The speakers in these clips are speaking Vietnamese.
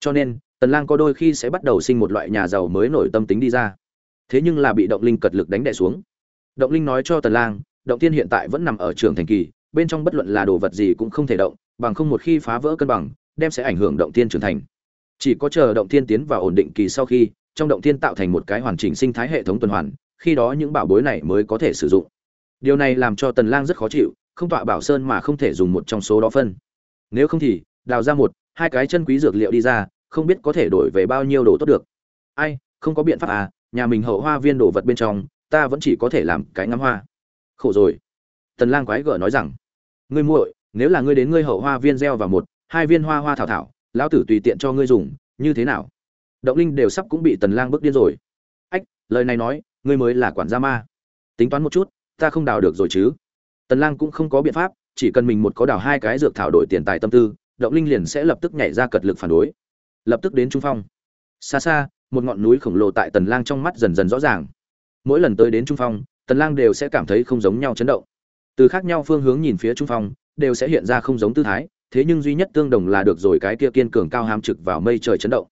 cho nên, tần lang có đôi khi sẽ bắt đầu sinh một loại nhà giàu mới nổi tâm tính đi ra. Thế nhưng là bị động linh cật lực đánh đè xuống. Động linh nói cho tần lang, động tiên hiện tại vẫn nằm ở trường thành kỳ, bên trong bất luận là đồ vật gì cũng không thể động, bằng không một khi phá vỡ cân bằng, đem sẽ ảnh hưởng động tiên trưởng thành. Chỉ có chờ động tiên tiến vào ổn định kỳ sau khi, trong động tiên tạo thành một cái hoàn chỉnh sinh thái hệ thống tuần hoàn, khi đó những bảo bối này mới có thể sử dụng. Điều này làm cho tần lang rất khó chịu, không tọa bảo sơn mà không thể dùng một trong số đó phân. Nếu không thì, đào ra một hai cái chân quý dược liệu đi ra, không biết có thể đổi về bao nhiêu đồ tốt được. Ai, không có biện pháp à nhà mình hậu hoa viên đồ vật bên trong, ta vẫn chỉ có thể làm cái ngắm hoa. Khổ rồi. Tần lang quái gở nói rằng, ngươi muội, nếu là ngươi đến ngươi hậu hoa viên gieo vào một, hai viên hoa hoa thảo thảo, lão tử tùy tiện cho ngươi dùng, như thế nào? Động linh đều sắp cũng bị tần lang bước điên rồi. Ách, lời này nói, ngươi mới là quản gia ma. Tính toán một chút, ta không đào được rồi chứ. Tần lang cũng không có biện pháp, chỉ cần mình một có đào hai cái dược thảo đổi tiền tài tâm tư động linh liền sẽ lập tức nhảy ra cật lực phản đối. Lập tức đến trung phong. Xa xa, một ngọn núi khổng lồ tại tần lang trong mắt dần dần rõ ràng. Mỗi lần tới đến trung phong, tần lang đều sẽ cảm thấy không giống nhau chấn động. Từ khác nhau phương hướng nhìn phía trung phong, đều sẽ hiện ra không giống tư thái, thế nhưng duy nhất tương đồng là được rồi cái kia kiên cường cao hám trực vào mây trời chấn động.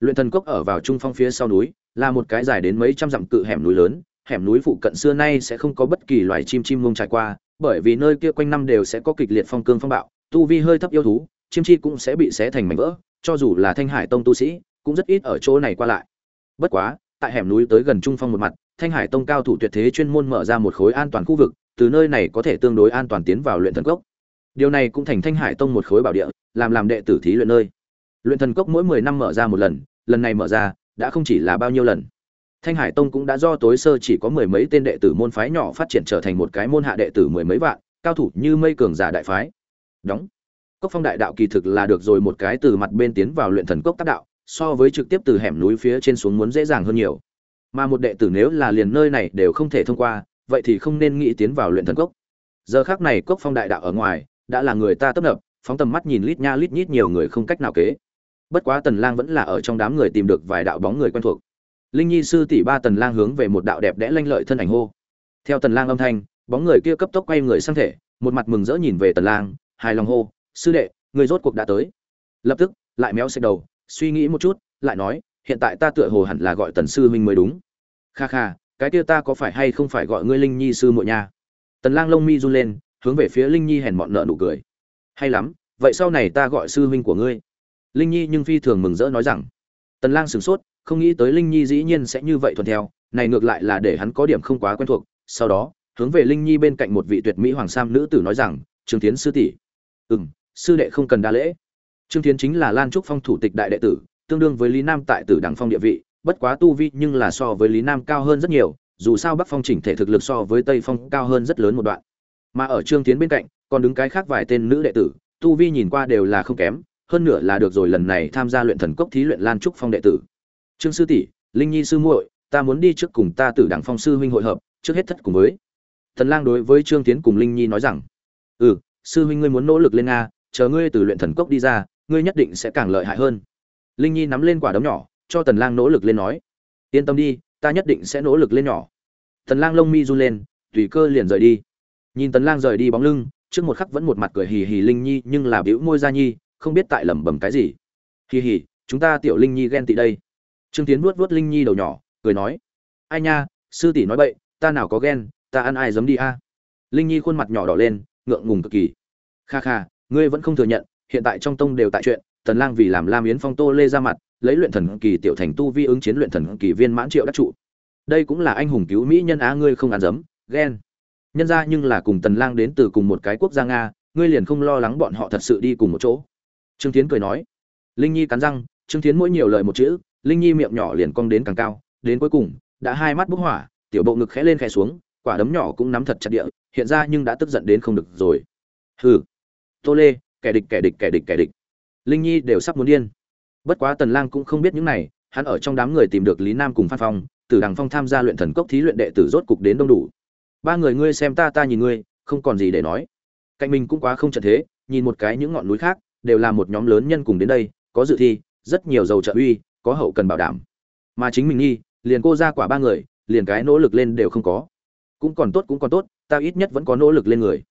Luyện thần cốc ở vào trung phong phía sau núi, là một cái dài đến mấy trăm dặm cự hẻm núi lớn, hẻm núi phụ cận xưa nay sẽ không có bất kỳ loài chim chim mông trải qua, bởi vì nơi kia quanh năm đều sẽ có kịch liệt phong cương phong bạo, tu vi hơi thấp yêu thú Chiêm chi cũng sẽ bị xé thành mảnh vỡ, cho dù là thanh hải tông tu sĩ, cũng rất ít ở chỗ này qua lại. Bất quá, tại hẻm núi tới gần trung phong một mặt, thanh hải tông cao thủ tuyệt thế chuyên môn mở ra một khối an toàn khu vực, từ nơi này có thể tương đối an toàn tiến vào luyện thần cốc. Điều này cũng thành thanh hải tông một khối bảo địa, làm làm đệ tử thí luyện nơi. Luyện thần cốc mỗi mười năm mở ra một lần lần này mở ra, đã không chỉ là bao nhiêu lần. Thanh hải tông cũng đã do tối sơ chỉ có mười mấy tên đệ tử môn phái nhỏ phát triển trở thành một cái môn hạ đệ tử mười mấy vạn, cao thủ như mây cường giả đại phái. Đóng cốc phong đại đạo kỳ thực là được rồi một cái từ mặt bên tiến vào luyện thần cốc tác đạo, so với trực tiếp từ hẻm núi phía trên xuống muốn dễ dàng hơn nhiều. Mà một đệ tử nếu là liền nơi này đều không thể thông qua, vậy thì không nên nghĩ tiến vào luyện thần cốc. Giờ khác này cốc phong đại đạo ở ngoài, đã là người ta tấp nập, phóng tầm mắt nhìn lít nha lít nhít nhiều người không cách nào kế. Bất quá tần lang vẫn là ở trong đám người tìm được vài đạo bóng người quen thuộc. Linh nhi sư tỷ ba tần lang hướng về một đạo đẹp đẽ lanh lợi thân ảnh hô. Theo tần lang âm thanh, bóng người kia cấp tốc quay người sang thể, một mặt mừng rỡ nhìn về tần lang, hài lòng hô sư đệ, người rốt cuộc đã tới. Lập tức, lại méo xẹt đầu, suy nghĩ một chút, lại nói, hiện tại ta tựa hồ hẳn là gọi tần sư huynh mới đúng. Kha kha, cái kia ta có phải hay không phải gọi ngươi linh nhi sư muội nha? Tần lang lông mi run lên, hướng về phía linh nhi hèn mọn nợ nụ cười. Hay lắm, vậy sau này ta gọi sư huynh của ngươi. Linh nhi nhưng phi thường mừng rỡ nói rằng. Tần lang sửng sốt, không nghĩ tới linh nhi dĩ nhiên sẽ như vậy thuận theo, này ngược lại là để hắn có điểm không quá quen thuộc. Sau đó, hướng về linh nhi bên cạnh một vị tuyệt mỹ hoàng sam nữ tử nói rằng, Trường tiến sư tỷ. Ừm sư đệ không cần đa lễ. Trương tiến chính là lan trúc phong thủ tịch đại đệ tử, tương đương với lý nam tại tử đẳng phong địa vị, bất quá tu vi nhưng là so với lý nam cao hơn rất nhiều, dù sao bắc phong chỉnh thể thực lực so với tây phong cao hơn rất lớn một đoạn. Mà ở trương tiến bên cạnh, còn đứng cái khác vài tên nữ đệ tử, tu vi nhìn qua đều là không kém, hơn nữa là được rồi lần này tham gia luyện thần cốc thí luyện lan trúc phong đệ tử. Trương sư tỷ, linh nhi sư muội, ta muốn đi trước cùng ta tử đảng phong sư huynh hội hợp, trước hết thất cùng với. Thần lang đối với trương tiến cùng linh nhi nói rằng ừ sư huynh ngươi muốn nỗ lực lên a chờ ngươi từ luyện thần cốc đi ra, ngươi nhất định sẽ càng lợi hại hơn. Linh nhi nắm lên quả đấm nhỏ, cho tần lang nỗ lực lên nói, yên tâm đi, ta nhất định sẽ nỗ lực lên nhỏ. Tần lang lông mi run lên, tùy cơ liền rời đi. Nhìn tần lang rời đi bóng lưng, trước một khắc vẫn một mặt cười hì hì linh nhi, nhưng là bĩu môi ra nhi, không biết tại lẩm bẩm cái gì. Hì hì, chúng ta tiểu linh nhi ghen tị đây. Trương tiến vuốt vuốt linh nhi đầu nhỏ, cười nói, ai nha, sư tỷ nói bậy, ta nào có ghen, ta ăn ai dám đi a? Linh nhi khuôn mặt nhỏ đỏ lên, ngượng ngùng cực kỳ. Kha kha ngươi vẫn không thừa nhận, hiện tại trong tông đều tại chuyện, tần lang vì làm lam yến phong tô lê ra mặt, lấy luyện thần kỳ tiểu thành tu vi ứng chiến luyện thần kỳ viên mãn triệu đắc trụ. Đây cũng là anh hùng cứu mỹ nhân á, ngươi không ăn dấm, ghen. Nhân ra nhưng là cùng tần lang đến từ cùng một cái quốc gia nga, ngươi liền không lo lắng bọn họ thật sự đi cùng một chỗ. Trương tiến cười nói. Linh nhi cắn răng, trương tiến mỗi nhiều lời một chữ, linh nhi miệng nhỏ liền cong đến càng cao, đến cuối cùng, đã hai mắt bốc hỏa, tiểu bộ ngực khẽ lên khẽ xuống, quả đấm nhỏ cũng nắm thật chặt địa, hiện ra nhưng đã tức giận đến không được rồi. Hừ tô lê, kẻ địch kẻ địch kẻ địch kẻ địch. Linh nhi đều sắp muốn điên. Bất quá tần lang cũng không biết những này, hắn ở trong đám người tìm được lý nam cùng phan phong, từ đằng phong tham gia luyện thần cốc thí luyện đệ tử rốt cục đến đông đủ. Ba người ngươi xem ta ta nhìn ngươi, không còn gì để nói. Cạnh mình cũng quá không trận thế, nhìn một cái những ngọn núi khác, đều là một nhóm lớn nhân cùng đến đây, có dự thi, rất nhiều dầu trợ uy, có hậu cần bảo đảm. Mà chính mình nghi liền cô ra quả ba người, liền cái nỗ lực lên đều không có. Cũng còn tốt, cũng còn tốt, ta ít nhất vẫn có nỗ lực lên người.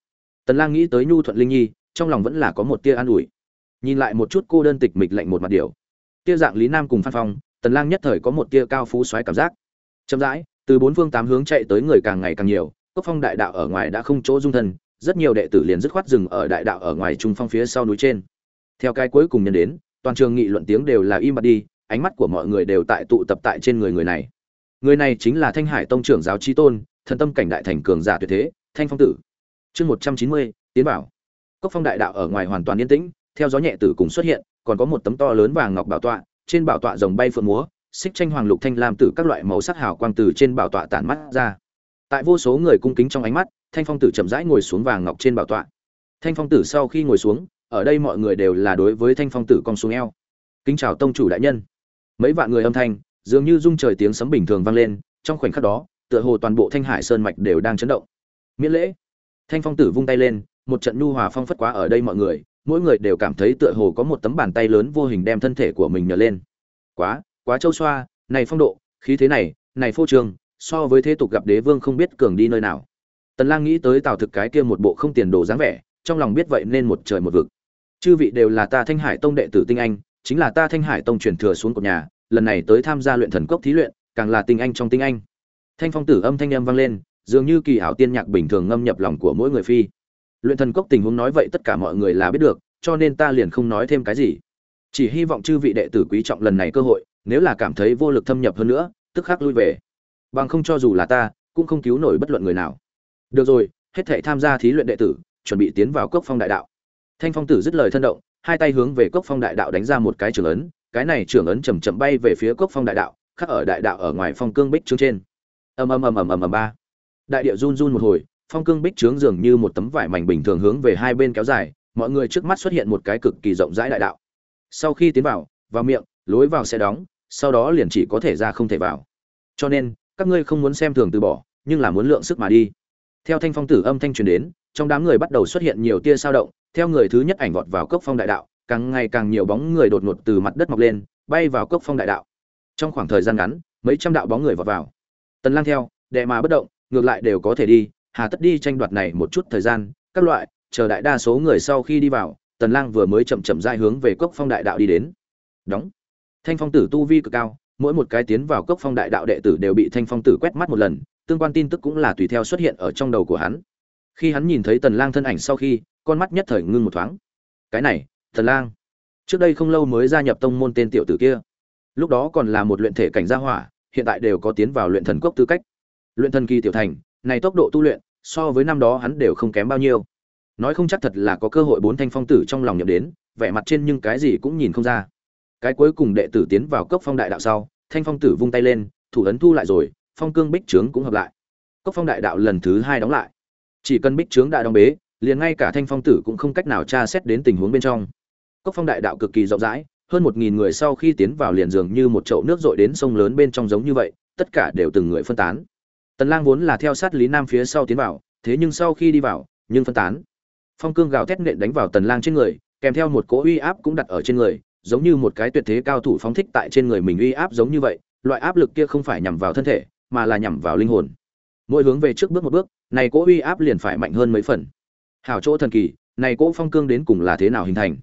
Tần lang nghĩ tới nhu thuận linh nhi trong lòng vẫn là có một tia an ủi. Nhìn lại một chút cô đơn tịch mịch lạnh một mặt điều. Tia dạng lý nam cùng phan phong, tần lang nhất thời có một tia cao phú xoáy cảm giác. Chậm rãi, từ bốn phương tám hướng chạy tới người càng ngày càng nhiều, cốc phong đại đạo ở ngoài đã không chỗ dung thân, rất nhiều đệ tử liền dứt khoát dừng ở đại đạo ở ngoài trung phong phía sau núi trên. Theo cái cuối cùng nhân đến, toàn trường nghị luận tiếng đều là im bặt đi, ánh mắt của mọi người đều tại tụ tập tại trên người người này. Người này chính là thanh hải tông trưởng giáo chi tôn, thần tâm cảnh đại thành cường giả tuyệt thế, thanh phong tử. Chương một trăm chín mươi, tiến bảo cốc phong đại đạo ở ngoài hoàn toàn yên tĩnh, theo gió nhẹ tử cùng xuất hiện, còn có một tấm to lớn vàng ngọc bảo tọa, trên bảo tọa rồng bay phượng múa, xích tranh hoàng lục thanh lam tử các loại màu sắc hào quang từ trên bảo tọa tản mắt ra. Tại vô số người cung kính trong ánh mắt, thanh phong tử chậm rãi ngồi xuống vàng ngọc trên bảo tọa. Thanh phong tử sau khi ngồi xuống, ở đây mọi người đều là đối với thanh phong tử cong xuống eo. Kính chào tông chủ đại nhân. Mấy vạn người âm thanh, dường như rung trời tiếng sấm bình thường vang lên, trong khoảnh khắc đó, tựa hồ toàn bộ thanh hải sơn mạch đều đang chấn động. Miễn lễ thanh phong tử vung tay lên, một trận nhu hòa phong phất quá ở đây mọi người, mỗi người đều cảm thấy tựa hồ có một tấm bàn tay lớn vô hình đem thân thể của mình nhờ lên. Quá quá châu xoa, này phong độ, khí thế này này phô trương, so với thế tục gặp đế vương không biết cường đi nơi nào. Tần lang nghĩ tới tào thực cái kia một bộ không tiền đồ dáng vẻ, trong lòng biết vậy nên một trời một vực. Chư vị đều là ta thanh hải tông đệ tử tinh anh, chính là ta thanh hải tông truyền thừa xuống của nhà, lần này tới tham gia luyện thần cốc thí luyện, càng là tinh anh trong tinh anh. Thanh phong tử âm thanh âm vang lên dường như kỳ ảo tiên nhạc bình thường ngâm nhập lòng của mỗi người phi. Luyện thần cốc tình huống nói vậy tất cả mọi người là biết được, cho nên ta liền không nói thêm cái gì. Chỉ hy vọng chư vị đệ tử quý trọng lần này cơ hội, nếu là cảm thấy vô lực thâm nhập hơn nữa, tức khắc lui về. Bằng không cho dù là ta, cũng không cứu nổi bất luận người nào. Được rồi, hết thảy tham gia thí luyện đệ tử, chuẩn bị tiến vào cốc phong đại đạo. Thanh phong tử dứt lời thân động, hai tay hướng về cốc phong đại đạo đánh ra một cái trường ấn, cái này trường ấn chầm chậm bay về phía cốc phong đại đạo, khắc ở đại đạo ở ngoài phong cương bích trướng trên. Ầm ầm ầm ầm ầm ầm, ba đại địa run run một hồi, phong cương bích trướng dường như một tấm vải mảnh bình thường hướng về hai bên kéo dài, mọi người trước mắt xuất hiện một cái cực kỳ rộng rãi đại đạo. Sau khi tiến vào vào miệng, lối vào sẽ đóng, sau đó liền chỉ có thể ra không thể vào. Cho nên, các ngươi không muốn xem thường từ bỏ, nhưng là muốn lượng sức mà đi. Theo thanh phong tử âm thanh truyền đến, trong đám người bắt đầu xuất hiện nhiều tia sao động, theo người thứ nhất ảnh vọt vào cốc phong đại đạo, càng ngày càng nhiều bóng người đột ngột từ mặt đất mọc lên, bay vào cốc phong đại đạo. Trong khoảng thời gian ngắn, mấy trăm đạo bóng người vọt vào. Tần lang theo, đệ mà bất động ngược lại đều có thể đi, hà tất đi tranh đoạt này một chút thời gian, các loại, chờ đại đa số người sau khi đi vào, tần lang vừa mới chậm chậm rãi hướng về cốc phong đại đạo đi đến. Đóng. Thanh phong tử tu vi cực cao, mỗi một cái tiến vào cốc phong đại đạo đệ tử đều bị thanh phong tử quét mắt một lần, tương quan tin tức cũng là tùy theo xuất hiện ở trong đầu của hắn. Khi hắn nhìn thấy tần lang thân ảnh sau khi, con mắt nhất thời ngưng một thoáng. Cái này, tần lang. Trước đây không lâu mới gia nhập tông môn tên tiểu tử kia. Lúc đó còn là một luyện thể cảnh gia hỏa, hiện tại đều có tiến vào luyện thần cốc tư cách luyện thần kỳ tiểu thành, này tốc độ tu luyện, so với năm đó hắn đều không kém bao nhiêu. Nói không chắc thật là có cơ hội bốn thanh phong tử trong lòng nhậm đến, vẻ mặt trên nhưng cái gì cũng nhìn không ra. Cái cuối cùng đệ tử tiến vào cốc phong đại đạo sau, thanh phong tử vung tay lên, thủ ấn thu lại rồi, phong cương bích trướng cũng hợp lại. Cốc phong đại đạo lần thứ hai đóng lại. Chỉ cần bích trướng đã đóng bế, liền ngay cả thanh phong tử cũng không cách nào tra xét đến tình huống bên trong. Cốc phong đại đạo cực kỳ rộng rãi, hơn một nghìn người sau khi tiến vào liền dường như một chậu nước dội đến sông lớn bên trong giống như vậy, tất cả đều từng người phân tán tần lang vốn là theo sát lý nam phía sau tiến vào, thế nhưng sau khi đi vào, nhưng phân tán. Phong cương gào thét nện đánh vào tần lang trên người, kèm theo một cỗ uy áp cũng đặt ở trên người, giống như một cái tuyệt thế cao thủ phóng thích tại trên người mình uy áp giống như vậy, loại áp lực kia không phải nhằm vào thân thể, mà là nhằm vào linh hồn. Mỗi hướng về trước bước một bước, này cỗ uy áp liền phải mạnh hơn mấy phần. Hảo chỗ thần kỳ, này cỗ phong cương đến cùng là thế nào hình thành?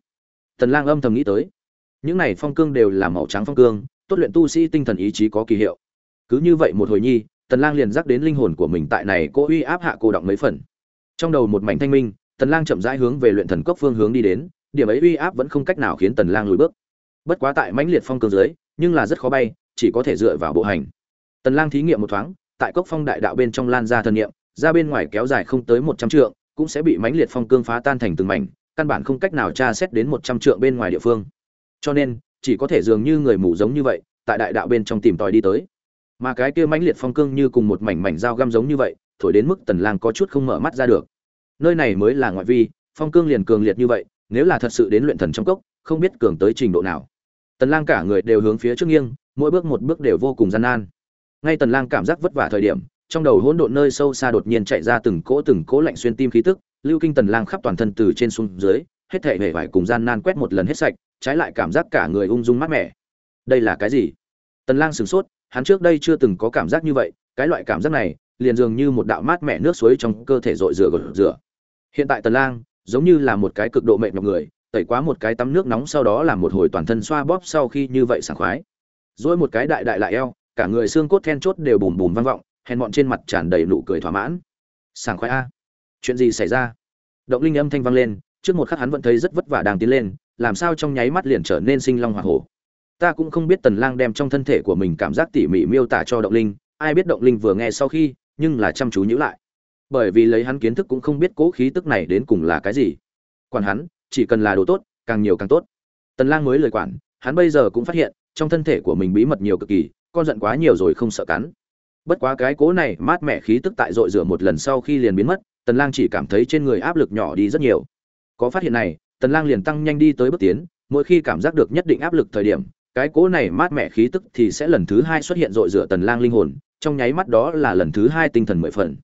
Tần lang âm thầm nghĩ tới. Những này phong cương đều là màu trắng phong cương, tốt luyện tu sĩ tinh thần ý chí có kỳ hiệu. Cứ như vậy một hồi nhi tần lang liền dắt đến linh hồn của mình tại này cố uy áp hạ cô động mấy phần. Trong đầu một mảnh thanh minh, tần lang chậm rãi hướng về luyện thần cốc phương hướng đi đến, điểm ấy uy áp vẫn không cách nào khiến tần lang lùi bước. Bất quá tại mãnh liệt phong cương dưới, nhưng là rất khó bay, chỉ có thể dựa vào bộ hành. Tần lang thí nghiệm một thoáng, tại cốc phong đại đạo bên trong lan ra thần niệm, ra bên ngoài kéo dài không tới 100 trượng, cũng sẽ bị mãnh liệt phong cương phá tan thành từng mảnh, căn bản không cách nào tra xét đến 100 trượng bên ngoài địa phương. Cho nên, chỉ có thể dường như người mù giống như vậy, tại đại đạo bên trong tìm tòi đi tới mà cái kia mãnh liệt phong cương như cùng một mảnh mảnh dao găm giống như vậy, thổi đến mức tần lang có chút không mở mắt ra được. Nơi này mới là ngoại vi, phong cương liền cường liệt như vậy, nếu là thật sự đến luyện thần trong cốc, không biết cường tới trình độ nào. Tần lang cả người đều hướng phía trước nghiêng, mỗi bước một bước đều vô cùng gian nan. Ngay tần lang cảm giác vất vả thời điểm, trong đầu hỗn độn nơi sâu xa đột nhiên chạy ra từng cỗ từng cỗ lạnh xuyên tim khí tức, lưu kinh tần lang khắp toàn thân từ trên xuống dưới, hết thảy vẻ vải cùng gian nan quét một lần hết sạch, trái lại cảm giác cả người ung dung mát mẻ. Đây là cái gì? Tần lang sửng sốt hắn trước đây chưa từng có cảm giác như vậy, cái loại cảm giác này liền dường như một đạo mát mẻ nước suối trong cơ thể rội rửa gột rửa. Hiện tại tần lang giống như là một cái cực độ mệt nhọc người, tẩy quá một cái tắm nước nóng sau đó làm một hồi toàn thân xoa bóp sau khi như vậy sảng khoái. Rồi một cái đại đại lại eo, cả người xương cốt then chốt đều bùm bùm vang vọng, hèn bọn trên mặt tràn đầy nụ cười thỏa mãn. Sảng khoái a. Chuyện gì xảy ra? Động linh âm thanh vang lên, trước một khắc hắn vẫn thấy rất vất vả đang tiến lên, làm sao trong nháy mắt liền trở nên sinh long hỏa hổ ta cũng không biết tần lang đem trong thân thể của mình cảm giác tỉ mỉ miêu tả cho động linh, ai biết động linh vừa nghe sau khi, nhưng là chăm chú nhữ lại. Bởi vì lấy hắn kiến thức cũng không biết cố khí tức này đến cùng là cái gì. Quản hắn, chỉ cần là đồ tốt, càng nhiều càng tốt. Tần lang mới lời quản, hắn bây giờ cũng phát hiện, trong thân thể của mình bí mật nhiều cực kỳ, con giận quá nhiều rồi không sợ cắn. Bất quá cái cố này mát mẻ khí tức tại dội rửa một lần sau khi liền biến mất, tần lang chỉ cảm thấy trên người áp lực nhỏ đi rất nhiều. Có phát hiện này, tần lang liền tăng nhanh đi tới bước tiến, mỗi khi cảm giác được nhất định áp lực thời điểm cái cỗ này mát mẻ khí tức thì sẽ lần thứ hai xuất hiện dội rửa tần lang linh hồn, trong nháy mắt đó là lần thứ hai tinh thần mười phần.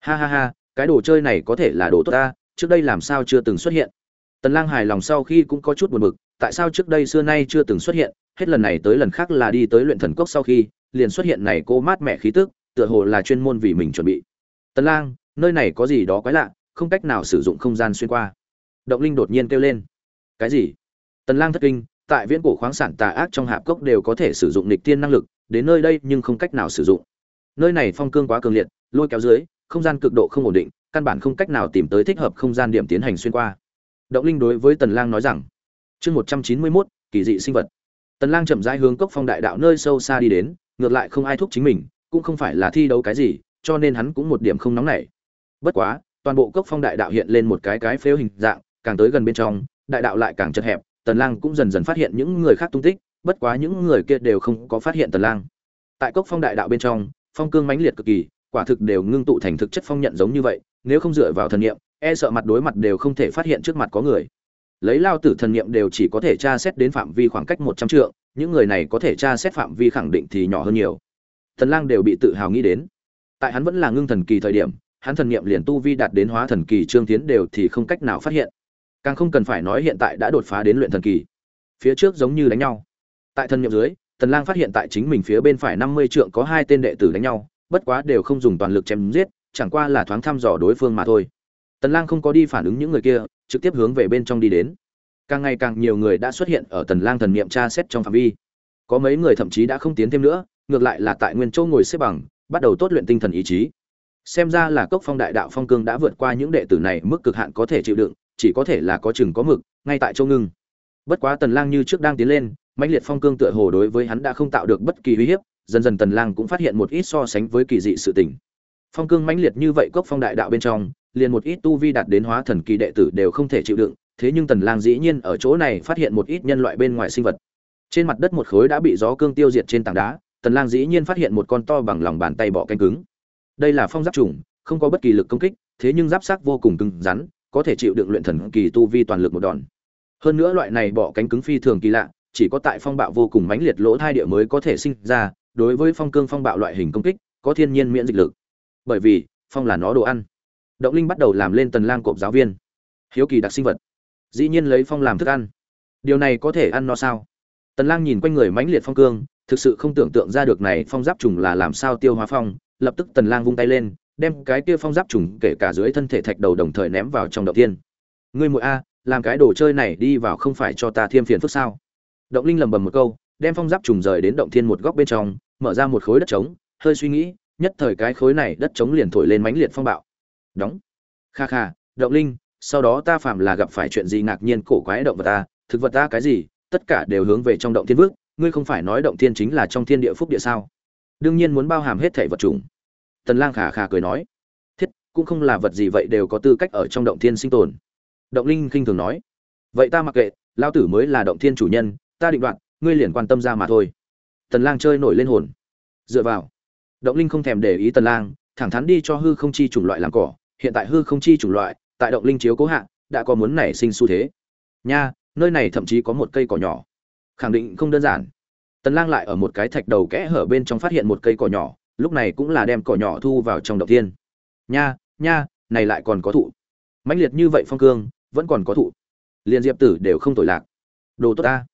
Ha ha ha, cái đồ chơi này có thể là đồ tốt ta, trước đây làm sao chưa từng xuất hiện. Tần lang hài lòng sau khi cũng có chút buồn bực, tại sao trước đây xưa nay chưa từng xuất hiện, hết lần này tới lần khác là đi tới luyện thần cốc sau khi, liền xuất hiện này cô mát mẻ khí tức, tựa hồ là chuyên môn vì mình chuẩn bị. Tần lang, nơi này có gì đó quái lạ, không cách nào sử dụng không gian xuyên qua. Động linh đột nhiên kêu lên. Cái gì? Tần lang thất kinh tại viễn cổ khoáng sản tà ác trong hạp cốc đều có thể sử dụng nghịch tiên năng lực đến nơi đây nhưng không cách nào sử dụng. Nơi này phong cương quá cường liệt lôi kéo dưới không gian cực độ không ổn định căn bản không cách nào tìm tới thích hợp không gian điểm tiến hành xuyên qua. Động linh đối với tần lang nói rằng chương 191, kỳ dị sinh vật. Tần lang chậm rãi hướng cốc phong đại đạo nơi sâu xa đi đến ngược lại không ai thúc chính mình cũng không phải là thi đấu cái gì cho nên hắn cũng một điểm không nóng nảy. Bất quá toàn bộ cốc phong đại đạo hiện lên một cái cái phếu hình dạng càng tới gần bên trong đại đạo lại càng chật hẹp tần lang cũng dần dần phát hiện những người khác tung tích, bất quá những người kia đều không có phát hiện tần lang. Tại cốc phong đại đạo bên trong, phong cương mãnh liệt cực kỳ, quả thực đều ngưng tụ thành thực chất phong nhận giống như vậy, nếu không dựa vào thần niệm e sợ mặt đối mặt đều không thể phát hiện trước mặt có người. Lấy lao tử thần niệm đều chỉ có thể tra xét đến phạm vi khoảng cách một trăm trượng, những người này có thể tra xét phạm vi khẳng định thì nhỏ hơn nhiều. Tần lang đều bị tự hào nghĩ đến. Tại hắn vẫn là ngưng thần kỳ thời điểm, hắn thần niệm liền tu vi đạt đến hóa thần kỳ trương tiến đều thì không cách nào phát hiện càng không cần phải nói hiện tại đã đột phá đến luyện thần kỳ. Phía trước giống như đánh nhau. Tại thần niệm dưới, tần lang phát hiện tại chính mình phía bên phải năm mươi trượng có hai tên đệ tử đánh nhau, bất quá đều không dùng toàn lực chém giết, chẳng qua là thoáng thăm dò đối phương mà thôi. Tần lang không có đi phản ứng những người kia, trực tiếp hướng về bên trong đi đến. Càng ngày càng nhiều người đã xuất hiện ở tần lang thần niệm tra xét trong phạm vi. Có mấy người thậm chí đã không tiến thêm nữa, ngược lại là tại nguyên châu ngồi xếp bằng, bắt đầu tốt luyện tinh thần ý chí. Xem ra là cốc phong đại đạo phong cương đã vượt qua những đệ tử này mức cực hạn có thể chịu đựng chỉ có thể là có chừng có mực, ngay tại châu ngưng. Bất quá tần lang như trước đang tiến lên, mãnh liệt phong cương tựa hồ đối với hắn đã không tạo được bất kỳ uy hiếp, dần dần tần lang cũng phát hiện một ít so sánh với kỳ dị sự tình. Phong cương mãnh liệt như vậy cốc phong đại đạo bên trong, liền một ít tu vi đạt đến hóa thần kỳ đệ tử đều không thể chịu đựng, thế nhưng tần lang dĩ nhiên ở chỗ này phát hiện một ít nhân loại bên ngoài sinh vật. Trên mặt đất một khối đã bị gió cương tiêu diệt trên tảng đá, tần lang dĩ nhiên phát hiện một con to bằng lòng bàn tay bọ canh cứng. Đây là phong giáp trùng, không có bất kỳ lực công kích, thế nhưng giáp sắc vô cùng cứng rắn có thể chịu đựng luyện thần kỳ tu vi toàn lực một đòn. Hơn nữa loại này bọ cánh cứng phi thường kỳ lạ, chỉ có tại phong bạo vô cùng mãnh liệt lỗ thai địa mới có thể sinh ra, đối với phong cương phong bạo loại hình công kích, có thiên nhiên miễn dịch lực. Bởi vì, phong là nó đồ ăn. Động linh bắt đầu làm lên tần lang cộp giáo viên. Hiếu kỳ đặc sinh vật. Dĩ nhiên lấy phong làm thức ăn. Điều này có thể ăn nó sao? Tần lang nhìn quanh người mãnh liệt phong cương, thực sự không tưởng tượng ra được này phong giáp trùng là làm sao tiêu hóa phong, lập tức tần lang vung tay lên đem cái kia phong giáp trùng kể cả dưới thân thể thạch đầu đồng thời ném vào trong động tiên ngươi muội a, làm cái đồ chơi này đi vào không phải cho ta thêm phiền phức sao? Động linh lầm bầm một câu, đem phong giáp trùng rời đến động thiên một góc bên trong, mở ra một khối đất trống, hơi suy nghĩ, nhất thời cái khối này đất trống liền thổi lên mãnh liệt phong bạo. Đóng. Kha kha, động linh, sau đó ta phạm là gặp phải chuyện gì ngạc nhiên, cổ quái động vật ta, thực vật ta cái gì, tất cả đều hướng về trong động thiên vước ngươi không phải nói động thiên chính là trong thiên địa phúc địa sao? Đương nhiên muốn bao hàm hết thể vật chủng tần lang khả khả cười nói, thiết, cũng không là vật gì vậy đều có tư cách ở trong động thiên sinh tồn. Động linh khinh thường nói, vậy ta mặc kệ lao tử mới là động thiên chủ nhân, ta định đoạt, ngươi liền quan tâm ra mà thôi. Tần lang chơi nổi lên hồn. Dựa vào, động linh không thèm để ý tần lang, thẳng thắn đi cho hư không chi chủng loại làm cỏ. Hiện tại hư không chi chủng loại, tại động linh chiếu cố hạ, đã có muốn nảy sinh xu thế. Nha, nơi này thậm chí có một cây cỏ nhỏ. Khẳng định không đơn giản. Tần lang lại ở một cái thạch đầu kẽ hở bên trong phát hiện một cây cỏ nhỏ lúc này cũng là đem cỏ nhỏ thu vào trong động thiên. Nha nha, này lại còn có thụ. Mãnh liệt như vậy phong cương, vẫn còn có thụ. Liền diệp tử đều không tội lạc. Đồ tốt ta.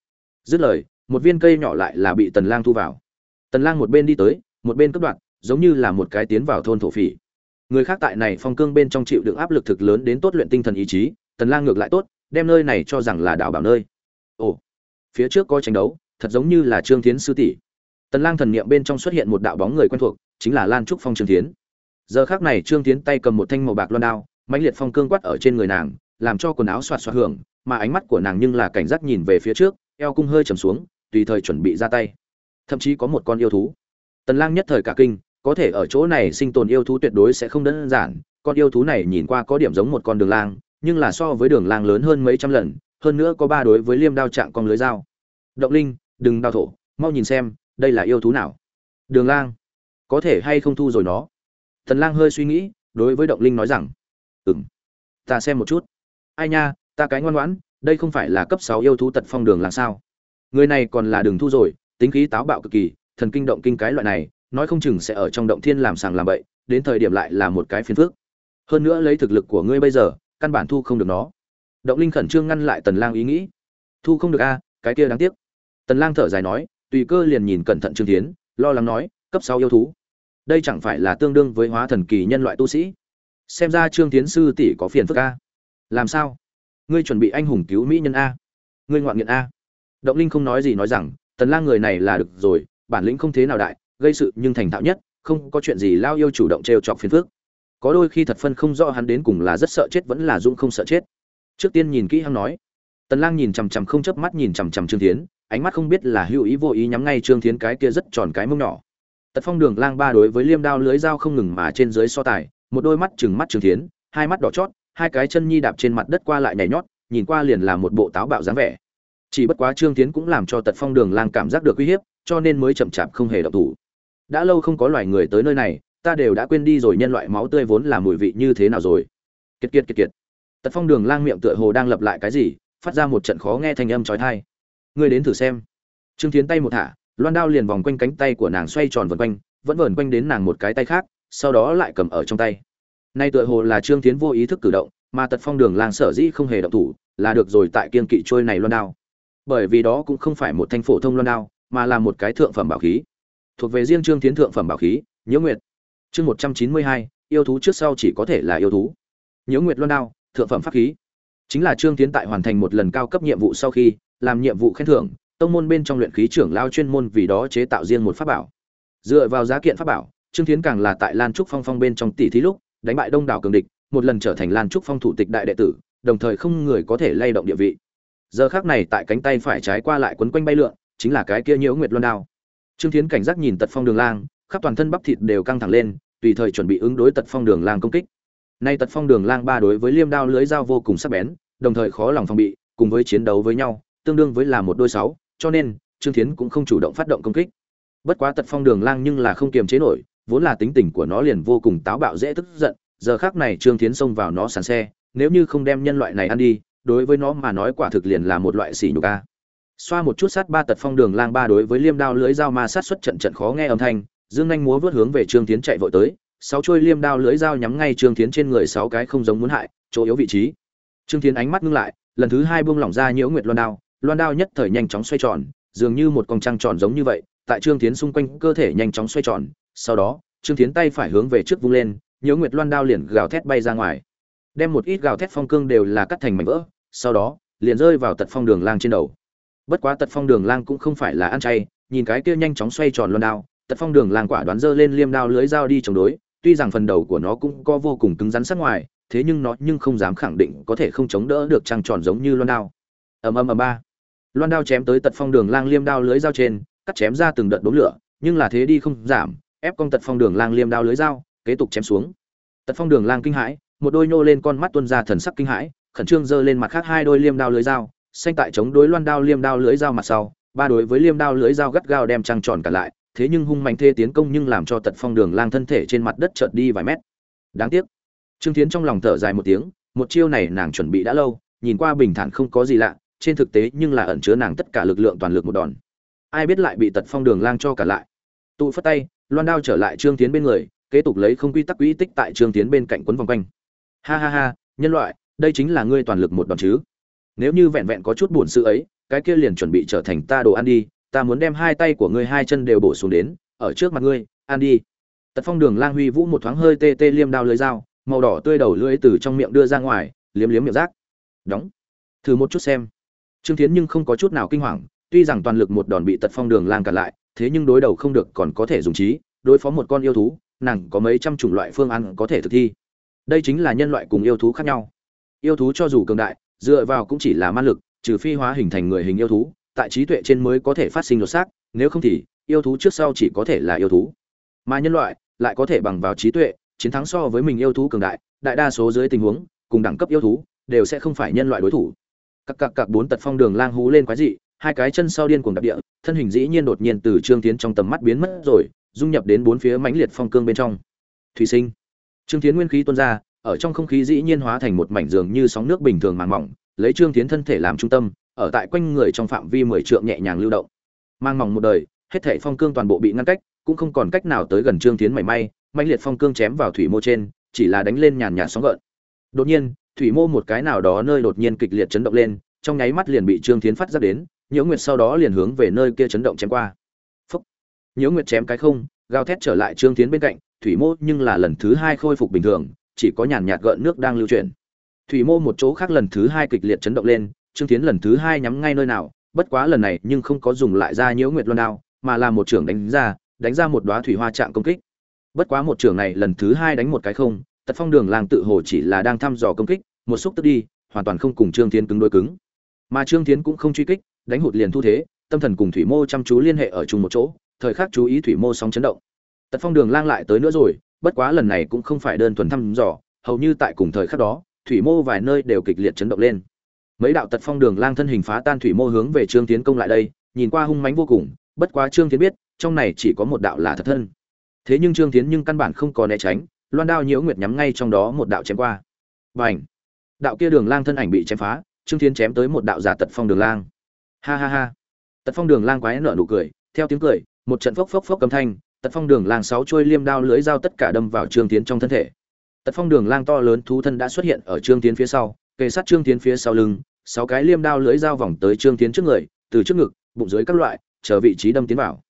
Dứt lời, một viên cây nhỏ lại là bị tần lang thu vào. Tần lang một bên đi tới, một bên cất đoạn, giống như là một cái tiến vào thôn thổ phỉ. Người khác tại này phong cương bên trong chịu được áp lực thực lớn đến tốt luyện tinh thần ý chí, tần lang ngược lại tốt, đem nơi này cho rằng là đảo bảo nơi. Ồ, phía trước có tranh đấu, thật giống như là trương thiến sư tỷ tần lang thần niệm bên trong xuất hiện một đạo bóng người quen thuộc, chính là lan trúc phong trương tiến giờ khắc này trương tiến tay cầm một thanh màu bạc loan đao, mãnh liệt phong cương quát ở trên người nàng, làm cho quần áo xoạt xoạt hưởng, mà ánh mắt của nàng nhưng là cảnh giác nhìn về phía trước, eo cung hơi trầm xuống, tùy thời chuẩn bị ra tay. Thậm chí có một con yêu thú. Tần lang nhất thời cả kinh, có thể ở chỗ này sinh tồn yêu thú tuyệt đối sẽ không đơn giản, con yêu thú này nhìn qua có điểm giống một con đường lang, nhưng là so với đường lang lớn hơn mấy trăm lần, hơn nữa có ba đối với liêm đao trạng con lưới dao. Động linh, đừng đao thổ, mau nhìn xem đây là yêu thú nào? Đường lang. Có thể hay không thu rồi nó? Tần lang hơi suy nghĩ, đối với động linh nói rằng, ừm, ta xem một chút. Ai nha, ta cái ngoan ngoãn, đây không phải là cấp 6 yêu thú tật phong đường lang sao? Người này còn là đường thu rồi, tính khí táo bạo cực kỳ, thần kinh động kinh cái loại này, nói không chừng sẽ ở trong động thiên làm sàng làm bậy, đến thời điểm lại là một cái phiền phức. Hơn nữa lấy thực lực của ngươi bây giờ, căn bản thu không được nó. Động linh khẩn trương ngăn lại tần lang ý nghĩ. Thu không được a cái kia đáng tiếc. Tần lang thở dài nói tùy cơ liền nhìn cẩn thận trương tiến lo lắng nói, cấp 6 yêu thú. Đây chẳng phải là tương đương với hóa thần kỳ nhân loại tu sĩ? Xem ra trương tiến sư tỷ có phiền phức a. Làm sao? Ngươi chuẩn bị anh hùng cứu mỹ nhân a. Ngươi ngoạn nghiện a. Động linh không nói gì nói rằng, tần lang người này là được rồi, bản lĩnh không thế nào đại, gây sự nhưng thành thạo nhất, không có chuyện gì lao yêu chủ động trêu chọc phiền phức. Có đôi khi thật phân không rõ hắn đến cùng là rất sợ chết vẫn là dũng không sợ chết. Trước tiên nhìn kỹ hắn nói. Tần lang nhìn chằm chằm không chớp mắt nhìn chằm chằm trương thiến ánh mắt không biết là hữu ý vô ý nhắm ngay trương thiến cái kia rất tròn cái mông nhỏ. Tật phong đường lang ba đối với liêm đao lưới dao không ngừng mà trên dưới so tài, một đôi mắt chừng mắt trương thiến, hai mắt đỏ chót, hai cái chân nhi đạp trên mặt đất qua lại nhảy nhót, nhìn qua liền là một bộ táo bạo dáng vẻ. Chỉ bất quá trương thiến cũng làm cho tật phong đường lang cảm giác được uy hiếp, cho nên mới chậm chạp không hề động thủ. Đã lâu không có loài người tới nơi này, ta đều đã quên đi rồi nhân loại máu tươi vốn là mùi vị như thế nào rồi. Kiệt kiệt kiệt kiệt. Tật phong đường lang miệng tựa hồ đang lập lại cái gì, phát ra một trận khó nghe thanh âm trói thai ngươi đến thử xem. Trương tiến tay một thả, loan đao liền vòng quanh cánh tay của nàng xoay tròn vần quanh, vẫn vờn quanh đến nàng một cái tay khác, sau đó lại cầm ở trong tay. Nay tựa hồ là trương tiến vô ý thức cử động, mà tật phong đường làng sở dĩ không hề động thủ, là được rồi tại kiên kỵ trôi này loan đao. Bởi vì đó cũng không phải một thanh phổ thông loan đao, mà là một cái thượng phẩm bảo khí. Thuộc về riêng trương tiến thượng phẩm bảo khí nhiễu nguyệt. Chương một trăm chín mươi hai, yêu thú trước sau chỉ có thể là yêu thú. Nhiễu nguyệt loan đao, thượng phẩm pháp khí chính là trương tiến tại hoàn thành một lần cao cấp nhiệm vụ sau khi làm nhiệm vụ khen thưởng, tông môn bên trong luyện khí trưởng lao chuyên môn vì đó chế tạo riêng một pháp bảo. Dựa vào giá kiện pháp bảo, trương tiến càng là tại lan trúc phong phong bên trong tỷ thí lúc, đánh bại đông đảo cường địch, một lần trở thành lan trúc phong thủ tịch đại đệ tử, đồng thời không người có thể lay động địa vị. Giờ khác này tại cánh tay phải trái qua lại quấn quanh bay lượn, chính là cái kia nhiễu nguyệt luân đao. Trương tiến cảnh giác nhìn tật phong đường lang, khắp toàn thân bắp thịt đều căng thẳng lên, tùy thời chuẩn bị ứng đối tật phong đường lang công kích nay tật phong đường lang ba đối với liêm đao lưới dao vô cùng sắc bén, đồng thời khó lòng phòng bị, cùng với chiến đấu với nhau, tương đương với là một đôi sáu, cho nên, trương thiến cũng không chủ động phát động công kích. Bất quá tật phong đường lang nhưng là không kiềm chế nổi, vốn là tính tình của nó liền vô cùng táo bạo dễ tức giận, giờ khác này trương thiến xông vào nó sàn xe, nếu như không đem nhân loại này ăn đi, đối với nó mà nói quả thực liền là một loại xỉ nhục ca xoa một chút sát ba tật phong đường lang ba đối với liêm đao lưới dao ma sát xuất trận trận khó nghe âm thanh, dương nhanh múa vớt hướng về trương tiến chạy vội tới sáu chuôi liêm đao lưới dao nhắm ngay trương thiến trên người sáu cái không giống muốn hại, chỗ yếu vị trí. Trương thiến ánh mắt ngưng lại, lần thứ hai buông lỏng ra nhiễu nguyệt loan đao loan đao nhất thời nhanh chóng xoay tròn, dường như một con trăng tròn giống như vậy, tại trương thiến xung quanh cơ thể nhanh chóng xoay tròn, sau đó, trương thiến tay phải hướng về trước vung lên, nhiễu nguyệt loan đao liền gào thét bay ra ngoài. Đem một ít gào thét phong cương đều là cắt thành mảnh vỡ, sau đó, liền rơi vào tật phong đường lang trên đầu. Bất quá tật phong đường lang cũng không phải là ăn chay, nhìn cái kia nhanh chóng xoay tròn loan đao, tật phong đường lang quả đoán dơ lên liêm đao lưới dao đi chống đối tuy rằng phần đầu của nó cũng có vô cùng cứng rắn sắc ngoài, thế nhưng nó nhưng không dám khẳng định có thể không chống đỡ được trăng tròn giống như loan đao. Ầm ầm ầm ba. Loan đao chém tới tật phong đường lang liêm đao lưới dao trên, cắt chém ra từng đợt đốm lửa, nhưng là thế đi không giảm, ép con tật phong đường lang liêm đao lưới dao, kế tục chém xuống. Tật phong đường lang kinh hãi, một đôi nô lên con mắt tuôn ra thần sắc kinh hãi, khẩn trương giơ lên mặt khác hai đôi liêm đao lưới dao, xanh tại chống đối loan đao liêm đao lưới dao mặt sau, ba đối với liêm đao lưới dao gắt gao đem trăng tròn cả lại thế nhưng hung mạnh thê tiến công nhưng làm cho tật phong đường lang thân thể trên mặt đất chợt đi vài mét. Đáng tiếc. Trương tiến trong lòng thở dài một tiếng, một chiêu này nàng chuẩn bị đã lâu, nhìn qua bình thản không có gì lạ, trên thực tế nhưng là ẩn chứa nàng tất cả lực lượng toàn lực một đòn. Ai biết lại bị tật phong đường lang cho cả lại. Tụ phất tay, loan đao trở lại trương tiến bên người, kế tục lấy không quy tắc quỹ tích tại trương tiến bên cạnh quấn vòng quanh. Ha ha ha, nhân loại, đây chính là ngươi toàn lực một đòn chứ. Nếu như vẹn vẹn có chút buồn sự ấy, cái kia liền chuẩn bị trở thành ta đồ ăn đi ta muốn đem hai tay của ngươi hai chân đều bổ xuống đến, ở trước mặt ngươi, ăn đi. Tật phong đường lang huy vũ một thoáng hơi tê tê liêm đao lưới dao, màu đỏ tươi đầu lưỡi từ trong miệng đưa ra ngoài, liếm liếm miệng rác. Đóng. Thử một chút xem. Trương tiến nhưng không có chút nào kinh hoàng, tuy rằng toàn lực một đòn bị tật phong đường lang cản lại, thế nhưng đối đầu không được còn có thể dùng trí, đối phó một con yêu thú, nàng có mấy trăm chủng loại phương án có thể thực thi. Đây chính là nhân loại cùng yêu thú khác nhau. Yêu thú cho dù cường đại, dựa vào cũng chỉ là man lực, trừ phi hóa hình thành người hình yêu thú tại trí tuệ trên mới có thể phát sinh đột xác, nếu không thì, yêu thú trước sau chỉ có thể là yêu thú. Mà nhân loại lại có thể bằng vào trí tuệ, chiến thắng so với mình yêu thú cường đại đại đa số dưới tình huống, cùng đẳng cấp yêu thú, đều sẽ không phải nhân loại đối thủ. Các cặc cặc bốn tật phong đường lang hú lên quái dị, hai cái chân sau điên cuồng đạp địa, thân hình dĩ nhiên đột nhiên từ trương tiến trong tầm mắt biến mất rồi, dung nhập đến bốn phía mãnh liệt phong cương bên trong. Thủy sinh. Trương tiến nguyên khí tuôn ra, ở trong không khí dĩ nhiên hóa thành một mảnh giường như sóng nước bình thường màng mỏng, lấy trương tiến thân thể làm trung tâm ở tại quanh người trong phạm vi mười trượng nhẹ nhàng lưu động. Mang mỏng một đời, hết thảy phong cương toàn bộ bị ngăn cách, cũng không còn cách nào tới gần trương tiến mảy may mạnh liệt phong cương chém vào thủy mô trên, chỉ là đánh lên nhàn nhạt sóng gợn. Đột nhiên, thủy mô một cái nào đó nơi đột nhiên kịch liệt chấn động lên, trong nháy mắt liền bị trương tiến phát ra đến, nhiễu nguyệt sau đó liền hướng về nơi kia chấn động chém qua. Phúc! Nhiễu nguyệt chém cái không, gào thét trở lại trương tiến bên cạnh, thủy mô nhưng là lần thứ hai khôi phục bình thường, chỉ có nhàn nhạt gợn nước đang lưu chuyển. Thủy mô một chỗ khác lần thứ hai kịch liệt chấn động lên trương tiến lần thứ hai nhắm ngay nơi nào, bất quá lần này nhưng không có dùng lại ra nhiễu nguyệt loan đao, mà là một trưởng đánh ra đánh ra một đóa thủy hoa trạng công kích. Bất quá một trưởng này lần thứ hai đánh một cái không, tật phong đường làng tự hồ chỉ là đang thăm dò công kích, một xúc tức đi, hoàn toàn không cùng trương tiến cứng đối cứng. Mà trương tiến cũng không truy kích, đánh hụt liền thu thế, tâm thần cùng thủy mô chăm chú liên hệ ở chung một chỗ, thời khắc chú ý thủy mô sóng chấn động. Tật phong đường lang lại tới nữa rồi, bất quá lần này cũng không phải đơn thuần thăm dò, hầu như tại cùng thời khắc đó, thủy mô vài nơi đều kịch liệt chấn động lên mấy đạo tật phong đường lang thân hình phá tan thủy mô hướng về trương tiến công lại đây, nhìn qua hung mãnh vô cùng, bất quá trương tiến biết, trong này chỉ có một đạo là thật thân. Thế nhưng trương tiến nhưng căn bản không có né tránh, loan đao nhiễu nguyệt nhắm ngay trong đó một đạo chém qua. Và ảnh đạo kia đường lang thân ảnh bị chém phá, trương tiến chém tới một đạo giả tật phong đường lang. Ha ha ha! Tật phong đường lang quái nở nụ cười, theo tiếng cười, một trận phốc phốc phốc cầm thanh, tật phong đường lang sáu trôi liêm đao lưới dao tất cả đâm vào trương tiến trong thân thể. Tật phong đường lang to lớn thú thân đã xuất hiện ở trương tiến phía sau, kề sát trương tiến phía sau lưng sáu cái liêm đao lưới dao vòng tới trương tiến trước người, từ trước ngực, bụng dưới các loại, chờ vị trí đâm tiến vào.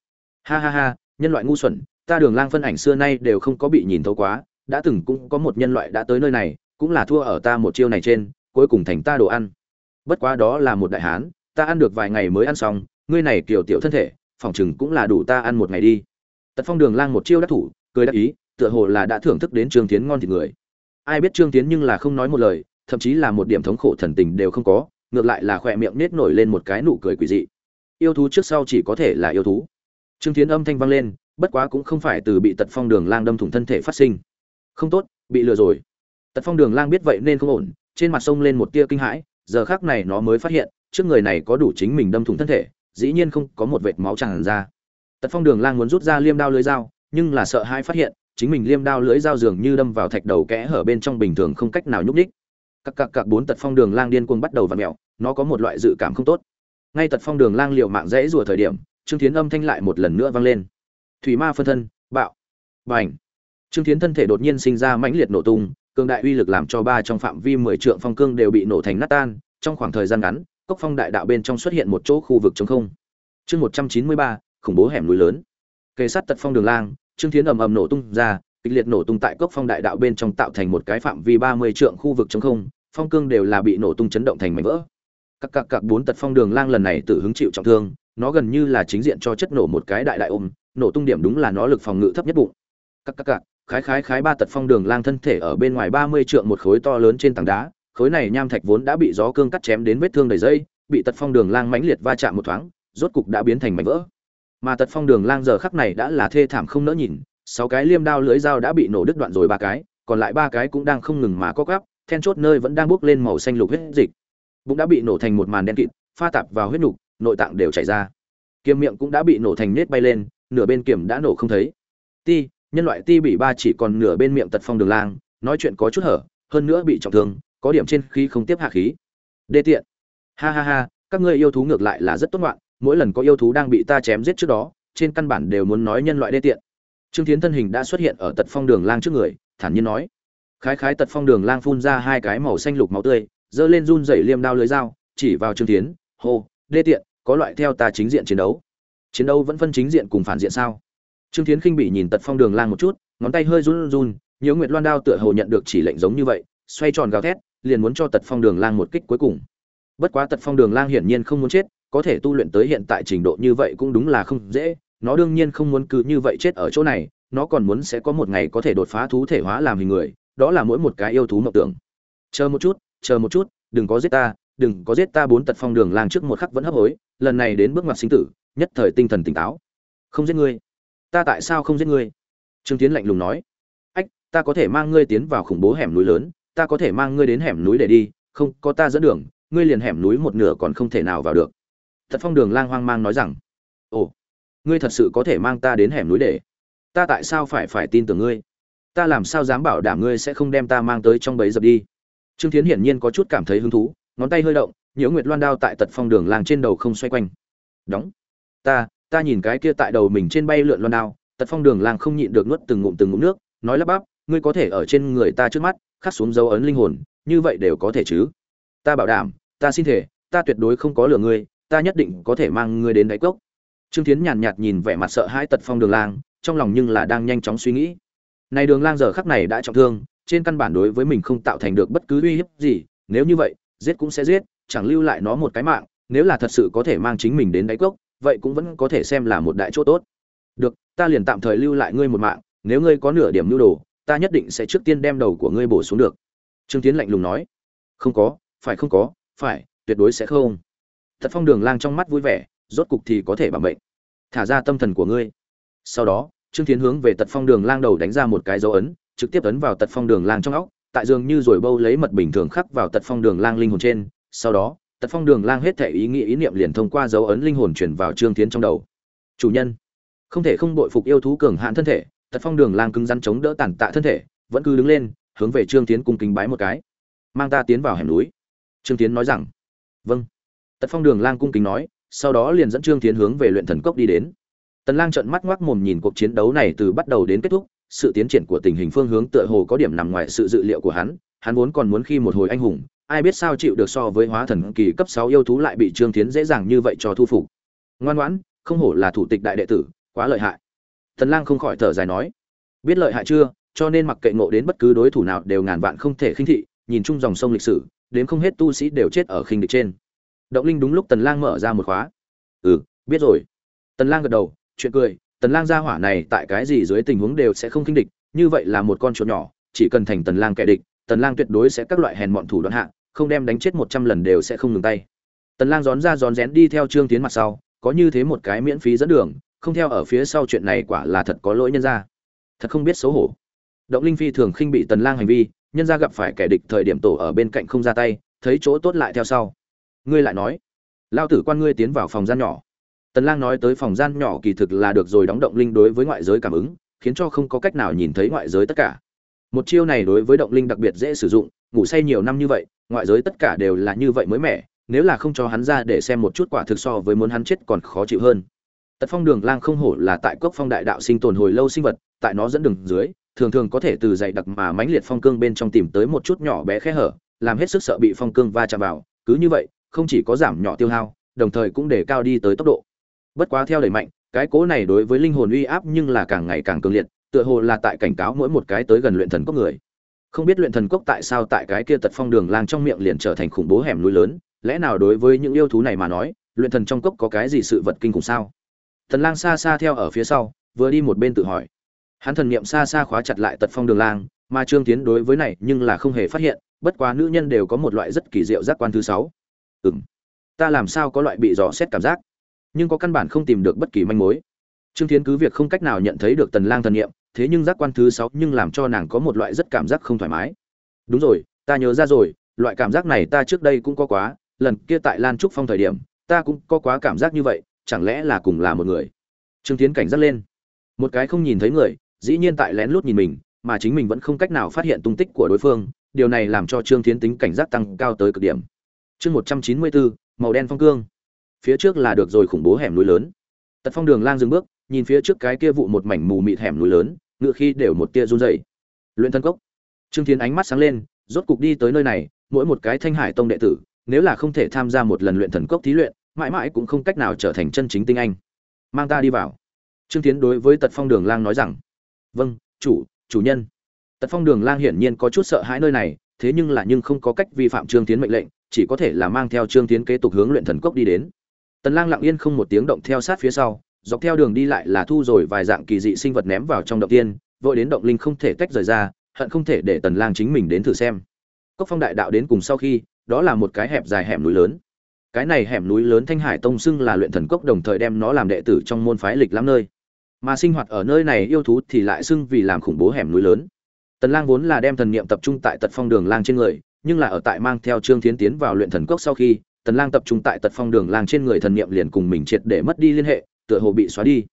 Ha ha ha, nhân loại ngu xuẩn, ta đường lang phân ảnh xưa nay đều không có bị nhìn thấu quá, đã từng cũng có một nhân loại đã tới nơi này, cũng là thua ở ta một chiêu này trên, cuối cùng thành ta đồ ăn. Bất quá đó là một đại hán, ta ăn được vài ngày mới ăn xong, ngươi này kiểu tiểu thân thể, phòng chừng cũng là đủ ta ăn một ngày đi. Tật phong đường lang một chiêu đắc thủ, cười đắc ý, tựa hồ là đã thưởng thức đến trương tiến ngon thịt người. Ai biết trương tiến nhưng là không nói một lời thậm chí là một điểm thống khổ thần tình đều không có, ngược lại là khỏe miệng nết nổi lên một cái nụ cười quỷ dị. Yêu thú trước sau chỉ có thể là yêu thú. Trương tiến âm thanh vang lên, bất quá cũng không phải từ bị tật phong đường lang đâm thủng thân thể phát sinh. Không tốt, bị lừa rồi. Tật phong đường lang biết vậy nên không ổn, trên mặt sông lên một tia kinh hãi, giờ khác này nó mới phát hiện, trước người này có đủ chính mình đâm thủng thân thể, dĩ nhiên không có một vệt máu tràn ra. Tật phong đường lang muốn rút ra liêm đao lưới dao, nhưng là sợ hai phát hiện, chính mình liêm đao lưới dao dường như đâm vào thạch đầu kẽ hở bên trong bình thường không cách nào nhúc ních các cặc cặc bốn tật phong đường lang điên cuồng bắt đầu vặn mèo, nó có một loại dự cảm không tốt. Ngay tật phong đường lang liều mạng rẽ rùa thời điểm trương tiến âm thanh lại một lần nữa vang lên. Thủy ma phân thân bạo bảnh. trương tiến thân thể đột nhiên sinh ra mãnh liệt nổ tung cường đại uy lực làm cho ba trong phạm vi mười trượng phong cương đều bị nổ thành nát tan. Trong khoảng thời gian ngắn cốc phong đại đạo bên trong xuất hiện một chỗ khu vực trống không. Chương một trăm chín mươi ba khủng bố hẻm núi lớn. Kề sát tật phong đường lang trương tiến ầm ầm nổ tung ra kịch liệt nổ tung tại cốc phong đại đạo bên trong tạo thành một cái phạm vi ba mươi trượng khu vực trống không, phong cương đều là bị nổ tung chấn động thành mảnh vỡ. Các các các bốn tật phong đường lang lần này tự hứng chịu trọng thương, nó gần như là chính diện cho chất nổ một cái đại đại ôm, nổ tung điểm đúng là nó lực phòng ngự thấp nhất bụng. Các các các, khái khái khái ba tật phong đường lang thân thể ở bên ngoài ba mươi trượng một khối to lớn trên tảng đá, khối này nham thạch vốn đã bị gió cương cắt chém đến vết thương đầy dây, bị tật phong đường lang mãnh liệt va chạm một thoáng, rốt cục đã biến thành mảnh vỡ. Mà tật phong đường lang giờ khắc này đã là thê thảm không nỡ nhìn sáu cái liêm đao lưới dao đã bị nổ đứt đoạn rồi ba cái, còn lại ba cái cũng đang không ngừng mà co gắp then chốt nơi vẫn đang bốc lên màu xanh lục huyết dịch. Bụng đã bị nổ thành một màn đen kịt, pha tạp vào huyết nục nội tạng đều chảy ra. Kiềm miệng cũng đã bị nổ thành nết bay lên, nửa bên kiểm đã nổ không thấy. Ti, nhân loại ti bị ba chỉ còn nửa bên miệng tật phong đường lang, nói chuyện có chút hở, hơn nữa bị trọng thương, có điểm trên khí không tiếp hạ khí. Đê tiện. Ha ha ha, các ngươi yêu thú ngược lại là rất tốt ngoạn, mỗi lần có yêu thú đang bị ta chém giết trước đó, trên căn bản đều muốn nói nhân loại đê tiện trương tiến thân hình đã xuất hiện ở tật phong đường lang trước người, thản nhiên nói. Khái khái tật phong đường lang phun ra hai cái màu xanh lục máu tươi, giơ lên run rẩy liêm đao lưới dao, chỉ vào trương tiến hô, đê tiện, có loại theo ta chính diện chiến đấu. Chiến đấu vẫn phân chính diện cùng phản diện sao? Trương tiến khinh bị nhìn tật phong đường lang một chút, ngón tay hơi run run nhớ nguyệt loan đao tựa hồ nhận được chỉ lệnh giống như vậy, xoay tròn gào thét, liền muốn cho tật phong đường lang một kích cuối cùng. Bất quá tật phong đường lang hiển nhiên không muốn chết, có thể tu luyện tới hiện tại trình độ như vậy cũng đúng là không dễ nó đương nhiên không muốn cứ như vậy chết ở chỗ này, nó còn muốn sẽ có một ngày có thể đột phá thú thể hóa làm hình người, đó là mỗi một cái yêu thú mộng tưởng. Chờ một chút, chờ một chút, đừng có giết ta, đừng có giết ta bốn tật phong đường lang trước một khắc vẫn hấp hối, lần này đến bước ngoặt sinh tử, nhất thời tinh thần tỉnh táo. Không giết ngươi. Ta tại sao không giết ngươi? Trương tiến lạnh lùng nói. Ách, ta có thể mang ngươi tiến vào khủng bố hẻm núi lớn, ta có thể mang ngươi đến hẻm núi để đi, không, có ta dẫn đường, ngươi liền hẻm núi một nửa còn không thể nào vào được. Thật phong đường lang hoang mang nói rằng. Ồ ngươi thật sự có thể mang ta đến hẻm núi để? Ta tại sao phải phải tin tưởng ngươi? Ta làm sao dám bảo đảm ngươi sẽ không đem ta mang tới trong bẫy dập đi? Trương tiến hiển nhiên có chút cảm thấy hứng thú, ngón tay hơi động, nhiễu nguyệt loan đao tại tật phong đường lang trên đầu không xoay quanh. Đóng. Ta ta nhìn cái kia tại đầu mình trên bay lượn loan đao, tật phong đường lang không nhịn được nuốt từng ngụm từng ngụm nước, nói lắp bắp, ngươi có thể ở trên người ta trước mắt, khắc xuống dấu ấn linh hồn, như vậy đều có thể chứ? Ta bảo đảm, ta xin thể, ta tuyệt đối không có lừa ngươi, ta nhất định có thể mang ngươi đến đáy cốc trương tiến nhàn nhạt nhìn vẻ mặt sợ hãi tật phong đường lang, trong lòng nhưng là đang nhanh chóng suy nghĩ. Này đường lang giờ khắc này đã trọng thương, trên căn bản đối với mình không tạo thành được bất cứ uy hiếp gì, nếu như vậy, giết cũng sẽ giết, chẳng lưu lại nó một cái mạng, nếu là thật sự có thể mang chính mình đến đáy cốc, vậy cũng vẫn có thể xem là một đại chỗ tốt. Được, ta liền tạm thời lưu lại ngươi một mạng, nếu ngươi có nửa điểm nhu đồ, ta nhất định sẽ trước tiên đem đầu của ngươi bổ xuống được. Trương tiến lạnh lùng nói. Không có, phải không có, phải, tuyệt đối sẽ không. Thật phong đường lang trong mắt vui vẻ rốt cục thì có thể bảo mệnh. Thả ra tâm thần của ngươi. Sau đó, trương tiến hướng về tật phong đường lang đầu đánh ra một cái dấu ấn, trực tiếp ấn vào tật phong đường lang trong óc, tại giường như rồi bâu lấy mật bình thường khắc vào tật phong đường lang linh hồn trên. Sau đó, tật phong đường lang hết thể ý nghĩ ý niệm liền thông qua dấu ấn linh hồn chuyển vào trương tiến trong đầu. Chủ nhân, không thể không bội phục yêu thú cường hạn thân thể, tật phong đường lang cứng rắn chống đỡ tàn tạ thân thể, vẫn cứ đứng lên, hướng về trương tiến cung kính bái một cái. Mang ta tiến vào hẻm núi. Trương tiến nói rằng vâng. Tật phong đường lang cung kính nói sau đó liền dẫn trương thiến hướng về luyện thần cốc đi đến. Tần lang trợn mắt ngoác mồm nhìn cuộc chiến đấu này từ bắt đầu đến kết thúc, sự tiến triển của tình hình phương hướng tựa hồ có điểm nằm ngoài sự dự liệu của hắn hắn vốn còn muốn khi một hồi anh hùng, ai biết sao chịu được so với hóa thần kỳ cấp 6 yêu thú lại bị trương thiến dễ dàng như vậy cho thu phục. Ngoan ngoãn, không hổ là thủ tịch đại đệ tử, quá lợi hại. Tần lang không khỏi thở dài nói, biết lợi hại chưa, cho nên mặc kệ ngộ đến bất cứ đối thủ nào đều ngàn vạn không thể khinh thị, nhìn chung dòng sông lịch sử, đến không hết tu sĩ đều chết ở khinh địch trên động linh đúng lúc tần lang mở ra một khóa. Ừ biết rồi. Tần lang gật đầu, chuyện cười, tần lang gia hỏa này tại cái gì dưới tình huống đều sẽ không kinh địch, như vậy là một con chuột nhỏ, chỉ cần thành tần lang kẻ địch, tần lang tuyệt đối sẽ các loại hèn mọn thủ đoạn hạ, không đem đánh chết 100 lần đều sẽ không ngừng tay. Tần lang gión ra gión rén đi theo trương tiến mặt sau, có như thế một cái miễn phí dẫn đường, không theo ở phía sau chuyện này quả là thật có lỗi nhân gia. Thật không biết xấu hổ. Động linh phi thường khinh bị tần lang hành vi, nhân gia gặp phải kẻ địch thời điểm tổ ở bên cạnh không ra tay, thấy chỗ tốt lại theo sau ngươi lại nói. Lao tử quan ngươi tiến vào phòng gian nhỏ. Tần lang nói tới phòng gian nhỏ kỳ thực là được rồi đóng động linh đối với ngoại giới cảm ứng, khiến cho không có cách nào nhìn thấy ngoại giới tất cả. Một chiêu này đối với động linh đặc biệt dễ sử dụng, ngủ say nhiều năm như vậy, ngoại giới tất cả đều là như vậy mới mẻ, nếu là không cho hắn ra để xem một chút quả thực so với muốn hắn chết còn khó chịu hơn. Tật phong đường lang không hổ là tại cốc phong đại đạo sinh tồn hồi lâu sinh vật, tại nó dẫn đường dưới, thường thường có thể từ dày đặc mà mãnh liệt phong cương bên trong tìm tới một chút nhỏ bé khe hở, làm hết sức sợ bị phong cương va chạm vào, cứ như vậy không chỉ có giảm nhỏ tiêu hao, đồng thời cũng để cao đi tới tốc độ. Bất quá theo đẩy mạnh, cái cố này đối với linh hồn uy áp nhưng là càng ngày càng cường liệt, tựa hồ là tại cảnh cáo mỗi một cái tới gần luyện thần cốc người. Không biết luyện thần cốc tại sao tại cái kia tật phong đường lang trong miệng liền trở thành khủng bố hẻm núi lớn, lẽ nào đối với những yêu thú này mà nói, luyện thần trong cốc có cái gì sự vật kinh khủng sao? Thần lang xa xa theo ở phía sau, vừa đi một bên tự hỏi. Hắn thần niệm xa xa khóa chặt lại tật phong đường lang, mà trương tiến đối với này nhưng là không hề phát hiện, bất quá nữ nhân đều có một loại rất kỳ diệu giác quan thứ sáu ừm. Ta làm sao có loại bị dò xét cảm giác? Nhưng có căn bản không tìm được bất kỳ manh mối. Trương Thiến cứ việc không cách nào nhận thấy được tần lang thần niệm, thế nhưng giác quan thứ sáu nhưng làm cho nàng có một loại rất cảm giác không thoải mái. Đúng rồi, ta nhớ ra rồi, loại cảm giác này ta trước đây cũng có quá, lần kia tại lan trúc phong thời điểm, ta cũng có quá cảm giác như vậy, chẳng lẽ là cùng là một người? Trương Thiến cảnh giác lên. Một cái không nhìn thấy người, dĩ nhiên tại lén lút nhìn mình, mà chính mình vẫn không cách nào phát hiện tung tích của đối phương, điều này làm cho trương Thiến tính cảnh giác tăng cao tới cực điểm chương một trăm chín mươi bốn, màu đen phong cương. Phía trước là được rồi khủng bố hẻm núi lớn. Tật phong đường lang dừng bước, nhìn phía trước cái kia vụ một mảnh mù mịt hẻm núi lớn, ngựa khi đều một tia run rẩy. Luyện thân cốc. Trương tiến ánh mắt sáng lên, rốt cục đi tới nơi này, mỗi một cái thanh hải tông đệ tử, nếu là không thể tham gia một lần luyện thần cốc thí luyện, mãi mãi cũng không cách nào trở thành chân chính tinh anh. Mang ta đi vào. Trương tiến đối với tật phong đường lang nói rằng vâng chủ chủ nhân. Tật phong đường lang hiển nhiên có chút sợ hãi nơi này, thế nhưng là nhưng không có cách vi phạm trương tiến mệnh lệnh chỉ có thể là mang theo trương tiến kế tục hướng luyện thần cốc đi đến. Tần lang lặng yên không một tiếng động theo sát phía sau, dọc theo đường đi lại là thu rồi vài dạng kỳ dị sinh vật ném vào trong động tiên, vội đến động linh không thể tách rời ra, hận không thể để tần lang chính mình đến thử xem. Cốc phong đại đạo đến cùng sau khi, đó là một cái hẹp dài hẻm núi lớn. Cái này hẻm núi lớn thanh hải tông xưng là luyện thần cốc đồng thời đem nó làm đệ tử trong môn phái lịch lắm nơi. Mà sinh hoạt ở nơi này yêu thú thì lại xưng vì làm khủng bố hẻm núi lớn. Tần lang vốn là đem thần niệm tập trung tại tật phong đường lang trên người nhưng là ở tại mang theo trương thiến tiến vào luyện thần cốc sau khi, tần lang tập trung tại tật phong đường lang trên người thần niệm liền cùng mình triệt để mất đi liên hệ, tựa hồ bị xóa đi.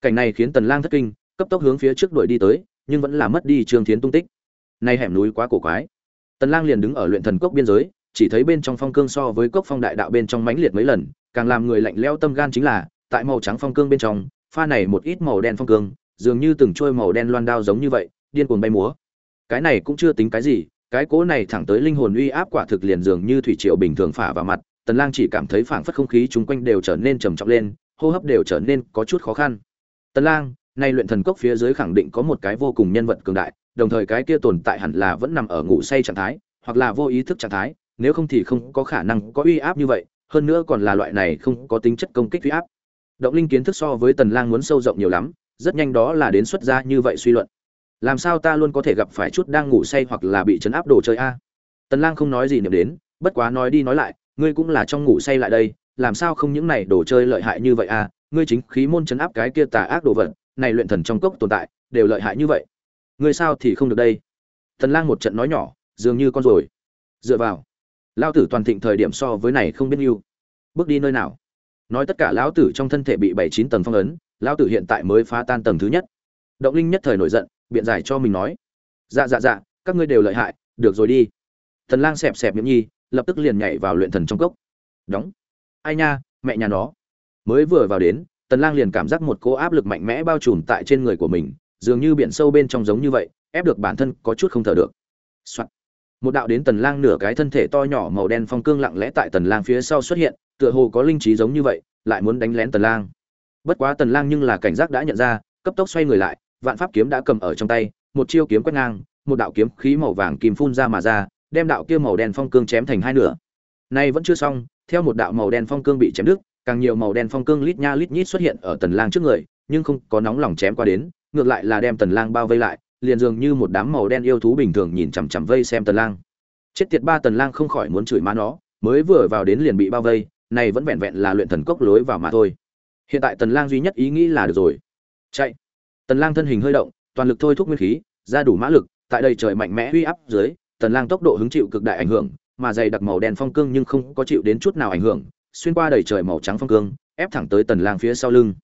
Cảnh này khiến tần lang thất kinh, cấp tốc hướng phía trước đuổi đi tới, nhưng vẫn là mất đi trương thiến tung tích. Nay hẻm núi quá cổ quái. Tần lang liền đứng ở luyện thần cốc biên giới, chỉ thấy bên trong phong cương so với cốc phong đại đạo bên trong mãnh liệt mấy lần, càng làm người lạnh lẽo tâm gan chính là, tại màu trắng phong cương bên trong, pha này một ít màu đen phong cương, dường như từng trôi màu đen loan đao giống như vậy, điên cuồng bay múa. Cái này cũng chưa tính cái gì cái cố này thẳng tới linh hồn uy áp quả thực liền dường như thủy triều bình thường phả vào mặt, tần lang chỉ cảm thấy phảng phất không khí chung quanh đều trở nên trầm trọng lên, hô hấp đều trở nên có chút khó khăn. Tần lang, nay luyện thần cốc phía dưới khẳng định có một cái vô cùng nhân vật cường đại, đồng thời cái kia tồn tại hẳn là vẫn nằm ở ngủ say trạng thái, hoặc là vô ý thức trạng thái, nếu không thì không có khả năng có uy áp như vậy, hơn nữa còn là loại này không có tính chất công kích uy áp. Động linh kiến thức so với tần lang muốn sâu rộng nhiều lắm, rất nhanh đó là đến xuất ra như vậy suy luận làm sao ta luôn có thể gặp phải chút đang ngủ say hoặc là bị chấn áp đồ chơi a? Tần lang không nói gì niệm đến, bất quá nói đi nói lại, ngươi cũng là trong ngủ say lại đây, làm sao không những này đồ chơi lợi hại như vậy a? Ngươi chính khí môn chấn áp cái kia tà ác đồ vật, này luyện thần trong cốc tồn tại, đều lợi hại như vậy. Ngươi sao thì không được đây? Tần lang một trận nói nhỏ, dường như con rồi. Dựa vào lao tử toàn thịnh thời điểm so với này không biết yêu bước đi nơi nào? Nói tất cả lão tử trong thân thể bị bảy chín tầng phong ấn, lão tử hiện tại mới phá tan tầng thứ nhất. Động linh nhất thời nổi giận biện giải cho mình nói. Dạ dạ dạ các ngươi đều lợi hại, được rồi đi. Thần lang xẹp xẹp miệng nhi, lập tức liền nhảy vào luyện thần trong cốc. Đóng. Ai nha, mẹ nhà nó. Mới vừa vào đến tần lang liền cảm giác một cỗ áp lực mạnh mẽ bao trùm tại trên người của mình, dường như biển sâu bên trong giống như vậy, ép được bản thân có chút không thở được. Soạn. một đạo đến tần lang nửa cái thân thể to nhỏ màu đen phong cương lặng lẽ tại tần lang phía sau xuất hiện, tựa hồ có linh trí giống như vậy, lại muốn đánh lén tần lang. Bất quá tần lang nhưng là cảnh giác đã nhận ra, cấp tốc xoay người lại vạn pháp kiếm đã cầm ở trong tay, một chiêu kiếm quét ngang, một đạo kiếm khí màu vàng kim phun ra mà ra, đem đạo kia màu đen phong cương chém thành hai nửa. Nay vẫn chưa xong, theo một đạo màu đen phong cương bị chém đứt, càng nhiều màu đen phong cương lít nha lít nhít xuất hiện ở tần lang trước người, nhưng không có nóng lòng chém qua đến, ngược lại là đem tần lang bao vây lại, liền dường như một đám màu đen yêu thú bình thường nhìn chằm chằm vây xem tần lang. Chết tiệt ba tần lang không khỏi muốn chửi má nó, mới vừa vào đến liền bị bao vây, này vẫn vẹn vẹn là luyện thần cốc lối vào mà thôi. Hiện tại tần lang duy nhất ý nghĩ là được rồi. Chạy tần lang thân hình hơi động, toàn lực thôi thúc nguyên khí, ra đủ mã lực, tại đây trời mạnh mẽ uy áp dưới, tần lang tốc độ hứng chịu cực đại ảnh hưởng, mà dày đặc màu đen phong cương nhưng không có chịu đến chút nào ảnh hưởng, xuyên qua đầy trời màu trắng phong cương, ép thẳng tới tần lang phía sau lưng.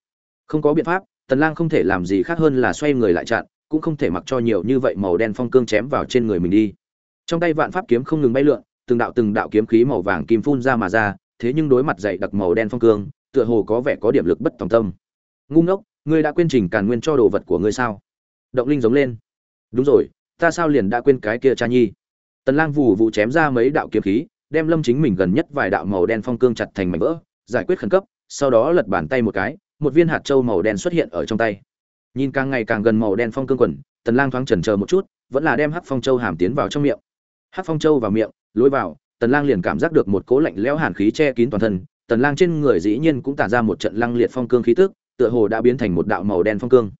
Không có biện pháp, tần lang không thể làm gì khác hơn là xoay người lại chặn, cũng không thể mặc cho nhiều như vậy màu đen phong cương chém vào trên người mình đi. Trong tay vạn pháp kiếm không ngừng bay lượn, từng đạo từng đạo kiếm khí màu vàng kim phun ra mà ra, thế nhưng đối mặt dày đặc màu đen phong cương, tựa hồ có vẻ có điểm lực bất tòng tâm. Ngu ngốc ngươi đã quên trình càn nguyên cho đồ vật của ngươi sao? Động linh giống lên. Đúng rồi, ta sao liền đã quên cái kia cha nhi? Tần lang vù vụ chém ra mấy đạo kiếm khí, đem lâm chính mình gần nhất vài đạo màu đen phong cương chặt thành mảnh vỡ, giải quyết khẩn cấp, sau đó lật bàn tay một cái, một viên hạt châu màu đen xuất hiện ở trong tay. Nhìn càng ngày càng gần màu đen phong cương quần, tần lang thoáng chần chờ một chút, vẫn là đem hắc phong châu hàm tiến vào trong miệng. Hắc phong châu vào miệng, lối vào, tần lang liền cảm giác được một cỗ lạnh lẽo hàn khí che kín toàn thân, tần lang trên người dĩ nhiên cũng tản ra một trận lăng liệt phong cương khí tức tựa hồ đã biến thành một đạo màu đen phong cương.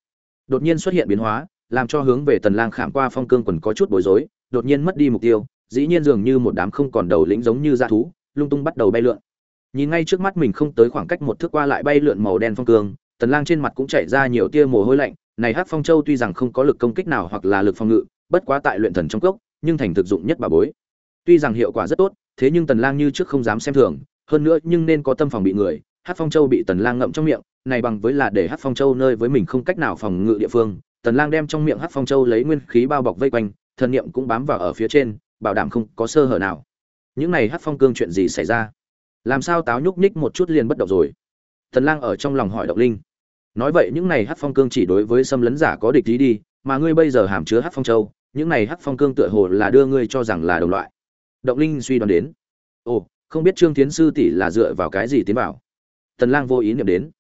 Đột nhiên xuất hiện biến hóa, làm cho hướng về tần lang khảm qua phong cương quần có chút bối rối, đột nhiên mất đi mục tiêu, dĩ nhiên dường như một đám không còn đầu lĩnh giống như dã thú, lung tung bắt đầu bay lượn. Nhìn ngay trước mắt mình không tới khoảng cách một thước qua lại bay lượn màu đen phong cương, tần lang trên mặt cũng chảy ra nhiều tia mồ hôi lạnh, này hắc phong châu tuy rằng không có lực công kích nào hoặc là lực phòng ngự, bất quá tại luyện thần trong cốc, nhưng thành thực dụng nhất bà bối. Tuy rằng hiệu quả rất tốt, thế nhưng tần lang như trước không dám xem thường, hơn nữa nhưng nên có tâm phòng bị người Hát phong châu bị tần lang ngậm trong miệng, này bằng với là để hát phong châu nơi với mình không cách nào phòng ngự địa phương, tần lang đem trong miệng hát phong châu lấy nguyên khí bao bọc vây quanh, thần niệm cũng bám vào ở phía trên, bảo đảm không có sơ hở nào. Những này hát phong cương chuyện gì xảy ra? Làm sao táo nhúc nhích một chút liền bất động rồi? Tần lang ở trong lòng hỏi động linh. Nói vậy những này hát phong cương chỉ đối với xâm lấn giả có địch ý đi, mà ngươi bây giờ hàm chứa hát phong châu, những này hát phong cương tựa hồ là đưa ngươi cho rằng là đồng loại. Động linh suy đoán đến. Ồ, không biết trương tiến sư tỷ là dựa vào cái gì tiến vào? Tần lang vô ý niệm đến.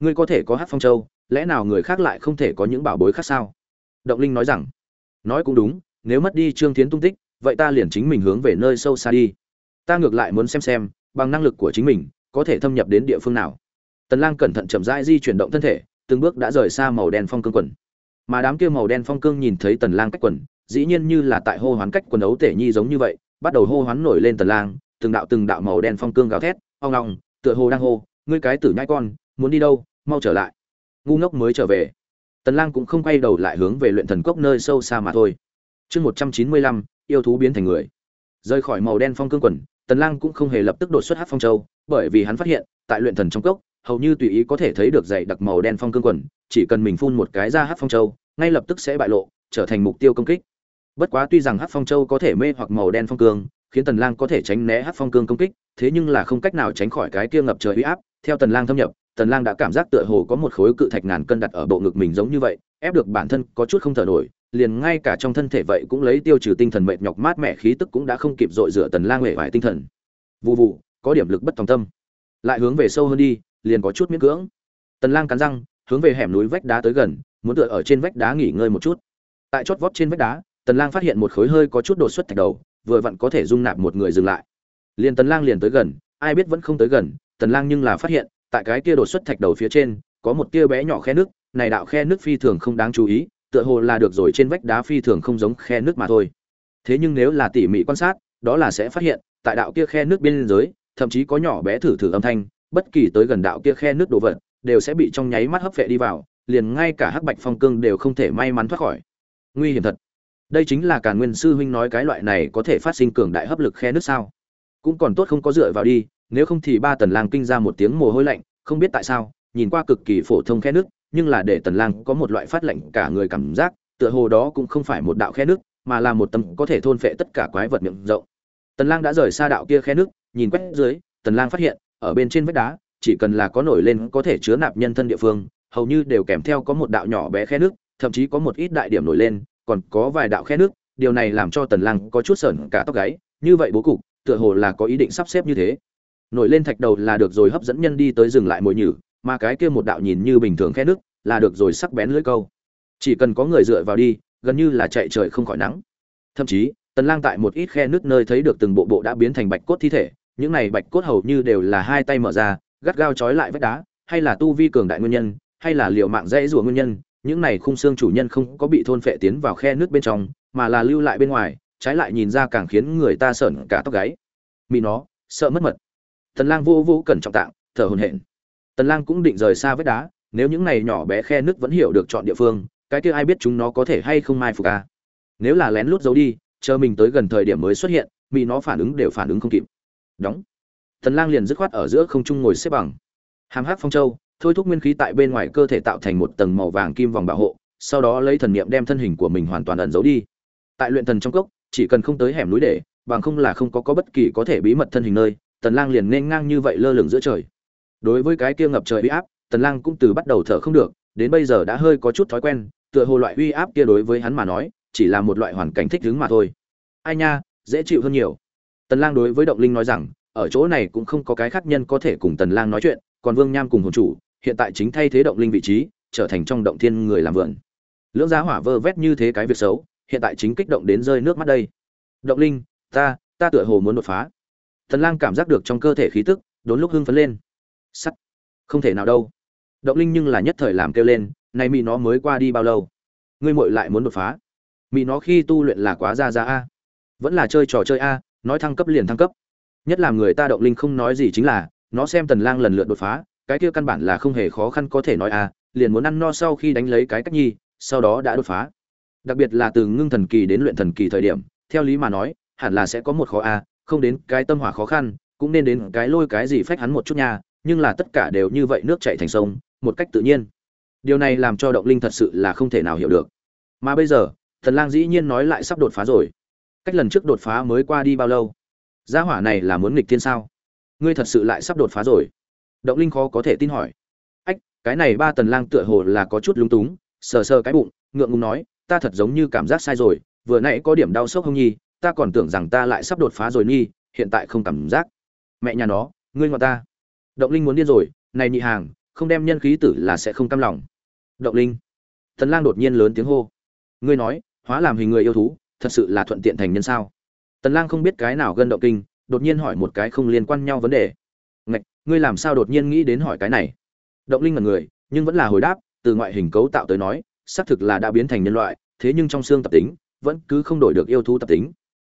Ngươi có thể có hắc phong châu, lẽ nào người khác lại không thể có những bảo bối khác sao? Động linh nói rằng, nói cũng đúng, nếu mất đi trương tiến tung tích, vậy ta liền chính mình hướng về nơi sâu xa đi. Ta ngược lại muốn xem xem, bằng năng lực của chính mình, có thể thâm nhập đến địa phương nào. Tần lang cẩn thận chậm rãi di chuyển động thân thể, từng bước đã rời xa màu đen phong cương quần. Mà đám kia màu đen phong cương nhìn thấy tần lang cách quần, dĩ nhiên như là tại hô hoán cách quần ấu tể nhi giống như vậy, bắt đầu hô hoán nổi lên tần lang, từng đạo từng đạo màu đen phong cương gào thét, ong ong, tựa hồ đang hô ngươi cái tử nhãi con muốn đi đâu mau trở lại. Ngu ngốc mới trở về. Tần lang cũng không quay đầu lại hướng về luyện thần cốc nơi sâu xa mà thôi. Chương 195, yêu thú biến thành người. Rời khỏi màu đen phong cương quần tần lang cũng không hề lập tức đột xuất hát phong châu bởi vì hắn phát hiện tại luyện thần trong cốc hầu như tùy ý có thể thấy được dày đặc màu đen phong cương quần chỉ cần mình phun một cái ra hát phong châu ngay lập tức sẽ bại lộ trở thành mục tiêu công kích. Bất quá tuy rằng hát phong châu có thể mê hoặc màu đen phong cương khiến tần lang có thể tránh né hát phong cương công kích thế nhưng là không cách nào tránh khỏi cái kia ngập trời uy áp theo tần lang thâm nhập, tần lang đã cảm giác tựa hồ có một khối cự thạch ngàn cân đặt ở bộ ngực mình giống như vậy, ép được bản thân có chút không thở nổi, liền ngay cả trong thân thể vậy cũng lấy tiêu trừ tinh thần mệt nhọc mát mẻ khí tức cũng đã không kịp dội rửa tần lang huệ vải tinh thần. Vụ vụ có điểm lực bất tòng tâm. Lại hướng về sâu hơn đi, liền có chút miễn cưỡng. Tần lang cắn răng, hướng về hẻm núi vách đá tới gần, muốn tựa ở trên vách đá nghỉ ngơi một chút. Tại chót vót trên vách đá, tần lang phát hiện một khối hơi có chút đột xuất thạch đầu, vừa vặn có thể dung nạp một người dừng lại. Liền tần lang liền tới gần, ai biết vẫn không tới gần tần lang nhưng là phát hiện, tại cái kia đột xuất thạch đầu phía trên, có một tia bé nhỏ khe nước, này đạo khe nước phi thường không đáng chú ý, tựa hồ là được rồi trên vách đá phi thường không giống khe nước mà thôi. Thế nhưng nếu là tỉ mỉ quan sát, đó là sẽ phát hiện, tại đạo kia khe nước bên dưới, thậm chí có nhỏ bé thử thử âm thanh, bất kỳ tới gần đạo kia khe nước đồ vật, đều sẽ bị trong nháy mắt hấp phệ đi vào, liền ngay cả hắc bạch phong cương đều không thể may mắn thoát khỏi. Nguy hiểm thật. Đây chính là cả nguyên sư huynh nói cái loại này có thể phát sinh cường đại hấp lực khe nước sao? Cũng còn tốt không có dựa vào đi nếu không thì ba tần lang kinh ra một tiếng mồ hôi lạnh, không biết tại sao, nhìn qua cực kỳ phổ thông khe nước, nhưng là để tần lang có một loại phát lạnh cả người cảm giác, tựa hồ đó cũng không phải một đạo khe nước, mà là một tầm có thể thôn phệ tất cả quái vật miệng rộng. Tần lang đã rời xa đạo kia khe nước, nhìn quét dưới, tần lang phát hiện, ở bên trên vách đá, chỉ cần là có nổi lên có thể chứa nạp nhân thân địa phương, hầu như đều kèm theo có một đạo nhỏ bé khe nước, thậm chí có một ít đại điểm nổi lên, còn có vài đạo khe nước, điều này làm cho tần lang có chút sởn cả tóc gáy, như vậy bố cục, tựa hồ là có ý định sắp xếp như thế nổi lên thạch đầu là được rồi hấp dẫn nhân đi tới dừng lại mồi nhử, mà cái kia một đạo nhìn như bình thường khe nước là được rồi sắc bén lưỡi câu. Chỉ cần có người dựa vào đi, gần như là chạy trời không khỏi nắng. Thậm chí, tần lang tại một ít khe nước nơi thấy được từng bộ bộ đã biến thành bạch cốt thi thể, những này bạch cốt hầu như đều là hai tay mở ra, gắt gao trói lại vách đá, hay là tu vi cường đại nguyên nhân, hay là liều mạng dễ rủa nguyên nhân, những này khung xương chủ nhân không có bị thôn phệ tiến vào khe nước bên trong, mà là lưu lại bên ngoài, trái lại nhìn ra càng khiến người ta sởn cả tóc gáy. Mị nó, sợ mất mật tần lang vô vô cẩn trọng tạng, thở hổn hển. Tần lang cũng định rời xa vết đá, nếu những này nhỏ bé khe nước vẫn hiểu được chọn địa phương, cái kia ai biết chúng nó có thể hay không mai phục a nếu là lén lút giấu đi, chờ mình tới gần thời điểm mới xuất hiện bị nó phản ứng đều phản ứng không kịp. Đóng. Tần lang liền dứt khoát ở giữa không trung ngồi xếp bằng. Hàm hắc phong châu, thôi thúc nguyên khí tại bên ngoài cơ thể tạo thành một tầng màu vàng kim vòng bảo hộ, sau đó lấy thần niệm đem thân hình của mình hoàn toàn ẩn giấu đi. Tại luyện thần trong cốc, chỉ cần không tới hẻm núi để, bằng không là không có có bất kỳ có thể bí mật thân hình nơi tần lang liền nên ngang như vậy lơ lửng giữa trời. Đối với cái kia ngập trời uy áp, tần lang cũng từ bắt đầu thở không được, đến bây giờ đã hơi có chút thói quen, tựa hồ loại uy áp kia đối với hắn mà nói, chỉ là một loại hoàn cảnh thích ứng mà thôi. Ai nha, dễ chịu hơn nhiều. Tần lang đối với động linh nói rằng, ở chỗ này cũng không có cái khác nhân có thể cùng tần lang nói chuyện, còn vương nham cùng hồn chủ, hiện tại chính thay thế động linh vị trí, trở thành trong động thiên người làm vườn. Lưỡng giá hỏa vơ vét như thế cái việc xấu, hiện tại chính kích động đến rơi nước mắt đây. Động linh, ta ta tựa hồ muốn đột phá tần lang cảm giác được trong cơ thể khí tức, đốn lúc hưng phấn lên. Sắt. Không thể nào đâu. Động linh nhưng là nhất thời làm kêu lên nay mỹ nó mới qua đi bao lâu? Ngươi muội lại muốn đột phá. Mỹ nó khi tu luyện là quá ra ra a. Vẫn là chơi trò chơi a, nói thăng cấp liền thăng cấp. Nhất là người ta động linh không nói gì chính là, nó xem tần lang lần lượt đột phá, cái kia căn bản là không hề khó khăn có thể nói a, liền muốn ăn no sau khi đánh lấy cái cách nhi, sau đó đã đột phá. Đặc biệt là từ ngưng thần kỳ đến luyện thần kỳ thời điểm, theo lý mà nói, hẳn là sẽ có một khó a không đến cái tâm hỏa khó khăn, cũng nên đến cái lôi cái gì phách hắn một chút nha, nhưng là tất cả đều như vậy nước chảy thành sông, một cách tự nhiên. Điều này làm cho động linh thật sự là không thể nào hiểu được. Mà bây giờ, thần lang dĩ nhiên nói lại sắp đột phá rồi. Cách lần trước đột phá mới qua đi bao lâu? Gia hỏa này là muốn nghịch thiên sao? Ngươi thật sự lại sắp đột phá rồi. Động linh khó có thể tin hỏi. Ách, cái này ba tần lang tựa hồ là có chút lúng túng, sờ sờ cái bụng, ngượng ngùng nói, ta thật giống như cảm giác sai rồi, vừa nãy có điểm đau sốc không nhi ta còn tưởng rằng ta lại sắp đột phá rồi nhi, hiện tại không cảm giác. Mẹ nhà nó, ngươi ngoại ta. Động linh muốn điên rồi, này nhị hàng, không đem nhân khí tử là sẽ không cam lòng. Động linh. Tần lang đột nhiên lớn tiếng hô. Ngươi nói, hóa làm hình người yêu thú, thật sự là thuận tiện thành nhân sao? Tần lang không biết cái nào gần động kinh, đột nhiên hỏi một cái không liên quan nhau vấn đề. Ngạch, ngươi làm sao đột nhiên nghĩ đến hỏi cái này? Động linh ngẩn người, nhưng vẫn là hồi đáp, từ ngoại hình cấu tạo tới nói, xác thực là đã biến thành nhân loại, thế nhưng trong xương tập tính, vẫn cứ không đổi được yêu thú tập tính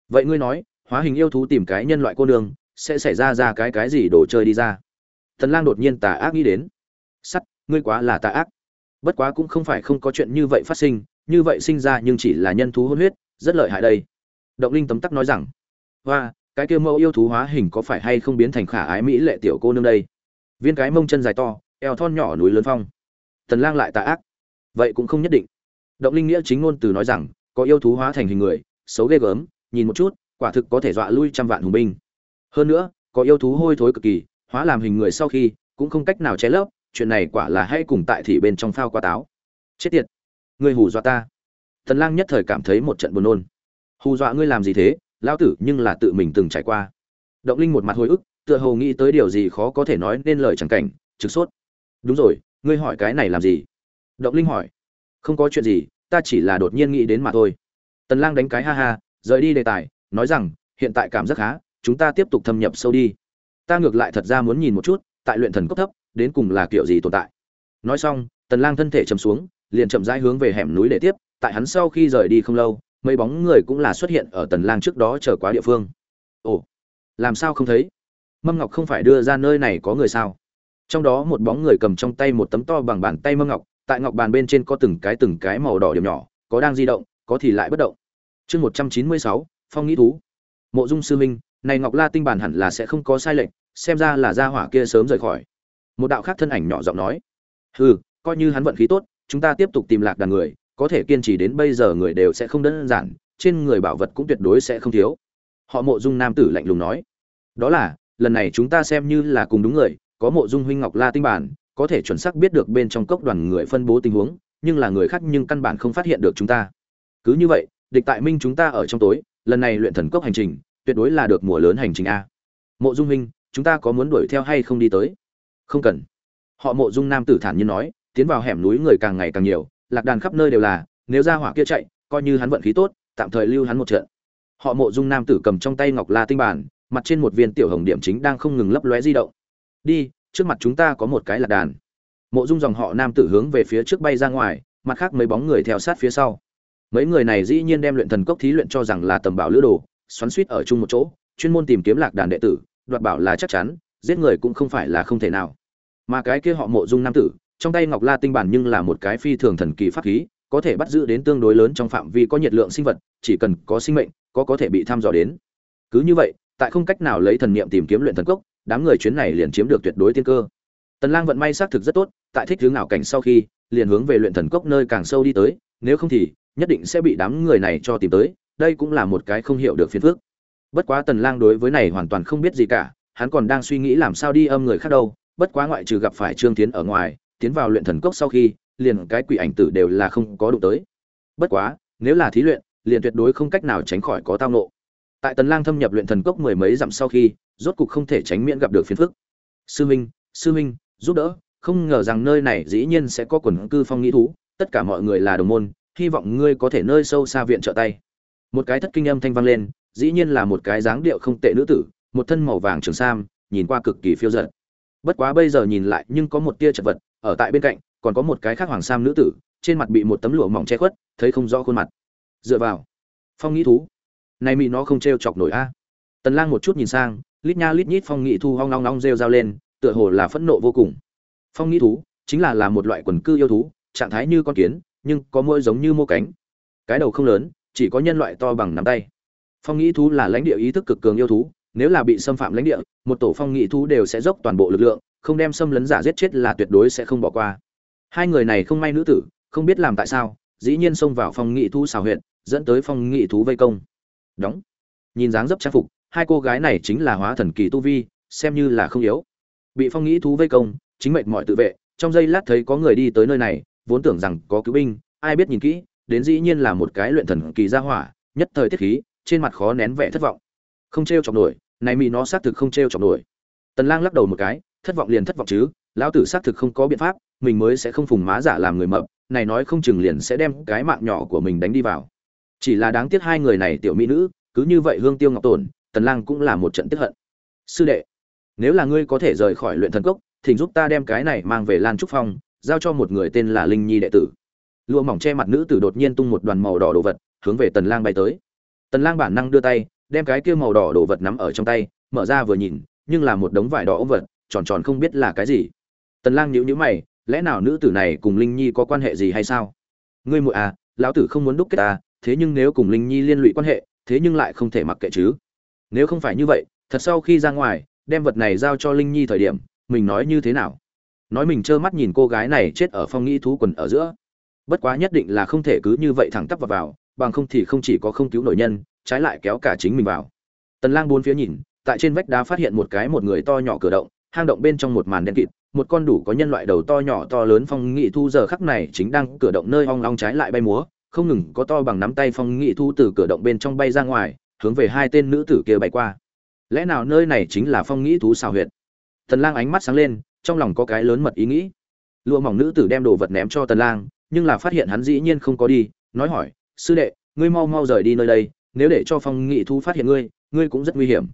vậy ngươi nói, hóa hình yêu thú tìm cái nhân loại cô nương, sẽ xảy ra ra cái cái gì đồ chơi đi ra? Thần lang đột nhiên tà ác nghĩ đến. Sắt, ngươi quá là tà ác. Bất quá cũng không phải không có chuyện như vậy phát sinh, như vậy sinh ra nhưng chỉ là nhân thú hôn huyết, rất lợi hại đây. Động linh tấm tắc nói rằng, hoa, cái kia mẫu yêu thú hóa hình có phải hay không biến thành khả ái mỹ lệ tiểu cô nương đây? Viên cái mông chân dài to, eo thon nhỏ núi lớn phong. Tần lang lại tà ác. Vậy cũng không nhất định. Động linh nghĩa chính ngôn từ nói rằng, có yêu thú hóa thành hình người, xấu ghê gớm nhìn một chút, quả thực có thể dọa lui trăm vạn hùng binh. Hơn nữa, có yêu thú hôi thối cực kỳ, hóa làm hình người sau khi, cũng không cách nào che lấp, chuyện này quả là hay cùng tại thị bên trong phao qua táo. Chết tiệt! Ngươi hù dọa ta. Tần lang nhất thời cảm thấy một trận buồn nôn. Hù dọa ngươi làm gì thế? Lão tử, nhưng là tự mình từng trải qua. Động linh một mặt hồi ức, tựa hồ nghĩ tới điều gì khó có thể nói nên lời chẳng cảnh, trực sốt. Đúng rồi, ngươi hỏi cái này làm gì? Động linh hỏi. Không có chuyện gì, ta chỉ là đột nhiên nghĩ đến mà thôi. Tần lang đánh cái ha ha rời đi đề tài, nói rằng, hiện tại cảm giác khá, chúng ta tiếp tục thâm nhập sâu đi. Ta ngược lại thật ra muốn nhìn một chút, tại luyện thần cấp thấp, đến cùng là kiểu gì tồn tại. Nói xong, tần lang thân thể chầm xuống, liền chậm rãi hướng về hẻm núi để tiếp, tại hắn sau khi rời đi không lâu, mấy bóng người cũng là xuất hiện ở tần lang trước đó chờ quá địa phương. Ồ, làm sao không thấy? Mâm ngọc không phải đưa ra nơi này có người sao? Trong đó một bóng người cầm trong tay một tấm to bằng bàn tay mâm ngọc, tại ngọc bàn bên trên có từng cái từng cái màu đỏ điểm nhỏ, có đang di động, có thì lại bất động chương một trăm chín mươi sáu, phong nghĩ thú. Mộ dung sư minh, này ngọc la tinh bản hẳn là sẽ không có sai lệch, xem ra là gia hỏa kia sớm rời khỏi. Một đạo khác thân ảnh nhỏ giọng nói. Hừ, coi như hắn vận khí tốt, chúng ta tiếp tục tìm lạc đàn người, có thể kiên trì đến bây giờ người đều sẽ không đơn giản, trên người bảo vật cũng tuyệt đối sẽ không thiếu. Họ mộ dung nam tử lạnh lùng nói. Đó là, lần này chúng ta xem như là cùng đúng người, có mộ dung huynh ngọc la tinh bản, có thể chuẩn xác biết được bên trong cốc đoàn người phân bố tình huống, nhưng là người khác nhưng căn bản không phát hiện được chúng ta. Cứ như vậy địch tại minh chúng ta ở trong tối, lần này luyện thần cốc hành trình, tuyệt đối là được mùa lớn hành trình a. Mộ dung minh chúng ta có muốn đuổi theo hay không đi tới? Không cần. Họ mộ dung nam tử thản nhiên nói, tiến vào hẻm núi người càng ngày càng nhiều, lạc đàn khắp nơi đều là, nếu ra hỏa kia chạy, coi như hắn vận khí tốt, tạm thời lưu hắn một trận. Họ mộ dung nam tử cầm trong tay ngọc la tinh bản mặt trên một viên tiểu hồng điểm chính đang không ngừng lấp lóe di động. Đi, trước mặt chúng ta có một cái lạc đàn. Mộ dung dòng họ nam tử hướng về phía trước bay ra ngoài, mặt khác mấy bóng người theo sát phía sau mấy người này dĩ nhiên đem luyện thần cốc thí luyện cho rằng là tầm bảo lữ đồ, xoắn suýt ở chung một chỗ, chuyên môn tìm kiếm lạc đàn đệ tử, đoạt bảo là chắc chắn, giết người cũng không phải là không thể nào. Mà cái kia họ mộ dung nam tử, trong tay ngọc la tinh bản nhưng là một cái phi thường thần kỳ pháp khí, có thể bắt giữ đến tương đối lớn trong phạm vi có nhiệt lượng sinh vật, chỉ cần có sinh mệnh, có có thể bị thăm dò đến. Cứ như vậy, tại không cách nào lấy thần niệm tìm kiếm luyện thần cốc, đám người chuyến này liền chiếm được tuyệt đối tiên cơ. Tần lang vận may xác thực rất tốt, tại thích hướng ảo cảnh sau khi, liền hướng về luyện thần cốc nơi càng sâu đi tới, nếu không thì nhất định sẽ bị đám người này cho tìm tới, đây cũng là một cái không hiểu được phiền phức. Bất quá tần lang đối với này hoàn toàn không biết gì cả, hắn còn đang suy nghĩ làm sao đi âm người khác đâu, bất quá ngoại trừ gặp phải trương tiến ở ngoài, tiến vào luyện thần cốc sau khi, liền cái quỷ ảnh tử đều là không có đụng tới. Bất quá, nếu là thí luyện, liền tuyệt đối không cách nào tránh khỏi có tao nộ. Tại tần lang thâm nhập luyện thần cốc mười mấy dặm sau khi, rốt cục không thể tránh miễn gặp được phiền phức. Sư minh sư minh, giúp đỡ, không ngờ rằng nơi này dĩ nhiên sẽ có quần cư phong nghĩ thú, tất cả mọi người là đồng môn hy vọng ngươi có thể nơi sâu xa viện trợ tay. Một cái thất kinh âm thanh vang lên, dĩ nhiên là một cái dáng điệu không tệ nữ tử, một thân màu vàng trường sam, nhìn qua cực kỳ phiêu giật bất quá bây giờ nhìn lại nhưng có một tia chật vật, ở tại bên cạnh, còn có một cái khác hoàng sam nữ tử, trên mặt bị một tấm lụa mỏng che khuất, thấy không rõ khuôn mặt. Dựa vào, phong nghĩ thú. Này mị nó không trêu chọc nổi a. Tần lang một chút nhìn sang, lít nha lít nhít phong nghị thu hoang long long rêu rao lên, tựa hồ là phẫn nộ vô cùng. Phong nghĩ thú, chính là là một loại quần cư yêu thú, trạng thái như con kiến nhưng có môi giống như mô cánh. Cái đầu không lớn, chỉ có nhân loại to bằng nắm tay. Phong nghĩ thú là lãnh địa ý thức cực cường yêu thú, nếu là bị xâm phạm lãnh địa, một tổ phong nghĩ thú đều sẽ dốc toàn bộ lực lượng, không đem xâm lấn giả giết chết là tuyệt đối sẽ không bỏ qua. Hai người này không may nữ tử, không biết làm tại sao, dĩ nhiên xông vào phong nghị thú xào huyện dẫn tới phong nghị thú vây công. Đóng. Nhìn dáng dấp trang phục, hai cô gái này chính là hóa thần kỳ tu vi, xem như là không yếu. Bị phong nghĩ thú vây công, chính mệnh mọi tự vệ, trong giây lát thấy có người đi tới nơi này vốn tưởng rằng có cứu binh, ai biết nhìn kỹ, đến dĩ nhiên là một cái luyện thần kỳ gia hỏa, nhất thời tiết khí, trên mặt khó nén vẻ thất vọng. Không t r e o chọc nổi, này mỹ nó xác thực không t r e o chọc nổi. Tần lang lắc đầu một cái, thất vọng liền thất vọng chứ, lão tử xác thực không có biện pháp, mình mới sẽ không phùng má giả làm người mập, này nói không chừng liền sẽ đem cái mạng nhỏ của mình đánh đi vào. Chỉ là đáng tiếc hai người này tiểu mỹ nữ, cứ như vậy hương tiêu ngọc tổn tần lang cũng là một trận tức hận. Sư đệ, nếu là ngươi có thể rời khỏi luyện thần cốc, thỉnh giúp ta đem cái này mang về lan trúc phong giao cho một người tên là linh nhi đệ tử. Lụa mỏng che mặt nữ tử đột nhiên tung một đoàn màu đỏ đồ vật, hướng về tần lang bay tới. Tần lang bản năng đưa tay, đem cái kia màu đỏ đồ vật nắm ở trong tay, mở ra vừa nhìn, nhưng là một đống vải đỏ ống vật, tròn tròn không biết là cái gì. Tần lang nhíu nhíu mày, lẽ nào nữ tử này cùng linh nhi có quan hệ gì hay sao? Ngươi muội à lão tử không muốn đúc kết ta, thế nhưng nếu cùng linh nhi liên lụy quan hệ, thế nhưng lại không thể mặc kệ chứ. Nếu không phải như vậy, thật sau khi ra ngoài, đem vật này giao cho linh nhi thời điểm, mình nói như thế nào? Nói mình trơ mắt nhìn cô gái này chết ở phong nghĩ thú quần ở giữa. Bất quá nhất định là không thể cứ như vậy thẳng tắp vào, vào bằng không thì không chỉ có không cứu nổi nhân trái lại kéo cả chính mình vào. Tần lang bốn phía nhìn tại trên vách đá phát hiện một cái một người to nhỏ cửa động hang động bên trong một màn đen kịt một con đủ có nhân loại đầu to nhỏ to lớn phong nghị thu giờ khắc này chính đang cửa động nơi ong long trái lại bay múa không ngừng có to bằng nắm tay phong nghị thu từ cửa động bên trong bay ra ngoài hướng về hai tên nữ tử kia bay qua. Lẽ nào nơi này chính là phong nghị thú xào huyệt? Tần lang ánh mắt sáng lên trong lòng có cái lớn mật ý nghĩ. Lụa mỏng nữ tử đem đồ vật ném cho tần lang, nhưng là phát hiện hắn dĩ nhiên không có đi, nói hỏi, sư đệ, ngươi mau mau rời đi nơi đây, nếu để cho phong nghị thu phát hiện ngươi ngươi cũng rất nguy hiểm.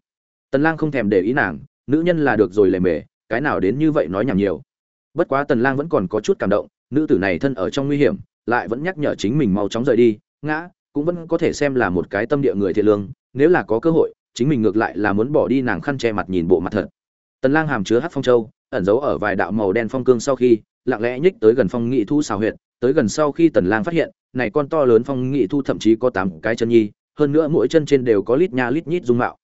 Tần lang không thèm để ý nàng, nữ nhân là được rồi lề mề, cái nào đến như vậy nói nhảm nhiều. Bất quá tần lang vẫn còn có chút cảm động, nữ tử này thân ở trong nguy hiểm, lại vẫn nhắc nhở chính mình mau chóng rời đi, ngã, cũng vẫn có thể xem là một cái tâm địa người thiện lương, nếu là có cơ hội, chính mình ngược lại là muốn bỏ đi nàng khăn che mặt nhìn bộ mặt thật. Tần lang hàm chứa hắc phong châu ẩn giấu ở vài đạo màu đen phong cương sau khi, lặng lẽ nhích tới gần phong nghị thu xào huyệt, tới gần sau khi tần lang phát hiện, này con to lớn phong nghị thu thậm chí có tám cái chân nhi, hơn nữa mỗi chân trên đều có lít nha lít nhít dung mạo.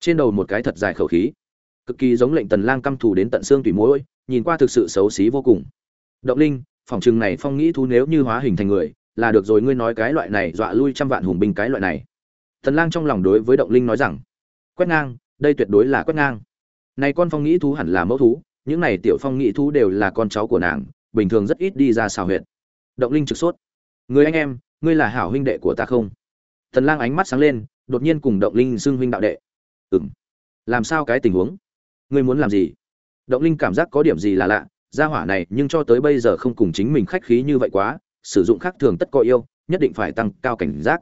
Trên đầu một cái thật dài khẩu khí, cực kỳ giống lệnh tần lang căm thù đến tận xương tủy mũi nhìn qua thực sự xấu xí vô cùng. Động linh, phòng trường này phong nghĩ thu nếu như hóa hình thành người, là được rồi, ngươi nói cái loại này dọa lui trăm vạn hùng binh cái loại này. Tần lang trong lòng đối với động linh nói rằng, quét ngang, đây tuyệt đối là quét ngang. Này con phong nghĩ thú hẳn là mẫu thú những này tiểu phong nghĩ thú đều là con cháu của nàng, bình thường rất ít đi ra xào huyệt. Động linh trực sốt. Người anh em, ngươi là hảo huynh đệ của ta không? Thần lang ánh mắt sáng lên, đột nhiên cùng động linh xưng huynh đạo đệ. Ừm. Làm sao cái tình huống? Ngươi muốn làm gì? Động linh cảm giác có điểm gì là lạ, gia hỏa này nhưng cho tới bây giờ không cùng chính mình khách khí như vậy quá, sử dụng khác thường tất có yêu, nhất định phải tăng cao cảnh giác.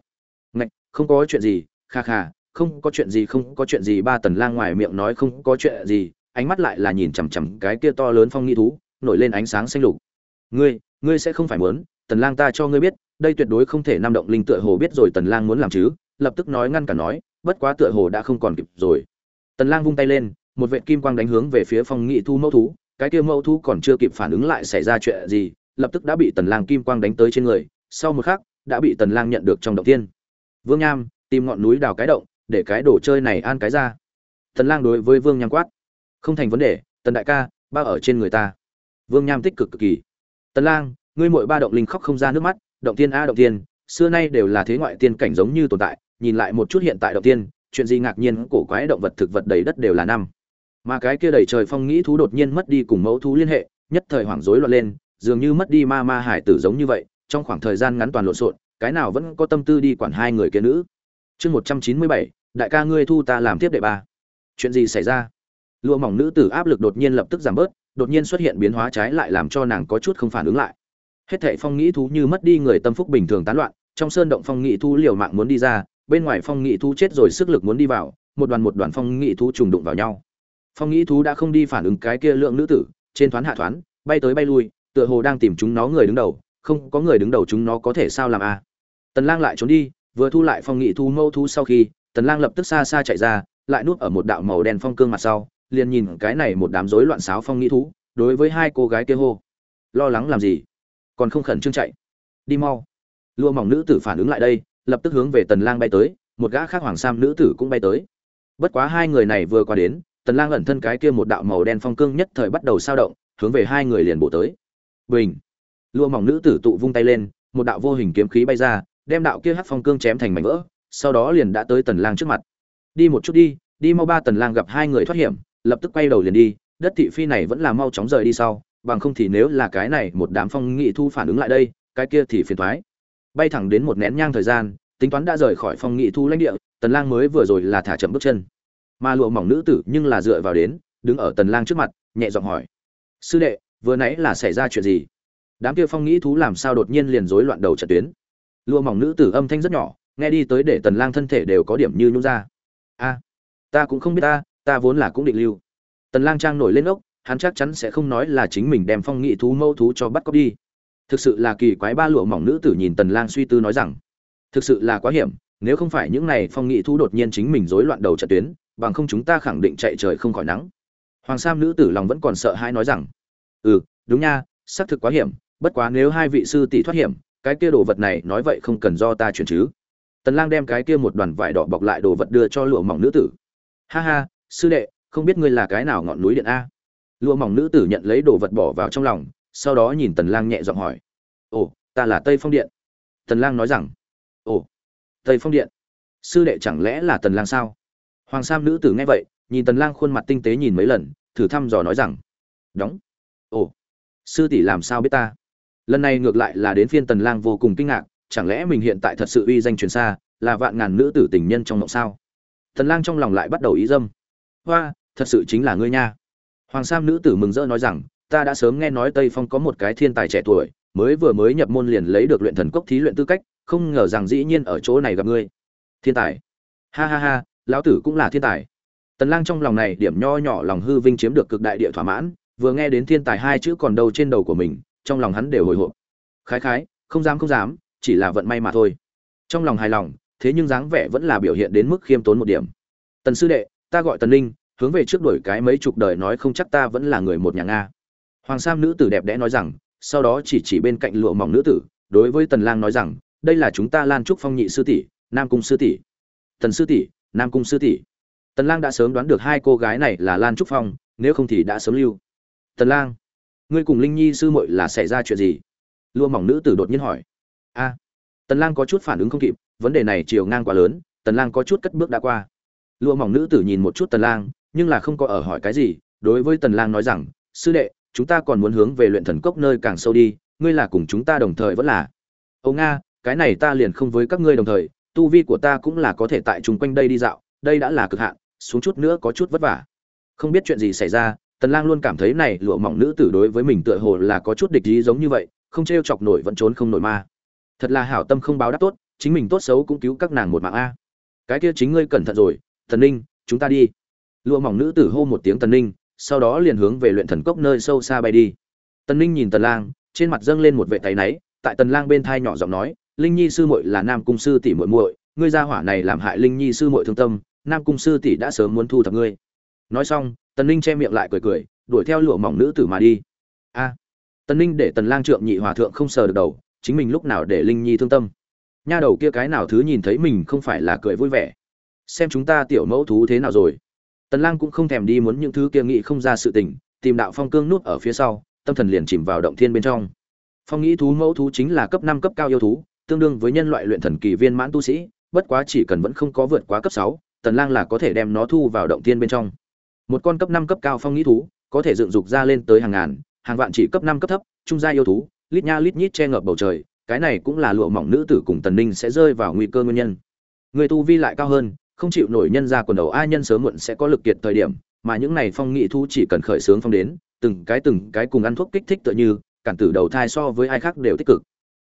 Ngạch, không có chuyện gì, kha kha, không có chuyện gì, không có chuyện gì, ba tần lang ngoài miệng nói không có chuyện gì ánh mắt lại là nhìn chằm chằm cái kia to lớn phong nghi thú, nổi lên ánh sáng xanh lục. Ngươi ngươi sẽ không phải muốn, tần lang ta cho ngươi biết, đây tuyệt đối không thể nam động linh tựa hồ biết rồi tần lang muốn làm chứ. Lập tức nói ngăn cả nói, bất quá tựa hồ đã không còn kịp rồi. Tần lang vung tay lên, một vệt kim quang đánh hướng về phía phong nghị thu mẫu thú, cái kia mẫu thú còn chưa kịp phản ứng lại xảy ra chuyện gì, lập tức đã bị tần lang kim quang đánh tới trên người, sau một khắc, đã bị tần lang nhận được trong động tiên vương nham, tìm ngọn núi đào cái động, để cái đồ chơi này an cái ra. Tần lang đối với vương nham quát không thành vấn đề, tần đại ca, ba ở trên người ta. Vương nham tích cực cực kỳ. Tần lang, ngươi muội ba động linh khóc không ra nước mắt, động tiên a động tiên, xưa nay đều là thế ngoại tiên cảnh giống như tồn tại, nhìn lại một chút hiện tại động tiên, chuyện gì ngạc nhiên, cổ quái động vật thực vật đầy đất đều là năm. Mà cái kia đầy trời phong nghĩ thú đột nhiên mất đi cùng mẫu thú liên hệ, nhất thời hoảng rối loạn lên, dường như mất đi ma ma hải tử giống như vậy, trong khoảng thời gian ngắn toàn lộn xộn, cái nào vẫn có tâm tư đi quản hai người kia nữ. Chương một trăm chín mươi bảy, đại ca ngươi thu ta làm tiếp đệ ba. Chuyện gì xảy ra? Lụa mỏng nữ tử áp lực đột nhiên lập tức giảm bớt, đột nhiên xuất hiện biến hóa trái lại làm cho nàng có chút không phản ứng lại hết thệ phong nghĩ thú như mất đi người tâm phúc bình thường tán loạn, trong sơn động phong nghĩ thú liều mạng muốn đi ra, bên ngoài phong nghĩ thú chết rồi sức lực muốn đi vào, một đoàn một đoàn phong nghĩ thú trùng đụng vào nhau phong nghĩ thú đã không đi phản ứng cái kia lượng nữ tử, trên thoán hạ thoán bay tới bay lui, tựa hồ đang tìm chúng nó người đứng đầu, không có người đứng đầu chúng nó có thể sao làm a à. tần lang lại trốn đi, vừa thu lại phong nghĩ thú mâu thú sau khi, tần lang lập tức xa xa chạy ra, lại nuốt ở một đạo màu đen phong cương mặt sau liền nhìn cái này một đám rối loạn sáo phong nghĩ thú, đối với hai cô gái kia hô, lo lắng làm gì? Còn không khẩn trương chạy. Đi mau. Lua mỏng nữ tử phản ứng lại đây, lập tức hướng về tần lang bay tới, một gã khác hoàng sam nữ tử cũng bay tới. Bất quá hai người này vừa qua đến, tần lang ẩn thân cái kia một đạo màu đen phong cương nhất thời bắt đầu sao động, hướng về hai người liền bổ tới. Bình! Lụa mỏng nữ tử tụ vung tay lên, một đạo vô hình kiếm khí bay ra, đem đạo kia hắc phong cương chém thành mảnh vỡ, sau đó liền đã tới tần lang trước mặt. Đi một chút đi đi mau ba tần lang gặp hai người thoát hiểm lập tức quay đầu liền đi, đất thị phi này vẫn là mau chóng rời đi sau, bằng không thì nếu là cái này một đám phong nghị thu phản ứng lại đây, cái kia thì phiền toái. Bay thẳng đến một nén nhang thời gian, tính toán đã rời khỏi phong nghị thu lãnh địa, tần lang mới vừa rồi là thả chậm bước chân. Mà lụa mỏng nữ tử nhưng là dựa vào đến, đứng ở tần lang trước mặt, nhẹ giọng hỏi. Sư đệ, vừa nãy là xảy ra chuyện gì? Đám kia phong nghĩ thú làm sao đột nhiên liền rối loạn đầu trận tuyến? Lụa mỏng nữ tử âm thanh rất nhỏ, nghe đi tới để tần lang thân thể đều có điểm như nhũ ra. A, ta cũng không biết ta ta vốn là cũng định lưu. Tần lang trang nổi lên ốc, hắn chắc chắn sẽ không nói là chính mình đem phong nghị thú mâu thú cho bắt cóc đi. Thực sự là kỳ quái ba lụa mỏng nữ tử nhìn tần lang suy tư nói rằng, thực sự là quá hiểm, nếu không phải những này phong nghị thú đột nhiên chính mình rối loạn đầu trận tuyến, bằng không chúng ta khẳng định chạy trời không khỏi nắng. Hoàng sam nữ tử lòng vẫn còn sợ hãi nói rằng ừ đúng nha, xác thực quá hiểm, bất quá nếu hai vị sư tỷ thoát hiểm, cái kia đồ vật này nói vậy không cần do ta chuyển chứ. Tần lang đem cái kia một đoàn vải đỏ bọc lại đồ vật đưa cho lụa mỏng nữ tử. Ha ha sư đệ, không biết ngươi là cái nào ngọn núi điện a? Lụa mỏng nữ tử nhận lấy đồ vật bỏ vào trong lòng, sau đó nhìn tần lang nhẹ giọng hỏi, ồ, ta là tây phong điện. Tần lang nói rằng, ồ, tây phong điện? Sư đệ chẳng lẽ là tần lang sao? Hoàng sam nữ tử nghe vậy, nhìn tần lang khuôn mặt tinh tế nhìn mấy lần, thử thăm dò nói rằng, đóng. Ồ, sư tỷ làm sao biết ta? Lần này ngược lại là đến phiên tần lang vô cùng kinh ngạc, chẳng lẽ mình hiện tại thật sự uy danh truyền xa, là vạn ngàn nữ tử tình nhân trong mộng sao? Tần lang trong lòng lại bắt đầu ý dâm hoa, thật sự chính là ngươi nha. Hoàng sam nữ tử mừng rỡ nói rằng, ta đã sớm nghe nói tây phong có một cái thiên tài trẻ tuổi, mới vừa mới nhập môn liền lấy được luyện thần cốc thí luyện tư cách, không ngờ rằng dĩ nhiên ở chỗ này gặp ngươi. Thiên tài. Ha ha ha, lão tử cũng là thiên tài. Tần lang trong lòng này điểm nho nhỏ lòng hư vinh chiếm được cực đại địa thỏa mãn, vừa nghe đến thiên tài hai chữ còn đâu trên đầu của mình, trong lòng hắn đều hồi hộp. Khái khái, không dám không dám, chỉ là vận may mà thôi. Trong lòng hài lòng, thế nhưng dáng vẻ vẫn là biểu hiện đến mức khiêm tốn một điểm. Tần sư đệ ta gọi tần linh hướng về trước đuổi cái mấy chục đời nói không chắc ta vẫn là người một nhà nga. Hoàng sam nữ tử đẹp đẽ nói rằng, sau đó chỉ chỉ bên cạnh lụa mỏng nữ tử, đối với tần lang nói rằng, đây là chúng ta lan trúc phong nhị sư tỷ, nam cung sư tỷ. Tần sư tỷ, nam cung sư tỷ. Tần lang đã sớm đoán được hai cô gái này là lan trúc phong, nếu không thì đã sớm lưu. Tần lang, ngươi cùng linh nhi sư muội là xảy ra chuyện gì? Lụa mỏng nữ tử đột nhiên hỏi. A, tần lang có chút phản ứng không kịp, vấn đề này chiều ngang quá lớn, tần lang có chút cất bước đã qua lụa mỏng nữ tử nhìn một chút tần lang, nhưng là không có ở hỏi cái gì, đối với tần lang nói rằng, sư đệ, chúng ta còn muốn hướng về luyện thần cốc nơi càng sâu đi, ngươi là cùng chúng ta đồng thời vẫn là. Âu nga, cái này ta liền không với các ngươi đồng thời, tu vi của ta cũng là có thể tại chung quanh đây đi dạo, đây đã là cực hạn, xuống chút nữa có chút vất vả. Không biết chuyện gì xảy ra, tần lang luôn cảm thấy này lụa mỏng nữ tử đối với mình tựa hồ là có chút địch ý giống như vậy, không treo chọc nổi vẫn trốn không nổi ma. Thật là hảo tâm không báo đáp tốt, chính mình tốt xấu cũng cứu các nàng một mạng a. Cái kia chính ngươi cẩn thận rồi thần ninh, chúng ta đi. Lụa mỏng nữ tử hô một tiếng tần ninh sau đó liền hướng về luyện thần cốc nơi sâu xa bay đi. Tần ninh nhìn tần lang, trên mặt dâng lên một vệ tay náy, tại tần lang bên thai nhỏ giọng nói, linh nhi sư muội là nam cung sư tỷ muội muội, ngươi gia hỏa này làm hại linh nhi sư muội thương tâm, nam cung sư tỷ đã sớm muốn thu thập ngươi. Nói xong, tần ninh che miệng lại cười cười, đuổi theo lụa mỏng nữ tử mà đi. A! Tần ninh để tần lang trượng nhị hòa thượng không sờ được đầu, chính mình lúc nào để linh nhi thương tâm? Nha đầu kia cái nào thứ nhìn thấy mình không phải là cười vui vẻ? Xem chúng ta tiểu mẫu thú thế nào rồi. Tần lang cũng không thèm đi muốn những thứ kia nghĩ không ra sự tình tìm đạo phong cương nút ở phía sau tâm thần liền chìm vào động thiên bên trong. Phong nghĩ thú mẫu thú chính là cấp 5 cấp cao yêu thú tương đương với nhân loại luyện thần kỳ viên mãn tu sĩ bất quá chỉ cần vẫn không có vượt quá cấp 6, tần lang là có thể đem nó thu vào động thiên bên trong. Một con cấp 5 cấp cao phong nghĩ thú có thể dựng dục ra lên tới hàng ngàn hàng vạn chỉ cấp 5 cấp thấp trung gia yêu thú lít nha lít nhít che ngập bầu trời cái này cũng là lụa mỏng nữ tử cùng tần ninh sẽ rơi vào nguy cơ nguyên nhân. Người tu vi lại cao hơn không chịu nổi nhân ra quần đầu, ai nhân sớm muộn sẽ có lực kiệt thời điểm, mà những này phong nghị thu chỉ cần khởi sướng phong đến, từng cái từng cái cùng ăn thuốc kích thích tựa như, cản tử đầu thai so với ai khác đều tích cực.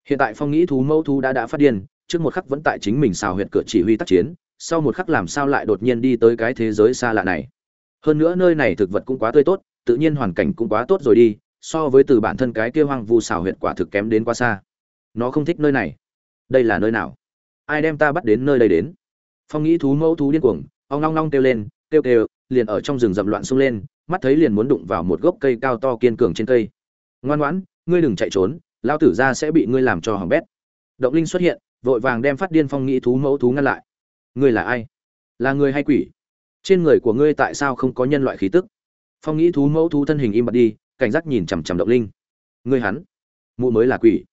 Hiện tại phong nghĩ thú, mẫu thú đã đã phát điên, trước một khắc vẫn tại chính mình xào huyệt cửa chỉ huy tác chiến, sau một khắc làm sao lại đột nhiên đi tới cái thế giới xa lạ này. Hơn nữa nơi này thực vật cũng quá tươi tốt, tự nhiên hoàn cảnh cũng quá tốt rồi đi, so với từ bản thân cái kia hoang vu xào huyệt quả thực kém đến quá xa. Nó không thích nơi này. Đây là nơi nào? Ai đem ta bắt đến nơi đây đến? Phong nghĩ thú mẫu thú điên cuồng, ong long long kêu lên, kêu kêu, liền ở trong rừng rậm loạn xông lên, mắt thấy liền muốn đụng vào một gốc cây cao to kiên cường trên cây. Ngoan ngoãn, ngươi đừng chạy trốn lao tử ra sẽ bị ngươi làm cho hỏng bét. Động linh xuất hiện, vội vàng đem phát điên phong nghĩ thú mẫu thú ngăn lại. Ngươi là ai? Là người hay quỷ? Trên người của ngươi tại sao không có nhân loại khí tức? Phong nghĩ thú mẫu thú thân hình im bặt đi, cảnh giác nhìn chằm chằm động linh. Ngươi hắn? Mụ mới là quỷ.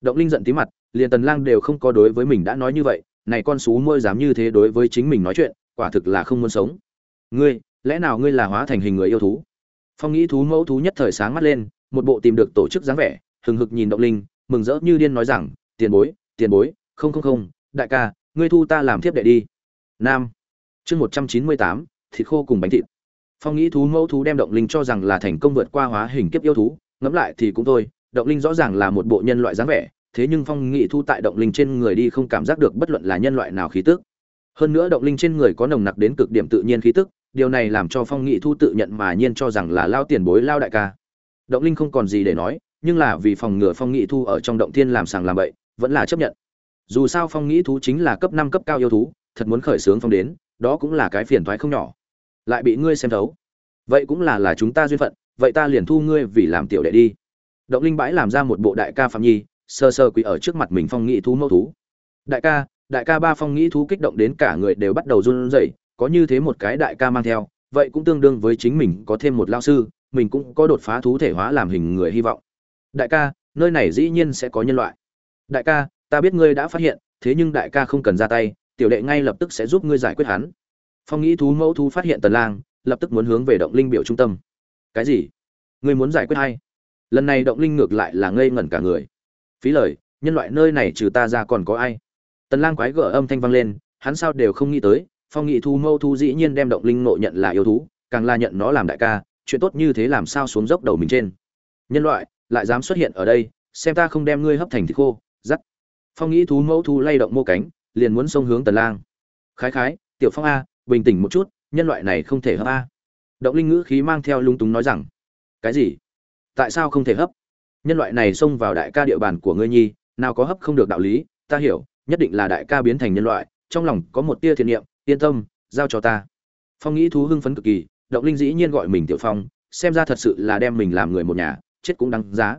Động linh giận tí mặt, liền tần lang đều không có đối với mình đã nói như vậy này con sú môi dám như thế đối với chính mình nói chuyện, quả thực là không muốn sống. Ngươi, lẽ nào ngươi là hóa thành hình người yêu thú? Phong nghĩ thú mẫu thú nhất thời sáng mắt lên, một bộ tìm được tổ chức dáng vẻ, hừng hực nhìn động linh, mừng rỡ như điên nói rằng, tiền bối tiền bối, không không không, đại ca, ngươi thu ta làm thiếp đệ đi. Nam. Chương một trăm chín mươi tám, thịt khô cùng bánh thịt. Phong nghĩ thú mẫu thú đem động linh cho rằng là thành công vượt qua hóa hình kiếp yêu thú, ngẫm lại thì cũng thôi động linh rõ ràng là một bộ nhân loại dáng vẻ thế nhưng phong nghị thu tại động linh trên người đi không cảm giác được bất luận là nhân loại nào khí tức. Hơn nữa động linh trên người có nồng nặc đến cực điểm tự nhiên khí tức, điều này làm cho phong nghị thu tự nhận mà nhiên cho rằng là lao tiền bối, lao đại ca. Động linh không còn gì để nói, nhưng là vì phòng ngừa phong nghị thu ở trong động thiên làm sàng làm bậy, vẫn là chấp nhận. Dù sao phong nghị thú chính là cấp năm cấp cao yêu thú, thật muốn khởi sướng phong đến, đó cũng là cái phiền thoái không nhỏ. Lại bị ngươi xem thấu. Vậy cũng là là chúng ta duyên phận, vậy ta liền thu ngươi vì làm tiểu đệ đi. Động linh bãi làm ra một bộ đại ca phạm nhi sơ sơ quỳ ở trước mặt mình phong nghĩ thú mẫu thú. Đại ca đại ca ba phong nghĩ thú kích động đến cả người đều bắt đầu run rẩy, có như thế một cái đại ca mang theo, vậy cũng tương đương với chính mình có thêm một lao sư, mình cũng có đột phá thú thể hóa làm hình người hy vọng. Đại ca, nơi này dĩ nhiên sẽ có nhân loại. Đại ca, ta biết ngươi đã phát hiện, thế nhưng đại ca không cần ra tay, tiểu đệ ngay lập tức sẽ giúp ngươi giải quyết hắn. Phong nghĩ thú mẫu thú phát hiện tần lang, lập tức muốn hướng về động linh biểu trung tâm. Cái gì? Ngươi muốn giải quyết hay lần này động linh ngược lại là ngây ngẩn cả người phí lời, nhân loại nơi này trừ ta ra còn có ai? Tần lang quái gở âm thanh vang lên, hắn sao đều không nghĩ tới, phong nghị thu mâu thu dĩ nhiên đem động linh nộ nhận là yêu thú, càng là nhận nó làm đại ca, chuyện tốt như thế làm sao xuống dốc đầu mình trên? Nhân loại, lại dám xuất hiện ở đây, xem ta không đem ngươi hấp thành thịt khô dắt phong nghĩ thú mẫu thu lay động mô cánh, liền muốn xông hướng tần lang. Khái khái, tiểu phong a, bình tĩnh một chút, nhân loại này không thể hấp a. Động linh ngữ khí mang theo lung túng nói rằng, cái gì? Tại sao không thể hấp? Nhân loại này xông vào đại ca địa bàn của ngươi nhi, nào có hấp không được đạo lý, ta hiểu, nhất định là đại ca biến thành nhân loại, trong lòng có một tia thiện niệm, yên tâm, giao cho ta. Phong nghĩ thú hưng phấn cực kỳ, động linh dĩ nhiên gọi mình tiểu phong, xem ra thật sự là đem mình làm người một nhà, chết cũng đáng giá.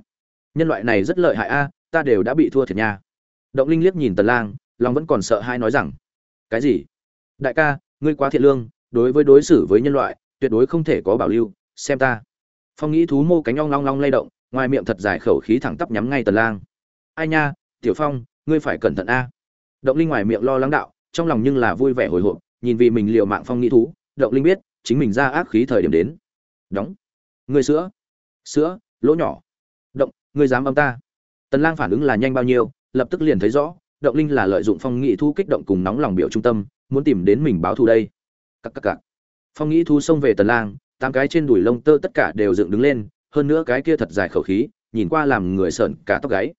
Nhân loại này rất lợi hại a, ta đều đã bị thua thiệt nha. Động linh liếc nhìn tần lang, lòng vẫn còn sợ hai nói rằng, cái gì? Đại ca, ngươi quá thiện lương, đối với đối xử với nhân loại, tuyệt đối không thể có bảo lưu, xem ta. Phong nghĩ thú mô cánh ong long long lay động ngoài miệng thật dài khẩu khí thẳng tắp nhắm ngay tần lang. Ai nha, tiểu phong, ngươi phải cẩn thận a. Động linh ngoài miệng lo lắng đạo, trong lòng nhưng là vui vẻ hồi hộp, nhìn vì mình liều mạng phong nghĩ thú, động linh biết, chính mình ra ác khí thời điểm đến. Đóng, ngươi sữa sữa, lỗ nhỏ. Động, ngươi dám âm ta? Tần lang phản ứng là nhanh bao nhiêu, lập tức liền thấy rõ, động linh là lợi dụng phong nghĩ thú kích động cùng nóng lòng biểu trung tâm, muốn tìm đến mình báo thù đây. Cặc cặc cặc. Phong nghĩ thú xông về tần lang, tám cái trên đùi lông tơ tất cả đều dựng đứng lên hơn nữa cái kia thật dài khẩu khí, nhìn qua làm người sợn cả tóc gáy.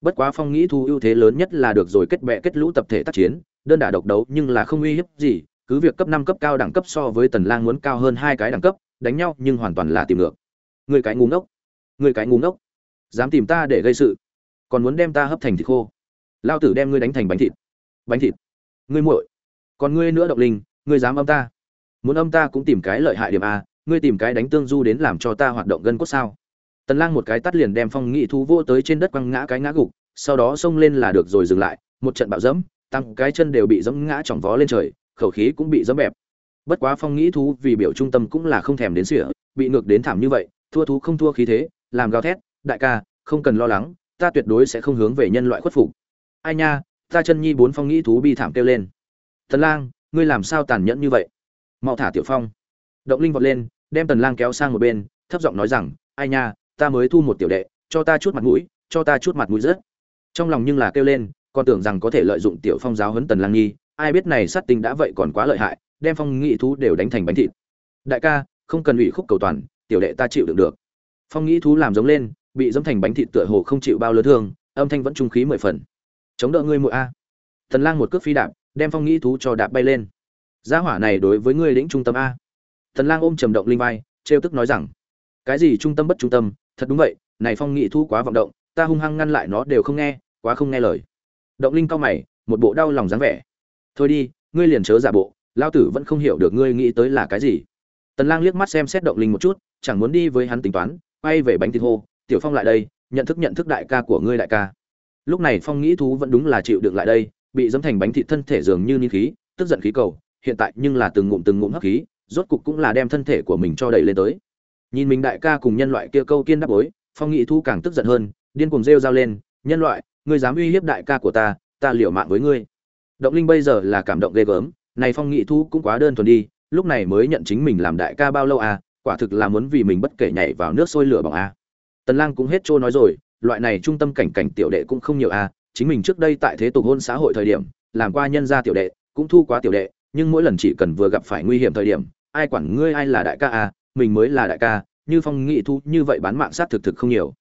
Bất quá phong nghĩ thu ưu thế lớn nhất là được rồi kết bè kết lũ tập thể tác chiến, đơn đả độc đấu nhưng là không uy hiếp gì, cứ việc cấp năm cấp cao đẳng cấp so với tần lang muốn cao hơn hai cái đẳng cấp, đánh nhau nhưng hoàn toàn là tìm ngược. Người cái ngu ngốc. Người cái ngu ngốc. Dám tìm ta để gây sự. Còn muốn đem ta hấp thành thịt khô. Lao tử đem ngươi đánh thành bánh thịt. Bánh thịt. Ngươi muội. Còn ngươi nữa độc linh, ngươi dám âm ta. Muốn âm ta cũng tìm cái lợi hại điểm a ngươi tìm cái đánh tương du đến làm cho ta hoạt động gân cốt sao? Tần lang một cái tắt liền đem phong nghị thú vô tới trên đất quăng ngã cái ngã gục, sau đó xông lên là được rồi dừng lại, một trận bạo dẫm, tăng cái chân đều bị dẫm ngã chỏng vó lên trời, khẩu khí cũng bị dẫm bẹp. Bất quá phong nghĩ thú vì biểu trung tâm cũng là không thèm đến sỉa, bị ngược đến thảm như vậy, thua thú không thua khí thế, làm gào thét, đại ca, không cần lo lắng, ta tuyệt đối sẽ không hướng về nhân loại khuất phục. Ai nha, ta chân nhi bốn phong nghĩ thú bi thảm kêu lên. Tần lang, ngươi làm sao tàn nhẫn như vậy? Mau thả tiểu phong. Động linh vọt lên đem tần lang kéo sang một bên, thấp giọng nói rằng, ai nha, ta mới thu một tiểu đệ, cho ta chút mặt mũi, cho ta chút mặt mũi rất trong lòng nhưng là kêu lên, còn tưởng rằng có thể lợi dụng tiểu phong giáo huấn tần lang nghi, ai biết này sát tinh đã vậy còn quá lợi hại, đem phong nghị thú đều đánh thành bánh thịt. Đại ca, không cần ủy khúc cầu toàn, tiểu đệ ta chịu đựng được. Phong nghị thú làm giống lên, bị dẫm thành bánh thịt tựa hồ không chịu bao lớn thương, âm thanh vẫn trung khí mười phần. Chống đỡ ngươi muội a. Tần lang một cước phi đạp, đem phong nghị thú cho đạp bay lên. Gia hỏa này đối với ngươi lĩnh trung tâm a tần lang ôm trầm động linh vai, trêu tức nói rằng, cái gì trung tâm bất trung tâm, thật đúng vậy, này phong nghị thu quá vọng động, ta hung hăng ngăn lại nó đều không nghe, quá không nghe lời. Động linh cao mày, một bộ đau lòng dáng vẻ. Thôi đi, ngươi liền chớ giả bộ lao tử vẫn không hiểu được ngươi nghĩ tới là cái gì. Tần lang liếc mắt xem xét động linh một chút, chẳng muốn đi với hắn tính toán, quay về bánh thịt hô, tiểu phong lại đây, nhận thức nhận thức đại ca của ngươi đại ca. Lúc này phong nghĩ thú vẫn đúng là chịu đựng lại đây, bị dẫm thành bánh thịt thân thể dường như ni khí, tức giận khí cầu, hiện tại nhưng là từng ngụm từng ngụm hấp khí rốt cục cũng là đem thân thể của mình cho đẩy lên tới. Nhìn mình đại ca cùng nhân loại kia câu kiên đáp bối, phong nghị thu càng tức giận hơn, điên cuồng rêu rao lên, nhân loại, ngươi dám uy hiếp đại ca của ta ta liều mạng với ngươi. Động linh bây giờ là cảm động ghê gớm, này phong nghị thu cũng quá đơn thuần đi, lúc này mới nhận chính mình làm đại ca bao lâu à quả thực là muốn vì mình bất kể nhảy vào nước sôi lửa bỏng à. Tần lang cũng hết trôi nói rồi, loại này trung tâm cảnh cảnh tiểu đệ cũng không nhiều à chính mình trước đây tại thế tục hôn xã hội thời điểm, làm qua nhân gia tiểu đệ, cũng thu quá tiểu đệ, nhưng mỗi lần chỉ cần vừa gặp phải nguy hiểm thời điểm ai quản ngươi ai là đại ca à mình mới là đại ca, như phong nghị thu như vậy bán mạng sát thực thực không nhiều.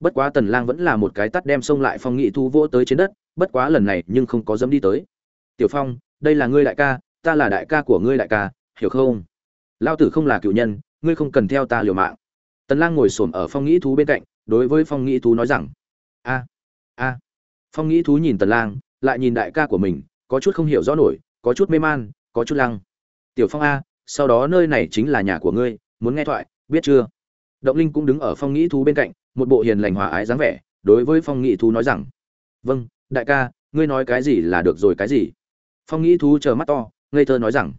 Bất quá tần lang vẫn là một cái tắt đem xông lại phong nghị thu vỗ tới trên đất, bất quá lần này nhưng không có dám đi tới. Tiểu phong, đây là ngươi đại ca, ta là đại ca của ngươi đại ca, hiểu không? Lão tử không là cựu nhân, ngươi không cần theo ta liều mạng. Tần lang ngồi xổm ở phong nghĩ thú bên cạnh, đối với phong nghĩ thú nói rằng, a a. Phong nghĩ thú nhìn tần lang, lại nhìn đại ca của mình, có chút không hiểu rõ nổi, có chút mê man, có chút lăng. Tiểu phong a sau đó nơi này chính là nhà của ngươi, muốn nghe thoại, biết chưa? Động linh cũng đứng ở phong nghĩ thú bên cạnh, một bộ hiền lành hòa ái dáng vẻ, đối với phong nghĩ thú nói rằng vâng đại ca, ngươi nói cái gì là được rồi cái gì? Phong nghĩ thú chờ mắt to, ngây thơ nói rằng,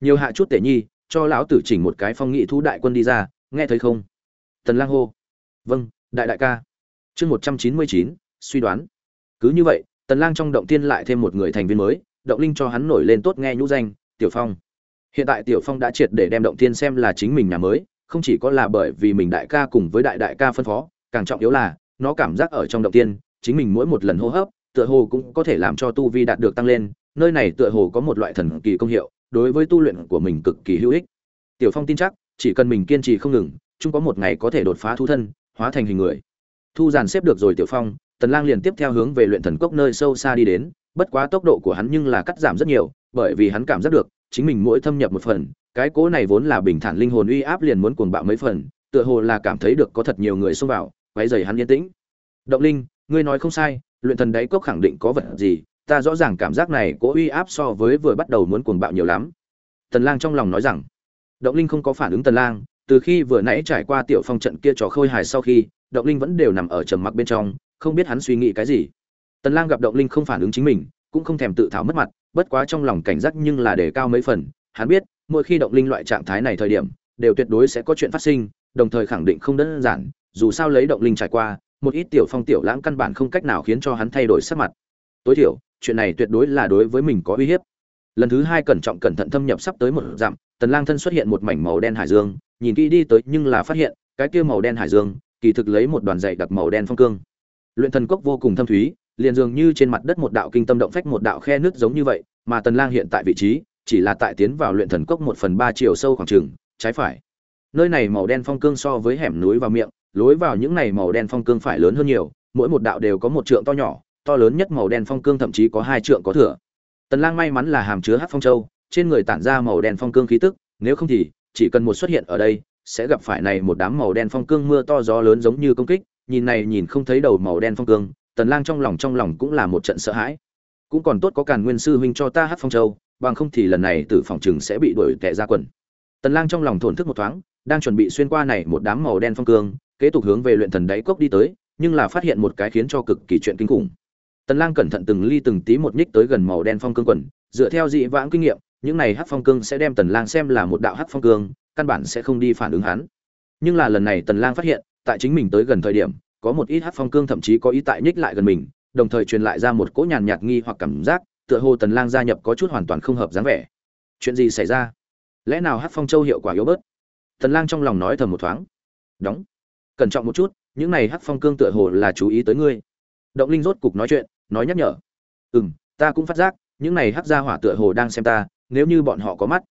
nhiều hạ chút tể nhi, cho lão tử chỉnh một cái phong nghĩ thú đại quân đi ra, nghe thấy không? Tần lang hô vâng đại đại ca. Chương một trăm chín mươi chín, suy đoán. Cứ như vậy, tần lang trong động tiên lại thêm một người thành viên mới, động linh cho hắn nổi lên tốt nghe nhũ danh, tiểu phong hiện tại tiểu phong đã triệt để đem động thiên xem là chính mình nhà mới, không chỉ có là bởi vì mình đại ca cùng với đại đại ca phân phó, càng trọng yếu là, nó cảm giác ở trong động tiên chính mình mỗi một lần hô hấp, tựa hồ cũng có thể làm cho tu vi đạt được tăng lên, nơi này tựa hồ có một loại thần kỳ công hiệu, đối với tu luyện của mình cực kỳ hữu ích. Tiểu phong tin chắc, chỉ cần mình kiên trì không ngừng, chung có một ngày có thể đột phá thú thân, hóa thành hình người. Thu dàn xếp được rồi tiểu phong, tần lang liền tiếp theo hướng về luyện thần cốc nơi sâu xa đi đến, bất quá tốc độ của hắn nhưng là cắt giảm rất nhiều, bởi vì hắn cảm giác được chính mình mỗi thâm nhập một phần, cái cố này vốn là bình thản linh hồn uy áp liền muốn cuồng bạo mấy phần, tựa hồ là cảm thấy được có thật nhiều người xông vào, quấy rầy hắn yên tĩnh. Động linh, ngươi nói không sai, luyện thần đáy cốc khẳng định có vật gì, ta rõ ràng cảm giác này cỗ uy áp so với vừa bắt đầu muốn cuồng bạo nhiều lắm. Tần lang trong lòng nói rằng, động linh không có phản ứng tần lang, từ khi vừa nãy trải qua tiểu phong trận kia trò khôi hài sau khi, động linh vẫn đều nằm ở trầm mặc bên trong, không biết hắn suy nghĩ cái gì. Tần lang gặp động linh không phản ứng chính mình, cũng không thèm tự thảo mất mặt bất quá trong lòng cảnh giác nhưng là đề cao mấy phần, hắn biết, mỗi khi động linh loại trạng thái này thời điểm, đều tuyệt đối sẽ có chuyện phát sinh, đồng thời khẳng định không đơn giản, dù sao lấy động linh trải qua, một ít tiểu phong tiểu lãng căn bản không cách nào khiến cho hắn thay đổi sắc mặt. Tối thiểu, chuyện này tuyệt đối là đối với mình có uy hiếp. Lần thứ hai cẩn trọng cẩn thận thâm nhập sắp tới một dặm, tần lang thân xuất hiện một mảnh màu đen hải dương, nhìn kỹ đi tới nhưng là phát hiện, cái kia màu đen hải dương, kỳ thực lấy một đoàn dày đặc màu đen phong cương. Luyện thần cốc vô cùng thâm thúy liền dường như trên mặt đất một đạo kinh tâm động phách một đạo khe nước giống như vậy, mà tần lang hiện tại vị trí, chỉ là tại tiến vào luyện thần cốc một phần ba chiều sâu khoảng trường trái phải. Nơi này màu đen phong cương so với hẻm núi và miệng, lối vào những này màu đen phong cương phải lớn hơn nhiều, mỗi một đạo đều có một trượng to nhỏ, to lớn nhất màu đen phong cương thậm chí có hai trượng có thừa. Tần lang may mắn là hàm chứa hắc phong châu, trên người tản ra màu đen phong cương khí tức, nếu không thì, chỉ cần một xuất hiện ở đây, sẽ gặp phải này một đám màu đen phong cương mưa to gió lớn giống như công kích, nhìn này nhìn không thấy đầu màu đen phong cương tần lang trong lòng trong lòng cũng là một trận sợ hãi. Cũng còn tốt có càn nguyên sư huynh cho ta hát phong châu, bằng không thì lần này tử phòng Trường sẽ bị đuổi tệ ra quần. Tần lang trong lòng thổn thức một thoáng, đang chuẩn bị xuyên qua này một đám màu đen phong cương, kế tục hướng về luyện thần đáy cốc đi tới, nhưng là phát hiện một cái khiến cho cực kỳ chuyện kinh khủng. Tần lang cẩn thận từng ly từng tí một nhích tới gần màu đen phong cương quần, dựa theo dị vãng kinh nghiệm, những này hát phong cương sẽ đem tần lang xem là một đạo hát phong cương, căn bản sẽ không đi phản ứng hắn. Nhưng là lần này tần lang phát hiện, tại chính mình tới gần thời điểm có một ít hắc phong cương thậm chí có ý tại nhích lại gần mình, đồng thời truyền lại ra một cỗ nhàn nhạt nghi hoặc cảm giác, tựa hồ tần lang gia nhập có chút hoàn toàn không hợp dáng vẻ. Chuyện gì xảy ra? Lẽ nào hắc phong châu hiệu quả yếu bớt? Tần lang trong lòng nói thầm một thoáng. Đóng. Cẩn trọng một chút, những này hắc phong cương tựa hồ là chú ý tới ngươi. Động linh rốt cục nói chuyện, nói nhắc nhở. Ừm, ta cũng phát giác, những này hắc gia hỏa tựa hồ đang xem ta, nếu như bọn họ có mắt.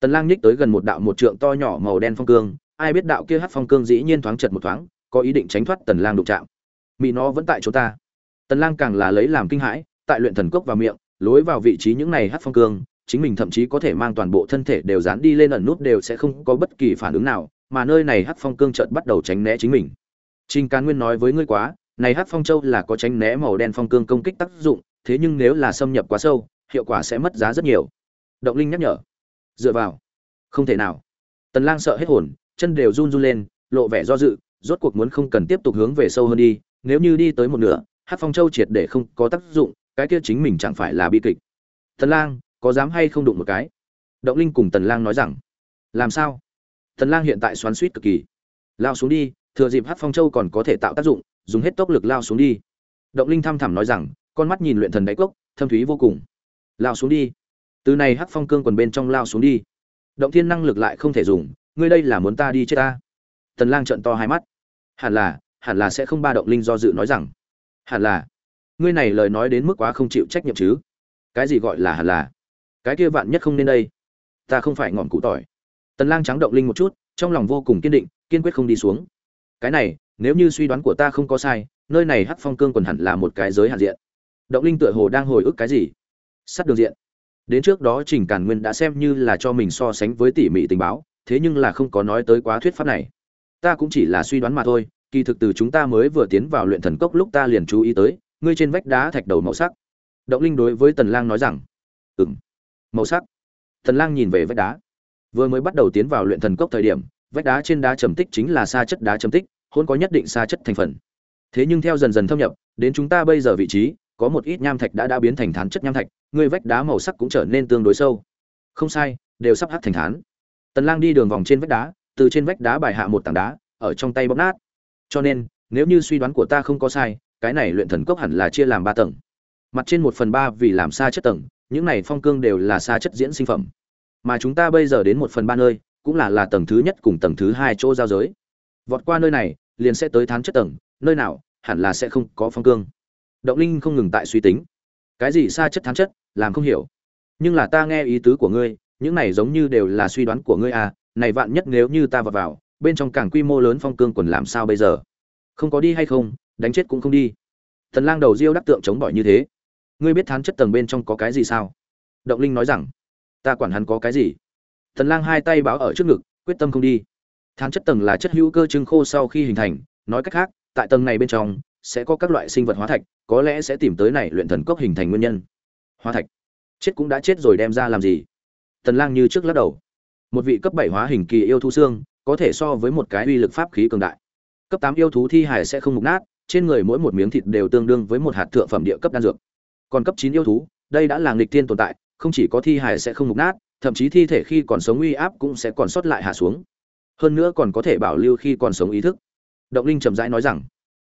Tần lang nhích tới gần một đạo một trượng to nhỏ màu đen phong cương, ai biết đạo kia hắc phong cương dĩ nhiên thoáng chật một thoáng có ý định tránh thoát tần lang đụng chạm. Mị nó vẫn tại chỗ ta. Tần lang càng là lấy làm kinh hãi, tại luyện thần cốc vào miệng, lối vào vị trí những này hắc phong cương, chính mình thậm chí có thể mang toàn bộ thân thể đều dán đi lên ẩn nút đều sẽ không có bất kỳ phản ứng nào, mà nơi này hắc phong cương chợt bắt đầu tránh né chính mình. Trình càn nguyên nói với ngươi quá, này hắc phong châu là có tránh né màu đen phong cương công kích tác dụng, thế nhưng nếu là xâm nhập quá sâu, hiệu quả sẽ mất giá rất nhiều. Động linh nhắc nhở. Dựa vào. Không thể nào. Tần lang sợ hết hồn, chân đều run run lên, lộ vẻ do dự rốt cuộc muốn không cần tiếp tục hướng về sâu hơn đi, nếu như đi tới một nửa, hát phong châu triệt để không có tác dụng, cái kia chính mình chẳng phải là bi kịch. Tần lang, có dám hay không đụng một cái? Động linh cùng tần lang nói rằng. Làm sao? Tần lang hiện tại xoắn xuýt cực kỳ. Lao xuống đi, thừa dịp hát phong châu còn có thể tạo tác dụng, dùng hết tốc lực lao xuống đi. Động linh thăm thẳm nói rằng, con mắt nhìn luyện thần đáy cốc, thâm thúy vô cùng. Lao xuống đi. Từ này hát phong cương quần bên trong lao xuống đi. Động thiên năng lực lại không thể dùng, ngươi đây là muốn ta đi chết ta tần lang trợn to hai mắt. Hẳn là hẳn là sẽ không ba động linh do dự nói rằng, hẳn là, ngươi này lời nói đến mức quá không chịu trách nhiệm chứ? Cái gì gọi là hẳn là? Cái kia vạn nhất không nên đây. Ta không phải ngọn cụ tỏi. Tần lang trắng động linh một chút, trong lòng vô cùng kiên định, kiên quyết không đi xuống. Cái này, nếu như suy đoán của ta không có sai, nơi này hắc phong cương còn hẳn là một cái giới hạn diện. Động linh tựa hồ đang hồi ức cái gì? Sắt đường diện. Đến trước đó trình càn nguyên đã xem như là cho mình so sánh với tỉ mỉ tình báo, thế nhưng là không có nói tới quá thuyết pháp này ta cũng chỉ là suy đoán mà thôi, kỳ thực từ chúng ta mới vừa tiến vào luyện thần cốc lúc ta liền chú ý tới, ngươi trên vách đá thạch đầu màu sắc. Động linh đối với tần lang nói rằng, ừm, màu sắc. Tần lang nhìn về vách đá. Vừa mới bắt đầu tiến vào luyện thần cốc thời điểm, vách đá trên đá trầm tích chính là sa chất đá trầm tích, hôn có nhất định sa chất thành phần. Thế nhưng theo dần dần thâm nhập, đến chúng ta bây giờ vị trí, có một ít nham thạch đã đã biến thành thán chất nham thạch, ngươi vách đá màu sắc cũng trở nên tương đối sâu. Không sai, đều sắp hắt thành thán. Tần lang đi đường vòng trên vách đá từ trên vách đá bài hạ một tảng đá, ở trong tay bóp nát. Cho nên, nếu như suy đoán của ta không có sai, cái này luyện thần cốc hẳn là chia làm ba tầng. Mặt trên một phần ba vì làm xa chất tầng, những này phong cương đều là xa chất diễn sinh phẩm. Mà chúng ta bây giờ đến một phần ba nơi, cũng là là tầng thứ nhất cùng tầng thứ hai chỗ giao giới. Vọt qua nơi này, liền sẽ tới thán chất tầng, nơi nào, hẳn là sẽ không có phong cương. Động linh không ngừng tại suy tính. Cái gì xa chất thán chất, làm không hiểu. Nhưng là ta nghe ý tứ của ngươi, những này giống như đều là suy đoán của ngươi à này vạn nhất nếu như ta vào vào, bên trong càng quy mô lớn phong cương quần làm sao bây giờ? Không có đi hay không, đánh chết cũng không đi. Thần lang đầu diêu đắc tượng chống bỏi như thế. Ngươi biết thán chất tầng bên trong có cái gì sao? Động linh nói rằng, ta quản hắn có cái gì? Thần lang hai tay báo ở trước ngực, quyết tâm không đi. Thán chất tầng là chất hữu cơ trưng khô sau khi hình thành, nói cách khác, tại tầng này bên trong, sẽ có các loại sinh vật hóa thạch, có lẽ sẽ tìm tới này luyện thần cốc hình thành nguyên nhân. Hóa thạch. Chết cũng đã chết rồi đem ra làm gì? Tần lang như trước lắc đầu một vị cấp bảy hóa hình kỳ yêu thú xương, có thể so với một cái uy lực pháp khí cường đại. Cấp tám yêu thú thi hải sẽ không mục nát, trên người mỗi một miếng thịt đều tương đương với một hạt thượng phẩm địa cấp đan dược. Còn cấp chín yêu thú, đây đã là nghịch tiên tồn tại, không chỉ có thi hải sẽ không mục nát, thậm chí thi thể khi còn sống uy áp cũng sẽ còn sót lại hạ xuống. Hơn nữa còn có thể bảo lưu khi còn sống ý thức. Động linh chậm rãi nói rằng,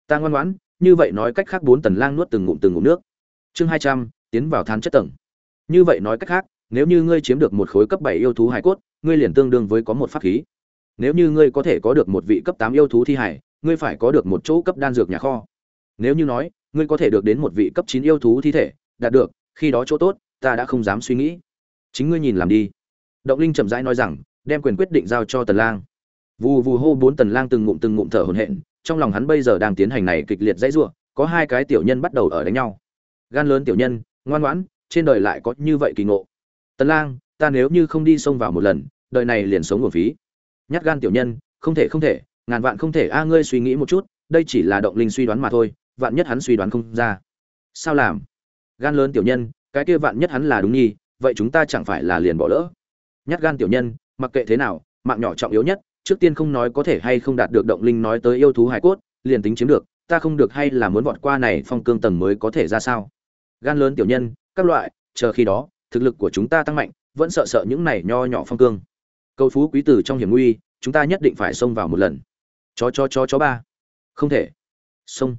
ta ngoan ngoãn, như vậy nói cách khác bốn tần lang nuốt từng ngụm từng ngụm nước. Chương hai trăm, tiến vào than chất tầng. Như vậy nói cách khác, nếu như ngươi chiếm được một khối cấp bảy yêu thú hải cốt ngươi liền tương đương với có một pháp khí. Nếu như ngươi có thể có được một vị cấp tám yêu thú thi hải, ngươi phải có được một chỗ cấp đan dược nhà kho. Nếu như nói, ngươi có thể được đến một vị cấp chín yêu thú thi thể, đạt được, khi đó chỗ tốt, ta đã không dám suy nghĩ. Chính ngươi nhìn làm đi. Động linh chậm rãi nói rằng, đem quyền quyết định giao cho tần lang. Vù vù hô bốn tần lang từng ngụm từng ngụm thở hổn hển, trong lòng hắn bây giờ đang tiến hành này kịch liệt dãy rủa, có hai cái tiểu nhân bắt đầu ở đánh nhau. Gan lớn tiểu nhân, ngoan ngoãn, trên đời lại có như vậy kỳ ngộ. Tần lang, ta nếu như không đi xông vào một lần đời này liền sống nguồn phí. Nhát gan tiểu nhân, không thể không thể, ngàn vạn không thể, a, ngươi suy nghĩ một chút, đây chỉ là động linh suy đoán mà thôi, vạn nhất hắn suy đoán không ra. Sao làm? Gan lớn tiểu nhân, cái kia vạn nhất hắn là đúng nhi, vậy chúng ta chẳng phải là liền bỏ lỡ? Nhát gan tiểu nhân, mặc kệ thế nào, mạng nhỏ trọng yếu nhất, trước tiên không nói có thể hay không đạt được động linh nói tới yêu thú hải cốt, liền tính chiếm được, ta không được hay là muốn vọt qua này phong cương tầng mới có thể ra sao? Gan lớn tiểu nhân, các loại, chờ khi đó, thực lực của chúng ta tăng mạnh, vẫn sợ sợ những này nho nhỏ phong cương. Cầu phú quý tử trong hiểm nguy, chúng ta nhất định phải xông vào một lần. Chó chó chó chó ba. Không thể. Xông.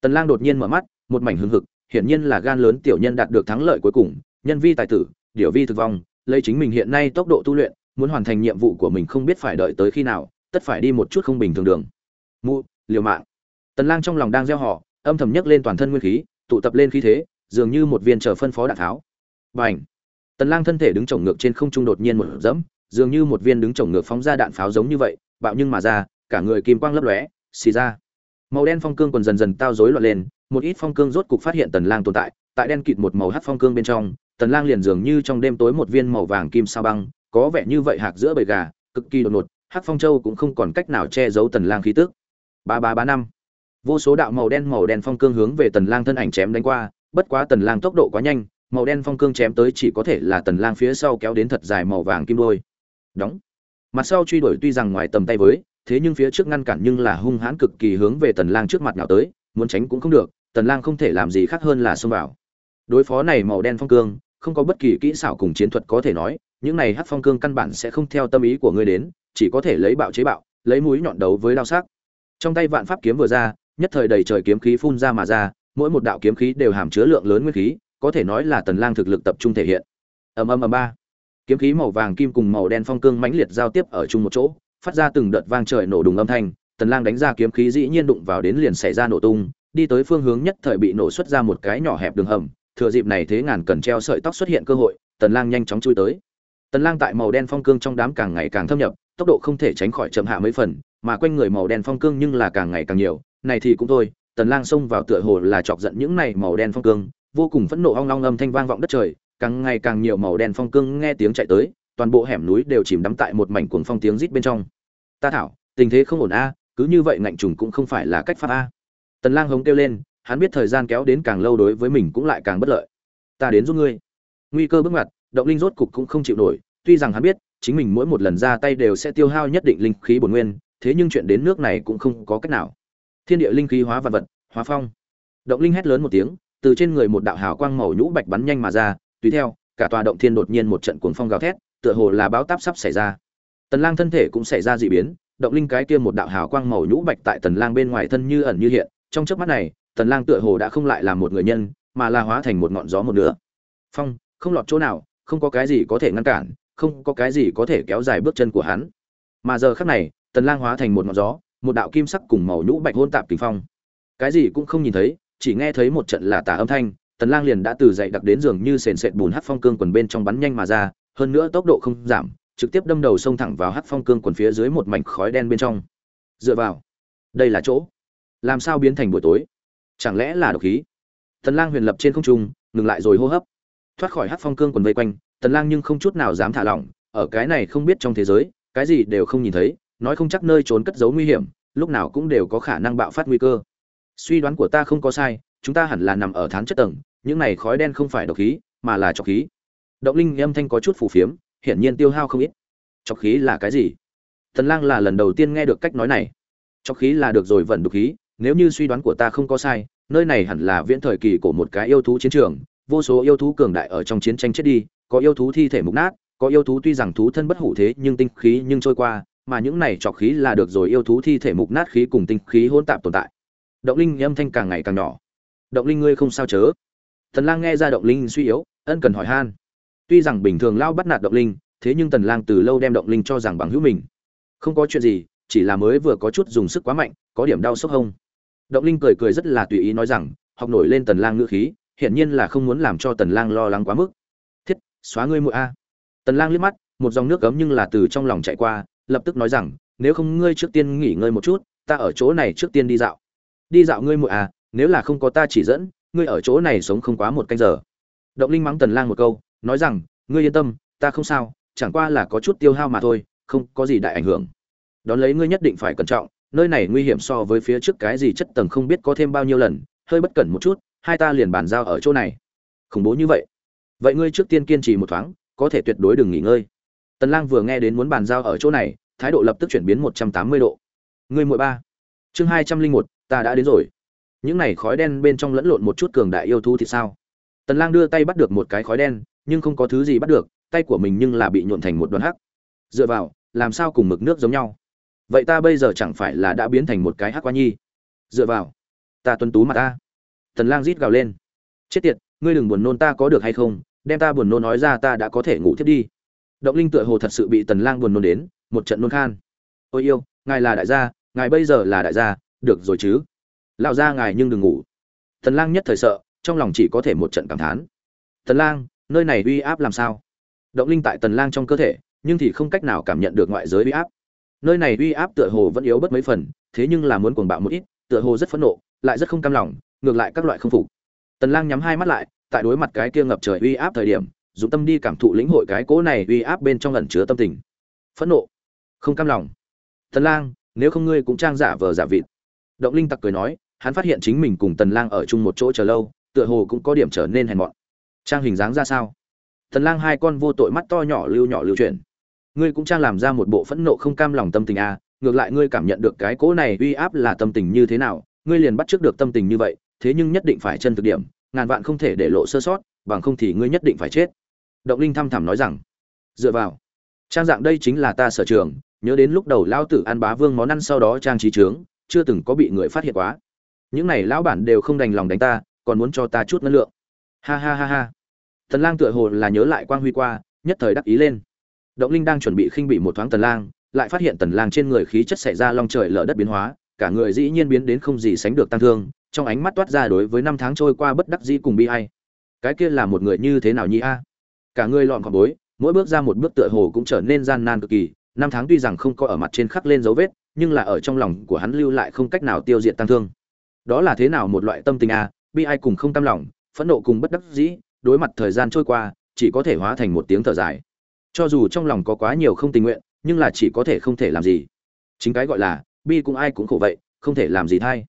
Tần lang đột nhiên mở mắt, một mảnh hưng hực, hiển nhiên là gan lớn tiểu nhân đạt được thắng lợi cuối cùng, nhân vi tài tử điều vi thực vong, lấy chính mình hiện nay tốc độ tu luyện, muốn hoàn thành nhiệm vụ của mình không biết phải đợi tới khi nào, tất phải đi một chút không bình thường đường. Mụ, liều mạng. Tần lang trong lòng đang gieo họ, âm thầm nhấc lên toàn thân nguyên khí, tụ tập lên khí thế, dường như một viên chờ phân phó đạn tháo. Bành. Tần lang thân thể đứng chổng ngược trên không trung đột nhiên một dẫm dường như một viên đứng chồng ngược phóng ra đạn pháo giống như vậy, bạo nhưng mà ra, cả người kim quang lấp lóe, xì ra. Màu đen phong cương còn dần dần tao rối loạn lên, một ít phong cương rốt cục phát hiện tần lang tồn tại tại đen kịt một màu hắc phong cương bên trong, tần lang liền dường như trong đêm tối một viên màu vàng kim sao băng, có vẻ như vậy hạc giữa bầy gà, cực kỳ đột ngột, hắc phong châu cũng không còn cách nào che giấu tần lang khí tức. Ba ba ba năm. Vô số đạo màu đen màu đen phong cương hướng về tần lang thân ảnh chém đánh qua, bất quá tần lang tốc độ quá nhanh, màu đen phong cương chém tới chỉ có thể là tần lang phía sau kéo đến thật dài màu vàng kim đôi đóng. Mặt sau truy đuổi tuy rằng ngoài tầm tay với, thế nhưng phía trước ngăn cản nhưng là hung hãn cực kỳ hướng về tần lang trước mặt nào tới, muốn tránh cũng không được, tần lang không thể làm gì khác hơn là xông vào. Đối phó này màu đen phong cương, không có bất kỳ kỹ xảo cùng chiến thuật có thể nói, những này hắc phong cương căn bản sẽ không theo tâm ý của ngươi đến, chỉ có thể lấy bạo chế bạo, lấy mũi nhọn đấu với đao sắc. Trong tay vạn pháp kiếm vừa ra, nhất thời đầy trời kiếm khí phun ra mà ra, mỗi một đạo kiếm khí đều hàm chứa lượng lớn nguyên khí, có thể nói là tần lang thực lực tập trung thể hiện. Ầm ầm ầm ba kiếm khí màu vàng kim cùng màu đen phong cương mãnh liệt giao tiếp ở chung một chỗ, phát ra từng đợt vang trời nổ đùng âm thanh, tần lang đánh ra kiếm khí dĩ nhiên đụng vào đến liền xảy ra nổ tung, đi tới phương hướng nhất thời bị nổ xuất ra một cái nhỏ hẹp đường hầm, thừa dịp này thế ngàn cần treo sợi tóc xuất hiện cơ hội, tần lang nhanh chóng chui tới. Tần lang tại màu đen phong cương trong đám càng ngày càng thâm nhập, tốc độ không thể tránh khỏi chậm hạ mấy phần, mà quanh người màu đen phong cương nhưng là càng ngày càng nhiều, này thì cũng thôi, tần lang xông vào tựa hồ là chọc giận những này màu đen phong cương, vô cùng phẫn nộ ong ong âm thanh vang vọng đất trời càng ngày càng nhiều màu đen phong cương nghe tiếng chạy tới, toàn bộ hẻm núi đều chìm đắm tại một mảnh cuồng phong tiếng rít bên trong. Ta thảo, tình thế không ổn a, cứ như vậy ngạnh trùng cũng không phải là cách pháp a. Tần lang hống kêu lên, hắn biết thời gian kéo đến càng lâu đối với mình cũng lại càng bất lợi. Ta đến giúp ngươi. Nguy cơ bước ngoặt, động linh rốt cục cũng không chịu nổi, tuy rằng hắn biết, chính mình mỗi một lần ra tay đều sẽ tiêu hao nhất định linh khí bổn nguyên, thế nhưng chuyện đến nước này cũng không có cách nào. Thiên địa linh khí hóa vật vật, hóa phong. Động linh hét lớn một tiếng, từ trên người một đạo hào quang màu nhũ bạch bắn nhanh mà ra tùy theo, cả tòa động thiên đột nhiên một trận cuồng phong gào thét, tựa hồ là báo táp sắp xảy ra. Tần lang thân thể cũng xảy ra dị biến, động linh cái kia một đạo hào quang màu nhũ bạch tại tần lang bên ngoài thân như ẩn như hiện. Trong chớp mắt này, tần lang tựa hồ đã không lại là một người nhân, mà là hóa thành một ngọn gió một nửa. Phong, không lọt chỗ nào, không có cái gì có thể ngăn cản, không có cái gì có thể kéo dài bước chân của hắn. Mà giờ khắc này, tần lang hóa thành một ngọn gió, một đạo kim sắc cùng màu nhũ bạch hôn tạp kình phong. Cái gì cũng không nhìn thấy, chỉ nghe thấy một trận là tà âm thanh tần lang liền đã từ dậy đặc đến giường như sền sệt bùn hắc phong cương quần bên trong bắn nhanh mà ra, hơn nữa tốc độ không giảm, trực tiếp đâm đầu xông thẳng vào hắc phong cương quần phía dưới một mảnh khói đen bên trong. Dựa vào, đây là chỗ. Làm sao biến thành buổi tối? Chẳng lẽ là độc khí? Tần lang huyền lập trên không trung, ngừng lại rồi hô hấp. Thoát khỏi hắc phong cương quần vây quanh, tần lang nhưng không chút nào dám thả lỏng, ở cái này không biết trong thế giới, cái gì đều không nhìn thấy, nói không chắc nơi trốn cất giấu nguy hiểm, lúc nào cũng đều có khả năng bạo phát nguy cơ. Suy đoán của ta không có sai chúng ta hẳn là nằm ở thán chất tầng, những này khói đen không phải độc khí, mà là trọc khí. Động linh âm thanh có chút phù phiếm, hiển nhiên tiêu hao không ít. Trọc khí là cái gì? Tần lang là lần đầu tiên nghe được cách nói này. Trọc khí là được rồi vận độc khí, nếu như suy đoán của ta không có sai, nơi này hẳn là viễn thời kỳ của một cái yêu thú chiến trường. Vô số yêu thú cường đại ở trong chiến tranh chết đi, có yêu thú thi thể mục nát, có yêu thú tuy rằng thú thân bất hủ thế nhưng tinh khí nhưng trôi qua, mà những này trọc khí là được rồi yêu thú thi thể mục nát khí cùng tinh khí hỗn tạp tồn tại. Động linh âm thanh càng ngày càng nhỏ động linh ngươi không sao chớ. Tần lang nghe ra động linh suy yếu, ân cần hỏi han. Tuy rằng bình thường lao bắt nạt động linh, thế nhưng tần lang từ lâu đem động linh cho rằng bằng hữu mình. Không có chuyện gì, chỉ là mới vừa có chút dùng sức quá mạnh, có điểm đau sốc hông. Động linh cười cười rất là tùy ý nói rằng, học nổi lên tần lang ngữ khí, hiển nhiên là không muốn làm cho tần lang lo lắng quá mức. Thiết, xóa ngươi mũi a. Tần lang liếc mắt, một dòng nước cấm nhưng là từ trong lòng chạy qua, lập tức nói rằng, nếu không ngươi trước tiên nghỉ ngơi một chút, ta ở chỗ này trước tiên đi dạo. Đi dạo ngươi mũi à nếu là không có ta chỉ dẫn ngươi ở chỗ này sống không quá một canh giờ. Động linh mắng tần lang một câu nói rằng ngươi yên tâm ta không sao chẳng qua là có chút tiêu hao mà thôi không có gì đại ảnh hưởng. Đón lấy ngươi nhất định phải cẩn trọng nơi này nguy hiểm so với phía trước cái gì chất tầng không biết có thêm bao nhiêu lần hơi bất cẩn một chút hai ta liền bàn giao ở chỗ này. Khủng bố như vậy. Vậy ngươi trước tiên kiên trì một thoáng có thể tuyệt đối đừng nghỉ ngơi. Tần lang vừa nghe đến muốn bàn giao ở chỗ này thái độ lập tức chuyển biến 180 độ. Ngươi muội ba. Chương 201, ta đã đến rồi những này khói đen bên trong lẫn lộn một chút cường đại yêu thú thì sao? Tần lang đưa tay bắt được một cái khói đen, nhưng không có thứ gì bắt được, tay của mình nhưng là bị nhuộn thành một đoàn hắc. Dựa vào, làm sao cùng mực nước giống nhau? Vậy ta bây giờ chẳng phải là đã biến thành một cái hắc qua nhi? Dựa vào, ta tuân tú mặt ta. Tần lang rít gào lên. Chết tiệt, ngươi đừng buồn nôn ta có được hay không, đem ta buồn nôn nói ra ta đã có thể ngủ thiết đi. Động linh tựa hồ thật sự bị tần lang buồn nôn đến, một trận nôn khan. Ôi yêu, ngài là đại gia, ngài bây giờ là đại gia, được rồi chứ? Lão gia ngài nhưng đừng ngủ. Tần lang nhất thời sợ, trong lòng chỉ có thể một trận cảm thán. Tần lang, nơi này uy áp làm sao? Động linh tại tần lang trong cơ thể, nhưng thì không cách nào cảm nhận được ngoại giới uy áp. Nơi này uy áp tựa hồ vẫn yếu bất mấy phần, thế nhưng là muốn cuồng bạo một ít, tựa hồ rất phẫn nộ, lại rất không cam lòng, ngược lại các loại không phục. Tần lang nhắm hai mắt lại, tại đối mặt cái kia ngập trời uy áp thời điểm, dùng tâm đi cảm thụ lĩnh hội cái cố này uy áp bên trong ẩn chứa tâm tình. Phẫn nộ, không cam lòng. Tần lang, nếu không ngươi cũng trang giả vờ giả vịt. Động linh tặc cười nói hắn phát hiện chính mình cùng tần lang ở chung một chỗ chờ lâu, tựa hồ cũng có điểm trở nên hèn mọn. Trang hình dáng ra sao? Tần lang hai con vô tội mắt to nhỏ lưu nhỏ lưu chuyển. Ngươi cũng trang làm ra một bộ phẫn nộ không cam lòng tâm tình à ngược lại ngươi cảm nhận được cái cố này uy áp là tâm tình như thế nào, ngươi liền bắt trước được tâm tình như vậy, thế nhưng nhất định phải chân thực điểm, ngàn vạn không thể để lộ sơ sót, bằng không thì ngươi nhất định phải chết. Động linh thăm thẳm nói rằng. Dựa vào. Trang dạng đây chính là ta sở trường, nhớ đến lúc đầu lao tử ăn bá vương món ăn sau đó trang trí trướng, chưa từng có bị người phát hiện quá những này lão bản đều không đành lòng đánh ta, còn muốn cho ta chút năng lượng. Ha ha ha ha. Tần lang tựa hồ là nhớ lại quang huy qua, nhất thời đắc ý lên. Động linh đang chuẩn bị khinh bị một thoáng tần lang, lại phát hiện tần lang trên người khí chất xảy ra long trời lở đất biến hóa, cả người dĩ nhiên biến đến không gì sánh được tăng thương, trong ánh mắt toát ra đối với năm tháng trôi qua bất đắc dĩ cùng bi ai. Cái kia là một người như thế nào nhỉ a? Cả người lọn cỏ bối, mỗi bước ra một bước tựa hồ cũng trở nên gian nan cực kỳ, năm tháng tuy rằng không có ở mặt trên khắc lên dấu vết, nhưng là ở trong lòng của hắn lưu lại không cách nào tiêu diệt tăng thương đó là thế nào một loại tâm tình a bi ai cùng không tâm lòng, phẫn nộ cùng bất đắc dĩ, đối mặt thời gian trôi qua, chỉ có thể hóa thành một tiếng thở dài. Cho dù trong lòng có quá nhiều không tình nguyện, nhưng là chỉ có thể không thể làm gì. Chính cái gọi là, bi cũng ai cũng khổ vậy, không thể làm gì thay.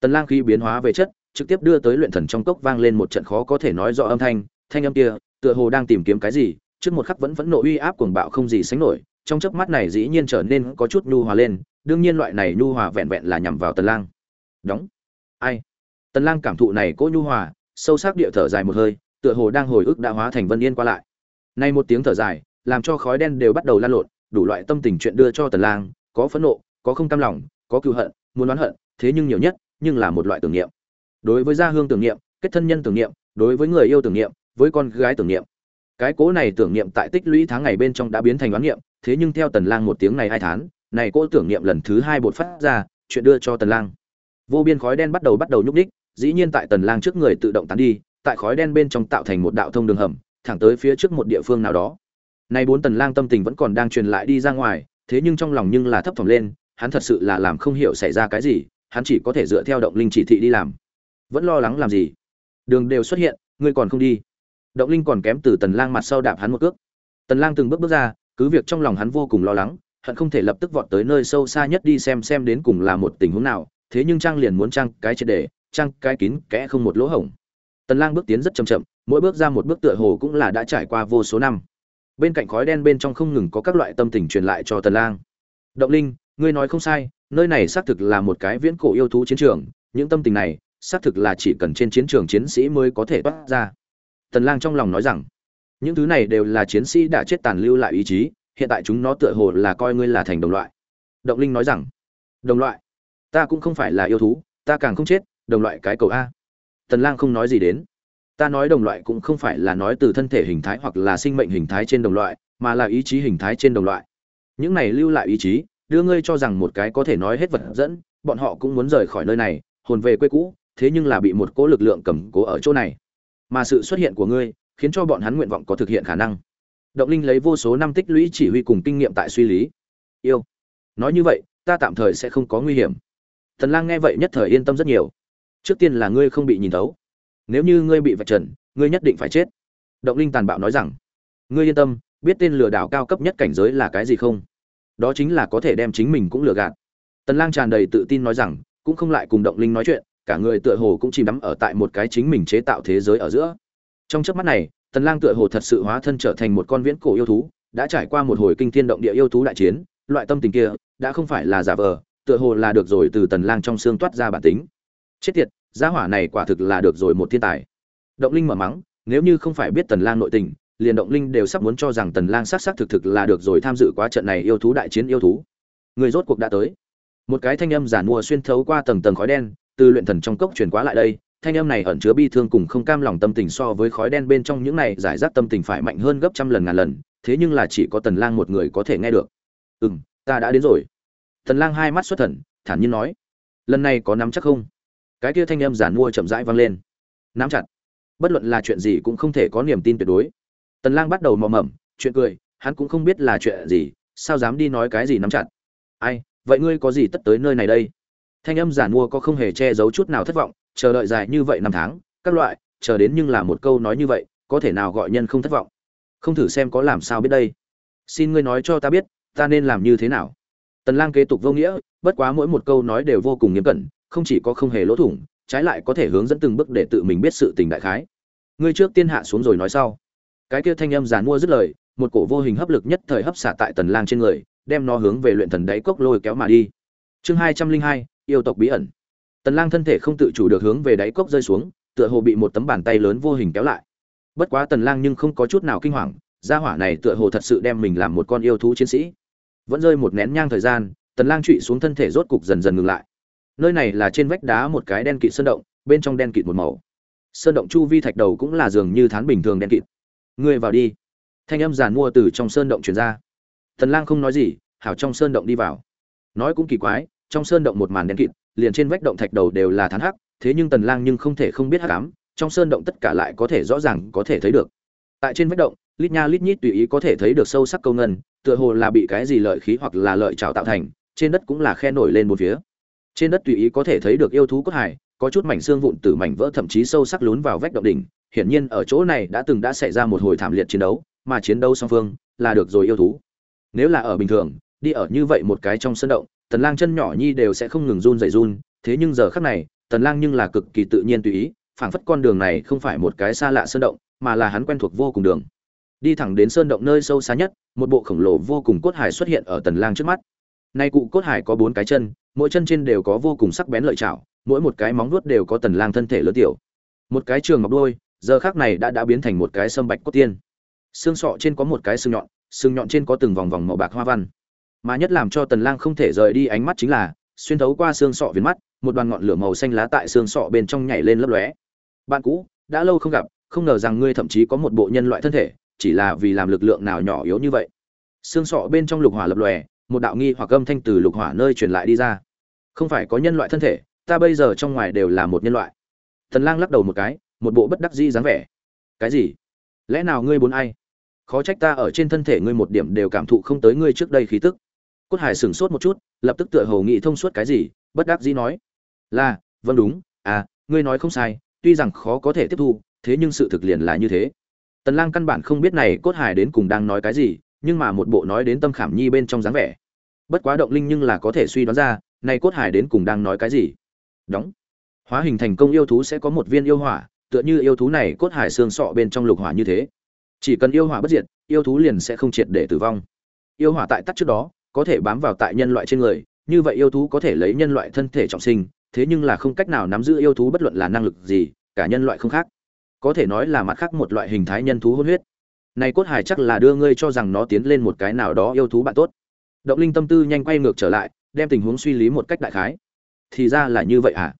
Tần lang khí biến hóa về chất, trực tiếp đưa tới luyện thần trong cốc vang lên một trận khó có thể nói rõ âm thanh thanh âm kia, tựa hồ đang tìm kiếm cái gì, trước một khắc vẫn vẫn nộ uy áp cuồng bạo không gì sánh nổi, trong chớp mắt này dĩ nhiên trở nên có chút nhu hòa lên, đương nhiên loại này nhu hòa vẹn vẹn là nhằm vào tần lang. Đóng ai? Tần lang cảm thụ này cố nhu hòa, sâu sắc địa thở dài một hơi, tựa hồ đang hồi ức đã hóa thành vân yên qua lại. Nay một tiếng thở dài, làm cho khói đen đều bắt đầu lan lộn, đủ loại tâm tình chuyện đưa cho tần lang, có phẫn nộ, có không cam lòng, có cựu hận, muốn đoán hận, thế nhưng nhiều nhất, nhưng là một loại tưởng niệm. Đối với gia hương tưởng niệm, kết thân nhân tưởng niệm, đối với người yêu tưởng niệm, với con gái tưởng niệm. Cái cố này tưởng niệm tại tích lũy tháng ngày bên trong đã biến thành đoán niệm, thế nhưng theo tần lang một tiếng này hai tháng này cố tưởng niệm lần thứ hai bột phát ra, chuyện đưa cho tần lang vô biên khói đen bắt đầu bắt đầu nhúc ních dĩ nhiên tại tần lang trước người tự động tán đi, tại khói đen bên trong tạo thành một đạo thông đường hầm, thẳng tới phía trước một địa phương nào đó. Nay bốn tần lang tâm tình vẫn còn đang truyền lại đi ra ngoài, thế nhưng trong lòng nhưng là thấp thỏm lên, hắn thật sự là làm không hiểu xảy ra cái gì, hắn chỉ có thể dựa theo động linh chỉ thị đi làm. Vẫn lo lắng làm gì? Đường đều xuất hiện, ngươi còn không đi. Động linh còn kém từ tần lang mặt sau đạp hắn một cước. Tần lang từng bước bước ra, cứ việc trong lòng hắn vô cùng lo lắng, hận không thể lập tức vọt tới nơi sâu xa nhất đi xem xem đến cùng là một tình huống nào thế nhưng trang liền muốn trang cái triệt để, trang cái kín kẽ không một lỗ hổng. Tần lang bước tiến rất chậm chậm, mỗi bước ra một bước tựa hồ cũng là đã trải qua vô số năm. Bên cạnh khói đen bên trong không ngừng có các loại tâm tình truyền lại cho tần lang. Động linh, ngươi nói không sai, nơi này xác thực là một cái viễn cổ yêu thú chiến trường, những tâm tình này, xác thực là chỉ cần trên chiến trường chiến sĩ mới có thể toát ra. Tần lang trong lòng nói rằng, những thứ này đều là chiến sĩ đã chết tàn lưu lại ý chí, hiện tại chúng nó tựa hồ là coi ngươi là thành đồng loại. Động linh nói rằng, đồng loại ta cũng không phải là yêu thú, ta càng không chết, đồng loại cái cầu a. Tần lang không nói gì đến. Ta nói đồng loại cũng không phải là nói từ thân thể hình thái hoặc là sinh mệnh hình thái trên đồng loại, mà là ý chí hình thái trên đồng loại. Những này lưu lại ý chí, đưa ngươi cho rằng một cái có thể nói hết vật dẫn, bọn họ cũng muốn rời khỏi nơi này, hồn về quê cũ, thế nhưng là bị một cỗ lực lượng cầm cố ở chỗ này. Mà sự xuất hiện của ngươi, khiến cho bọn hắn nguyện vọng có thực hiện khả năng. Động linh lấy vô số năm tích lũy chỉ huy cùng kinh nghiệm tại suy lý. Yêu. Nói như vậy, ta tạm thời sẽ không có nguy hiểm. Tần lang nghe vậy nhất thời yên tâm rất nhiều. Trước tiên là ngươi không bị nhìn thấu. Nếu như ngươi bị vạch trần, ngươi nhất định phải chết. Động linh tàn bạo nói rằng, ngươi yên tâm, biết tên lừa đảo cao cấp nhất cảnh giới là cái gì không? Đó chính là có thể đem chính mình cũng lừa gạt. Tần lang tràn đầy tự tin nói rằng, cũng không lại cùng động linh nói chuyện, cả người tựa hồ cũng chìm đắm ở tại một cái chính mình chế tạo thế giới ở giữa. Trong chớp mắt này, tần lang tựa hồ thật sự hóa thân trở thành một con viễn cổ yêu thú, đã trải qua một hồi kinh thiên động địa yêu thú đại chiến, loại tâm tình kia, đã không phải là giả vờ tựa hồ là được rồi từ tần lang trong xương toát ra bản tính. Chết tiệt, gia hỏa này quả thực là được rồi một thiên tài. Động linh mở mắng, nếu như không phải biết tần lang nội tình, liền động linh đều sắp muốn cho rằng tần lang sát sát thực thực là được rồi tham dự quá trận này yêu thú đại chiến yêu thú. Người rốt cuộc đã tới. Một cái thanh âm giả mua xuyên thấu qua tầng tầng khói đen, từ luyện thần trong cốc truyền quá lại đây, thanh âm này ẩn chứa bi thương cùng không cam lòng tâm tình so với khói đen bên trong những này giải rác tâm tình phải mạnh hơn gấp trăm lần ngàn lần, thế nhưng là chỉ có tần lang một người có thể nghe được. Ừm, ta đã đến rồi tần lang hai mắt xuất thần, thản nhiên nói, lần này có nắm chắc không? Cái kia thanh âm giản mua chậm rãi vang lên. Nắm chặt. Bất luận là chuyện gì cũng không thể có niềm tin tuyệt đối. Tần lang bắt đầu mò mẫm, chuyện cười, hắn cũng không biết là chuyện gì, sao dám đi nói cái gì nắm chặt. Ai, vậy ngươi có gì tất tới nơi này đây? Thanh âm giản mua có không hề che giấu chút nào thất vọng, chờ đợi dài như vậy năm tháng, các loại, chờ đến nhưng là một câu nói như vậy, có thể nào gọi nhân không thất vọng? Không thử xem có làm sao biết đây. Xin ngươi nói cho ta biết, ta nên làm như thế nào? Tần lang kế tục vô nghĩa, bất quá mỗi một câu nói đều vô cùng nghiêm cẩn, không chỉ có không hề lỗ thủng, trái lại có thể hướng dẫn từng bước để tự mình biết sự tình đại khái. Ngươi trước tiên hạ xuống rồi nói sau. Cái kia thanh âm giàn mua dứt lời, một cổ vô hình hấp lực nhất thời hấp xả tại tần lang trên người, đem nó hướng về luyện thần đáy cốc lôi kéo mà đi. Chương hai trăm linh hai, yêu tộc bí ẩn. Tần lang thân thể không tự chủ được hướng về đáy cốc rơi xuống, tựa hồ bị một tấm bàn tay lớn vô hình kéo lại. Bất quá tần lang nhưng không có chút nào kinh hoàng, gia hỏa này tựa hồ thật sự đem mình làm một con yêu thú chiến sĩ vẫn rơi một nén nhang thời gian, tần lang trụy xuống thân thể rốt cục dần dần ngừng lại. Nơi này là trên vách đá một cái đen kịt sơn động, bên trong đen kịt một màu. Sơn động chu vi thạch đầu cũng là dường như thán bình thường đen kịt. Ngươi vào đi. Thanh âm giàn mua từ trong sơn động truyền ra. Tần lang không nói gì, hảo trong sơn động đi vào. Nói cũng kỳ quái, trong sơn động một màn đen kịt, liền trên vách động thạch đầu đều là thán hắc, thế nhưng tần lang nhưng không thể không biết hắc ám, trong sơn động tất cả lại có thể rõ ràng có thể thấy được. Tại trên vách động lít nha lít nhít tùy ý có thể thấy được sâu sắc câu ngân, tựa hồ là bị cái gì lợi khí hoặc là lợi trào tạo thành, trên đất cũng là khe nổi lên một phía. Trên đất tùy ý có thể thấy được yêu thú cốt hải, có chút mảnh xương vụn từ mảnh vỡ thậm chí sâu sắc lún vào vách động đỉnh, hiển nhiên ở chỗ này đã từng đã xảy ra một hồi thảm liệt chiến đấu, mà chiến đấu song phương là được rồi yêu thú. Nếu là ở bình thường, đi ở như vậy một cái trong sân động, tần lang chân nhỏ nhi đều sẽ không ngừng run rẩy run, thế nhưng giờ khắc này, tần lang nhưng là cực kỳ tự nhiên tùy ý, phảng phất con đường này không phải một cái xa lạ sân động, mà là hắn quen thuộc vô cùng đường đi thẳng đến sơn động nơi sâu xa nhất, một bộ khổng lồ vô cùng cốt hải xuất hiện ở tần lang trước mắt. Nay cụ cốt hải có bốn cái chân, mỗi chân trên đều có vô cùng sắc bén lợi chảo mỗi một cái móng vuốt đều có tần lang thân thể lớn tiểu. Một cái trường ngọc đôi giờ khắc này đã đã biến thành một cái sâm bạch cốt tiên. Xương sọ trên có một cái xương nhọn xương nhọn trên có từng vòng vòng màu bạc hoa văn. Mà nhất làm cho tần lang không thể rời đi ánh mắt chính là, xuyên thấu qua xương sọ viền mắt, một đoàn ngọn lửa màu xanh lá tại xương sọ bên trong nhảy lên lấp lóe. Bạn cũ, đã lâu không gặp, không ngờ rằng ngươi thậm chí có một bộ nhân loại thân thể chỉ là vì làm lực lượng nào nhỏ yếu như vậy. Xương sọ bên trong lục hỏa lập lòe, một đạo nghi hoặc âm thanh từ lục hỏa nơi truyền lại đi ra. Không phải có nhân loại thân thể, ta bây giờ trong ngoài đều là một nhân loại. Thần lang lắc đầu một cái, một bộ bất đắc dĩ dáng vẻ. Cái gì? Lẽ nào ngươi muốn ai? Khó trách ta ở trên thân thể ngươi một điểm đều cảm thụ không tới ngươi trước đây khí tức. Cốt hải sửng sốt một chút, lập tức tựa hồ nghĩ thông suốt cái gì, bất đắc dĩ nói. Là vâng đúng à ngươi nói không sai, tuy rằng khó có thể tiếp thu, thế nhưng sự thực liền là như thế tần lang căn bản không biết này cốt hải đến cùng đang nói cái gì, nhưng mà một bộ nói đến tâm khảm nhi bên trong dáng vẻ. Bất quá động linh nhưng là có thể suy đoán ra, này cốt hải đến cùng đang nói cái gì. Đóng. Hóa hình thành công yêu thú sẽ có một viên yêu hỏa, tựa như yêu thú này cốt hải xương sọ bên trong lục hỏa như thế. Chỉ cần yêu hỏa bất diệt, yêu thú liền sẽ không triệt để tử vong. Yêu hỏa tại tắt trước đó, có thể bám vào tại nhân loại trên người, như vậy yêu thú có thể lấy nhân loại thân thể trọng sinh, thế nhưng là không cách nào nắm giữ yêu thú bất luận là năng lực gì, cả nhân loại không khác có thể nói là mặt khác một loại hình thái nhân thú hôn huyết. Này cốt hải chắc là đưa ngươi cho rằng nó tiến lên một cái nào đó yêu thú bạn tốt. Động linh tâm tư nhanh quay ngược trở lại, đem tình huống suy lý một cách đại khái. Thì ra là như vậy à?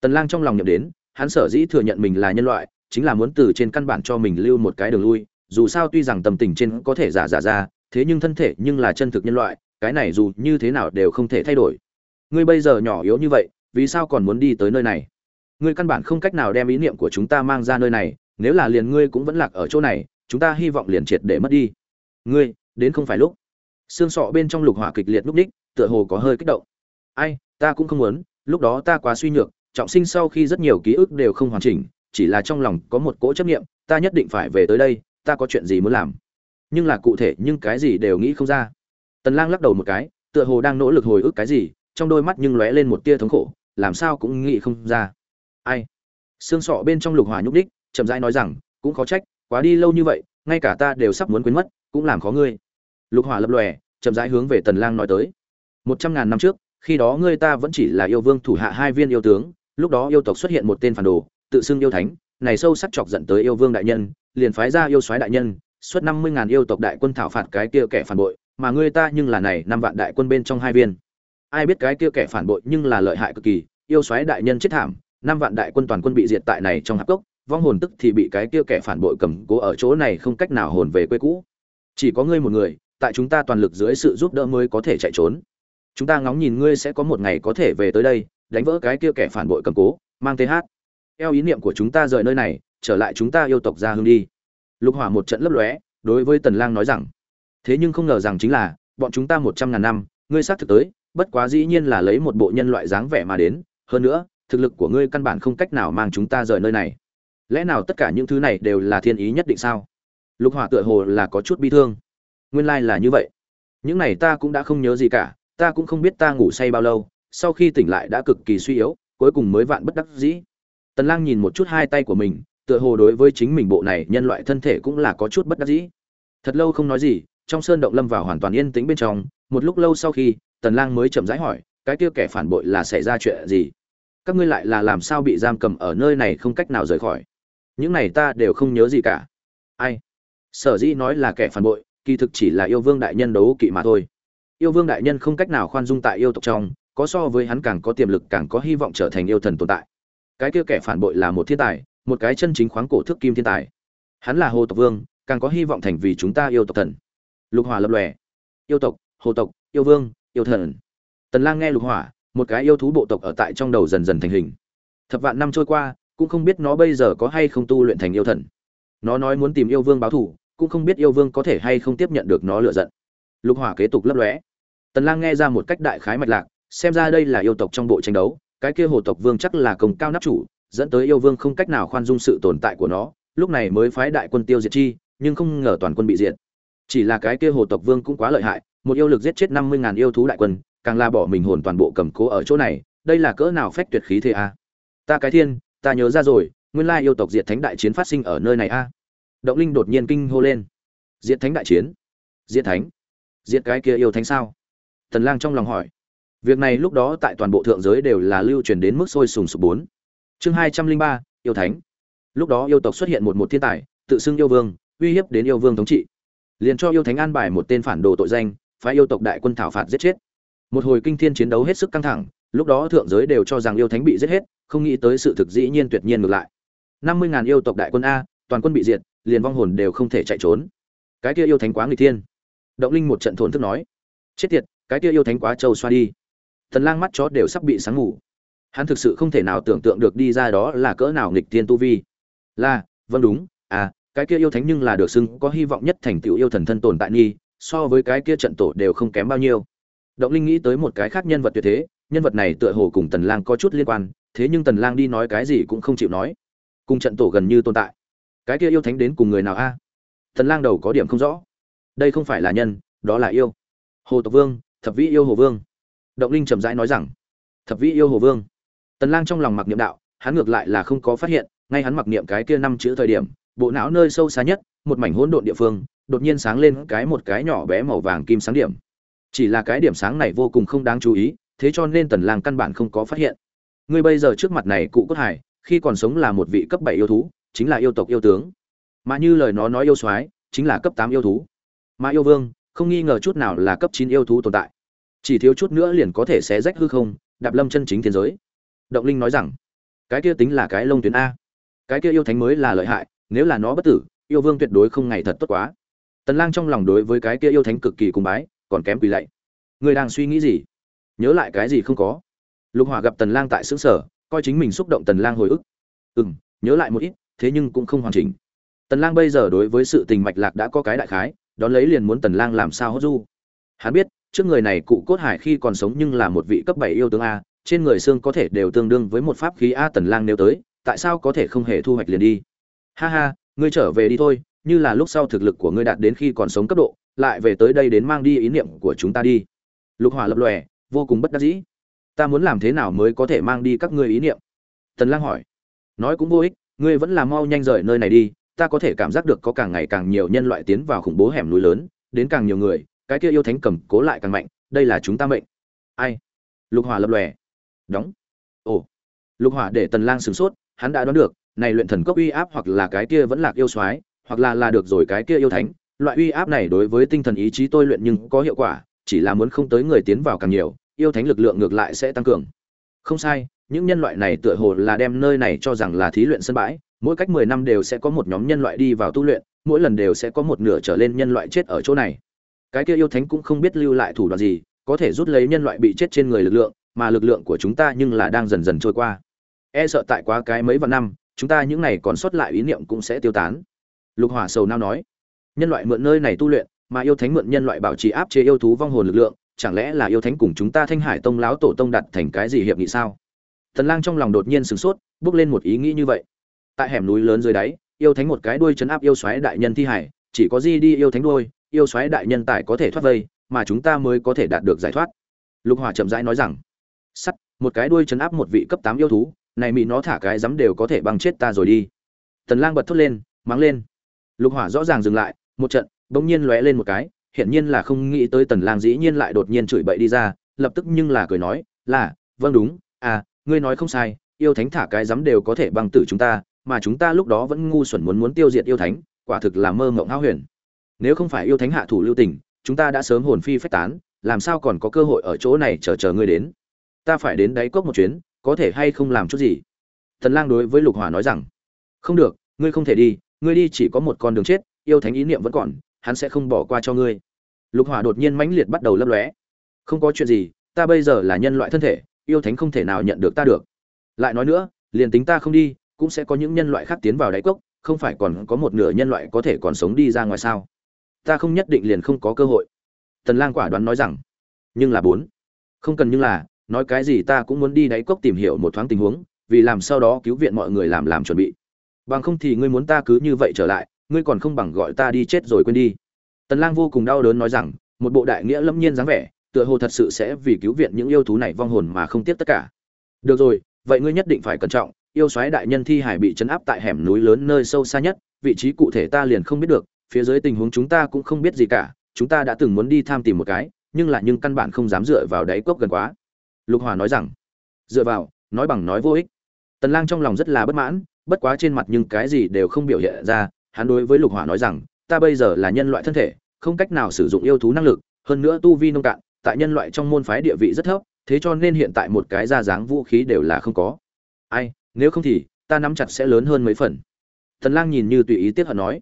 Tần lang trong lòng nhậm đến, hắn sở dĩ thừa nhận mình là nhân loại, chính là muốn từ trên căn bản cho mình lưu một cái đường lui. Dù sao tuy rằng tâm tình trên có thể giả giả ra, thế nhưng thân thể nhưng là chân thực nhân loại, cái này dù như thế nào đều không thể thay đổi. Ngươi bây giờ nhỏ yếu như vậy, vì sao còn muốn đi tới nơi này? Ngươi căn bản không cách nào đem ý niệm của chúng ta mang ra nơi này, nếu là liền ngươi cũng vẫn lạc ở chỗ này, chúng ta hy vọng liền triệt để mất đi. Ngươi, đến không phải lúc. Xương sọ bên trong lục hỏa kịch liệt lúc đích tựa hồ có hơi kích động. Ai, ta cũng không muốn, lúc đó ta quá suy nhược, trọng sinh sau khi rất nhiều ký ức đều không hoàn chỉnh, chỉ là trong lòng có một cỗ chấp nghiệm ta nhất định phải về tới đây, ta có chuyện gì muốn làm. Nhưng là cụ thể, nhưng cái gì đều nghĩ không ra. Tần lang lắc đầu một cái, tựa hồ đang nỗ lực hồi ức cái gì, trong đôi mắt nhưng lóe lên một tia thống khổ, làm sao cũng nghĩ không ra ai? Xương sọ bên trong lục hỏa nhúc đích chậm rãi nói rằng, cũng khó trách, quá đi lâu như vậy, ngay cả ta đều sắp muốn quên mất, cũng làm khó ngươi. Lục hỏa lập lòe, chậm rãi hướng về tần lang nói tới. Một trăm ngàn năm trước, khi đó ngươi ta vẫn chỉ là yêu vương thủ hạ hai viên yêu tướng, lúc đó yêu tộc xuất hiện một tên phản đồ, tự xưng yêu thánh, này sâu sắc chọc giận tới yêu vương đại nhân, liền phái ra yêu soái đại nhân, xuất năm mươi ngàn yêu tộc đại quân thảo phạt cái kia kẻ phản bội, mà ngươi ta nhưng là này năm vạn đại quân bên trong hai viên. Ai biết cái kia kẻ phản bội nhưng là lợi hại cực kỳ, yêu soái đại nhân chết thảm năm vạn đại quân toàn quân bị diệt tại này trong hạp cốc, vong hồn tức thì bị cái kia kẻ phản bội cầm cố ở chỗ này không cách nào hồn về quê cũ. Chỉ có ngươi một người, tại chúng ta toàn lực dưới sự giúp đỡ mới có thể chạy trốn. Chúng ta ngóng nhìn ngươi sẽ có một ngày có thể về tới đây, đánh vỡ cái kia kẻ phản bội cầm cố, mang th eo ý niệm của chúng ta rời nơi này, trở lại chúng ta yêu tộc ra hương đi. Lục hỏa một trận lấp lóe, đối với tần lang nói rằng, thế nhưng không ngờ rằng chính là, bọn chúng ta một trăm ngàn năm, ngươi xác thực tới, bất quá dĩ nhiên là lấy một bộ nhân loại dáng vẻ mà đến. Hơn nữa thực lực của ngươi căn bản không cách nào mang chúng ta rời nơi này. Lẽ nào tất cả những thứ này đều là thiên ý nhất định sao? Lục hỏa tựa hồ là có chút bi thương. Nguyên lai là như vậy. Những này ta cũng đã không nhớ gì cả, ta cũng không biết ta ngủ say bao lâu, sau khi tỉnh lại đã cực kỳ suy yếu, cuối cùng mới vạn bất đắc dĩ. Tần lang nhìn một chút hai tay của mình, tựa hồ đối với chính mình bộ này nhân loại thân thể cũng là có chút bất đắc dĩ. Thật lâu không nói gì, trong sơn động lâm vào hoàn toàn yên tĩnh bên trong, một lúc lâu sau khi, tần lang mới chậm rãi hỏi, cái kia kẻ phản bội là xảy ra chuyện gì? Các ngươi lại là làm sao bị giam cầm ở nơi này không cách nào rời khỏi? Những này ta đều không nhớ gì cả. Ai? Sở dĩ nói là kẻ phản bội, kỳ thực chỉ là yêu vương đại nhân đấu kỵ mà thôi. Yêu vương đại nhân không cách nào khoan dung tại yêu tộc trong, có so với hắn càng có tiềm lực càng có hy vọng trở thành yêu thần tồn tại. Cái kia kẻ phản bội là một thiên tài, một cái chân chính khoáng cổ thức kim thiên tài. Hắn là hồ tộc vương, càng có hy vọng thành vì chúng ta yêu tộc thần. Lục hỏa lập lòe. Yêu tộc, hồ tộc, yêu vương, yêu thần. Tần lang nghe lục hỏa một cái yêu thú bộ tộc ở tại trong đầu dần dần thành hình. Thập vạn năm trôi qua, cũng không biết nó bây giờ có hay không tu luyện thành yêu thần. Nó nói muốn tìm yêu vương báo thù, cũng không biết yêu vương có thể hay không tiếp nhận được nó lựa giận. Lục hỏa kế tục lấp lóe. Tần lang nghe ra một cách đại khái mạch lạc, xem ra đây là yêu tộc trong bộ tranh đấu, cái kia hồ tộc vương chắc là công cao nắp chủ, dẫn tới yêu vương không cách nào khoan dung sự tồn tại của nó, lúc này mới phái đại quân tiêu diệt chi, nhưng không ngờ toàn quân bị diệt. Chỉ là cái kia hồ tộc vương cũng quá lợi hại, một yêu lực giết chết năm mươi ngàn yêu thú đại quân càng la bỏ mình hồn toàn bộ cầm cố ở chỗ này, đây là cỡ nào phách tuyệt khí thế a? Ta cái thiên, ta nhớ ra rồi, nguyên lai yêu tộc diệt thánh đại chiến phát sinh ở nơi này a. Động linh đột nhiên kinh hô lên. Diệt thánh đại chiến? Diệt thánh? Diệt cái kia yêu thánh sao? Tần lang trong lòng hỏi. Việc này lúc đó tại toàn bộ thượng giới đều là lưu truyền đến mức sôi sùng sục bốn. Chương hai trăm linh ba, yêu thánh. Lúc đó yêu tộc xuất hiện một một thiên tài, tự xưng yêu vương, uy hiếp đến yêu vương thống trị. Liền cho yêu thánh an bài một tên phản đồ tội danh, phái yêu tộc đại quân thảo phạt giết chết một hồi kinh thiên chiến đấu hết sức căng thẳng, lúc đó thượng giới đều cho rằng yêu thánh bị giết hết, không nghĩ tới sự thực dĩ nhiên tuyệt nhiên ngược lại. Năm mươi ngàn yêu tộc đại quân a, toàn quân bị diệt, liền vong hồn đều không thể chạy trốn. Cái kia yêu thánh quá người thiên. Động linh một trận thổn thức nói. Chết tiệt, cái kia yêu thánh quá trâu xoa đi. Tần lang mắt chó đều sắp bị sáng ngủ. Hắn thực sự không thể nào tưởng tượng được đi ra đó là cỡ nào nghịch tiên tu vi. Là vâng đúng à cái kia yêu thánh nhưng là được xưng có hy vọng nhất thành tựu yêu thần thân tồn tại nghi, so với cái kia trận tổ đều không kém bao nhiêu động linh nghĩ tới một cái khác nhân vật tuyệt thế, nhân vật này tựa hồ cùng tần lang có chút liên quan, thế nhưng tần lang đi nói cái gì cũng không chịu nói. Cùng trận tổ gần như tồn tại. Cái kia yêu thánh đến cùng người nào a? Tần lang đầu có điểm không rõ. Đây không phải là nhân, đó là yêu. Hồ tộc vương, thập vĩ yêu hồ vương. Động linh chậm rãi nói rằng, thập vĩ yêu hồ vương. Tần lang trong lòng mặc niệm đạo, hắn ngược lại là không có phát hiện, ngay hắn mặc niệm cái kia năm chữ thời điểm, bộ não nơi sâu xa nhất, một mảnh hỗn độn địa phương, đột nhiên sáng lên cái một cái nhỏ bé màu vàng kim sáng điểm chỉ là cái điểm sáng này vô cùng không đáng chú ý, thế cho nên tần lang căn bản không có phát hiện. Ngươi bây giờ trước mặt này cụ cốt hải, khi còn sống là một vị cấp 7 yêu thú, chính là yêu tộc yêu tướng. Mà như lời nó nói yêu soái, chính là cấp 8 yêu thú. Mà yêu vương, không nghi ngờ chút nào là cấp 9 yêu thú tồn tại. Chỉ thiếu chút nữa liền có thể xé rách hư không, đạp lâm chân chính thiên giới. Động linh nói rằng, cái kia tính là cái lông tuyến a. Cái kia yêu thánh mới là lợi hại, nếu là nó bất tử, yêu vương tuyệt đối không ngày thật tốt quá. Tần lang trong lòng đối với cái kia yêu thánh cực kỳ cung bái còn kém quỳ lạy. Người đang suy nghĩ gì? Nhớ lại cái gì không có? Lục hỏa gặp tần lang tại xứ sở, coi chính mình xúc động tần lang hồi ức. Ừm, nhớ lại một ít, thế nhưng cũng không hoàn chỉnh. Tần lang bây giờ đối với sự tình mạch lạc đã có cái đại khái, đón lấy liền muốn tần lang làm sao hốt du. Hắn biết, trước người này cụ cốt hải khi còn sống nhưng là một vị cấp 7 yêu tướng a, trên người xương có thể đều tương đương với một pháp khí a tần lang nếu tới, tại sao có thể không hề thu hoạch liền đi? Ha ha, ngươi trở về đi thôi, như là lúc sau thực lực của ngươi đạt đến khi còn sống cấp độ lại về tới đây đến mang đi ý niệm của chúng ta đi. Lục hỏa lập lòe, vô cùng bất đắc dĩ. Ta muốn làm thế nào mới có thể mang đi các ngươi ý niệm? Tần lang hỏi. Nói cũng vô ích, ngươi vẫn là mau nhanh rời nơi này đi, ta có thể cảm giác được có càng ngày càng nhiều nhân loại tiến vào khủng bố hẻm núi lớn, đến càng nhiều người, cái kia yêu thánh cầm cố lại càng mạnh, đây là chúng ta mệnh. Ai? Lục hỏa lập lòe. Đóng. Ồ. Lục hỏa để tần lang sửng sốt, hắn đã đoán được, này luyện thần cốc uy áp hoặc là cái kia vẫn là yêu soái, hoặc là là được rồi cái kia yêu thánh loại uy áp này đối với tinh thần ý chí tôi luyện nhưng có hiệu quả, chỉ là muốn không tới người tiến vào càng nhiều, yêu thánh lực lượng ngược lại sẽ tăng cường. Không sai, những nhân loại này tựa hồ là đem nơi này cho rằng là thí luyện sân bãi, mỗi cách mười năm đều sẽ có một nhóm nhân loại đi vào tu luyện, mỗi lần đều sẽ có một nửa trở lên nhân loại chết ở chỗ này. Cái kia yêu thánh cũng không biết lưu lại thủ đoạn gì, có thể rút lấy nhân loại bị chết trên người lực lượng, mà lực lượng của chúng ta nhưng là đang dần dần trôi qua. E sợ tại quá cái mấy vạn năm, chúng ta những này còn sót lại ý niệm cũng sẽ tiêu tán. Lục hỏa sầu nao nói nhân loại mượn nơi này tu luyện, mà yêu thánh mượn nhân loại bảo trì áp chế yêu thú vong hồn lực lượng, chẳng lẽ là yêu thánh cùng chúng ta thanh hải tông láo tổ tông đặt thành cái gì hiệp nghị sao? Thần lang trong lòng đột nhiên sửng sốt, bước lên một ý nghĩ như vậy. Tại hẻm núi lớn dưới đáy, yêu thánh một cái đuôi chấn áp yêu xoáy đại nhân thi hải, chỉ có di đi yêu thánh đuôi, yêu xoáy đại nhân tài có thể thoát vây, mà chúng ta mới có thể đạt được giải thoát. Lục hỏa chậm rãi nói rằng, sắt, một cái đuôi chấn áp một vị cấp tám yêu thú, này mị nó thả cái dám đều có thể bằng chết ta rồi đi. Tần lang bật thốt lên, mắng lên. Lục hỏa rõ ràng dừng lại một trận, bỗng nhiên lóe lên một cái, hiển nhiên là không nghĩ tới tần lang dĩ nhiên lại đột nhiên chửi bậy đi ra, lập tức nhưng là cười nói, là vâng đúng à ngươi nói không sai, yêu thánh thả cái dám đều có thể bằng tử chúng ta, mà chúng ta lúc đó vẫn ngu xuẩn muốn muốn tiêu diệt yêu thánh, quả thực là mơ mộng hão huyền. Nếu không phải yêu thánh hạ thủ lưu tình, chúng ta đã sớm hồn phi phách tán, làm sao còn có cơ hội ở chỗ này chờ chờ ngươi đến? Ta phải đến đáy cốc một chuyến, có thể hay không làm chút gì? Tần lang đối với lục hỏa nói rằng, không được, ngươi không thể đi, ngươi đi chỉ có một con đường chết yêu thánh ý niệm vẫn còn, hắn sẽ không bỏ qua cho ngươi. Lục hỏa đột nhiên mãnh liệt bắt đầu lấp lóe. Không có chuyện gì, ta bây giờ là nhân loại thân thể, yêu thánh không thể nào nhận được ta được. Lại nói nữa, liền tính ta không đi, cũng sẽ có những nhân loại khác tiến vào đáy cốc, không phải còn có một nửa nhân loại có thể còn sống đi ra ngoài sao? Ta không nhất định liền không có cơ hội. Tần lang quả đoán nói rằng, nhưng là bốn. Không cần nhưng là, nói cái gì ta cũng muốn đi đáy cốc tìm hiểu một thoáng tình huống, vì làm sau đó cứu viện mọi người làm làm chuẩn bị. Bằng không thì ngươi muốn ta cứ như vậy trở lại ngươi còn không bằng gọi ta đi chết rồi quên đi. Tần lang vô cùng đau đớn nói rằng, một bộ đại nghĩa lâm nhiên dáng vẻ, tựa hồ thật sự sẽ vì cứu viện những yêu thú này vong hồn mà không tiếc tất cả. Được rồi, vậy ngươi nhất định phải cẩn trọng, yêu soái đại nhân thi hải bị chấn áp tại hẻm núi lớn nơi sâu xa nhất, vị trí cụ thể ta liền không biết được, phía dưới tình huống chúng ta cũng không biết gì cả, chúng ta đã từng muốn đi tham tìm một cái, nhưng là nhưng căn bản không dám dựa vào đáy cốc gần quá. Lục hòa nói rằng, dựa vào, nói bằng nói vô ích. Tần lang trong lòng rất là bất mãn, bất quá trên mặt nhưng cái gì đều không biểu hiện ra hắn đối với lục hỏa nói rằng, ta bây giờ là nhân loại thân thể, không cách nào sử dụng yêu thú năng lực, hơn nữa tu vi nông cạn, tại nhân loại trong môn phái địa vị rất thấp, thế cho nên hiện tại một cái ra dáng vũ khí đều là không có. Ai, nếu không thì, ta nắm chặt sẽ lớn hơn mấy phần. Tần lang nhìn như tùy ý tiếc hận nói.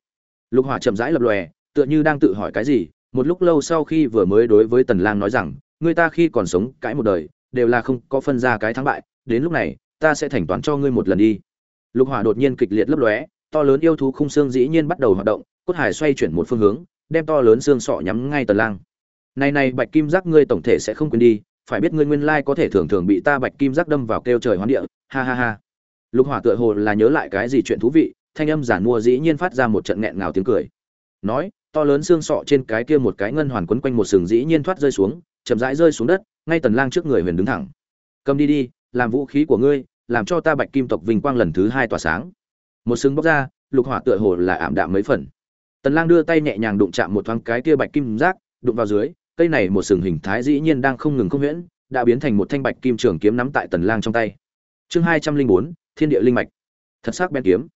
Lục hỏa chậm rãi lập lòe, tựa như đang tự hỏi cái gì, một lúc lâu sau khi vừa mới đối với tần lang nói rằng người ta khi còn sống, cãi một đời, đều là không có phân ra cái thắng bại, đến lúc này, ta sẽ thành toán cho ngươi một lần đi. Lục hỏa đột nhiên kịch liệt lấp lóe to lớn yêu thú khung xương dĩ nhiên bắt đầu hoạt động, cốt hải xoay chuyển một phương hướng, đem to lớn xương sọ nhắm ngay tần lang. Này này, bạch kim giác ngươi tổng thể sẽ không quên đi, phải biết ngươi nguyên lai có thể thường thường bị ta bạch kim giác đâm vào kêu trời hoán địa, ha ha ha. Lục hỏa tựa hồ là nhớ lại cái gì chuyện thú vị, thanh âm giản mua dĩ nhiên phát ra một trận nghẹn ngào tiếng cười. Nói, to lớn xương sọ trên cái kia một cái ngân hoàn quấn quanh một sừng dĩ nhiên thoát rơi xuống, chậm rãi rơi xuống đất, ngay tần lang trước người huyền đứng thẳng. Cầm đi đi, làm vũ khí của ngươi, làm cho ta bạch kim tộc vinh quang lần thứ hai tỏa sáng một sừng bóc ra lục hỏa tựa hồ là ảm đạm mấy phần. Tần lang đưa tay nhẹ nhàng đụng chạm một thoáng cái kia bạch kim giác đụng vào dưới cây này một sừng hình thái dĩ nhiên đang không ngừng không huyễn đã biến thành một thanh bạch kim trường kiếm nắm tại tần lang trong tay. Chương 204, thiên địa linh mạch. Thật sắc bén kiếm.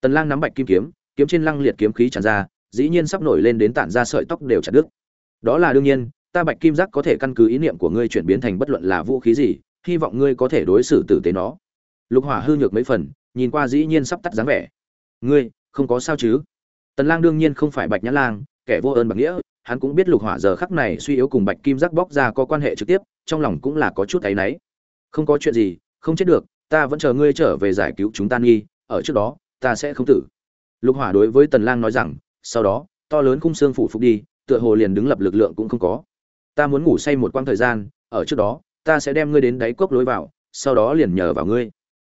Tần lang nắm bạch kim kiếm kiếm trên lăng liệt kiếm khí tràn ra dĩ nhiên sắp nổi lên đến tản ra sợi tóc đều chặt đứt. Đó là đương nhiên ta bạch kim giác có thể căn cứ ý niệm của ngươi chuyển biến thành bất luận là vũ khí gì hy vọng ngươi có thể đối xử tử tế nó. Lục hỏa hư nhược mấy phần nhìn qua dĩ nhiên sắp tắt dáng vẻ. Ngươi, không có sao chứ? Tần lang đương nhiên không phải bạch nhã lang, kẻ vô ơn bạc nghĩa, hắn cũng biết lục hỏa giờ khắc này suy yếu cùng bạch kim giác bóc ra có quan hệ trực tiếp, trong lòng cũng là có chút ấy nấy không có chuyện gì, không chết được, ta vẫn chờ ngươi trở về giải cứu chúng ta nghi, ở trước đó, ta sẽ không tử. Lục hỏa đối với tần lang nói rằng, sau đó, to lớn khung xương phủ phục đi, tựa hồ liền đứng lập lực lượng cũng không có. Ta muốn ngủ say một quãng thời gian, ở trước đó, ta sẽ đem ngươi đến đáy cốc lối vào, sau đó liền nhờ vào ngươi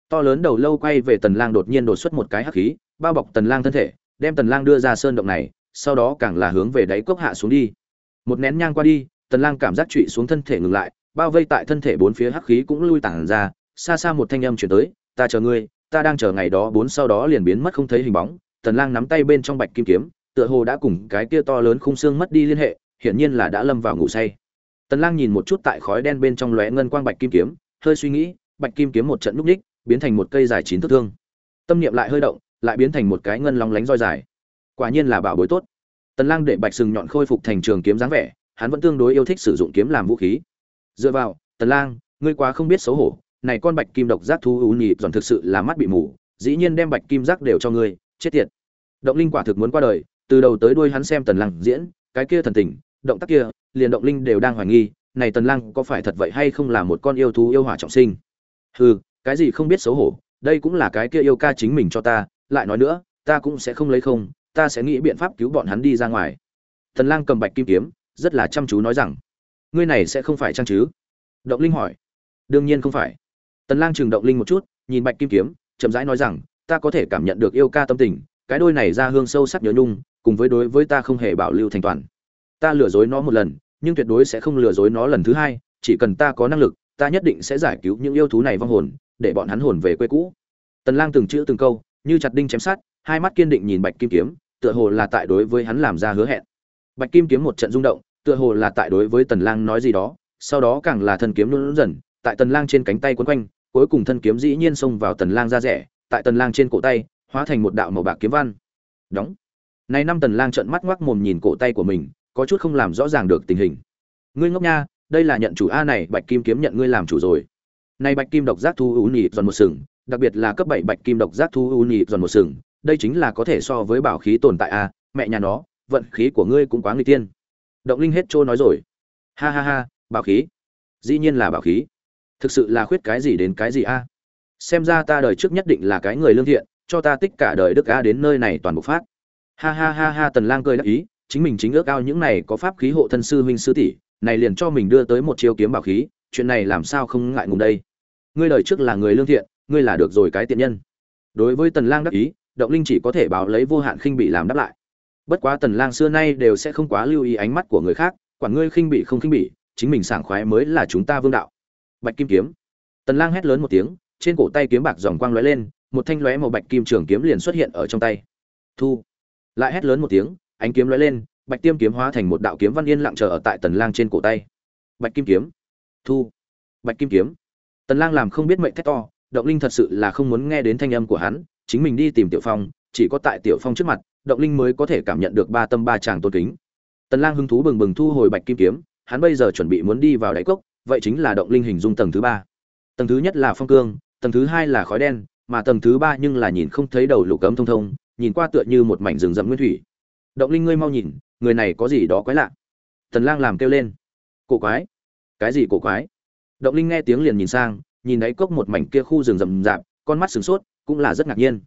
to lớn đầu lâu quay về tần lang đột nhiên đột xuất một cái hắc khí, bao bọc tần lang thân thể, đem tần lang đưa ra sơn động này, sau đó càng là hướng về đáy cốc hạ xuống đi một nén nhang qua đi, tần lang cảm giác trụy xuống thân thể ngừng lại, bao vây tại thân thể bốn phía hắc khí cũng lui tản ra, xa xa một thanh âm truyền tới, ta chờ ngươi, ta đang chờ ngày đó bốn sau đó liền biến mất không thấy hình bóng tần lang nắm tay bên trong bạch kim kiếm, tựa hồ đã cùng cái kia to lớn khung xương mất đi liên hệ, hiển nhiên là đã lâm vào ngủ say tần lang nhìn một chút tại khói đen bên trong lóe ngân quang bạch kim kiếm, hơi suy nghĩ, bạch kim kiếm một trận núc đích biến thành một cây dài chín thước thương. Tâm niệm lại hơi động, lại biến thành một cái ngân long lánh roi dài. Quả nhiên là bảo bối tốt. Tần lang để bạch sừng nhọn khôi phục thành trường kiếm dáng vẻ, hắn vẫn tương đối yêu thích sử dụng kiếm làm vũ khí. Dựa vào, tần lang, ngươi quá không biết xấu hổ, này con bạch kim độc giác thú ú nhị dọn thực sự là mắt bị mù, dĩ nhiên đem bạch kim giác đều cho ngươi, chết tiệt. Động linh quả thực muốn qua đời, từ đầu tới đuôi hắn xem tần lang diễn, cái kia thần tình, động tác kia, liền động linh đều đang hoài nghi, này tần lang có phải thật vậy hay không là một con yêu thú yêu hỏa trọng sinh. Hừ cái gì không biết xấu hổ, đây cũng là cái kia yêu ca chính mình cho ta, lại nói nữa, ta cũng sẽ không lấy không, ta sẽ nghĩ biện pháp cứu bọn hắn đi ra ngoài. Tần lang cầm bạch kim kiếm, rất là chăm chú nói rằng, ngươi này sẽ không phải trang chứ? Động linh hỏi. Đương nhiên không phải. Tần lang trường động linh một chút, nhìn bạch kim kiếm, chậm rãi nói rằng, ta có thể cảm nhận được yêu ca tâm tình, cái đôi này ra hương sâu sắc nhớ nhung, cùng với đối với ta không hề bảo lưu thành toàn. Ta lừa dối nó một lần, nhưng tuyệt đối sẽ không lừa dối nó lần thứ hai, chỉ cần ta có năng lực, ta nhất định sẽ giải cứu những yêu thú này vong hồn để bọn hắn hồn về quê cũ. Tần lang từng chữ từng câu, như chặt đinh chém sát hai mắt kiên định nhìn bạch kim kiếm, tựa hồ là tại đối với hắn làm ra hứa hẹn. Bạch kim kiếm một trận rung động, tựa hồ là tại đối với tần lang nói gì đó, sau đó càng là thân kiếm luôn dần, tại tần lang trên cánh tay quấn quanh, cuối cùng thân kiếm dĩ nhiên xông vào tần lang ra rẻ, tại tần lang trên cổ tay, hóa thành một đạo màu bạc kiếm văn. Đóng. Này năm tần lang trợn mắt ngoác mồm nhìn cổ tay của mình, có chút không làm rõ ràng được tình hình. Ngươi ngốc nha, đây là nhận chủ a này, bạch kim kiếm nhận ngươi làm chủ rồi này bạch kim độc giác thu u nhị giòn một sừng, đặc biệt là cấp bảy bạch kim độc giác thu u nhị giòn một sừng, đây chính là có thể so với bảo khí tồn tại a mẹ nhà nó, vận khí của ngươi cũng quá nguy tiên động linh hết trôi nói rồi. Ha ha ha, bảo khí. Dĩ nhiên là bảo khí. Thực sự là khuyết cái gì đến cái gì a? Xem ra ta đời trước nhất định là cái người lương thiện, cho ta tích cả đời đức a đến nơi này toàn bộ phát. Ha ha ha ha, tần lang cười đắc ý, chính mình chính ước ao những này có pháp khí hộ thân sư huynh sư tỷ, này liền cho mình đưa tới một chiêu kiếm bảo khí, chuyện này làm sao không ngại ngùng đây? Ngươi đời trước là người lương thiện, ngươi là được rồi cái tiện nhân. Đối với tần lang đắc ý, động linh chỉ có thể báo lấy vô hạn khinh bị làm đáp lại. Bất quá tần lang xưa nay đều sẽ không quá lưu ý ánh mắt của người khác, quản ngươi khinh bị không khinh bị, chính mình sảng khoái mới là chúng ta vương đạo. Bạch kim kiếm. Tần lang hét lớn một tiếng, trên cổ tay kiếm bạc dòng quang lóe lên, một thanh lóe màu bạch kim trường kiếm liền xuất hiện ở trong tay. Thu. Lại hét lớn một tiếng, ánh kiếm lóe lên, bạch tiêm kiếm hóa thành một đạo kiếm văn yên lặng chờ ở tại tần lang trên cổ tay. Bạch kim kiếm. Thu. Bạch kim kiếm tần lang làm không biết mệnh thét to, động linh thật sự là không muốn nghe đến thanh âm của hắn, chính mình đi tìm tiểu phong, chỉ có tại tiểu phong trước mặt, động linh mới có thể cảm nhận được ba tâm ba chàng tôn kính. Tần lang hứng thú bừng bừng thu hồi bạch kim kiếm, hắn bây giờ chuẩn bị muốn đi vào đáy cốc, vậy chính là động linh hình dung tầng thứ ba. Tầng thứ nhất là phong cương, tầng thứ hai là khói đen, mà tầng thứ ba nhưng là nhìn không thấy đầu lục cấm thông thông, nhìn qua tựa như một mảnh rừng rậm nguyên thủy. Động linh ngươi mau nhìn, người này có gì đó quái lạ. Tần lang làm kêu lên. Cổ quái. Cái gì cổ quái? Động linh nghe tiếng liền nhìn sang, nhìn đáy cốc một mảnh kia khu rừng rậm rạp, con mắt sửng sốt, cũng là rất ngạc nhiên.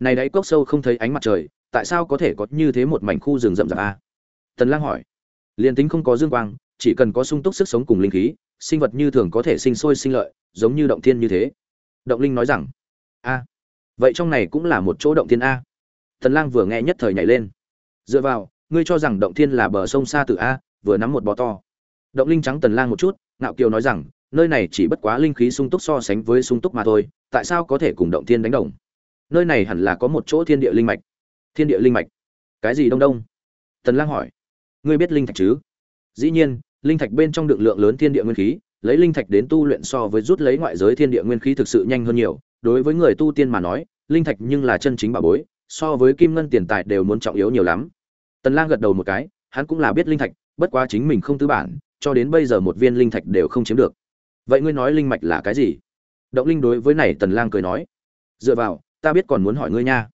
Này đáy cốc sâu không thấy ánh mặt trời, tại sao có thể có như thế một mảnh khu rừng rậm rạp a? Tần lang hỏi. Liền tính không có dương quang, chỉ cần có sung túc sức sống cùng linh khí, sinh vật như thường có thể sinh sôi sinh lợi, giống như động thiên như thế. Động linh nói rằng, a, vậy trong này cũng là một chỗ động thiên a. Tần lang vừa nghe nhất thời nhảy lên. Dựa vào, ngươi cho rằng động thiên là bờ sông xa từ a, vừa nắm một bò to. Động linh trắng tần lang một chút, ngạo kiều nói rằng nơi này chỉ bất quá linh khí sung túc so sánh với sung túc mà thôi, tại sao có thể cùng động thiên đánh đồng? Nơi này hẳn là có một chỗ thiên địa linh mạch. Thiên địa linh mạch? Cái gì đông đông? Tần lang hỏi. Ngươi biết linh thạch chứ? Dĩ nhiên, linh thạch bên trong đựng lượng lớn thiên địa nguyên khí, lấy linh thạch đến tu luyện so với rút lấy ngoại giới thiên địa nguyên khí thực sự nhanh hơn nhiều. Đối với người tu tiên mà nói, linh thạch nhưng là chân chính bảo bối, so với kim ngân tiền tài đều muốn trọng yếu nhiều lắm. Tần lang gật đầu một cái, hắn cũng là biết linh thạch, bất quá chính mình không tư bản, cho đến bây giờ một viên linh thạch đều không chiếm được vậy ngươi nói linh mạch là cái gì? Động linh đối với này tần lang cười nói. Dựa vào, ta biết còn muốn hỏi ngươi nha.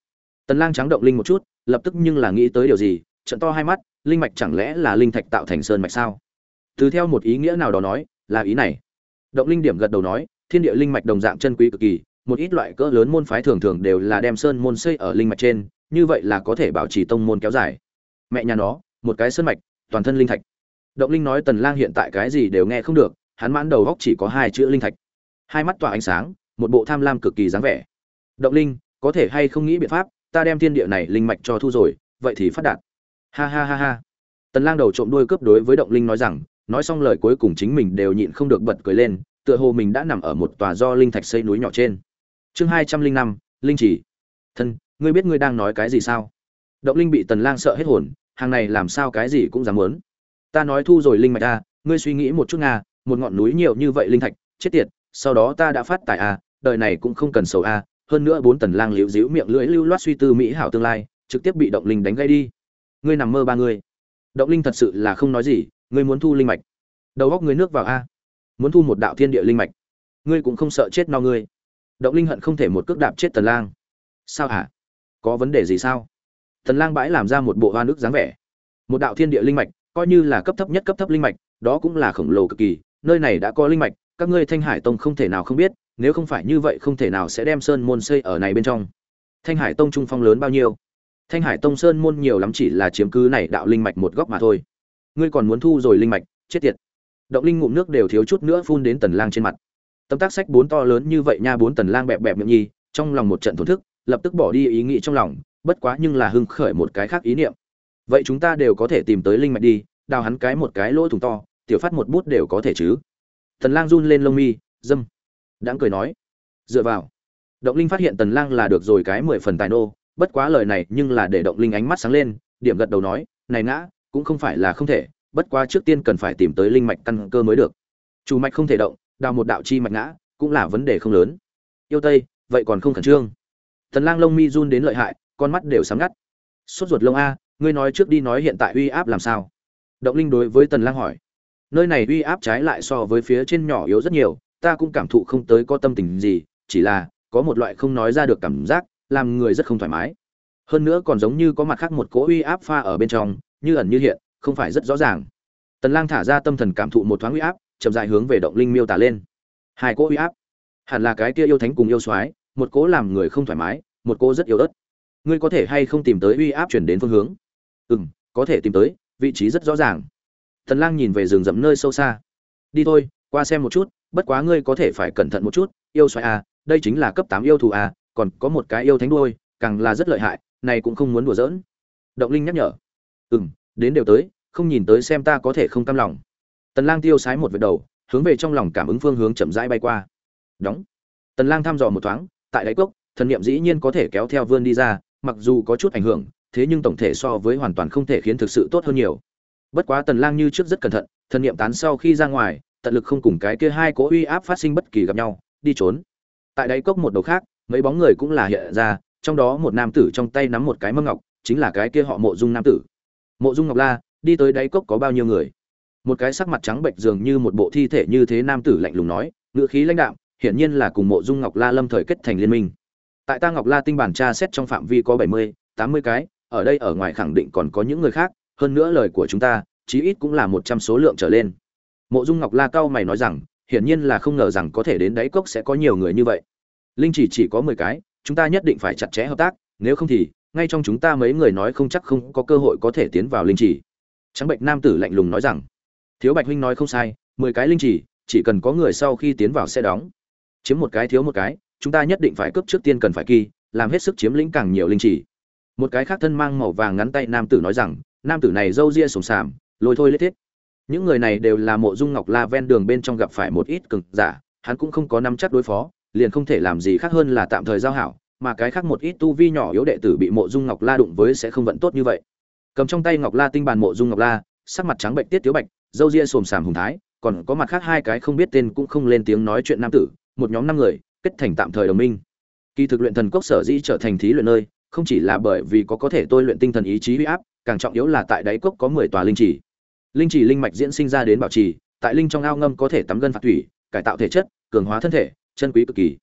Tần lang trắng động linh một chút, lập tức nhưng là nghĩ tới điều gì, trận to hai mắt, linh mạch chẳng lẽ là linh thạch tạo thành sơn mạch sao? Từ theo một ý nghĩa nào đó nói, là ý này. Động linh điểm gật đầu nói, thiên địa linh mạch đồng dạng chân quý cực kỳ, một ít loại cỡ lớn môn phái thường thường đều là đem sơn môn xây ở linh mạch trên, như vậy là có thể bảo trì tông môn kéo dài. Mẹ nhà nó, một cái sơn mạch, toàn thân linh thạch. Động linh nói tần lang hiện tại cái gì đều nghe không được hắn mãn đầu góc chỉ có hai chữ linh thạch. Hai mắt tỏa ánh sáng một bộ tham lam cực kỳ dáng vẻ. Động linh có thể hay không nghĩ biện pháp ta đem thiên địa này linh mạch cho thu rồi vậy thì phát đạt. Ha ha ha ha. Tần lang đầu trộm đuôi cướp đối với động linh nói rằng nói xong lời cuối cùng chính mình đều nhịn không được bật cười lên tựa hồ mình đã nằm ở một tòa do linh thạch xây núi nhỏ trên. Chương hai trăm linh năm linh chỉ. Thân ngươi biết ngươi đang nói cái gì sao? Động linh bị tần lang sợ hết hồn hàng này làm sao cái gì cũng dám muốn. Ta nói thu rồi linh mạch ta, ngươi suy nghĩ một chút nga một ngọn núi nhiều như vậy linh thạch, chết tiệt, sau đó ta đã phát tài a đời này cũng không cần sầu a hơn nữa bốn tần lang liễu díu miệng lưỡi lưu loát suy tư mỹ hảo tương lai, trực tiếp bị động linh đánh gây đi. Ngươi nằm mơ ba người động linh thật sự là không nói gì, ngươi muốn thu linh mạch. Đầu góc ngươi nước vào a. Muốn thu một đạo thiên địa linh mạch. Ngươi cũng không sợ chết no ngươi. Động linh hận không thể một cước đạp chết tần lang. Sao hả? Có vấn đề gì sao? Tần lang bãi làm ra một bộ hoa nước dáng vẻ. Một đạo thiên địa linh mạch, coi như là cấp thấp nhất cấp thấp linh mạch, đó cũng là khổng lồ cực kỳ nơi này đã có linh mạch, các ngươi thanh hải tông không thể nào không biết, nếu không phải như vậy không thể nào sẽ đem sơn môn xây ở này bên trong. Thanh hải tông trung phong lớn bao nhiêu? Thanh hải tông sơn môn nhiều lắm chỉ là chiếm cứ này đạo linh mạch một góc mà thôi. Ngươi còn muốn thu rồi linh mạch, chết tiệt. Động linh ngụm nước đều thiếu chút nữa phun đến tần lang trên mặt. Tâm tác sách bốn to lớn như vậy nha, bốn tần lang bẹp bẹp miệng nhi trong lòng một trận thổn thức, lập tức bỏ đi ý nghĩ trong lòng, bất quá nhưng là hưng khởi một cái khác ý niệm. Vậy chúng ta đều có thể tìm tới linh mạch đi, đào hắn cái một cái lỗ thủng to tiểu phát một bút đều có thể chứ. Tần lang run lên lông mi, dâm. Đãng cười nói. Dựa vào. Động linh phát hiện tần lang là được rồi cái mười phần tài nô, bất quá lời này nhưng là để động linh ánh mắt sáng lên, điểm gật đầu nói, này ngã, cũng không phải là không thể, bất quá trước tiên cần phải tìm tới linh mạch căn cơ mới được. Chủ mạch không thể động, đào một đạo chi mạch ngã, cũng là vấn đề không lớn. Yêu tây, vậy còn không khẩn trương? Tần lang lông mi run đến lợi hại, con mắt đều sáng ngắt. Sốt ruột lông a, ngươi nói trước đi nói hiện tại uy áp làm sao? Động linh đối với tần lang hỏi nơi này uy áp trái lại so với phía trên nhỏ yếu rất nhiều, ta cũng cảm thụ không tới có tâm tình gì, chỉ là, có một loại không nói ra được cảm giác, làm người rất không thoải mái. Hơn nữa còn giống như có mặt khác một cỗ uy áp pha ở bên trong, như ẩn như hiện, không phải rất rõ ràng. Tần lang thả ra tâm thần cảm thụ một thoáng uy áp, chậm rãi hướng về động linh miêu tả lên. Hai cỗ uy áp. Hẳn là cái kia yêu thánh cùng yêu soái, một cỗ làm người không thoải mái, một cỗ rất yếu ớt. Ngươi có thể hay không tìm tới uy áp chuyển đến phương hướng? Ừm, có thể tìm tới, vị trí rất rõ ràng tần lang nhìn về rừng rậm nơi sâu xa. Đi thôi qua xem một chút bất quá ngươi có thể phải cẩn thận một chút yêu xoài à, đây chính là cấp tám yêu thú à, còn có một cái yêu thánh đuôi, càng là rất lợi hại này cũng không muốn đùa giỡn. Động linh nhắc nhở. Ừm, đến đều tới không nhìn tới xem ta có thể không cam lòng. Tần lang tiêu sái một vệt đầu hướng về trong lòng cảm ứng phương hướng chậm rãi bay qua. Đóng. Tần lang thăm dò một thoáng tại đáy cốc thần niệm dĩ nhiên có thể kéo theo vươn đi ra mặc dù có chút ảnh hưởng thế nhưng tổng thể so với hoàn toàn không thể khiến thực sự tốt hơn nhiều bất quá tần lang như trước rất cẩn thận thần niệm tán sau khi ra ngoài, tận lực không cùng cái kia hai cỗ uy áp phát sinh bất kỳ gặp nhau, đi trốn. Tại đáy cốc một đầu khác, mấy bóng người cũng là hiện ra, trong đó một nam tử trong tay nắm một cái mâm ngọc, chính là cái kia họ mộ dung nam tử. Mộ dung ngọc la, đi tới đáy cốc có bao nhiêu người? Một cái sắc mặt trắng bệch dường như một bộ thi thể như thế nam tử lạnh lùng nói, ngữ khí lãnh đạm, hiển nhiên là cùng mộ dung ngọc la lâm thời kết thành liên minh. Tại ta ngọc la tinh bản tra xét trong phạm vi có bảy mươi, tám mươi cái, ở đây ở ngoài khẳng định còn có những người khác hơn nữa lời của chúng ta, chí ít cũng là một trăm số lượng trở lên. Mộ dung ngọc la cao mày nói rằng, hiển nhiên là không ngờ rằng có thể đến đáy cốc sẽ có nhiều người như vậy. Linh chỉ chỉ có mười cái, chúng ta nhất định phải chặt chẽ hợp tác, nếu không thì, ngay trong chúng ta mấy người nói không chắc không có cơ hội có thể tiến vào linh chỉ. Trắng bệnh nam tử lạnh lùng nói rằng, thiếu bạch huynh nói không sai, mười cái linh chỉ chỉ cần có người sau khi tiến vào sẽ đóng. Chiếm một cái thiếu một cái, chúng ta nhất định phải cướp trước tiên cần phải kỳ, làm hết sức chiếm lĩnh càng nhiều linh chỉ. Một cái khác thân mang màu vàng ngắn tay nam tử nói rằng nam tử này râu ria sồm sàm, lôi thôi lết thiết. Những người này đều là mộ dung ngọc la ven đường bên trong gặp phải một ít cực giả, hắn cũng không có nắm chắc đối phó, liền không thể làm gì khác hơn là tạm thời giao hảo, mà cái khác một ít tu vi nhỏ yếu đệ tử bị mộ dung ngọc la đụng với sẽ không vận tốt như vậy. Cầm trong tay ngọc la tinh bàn mộ dung ngọc la, sắc mặt trắng bệnh tiết tiếu bạch, râu ria sồm sàm hùng thái, còn có mặt khác hai cái không biết tên cũng không lên tiếng nói chuyện nam tử, một nhóm năm người, kết thành tạm thời đồng minh. Kỳ thực luyện thần cốc sở dĩ trở thành thí luyện nơi, không chỉ là bởi vì có có thể tôi luyện tinh thần ý chí huy áp càng trọng yếu là tại đáy cốc có mười tòa linh chỉ linh chỉ linh mạch diễn sinh ra đến bảo trì, tại linh trong ao ngâm có thể tắm gân phạt thủy, cải tạo thể chất, cường hóa thân thể, chân quý cực kỳ.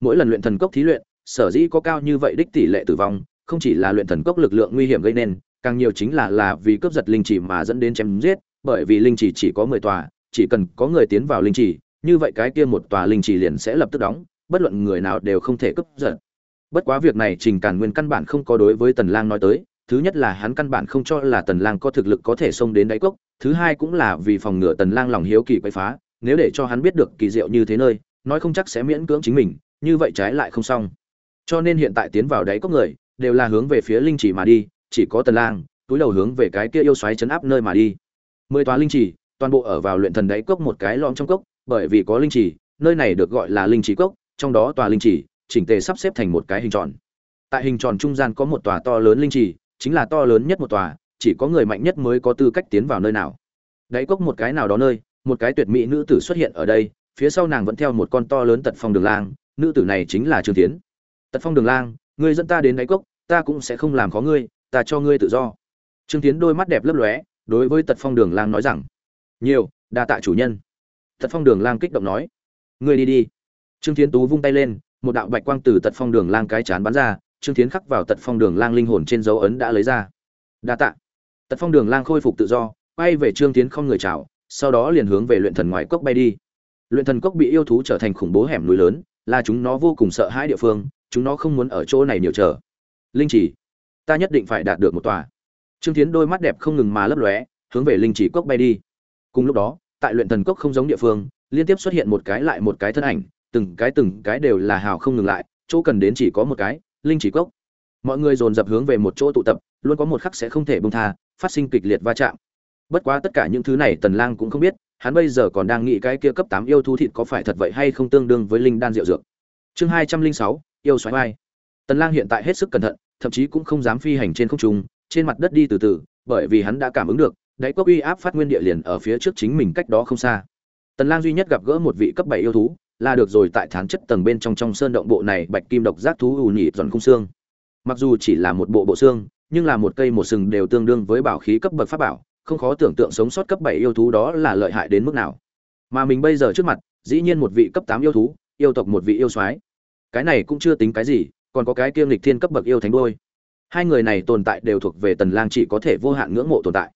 Mỗi lần luyện thần cốc thí luyện, sở dĩ có cao như vậy đích tỷ lệ tử vong, không chỉ là luyện thần cốc lực lượng nguy hiểm gây nên, càng nhiều chính là là vì cướp giật linh chỉ mà dẫn đến chém giết, bởi vì linh chỉ chỉ có mười tòa, chỉ cần có người tiến vào linh chỉ như vậy cái kia một tòa linh chỉ liền sẽ lập tức đóng, bất luận người nào đều không thể cướp giật. Bất quá việc này trình càn nguyên căn bản không có đối với tần lang nói tới thứ nhất là hắn căn bản không cho là tần lang có thực lực có thể xông đến đáy cốc, thứ hai cũng là vì phòng ngừa tần lang lòng hiếu kỳ quấy phá, nếu để cho hắn biết được kỳ diệu như thế nơi, nói không chắc sẽ miễn cưỡng chính mình, như vậy trái lại không xong. Cho nên hiện tại tiến vào đáy cốc người, đều là hướng về phía linh chỉ mà đi, chỉ có tần lang, túi đầu hướng về cái kia yêu xoáy chấn áp nơi mà đi. Mười tòa linh chỉ, toàn bộ ở vào luyện thần đáy cốc một cái lõm trong cốc, bởi vì có linh chỉ, nơi này được gọi là linh chỉ cốc, trong đó tòa linh chỉ, chỉnh tề sắp xếp thành một cái hình tròn. Tại hình tròn trung gian có một tòa to lớn linh chỉ chính là to lớn nhất một tòa, chỉ có người mạnh nhất mới có tư cách tiến vào nơi nào. Đáy cốc một cái nào đó nơi, một cái tuyệt mỹ nữ tử xuất hiện ở đây, phía sau nàng vẫn theo một con to lớn tật phong đường lang, nữ tử này chính là trương tiến. Tật phong đường lang, ngươi dẫn ta đến đáy cốc, ta cũng sẽ không làm khó ngươi, ta cho ngươi tự do. Trương tiến đôi mắt đẹp lấp lóe, đối với tật phong đường lang nói rằng, nhiều, đa tạ chủ nhân. Tật phong đường lang kích động nói, ngươi đi đi. Trương tiến tú vung tay lên, một đạo bạch quang từ tật phong đường lang cái chán bắn ra trương tiến khắc vào tật phong đường lang linh hồn trên dấu ấn đã lấy ra. Đa tạ. Tật phong đường lang khôi phục tự do bay về trương tiến không người chào, sau đó liền hướng về luyện thần ngoài cốc bay đi. Luyện thần cốc bị yêu thú trở thành khủng bố hẻm núi lớn, là chúng nó vô cùng sợ hãi địa phương, chúng nó không muốn ở chỗ này nhiều chờ. Linh chỉ, ta nhất định phải đạt được một tòa. Trương tiến đôi mắt đẹp không ngừng mà lấp lóe, hướng về linh chỉ cốc bay đi. Cùng lúc đó, tại luyện thần cốc không giống địa phương, liên tiếp xuất hiện một cái lại một cái thân ảnh, từng cái từng cái đều là hào không ngừng lại, chỗ cần đến chỉ có một cái linh chỉ cốc. Mọi người dồn dập hướng về một chỗ tụ tập luôn có một khắc sẽ không thể bông tha phát sinh kịch liệt va chạm. Bất quá tất cả những thứ này tần lang cũng không biết hắn bây giờ còn đang nghĩ cái kia cấp 8 yêu thú thịt có phải thật vậy hay không tương đương với linh đan rượu dược. Chương 206, yêu xoáy vai tần lang hiện tại hết sức cẩn thận thậm chí cũng không dám phi hành trên không trung trên mặt đất đi từ từ bởi vì hắn đã cảm ứng được đáy cốc uy áp phát nguyên địa liền ở phía trước chính mình cách đó không xa. Tần lang duy nhất gặp gỡ một vị cấp 7 yêu thú là được rồi tại thán chất tầng bên trong trong sơn động bộ này bạch kim độc giác thú ù nhị dọn khung xương. Mặc dù chỉ là một bộ bộ xương, nhưng là một cây một sừng đều tương đương với bảo khí cấp bậc pháp bảo, không khó tưởng tượng sống sót cấp bảy yêu thú đó là lợi hại đến mức nào. Mà mình bây giờ trước mặt, dĩ nhiên một vị cấp tám yêu thú, yêu tộc một vị yêu soái. Cái này cũng chưa tính cái gì, còn có cái kiêm lịch thiên cấp bậc yêu thánh đôi. Hai người này tồn tại đều thuộc về tần lang chỉ có thể vô hạn ngưỡng mộ tồn tại.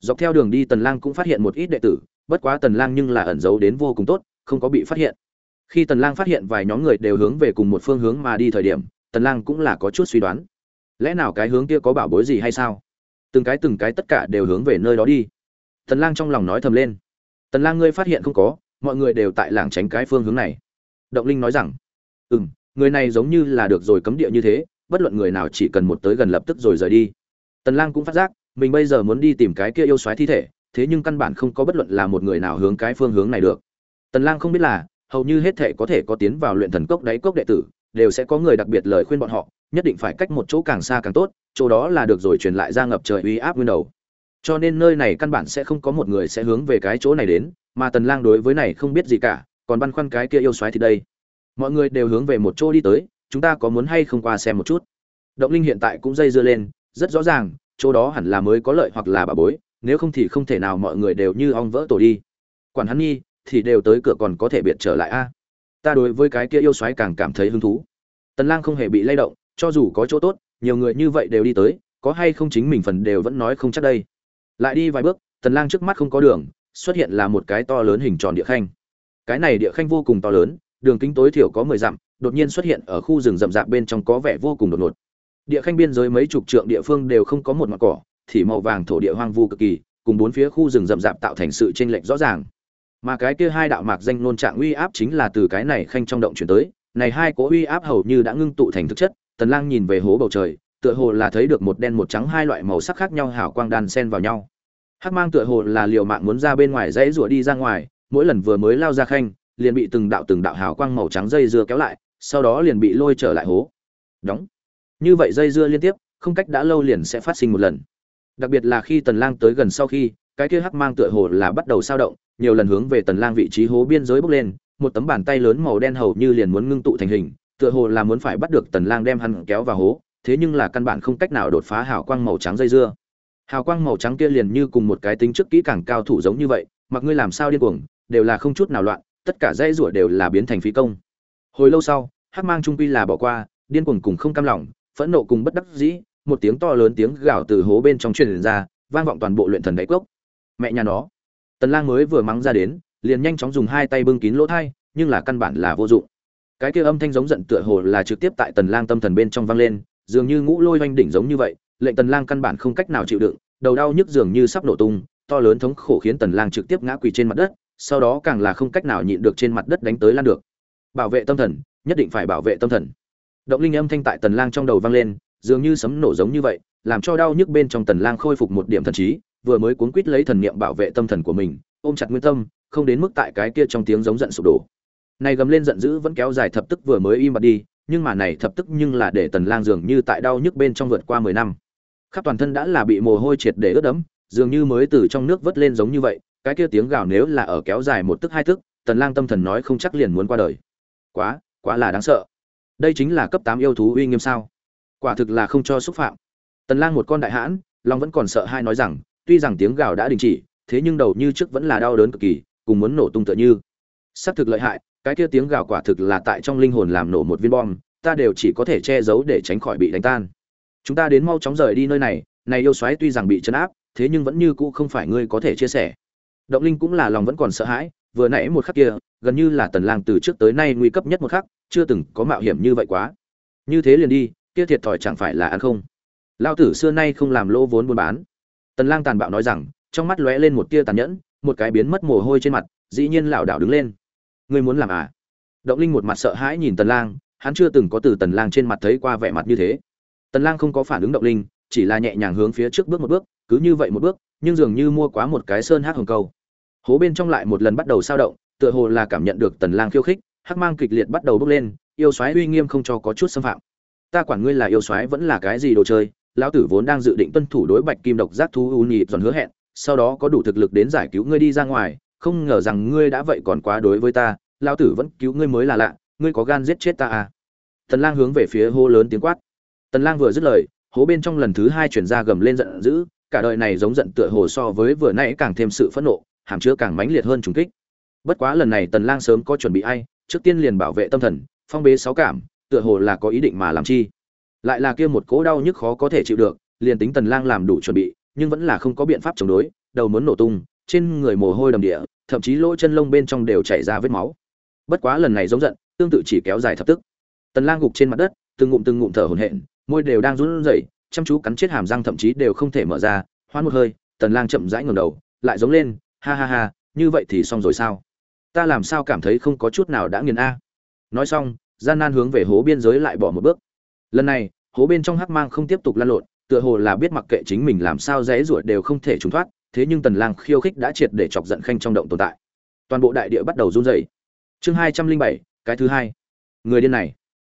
Dọc theo đường đi tần lang cũng phát hiện một ít đệ tử, bất quá tần lang nhưng là ẩn giấu đến vô cùng tốt, không có bị phát hiện khi tần lang phát hiện vài nhóm người đều hướng về cùng một phương hướng mà đi thời điểm tần lang cũng là có chút suy đoán. Lẽ nào cái hướng kia có bảo bối gì hay sao? Từng cái từng cái tất cả đều hướng về nơi đó đi. Tần lang trong lòng nói thầm lên. Tần lang ngươi phát hiện không có mọi người đều tại làng tránh cái phương hướng này. Động linh nói rằng ừm, người này giống như là được rồi cấm địa như thế bất luận người nào chỉ cần một tới gần lập tức rồi rời đi. Tần lang cũng phát giác mình bây giờ muốn đi tìm cái kia yêu xoáy thi thể thế nhưng căn bản không có bất luận là một người nào hướng cái phương hướng này được. Tần lang không biết là hầu như hết thể có thể có tiến vào luyện thần cốc đáy cốc đệ tử, đều sẽ có người đặc biệt lời khuyên bọn họ, nhất định phải cách một chỗ càng xa càng tốt, chỗ đó là được rồi truyền lại ra ngập trời uy áp nguyên đầu. Cho nên nơi này căn bản sẽ không có một người sẽ hướng về cái chỗ này đến, mà tần lang đối với này không biết gì cả, còn băn khoăn cái kia yêu xoáy thì đây. Mọi người đều hướng về một chỗ đi tới, chúng ta có muốn hay không qua xem một chút? Động linh hiện tại cũng dây dưa lên, rất rõ ràng, chỗ đó hẳn là mới có lợi hoặc là bà bối, nếu không thì không thể nào mọi người đều như ong vỡ tổ đi. Quản hắn nhi thì đều tới cửa còn có thể biệt trở lại a. Ta đối với cái kia yêu xoáy càng cảm thấy hứng thú. Tần lang không hề bị lay động, cho dù có chỗ tốt, nhiều người như vậy đều đi tới, có hay không chính mình phần đều vẫn nói không chắc đây. Lại đi vài bước, tần lang trước mắt không có đường, xuất hiện là một cái to lớn hình tròn địa khanh. Cái này địa khanh vô cùng to lớn, đường kính tối thiểu có 10 dặm, đột nhiên xuất hiện ở khu rừng rậm rạp bên trong có vẻ vô cùng đột ngột. Địa khanh biên giới mấy chục trượng địa phương đều không có một mặt cỏ, thì màu vàng thổ địa hoang vu cực kỳ, cùng bốn phía khu rừng rậm rạp tạo thành sự chênh lệch rõ ràng mà cái kia hai đạo mạc danh nôn trạng uy áp chính là từ cái này khanh trong động chuyển tới. Này hai cỗ uy áp hầu như đã ngưng tụ thành thực chất, tần lang nhìn về hố bầu trời, tựa hồ là thấy được một đen một trắng hai loại màu sắc khác nhau hào quang đan xen vào nhau. Hắc mang tựa hồ là liều mạng muốn ra bên ngoài dãy rủa đi ra ngoài, mỗi lần vừa mới lao ra khanh, liền bị từng đạo từng đạo hào quang màu trắng dây dưa kéo lại, sau đó liền bị lôi trở lại hố. Đóng. Như vậy dây dưa liên tiếp, không cách đã lâu liền sẽ phát sinh một lần. Đặc biệt là khi tần lang tới gần sau khi, cái kia hắc mang tựa hồ là bắt đầu sao động nhiều lần hướng về tần lang vị trí hố biên giới bốc lên, một tấm bàn tay lớn màu đen hầu như liền muốn ngưng tụ thành hình, tựa hồ là muốn phải bắt được tần lang đem hắn kéo vào hố, thế nhưng là căn bản không cách nào đột phá hào quang màu trắng dây dưa. Hào quang màu trắng kia liền như cùng một cái tính trước kỹ càng cao thủ giống như vậy, mặc ngươi làm sao điên cuồng, đều là không chút nào loạn, tất cả dây rủa đều là biến thành phí công. Hồi lâu sau, hắc mang trung quy là bỏ qua, điên cuồng cùng không cam lòng, phẫn nộ cùng bất đắc dĩ, một tiếng to lớn tiếng gào từ hố bên trong truyền ra, vang vọng toàn bộ luyện thần đáy cốc. Mẹ nhà nó tần lang mới vừa mắng ra đến liền nhanh chóng dùng hai tay bưng kín lỗ tai, nhưng là căn bản là vô dụng. Cái kia âm thanh giống giận tựa hồ là trực tiếp tại tần lang tâm thần bên trong vang lên dường như ngũ lôi oanh đỉnh giống như vậy lệnh tần lang căn bản không cách nào chịu đựng đầu đau nhức dường như sắp nổ tung to lớn thống khổ khiến tần lang trực tiếp ngã quỳ trên mặt đất sau đó càng là không cách nào nhịn được trên mặt đất đánh tới lan được. Bảo vệ tâm thần nhất định phải bảo vệ tâm thần. Động linh âm thanh tại tần lang trong đầu vang lên dường như sấm nổ giống như vậy làm cho đau nhức bên trong tần lang khôi phục một điểm thần trí vừa mới cuốn quýt lấy thần niệm bảo vệ tâm thần của mình, ôm chặt nguyên tâm, không đến mức tại cái kia trong tiếng giống giận sụp đổ. Này gầm lên giận dữ vẫn kéo dài thập tức vừa mới im bặt đi, nhưng mà này thập tức nhưng là để tần lang dường như tại đau nhức bên trong vượt qua 10 năm. Khắp toàn thân đã là bị mồ hôi triệt để ướt đẫm, dường như mới từ trong nước vớt lên giống như vậy, cái kia tiếng gào nếu là ở kéo dài một tức hai tức, tần lang tâm thần nói không chắc liền muốn qua đời. Quá quá là đáng sợ. Đây chính là cấp 8 yêu thú uy nghiêm sao? Quả thực là không cho xúc phạm. Tần lang một con đại hãn long vẫn còn sợ hai nói rằng tuy rằng tiếng gào đã đình chỉ, thế nhưng đầu như trước vẫn là đau đớn cực kỳ, cùng muốn nổ tung tựa như. Xác thực lợi hại, cái kia tiếng gào quả thực là tại trong linh hồn làm nổ một viên bom, ta đều chỉ có thể che giấu để tránh khỏi bị đánh tan. Chúng ta đến mau chóng rời đi nơi này này yêu xoáy tuy rằng bị chấn áp, thế nhưng vẫn như cũ không phải ngươi có thể chia sẻ. Động linh cũng là lòng vẫn còn sợ hãi, vừa nãy một khắc kia, gần như là tần lang từ trước tới nay nguy cấp nhất một khắc, chưa từng có mạo hiểm như vậy quá. Như thế liền đi, kia thiệt thòi chẳng phải là ăn không? Lao tử xưa nay không làm lỗ vốn buôn bán tần lang tàn bạo nói rằng, trong mắt lóe lên một tia tàn nhẫn, một cái biến mất mồ hôi trên mặt, dĩ nhiên lảo đảo đứng lên. Ngươi muốn làm à? Động linh một mặt sợ hãi nhìn tần lang, hắn chưa từng có từ tần lang trên mặt thấy qua vẻ mặt như thế. Tần lang không có phản ứng động linh, chỉ là nhẹ nhàng hướng phía trước bước một bước, cứ như vậy một bước, nhưng dường như mua quá một cái sơn hắc hồng câu. Hố bên trong lại một lần bắt đầu sao động, tựa hồ là cảm nhận được tần lang khiêu khích, hắc mang kịch liệt bắt đầu bốc lên, yêu soái uy nghiêm không cho có chút xâm phạm. Ta quản ngươi là yêu soái vẫn là cái gì đồ chơi lão tử vốn đang dự định tuân thủ đối bạch kim độc giác thú u nhịp dọn hứa hẹn, sau đó có đủ thực lực đến giải cứu ngươi đi ra ngoài, không ngờ rằng ngươi đã vậy còn quá đối với ta, lão tử vẫn cứu ngươi mới là lạ, ngươi có gan giết chết ta à? Tần lang hướng về phía hô lớn tiếng quát. Tần lang vừa dứt lời, hố bên trong lần thứ hai chuyển ra gầm lên giận dữ, cả đời này giống giận tựa hồ so với vừa nãy càng thêm sự phẫn nộ, hàm chứa càng mãnh liệt hơn trùng kích. Bất quá lần này tần lang sớm có chuẩn bị ai, trước tiên liền bảo vệ tâm thần, phong bế sáu cảm, tựa hồ là có ý định mà làm chi lại là kia một cỗ đau nhức khó có thể chịu được, liền tính tần lang làm đủ chuẩn bị, nhưng vẫn là không có biện pháp chống đối, đầu muốn nổ tung, trên người mồ hôi đầm địa, thậm chí lỗ chân lông bên trong đều chảy ra vết máu. Bất quá lần này giống giận, tương tự chỉ kéo dài thập tức. Tần lang gục trên mặt đất, từng ngụm từng ngụm thở hổn hển, môi đều đang run rẩy, chăm chú cắn chết hàm răng thậm chí đều không thể mở ra hoan một hơi, tần lang chậm rãi ngẩng đầu, lại giống lên, ha ha ha, như vậy thì xong rồi sao? Ta làm sao cảm thấy không có chút nào đã nghiền a? Nói xong, gian nan hướng về hố biên giới lại bỏ một bước lần này, hố bên trong hắc mang không tiếp tục lan lộn, tựa hồ là biết mặc kệ chính mình làm sao dễ ruột đều không thể trốn thoát, thế nhưng tần lang khiêu khích đã triệt để chọc giận khanh trong động tồn tại. Toàn bộ đại địa bắt đầu run rẩy. Chương hai trăm linh bảy, cái thứ hai. Người điên này.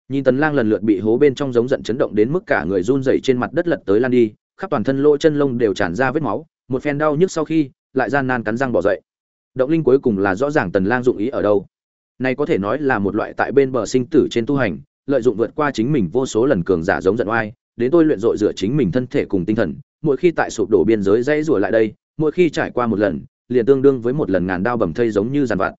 Nhìn tần lang lần lượt bị hố bên trong giống giận chấn động đến mức cả người run rẩy trên mặt đất lật tới lan đi, khắp toàn thân lỗ chân lông đều tràn ra vết máu, một phen đau nhức sau khi, lại gian nan cắn răng bỏ dậy. Động linh cuối cùng là rõ ràng tần lang dụng ý ở đâu. Này có thể nói là một loại tại bên bờ sinh tử trên tu hành lợi dụng vượt qua chính mình vô số lần cường giả giống giận oai, đến tôi luyện dội rửa chính mình thân thể cùng tinh thần, mỗi khi tại sụp đổ biên giới dãy rủa lại đây, mỗi khi trải qua một lần, liền tương đương với một lần ngàn đao bầm thây giống như giàn vặt.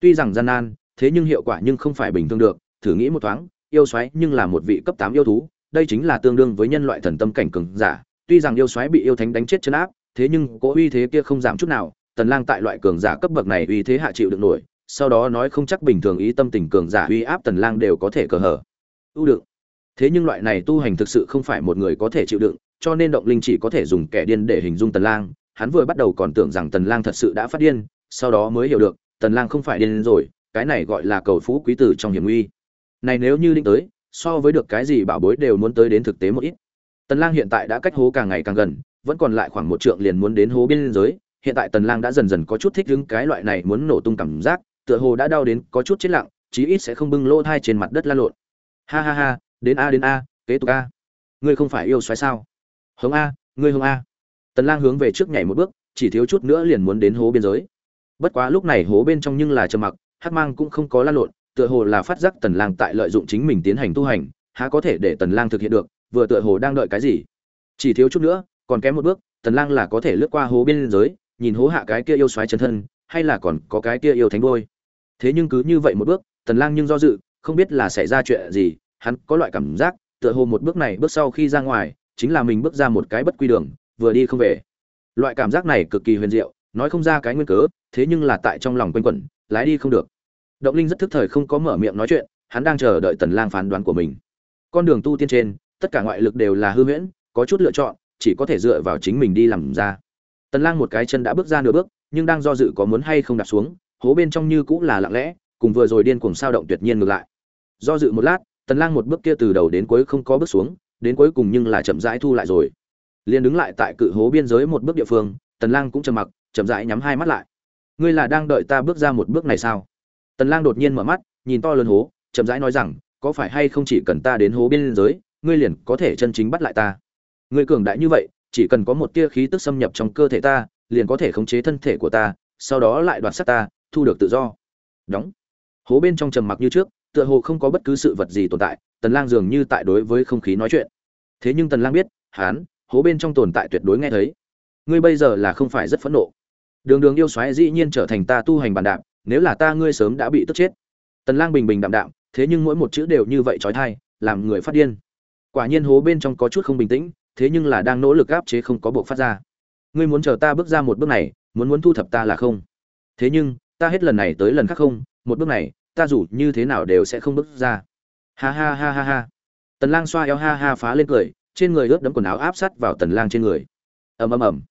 Tuy rằng gian nan, thế nhưng hiệu quả nhưng không phải bình thường được, thử nghĩ một thoáng, yêu xoáy nhưng là một vị cấp tám yêu thú, đây chính là tương đương với nhân loại thần tâm cảnh cường giả, tuy rằng yêu xoáy bị yêu thánh đánh chết chân áp, thế nhưng cố uy thế kia không giảm chút nào, tần lang tại loại cường giả cấp bậc này uy thế hạ chịu được nổi sau đó nói không chắc bình thường ý tâm tình cường giả uy áp tần lang đều có thể cờ hở tu đựng. Thế nhưng loại này tu hành thực sự không phải một người có thể chịu đựng, cho nên động linh chỉ có thể dùng kẻ điên để hình dung tần lang. Hắn vừa bắt đầu còn tưởng rằng tần lang thật sự đã phát điên, sau đó mới hiểu được, tần lang không phải điên rồi, cái này gọi là cầu phú quý tử trong hiểm nguy này nếu như linh tới, so với được cái gì bảo bối đều muốn tới đến thực tế một ít. Tần lang hiện tại đã cách hố càng ngày càng gần, vẫn còn lại khoảng một trượng liền muốn đến hố biên giới. Hiện tại tần lang đã dần dần có chút thích ứng cái loại này muốn nổ tung cảm giác tựa hồ đã đau đến có chút chết lặng, chí ít sẽ không bưng lỗ thai trên mặt đất la lộn. Ha ha ha, đến a đến a, kế tục a. Ngươi không phải yêu xoáy sao? Hướng a, ngươi hướng a. Tần lang hướng về trước nhảy một bước, chỉ thiếu chút nữa liền muốn đến hố biên giới. Bất quá lúc này hố bên trong nhưng là trầm mặc, hắc mang cũng không có la lộn, tựa hồ là phát giác tần lang tại lợi dụng chính mình tiến hành tu hành, há có thể để tần lang thực hiện được, vừa tựa hồ đang đợi cái gì. Chỉ thiếu chút nữa, còn kém một bước, tần lang là có thể lướt qua hố biên giới, nhìn hố hạ cái kia yêu xoáy chân thân, hay là còn có cái kia yêu thánh đôi thế nhưng cứ như vậy một bước, tần lang nhưng do dự, không biết là xảy ra chuyện gì, hắn có loại cảm giác, tựa hồ một bước này bước sau khi ra ngoài, chính là mình bước ra một cái bất quy đường, vừa đi không về. Loại cảm giác này cực kỳ huyền diệu, nói không ra cái nguyên cớ, thế nhưng là tại trong lòng quanh quẩn, lái đi không được. Động linh rất thức thời không có mở miệng nói chuyện, hắn đang chờ đợi tần lang phán đoán của mình. Con đường tu tiên trên, tất cả ngoại lực đều là hư huyễn, có chút lựa chọn, chỉ có thể dựa vào chính mình đi làm ra. Tần lang một cái chân đã bước ra nửa bước, nhưng đang do dự có muốn hay không đạp xuống hố bên trong như cũng là lặng lẽ, cùng vừa rồi điên cuồng sao động tuyệt nhiên ngược lại. Do dự một lát, tần lang một bước kia từ đầu đến cuối không có bước xuống, đến cuối cùng nhưng là chậm rãi thu lại rồi. Liền đứng lại tại cự hố biên giới một bước địa phương, tần lang cũng trầm mặc, chậm rãi nhắm hai mắt lại. Ngươi là đang đợi ta bước ra một bước này sao? Tần lang đột nhiên mở mắt, nhìn to lớn hố, chậm rãi nói rằng, có phải hay không chỉ cần ta đến hố biên giới, ngươi liền có thể chân chính bắt lại ta? Ngươi cường đại như vậy, chỉ cần có một tia khí tức xâm nhập trong cơ thể ta, liền có thể khống chế thân thể của ta, sau đó lại đoạt sát ta thu được tự do. Đóng. Hố bên trong trầm mặc như trước, tựa hồ không có bất cứ sự vật gì tồn tại, tần lang dường như tại đối với không khí nói chuyện. Thế nhưng tần lang biết, hắn, hố bên trong tồn tại tuyệt đối nghe thấy. Ngươi bây giờ là không phải rất phẫn nộ. Đường đường yêu xoáy dĩ nhiên trở thành ta tu hành bản đạm, nếu là ta ngươi sớm đã bị tức chết. Tần lang bình bình đạm đạm, thế nhưng mỗi một chữ đều như vậy chói tai làm người phát điên. Quả nhiên hố bên trong có chút không bình tĩnh, thế nhưng là đang nỗ lực áp chế không có bộ phát ra. Ngươi muốn chờ ta bước ra một bước này, muốn muốn thu thập ta là không. Thế nhưng ta hết lần này tới lần khác không, một bước này, ta dù như thế nào đều sẽ không bước ra. Ha ha ha ha ha. Tần lang xoa eo ha ha phá lên cười, trên người ướt đẫm quần áo áp sát vào tần lang trên người. Ầm ầm ầm.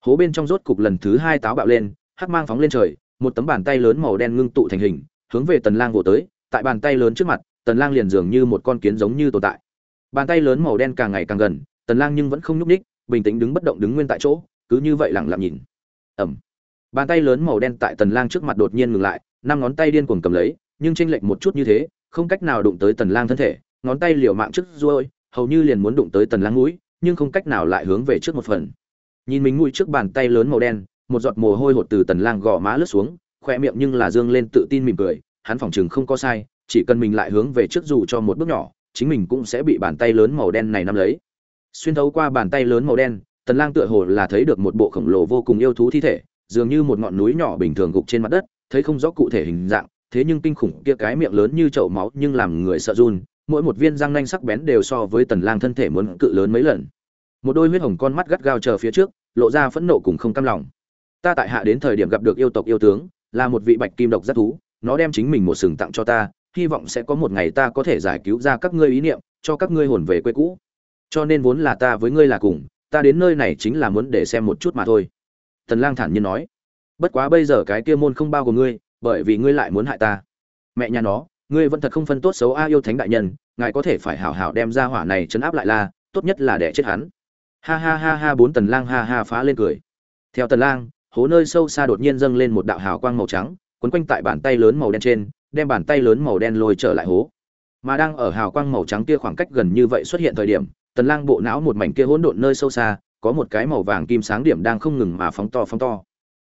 Hố bên trong rốt cục lần thứ hai táo bạo lên, hắc mang phóng lên trời, một tấm bàn tay lớn màu đen ngưng tụ thành hình, hướng về tần lang vỗ tới, tại bàn tay lớn trước mặt, tần lang liền dường như một con kiến giống như tồn tại. Bàn tay lớn màu đen càng ngày càng gần, tần lang nhưng vẫn không nhúc nhích, bình tĩnh đứng bất động đứng nguyên tại chỗ, cứ như vậy lặng lặng nhìn. Ầm bàn tay lớn màu đen tại tần lang trước mặt đột nhiên ngừng lại, năm ngón tay điên cuồng cầm lấy, nhưng chênh lệch một chút như thế, không cách nào đụng tới tần lang thân thể. Ngón tay liều mạng trước ruôi hầu như liền muốn đụng tới tần lang mũi, nhưng không cách nào lại hướng về trước một phần. Nhìn mình mũi trước bàn tay lớn màu đen, một giọt mồ hôi hột từ tần lang gò má lướt xuống khoe miệng nhưng là dương lên tự tin mỉm cười, hắn phỏng chừng không có sai, chỉ cần mình lại hướng về trước dù cho một bước nhỏ, chính mình cũng sẽ bị bàn tay lớn màu đen này nắm lấy. Xuyên thấu qua bàn tay lớn màu đen, tần lang tựa hồ là thấy được một bộ khổng lồ vô cùng yêu thú thi thể dường như một ngọn núi nhỏ bình thường gục trên mặt đất, thấy không rõ cụ thể hình dạng, thế nhưng kinh khủng kia cái miệng lớn như chậu máu nhưng làm người sợ run, mỗi một viên răng nanh sắc bén đều so với tần lang thân thể muốn cự lớn mấy lần. Một đôi huyết hồng con mắt gắt gao chờ phía trước, lộ ra phẫn nộ cùng không cam lòng. Ta tại hạ đến thời điểm gặp được yêu tộc yêu tướng, là một vị bạch kim độc rất thú, nó đem chính mình một sừng tặng cho ta, hy vọng sẽ có một ngày ta có thể giải cứu ra các ngươi ý niệm, cho các ngươi hồn về quê cũ. Cho nên vốn là ta với ngươi là cùng, ta đến nơi này chính là muốn để xem một chút mà thôi tần lang thản nhiên nói, bất quá bây giờ cái kia môn không bao gồm ngươi, bởi vì ngươi lại muốn hại ta. Mẹ nhà nó, ngươi vẫn thật không phân tốt xấu a yêu thánh đại nhân, ngài có thể phải hảo hảo đem ra hỏa này chấn áp lại la tốt nhất là để chết hắn. Ha ha ha ha, bốn tần lang ha ha phá lên cười. Theo tần lang, hố nơi sâu xa đột nhiên dâng lên một đạo hào quang màu trắng, quấn quanh tại bàn tay lớn màu đen trên, đem bàn tay lớn màu đen lôi trở lại hố. Mà đang ở hào quang màu trắng kia khoảng cách gần như vậy xuất hiện thời điểm, tần lang bộ não một mảnh kia hỗn độn nơi sâu xa có một cái màu vàng kim sáng điểm đang không ngừng mà phóng to phóng to.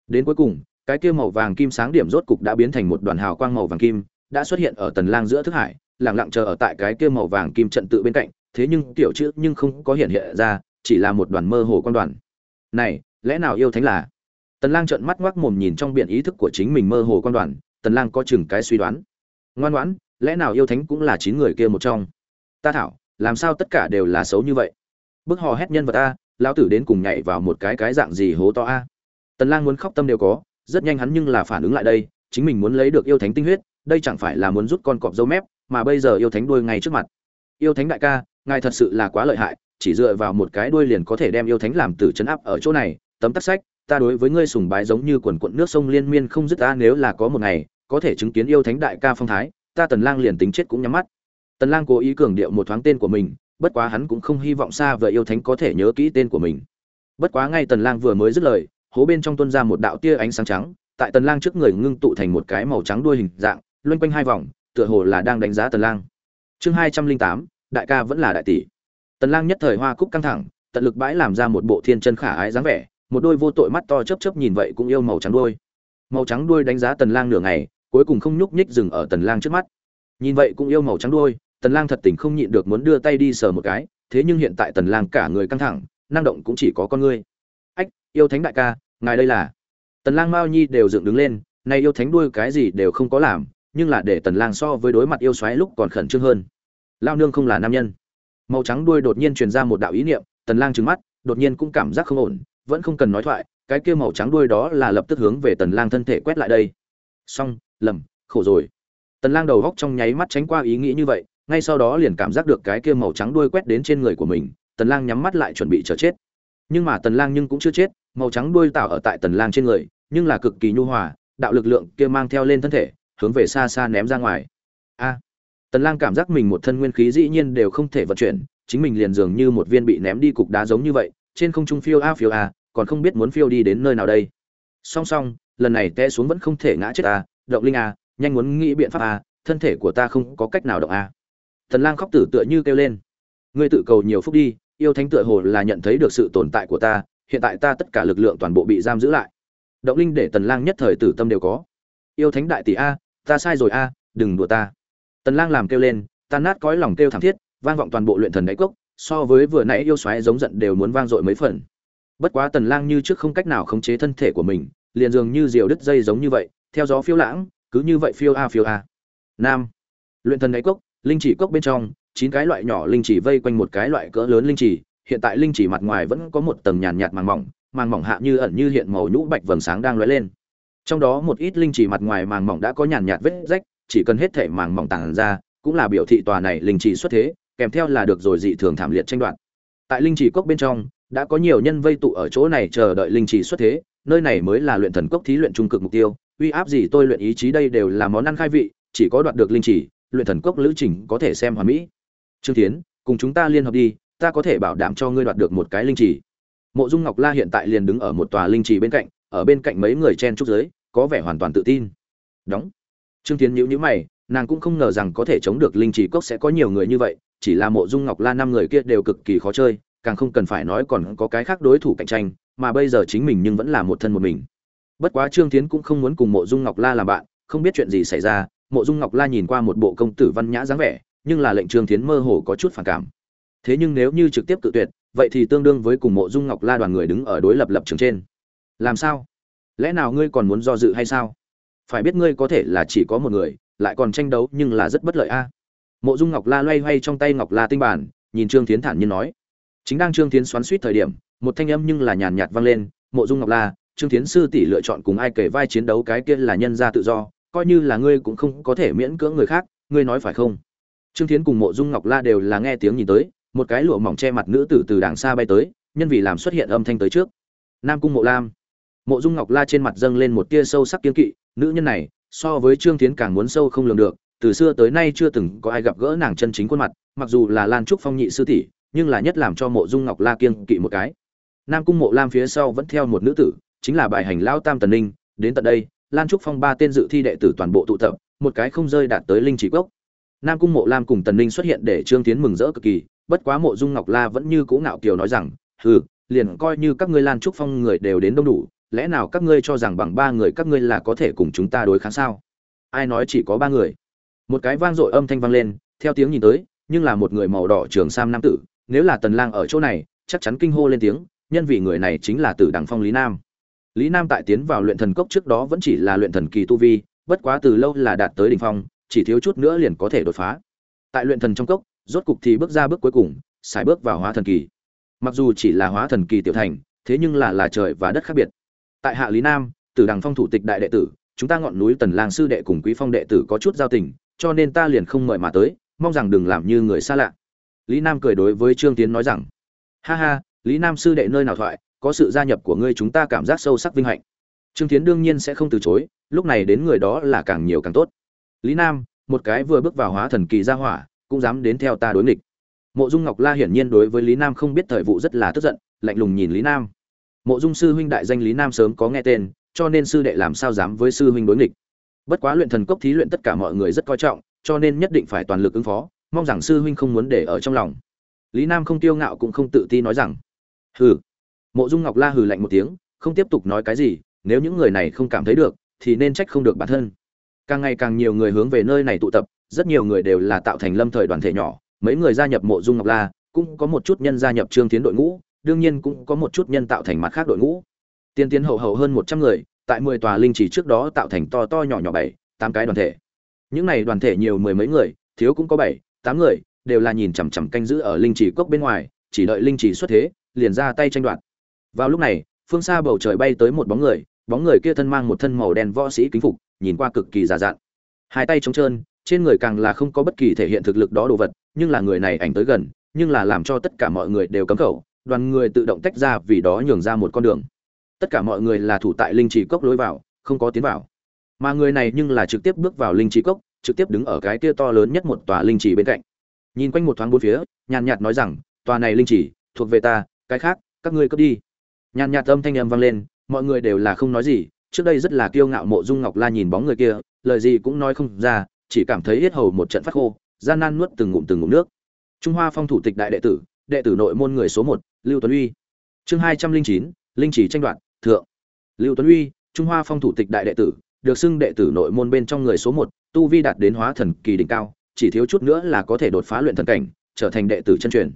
Đến cuối cùng, cái kia màu vàng kim sáng điểm rốt cục đã biến thành một đoàn hào quang màu vàng kim, đã xuất hiện ở tần lang giữa thức hải, lặng lặng chờ ở tại cái kia màu vàng kim trận tự bên cạnh, thế nhưng tiểu chữ nhưng không có hiện hiện ra, chỉ là một đoàn mơ hồ quan đoàn. Này, lẽ nào yêu thánh là? Tần lang trợn mắt ngoác mồm nhìn trong biển ý thức của chính mình mơ hồ quan đoàn, tần lang có chừng cái suy đoán. Ngoan ngoãn, lẽ nào yêu thánh cũng là chín người kia một trong? Ta thảo, làm sao tất cả đều là xấu như vậy? Bức hò hét nhân vật ta lão tử đến cùng nhảy vào một cái cái dạng gì hố to a? Tần lang muốn khóc tâm đều có, rất nhanh hắn nhưng là phản ứng lại đây, chính mình muốn lấy được yêu thánh tinh huyết, đây chẳng phải là muốn rút con cọp dâu mép, mà bây giờ yêu thánh đuôi ngay trước mặt. Yêu thánh đại ca, ngài thật sự là quá lợi hại, chỉ dựa vào một cái đuôi liền có thể đem yêu thánh làm tử chấn áp ở chỗ này, tấm tắc sách, ta đối với ngươi sùng bái giống như quần quận nước sông liên miên không dứt ta nếu là có một ngày, có thể chứng kiến yêu thánh đại ca phong thái, ta tần lang liền tính chết cũng nhắm mắt. Tần lang cố ý cường điệu một thoáng tên của mình bất quá hắn cũng không hy vọng xa vời yêu thánh có thể nhớ kỹ tên của mình. Bất quá ngay tần lang vừa mới dứt lời hố bên trong tuôn ra một đạo tia ánh sáng trắng tại tần lang trước người ngưng tụ thành một cái màu trắng đuôi hình dạng luân quanh hai vòng tựa hồ là đang đánh giá tần lang. Chương 208, đại ca vẫn là đại tỷ. Tần lang nhất thời hoa cúc căng thẳng tận lực bãi làm ra một bộ thiên chân khả ái dáng vẻ một đôi vô tội mắt to chớp chớp nhìn vậy cũng yêu màu trắng đuôi. Màu trắng đuôi đánh giá tần lang nửa ngày cuối cùng không nhúc nhích dừng ở tần lang trước mắt. Nhìn vậy cũng yêu màu trắng đuôi tần lang thật tình không nhịn được muốn đưa tay đi sờ một cái, thế nhưng hiện tại tần lang cả người căng thẳng, năng động cũng chỉ có con ngươi. Ách, yêu thánh đại ca, ngài đây là? Tần lang mao nhi đều dựng đứng lên, nay yêu thánh đuôi cái gì đều không có làm, nhưng là để tần lang so với đối mặt yêu xoáy lúc còn khẩn trương hơn. Lao nương không là nam nhân. Màu trắng đuôi đột nhiên truyền ra một đạo ý niệm, tần lang trừng mắt, đột nhiên cũng cảm giác không ổn, vẫn không cần nói thoại, cái kia màu trắng đuôi đó là lập tức hướng về tần lang thân thể quét lại đây. Xong, lầm, khổ rồi. Tần lang đầu góc trong nháy mắt tránh qua ý nghĩ như vậy ngay sau đó liền cảm giác được cái kia màu trắng đuôi quét đến trên người của mình, tần lang nhắm mắt lại chuẩn bị chờ chết. Nhưng mà tần lang nhưng cũng chưa chết, màu trắng đuôi tạo ở tại tần lang trên người, nhưng là cực kỳ nhu hòa, đạo lực lượng kia mang theo lên thân thể, hướng về xa xa ném ra ngoài. A! Tần lang cảm giác mình một thân nguyên khí dĩ nhiên đều không thể vận chuyển, chính mình liền dường như một viên bị ném đi cục đá giống như vậy, trên không trung phiêu a phiêu a, còn không biết muốn phiêu đi đến nơi nào đây. Song song, lần này té xuống vẫn không thể ngã chết a, động linh a, nhanh muốn nghĩ biện pháp a, thân thể của ta không có cách nào động a tần lang khóc tử tựa như kêu lên. Ngươi tự cầu nhiều phúc đi, yêu thánh tựa hồ là nhận thấy được sự tồn tại của ta, hiện tại ta tất cả lực lượng toàn bộ bị giam giữ lại. Động linh để tần lang nhất thời tử tâm đều có. Yêu thánh đại tỷ a, ta sai rồi a, đừng đùa ta. Tần lang làm kêu lên, tan nát cõi lòng kêu thảm thiết, vang vọng toàn bộ luyện thần đáy cốc, so với vừa nãy yêu xoáy giống giận đều muốn vang dội mấy phần. Bất quá tần lang như trước không cách nào khống chế thân thể của mình, liền dường như diều đứt dây giống như vậy, theo gió phiêu lãng, cứ như vậy phiêu a phiêu a. Nam, luyện thần đáy cốc linh chỉ cốc bên trong, chín cái loại nhỏ linh chỉ vây quanh một cái loại cỡ lớn linh chỉ. Hiện tại linh chỉ mặt ngoài vẫn có một tầng nhàn nhạt màng mỏng màng mỏng hạ như ẩn như hiện màu nhũ bạch vầng sáng đang lóe lên. Trong đó một ít linh chỉ mặt ngoài màng mỏng đã có nhàn nhạt vết rách, chỉ cần hết thể màng mỏng tàng ra, cũng là biểu thị tòa này linh chỉ xuất thế, kèm theo là được rồi dị thường thảm liệt tranh đoạt. Tại linh chỉ cốc bên trong, đã có nhiều nhân vây tụ ở chỗ này chờ đợi linh chỉ xuất thế, nơi này mới là luyện thần cốc thí luyện trung cực mục tiêu. Uy áp gì tôi luyện ý chí đây đều là món ăn khai vị, chỉ có đoạt được linh chỉ luyện thần cốc lữ trình có thể xem hoàn mỹ. Trương Thiến, cùng chúng ta liên hợp đi ta có thể bảo đảm cho ngươi đoạt được một cái linh chỉ mộ dung ngọc la hiện tại liền đứng ở một tòa linh chỉ bên cạnh ở bên cạnh mấy người chen trúc dưới, có vẻ hoàn toàn tự tin. Đóng. Trương Thiến nhíu nhíu mày nàng cũng không ngờ rằng có thể chống được linh chỉ cốc sẽ có nhiều người như vậy chỉ là mộ dung ngọc la năm người kia đều cực kỳ khó chơi càng không cần phải nói còn có cái khác đối thủ cạnh tranh mà bây giờ chính mình nhưng vẫn là một thân một mình. Bất quá trương Thiến cũng không muốn cùng mộ dung ngọc la làm bạn không biết chuyện gì xảy ra mộ dung ngọc la nhìn qua một bộ công tử văn nhã dáng vẻ, nhưng là lệnh trương tiến mơ hồ có chút phản cảm. Thế nhưng nếu như trực tiếp tự tuyệt, vậy thì tương đương với cùng mộ dung ngọc la đoàn người đứng ở đối lập lập trường trên. Làm sao? Lẽ nào ngươi còn muốn do dự hay sao? Phải biết ngươi có thể là chỉ có một người, lại còn tranh đấu nhưng là rất bất lợi a. Mộ dung ngọc la loay hoay trong tay ngọc la tinh bản, nhìn trương tiến thản nhiên nói. Chính đang trương tiến xoắn suýt thời điểm, một thanh âm nhưng là nhàn nhạt vang lên. Mộ dung ngọc la, trương tiến sư tỷ lựa chọn cùng ai kể vai chiến đấu cái kia là nhân gia tự do coi như là ngươi cũng không có thể miễn cưỡng người khác, ngươi nói phải không? Trương Thiến cùng mộ dung ngọc la đều là nghe tiếng nhìn tới, một cái lụa mỏng che mặt nữ tử từ đàng xa bay tới, nhân vì làm xuất hiện âm thanh tới trước. Nam cung mộ lam. Mộ dung ngọc la trên mặt dâng lên một tia sâu sắc kiên kỵ, nữ nhân này, so với trương tiến càng muốn sâu không lường được, từ xưa tới nay chưa từng có ai gặp gỡ nàng chân chính khuôn mặt, mặc dù là lan trúc phong nhị sư tỷ, nhưng là nhất làm cho mộ dung ngọc la kiêng kỵ một cái. Nam cung mộ lam phía sau vẫn theo một nữ tử, chính là bài hành lao tam tần ninh, đến tận đây lan trúc phong ba tên dự thi đệ tử toàn bộ tụ tập, một cái không rơi đạt tới linh chỉ cốc nam cung mộ lam cùng tần ninh xuất hiện để trương tiến mừng rỡ cực kỳ, bất quá mộ dung ngọc la vẫn như cũ ngạo kiều nói rằng, hừ, liền coi như các ngươi lan trúc phong người đều đến đông đủ, lẽ nào các ngươi cho rằng bằng ba người các ngươi là có thể cùng chúng ta đối kháng sao? Ai nói chỉ có ba người? Một cái vang dội âm thanh vang lên, theo tiếng nhìn tới, nhưng là một người màu đỏ trường sam nam tử, nếu là tần lang ở chỗ này, chắc chắn kinh hô lên tiếng, nhân vì người này chính là tử đằng phong lý nam lý nam tại tiến vào luyện thần cốc trước đó vẫn chỉ là luyện thần kỳ tu vi, bất quá từ lâu là đạt tới đỉnh phong, chỉ thiếu chút nữa liền có thể đột phá. Tại luyện thần trong cốc, rốt cục thì bước ra bước cuối cùng xài bước vào hóa thần kỳ. Mặc dù chỉ là hóa thần kỳ tiểu thành, thế nhưng là là trời và đất khác biệt. Tại hạ lý nam, tử đằng phong thủ tịch đại đệ tử, chúng ta ngọn núi tần lang sư đệ cùng quý phong đệ tử có chút giao tình, cho nên ta liền không mời mà tới, mong rằng đừng làm như người xa lạ. Lý nam cười đối với trương tiến nói rằng, ha ha, lý nam sư đệ nơi nào thoại có sự gia nhập của ngươi chúng ta cảm giác sâu sắc vinh hạnh. Trương tiến đương nhiên sẽ không từ chối, lúc này đến người đó là càng nhiều càng tốt. Lý nam, một cái vừa bước vào hóa thần kỳ gia hỏa, cũng dám đến theo ta đối nghịch. Mộ dung ngọc la hiển nhiên đối với lý nam không biết thời vụ rất là tức giận, lạnh lùng nhìn lý nam. Mộ dung sư huynh đại danh lý nam sớm có nghe tên, cho nên sư đệ làm sao dám với sư huynh đối nghịch. Bất quá luyện thần cốc thí luyện tất cả mọi người rất coi trọng, cho nên nhất định phải toàn lực ứng phó, mong rằng sư huynh không muốn để ở trong lòng. Lý nam không tiêu ngạo cũng không tự ti nói rằng, hừ mộ dung ngọc la hừ lạnh một tiếng, không tiếp tục nói cái gì, nếu những người này không cảm thấy được, thì nên trách không được bản thân. Càng ngày càng nhiều người hướng về nơi này tụ tập, rất nhiều người đều là tạo thành lâm thời đoàn thể nhỏ, mấy người gia nhập mộ dung ngọc la, cũng có một chút nhân gia nhập trương tiến đội ngũ, đương nhiên cũng có một chút nhân tạo thành mặt khác đội ngũ. Tiên tiến hậu hậu hơn một trăm người, tại mười tòa linh chỉ trước đó tạo thành to to nhỏ nhỏ bảy, tám cái đoàn thể. Những này đoàn thể nhiều mười mấy người, thiếu cũng có bảy, tám người, đều là nhìn chằm chằm canh giữ ở linh chỉ cốc bên ngoài, chỉ đợi linh chỉ xuất thế, liền ra tay tranh đoạt vào lúc này, phương xa bầu trời bay tới một bóng người bóng người kia thân mang một thân màu đen võ sĩ kính phục, nhìn qua cực kỳ già dặn. Hai tay trống trơn, trên người càng là không có bất kỳ thể hiện thực lực đó đồ vật, nhưng là người này ảnh tới gần, nhưng là làm cho tất cả mọi người đều cấm khẩu, đoàn người tự động tách ra vì đó nhường ra một con đường. Tất cả mọi người là thủ tại linh trì cốc lối vào, không có tiến vào. Mà người này nhưng là trực tiếp bước vào linh trì cốc, trực tiếp đứng ở cái kia to lớn nhất một tòa linh trì bên cạnh. Nhìn quanh một thoáng bốn phía, nhàn nhạt nói rằng, tòa này linh trì thuộc về ta, cái khác, các ngươi cướp đi nhàn nhạt âm thanh âm vang lên, mọi người đều là không nói gì, trước đây rất là kiêu ngạo mộ dung ngọc la nhìn bóng người kia, lời gì cũng nói không ra, chỉ cảm thấy hết hầu một trận phát khô, gian nan nuốt từng ngụm từng ngụm nước. Trung hoa phong thủ tịch đại đệ tử đệ tử nội môn người số một, lưu tuấn uy. Chương hai trăm linh chín, linh chỉ tranh đoạt, thượng. Lưu tuấn uy, trung hoa phong thủ tịch đại đệ tử, được xưng đệ tử nội môn bên trong người số một, tu vi đạt đến hóa thần kỳ đỉnh cao, chỉ thiếu chút nữa là có thể đột phá luyện thần cảnh, trở thành đệ tử chân truyền.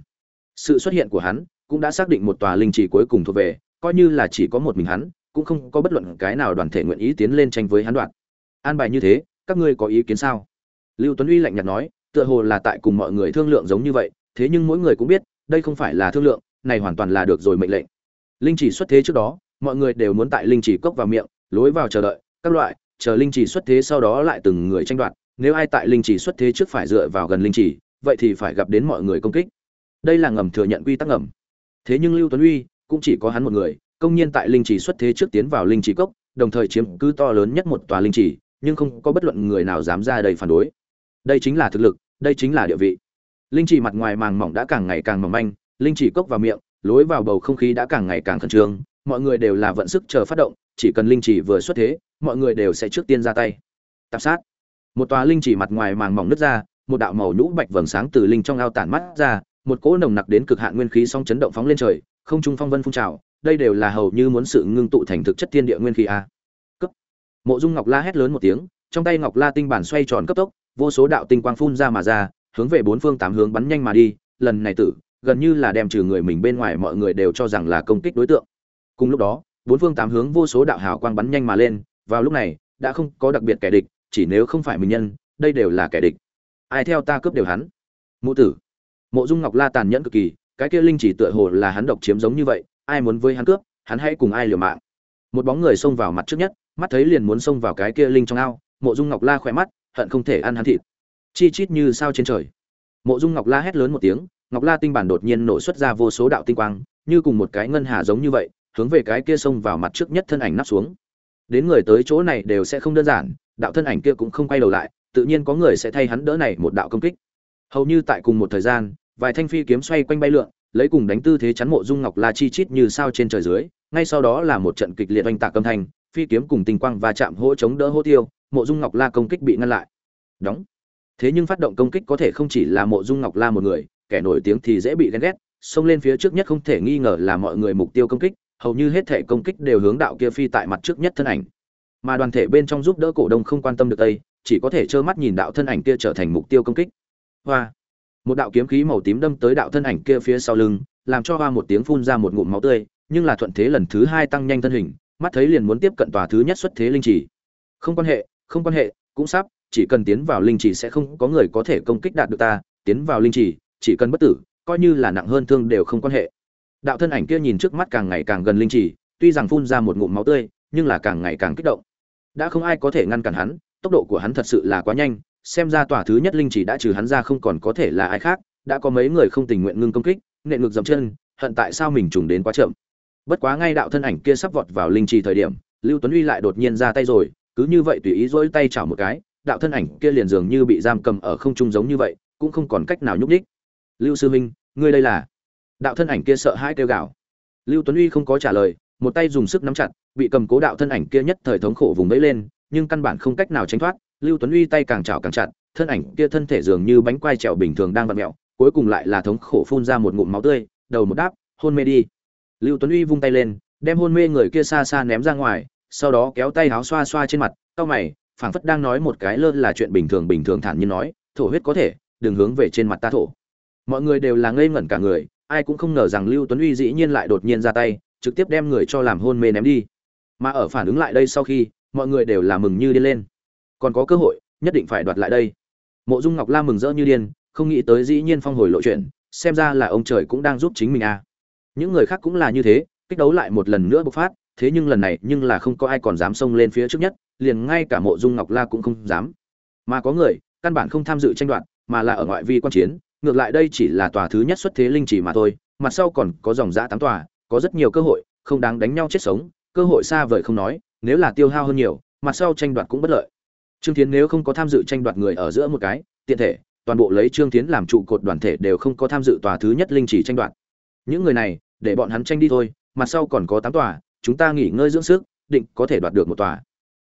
Sự xuất hiện của hắn cũng đã xác định một tòa linh chỉ cuối cùng thuộc về coi như là chỉ có một mình hắn, cũng không có bất luận cái nào đoàn thể nguyện ý tiến lên tranh với hắn đoạn. An bài như thế, các ngươi có ý kiến sao? Lưu tuấn uy lạnh nhạt nói, tựa hồ là tại cùng mọi người thương lượng giống như vậy, thế nhưng mỗi người cũng biết, đây không phải là thương lượng, này hoàn toàn là được rồi mệnh lệnh. Linh chỉ xuất thế trước đó, mọi người đều muốn tại linh chỉ cốc vào miệng, lối vào chờ đợi, các loại, chờ linh chỉ xuất thế sau đó lại từng người tranh đoạt. Nếu ai tại linh chỉ xuất thế trước phải dựa vào gần linh chỉ, vậy thì phải gặp đến mọi người công kích. Đây là ngầm thừa nhận quy tắc ngầm. Thế nhưng lưu tuấn uy cũng chỉ có hắn một người, công nhiên tại linh chỉ xuất thế trước tiến vào linh chỉ cốc, đồng thời chiếm cứ to lớn nhất một tòa linh chỉ nhưng không có bất luận người nào dám ra đây phản đối. Đây chính là thực lực, đây chính là địa vị. Linh chỉ mặt ngoài màng mỏng đã càng ngày càng mỏng manh, linh chỉ cốc vào miệng, lối vào bầu không khí đã càng ngày càng khẩn trương, mọi người đều là vận sức chờ phát động, chỉ cần linh chỉ vừa xuất thế, mọi người đều sẽ trước tiên ra tay. Tạp sát. Một tòa linh chỉ mặt ngoài màng mỏng nứt ra, một đạo màu nhũ bạch vầng sáng từ linh trong ao tản mắt ra, một cỗ nồng nặc đến cực hạn nguyên khí song chấn động phóng lên trời không trung phong vân phun trào, đây đều là hầu như muốn sự ngưng tụ thành thực chất thiên địa nguyên khí a. Cấp. Mộ dung ngọc la hét lớn một tiếng, trong tay ngọc la tinh bản xoay tròn cấp tốc, vô số đạo tinh quang phun ra mà ra, hướng về bốn phương tám hướng bắn nhanh mà đi, lần này tử, gần như là đem trừ người mình bên ngoài mọi người đều cho rằng là công kích đối tượng. Cùng lúc đó, bốn phương tám hướng vô số đạo hào quang bắn nhanh mà lên, vào lúc này, đã không có đặc biệt kẻ địch, chỉ nếu không phải mình nhân, đây đều là kẻ địch. Ai theo ta cướp đều hắn. Mộ tử. Mộ dung ngọc la tàn nhẫn cực kỳ cái kia linh chỉ tựa hồ là hắn độc chiếm giống như vậy, ai muốn với hắn cướp, hắn hãy cùng ai liều mạng. Một bóng người xông vào mặt trước nhất, mắt thấy liền muốn xông vào cái kia linh trong ao, mộ dung ngọc la khỏe mắt, hận không thể ăn hắn thịt. Chi chít như sao trên trời. Mộ dung ngọc la hét lớn một tiếng, ngọc la tinh bản đột nhiên nổ xuất ra vô số đạo tinh quang, như cùng một cái ngân hà giống như vậy, hướng về cái kia xông vào mặt trước nhất thân ảnh nắp xuống. Đến người tới chỗ này đều sẽ không đơn giản, đạo thân ảnh kia cũng không quay đầu lại, tự nhiên có người sẽ thay hắn đỡ này một đạo công kích. Hầu như tại cùng một thời gian vài thanh phi kiếm xoay quanh bay lượn, lấy cùng đánh tư thế chắn mộ dung ngọc la chi chít như sao trên trời dưới, ngay sau đó là một trận kịch liệt oanh tạc âm thanh, phi kiếm cùng tình quang và chạm hỗ chống đỡ hỗ tiêu, mộ dung ngọc la công kích bị ngăn lại. Đóng. Thế nhưng phát động công kích có thể không chỉ là mộ dung ngọc la một người, kẻ nổi tiếng thì dễ bị ghen ghét, xông lên phía trước nhất không thể nghi ngờ là mọi người mục tiêu công kích, hầu như hết thể công kích đều hướng đạo kia phi tại mặt trước nhất thân ảnh. Mà đoàn thể bên trong giúp đỡ cổ đông không quan tâm được tây chỉ có thể trơ mắt nhìn đạo thân ảnh kia trở thành mục tiêu công kích. Hoa một đạo kiếm khí màu tím đâm tới đạo thân ảnh kia phía sau lưng, làm cho hoa một tiếng phun ra một ngụm máu tươi, nhưng là thuận thế lần thứ hai tăng nhanh thân hình, mắt thấy liền muốn tiếp cận tòa thứ nhất xuất thế linh chỉ không quan hệ, không quan hệ, cũng sắp, chỉ cần tiến vào linh chỉ sẽ không có người có thể công kích đạt được ta, tiến vào linh chỉ chỉ cần bất tử, coi như là nặng hơn thương đều không quan hệ. Đạo thân ảnh kia nhìn trước mắt càng ngày càng gần linh chỉ tuy rằng phun ra một ngụm máu tươi, nhưng là càng ngày càng kích động. Đã không ai có thể ngăn cản hắn, tốc độ của hắn thật sự là quá nhanh xem ra tòa thứ nhất linh chỉ đã trừ hắn ra không còn có thể là ai khác, đã có mấy người không tình nguyện ngưng công kích, nện ngược dậm chân, hận tại sao mình trùng đến quá chậm. Bất quá ngay đạo thân ảnh kia sắp vọt vào linh trì thời điểm, lưu tuấn uy lại đột nhiên ra tay rồi, cứ như vậy tùy ý dỗi tay chảo một cái, đạo thân ảnh kia liền dường như bị giam cầm ở không trung giống như vậy, cũng không còn cách nào nhúc nhích. Lưu sư minh ngươi đây là? Đạo thân ảnh kia sợ hãi kêu gào. Lưu tuấn uy không có trả lời, một tay dùng sức nắm chặt, bị cầm cố đạo thân ảnh kia nhất thời thống khổ vùng vẫy lên, nhưng căn bản không cách nào tránh thoát lưu tuấn uy tay càng chảo càng chặt, thân ảnh kia thân thể dường như bánh quai trèo bình thường đang vặn mẹo cuối cùng lại là thống khổ phun ra một ngụm máu tươi, đầu một đáp, hôn mê đi. Lưu tuấn uy vung tay lên, đem hôn mê người kia xa xa ném ra ngoài, sau đó kéo tay áo xoa xoa trên mặt, cau mày, phảng phất đang nói một cái lơ là chuyện bình thường bình thường thản nhiên nói, thổ huyết có thể, đừng hướng về trên mặt ta thổ. Mọi người đều là ngây ngẩn cả người, ai cũng không ngờ rằng lưu tuấn uy dĩ nhiên lại đột nhiên ra tay, trực tiếp đem người cho làm hôn mê ném đi. Mà ở phản ứng lại đây sau khi, mọi người đều là mừng như đi lên còn có cơ hội, nhất định phải đoạt lại đây. Mộ dung ngọc la mừng rỡ như điên, không nghĩ tới dĩ nhiên phong hồi lộ chuyện, xem ra là ông trời cũng đang giúp chính mình à. Những người khác cũng là như thế, kích đấu lại một lần nữa bộc phát, thế nhưng lần này nhưng là không có ai còn dám xông lên phía trước nhất, liền ngay cả mộ dung ngọc la cũng không dám. Mà có người, căn bản không tham dự tranh đoạt, mà là ở ngoại vi quan chiến, ngược lại đây chỉ là tòa thứ nhất xuất thế linh chỉ mà thôi, mặt sau còn có dòng giã tám tòa, có rất nhiều cơ hội, không đáng đánh nhau chết sống, cơ hội xa vời không nói, nếu là tiêu hao hơn nhiều, mặt sau tranh đoạt cũng bất lợi trương tiến nếu không có tham dự tranh đoạt người ở giữa một cái, tiện thể, toàn bộ lấy trương tiến làm trụ cột đoàn thể đều không có tham dự tòa thứ nhất linh chỉ tranh đoạt. Những người này, để bọn hắn tranh đi thôi mặt sau còn có tám tòa, chúng ta nghỉ ngơi dưỡng sức, định có thể đoạt được một tòa.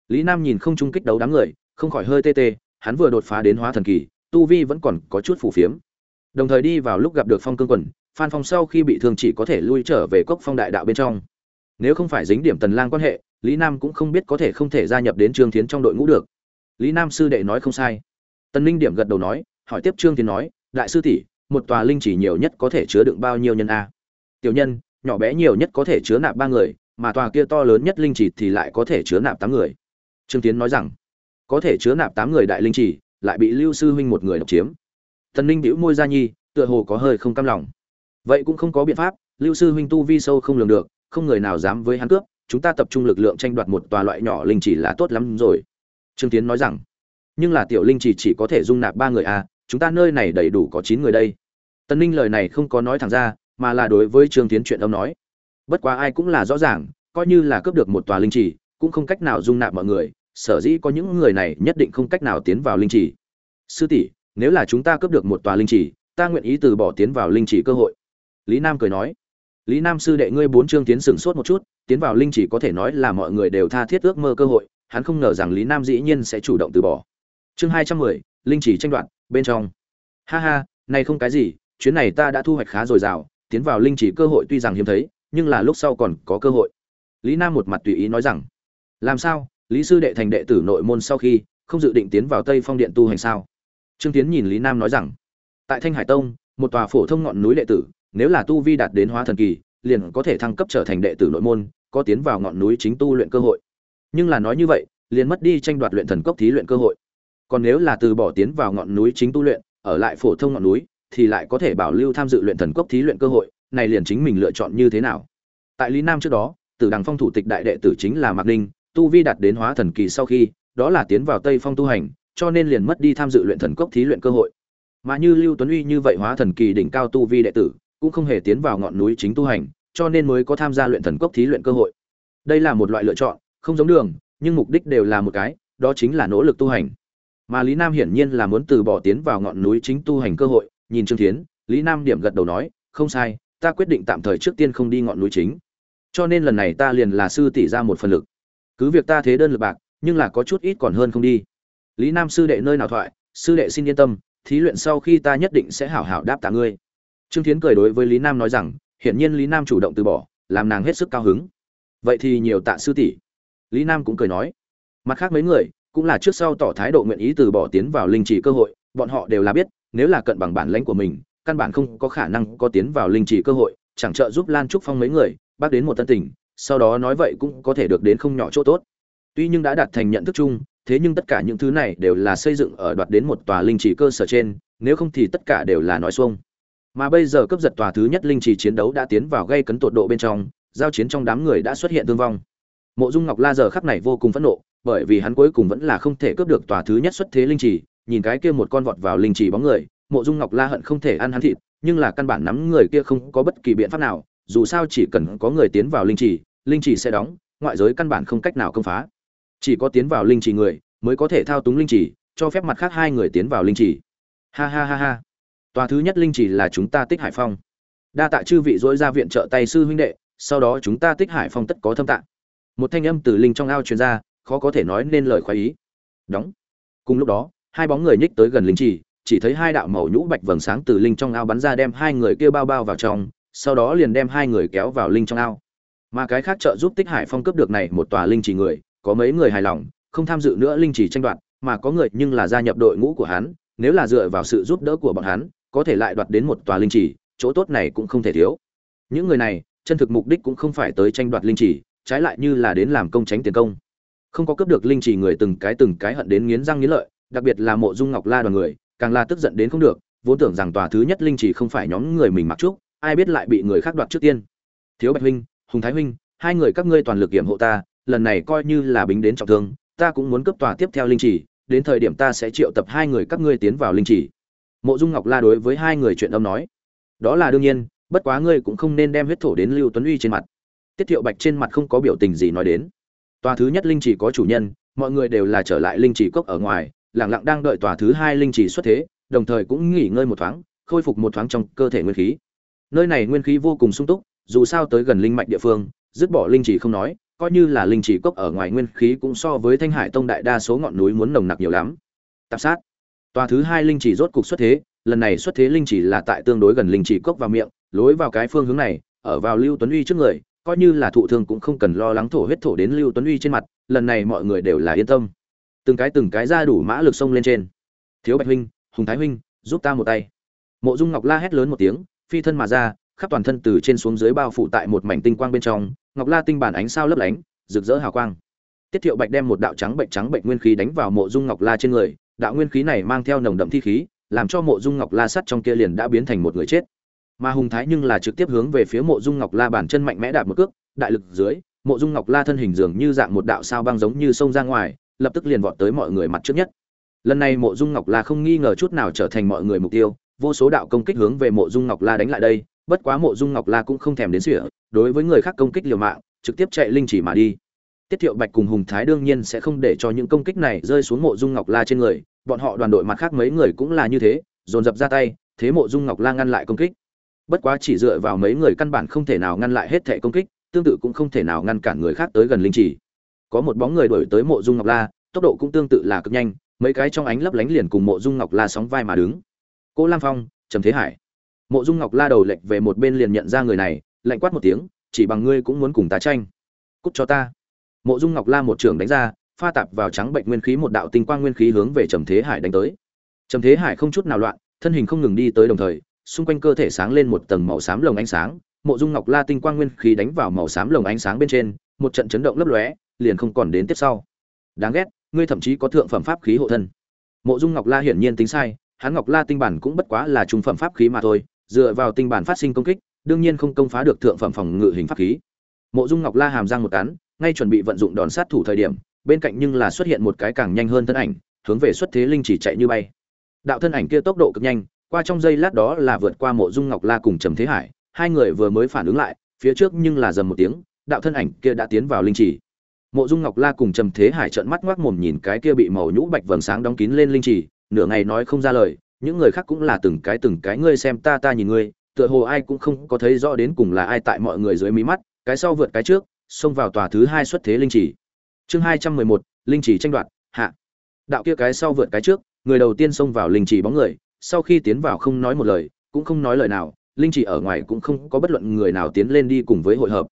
Lý nam nhìn không trung kích đấu đám người, không khỏi hơi tê tê, hắn vừa đột phá đến hóa thần kỳ, tu vi vẫn còn có chút phù phiếm. Đồng thời đi vào lúc gặp được phong cương quần, phan phong sau khi bị thương chỉ có thể lui trở về cốc phong đại đạo bên trong. Nếu không phải dính điểm tần lang quan hệ, lý nam cũng không biết có thể không thể gia nhập đến trương thiến trong đội ngũ được lý nam sư đệ nói không sai. Tần linh điểm gật đầu nói, hỏi tiếp trương thiến nói, đại sư tỷ, một tòa linh chỉ nhiều nhất có thể chứa đựng bao nhiêu nhân a? Tiểu nhân, nhỏ bé nhiều nhất có thể chứa nạp ba người, mà tòa kia to lớn nhất linh chỉ thì lại có thể chứa nạp tám người. Trương tiến nói rằng, có thể chứa nạp tám người đại linh chỉ, lại bị lưu sư huynh một người độc chiếm. Tần ninh bĩu môi ra nhi, tựa hồ có hơi không cam lòng. Vậy cũng không có biện pháp, lưu sư huynh tu vi sâu không lường được, không người nào dám với hắn cướp, chúng ta tập trung lực lượng tranh đoạt một tòa loại nhỏ linh chỉ là tốt lắm rồi trương tiến nói rằng, nhưng là tiểu linh chỉ chỉ có thể dung nạp ba người à chúng ta nơi này đầy đủ có chín người đây. Tần ninh lời này không có nói thẳng ra, mà là đối với trương tiến chuyện ông nói. Bất quá ai cũng là rõ ràng, coi như là cướp được một tòa linh chỉ cũng không cách nào dung nạp mọi người, sở dĩ có những người này nhất định không cách nào tiến vào linh chỉ sư tỷ, nếu là chúng ta cướp được một tòa linh chỉ ta nguyện ý từ bỏ tiến vào linh chỉ cơ hội. Lý nam cười nói. Lý nam sư đệ ngươi bốn chương tiến sửng sốt một chút, tiến vào linh chỉ có thể nói là mọi người đều tha thiết ước mơ cơ hội hắn không ngờ rằng lý nam dĩ nhiên sẽ chủ động từ bỏ. Chương hai trăm mười, linh chỉ tranh đoạt, bên trong. Ha ha, này không cái gì, chuyến này ta đã thu hoạch khá dồi dào, tiến vào linh chỉ cơ hội tuy rằng hiếm thấy, nhưng là lúc sau còn có cơ hội. Lý nam một mặt tùy ý nói rằng, làm sao? Lý sư đệ thành đệ tử nội môn sau khi, không dự định tiến vào tây phong điện tu hành sao? Trương tiến nhìn lý nam nói rằng, tại thanh hải tông, một tòa phổ thông ngọn núi đệ tử, nếu là tu vi đạt đến hóa thần kỳ, liền có thể thăng cấp trở thành đệ tử nội môn, có tiến vào ngọn núi chính tu luyện cơ hội nhưng là nói như vậy, liền mất đi tranh đoạt luyện thần cốc thí luyện cơ hội. Còn nếu là từ bỏ tiến vào ngọn núi chính tu luyện, ở lại phổ thông ngọn núi, thì lại có thể bảo lưu tham dự luyện thần cốc thí luyện cơ hội, này liền chính mình lựa chọn như thế nào? Tại lý nam trước đó, tử đằng phong thủ tịch đại đệ tử chính là mạc ninh, tu vi đạt đến hóa thần kỳ sau khi, đó là tiến vào tây phong tu hành, cho nên liền mất đi tham dự luyện thần cốc thí luyện cơ hội. Mà như lưu tuấn uy như vậy hóa thần kỳ đỉnh cao tu vi đệ tử, cũng không hề tiến vào ngọn núi chính tu hành, cho nên mới có tham gia luyện thần cốc thí luyện cơ hội. Đây là một loại lựa chọn không giống đường, nhưng mục đích đều là một cái, đó chính là nỗ lực tu hành. Mà lý nam hiển nhiên là muốn từ bỏ tiến vào ngọn núi chính tu hành cơ hội, nhìn trương thiến, lý nam điểm gật đầu nói, không sai, ta quyết định tạm thời trước tiên không đi ngọn núi chính. Cho nên lần này ta liền là sư tỷ ra một phần lực. Cứ việc ta thế đơn lực bạc, nhưng là có chút ít còn hơn không đi. Lý nam sư đệ nơi nào thoại, sư đệ xin yên tâm, thí luyện sau khi ta nhất định sẽ hảo hảo đáp tạ ngươi. Trương thiến cười đối với lý nam nói rằng, hiển nhiên lý nam chủ động từ bỏ, làm nàng hết sức cao hứng. Vậy thì nhiều tạ sư tỷ lý nam cũng cười nói, mặt khác mấy người cũng là trước sau tỏ thái độ nguyện ý từ bỏ tiến vào linh trì cơ hội, bọn họ đều là biết, nếu là cận bằng bản lãnh của mình, căn bản không có khả năng có tiến vào linh trì cơ hội, chẳng trợ giúp lan trúc phong mấy người, bác đến một tân tình, sau đó nói vậy cũng có thể được đến không nhỏ chỗ tốt. Tuy nhưng đã đạt thành nhận thức chung, thế nhưng tất cả những thứ này đều là xây dựng ở đoạt đến một tòa linh trì cơ sở trên, nếu không thì tất cả đều là nói xuông. Mà bây giờ cấp giật tòa thứ nhất linh trì chiến đấu đã tiến vào gây cấn tột độ bên trong, giao chiến trong đám người đã xuất hiện thương vong mộ dung ngọc la giờ khắc này vô cùng phẫn nộ, bởi vì hắn cuối cùng vẫn là không thể cướp được tòa thứ nhất xuất thế linh trì. Nhìn cái kia một con vọt vào linh trì bóng người, mộ dung ngọc la hận không thể ăn hắn thịt, nhưng là căn bản nắm người kia không có bất kỳ biện pháp nào, dù sao chỉ cần có người tiến vào linh trì linh trì sẽ đóng, ngoại giới căn bản không cách nào công phá. Chỉ có tiến vào linh trì người mới có thể thao túng linh trì, cho phép mặt khác hai người tiến vào linh trì. Ha ha ha ha. Tòa thứ nhất linh trì là chúng ta tích hải phong. Đa tạ chư vị dỗi ra viện trợ tay sư huynh đệ, sau đó chúng ta tích hải phong tất có thâm tạng một thanh âm từ linh trong ao truyền ra, khó có thể nói nên lời khoái ý. Đóng. Cùng lúc đó, hai bóng người nhích tới gần linh trì, chỉ thấy hai đạo màu nhũ bạch vầng sáng từ linh trong ao bắn ra đem hai người kia bao bao vào trong, sau đó liền đem hai người kéo vào linh trong ao. Mà cái khác trợ giúp tích hải phong cấp được này một tòa linh trì người, có mấy người hài lòng, không tham dự nữa linh trì tranh đoạt, mà có người nhưng là gia nhập đội ngũ của hắn, nếu là dựa vào sự giúp đỡ của bọn hắn, có thể lại đoạt đến một tòa linh trì, chỗ tốt này cũng không thể thiếu. Những người này, chân thực mục đích cũng không phải tới tranh đoạt linh trì trái lại như là đến làm công tránh tiền công. Không có cướp được linh chỉ người từng cái từng cái hận đến nghiến răng nghiến lợi đặc biệt là mộ dung ngọc la đoàn người càng là tức giận đến không được vốn tưởng rằng tòa thứ nhất linh chỉ không phải nhóm người mình mặc trúc ai biết lại bị người khác đoạt trước tiên. Thiếu bạch huynh hùng thái huynh hai người các ngươi toàn lực hiểm hộ ta lần này coi như là bính đến trọng thương ta cũng muốn cấp tòa tiếp theo linh chỉ, đến thời điểm ta sẽ triệu tập hai người các ngươi tiến vào linh chỉ. mộ dung ngọc la đối với hai người chuyện âm nói. Đó là đương nhiên bất quá ngươi cũng không nên đem huyết thổ đến lưu tuấn uy trên mặt tiết thiệu bạch trên mặt không có biểu tình gì nói đến. Tòa thứ nhất linh chỉ có chủ nhân, mọi người đều là trở lại linh chỉ cốc ở ngoài lẳng lặng đang đợi tòa thứ hai linh chỉ xuất thế, đồng thời cũng nghỉ ngơi một thoáng, khôi phục một thoáng trong cơ thể nguyên khí. Nơi này nguyên khí vô cùng sung túc, dù sao tới gần linh mạch địa phương, dứt bỏ linh chỉ không nói, coi như là linh chỉ cốc ở ngoài nguyên khí cũng so với thanh hải tông đại đa số ngọn núi muốn nồng nặc nhiều lắm. Tạp sát. Tòa thứ hai linh chỉ rốt cục xuất thế, lần này xuất thế linh chỉ là tại tương đối gần linh chỉ cốc vào miệng, lối vào cái phương hướng này, ở vào lưu tuấn uy trước người coi như là thụ thương cũng không cần lo lắng thổ huyết thổ đến lưu tuấn uy trên mặt, lần này mọi người đều là yên tâm. Từng cái từng cái ra đủ mã lực sông lên trên. Thiếu bạch huynh, hùng thái huynh, giúp ta một tay. Mộ dung ngọc la hét lớn một tiếng, phi thân mà ra, khắp toàn thân từ trên xuống dưới bao phủ tại một mảnh tinh quang bên trong, ngọc la tinh bản ánh sao lấp lánh, rực rỡ hào quang. Tiết thiệu bạch đem một đạo trắng bệnh trắng bệnh nguyên khí đánh vào mộ dung ngọc la trên người, đạo nguyên khí này mang theo nồng đậm thi khí, làm cho mộ dung ngọc la sắt trong kia liền đã biến thành một người chết mà hùng thái nhưng là trực tiếp hướng về phía mộ dung ngọc la bản chân mạnh mẽ đạp một cước, đại lực dưới, mộ dung ngọc la thân hình dường như dạng một đạo sao băng giống như sông ra ngoài, lập tức liền vọt tới mọi người mặt trước nhất. Lần này mộ dung ngọc la không nghi ngờ chút nào trở thành mọi người mục tiêu, vô số đạo công kích hướng về mộ dung ngọc la đánh lại đây, bất quá mộ dung ngọc la cũng không thèm đến sỉa đối với người khác công kích liều mạng, trực tiếp chạy linh chỉ mà đi. Tiết thiệu bạch cùng hùng thái đương nhiên sẽ không để cho những công kích này rơi xuống mộ dung ngọc la trên người, bọn họ đoàn đội mặt khác mấy người cũng là như thế, dồn dập ra tay, thế mộ dung ngọc la ngăn lại công kích bất quá chỉ dựa vào mấy người căn bản không thể nào ngăn lại hết thệ công kích, tương tự cũng không thể nào ngăn cản người khác tới gần linh chỉ có một bóng người đuổi tới mộ dung ngọc la, tốc độ cũng tương tự là cực nhanh, mấy cái trong ánh lấp lánh liền cùng mộ dung ngọc la sóng vai mà đứng. Cô lam phong, trầm thế hải. Mộ dung ngọc la đầu lệch về một bên liền nhận ra người này, lạnh quát một tiếng, chỉ bằng ngươi cũng muốn cùng ta tranh. Cút cho ta. Mộ dung ngọc la một trường đánh ra, pha tạp vào trắng bệnh nguyên khí một đạo tinh quang nguyên khí hướng về trầm thế hải đánh tới. Trầm thế hải không chút nào loạn, thân hình không ngừng đi tới đồng thời xung quanh cơ thể sáng lên một tầng màu xám lồng ánh sáng, mộ dung ngọc la tinh quang nguyên khí đánh vào màu xám lồng ánh sáng bên trên, một trận chấn động lấp lóe, liền không còn đến tiếp sau. Đáng ghét, ngươi thậm chí có thượng phẩm pháp khí hộ thân. Mộ dung ngọc la hiển nhiên tính sai, hắn ngọc la tinh bản cũng bất quá là trung phẩm pháp khí mà thôi, dựa vào tinh bản phát sinh công kích, đương nhiên không công phá được thượng phẩm phòng ngự hình pháp khí. Mộ dung ngọc la hàm răng một cắn, ngay chuẩn bị vận dụng đòn sát thủ thời điểm, bên cạnh nhưng là xuất hiện một cái càng nhanh hơn thân ảnh, hướng về xuất thế linh chỉ chạy như bay. Đạo thân ảnh kia tốc độ cực nhanh qua trong giây lát đó là vượt qua mộ dung ngọc la cùng trầm thế hải, hai người vừa mới phản ứng lại, phía trước nhưng là dầm một tiếng, đạo thân ảnh kia đã tiến vào linh chỉ mộ dung ngọc la cùng trầm thế hải trợn mắt ngoác mồm nhìn cái kia bị màu nhũ bạch vầng sáng đóng kín lên linh trì, nửa ngày nói không ra lời, những người khác cũng là từng cái từng cái, ngươi xem ta ta nhìn ngươi, tựa hồ ai cũng không có thấy rõ đến cùng là ai tại mọi người dưới mí mắt, cái sau vượt cái trước, xông vào tòa thứ hai xuất thế linh trì. Chương hai trăm mười một, linh trì tranh đoạt, hạ. Đạo kia cái sau vượt cái trước, người đầu tiên xông vào linh trì bóng người sau khi tiến vào không nói một lời, cũng không nói lời nào, linh chỉ ở ngoài cũng không có bất luận người nào tiến lên đi cùng với hội hợp.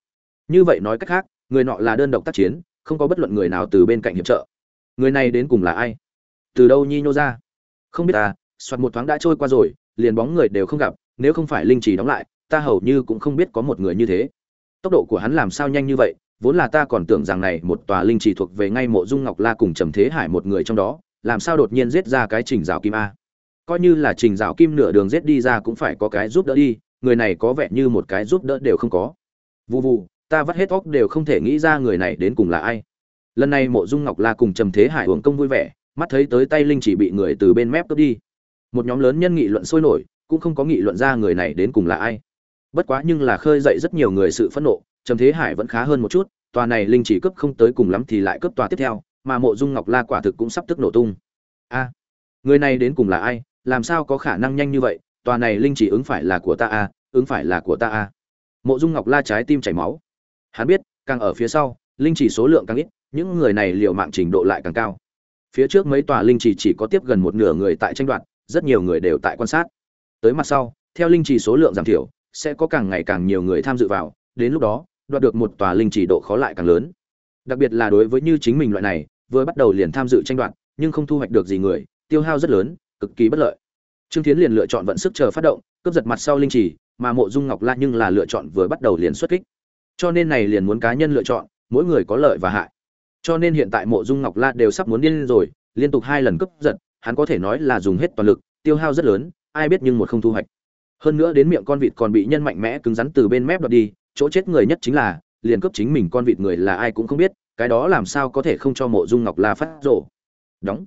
Như vậy nói cách khác, người nọ là đơn độc tác chiến, không có bất luận người nào từ bên cạnh hiệp trợ. Người này đến cùng là ai? Từ đâu nhi nhô ra? Không biết ta soạt một thoáng đã trôi qua rồi, liền bóng người đều không gặp, nếu không phải linh chỉ đóng lại, ta hầu như cũng không biết có một người như thế. Tốc độ của hắn làm sao nhanh như vậy, vốn là ta còn tưởng rằng này một tòa linh chỉ thuộc về ngay mộ dung ngọc la cùng trầm thế hải một người trong đó, làm sao đột nhiên giết ra cái trình rào kim a? Coi như là trình rào kim nửa đường giết đi ra cũng phải có cái giúp đỡ đi, người này có vẻ như một cái giúp đỡ đều không có. Vụ vụ ta vắt hết óc đều không thể nghĩ ra người này đến cùng là ai. Lần này mộ dung ngọc la cùng trầm thế hải hưởng công vui vẻ, mắt thấy tới tay linh chỉ bị người từ bên mép cướp đi. Một nhóm lớn nhân nghị luận sôi nổi, cũng không có nghị luận ra người này đến cùng là ai. Bất quá nhưng là khơi dậy rất nhiều người sự phẫn nộ, trầm thế hải vẫn khá hơn một chút, tòa này linh chỉ cướp không tới cùng lắm thì lại cướp tòa tiếp theo, mà mộ dung ngọc la quả thực cũng sắp tức nổ tung. A, người này đến cùng là ai? Làm sao có khả năng nhanh như vậy, tòa này linh chỉ ứng phải là của ta a ứng phải là của ta a mộ dung ngọc la trái tim chảy máu. Hắn biết, càng ở phía sau, linh chỉ số lượng càng ít, những người này liều mạng trình độ lại càng cao. Phía trước mấy tòa linh chỉ chỉ có tiếp gần một nửa người tại tranh đoạt, rất nhiều người đều tại quan sát. Tới mặt sau, theo linh chỉ số lượng giảm thiểu, sẽ có càng ngày càng nhiều người tham dự vào, đến lúc đó, đoạt được một tòa linh chỉ độ khó lại càng lớn. Đặc biệt là đối với như chính mình loại này, vừa bắt đầu liền tham dự tranh đoạt, nhưng không thu hoạch được gì người, tiêu hao rất lớn cực kỳ bất lợi. Trương tiến liền lựa chọn vận sức chờ phát động, cướp giật mặt sau linh chỉ mà mộ dung ngọc la nhưng là lựa chọn vừa bắt đầu liền xuất kích. Cho nên này liền muốn cá nhân lựa chọn, mỗi người có lợi và hại. Cho nên hiện tại mộ dung ngọc la đều sắp muốn điên rồi, liên tục hai lần cướp giật, hắn có thể nói là dùng hết toàn lực, tiêu hao rất lớn, ai biết nhưng một không thu hoạch. Hơn nữa đến miệng con vịt còn bị nhân mạnh mẽ cứng rắn từ bên mép đoạt đi, chỗ chết người nhất chính là, liền cướp chính mình con vịt người là ai cũng không biết, cái đó làm sao có thể không cho mộ dung ngọc la phát rổ đóng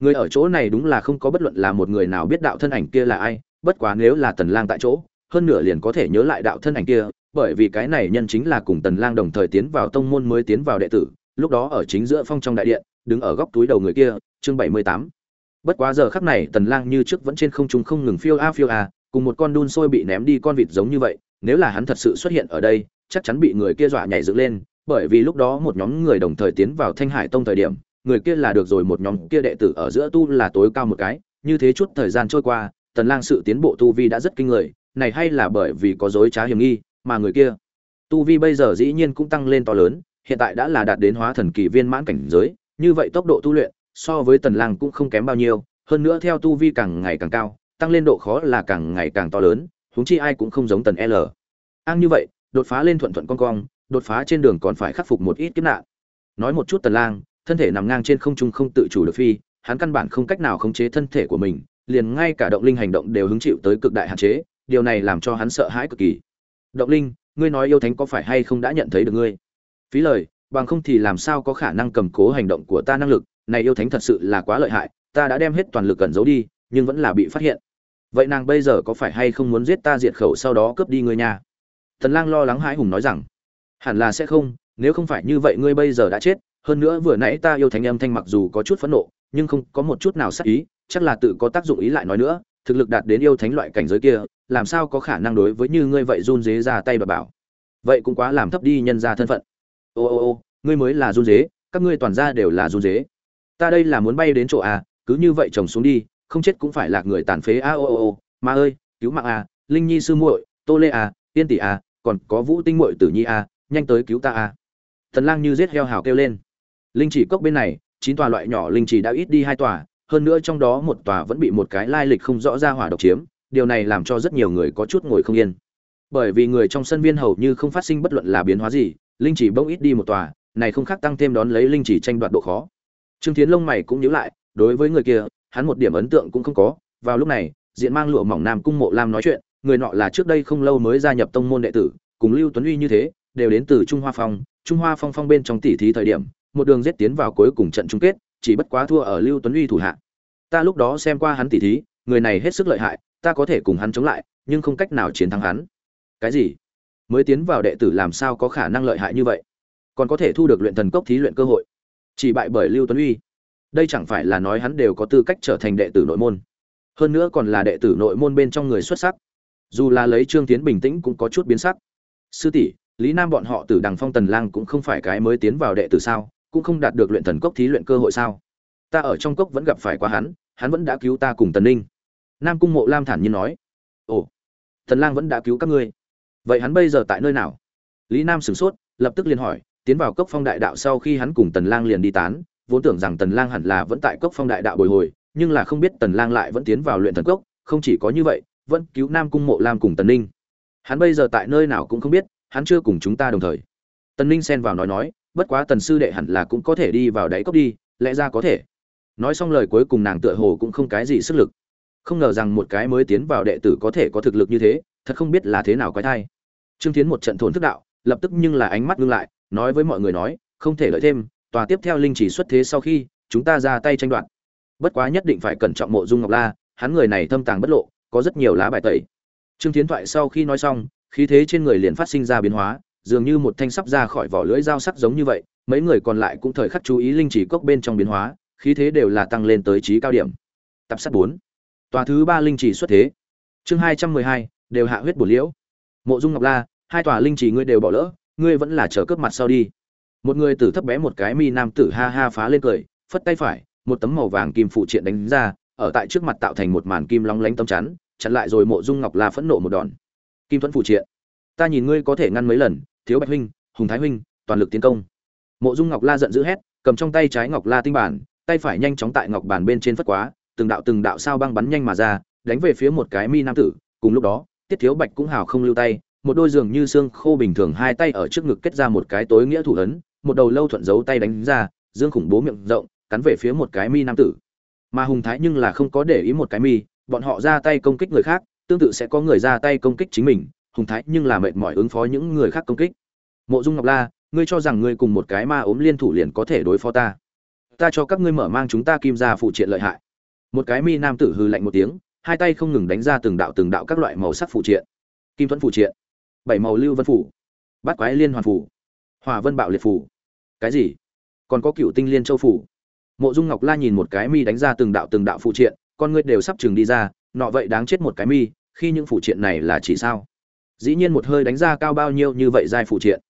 người ở chỗ này đúng là không có bất luận là một người nào biết đạo thân ảnh kia là ai, bất quá nếu là tần lang tại chỗ, hơn nửa liền có thể nhớ lại đạo thân ảnh kia, bởi vì cái này nhân chính là cùng tần lang đồng thời tiến vào tông môn mới tiến vào đệ tử, lúc đó ở chính giữa phong trong đại điện, đứng ở góc túi đầu người kia, chương 78. bất quá giờ khắc này tần lang như trước vẫn trên không trung không ngừng phiêu a phiêu a, cùng một con đun sôi bị ném đi con vịt giống như vậy, nếu là hắn thật sự xuất hiện ở đây, chắc chắn bị người kia dọa nhảy dựng lên, bởi vì lúc đó một nhóm người đồng thời tiến vào thanh hải tông thời điểm người kia là được rồi, một nhóm kia đệ tử ở giữa tu là tối cao một cái. Như thế chút thời gian trôi qua, tần lang sự tiến bộ tu vi đã rất kinh người. Này hay là bởi vì có dối trá hiểm nghi mà người kia? Tu vi bây giờ dĩ nhiên cũng tăng lên to lớn, hiện tại đã là đạt đến hóa thần kỳ viên mãn cảnh giới. Như vậy tốc độ tu luyện, so với tần lang cũng không kém bao nhiêu. Hơn nữa theo tu vi càng ngày càng cao, tăng lên độ khó là càng ngày càng to lớn, huống chi ai cũng không giống tần l. Ang như vậy, đột phá lên thuận thuận con cong, đột phá trên đường còn phải khắc phục một ít kiếp nạn. Nói một chút tần lang thân thể nằm ngang trên không trung không tự chủ được phi, hắn căn bản không cách nào khống chế thân thể của mình, liền ngay cả động linh hành động đều hứng chịu tới cực đại hạn chế, điều này làm cho hắn sợ hãi cực kỳ. Động linh, ngươi nói yêu thánh có phải hay không đã nhận thấy được ngươi? Phí lời, bằng không thì làm sao có khả năng cầm cố hành động của ta năng lực, này yêu thánh thật sự là quá lợi hại, ta đã đem hết toàn lực cẩn giấu đi, nhưng vẫn là bị phát hiện. Vậy nàng bây giờ có phải hay không muốn giết ta diệt khẩu sau đó cướp đi ngươi nhà? Thần lang lo lắng hãi hùng nói rằng, hẳn là sẽ không, nếu không phải như vậy ngươi bây giờ đã chết hơn nữa vừa nãy ta yêu thánh âm thanh mặc dù có chút phẫn nộ, nhưng không có một chút nào sắc ý, chắc là tự có tác dụng ý lại nói nữa, thực lực đạt đến yêu thánh loại cảnh giới kia, làm sao có khả năng đối với như ngươi vậy run dế ra tay bà bảo. Vậy cũng quá làm thấp đi nhân ra thân phận. Ô ô ô, ngươi mới là run dế các ngươi toàn ra đều là run dế ta đây là muốn bay đến chỗ à cứ như vậy trồng xuống đi, không chết cũng phải là người tàn phế a, ô ô ô. Ma ơi, cứu mạng a, linh nhi sư muội, tô lê a tiên tỷ a, còn có vũ tinh muội tử nhi a, nhanh tới cứu ta a. Thần lang như giết heo hào kêu lên linh chỉ cốc bên này, chín tòa loại nhỏ linh chỉ đã ít đi hai tòa, hơn nữa trong đó một tòa vẫn bị một cái lai lịch không rõ ra hỏa độc chiếm, điều này làm cho rất nhiều người có chút ngồi không yên. Bởi vì người trong sân viên hầu như không phát sinh bất luận là biến hóa gì, linh chỉ bỗng ít đi một tòa, này không khác tăng thêm đón lấy linh chỉ tranh đoạt độ khó. Trương tiến lông mày cũng nhíu lại, đối với người kia, hắn một điểm ấn tượng cũng không có. Vào lúc này, diện mang lụa mỏng nam cung mộ lam nói chuyện, người nọ là trước đây không lâu mới gia nhập tông môn đệ tử, cùng lưu tuấn uy như thế, đều đến từ trung hoa phong. Trung hoa phong phong bên trong tỷ thí thời điểm một đường giết tiến vào cuối cùng trận chung kết, chỉ bất quá thua ở lưu tuấn uy thủ hạ. Ta lúc đó xem qua hắn tỷ thí, người này hết sức lợi hại, ta có thể cùng hắn chống lại, nhưng không cách nào chiến thắng hắn. Cái gì? Mới tiến vào đệ tử làm sao có khả năng lợi hại như vậy? Còn có thể thu được luyện thần cốc thí luyện cơ hội. Chỉ bại bởi lưu tuấn uy. Đây chẳng phải là nói hắn đều có tư cách trở thành đệ tử nội môn. Hơn nữa còn là đệ tử nội môn bên trong người xuất sắc. Dù là lấy trương tiến bình tĩnh cũng có chút biến sắc. Sư tỷ, lý nam bọn họ từ đằng phong tần lang cũng không phải cái mới tiến vào đệ tử sao? Cũng không đạt được luyện thần cốc thí luyện cơ hội sao? Ta ở trong cốc vẫn gặp phải qua hắn hắn vẫn đã cứu ta cùng tần ninh. Nam cung mộ lam thản nhiên nói. Ồ, tần lang vẫn đã cứu các ngươi. Vậy hắn bây giờ tại nơi nào? Lý nam sửng sốt, lập tức liền hỏi, tiến vào cốc phong đại đạo sau khi hắn cùng tần lang liền đi tán, vốn tưởng rằng tần lang hẳn là vẫn tại cốc phong đại đạo bồi hồi, nhưng là không biết tần lang lại vẫn tiến vào luyện thần cốc, không chỉ có như vậy, vẫn cứu nam cung mộ lam cùng tần ninh. Hắn bây giờ tại nơi nào cũng không biết, hắn chưa cùng chúng ta đồng thời. Tần ninh xen vào nói nói bất quá tần sư đệ hẳn là cũng có thể đi vào đáy cốc đi, lẽ ra có thể. Nói xong lời cuối cùng nàng tựa hồ cũng không cái gì sức lực. Không ngờ rằng một cái mới tiến vào đệ tử có thể có thực lực như thế, thật không biết là thế nào quái thai. Trương tiến một trận thổn thức đạo, lập tức nhưng là ánh mắt ngưng lại, nói với mọi người nói, không thể lợi thêm, tòa tiếp theo linh chỉ xuất thế sau khi, chúng ta ra tay tranh đoạt. Bất quá nhất định phải cẩn trọng mộ dung ngọc la, hắn người này thâm tàng bất lộ, có rất nhiều lá bài tẩy. Trương tiến thoại sau khi nói xong, khí thế trên người liền phát sinh ra biến hóa dường như một thanh sắp ra khỏi vỏ lưỡi dao sắc giống như vậy, mấy người còn lại cũng thời khắc chú ý linh chỉ cốc bên trong biến hóa, khí thế đều là tăng lên tới trí cao điểm. Tập sát bốn. Tòa thứ ba linh chỉ xuất thế. Chương hai trăm mười hai, đều hạ huyết bổ liễu. Mộ dung ngọc la, hai tòa linh chỉ ngươi đều bỏ lỡ, ngươi vẫn là chờ cướp mặt sau đi. Một người tử thấp bé một cái mi nam tử ha ha phá lên cười, phất tay phải, một tấm màu vàng kim phụ triện đánh ra, ở tại trước mặt tạo thành một màn kim long lánh tấm chắn, chặn lại rồi mộ dung ngọc la phẫn nộ một đòn. Kim thuẫn phụ triện ta nhìn ngươi có thể ngăn mấy lần, thiếu bạch huynh, hùng thái huynh, toàn lực tiến công. Mộ dung ngọc la giận dữ hét, cầm trong tay trái ngọc la tinh bản, tay phải nhanh chóng tại ngọc Bản bên trên phất quá, từng đạo từng đạo sao băng bắn nhanh mà ra, đánh về phía một cái mi nam tử. Cùng lúc đó, tiết thiếu bạch cũng hào không lưu tay, một đôi giường như xương khô bình thường hai tay ở trước ngực kết ra một cái tối nghĩa thủ ấn, một đầu lâu thuận giấu tay đánh ra, dương khủng bố miệng rộng, cắn về phía một cái mi nam tử. Mà hùng thái nhưng là không có để ý một cái mi, bọn họ ra tay công kích người khác, tương tự sẽ có người ra tay công kích chính mình hùng thái nhưng là mệt mỏi ứng phó những người khác công kích. Mộ dung ngọc la, ngươi cho rằng ngươi cùng một cái ma ốm liên thủ liền có thể đối phó ta? Ta cho các ngươi mở mang chúng ta kim ra phụ triện lợi hại. Một cái mi nam tử hư lạnh một tiếng, hai tay không ngừng đánh ra từng đạo từng đạo các loại màu sắc phụ triện. Kim thuẫn phụ triện, bảy màu lưu vân phủ, bát quái liên hoàn phủ hòa vân bạo liệt phủ. Cái gì? Còn có cựu tinh liên châu phủ. Mộ dung ngọc la nhìn một cái mi đánh ra từng đạo từng đạo phụ triện, con ngươi đều sắp chừng đi ra, nọ vậy đáng chết một cái mi, khi những phụ triện này là chỉ sao? Dĩ nhiên một hơi đánh ra cao bao nhiêu như vậy giai phụ triện.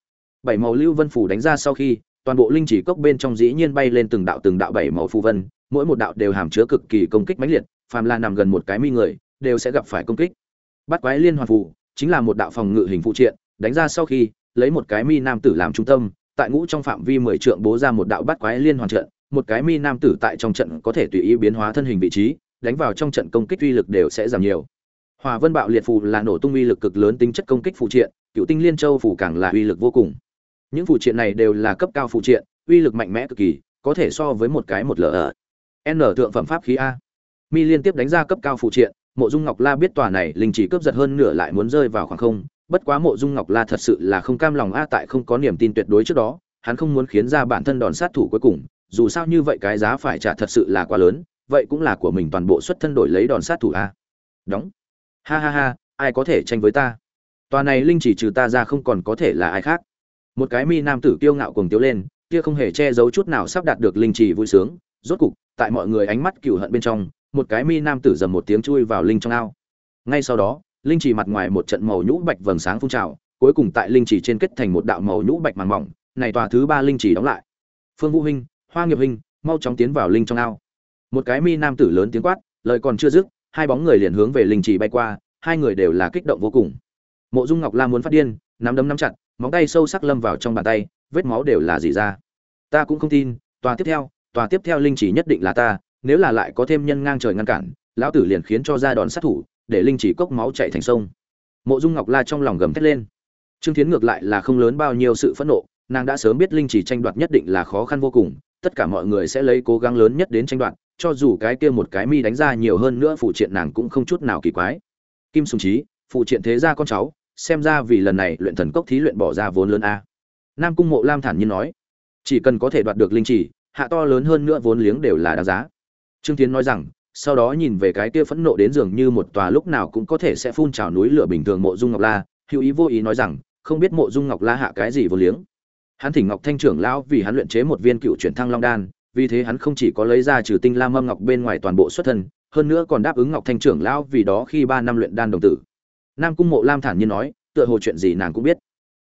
Bảy màu lưu vân phủ đánh ra sau khi, toàn bộ linh chỉ cốc bên trong dĩ nhiên bay lên từng đạo từng đạo bảy màu phù vân, mỗi một đạo đều hàm chứa cực kỳ công kích mãnh liệt, phàm là nằm gần một cái mi người, đều sẽ gặp phải công kích. Bắt quái liên hoàn phù chính là một đạo phòng ngự hình phụ triện, đánh ra sau khi, lấy một cái mi nam tử làm trung tâm, tại ngũ trong phạm vi mười trượng bố ra một đạo bắt quái liên hoàn trận, một cái mi nam tử tại trong trận có thể tùy ý biến hóa thân hình vị trí, đánh vào trong trận công kích uy lực đều sẽ giảm nhiều hòa vân bạo liệt phù là nổ tung uy lực cực lớn tính chất công kích phù triện, cựu tinh liên châu phù càng là uy lực vô cùng. Những phù triện này đều là cấp cao phù triện, uy lực mạnh mẽ cực kỳ, có thể so với một cái một lở ở n thượng phẩm pháp khí a. Mi liên tiếp đánh ra cấp cao phù triện, mộ dung ngọc la biết tòa này linh chỉ cướp giật hơn nửa lại muốn rơi vào khoảng không, bất quá mộ dung ngọc la thật sự là không cam lòng a tại không có niềm tin tuyệt đối trước đó, hắn không muốn khiến ra bản thân đòn sát thủ cuối cùng, dù sao như vậy cái giá phải trả thật sự là quá lớn, vậy cũng là của mình toàn bộ xuất thân đổi lấy đòn sát thủ a. Đóng ha ha ha, ai có thể tranh với ta? Tòa này linh chỉ trừ ta ra không còn có thể là ai khác. Một cái mi nam tử kiêu ngạo cuồng tiếu lên, kia không hề che giấu chút nào sắp đạt được linh chỉ vui sướng. Rốt cục, tại mọi người ánh mắt cựu hận bên trong, một cái mi nam tử dầm một tiếng chui vào linh trong ao. Ngay sau đó, linh chỉ mặt ngoài một trận màu nhũ bạch vầng sáng phun trào, cuối cùng tại linh chỉ trên kết thành một đạo màu nhũ bạch màng mỏng. Này tòa thứ ba linh chỉ đóng lại. Phương vũ huynh hoa nghiệp huynh mau chóng tiến vào linh trong ao. Một cái mi nam tử lớn tiếng quát, lời còn chưa dứt hai bóng người liền hướng về linh trì bay qua, hai người đều là kích động vô cùng. Mộ dung ngọc la muốn phát điên, nắm đấm nắm chặt, móng tay sâu sắc lâm vào trong bàn tay, vết máu đều là gì ra. Ta cũng không tin, tòa tiếp theo, tòa tiếp theo linh chỉ nhất định là ta, nếu là lại có thêm nhân ngang trời ngăn cản, lão tử liền khiến cho ra đòn sát thủ, để linh chỉ cốc máu chảy thành sông. Mộ dung ngọc la trong lòng gầm thét lên. Trương thiến ngược lại là không lớn bao nhiêu sự phẫn nộ, nàng đã sớm biết linh chỉ tranh đoạt nhất định là khó khăn vô cùng tất cả mọi người sẽ lấy cố gắng lớn nhất đến tranh đoạt, cho dù cái kia một cái mi đánh ra nhiều hơn nữa phụ triện nàng cũng không chút nào kỳ quái. Kim sùng trí phụ triện thế gia con cháu, xem ra vì lần này luyện thần cốc thí luyện bỏ ra vốn lớn a. Nam cung mộ lam thản nhiên nói, chỉ cần có thể đoạt được linh chỉ, hạ to lớn hơn nữa vốn liếng đều là đáng giá. Trương tiến nói rằng, sau đó nhìn về cái kia phẫn nộ đến dường như một tòa lúc nào cũng có thể sẽ phun trào núi lửa bình thường mộ dung ngọc la, hữu ý vô ý nói rằng, không biết mộ dung ngọc la hạ cái gì vốn liếng hắn thỉnh ngọc thanh trưởng lão vì hắn luyện chế một viên cựu chuyển thăng long đan, vì thế hắn không chỉ có lấy ra trừ tinh lam âm ngọc bên ngoài toàn bộ xuất thân, hơn nữa còn đáp ứng ngọc thanh trưởng lão vì đó khi ba năm luyện đan đồng tử. Nam cung mộ lam thản nhiên nói, tựa hồ chuyện gì nàng cũng biết.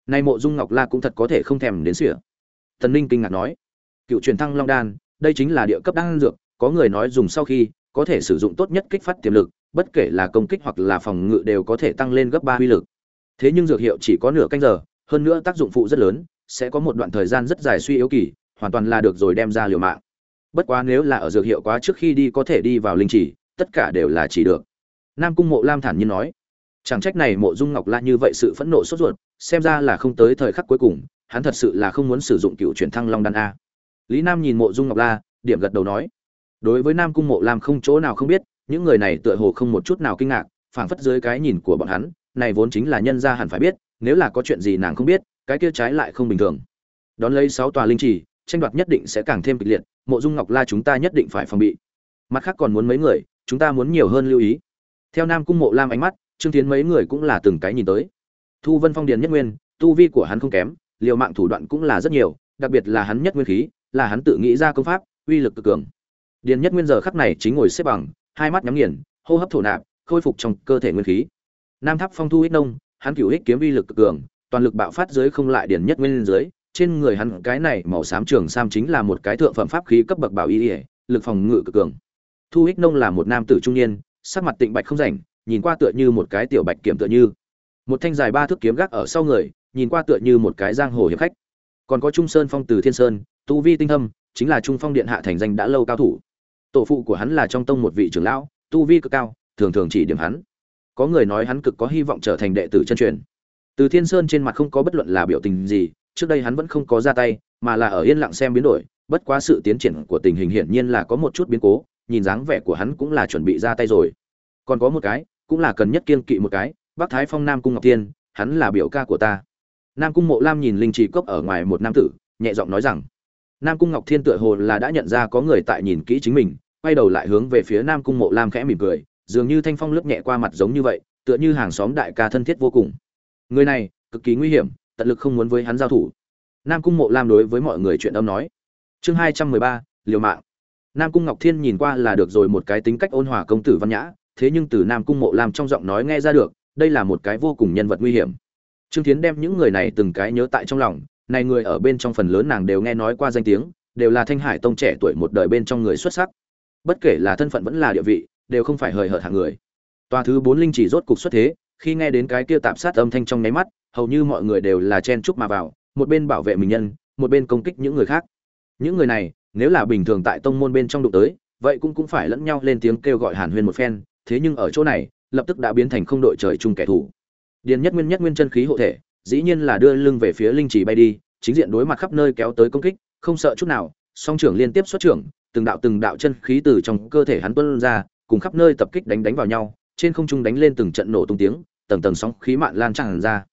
Nay mộ dung ngọc la cũng thật có thể không thèm đến sỉa. Thần ninh kinh ngạc nói, cựu truyền thăng long đan, đây chính là địa cấp đan dược, có người nói dùng sau khi, có thể sử dụng tốt nhất kích phát tiềm lực, bất kể là công kích hoặc là phòng ngự đều có thể tăng lên gấp ba uy lực. Thế nhưng dược hiệu chỉ có nửa canh giờ, hơn nữa tác dụng phụ rất lớn sẽ có một đoạn thời gian rất dài suy yếu kỳ, hoàn toàn là được rồi đem ra liều mạng. Bất quá nếu là ở dược hiệu quá trước khi đi có thể đi vào linh chỉ tất cả đều là chỉ được. Nam cung mộ lam thản nhiên nói. Chẳng trách này mộ dung ngọc la như vậy sự phẫn nộ sốt ruột, xem ra là không tới thời khắc cuối cùng, hắn thật sự là không muốn sử dụng cựu chuyển thăng long đan a. Lý nam nhìn mộ dung ngọc la điểm gật đầu nói. Đối với nam cung mộ lam không chỗ nào không biết, những người này tựa hồ không một chút nào kinh ngạc, phảng phất dưới cái nhìn của bọn hắn, này vốn chính là nhân gia hẳn phải biết, nếu là có chuyện gì nàng không biết cái kia trái lại không bình thường. Đón lấy sáu tòa linh trì, tranh đoạt nhất định sẽ càng thêm kịch liệt, mộ dung ngọc la chúng ta nhất định phải phòng bị. Mặt khác còn muốn mấy người, chúng ta muốn nhiều hơn lưu ý. Theo nam cung mộ lam ánh mắt, trương tiến mấy người cũng là từng cái nhìn tới. Thu vân phong điền nhất nguyên, tu vi của hắn không kém, liều mạng thủ đoạn cũng là rất nhiều, đặc biệt là hắn nhất nguyên khí, là hắn tự nghĩ ra công pháp, uy lực cực cường. Điền nhất nguyên giờ khắc này chính ngồi xếp bằng, hai mắt nhắm nghiền, hô hấp thổ nạp, khôi phục trong cơ thể nguyên khí. Nam tháp phong thu hích nông, hắn cửu ích kiếm uy lực cực cường toàn lực bạo phát dưới không lại điển nhất nguyên dưới trên người hắn cái này màu xám trường sam chính là một cái thượng phẩm pháp khí cấp bậc bảo y, lực phòng ngự cực cường. Thu hích nông là một nam tử trung niên, sắc mặt tịnh bạch không rảnh, nhìn qua tựa như một cái tiểu bạch kiểm tựa như. Một thanh dài ba thước kiếm gác ở sau người, nhìn qua tựa như một cái giang hồ hiệp khách. Còn có trung sơn phong từ thiên sơn, tu vi tinh thâm chính là trung phong điện hạ thành danh đã lâu cao thủ. Tổ phụ của hắn là trong tông một vị trưởng lão, tu vi cực cao, thường thường chỉ điểm hắn. Có người nói hắn cực có hy vọng trở thành đệ tử chân truyền từ thiên sơn trên mặt không có bất luận là biểu tình gì, trước đây hắn vẫn không có ra tay, mà là ở yên lặng xem biến đổi, bất quá sự tiến triển của tình hình hiển nhiên là có một chút biến cố, nhìn dáng vẻ của hắn cũng là chuẩn bị ra tay rồi. Còn có một cái, cũng là cần nhất kiên kỵ một cái, bắc thái phong nam cung ngọc tiên hắn là biểu ca của ta. Nam cung mộ lam nhìn linh trì cốc ở ngoài một nam tử, nhẹ giọng nói rằng, nam cung ngọc thiên tựa hồ là đã nhận ra có người tại nhìn kỹ chính mình, quay đầu lại hướng về phía nam cung mộ lam khẽ mỉm cười, dường như thanh phong lướt nhẹ qua mặt giống như vậy, tựa như hàng xóm đại ca thân thiết vô cùng người này, cực kỳ nguy hiểm, tận lực không muốn với hắn giao thủ. Nam cung mộ lam đối với mọi người chuyện âm nói. Chương hai trăm mười ba, liều mạng. Nam cung ngọc thiên nhìn qua là được rồi một cái tính cách ôn hòa công tử văn nhã, thế nhưng từ nam cung mộ lam trong giọng nói nghe ra được, đây là một cái vô cùng nhân vật nguy hiểm. Trương tiến đem những người này từng cái nhớ tại trong lòng, này người ở bên trong phần lớn nàng đều nghe nói qua danh tiếng, đều là thanh hải tông trẻ tuổi một đời bên trong người xuất sắc. Bất kể là thân phận vẫn là địa vị, đều không phải hời hợt hạng người. Tòa thứ bốn linh chỉ rốt cục xuất thế khi nghe đến cái kia tạm sát âm thanh trong nháy mắt, hầu như mọi người đều là chen chúc mà vào, một bên bảo vệ mình nhân, một bên công kích những người khác. Những người này, nếu là bình thường tại tông môn bên trong đụng tới, vậy cũng cũng phải lẫn nhau lên tiếng kêu gọi hàn huyên một phen, thế nhưng ở chỗ này, lập tức đã biến thành không đội trời chung kẻ thù. Điền nhất nguyên nhất nguyên chân khí hộ thể, dĩ nhiên là đưa lưng về phía linh chỉ bay đi, chính diện đối mặt khắp nơi kéo tới công kích, không sợ chút nào, song trưởng liên tiếp xuất trưởng, từng đạo từng đạo chân khí từ trong cơ thể hắn tuôn ra, cùng khắp nơi tập kích đánh đánh vào nhau trên không trung đánh lên từng trận nổ tung tiếng, tầng tầng sóng khí mạn lan tràn ra.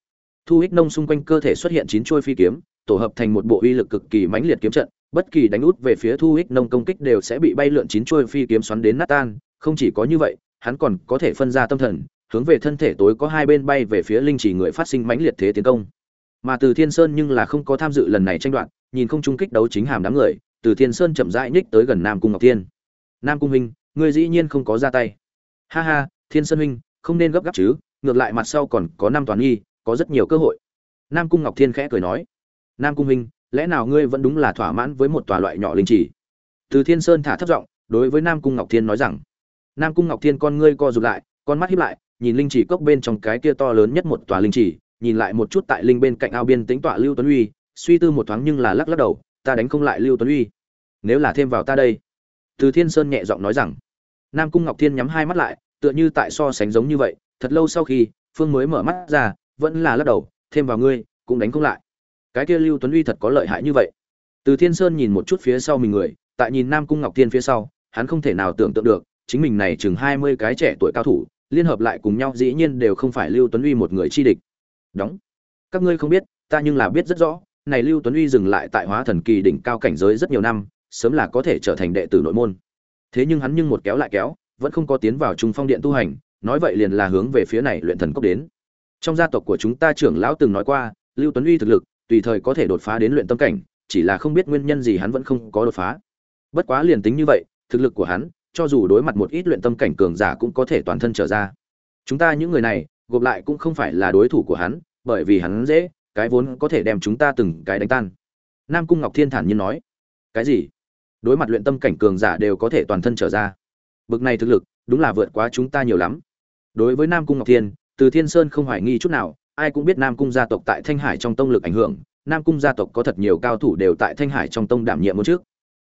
Thu hích nông xung quanh cơ thể xuất hiện chín chuôi phi kiếm, tổ hợp thành một bộ uy lực cực kỳ mãnh liệt kiếm trận, bất kỳ đánh út về phía thu hích nông công kích đều sẽ bị bay lượn chín chuôi phi kiếm xoắn đến nát tan, không chỉ có như vậy, hắn còn có thể phân ra tâm thần, hướng về thân thể tối có hai bên bay về phía linh chỉ người phát sinh mãnh liệt thế tiến công. Mà từ thiên sơn nhưng là không có tham dự lần này tranh đoạt, nhìn không trung kích đấu chính hàm đám người, từ thiên sơn chậm rãi nhích tới gần nam cung ngọc thiên. Nam cung huynh, ngươi dĩ nhiên không có ra tay. Ha ha thiên sơn huynh, không nên gấp gáp chứ, ngược lại mặt sau còn có năm toàn nghi có rất nhiều cơ hội. Nam cung ngọc thiên khẽ cười nói, nam cung huynh, lẽ nào ngươi vẫn đúng là thỏa mãn với một tòa loại nhỏ linh chỉ từ thiên sơn thả thấp giọng, đối với nam cung ngọc thiên nói rằng, nam cung ngọc thiên con ngươi co rụt lại, con mắt hiếp lại, nhìn linh chỉ cốc bên trong cái kia to lớn nhất một tòa linh chỉ nhìn lại một chút tại linh bên cạnh ao biên tính tọa lưu tuấn uy, suy tư một thoáng nhưng là lắc lắc đầu, ta đánh không lại lưu tuấn uy. Nếu là thêm vào ta đây. Từ thiên sơn nhẹ giọng nói rằng, nam cung ngọc thiên nhắm hai mắt lại tựa như tại so sánh giống như vậy, thật lâu sau khi, phương mới mở mắt ra, vẫn là lắc đầu, thêm vào ngươi, cũng đánh không lại. Cái kia lưu tuấn uy thật có lợi hại như vậy. Từ thiên sơn nhìn một chút phía sau mình người, tại nhìn nam cung ngọc thiên phía sau, hắn không thể nào tưởng tượng được, chính mình này chừng hai mươi cái trẻ tuổi cao thủ, liên hợp lại cùng nhau dĩ nhiên đều không phải lưu tuấn uy một người chi địch. Đóng. Các ngươi không biết, ta nhưng là biết rất rõ, này lưu tuấn uy dừng lại tại hóa thần kỳ đỉnh cao cảnh giới rất nhiều năm, sớm là có thể trở thành đệ tử nội môn. Thế nhưng hắn nhưng một kéo lại kéo vẫn không có tiến vào trung phong điện tu hành, nói vậy liền là hướng về phía này luyện thần cốc đến. Trong gia tộc của chúng ta trưởng lão từng nói qua, lưu tuấn uy thực lực, tùy thời có thể đột phá đến luyện tâm cảnh, chỉ là không biết nguyên nhân gì hắn vẫn không có đột phá. Bất quá liền tính như vậy, thực lực của hắn, cho dù đối mặt một ít luyện tâm cảnh cường giả cũng có thể toàn thân trở ra. Chúng ta những người này, gộp lại cũng không phải là đối thủ của hắn, bởi vì hắn dễ, cái vốn có thể đem chúng ta từng cái đánh tan. Nam cung ngọc thiên thản nhiên nói, cái gì? Đối mặt luyện tâm cảnh cường giả đều có thể toàn thân trở ra bực này thực lực, đúng là vượt quá chúng ta nhiều lắm. Đối với nam cung ngọc thiên, từ thiên sơn không hoài nghi chút nào, ai cũng biết nam cung gia tộc tại thanh hải trong tông lực ảnh hưởng, nam cung gia tộc có thật nhiều cao thủ đều tại thanh hải trong tông đảm nhiệm một trước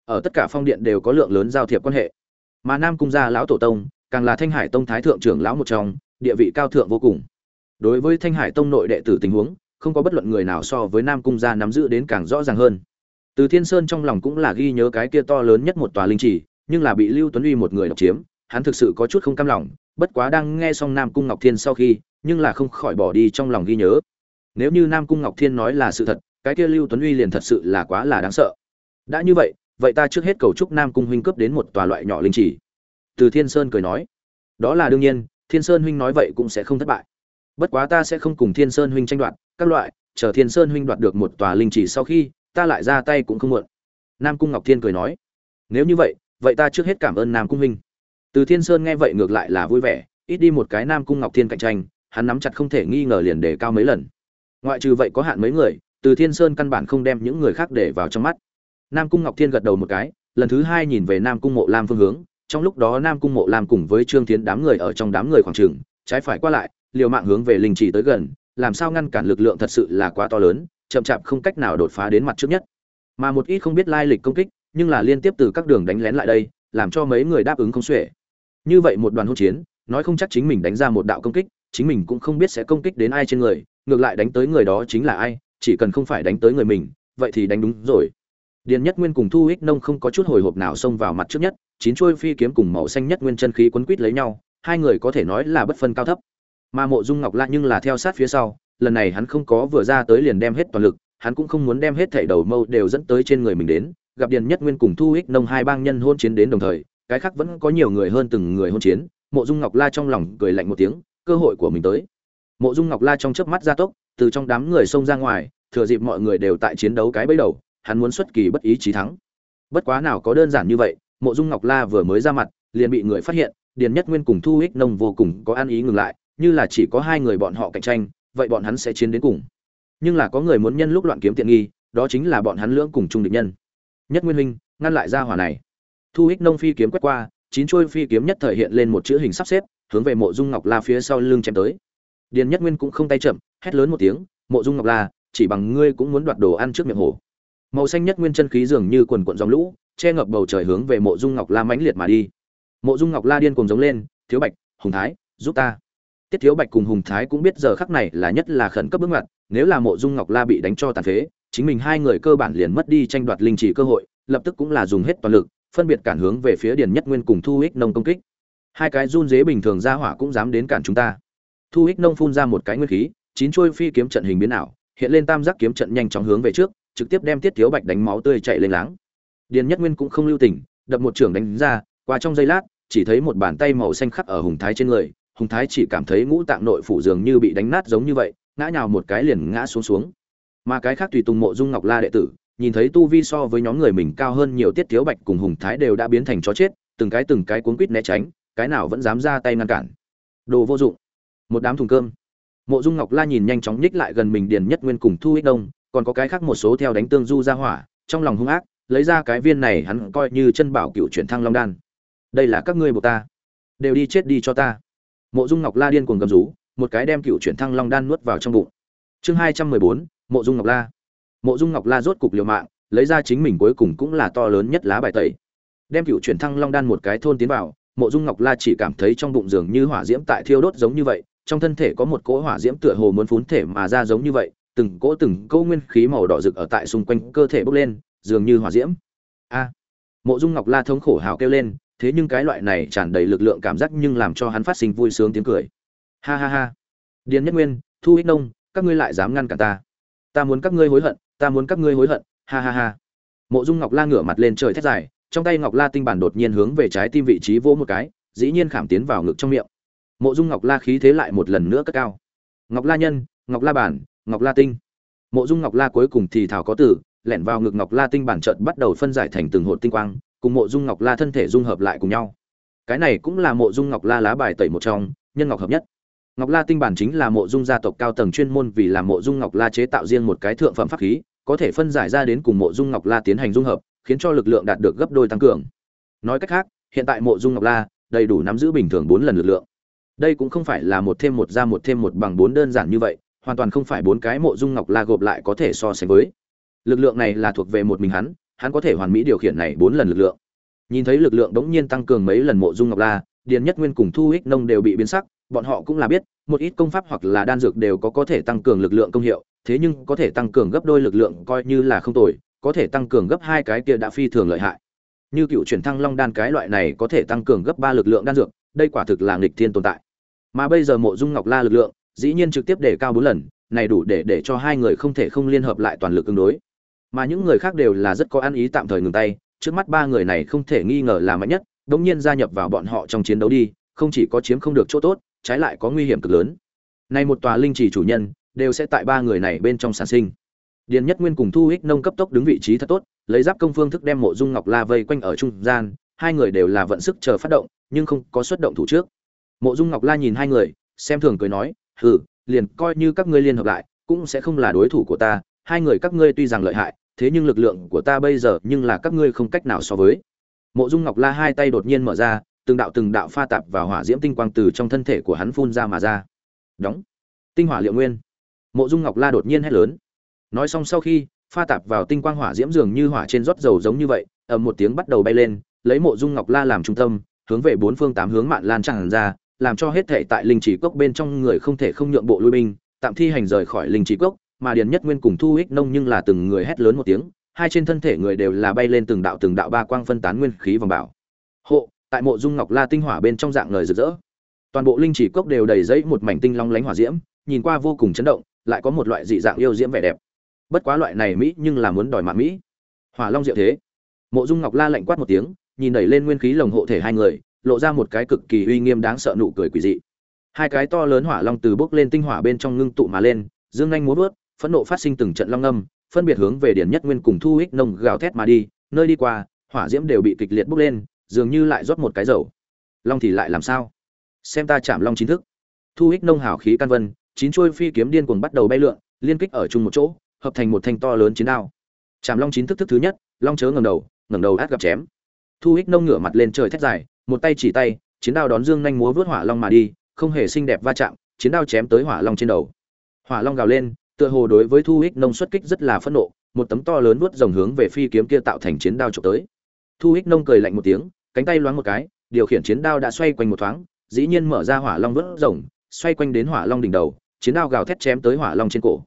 ở tất cả phong điện đều có lượng lớn giao thiệp quan hệ. Mà nam cung gia lão tổ tông, càng là thanh hải tông thái thượng trưởng lão một trong, địa vị cao thượng vô cùng. Đối với thanh hải tông nội đệ tử tình huống, không có bất luận người nào so với nam cung gia nắm giữ đến càng rõ ràng hơn. Từ thiên sơn trong lòng cũng là ghi nhớ cái kia to lớn nhất một tòa linh trì nhưng là bị lưu tuấn uy một người độc chiếm, hắn thực sự có chút không cam lòng, bất quá đang nghe xong nam cung ngọc thiên sau khi, nhưng là không khỏi bỏ đi trong lòng ghi nhớ. Nếu như nam cung ngọc thiên nói là sự thật, cái kia lưu tuấn uy liền thật sự là quá là đáng sợ. Đã như vậy vậy ta trước hết cầu chúc nam cung huynh cướp đến một tòa loại nhỏ linh chỉ. từ thiên sơn cười nói. Đó là đương nhiên, thiên sơn huynh nói vậy cũng sẽ không thất bại. Bất quá ta sẽ không cùng thiên sơn huynh tranh đoạt, các loại, chờ thiên sơn huynh đoạt được một tòa linh chỉ sau khi, ta lại ra tay cũng không muộn. Nam cung ngọc thiên cười nói. Nếu như vậy vậy ta trước hết cảm ơn nam cung huynh. Từ thiên sơn nghe vậy ngược lại là vui vẻ, ít đi một cái nam cung ngọc thiên cạnh tranh, hắn nắm chặt không thể nghi ngờ liền đề cao mấy lần. Ngoại trừ vậy có hạn mấy người, từ thiên sơn căn bản không đem những người khác để vào trong mắt. Nam cung ngọc thiên gật đầu một cái, lần thứ hai nhìn về nam cung mộ lam phương hướng, trong lúc đó nam cung mộ lam cùng với trương tiến đám người ở trong đám người khoảng trường trái phải qua lại, liều mạng hướng về linh trì tới gần, làm sao ngăn cản lực lượng thật sự là quá to lớn, chậm chạp không cách nào đột phá đến mặt trước nhất. Mà một ít không biết lai lịch công kích nhưng là liên tiếp từ các đường đánh lén lại đây, làm cho mấy người đáp ứng không xuể. Như vậy một đoàn hỗn chiến, nói không chắc chính mình đánh ra một đạo công kích, chính mình cũng không biết sẽ công kích đến ai trên người, ngược lại đánh tới người đó chính là ai, chỉ cần không phải đánh tới người mình, vậy thì đánh đúng rồi. Điền nhất nguyên cùng thu ích nông không có chút hồi hộp nào xông vào mặt trước nhất, chín chuôi phi kiếm cùng màu xanh nhất nguyên chân khí quấn quít lấy nhau, hai người có thể nói là bất phân cao thấp. Mà mộ dung ngọc la nhưng là theo sát phía sau, lần này hắn không có vừa ra tới liền đem hết toàn lực, hắn cũng không muốn đem hết thảy đầu mâu đều dẫn tới trên người mình đến gặp điền nhất nguyên cùng thu ích nông hai bang nhân hôn chiến đến đồng thời, cái khác vẫn có nhiều người hơn từng người hôn chiến, mộ dung ngọc la trong lòng cười lạnh một tiếng, cơ hội của mình tới. Mộ dung ngọc la trong chớp mắt gia tốc, từ trong đám người xông ra ngoài, thừa dịp mọi người đều tại chiến đấu cái bấy đầu, hắn muốn xuất kỳ bất ý chí thắng. Bất quá nào có đơn giản như vậy, mộ dung ngọc la vừa mới ra mặt, liền bị người phát hiện, điền nhất nguyên cùng thu ích nông vô cùng có ăn ý ngừng lại, như là chỉ có hai người bọn họ cạnh tranh, vậy bọn hắn sẽ chiến đến cùng. Nhưng là có người muốn nhân lúc loạn kiếm tiện nghi, đó chính là bọn hắn lưỡng cùng chung địch nhân nhất nguyên huynh, ngăn lại ra hỏa này. Thu ích nông phi kiếm quét qua, chín chuôi phi kiếm nhất thời hiện lên một chữ hình sắp xếp, hướng về mộ dung ngọc la phía sau lưng chém tới. Điền nhất nguyên cũng không tay chậm, hét lớn một tiếng, mộ dung ngọc la, chỉ bằng ngươi cũng muốn đoạt đồ ăn trước miệng hổ màu xanh nhất nguyên chân khí dường như quần cuộn dòng lũ, che ngập bầu trời hướng về mộ dung ngọc la mãnh liệt mà đi. Mộ dung ngọc la điên cuồng giống lên, thiếu bạch, hùng thái, giúp ta. Tiết thiếu bạch cùng hùng thái cũng biết giờ khắc này là nhất là khẩn cấp bước ngoặt, nếu là mộ dung ngọc la bị đánh cho tàn phế chính mình hai người cơ bản liền mất đi tranh đoạt linh chỉ cơ hội, lập tức cũng là dùng hết toàn lực, phân biệt cản hướng về phía điền nhất nguyên cùng thu Hích nông công kích. Hai cái run dế bình thường ra hỏa cũng dám đến cản chúng ta. Thu Hích nông phun ra một cái nguyên khí, chín chuôi phi kiếm trận hình biến ảo, hiện lên tam giác kiếm trận nhanh chóng hướng về trước, trực tiếp đem tiết thiếu bạch đánh máu tươi chảy lên láng. Điền nhất nguyên cũng không lưu tình, đập một trường đánh ra, qua trong giây lát, chỉ thấy một bàn tay màu xanh khắc ở hùng thái trên người, hùng thái chỉ cảm thấy ngũ tạng nội phủ dường như bị đánh nát giống như vậy, ngã nhào một cái liền ngã xuống xuống mà cái khác tùy tùng mộ dung ngọc la đệ tử, nhìn thấy tu vi so với nhóm người mình cao hơn nhiều tiết thiếu bạch cùng hùng thái đều đã biến thành chó chết, từng cái từng cái cuốn quýt né tránh, cái nào vẫn dám ra tay ngăn cản. Đồ vô dụng. Một đám thùng cơm. Mộ dung ngọc la nhìn nhanh chóng nhích lại gần mình điền nhất nguyên cùng thu ích đông, còn có cái khác một số theo đánh tương du ra hỏa, trong lòng hung ác, lấy ra cái viên này hắn coi như chân bảo cựu chuyển thăng long đan. Đây là các ngươi buộc ta. Đều đi chết đi cho ta. Mộ dung ngọc la điên cuồng gầm rú, một cái đem cựu chuyển thăng long đan nuốt vào trong bụng. Chương hai trăm mười bốn mộ dung ngọc la. Mộ dung ngọc la rốt cục liều mạng, lấy ra chính mình cuối cùng cũng là to lớn nhất lá bài tẩy. Đem cựu chuyển thăng long đan một cái thôn tiến vào, mộ dung ngọc la chỉ cảm thấy trong bụng giường như hỏa diễm tại thiêu đốt giống như vậy, trong thân thể có một cỗ hỏa diễm tựa hồ muốn phún thể mà ra giống như vậy, từng cỗ từng cỗ nguyên khí màu đỏ rực ở tại xung quanh cơ thể bốc lên, dường như hỏa diễm. A! Mộ dung ngọc la thống khổ hào kêu lên, thế nhưng cái loại này tràn đầy lực lượng cảm giác nhưng làm cho hắn phát sinh vui sướng tiếng cười. Ha ha ha! Điền nhất nguyên, thu ích nông, các ngươi lại dám ngăn cả ta ta muốn các ngươi hối hận ta muốn các ngươi hối hận ha ha ha mộ dung ngọc la ngửa mặt lên trời thét dài trong tay ngọc la tinh bản đột nhiên hướng về trái tim vị trí vỗ một cái dĩ nhiên khảm tiến vào ngực trong miệng mộ dung ngọc la khí thế lại một lần nữa cất cao ngọc la nhân ngọc la bản ngọc la tinh mộ dung ngọc la cuối cùng thì thảo có tử lẻn vào ngực ngọc la tinh bản trận bắt đầu phân giải thành từng hột tinh quang cùng mộ dung ngọc la thân thể dung hợp lại cùng nhau cái này cũng là mộ dung ngọc la lá bài tẩy một trong nhân ngọc hợp nhất ngọc la tinh bản chính là mộ dung gia tộc cao tầng chuyên môn vì làm mộ dung ngọc la chế tạo riêng một cái thượng phẩm pháp khí, có thể phân giải ra đến cùng mộ dung ngọc la tiến hành dung hợp, khiến cho lực lượng đạt được gấp đôi tăng cường. Nói cách khác, hiện tại mộ dung ngọc la đầy đủ nắm giữ bình thường bốn lần lực lượng. Đây cũng không phải là một thêm một ra một thêm một bằng bốn đơn giản như vậy, hoàn toàn không phải bốn cái mộ dung ngọc la gộp lại có thể so sánh với. Lực lượng này là thuộc về một mình hắn hắn có thể hoàn mỹ điều khiển này bốn lần lực lượng. Nhìn thấy lực lượng đống nhiên tăng cường mấy lần mộ dung ngọc la, điền nhất nguyên cùng thu ích nông đều bị biến sắc bọn họ cũng là biết, một ít công pháp hoặc là đan dược đều có có thể tăng cường lực lượng công hiệu, thế nhưng có thể tăng cường gấp đôi lực lượng coi như là không tồi, có thể tăng cường gấp hai cái kia đã phi thường lợi hại. Như cựu chuyển thăng long đan cái loại này có thể tăng cường gấp ba lực lượng đan dược, đây quả thực là nghịch thiên tồn tại. Mà bây giờ mộ dung ngọc la lực lượng, dĩ nhiên trực tiếp để cao bốn lần, này đủ để để cho hai người không thể không liên hợp lại toàn lực ứng đối. Mà những người khác đều là rất có ăn ý tạm thời ngừng tay, trước mắt ba người này không thể nghi ngờ là mạnh nhất, đống nhiên gia nhập vào bọn họ trong chiến đấu đi, không chỉ có chiếm không được chỗ tốt trái lại có nguy hiểm cực lớn. Nay một tòa linh chỉ chủ nhân đều sẽ tại ba người này bên trong sản sinh. Điền nhất nguyên cùng thu Hích nông cấp tốc đứng vị trí thật tốt, lấy giáp công phương thức đem mộ dung ngọc la vây quanh ở trung gian, hai người đều là vận sức chờ phát động, nhưng không có xuất động thủ trước. Mộ dung ngọc la nhìn hai người, xem thường cười nói, hừ, liền coi như các ngươi liên hợp lại, cũng sẽ không là đối thủ của ta, hai người các ngươi tuy rằng lợi hại, thế nhưng lực lượng của ta bây giờ nhưng là các ngươi không cách nào so với. Mộ dung ngọc la hai tay đột nhiên mở ra từng đạo từng đạo pha tạp vào hỏa diễm tinh quang từ trong thân thể của hắn phun ra mà ra. Đóng. Tinh hỏa liệu nguyên. Mộ dung ngọc la đột nhiên hét lớn. Nói xong sau khi, pha tạp vào tinh quang hỏa diễm dường như hỏa trên rót dầu giống như vậy, ầm một tiếng bắt đầu bay lên, lấy mộ dung ngọc la làm trung tâm, hướng về bốn phương tám hướng mạn lan tràn ra, làm cho hết thể tại linh chỉ cốc bên trong người không thể không nhượng bộ lui binh, tạm thi hành rời khỏi linh chỉ cốc, mà điền nhất nguyên cùng thu ích nông nhưng là từng người hét lớn một tiếng, hai trên thân thể người đều là bay lên từng đạo từng đạo ba quang phân tán nguyên khí vòng bảo. Hộ tại mộ dung ngọc la tinh hỏa bên trong dạng lời rực rỡ. Toàn bộ linh chỉ cốc đều đầy giấy một mảnh tinh long lánh hỏa diễm, nhìn qua vô cùng chấn động, lại có một loại dị dạng yêu diễm vẻ đẹp. Bất quá loại này mỹ nhưng là muốn đòi mạng mỹ. Hỏa long diệu thế. Mộ dung ngọc la lạnh quát một tiếng, nhìn đẩy lên nguyên khí lồng hộ thể hai người, lộ ra một cái cực kỳ uy nghiêm đáng sợ nụ cười quỷ dị. Hai cái to lớn hỏa long từ bốc lên tinh hỏa bên trong ngưng tụ mà lên, dương anh muốn vớt, phẫn nộ phát sinh từng trận long âm, phân biệt hướng về điển nhất nguyên cùng thu hích nông gào thét mà đi, nơi đi qua, hỏa diễm đều bị kịch liệt bốc lên dường như lại rót một cái dầu. Long thì lại làm sao? Xem ta chạm long chính thức. Thu hích nông hào khí căn vân, chín chuôi phi kiếm điên cuồng bắt đầu bay lượn, liên kích ở chung một chỗ, hợp thành một thanh to lớn chiến đao. Chạm long chín thức thức thứ nhất, long chớ ngẩng đầu ngẩng đầu át gặp chém. Thu hích nông ngửa mặt lên trời thét dài, một tay chỉ tay, chiến đao đón dương nhanh múa vớt hỏa long mà đi, không hề xinh đẹp va chạm, chiến đao chém tới hỏa long trên đầu. Hỏa long gào lên, tựa hồ đối với thu hích nông xuất kích rất là phẫn nộ, một tấm to lớn vuốt rồng hướng về phi kiếm kia tạo thành chiến đao chụp tới. Thu hích nông cười lạnh một tiếng cánh tay loáng một cái điều khiển chiến đao đã xoay quanh một thoáng dĩ nhiên mở ra hỏa long vút rồng xoay quanh đến hỏa long đỉnh đầu chiến đao gào thét chém tới hỏa long trên cổ.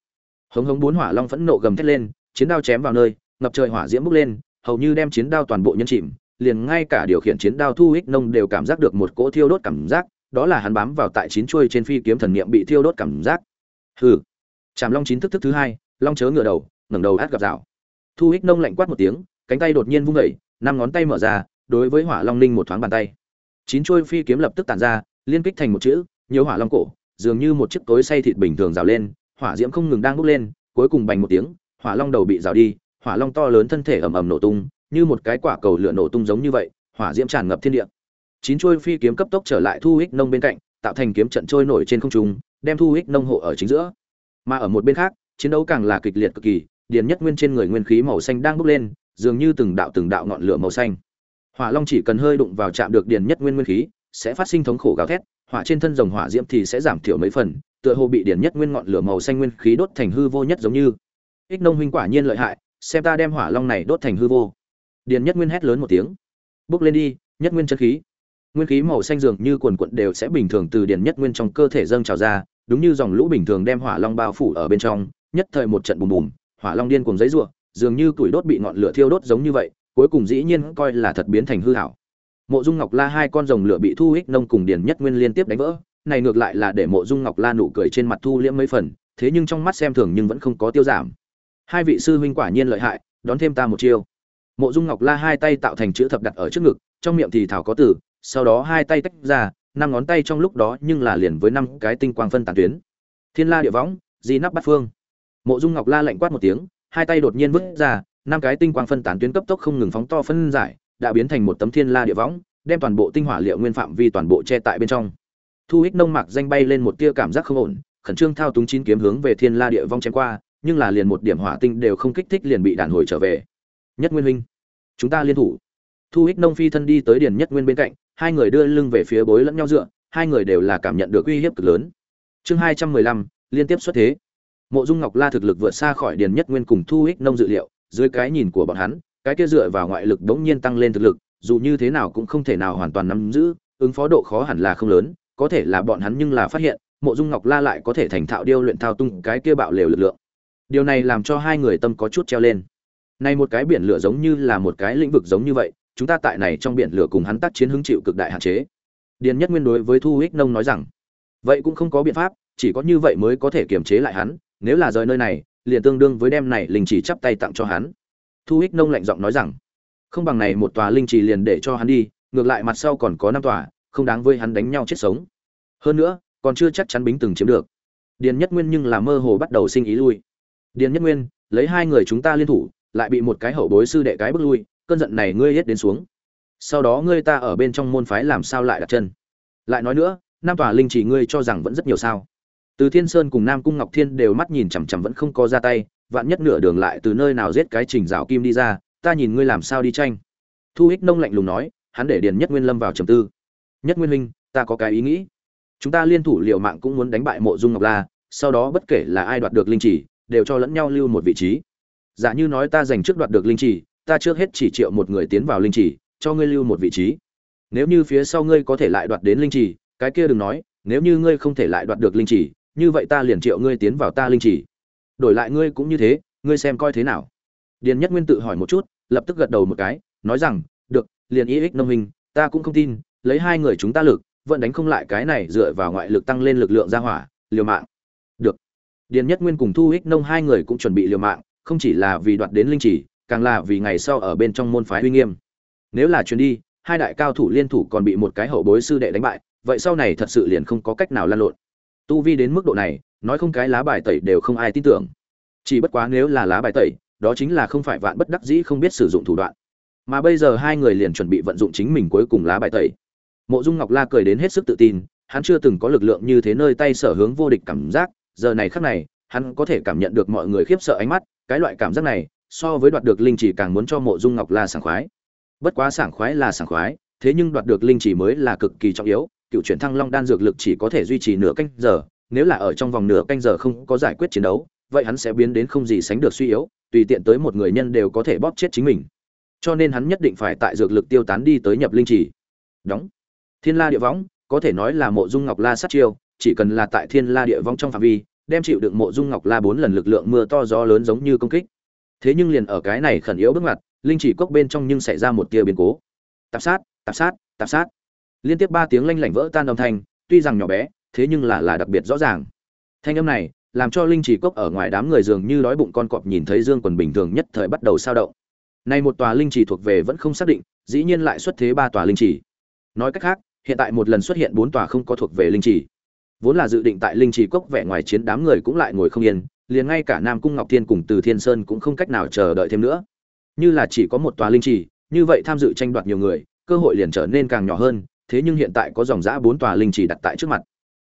Hống hống bốn hỏa long phẫn nộ gầm thét lên chiến đao chém vào nơi ngập trời hỏa diễm bốc lên hầu như đem chiến đao toàn bộ nhấn chìm liền ngay cả điều khiển chiến đao thu hích nông đều cảm giác được một cỗ thiêu đốt cảm giác đó là hắn bám vào tại chín chuôi trên phi kiếm thần niệm bị thiêu đốt cảm giác. Hừ. Chạm long chín thức thức thứ hai long chớ ngửa đầu ngẩng đầu át gặp rào. Thu hích nông lạnh quát một tiếng cánh tay đột nhiên vung dậy, năm ngón tay mở ra đối với hỏa long ninh một thoáng bàn tay chín chuôi phi kiếm lập tức tản ra liên kích thành một chữ nhiều hỏa long cổ dường như một chiếc tối say thịt bình thường rào lên hỏa diễm không ngừng đang bốc lên cuối cùng bành một tiếng hỏa long đầu bị rào đi hỏa long to lớn thân thể ầm ầm nổ tung như một cái quả cầu lửa nổ tung giống như vậy hỏa diễm tràn ngập thiên địa chín chuôi phi kiếm cấp tốc trở lại thu hích nông bên cạnh tạo thành kiếm trận trôi nổi trên không trung đem thu hích nông hộ ở chính giữa mà ở một bên khác chiến đấu càng là kịch liệt cực kỳ điền nhất nguyên trên người nguyên khí màu xanh đang bốc lên dường như từng đạo từng đạo ngọn lửa màu xanh hỏa long chỉ cần hơi đụng vào chạm được điền nhất nguyên nguyên khí, sẽ phát sinh thống khổ gào thét, hỏa trên thân rồng hỏa diễm thì sẽ giảm thiểu mấy phần, tựa hồ bị điền nhất nguyên ngọn lửa màu xanh nguyên khí đốt thành hư vô nhất giống như. Ích nông huynh quả nhiên lợi hại, xem ta đem hỏa long này đốt thành hư vô. Điền nhất nguyên hét lớn một tiếng. Bước lên đi, nhất nguyên chân khí. Nguyên khí màu xanh dường như quần quận đều sẽ bình thường từ điền nhất nguyên trong cơ thể dâng trào ra, đúng như dòng lũ bình thường đem hỏa long bao phủ ở bên trong, nhất thời một trận bùm bùm, hỏa long điên cùng giấy ruộng dường như tuổi đốt bị ngọn lửa thiêu đốt giống như vậy cuối cùng dĩ nhiên coi là thật biến thành hư hảo. Mộ dung ngọc la hai con rồng lửa bị thu hích nông cùng điền nhất nguyên liên tiếp đánh vỡ, này ngược lại là để mộ dung ngọc la nụ cười trên mặt thu liễm mấy phần, thế nhưng trong mắt xem thường nhưng vẫn không có tiêu giảm. Hai vị sư huynh quả nhiên lợi hại, đón thêm ta một chiêu. Mộ dung ngọc la hai tay tạo thành chữ thập đặt ở trước ngực, trong miệng thì thảo có tử, sau đó hai tay tách ra, năm ngón tay trong lúc đó nhưng là liền với năm cái tinh quang phân tàn tuyến. Thiên la địa võng, di nắp bát phương. Mộ dung ngọc la lạnh quát một tiếng, hai tay đột nhiên vứt ra năm cái tinh quang phân tán tuyến cấp tốc không ngừng phóng to phân giải, đã biến thành một tấm thiên la địa võng, đem toàn bộ tinh hỏa liệu nguyên phạm vi toàn bộ che tại bên trong. Thu hích nông mạc danh bay lên một tia cảm giác không ổn, khẩn trương thao túng chín kiếm hướng về thiên la địa vong chém qua, nhưng là liền một điểm hỏa tinh đều không kích thích liền bị đàn hồi trở về. Nhất nguyên huynh, chúng ta liên thủ. Thu hích nông phi thân đi tới điền nhất nguyên bên cạnh, hai người đưa lưng về phía bối lẫn nhau dựa, hai người đều là cảm nhận được uy hiếp cực lớn. Chương hai trăm mười lăm, liên tiếp xuất thế. Mộ dung ngọc la thực lực vượt xa khỏi điền nhất nguyên cùng thu hích nông dự liệu dưới cái nhìn của bọn hắn, cái kia dựa vào ngoại lực bỗng nhiên tăng lên thực lực, dù như thế nào cũng không thể nào hoàn toàn nắm giữ, ứng phó độ khó hẳn là không lớn, có thể là bọn hắn nhưng là phát hiện, mộ dung ngọc la lại có thể thành thạo điêu luyện thao tung cái kia bạo lều lực lượng. Điều này làm cho hai người tâm có chút treo lên. Này một cái biển lửa giống như là một cái lĩnh vực giống như vậy, chúng ta tại này trong biển lửa cùng hắn tác chiến hứng chịu cực đại hạn chế. Điền nhất nguyên đối với thu Hích nông nói rằng, vậy cũng không có biện pháp, chỉ có như vậy mới có thể kiềm chế lại hắn, nếu là rời nơi này liền tương đương với đem này linh chỉ chắp tay tặng cho hắn. Thu ích nông lạnh giọng nói rằng, không bằng này một tòa linh chỉ liền để cho hắn đi, ngược lại mặt sau còn có năm tòa, không đáng với hắn đánh nhau chết sống. Hơn nữa, còn chưa chắc chắn bính từng chiếm được. Điền nhất nguyên nhưng là mơ hồ bắt đầu sinh ý lui. Điền nhất nguyên, lấy hai người chúng ta liên thủ, lại bị một cái hậu bối sư đệ cái bước lui, cơn giận này ngươi hết đến xuống. Sau đó ngươi ta ở bên trong môn phái làm sao lại đặt chân? Lại nói nữa nam tòa linh chỉ ngươi cho rằng vẫn rất nhiều sao? Từ thiên sơn cùng nam cung ngọc thiên đều mắt nhìn chằm chằm vẫn không có ra tay, vạn nhất nửa đường lại từ nơi nào giết cái trình rào kim đi ra, ta nhìn ngươi làm sao đi tranh. Thu hích nông lạnh lùng nói, hắn để điền nhất nguyên lâm vào trầm tư. Nhất nguyên huynh, ta có cái ý nghĩ. Chúng ta liên thủ liệu mạng cũng muốn đánh bại mộ dung ngọc la, sau đó bất kể là ai đoạt được linh chỉ, đều cho lẫn nhau lưu một vị trí. Giả như nói ta giành trước đoạt được linh chỉ, ta trước hết chỉ triệu một người tiến vào linh chỉ, cho ngươi lưu một vị trí. Nếu như phía sau ngươi có thể lại đoạt đến linh chỉ, cái kia đừng nói, nếu như ngươi không thể lại đoạt được linh chỉ như vậy ta liền triệu ngươi tiến vào ta linh chỉ đổi lại ngươi cũng như thế, ngươi xem coi thế nào. Điền nhất nguyên tự hỏi một chút, lập tức gật đầu một cái, nói rằng, được, liền ý ích nông hình, ta cũng không tin, lấy hai người chúng ta lực, vẫn đánh không lại cái này dựa vào ngoại lực tăng lên lực lượng ra hỏa, liều mạng. Được. Điền nhất nguyên cùng thu ích nông hai người cũng chuẩn bị liều mạng, không chỉ là vì đoạt đến linh chỉ càng là vì ngày sau ở bên trong môn phái uy nghiêm. Nếu là chuyến đi, hai đại cao thủ liên thủ còn bị một cái hậu bối sư đệ đánh bại, vậy sau này thật sự liền không có cách nào lan lộn tu vi đến mức độ này, nói không cái lá bài tẩy đều không ai tin tưởng. Chỉ bất quá nếu là lá bài tẩy, đó chính là không phải vạn bất đắc dĩ không biết sử dụng thủ đoạn. Mà bây giờ hai người liền chuẩn bị vận dụng chính mình cuối cùng lá bài tẩy. Mộ dung ngọc la cười đến hết sức tự tin, hắn chưa từng có lực lượng như thế nơi tay sở hướng vô địch cảm giác, giờ này khắc này, hắn có thể cảm nhận được mọi người khiếp sợ ánh mắt, cái loại cảm giác này, so với đoạt được linh chỉ càng muốn cho mộ dung ngọc la sảng khoái. Bất quá sảng khoái là sảng khoái, thế nhưng đoạt được linh chỉ mới là cực kỳ trọng yếu cựu chuyển thăng long đan dược lực chỉ có thể duy trì nửa canh giờ, nếu là ở trong vòng nửa canh giờ không có giải quyết chiến đấu, vậy hắn sẽ biến đến không gì sánh được suy yếu, tùy tiện tới một người nhân đều có thể bóp chết chính mình. Cho nên hắn nhất định phải tại dược lực tiêu tán đi tới nhập linh chỉ đóng. Thiên la địa võng, có thể nói là mộ dung ngọc la sát chiêu, chỉ cần là tại thiên la địa võng trong phạm vi, đem chịu đựng mộ dung ngọc la bốn lần lực lượng mưa to gió lớn giống như công kích. Thế nhưng liền ở cái này khẩn yếu bước ngoặt, linh chỉ cốc bên trong nhưng xảy ra một tia biến cố. Tạp sát tạp sát tạp sát liên tiếp ba tiếng lanh lảnh vỡ tan âm thanh, tuy rằng nhỏ bé, thế nhưng là là đặc biệt rõ ràng. Thanh âm này, làm cho linh chỉ cốc ở ngoài đám người dường như đói bụng con cọp nhìn thấy dương quần bình thường nhất thời bắt đầu sao động. Nay một tòa linh chỉ thuộc về vẫn không xác định, dĩ nhiên lại xuất thế ba tòa linh chỉ. Nói cách khác, hiện tại một lần xuất hiện bốn tòa không có thuộc về linh chỉ. Vốn là dự định tại linh chỉ cốc vẻ ngoài chiến đám người cũng lại ngồi không yên, liền ngay cả nam cung ngọc thiên cùng từ thiên sơn cũng không cách nào chờ đợi thêm nữa. Như là chỉ có một tòa linh chỉ, như vậy tham dự tranh đoạt nhiều người, cơ hội liền trở nên càng nhỏ hơn thế nhưng hiện tại có dòng giã bốn tòa linh chỉ đặt tại trước mặt.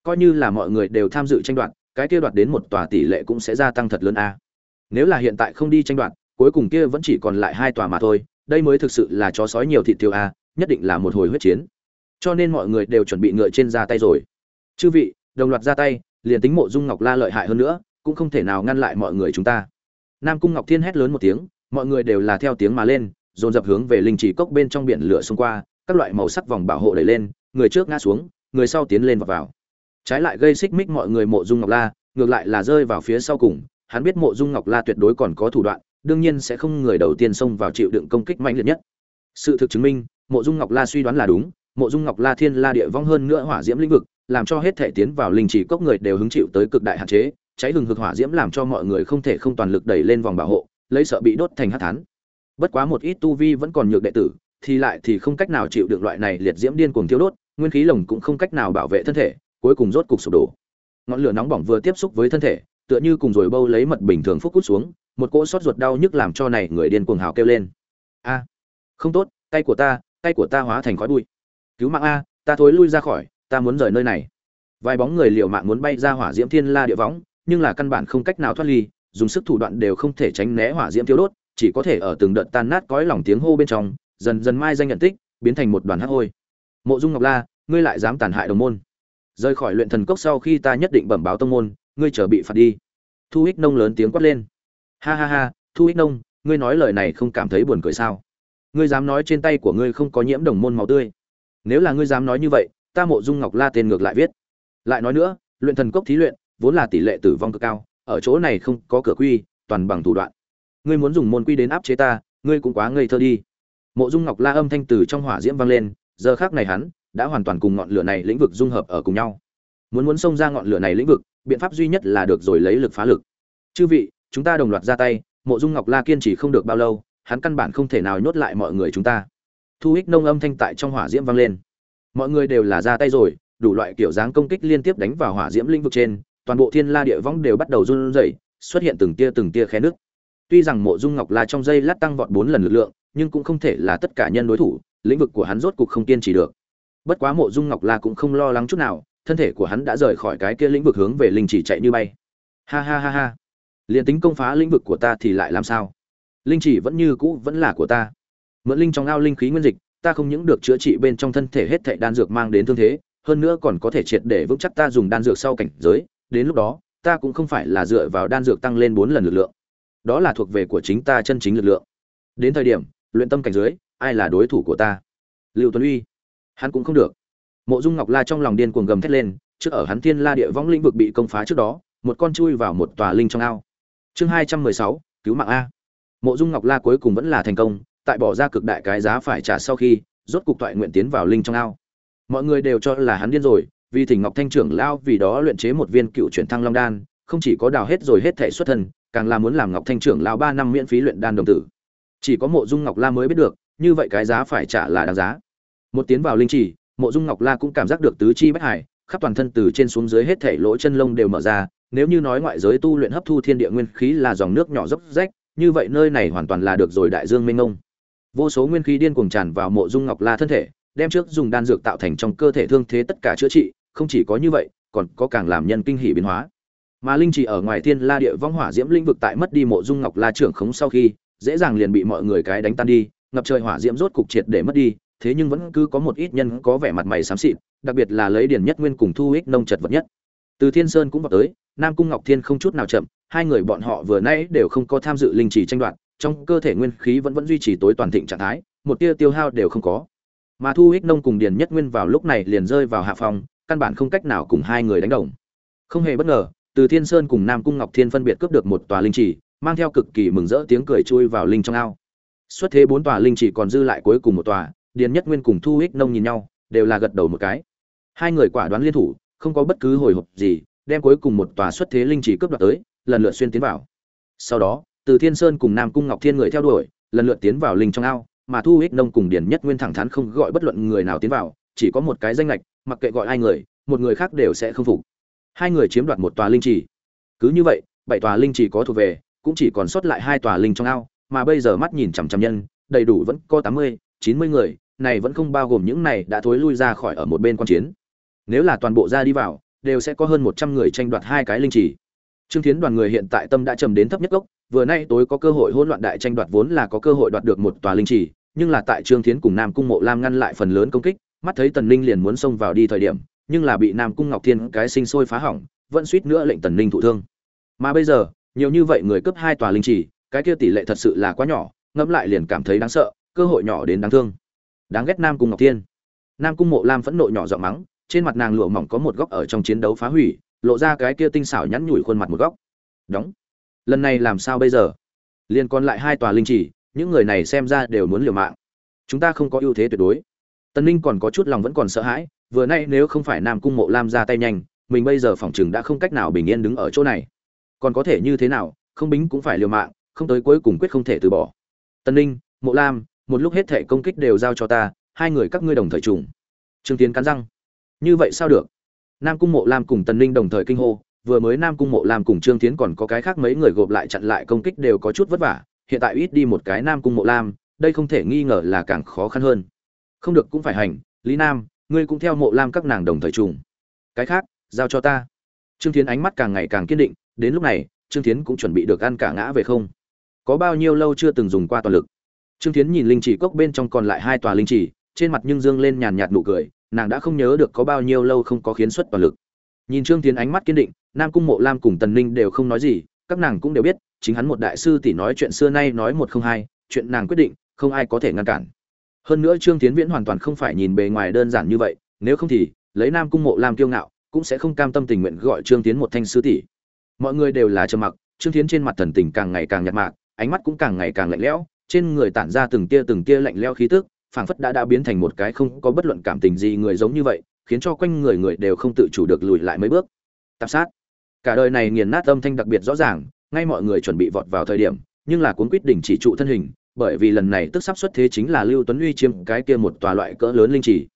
Coi như là mọi người đều tham dự tranh đoạt, cái kia đoạt đến một tòa tỷ lệ cũng sẽ gia tăng thật lớn a. Nếu là hiện tại không đi tranh đoạt, cuối cùng kia vẫn chỉ còn lại hai tòa mà thôi, đây mới thực sự là chó sói nhiều thịt tiêu a, nhất định là một hồi huyết chiến. Cho nên mọi người đều chuẩn bị ngựa trên ra tay rồi. Chư vị, đồng loạt ra tay, liền tính mộ dung ngọc la lợi hại hơn nữa, cũng không thể nào ngăn lại mọi người chúng ta. Nam cung ngọc thiên hét lớn một tiếng, mọi người đều là theo tiếng mà lên, dồn dập hướng về linh chỉ cốc bên trong biển lửa xung qua các loại màu sắc vòng bảo hộ đẩy lên, người trước ngã xuống, người sau tiến lên và vào. Trái lại gây xích mích mọi người mộ dung ngọc la, ngược lại là rơi vào phía sau cùng, hắn biết mộ dung ngọc la tuyệt đối còn có thủ đoạn, đương nhiên sẽ không người đầu tiên xông vào chịu đựng công kích mạnh liệt nhất. Sự thực chứng minh, mộ dung ngọc la suy đoán là đúng, mộ dung ngọc la thiên la địa vong hơn nữa hỏa diễm lĩnh vực, làm cho hết thể tiến vào linh chỉ cốc người đều hứng chịu tới cực đại hạn chế, cháy hừng hực hỏa diễm làm cho mọi người không thể không toàn lực đẩy lên vòng bảo hộ, lấy sợ bị đốt thành hát thán. Bất quá một ít tu vi vẫn còn nhược đệ tử thì lại thì không cách nào chịu được loại này liệt diễm điên cuồng thiêu đốt, nguyên khí lồng cũng không cách nào bảo vệ thân thể, cuối cùng rốt cục sụp đổ. Ngọn lửa nóng bỏng vừa tiếp xúc với thân thể, tựa như cùng rồi bâu lấy mật bình thường phúc cút xuống, một cỗ sót ruột đau nhức làm cho này người điên cuồng hào kêu lên. A, không tốt, tay của ta, tay của ta hóa thành khói bụi. Cứu mạng a, ta thối lui ra khỏi, ta muốn rời nơi này. Vài bóng người liều mạng muốn bay ra hỏa diễm thiên la địa võng, nhưng là căn bản không cách nào thoát ly, dùng sức thủ đoạn đều không thể tránh né hỏa diễm thiêu đốt, chỉ có thể ở từng đợt tan nát cõi lòng tiếng hô bên trong dần dần mai danh nhận tích, biến thành một đoàn hắc hôi. Mộ dung ngọc la, ngươi lại dám tàn hại đồng môn. Rời khỏi luyện thần cốc sau khi ta nhất định bẩm báo tông môn, ngươi chờ bị phạt đi. Thu ích nông lớn tiếng quát lên. Ha ha ha, thu ích nông, ngươi nói lời này không cảm thấy buồn cười sao? Ngươi dám nói trên tay của ngươi không có nhiễm đồng môn máu tươi. Nếu là ngươi dám nói như vậy, ta mộ dung ngọc la tên ngược lại viết. Lại nói nữa, luyện thần cốc thí luyện, vốn là tỷ lệ tử vong cực cao, ở chỗ này không có cửa quy, toàn bằng thủ đoạn. Ngươi muốn dùng môn quy đến áp chế ta, ngươi cũng quá ngây thơ đi mộ dung ngọc la âm thanh từ trong hỏa diễm vang lên, giờ khác này hắn đã hoàn toàn cùng ngọn lửa này lĩnh vực dung hợp ở cùng nhau. Muốn muốn xông ra ngọn lửa này lĩnh vực, biện pháp duy nhất là được rồi lấy lực phá lực. Chư vị, chúng ta đồng loạt ra tay, mộ dung ngọc la kiên trì không được bao lâu, hắn căn bản không thể nào nhốt lại mọi người chúng ta. Thu Hích nông âm thanh tại trong hỏa diễm vang lên. Mọi người đều là ra tay rồi, đủ loại kiểu dáng công kích liên tiếp đánh vào hỏa diễm lĩnh vực trên, toàn bộ thiên la địa võng đều bắt đầu run rẩy, xuất hiện từng tia từng tia khe nước tuy rằng mộ dung ngọc la trong dây lát tăng vọt bốn lần lực lượng nhưng cũng không thể là tất cả nhân đối thủ, lĩnh vực của hắn rốt cục không kiên trì được. Bất quá mộ dung ngọc la cũng không lo lắng chút nào, thân thể của hắn đã rời khỏi cái kia lĩnh vực hướng về linh chỉ chạy như bay. Ha ha ha ha. Liền tính công phá lĩnh vực của ta thì lại làm sao? Linh chỉ vẫn như cũ vẫn là của ta. Mượn linh trong ao linh khí nguyên dịch, ta không những được chữa trị bên trong thân thể hết thảy đan dược mang đến thương thế, hơn nữa còn có thể triệt để vững chắc ta dùng đan dược sau cảnh giới. Đến lúc đó, ta cũng không phải là dựa vào đan dược tăng lên bốn lần lực lượng. Đó là thuộc về của chính ta chân chính lực lượng. Đến thời điểm luyện tâm cảnh giới ai là đối thủ của ta? Lưu tuấn uy. Hắn cũng không được. Mộ dung ngọc la trong lòng điên cuồng gầm thét lên, trước ở hắn thiên la địa võng lĩnh vực bị công phá trước đó, một con chui vào một tòa linh trong ao. Chương hai trăm mười sáu, cứu mạng a. Mộ dung ngọc la cuối cùng vẫn là thành công, tại bỏ ra cực đại cái giá phải trả sau khi, rốt cục toại nguyện tiến vào linh trong ao. Mọi người đều cho là hắn điên rồi, vì thỉnh ngọc thanh trưởng lao vì đó luyện chế một viên cựu chuyển thăng long đan, không chỉ có đào hết rồi hết thể xuất thân, càng là muốn làm ngọc thanh trưởng lao ba năm miễn phí luyện đan đồng tử chỉ có mộ dung ngọc la mới biết được, như vậy cái giá phải trả là đáng giá. Một tiến vào linh trì, mộ dung ngọc la cũng cảm giác được tứ chi bất hải khắp toàn thân từ trên xuống dưới hết thể lỗ chân lông đều mở ra, nếu như nói ngoại giới tu luyện hấp thu thiên địa nguyên khí là dòng nước nhỏ dốc rách, như vậy nơi này hoàn toàn là được rồi đại dương mênh mông. Vô số nguyên khí điên cuồng tràn vào mộ dung ngọc la thân thể, đem trước dùng đan dược tạo thành trong cơ thể thương thế tất cả chữa trị, không chỉ có như vậy, còn có càng làm nhân kinh hỉ biến hóa. Mà linh chỉ ở ngoài thiên la địa vong hỏa diễm lĩnh vực tại mất đi mộ dung ngọc la trưởng khống sau khi dễ dàng liền bị mọi người cái đánh tan đi, ngập trời hỏa diễm rốt cục triệt để mất đi, thế nhưng vẫn cứ có một ít nhân có vẻ mặt mày xám xịt, đặc biệt là lấy điển nhất nguyên cùng thu ích nông chật vật nhất. Từ thiên sơn cũng vào tới, nam cung ngọc thiên không chút nào chậm, hai người bọn họ vừa nãy đều không có tham dự linh chỉ tranh đoạt, trong cơ thể nguyên khí vẫn vẫn duy trì tối toàn thịnh trạng thái, một tia tiêu hao đều không có. Mà thu ích nông cùng điền nhất nguyên vào lúc này liền rơi vào hạ phòng, căn bản không cách nào cùng hai người đánh đồng. Không hề bất ngờ, từ thiên sơn cùng nam cung ngọc thiên phân biệt cướp được một tòa linh chỉ mang theo cực kỳ mừng rỡ tiếng cười chui vào linh trong ao. Xuất thế bốn tòa linh chỉ còn dư lại cuối cùng một tòa, điền nhất nguyên cùng thu ích nông nhìn nhau, đều là gật đầu một cái. Hai người quả đoán liên thủ, không có bất cứ hồi hộp gì, đem cuối cùng một tòa xuất thế linh chỉ cướp đoạt tới, lần lượt xuyên tiến vào. Sau đó, từ thiên sơn cùng nam cung ngọc thiên người theo đuổi, lần lượt tiến vào linh trong ao, mà thu ích nông cùng điền nhất nguyên thẳng thắn không gọi bất luận người nào tiến vào, chỉ có một cái danh lệch mặc kệ gọi ai người, một người khác đều sẽ không phục. Hai người chiếm đoạt một tòa linh trì cứ như vậy, bảy tòa linh trì có thuộc về cũng chỉ còn sót lại hai tòa linh trong ao mà bây giờ mắt nhìn chằm chằm nhân đầy đủ vẫn có tám mươi chín mươi người này vẫn không bao gồm những này đã thối lui ra khỏi ở một bên quan chiến nếu là toàn bộ ra đi vào đều sẽ có hơn một trăm người tranh đoạt hai cái linh chỉ. trương thiến đoàn người hiện tại tâm đã trầm đến thấp nhất gốc vừa nay tối có cơ hội hỗn loạn đại tranh đoạt vốn là có cơ hội đoạt được một tòa linh chỉ, nhưng là tại trương thiến cùng nam cung mộ lam ngăn lại phần lớn công kích mắt thấy tần ninh liền muốn xông vào đi thời điểm nhưng là bị nam cung ngọc thiên cái sinh sôi phá hỏng vẫn suýt nữa lệnh tần ninh thụ thương mà bây giờ nhiều như vậy người cướp hai tòa linh trì, cái kia tỷ lệ thật sự là quá nhỏ, ngẫm lại liền cảm thấy đáng sợ, cơ hội nhỏ đến đáng thương. Đáng ghét nam cung ngọc thiên. Nam cung mộ lam phẫn nộ nhỏ giọng mắng, trên mặt nàng lụa mỏng có một góc ở trong chiến đấu phá hủy, lộ ra cái kia tinh xảo nhắn nhủi khuôn mặt một góc. Đóng. Lần này làm sao bây giờ? Liên còn lại hai tòa linh chỉ những người này xem ra đều muốn liều mạng. Chúng ta không có ưu thế tuyệt đối. Tân ninh còn có chút lòng vẫn còn sợ hãi, vừa nay nếu không phải nam cung mộ lam ra tay nhanh, mình bây giờ phỏng chừng đã không cách nào bình yên đứng ở chỗ này còn có thể như thế nào, không bính cũng phải liều mạng, không tới cuối cùng quyết không thể từ bỏ. Tân ninh, mộ lam, một lúc hết thể công kích đều giao cho ta, hai người các ngươi đồng thời trùng. Trương tiến cắn răng. Như vậy sao được? Nam cung mộ lam cùng tần ninh đồng thời kinh hô, vừa mới nam cung mộ lam cùng trương tiến còn có cái khác mấy người gộp lại chặn lại công kích đều có chút vất vả, hiện tại ít đi một cái nam cung mộ lam, đây không thể nghi ngờ là càng khó khăn hơn. Không được cũng phải hành, lý nam, ngươi cũng theo mộ lam các nàng đồng thời trùng. Cái khác, giao cho ta. Trương tiến ánh mắt càng ngày càng kiên định đến lúc này, trương tiến cũng chuẩn bị được ăn cả ngã về không. Có bao nhiêu lâu chưa từng dùng qua toàn lực. Trương tiến nhìn linh chỉ cốc bên trong còn lại hai tòa linh chỉ, trên mặt nhưng dương lên nhàn nhạt nụ cười, nàng đã không nhớ được có bao nhiêu lâu không có khiến xuất toàn lực. Nhìn trương tiến ánh mắt kiên định, nam cung mộ lam cùng tần ninh đều không nói gì, các nàng cũng đều biết, chính hắn một đại sư tỷ nói chuyện xưa nay nói một không hai, chuyện nàng quyết định, không ai có thể ngăn cản. Hơn nữa trương tiến viễn hoàn toàn không phải nhìn bề ngoài đơn giản như vậy, nếu không thì, lấy nam cung mộ lam kiêu ngạo, cũng sẽ không cam tâm tình nguyện gọi trương tiến một thanh sư tỷ mọi người đều là trầm mặc, trương tiến trên mặt thần tình càng ngày càng nhạt mạc, ánh mắt cũng càng ngày càng lạnh lẽo, trên người tản ra từng tia từng tia lạnh lẽo khí tức, phảng phất đã đã biến thành một cái không có bất luận cảm tình gì người giống như vậy, khiến cho quanh người người đều không tự chủ được lùi lại mấy bước. Tạp sát. Cả đời này nghiền nát âm thanh đặc biệt rõ ràng, ngay mọi người chuẩn bị vọt vào thời điểm, nhưng là cuốn quyết định chỉ trụ thân hình, bởi vì lần này tức sắp xuất thế chính là lưu tuấn uy chiếm cái kia một tòa loại cỡ lớn linh trì.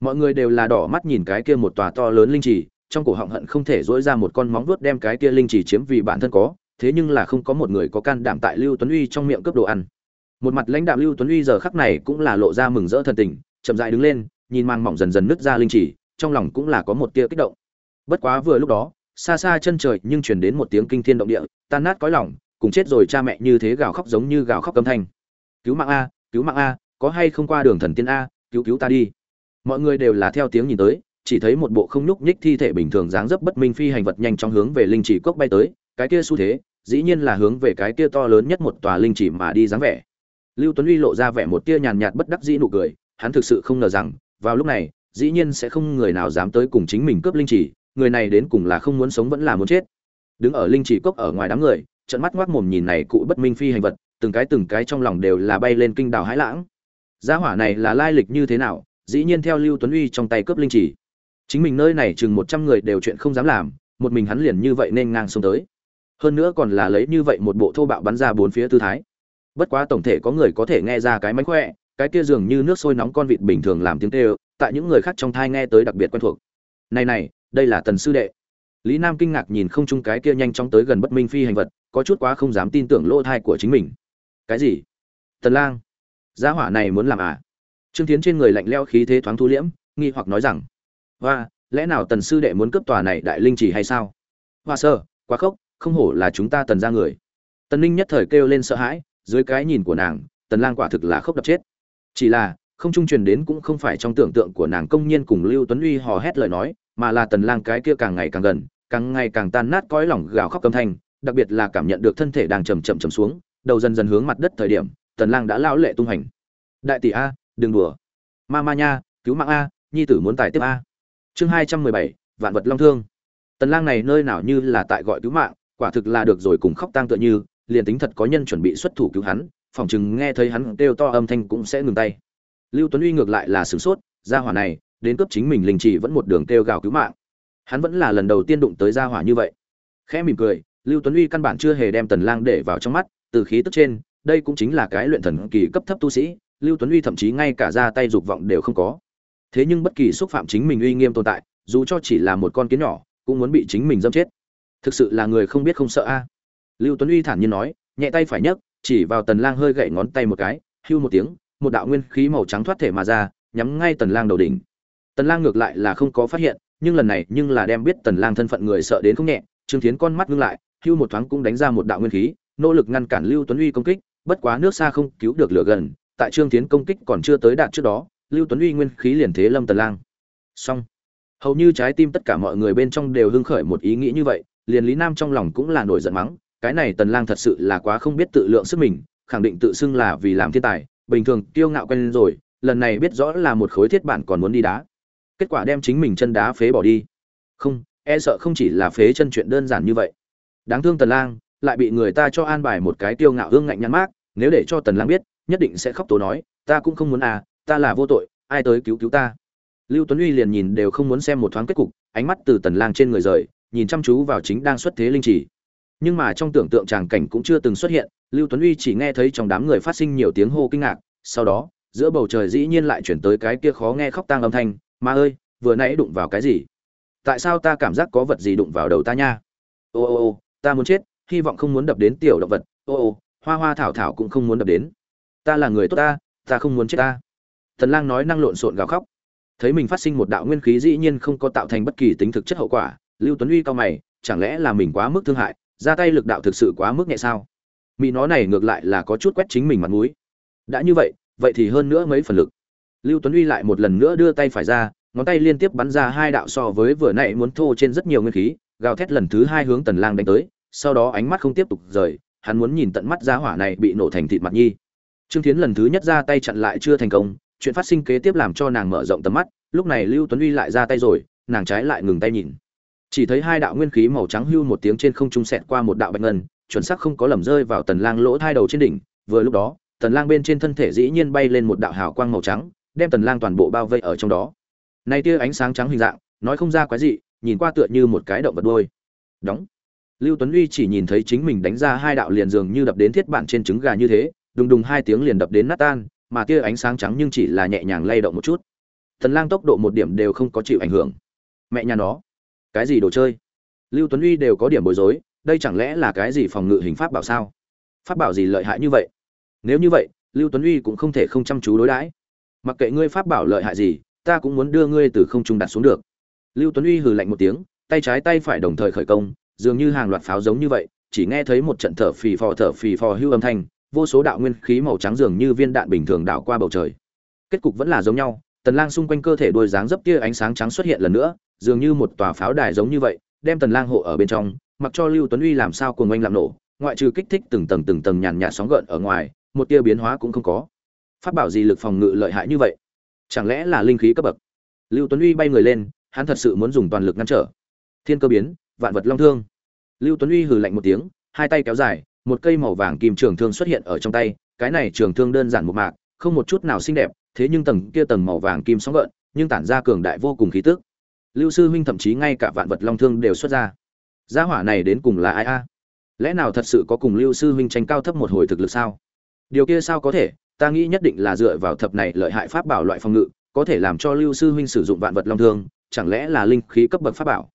Mọi người đều là đỏ mắt nhìn cái kia một tòa to lớn linh trì trong cổ họng hận không thể dỗi ra một con móng vuốt đem cái kia linh chỉ chiếm vì bản thân có, thế nhưng là không có một người có can đảm tại lưu tuấn uy trong miệng cướp đồ ăn. Một mặt lãnh đạo lưu tuấn uy giờ khắc này cũng là lộ ra mừng rỡ thần tình, chậm dại đứng lên, nhìn mang mỏng dần dần nứt ra linh chỉ, trong lòng cũng là có một tia kích động. Bất quá vừa lúc đó, xa xa chân trời nhưng truyền đến một tiếng kinh thiên động địa, tan nát cõi lòng, cùng chết rồi cha mẹ như thế gào khóc giống như gào khóc âm thanh. Cứu mạng a, cứu mạng a, có hay không qua đường thần tiên a, cứu cứu ta đi. Mọi người đều là theo tiếng nhìn tới chỉ thấy một bộ không nhúc nhích thi thể bình thường dáng dấp bất minh phi hành vật nhanh chóng hướng về linh chỉ cốc bay tới, cái kia xu thế, dĩ nhiên là hướng về cái kia to lớn nhất một tòa linh chỉ mà đi dáng vẻ. Lưu tuấn uy lộ ra vẻ một tia nhàn nhạt bất đắc dĩ nụ cười, hắn thực sự không ngờ rằng, vào lúc này, dĩ nhiên sẽ không người nào dám tới cùng chính mình cướp linh chỉ, người này đến cùng là không muốn sống vẫn là muốn chết. Đứng ở linh chỉ cốc ở ngoài đám người trận mắt ngoác mồm nhìn này cụ bất minh phi hành vật, từng cái từng cái trong lòng đều là bay lên kinh đảo hãi lãng. Gia hỏa này là lai lịch như thế nào, dĩ nhiên theo lưu tuấn uy trong tay cướp linh chỉ chính mình nơi này chừng một trăm người đều chuyện không dám làm, một mình hắn liền như vậy nên ngang xông tới. Hơn nữa còn là lấy như vậy một bộ thô bạo bắn ra bốn phía tư thái. Bất quá tổng thể có người có thể nghe ra cái mánh khỏe, cái kia dường như nước sôi nóng con vịt bình thường làm tiếng tê tại những người khác trong thai nghe tới đặc biệt quen thuộc. Này này, đây là tần sư đệ. Lý nam kinh ngạc nhìn không chung cái kia nhanh chóng tới gần bất minh phi hành vật, có chút quá không dám tin tưởng lỗ thai của chính mình. Cái gì? Tần lang, gia hỏa này muốn làm à? Trương tiến trên người lạnh leo khí thế thoáng thu liễm, nghi hoặc nói rằng và lẽ nào tần sư đệ muốn cướp tòa này đại linh chỉ hay sao? Hoa sơ, quá khốc, không hổ là chúng ta tần ra người. Tần ninh nhất thời kêu lên sợ hãi, dưới cái nhìn của nàng, tần lang quả thực là khốc đập chết. Chỉ là, không trung truyền đến cũng không phải trong tưởng tượng của nàng công nhiên cùng lưu tuấn uy hò hét lời nói, mà là tần lang cái kia càng ngày càng gần, càng ngày càng tan nát cõi lòng gào khóc âm thanh, đặc biệt là cảm nhận được thân thể đang chậm chậm chậm xuống, đầu dần dần hướng mặt đất thời điểm, tần lang đã lao lệ tung hành. Đại tỷ a, đừng đùa. Ma ma nha, cứu mạng a, nhi tử muốn tài tiếp a chương 217, vạn vật long thương. Tần lang này nơi nào như là tại gọi cứu mạng quả thực là được rồi cùng khóc tang tựa như liền tính thật có nhân chuẩn bị xuất thủ cứu hắn phỏng chừng nghe thấy hắn kêu to âm thanh cũng sẽ ngừng tay. Lưu tuấn uy ngược lại là sửng sốt gia hỏa này đến cấp chính mình linh chỉ vẫn một đường kêu gào cứu mạng. Hắn vẫn là lần đầu tiên đụng tới gia hỏa như vậy. Khẽ mỉm cười lưu tuấn uy căn bản chưa hề đem tần lang để vào trong mắt từ khí tức trên đây cũng chính là cái luyện thần kỳ cấp thấp tu sĩ lưu tuấn uy thậm chí ngay cả ra tay dục vọng đều không có thế nhưng bất kỳ xúc phạm chính mình uy nghiêm tồn tại, dù cho chỉ là một con kiến nhỏ, cũng muốn bị chính mình dâm chết. Thực sự là người không biết không sợ a. Lưu tuấn uy thản nhiên nói, nhẹ tay phải nhấc, chỉ vào tần lang hơi gậy ngón tay một cái, hưu một tiếng, một đạo nguyên khí màu trắng thoát thể mà ra, nhắm ngay tần lang đầu đỉnh. Tần lang ngược lại là không có phát hiện, nhưng lần này nhưng là đem biết tần lang thân phận người sợ đến không nhẹ, trương thiến con mắt ngưng lại, hưu một thoáng cũng đánh ra một đạo nguyên khí, nỗ lực ngăn cản lưu tuấn uy công kích, bất quá nước xa không cứu được lửa gần, tại trương thiến công kích còn chưa tới đạt trước đó lưu tuấn uy nguyên khí liền thế lâm tần lang. Xong. Hầu như trái tim tất cả mọi người bên trong đều hưng khởi một ý nghĩ như vậy, liền lý nam trong lòng cũng là nổi giận mắng, cái này tần lang thật sự là quá không biết tự lượng sức mình, khẳng định tự xưng là vì làm thiên tài, bình thường kiêu ngạo quen rồi, lần này biết rõ là một khối thiết bản còn muốn đi đá. Kết quả đem chính mình chân đá phế bỏ đi. Không e sợ không chỉ là phế chân chuyện đơn giản như vậy. Đáng thương tần lang, lại bị người ta cho an bài một cái tiêu ngạo hương ngạnh nhăn mát nếu để cho tần lang biết, nhất định sẽ khóc tố nói, ta cũng không muốn à ta là vô tội, ai tới cứu cứu ta? Lưu tuấn uy liền nhìn đều không muốn xem một thoáng kết cục, ánh mắt từ tần lang trên người rời, nhìn chăm chú vào chính đang xuất thế linh chỉ. Nhưng mà trong tưởng tượng tràng cảnh cũng chưa từng xuất hiện, lưu tuấn uy chỉ nghe thấy trong đám người phát sinh nhiều tiếng hô kinh ngạc, sau đó, giữa bầu trời dĩ nhiên lại chuyển tới cái kia khó nghe khóc tang âm thanh, ma ơi, vừa nãy đụng vào cái gì? Tại sao ta cảm giác có vật gì đụng vào đầu ta nha? Ô ô ô, ta muốn chết, hy vọng không muốn đập đến tiểu động vật, ô ô, hoa hoa thảo thảo cũng không muốn đập đến. Ta là người tốt ta ta không muốn chết ta thần lang nói năng lộn xộn gào khóc. Thấy mình phát sinh một đạo nguyên khí dĩ nhiên không có tạo thành bất kỳ tính thực chất hậu quả, lưu tuấn uy cao mày, chẳng lẽ là mình quá mức thương hại, ra tay lực đạo thực sự quá mức nhẹ sao? Mỹ nó này ngược lại là có chút quét chính mình mặt mũi. Đã như vậy vậy thì hơn nữa mấy phần lực. Lưu tuấn uy lại một lần nữa đưa tay phải ra, ngón tay liên tiếp bắn ra hai đạo so với vừa nãy muốn thô trên rất nhiều nguyên khí, gào thét lần thứ hai hướng tần lang đánh tới, sau đó ánh mắt không tiếp tục rời, hắn muốn nhìn tận mắt giá hỏa này bị nổ thành thịt mặt nhi. Trương thiến lần thứ nhất ra tay chặn lại chưa thành công chuyện phát sinh kế tiếp làm cho nàng mở rộng tầm mắt, lúc này lưu tuấn uy lại ra tay rồi, nàng trái lại ngừng tay nhìn. Chỉ thấy hai đạo nguyên khí màu trắng hưu một tiếng trên không trung sẹt qua một đạo bạch ngân, chuẩn xác không có lầm rơi vào tần lang lỗ thai đầu trên đỉnh, vừa lúc đó, tần lang bên trên thân thể dĩ nhiên bay lên một đạo hào quang màu trắng, đem tần lang toàn bộ bao vây ở trong đó. Này tia ánh sáng trắng hình dạng, nói không ra quái gì nhìn qua tựa như một cái động vật đuôi. Đóng. Lưu tuấn uy chỉ nhìn thấy chính mình đánh ra hai đạo liền dường như đập đến thiết bản trên trứng gà như thế, đùng đùng hai tiếng liền đập đến nát tan mà tia ánh sáng trắng nhưng chỉ là nhẹ nhàng lay động một chút. Tần lang tốc độ một điểm đều không có chịu ảnh hưởng. Mẹ nhà nó, cái gì đồ chơi? Lưu tuấn uy đều có điểm bối rối, đây chẳng lẽ là cái gì phòng ngự hình pháp bảo sao? Pháp bảo gì lợi hại như vậy? Nếu như vậy, lưu tuấn uy cũng không thể không chăm chú đối đãi. Mặc kệ ngươi pháp bảo lợi hại gì, ta cũng muốn đưa ngươi từ không trung đặt xuống được. Lưu tuấn uy hừ lạnh một tiếng, tay trái tay phải đồng thời khởi công, dường như hàng loạt pháo giống như vậy, chỉ nghe thấy một trận thở phì phò thở phì phò hưu âm thanh vô số đạo nguyên khí màu trắng dường như viên đạn bình thường đảo qua bầu trời. Kết cục vẫn là giống nhau, tần lang xung quanh cơ thể đuôi dáng dấp kia ánh sáng trắng xuất hiện lần nữa, dường như một tòa pháo đài giống như vậy, đem tần lang hộ ở bên trong, mặc cho lưu tuấn uy làm sao cuồng oanh làm nổ, ngoại trừ kích thích từng tầng từng tầng nhàn nhạt sóng gợn ở ngoài, một tia biến hóa cũng không có. Phát bảo gì lực phòng ngự lợi hại như vậy? Chẳng lẽ là linh khí cấp bậc? Lưu tuấn uy bay người lên, hắn thật sự muốn dùng toàn lực ngăn trở. Thiên cơ biến, vạn vật long thương. Lưu tuấn uy hừ lạnh một tiếng, hai tay kéo dài một cây màu vàng kim trường thương xuất hiện ở trong tay, cái này trường thương đơn giản một mạc, không một chút nào xinh đẹp, thế nhưng tầng kia tầng màu vàng kim sóng gợn, nhưng tản ra cường đại vô cùng khí tức. Lưu sư huynh thậm chí ngay cả vạn vật long thương đều xuất ra. Gia hỏa này đến cùng là ai a? Lẽ nào thật sự có cùng lưu sư huynh tranh cao thấp một hồi thực lực sao? Điều kia sao có thể? Ta nghĩ nhất định là dựa vào thập này lợi hại pháp bảo loại phòng ngự, có thể làm cho lưu sư huynh sử dụng vạn vật long thương, chẳng lẽ là linh khí cấp bậc pháp bảo?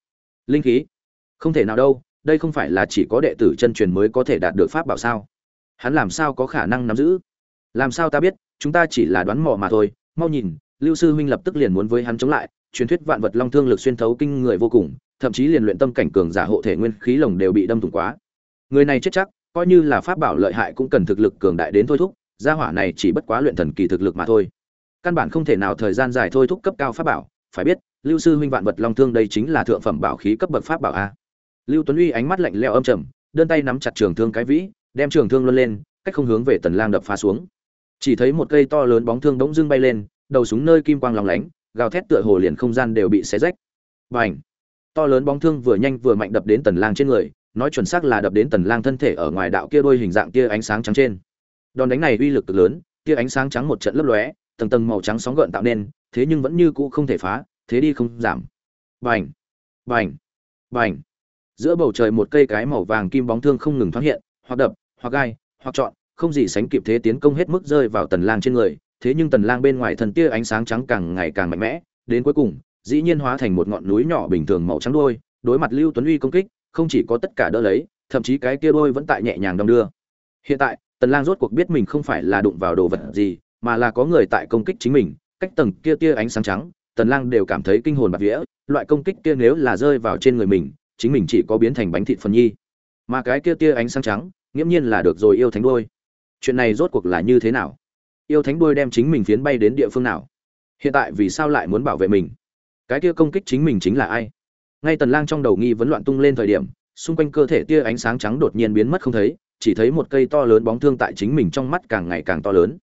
Linh khí? Không thể nào đâu đây không phải là chỉ có đệ tử chân truyền mới có thể đạt được pháp bảo sao? Hắn làm sao có khả năng nắm giữ? Làm sao ta biết? Chúng ta chỉ là đoán mò mà thôi. Mau nhìn, lưu sư huynh lập tức liền muốn với hắn chống lại. Truyền thuyết vạn vật long thương lực xuyên thấu kinh người vô cùng, thậm chí liền luyện tâm cảnh cường giả hộ thể nguyên khí lồng đều bị đâm thủng quá. Người này chết chắc, coi như là pháp bảo lợi hại cũng cần thực lực cường đại đến thôi thúc, gia hỏa này chỉ bất quá luyện thần kỳ thực lực mà thôi. Căn bản không thể nào thời gian dài thôi thúc cấp cao pháp bảo, phải biết, lưu sư huynh vạn vật long thương đây chính là thượng phẩm bảo khí cấp bậc pháp bảo a lưu tuấn uy ánh mắt lạnh lẽo âm trầm, đơn tay nắm chặt trường thương cái vĩ, đem trường thương luân lên, cách không hướng về tần lang đập phá xuống. Chỉ thấy một cây to lớn bóng thương đống dưng bay lên, đầu súng nơi kim quang lóng lánh, gào thét tựa hồ liền không gian đều bị xé rách. Bành! To lớn bóng thương vừa nhanh vừa mạnh đập đến tần lang trên người, nói chuẩn xác là đập đến tần lang thân thể ở ngoài đạo kia đôi hình dạng kia ánh sáng trắng trên. Đòn đánh này uy lực cực lớn kia ánh sáng trắng một trận lấp lóe, tầng tầng màu trắng sóng gợn tạo nên, thế nhưng vẫn như cũ không thể phá, thế đi không giảm. Bành! Bành! Bành! Giữa bầu trời một cây cái màu vàng kim bóng thương không ngừng thoáng hiện, hoặc đập, hoặc gai, hoặc chọn không gì sánh kịp thế tiến công hết mức rơi vào tần lang trên người, thế nhưng tần lang bên ngoài thần tia ánh sáng trắng càng ngày càng mạnh mẽ, đến cuối cùng, dĩ nhiên hóa thành một ngọn núi nhỏ bình thường màu trắng đôi đối mặt lưu tuấn uy công kích, không chỉ có tất cả đỡ lấy, thậm chí cái kia đôi vẫn tại nhẹ nhàng đong đưa. Hiện tại, tần lang rốt cuộc biết mình không phải là đụng vào đồ vật gì, mà là có người tại công kích chính mình, cách tầng kia tia ánh sáng trắng, tần lang đều cảm thấy kinh hồn bạt vía, loại công kích kia nếu là rơi vào trên người mình chính mình chỉ có biến thành bánh thịt phần nhi. Mà cái kia tia ánh sáng trắng, nghiễm nhiên là được rồi yêu thánh đôi chuyện này rốt cuộc là như thế nào? Yêu thánh đôi đem chính mình phiến bay đến địa phương nào? Hiện tại vì sao lại muốn bảo vệ mình? Cái kia công kích chính mình chính là ai? Ngay tần lang trong đầu nghi vấn loạn tung lên thời điểm, xung quanh cơ thể tia ánh sáng trắng đột nhiên biến mất không thấy, chỉ thấy một cây to lớn bóng thương tại chính mình trong mắt càng ngày càng to lớn.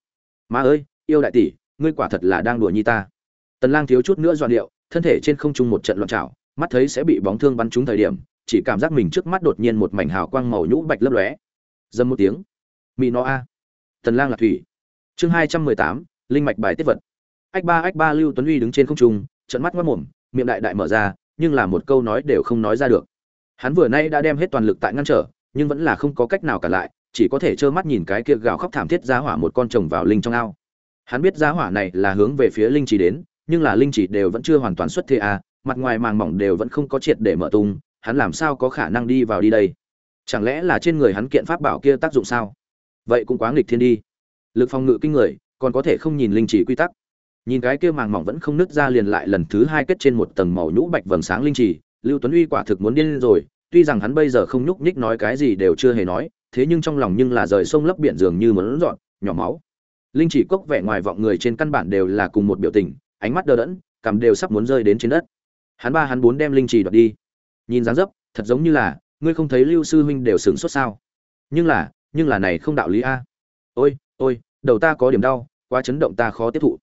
Má ơi, yêu đại tỷ, ngươi quả thật là đang đùa nhi ta. Tần lang thiếu chút nữa doan điệu, thân thể trên không trung một trận loạn trào mắt thấy sẽ bị bóng thương bắn trúng thời điểm chỉ cảm giác mình trước mắt đột nhiên một mảnh hào quang màu nhũ bạch lấp lóe. Dâm một tiếng. Mị nó a. Tần lang là thủy. Chương 218, linh mạch bài tiết vật. Ách ba ách ba lưu tuấn uy đứng trên không trung trận mắt ngoắt mồm miệng đại đại mở ra nhưng là một câu nói đều không nói ra được. Hắn vừa nay đã đem hết toàn lực tại ngăn trở nhưng vẫn là không có cách nào cả lại chỉ có thể trơ mắt nhìn cái kia gào khóc thảm thiết giá hỏa một con chồng vào linh trong ao. Hắn biết giá hỏa này là hướng về phía linh chỉ đến nhưng là linh chỉ đều vẫn chưa hoàn toàn xuất thế à mặt ngoài màng mỏng đều vẫn không có triệt để mở tung, hắn làm sao có khả năng đi vào đi đây? Chẳng lẽ là trên người hắn kiện pháp bảo kia tác dụng sao? Vậy cũng quá nghịch thiên đi. Lực phòng ngự kinh người, còn có thể không nhìn linh chỉ quy tắc. Nhìn cái kia màng mỏng vẫn không nứt ra liền lại lần thứ hai kết trên một tầng màu nhũ bạch vầng sáng linh chỉ, lưu tuấn uy quả thực muốn điên rồi, tuy rằng hắn bây giờ không nhúc nhích nói cái gì đều chưa hề nói, thế nhưng trong lòng nhưng là rời sông lấp biển dường như muốn dọn, nhỏ máu. Linh chỉ cốc vẻ ngoài vọng người trên căn bản đều là cùng một biểu tình, ánh mắt đờ đẫn, cằm đều sắp muốn rơi đến trên đất hắn ba hắn bốn đem linh chỉ đoạt đi. Nhìn dáng dấp, thật giống như là, ngươi không thấy lưu sư huynh đều sửng sốt sao? Nhưng là nhưng là này không đạo lý a. Ôi ôi, đầu ta có điểm đau, quá chấn động ta khó tiếp thụ.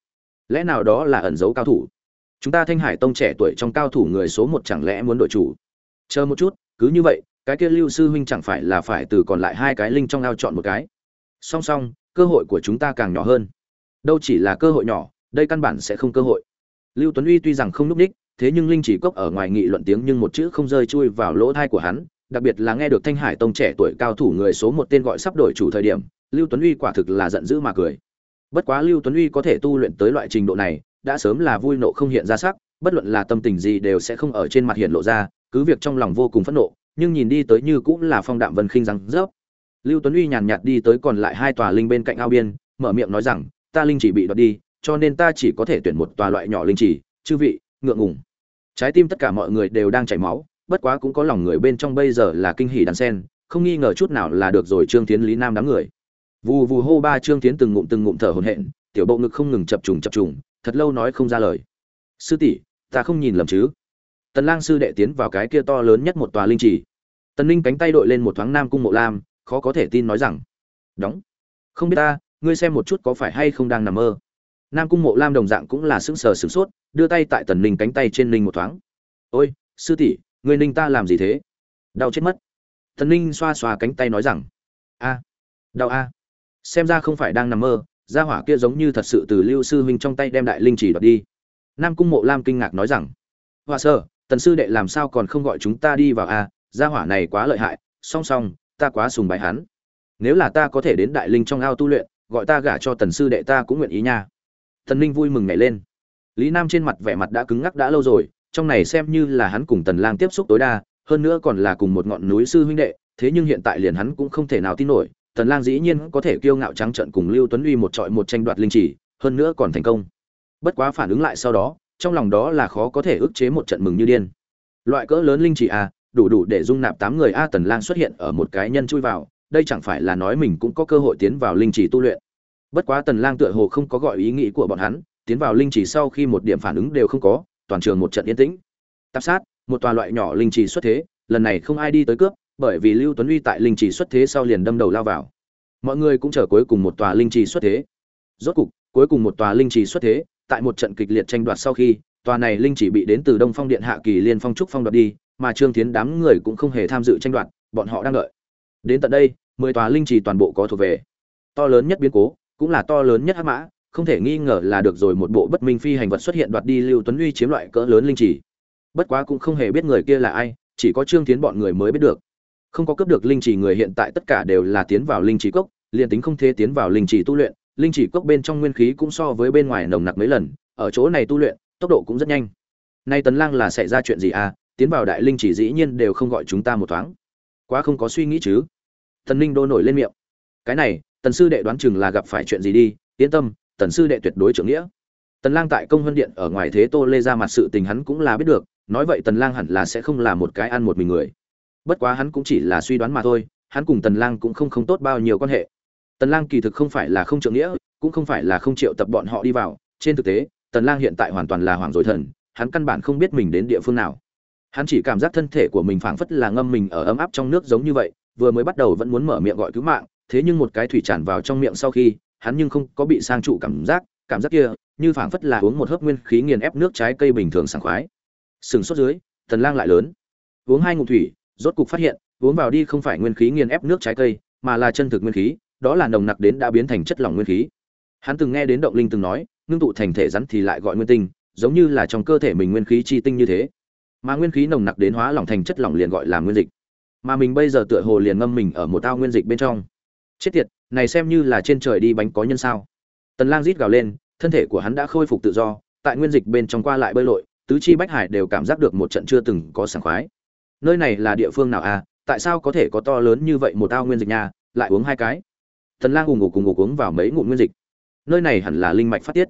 Lẽ nào đó là ẩn giấu cao thủ? Chúng ta thanh hải tông trẻ tuổi trong cao thủ người số một chẳng lẽ muốn đội chủ? Chờ một chút, cứ như vậy, cái kia lưu sư huynh chẳng phải là phải từ còn lại hai cái linh trong ao chọn một cái? Song song, cơ hội của chúng ta càng nhỏ hơn. Đâu chỉ là cơ hội nhỏ, đây căn bản sẽ không cơ hội. Lưu tuấn uy tuy rằng không núp ních thế nhưng linh chỉ cốc ở ngoài nghị luận tiếng nhưng một chữ không rơi chui vào lỗ thai của hắn, đặc biệt là nghe được thanh hải tông trẻ tuổi cao thủ người số một tên gọi sắp đổi chủ thời điểm, lưu tuấn uy quả thực là giận dữ mà cười. Bất quá lưu tuấn uy có thể tu luyện tới loại trình độ này, đã sớm là vui nộ không hiện ra sắc, bất luận là tâm tình gì đều sẽ không ở trên mặt hiện lộ ra, cứ việc trong lòng vô cùng phẫn nộ, nhưng nhìn đi tới như cũng là phong đạm vân khinh rằng rớp. Lưu tuấn uy nhàn nhạt đi tới còn lại hai tòa linh bên cạnh ao biên, mở miệng nói rằng, ta linh chỉ bị đoạt đi, cho nên ta chỉ có thể tuyển một tòa loại nhỏ linh chỉ, chư vị ngượng ngùng. Trái tim tất cả mọi người đều đang chảy máu, bất quá cũng có lòng người bên trong bây giờ là kinh hỉ đàn sen, không nghi ngờ chút nào là được rồi trương tiến lý nam đám người. Vù vù hô ba trương tiến từng ngụm từng ngụm thở hổn hển, tiểu bộ ngực không ngừng chập trùng chập trùng, thật lâu nói không ra lời. Sư tỷ, ta không nhìn lầm chứ? Tần lang sư đệ tiến vào cái kia to lớn nhất một tòa linh trì. Tần ninh cánh tay đội lên một thoáng nam cung mộ lam, khó có thể tin nói rằng, đóng. Không biết ta, ngươi xem một chút có phải hay không đang nằm mơ nam cung mộ lam đồng dạng cũng là sững sờ sửng sốt, đưa tay tại tần ninh cánh tay trên ninh một thoáng. Ôi, sư tỷ, người ninh ta làm gì thế? Đau chết mất. Tần ninh xoa xoa cánh tay nói rằng, a, đau a. Xem ra không phải đang nằm mơ, gia hỏa kia giống như thật sự từ lưu sư huynh trong tay đem đại linh chỉ đoạt đi. Nam cung mộ lam kinh ngạc nói rằng, hoa sơ, tần sư đệ làm sao còn không gọi chúng ta đi vào a? Gia hỏa này quá lợi hại, song song, ta quá sùng bái hắn. Nếu là ta có thể đến đại linh trong ao tu luyện, gọi ta gả cho tần sư đệ ta cũng nguyện ý nha tần ninh vui mừng nhảy lên. Lý nam trên mặt vẻ mặt đã cứng ngắc đã lâu rồi, trong này xem như là hắn cùng tần lang tiếp xúc tối đa, hơn nữa còn là cùng một ngọn núi sư huynh đệ, thế nhưng hiện tại liền hắn cũng không thể nào tin nổi, tần lang dĩ nhiên có thể kiêu ngạo trắng trợn cùng lưu tuấn uy một trọi một tranh đoạt linh chỉ, hơn nữa còn thành công. Bất quá phản ứng lại sau đó, trong lòng đó là khó có thể ức chế một trận mừng như điên. Loại cỡ lớn linh chỉ à đủ đủ để dung nạp tám người a tần lang xuất hiện ở một cái nhân chui vào, đây chẳng phải là nói mình cũng có cơ hội tiến vào linh chỉ tu luyện bất quá tần lang tựa hồ không có gọi ý nghĩ của bọn hắn, tiến vào linh chỉ sau khi một điểm phản ứng đều không có, toàn trường một trận yên tĩnh. Tạp sát, một tòa loại nhỏ linh chỉ xuất thế, lần này không ai đi tới cướp, bởi vì lưu tuấn uy tại linh chỉ xuất thế sau liền đâm đầu lao vào. Mọi người cũng chờ cuối cùng một tòa linh chỉ xuất thế. Rốt cục, cuối cùng một tòa linh chỉ xuất thế, tại một trận kịch liệt tranh đoạt sau khi, tòa này linh chỉ bị đến từ đông phong điện hạ kỳ liên phong trúc phong đoạt đi, mà trương tiến đám người cũng không hề tham dự tranh đoạt, bọn họ đang đợi. Đến tận đây, mười tòa linh chỉ toàn bộ có thuộc về. To lớn nhất biến cố cũng là to lớn nhất hắc mã, không thể nghi ngờ là được rồi một bộ bất minh phi hành vật xuất hiện đoạt đi lưu tuấn uy chiếm loại cỡ lớn linh chỉ bất quá cũng không hề biết người kia là ai, chỉ có trương tiến bọn người mới biết được. Không có cướp được linh chỉ người hiện tại tất cả đều là tiến vào linh chỉ cốc, liền tính không thể tiến vào linh chỉ tu luyện, linh chỉ cốc bên trong nguyên khí cũng so với bên ngoài nồng nặc mấy lần, ở chỗ này tu luyện, tốc độ cũng rất nhanh. Nay tấn lang là xảy ra chuyện gì à? Tiến vào đại linh chỉ dĩ nhiên đều không gọi chúng ta một thoáng. Quá không có suy nghĩ chứ. Thần ninh đô nổi lên miệng. Cái này tần sư đệ đoán chừng là gặp phải chuyện gì đi, yên tâm, tần sư đệ tuyệt đối trưởng nghĩa. Tần lang tại công vân điện ở ngoài thế tô lê ra mặt sự tình hắn cũng là biết được, nói vậy tần lang hẳn là sẽ không là một cái ăn một mình người. Bất quá hắn cũng chỉ là suy đoán mà thôi, hắn cùng tần lang cũng không không tốt bao nhiêu quan hệ. Tần lang kỳ thực không phải là không trưởng nghĩa, cũng không phải là không chịu tập bọn họ đi vào, trên thực tế, tần lang hiện tại hoàn toàn là hoàng rồi thần, hắn căn bản không biết mình đến địa phương nào. Hắn chỉ cảm giác thân thể của mình phảng phất là ngâm mình ở ấm áp trong nước giống như vậy, vừa mới bắt đầu vẫn muốn mở miệng gọi cứu mạng thế nhưng một cái thủy tràn vào trong miệng sau khi, hắn nhưng không có bị sang trụ cảm giác cảm giác kia, như phảng phất là uống một hớp nguyên khí nghiền ép nước trái cây bình thường sảng khoái. Sừng sốt dưới, tần lang lại lớn. Uống hai ngụm thủy, rốt cục phát hiện, uống vào đi không phải nguyên khí nghiền ép nước trái cây, mà là chân thực nguyên khí, đó là nồng nặc đến đã biến thành chất lỏng nguyên khí. Hắn từng nghe đến động linh từng nói, ngưng tụ thành thể rắn thì lại gọi nguyên tinh, giống như là trong cơ thể mình nguyên khí chi tinh như thế. Mà nguyên khí nồng nặc đến hóa lỏng thành chất lỏng liền gọi là nguyên dịch. Mà mình bây giờ tựa hồ liền ngâm mình ở một ao nguyên dịch bên trong chết tiệt, này xem như là trên trời đi bánh có nhân sao. Tần lang rít gào lên, thân thể của hắn đã khôi phục tự do, tại nguyên dịch bên trong qua lại bơi lội, tứ chi bách hải đều cảm giác được một trận chưa từng có sảng khoái. Nơi này là địa phương nào à? Tại sao có thể có to lớn như vậy một ao nguyên dịch nha? Lại uống hai cái. Tần lang ủng ngủ cùng ngủ uống vào mấy ngụm nguyên dịch. Nơi này hẳn là linh mạch phát tiết.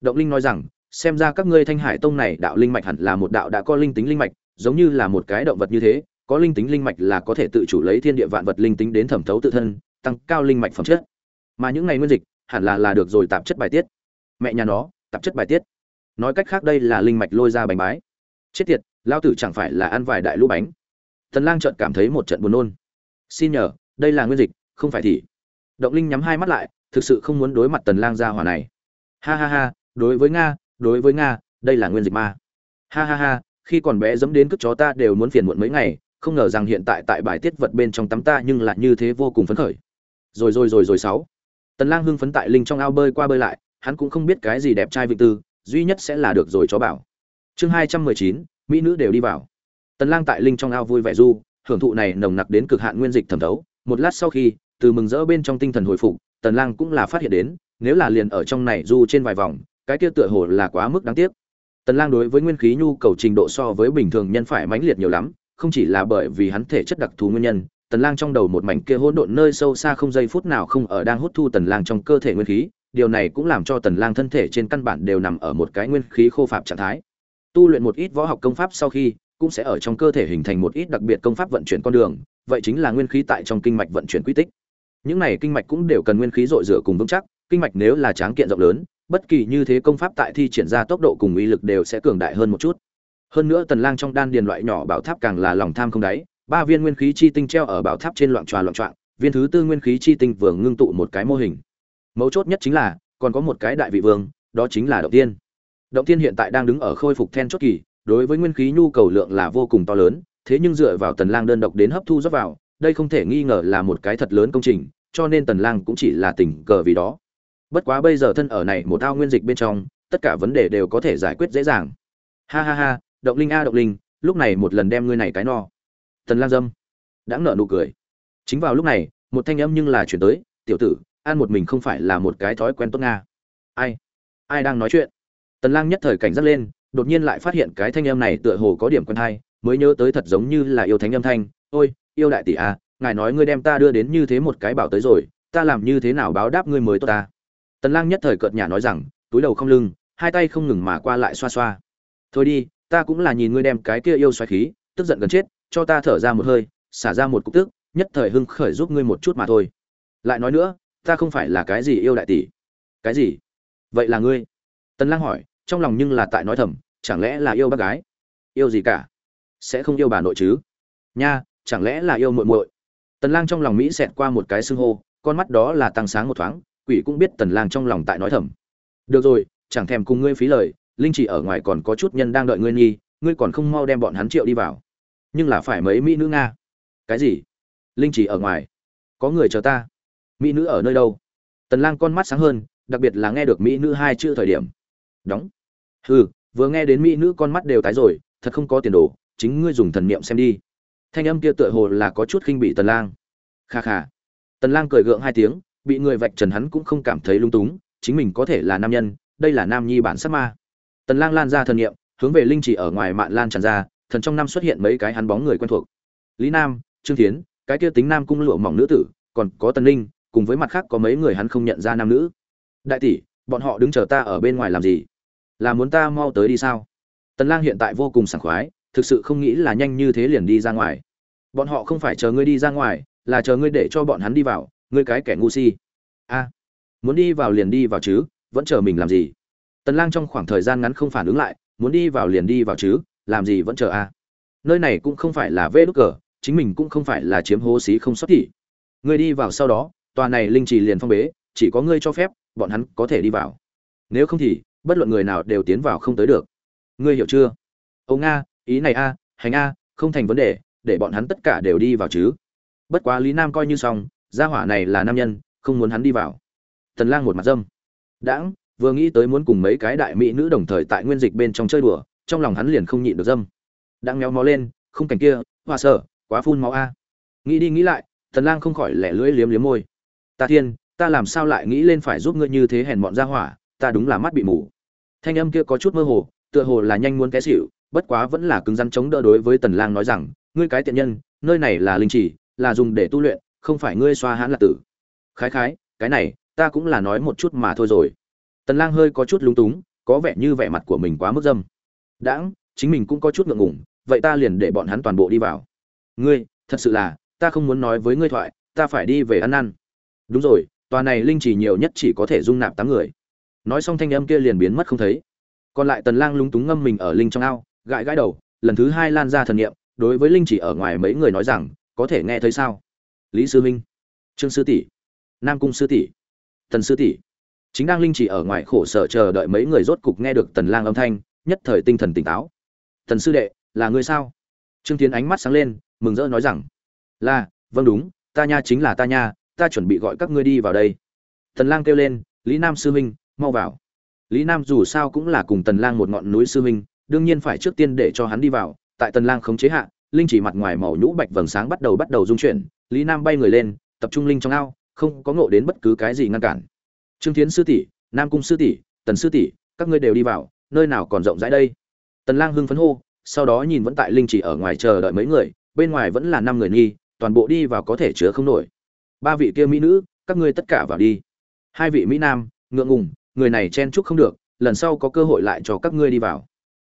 Động linh nói rằng, xem ra các ngươi thanh hải tông này đạo linh mạch hẳn là một đạo đã có linh tính linh mạch, giống như là một cái động vật như thế, có linh tính linh mạch là có thể tự chủ lấy thiên địa vạn vật linh tính đến thẩm thấu tự thân tăng cao linh mạch phẩm chất. Mà những ngày nguyên dịch, hẳn là là được rồi tạp chất bài tiết. Mẹ nhà nó, tạp chất bài tiết. Nói cách khác đây là linh mạch lôi ra bánh bái. Chết tiệt, lao tử chẳng phải là ăn vài đại lũ bánh. Tần lang chợt cảm thấy một trận buồn nôn. Xin nhờ, đây là nguyên dịch, không phải thì. Động linh nhắm hai mắt lại, thực sự không muốn đối mặt tần lang gia hỏa này. Ha ha ha, đối với nga, đối với nga, đây là nguyên dịch ma. Ha ha ha, khi còn bé dẫm đến cước chó ta đều muốn phiền muộn mấy ngày, không ngờ rằng hiện tại tại bài tiết vật bên trong tắm ta nhưng lại như thế vô cùng phấn khởi rồi rồi rồi rồi sáu. Tần lang hưng phấn tại linh trong ao bơi qua bơi lại hắn cũng không biết cái gì đẹp trai vị tư duy nhất sẽ là được rồi chó bảo. Chương 219, mỹ nữ đều đi vào. Tần lang tại linh trong ao vui vẻ du hưởng thụ này nồng nặc đến cực hạn nguyên dịch thẩm thấu. Một lát sau khi từ mừng rỡ bên trong tinh thần hồi phục tần lang cũng là phát hiện đến nếu là liền ở trong này du trên vài vòng cái kia tựa hồ là quá mức đáng tiếc. Tần lang đối với nguyên khí nhu cầu trình độ so với bình thường nhân phải mãnh liệt nhiều lắm không chỉ là bởi vì hắn thể chất đặc thù nguyên nhân tần lang trong đầu một mảnh kia hỗn độn nơi sâu xa không giây phút nào không ở đang hút thu tần lang trong cơ thể nguyên khí, điều này cũng làm cho tần lang thân thể trên căn bản đều nằm ở một cái nguyên khí khô phạm trạng thái. Tu luyện một ít võ học công pháp sau khi, cũng sẽ ở trong cơ thể hình thành một ít đặc biệt công pháp vận chuyển con đường, vậy chính là nguyên khí tại trong kinh mạch vận chuyển quy tích. Những này kinh mạch cũng đều cần nguyên khí dội rửa cùng vững chắc, kinh mạch nếu là tráng kiện rộng lớn, bất kỳ như thế công pháp tại thi triển ra tốc độ cùng uy lực đều sẽ cường đại hơn một chút. Hơn nữa tần lang trong đan điền loại nhỏ bảo tháp càng là lòng tham không đáy ba viên nguyên khí chi tinh treo ở bảo tháp trên loạn tròa loạn trọng viên thứ tư nguyên khí chi tinh vừa ngưng tụ một cái mô hình. Mấu chốt nhất chính là, còn có một cái đại vị vương, đó chính là động tiên động tiên hiện tại đang đứng ở khôi phục then chốt kỳ, đối với nguyên khí nhu cầu lượng là vô cùng to lớn, thế nhưng dựa vào tần lang đơn độc đến hấp thu rót vào, đây không thể nghi ngờ là một cái thật lớn công trình, cho nên tần lang cũng chỉ là tình cờ vì đó. Bất quá bây giờ thân ở này một ao nguyên dịch bên trong, tất cả vấn đề đều có thể giải quyết dễ dàng. Ha ha ha, động linh a động linh, lúc này một lần đem ngươi này cái no tần lang dâm đã nở nụ cười. Chính vào lúc này, một thanh âm nhưng là chuyển tới, tiểu tử, ăn một mình không phải là một cái thói quen tốt nga. Ai? Ai đang nói chuyện? Tần lang nhất thời cảnh giác lên, đột nhiên lại phát hiện cái thanh âm này tựa hồ có điểm quen hay, mới nhớ tới thật giống như là yêu thánh âm thanh, ôi, yêu đại tỷ à ngài nói ngươi đem ta đưa đến như thế một cái bảo tới rồi, ta làm như thế nào báo đáp ngươi mới tốt ta? Tần lang nhất thời cợt nhả nói rằng, túi đầu không lưng, hai tay không ngừng mà qua lại xoa xoa. Thôi đi, ta cũng là nhìn ngươi đem cái kia yêu xoáy khí, tức giận gần chết cho ta thở ra một hơi, xả ra một cục tức, nhất thời hưng khởi giúp ngươi một chút mà thôi. Lại nói nữa, ta không phải là cái gì yêu đại tỷ. Cái gì? Vậy là ngươi? Tần lang hỏi, trong lòng nhưng là tại nói thầm, chẳng lẽ là yêu bác gái? Yêu gì cả? Sẽ không yêu bà nội chứ? Nha, chẳng lẽ là yêu muội muội? Tần lang trong lòng mỹ xẹt qua một cái xương hô, con mắt đó là tăng sáng một thoáng, quỷ cũng biết tần lang trong lòng tại nói thầm. Được rồi, chẳng thèm cùng ngươi phí lời, linh chỉ ở ngoài còn có chút nhân đang đợi ngươi nghi ngươi còn không mau đem bọn hắn triệu đi vào nhưng là phải mấy mỹ nữ nga. Cái gì? Linh chỉ ở ngoài. Có người chờ ta. Mỹ nữ ở nơi đâu? Tần lang con mắt sáng hơn, đặc biệt là nghe được mỹ nữ hai chữ thời điểm. Đóng. Hừ, vừa nghe đến mỹ nữ con mắt đều tái rồi, thật không có tiền đồ, chính ngươi dùng thần niệm xem đi. Thanh âm kia tựa hồ là có chút khinh bị tần lang. Kha kha. Tần lang cười gượng hai tiếng, bị người vạch trần hắn cũng không cảm thấy lung túng, chính mình có thể là nam nhân, đây là nam nhi bản sắc ma. Tần lang lan ra thần niệm, hướng về linh chỉ ở ngoài mạn lan tràn ra thần trong năm xuất hiện mấy cái hắn bóng người quen thuộc. Lý nam, trương thiến, cái kia tính nam cung lụa mỏng nữ tử, còn có tần linh cùng với mặt khác có mấy người hắn không nhận ra nam nữ. Đại tỷ, bọn họ đứng chờ ta ở bên ngoài làm gì? Là muốn ta mau tới đi sao? Tần lang hiện tại vô cùng sảng khoái, thực sự không nghĩ là nhanh như thế liền đi ra ngoài. Bọn họ không phải chờ ngươi đi ra ngoài, là chờ ngươi để cho bọn hắn đi vào, ngươi cái kẻ ngu si. A, muốn đi vào liền đi vào chứ, vẫn chờ mình làm gì? Tần lang trong khoảng thời gian ngắn không phản ứng lại, muốn đi vào liền đi vào chứ làm gì vẫn chờ a? Nơi này cũng không phải là vê đúc cờ, chính mình cũng không phải là chiếm hố xí không xuất thị ngươi đi vào sau đó, tòa này linh trì liền phong bế, chỉ có ngươi cho phép, bọn hắn có thể đi vào. Nếu không thì, bất luận người nào đều tiến vào không tới được. Ngươi hiểu chưa? Âu nga, ý này a, hành a, không thành vấn đề, để bọn hắn tất cả đều đi vào chứ. Bất quá lý nam coi như xong, gia hỏa này là nam nhân, không muốn hắn đi vào. Tần lang một mặt dâm. Đãng, vừa nghĩ tới muốn cùng mấy cái đại mỹ nữ đồng thời tại nguyên dịch bên trong chơi đùa trong lòng hắn liền không nhịn được dâm. Đang méo mó lên không cảnh kia hoa sở, quá phun máu a. Nghĩ đi nghĩ lại tần lang không khỏi lẻ lưỡi liếm liếm môi. Ta thiên ta làm sao lại nghĩ lên phải giúp ngươi như thế hèn mọn ra hỏa ta đúng là mắt bị mù. Thanh âm kia có chút mơ hồ tựa hồ là nhanh muốn té xỉu bất quá vẫn là cứng rắn chống đỡ đối với tần lang nói rằng ngươi cái tiện nhân nơi này là linh chỉ là dùng để tu luyện không phải ngươi xoa hãn là tử. Khái khái cái này ta cũng là nói một chút mà thôi rồi. Tần lang hơi có chút lúng túng có vẻ như vẻ mặt của mình quá mức dâm đãng, chính mình cũng có chút ngượng ngùng, vậy ta liền để bọn hắn toàn bộ đi vào. Ngươi, thật sự là, ta không muốn nói với ngươi thoại, ta phải đi về ăn ăn. Đúng rồi, tòa này linh chỉ nhiều nhất chỉ có thể dung nạp tám người. Nói xong thanh âm kia liền biến mất không thấy. Còn lại tần lang lúng túng ngâm mình ở linh trong ao, gãi gãi đầu, lần thứ hai lan ra thần niệm, đối với linh chỉ ở ngoài mấy người nói rằng, có thể nghe thấy sao? Lý sư minh, trương sư tỷ, nam cung sư tỷ, tần sư tỷ. Chính đang linh chỉ ở ngoài khổ sở chờ đợi mấy người rốt cục nghe được tần lang âm thanh nhất thời tinh thần tỉnh táo. Thần sư đệ, là ngươi sao? Trương tiến ánh mắt sáng lên, mừng rỡ nói rằng, là vâng đúng, ta nha chính là ta nha, ta chuẩn bị gọi các ngươi đi vào đây. Tần lang kêu lên, lý nam sư huynh, mau vào. Lý nam dù sao cũng là cùng tần lang một ngọn núi sư huynh, đương nhiên phải trước tiên để cho hắn đi vào. Tại tần lang khống chế hạ, linh chỉ mặt ngoài màu nhũ bạch vầng sáng bắt đầu bắt đầu dung chuyển. Lý nam bay người lên, tập trung linh trong ao, không có ngộ đến bất cứ cái gì ngăn cản. Trương thiến sư tỷ, nam cung sư tỷ, tần sư tỷ, các ngươi đều đi vào nơi nào còn rộng rãi đây? Tần lang hưng phấn hô, sau đó nhìn vẫn tại linh chỉ ở ngoài chờ đợi mấy người, bên ngoài vẫn là năm người nghi, toàn bộ đi vào có thể chứa không nổi. Ba vị kia mỹ nữ, các ngươi tất cả vào đi. Hai vị mỹ nam, ngượng ngùng, người này chen chúc không được, lần sau có cơ hội lại cho các ngươi đi vào.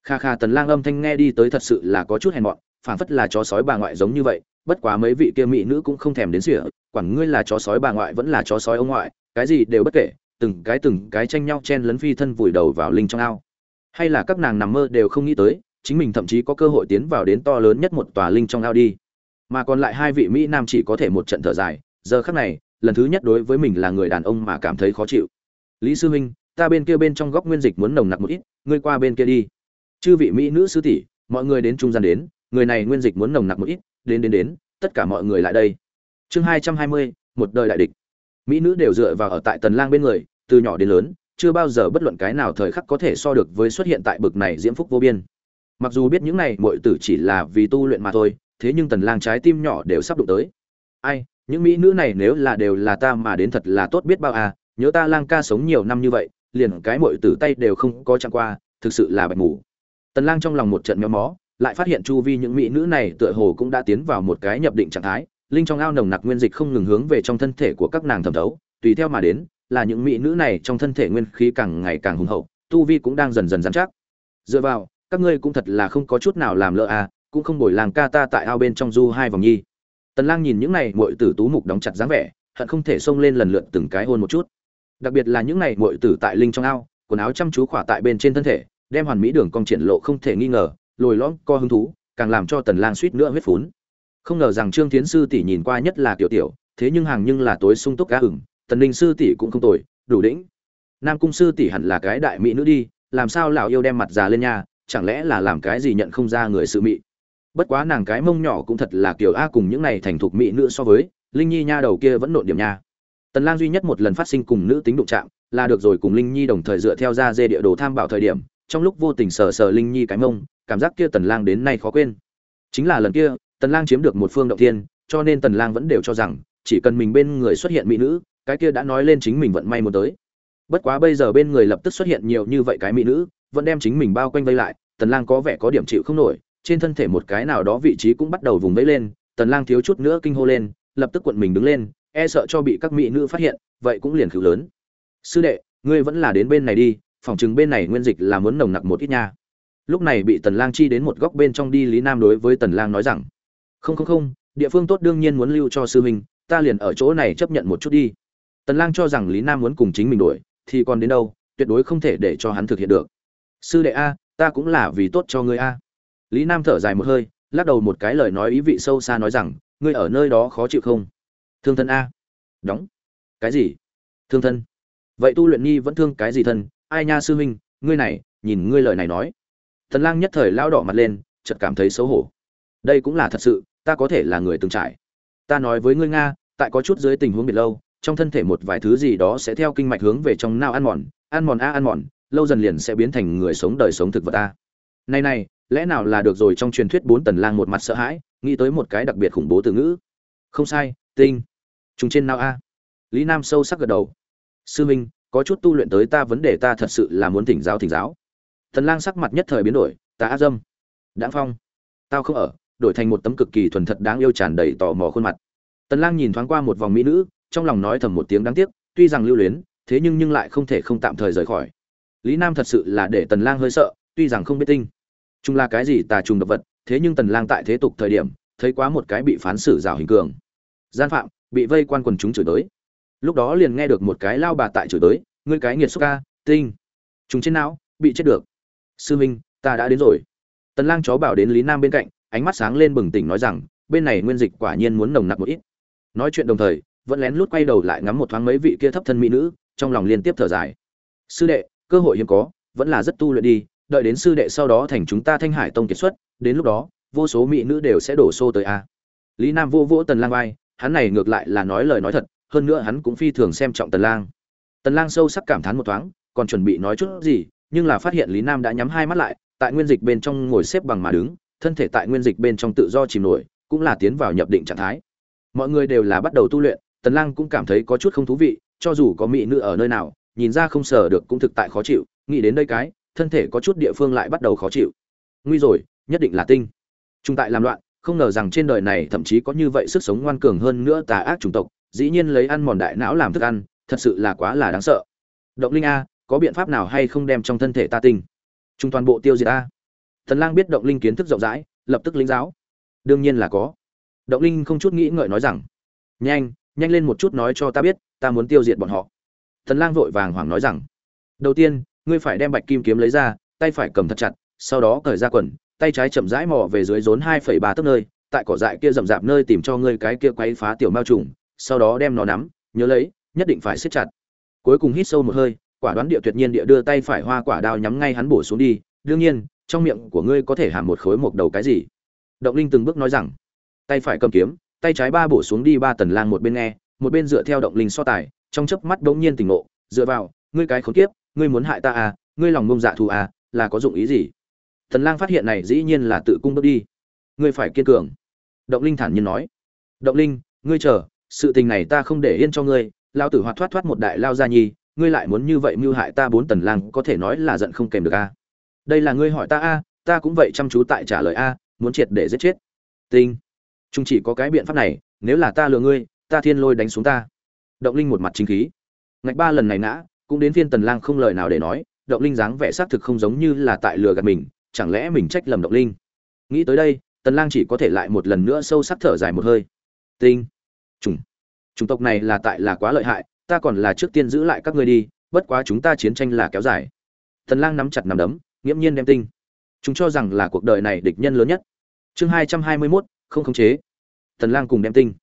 Kha kha tần lang âm thanh nghe đi tới thật sự là có chút hèn mọn, phảng phất là chó sói bà ngoại giống như vậy, bất quá mấy vị kia mỹ nữ cũng không thèm đến sỉa, quản ngươi là chó sói bà ngoại vẫn là chó sói ông ngoại, cái gì đều bất kể, từng cái từng cái tranh nhau chen lấn phi thân vùi đầu vào linh trong ao hay là các nàng nằm mơ đều không nghĩ tới, chính mình thậm chí có cơ hội tiến vào đến to lớn nhất một tòa linh trong ao đi. Mà còn lại hai vị mỹ nam chỉ có thể một trận thở dài, giờ khắc này, lần thứ nhất đối với mình là người đàn ông mà cảm thấy khó chịu. Lý sư huynh, ta bên kia bên trong góc nguyên dịch muốn nồng nặc một ít, ngươi qua bên kia đi. Chư vị mỹ nữ sư tỷ, mọi người đến trung gian đến, người này nguyên dịch muốn nồng nặc một ít, đến đến đến, tất cả mọi người lại đây. Chương hai trăm hai mươi, một đời đại địch. Mỹ nữ đều dựa vào ở tại tần lang bên người, từ nhỏ đến lớn chưa bao giờ bất luận cái nào thời khắc có thể so được với xuất hiện tại bực này diễm phúc vô biên. Mặc dù biết những này muội tử chỉ là vì tu luyện mà thôi, thế nhưng tần lang trái tim nhỏ đều sắp đụng tới. Ai, những mỹ nữ này nếu là đều là ta mà đến thật là tốt biết bao à nhớ ta lang ca sống nhiều năm như vậy, liền cái muội tử tay đều không có chạm qua, thực sự là bạch ngủ tần lang trong lòng một trận méo mó, lại phát hiện chu vi những mỹ nữ này tựa hồ cũng đã tiến vào một cái nhập định trạng thái, linh trong ao nồng nặc nguyên dịch không ngừng hướng về trong thân thể của các nàng thẩm thấu, tùy theo mà đến là những mỹ nữ này trong thân thể nguyên khí càng ngày càng hùng hậu, tu vi cũng đang dần dần dán chắc. Dựa vào, các ngươi cũng thật là không có chút nào làm lỡ à cũng không bồi làng ca ta tại ao bên trong du hai vòng nhi. Tần lang nhìn những này muội tử tú mục đóng chặt dáng vẻ, hận không thể xông lên lần lượt từng cái hôn một chút. Đặc biệt là những này muội tử tại linh trong ao, quần áo chăm chú khỏa tại bên trên thân thể, đem hoàn mỹ đường cong triển lộ không thể nghi ngờ, lồi lõm co hứng thú, càng làm cho tần lang suýt nữa huyết phún. Không ngờ rằng trương tiến sư tỷ nhìn qua nhất là tiểu tiểu, thế nhưng hàng nhưng là tối sung túc cá hửng tần linh sư tỷ cũng không tồi, đủ đỉnh. Nam cung sư tỷ hẳn là cái đại mỹ nữ đi, làm sao lão yêu đem mặt già lên nha, chẳng lẽ là làm cái gì nhận không ra người sự mỹ bất quá nàng cái mông nhỏ cũng thật là kiểu a cùng những này thành thục mỹ nữ so với, linh nhi nha đầu kia vẫn nộn điểm nha. Tần lang duy nhất một lần phát sinh cùng nữ tính đụng chạm, là được rồi cùng linh nhi đồng thời dựa theo ra dê địa đồ tham bảo thời điểm, trong lúc vô tình sờ sờ linh nhi cái mông, cảm giác kia tần lang đến nay khó quên. Chính là lần kia, tần lang chiếm được một phương động thiên, cho nên tần lang vẫn đều cho rằng, chỉ cần mình bên người xuất hiện mỹ nữ cái kia đã nói lên chính mình vận may muốn tới. Bất quá bây giờ bên người lập tức xuất hiện nhiều như vậy cái mỹ nữ, vẫn đem chính mình bao quanh vây lại, tần lang có vẻ có điểm chịu không nổi, trên thân thể một cái nào đó vị trí cũng bắt đầu vùng vẫy lên, tần lang thiếu chút nữa kinh hô lên, lập tức cuộn mình đứng lên e sợ cho bị các mỹ nữ phát hiện, vậy cũng liền khử lớn. Sư đệ, ngươi vẫn là đến bên này đi, phòng chừng bên này nguyên dịch là muốn nồng nặc một ít nha. Lúc này bị tần lang chi đến một góc bên trong đi, lý nam đối với tần lang nói rằng, không không không, địa phương tốt đương nhiên muốn lưu cho sư huynh, ta liền ở chỗ này chấp nhận một chút đi tần lang cho rằng lý nam muốn cùng chính mình đuổi, thì còn đến đâu, tuyệt đối không thể để cho hắn thực hiện được. Sư đệ a, ta cũng là vì tốt cho ngươi a. Lý nam thở dài một hơi, lắc đầu một cái lời nói ý vị sâu xa nói rằng, ngươi ở nơi đó khó chịu không? Thương thân a. Đóng. Cái gì? Thương thân. Vậy tu luyện nhi vẫn thương cái gì thân? Ai nha sư huynh, ngươi này, nhìn ngươi lời này nói. Thần lang nhất thời lao đỏ mặt lên, chợt cảm thấy xấu hổ. Đây cũng là thật sự, ta có thể là người từng trải. Ta nói với ngươi nga, tại có chút dưới tình huống biệt lâu trong thân thể một vài thứ gì đó sẽ theo kinh mạch hướng về trong nao ăn mòn ăn mòn a ăn mòn, lâu dần liền sẽ biến thành người sống đời sống thực vật a. này này, lẽ nào là được rồi trong truyền thuyết bốn tần lang một mặt sợ hãi, nghĩ tới một cái đặc biệt khủng bố từ ngữ. Không sai, tinh. Chúng trên não a. Lý nam sâu sắc gật đầu. Sư minh, có chút tu luyện tới ta vấn đề ta thật sự là muốn thỉnh giáo thỉnh giáo. Tần lang sắc mặt nhất thời biến đổi, ta á dâm. Đãng phong. Tao không ở, đổi thành một tấm cực kỳ thuần thật đáng yêu tràn đầy tò mò khuôn mặt. Tần lang nhìn thoáng qua một vòng mỹ nữ trong lòng nói thầm một tiếng đáng tiếc, tuy rằng lưu luyến, thế nhưng nhưng lại không thể không tạm thời rời khỏi. Lý nam thật sự là để tần lang hơi sợ, tuy rằng không biết tinh. Chung là cái gì tà trùng độc vật, thế nhưng tần lang tại thế tục thời điểm, thấy quá một cái bị phán xử rào hình cường. Gian phạm, bị vây quan quần chúng chửi tới lúc đó liền nghe được một cái lao bà tại chửi tới ngươi cái nghiệt xúc ca, tinh. Chúng trên não, bị chết được. Sư minh, ta đã đến rồi. Tần lang chó bảo đến lý nam bên cạnh, ánh mắt sáng lên bừng tỉnh nói rằng, bên này nguyên dịch quả nhiên muốn nồng nặc một ít. Nói chuyện đồng thời vẫn lén lút quay đầu lại ngắm một thoáng mấy vị kia thấp thân mỹ nữ, trong lòng liên tiếp thở dài. Sư đệ, cơ hội hiếm có, vẫn là rất tu luyện đi, đợi đến sư đệ sau đó thành chúng ta thanh hải tông kiệt xuất, đến lúc đó, vô số mỹ nữ đều sẽ đổ xô tới a. Lý nam vô vỗ tần lang vai, hắn này ngược lại là nói lời nói thật, hơn nữa hắn cũng phi thường xem trọng tần lang. Tần lang sâu sắc cảm thán một thoáng, còn chuẩn bị nói chút gì, nhưng là phát hiện lý nam đã nhắm hai mắt lại, tại nguyên dịch bên trong ngồi xếp bằng mà đứng, thân thể tại nguyên dịch bên trong tự do chìm nổi, cũng là tiến vào nhập định trạng thái. Mọi người đều là bắt đầu tu luyện tần lang cũng cảm thấy có chút không thú vị, cho dù có mỹ nữ ở nơi nào, nhìn ra không sờ được cũng thực tại khó chịu, nghĩ đến đây cái, thân thể có chút địa phương lại bắt đầu khó chịu. Nguy rồi, nhất định là tinh. Trung tại làm loạn, không ngờ rằng trên đời này thậm chí có như vậy sức sống ngoan cường hơn nữa tà ác chủng tộc, dĩ nhiên lấy ăn mòn đại não làm thức ăn, thật sự là quá là đáng sợ. Động linh a, có biện pháp nào hay không đem trong thân thể ta tinh? Trung toàn bộ tiêu diệt a. Thần lang biết động linh kiến thức rộng rãi, lập tức linh giáo. Đương nhiên là có. Động linh không chút nghĩ ngợi nói rằng, nhanh nhanh lên một chút nói cho ta biết, ta muốn tiêu diệt bọn họ. Thần lang vội vàng hoảng nói rằng, đầu tiên, ngươi phải đem bạch kim kiếm lấy ra, tay phải cầm thật chặt, sau đó cởi ra quần, tay trái chậm rãi mò về dưới rốn hai phẩy ba tấc nơi, tại cỏ dại kia rậm rạp nơi tìm cho ngươi cái kia quấy phá tiểu mao trùng, sau đó đem nó nắm, nhớ lấy, nhất định phải siết chặt. Cuối cùng hít sâu một hơi, quả đoán địa tuyệt nhiên địa đưa tay phải hoa quả đao nhắm ngay hắn bổ xuống đi, đương nhiên, trong miệng của ngươi có thể hàm một khối một đầu cái gì? Động linh từng bước nói rằng, tay phải cầm kiếm tay trái ba bổ xuống đi ba tần lang một bên nghe, một bên dựa theo động linh so tài, trong chớp mắt đống nhiên tỉnh ngộ, dựa vào, ngươi cái khốn kiếp, ngươi muốn hại ta à ngươi lòng ngông dạ thù à là có dụng ý gì? Tần lang phát hiện này dĩ nhiên là tự cung bước đi. Ngươi phải kiên cường. Động linh thản nhiên nói. Động linh, ngươi chờ, sự tình này ta không để yên cho ngươi lao tử hoạt thoát thoát một đại lao gia nhi, ngươi lại muốn như vậy mưu hại ta bốn tần lang, có thể nói là giận không kèm được a đây là ngươi hỏi ta a ta cũng vậy chăm chú tại trả lời a muốn triệt để giết chết. Tinh chúng chỉ có cái biện pháp này nếu là ta lừa ngươi ta thiên lôi đánh xuống ta. Động linh một mặt chính khí. Ngạch ba lần này ngã cũng đến phiên tần lang không lời nào để nói động linh dáng vẻ xác thực không giống như là tại lừa gạt mình chẳng lẽ mình trách lầm động linh? Nghĩ tới đây tần lang chỉ có thể lại một lần nữa sâu sắc thở dài một hơi. Tinh. Trùng chủng tộc này là tại là quá lợi hại ta còn là trước tiên giữ lại các ngươi đi bất quá chúng ta chiến tranh là kéo dài. Tần lang nắm chặt nắm đấm nghiễm nhiên đem tinh. Chúng cho rằng là cuộc đời này địch nhân lớn nhất. Chương 221, không khống chế. Tần lang cùng đem tinh.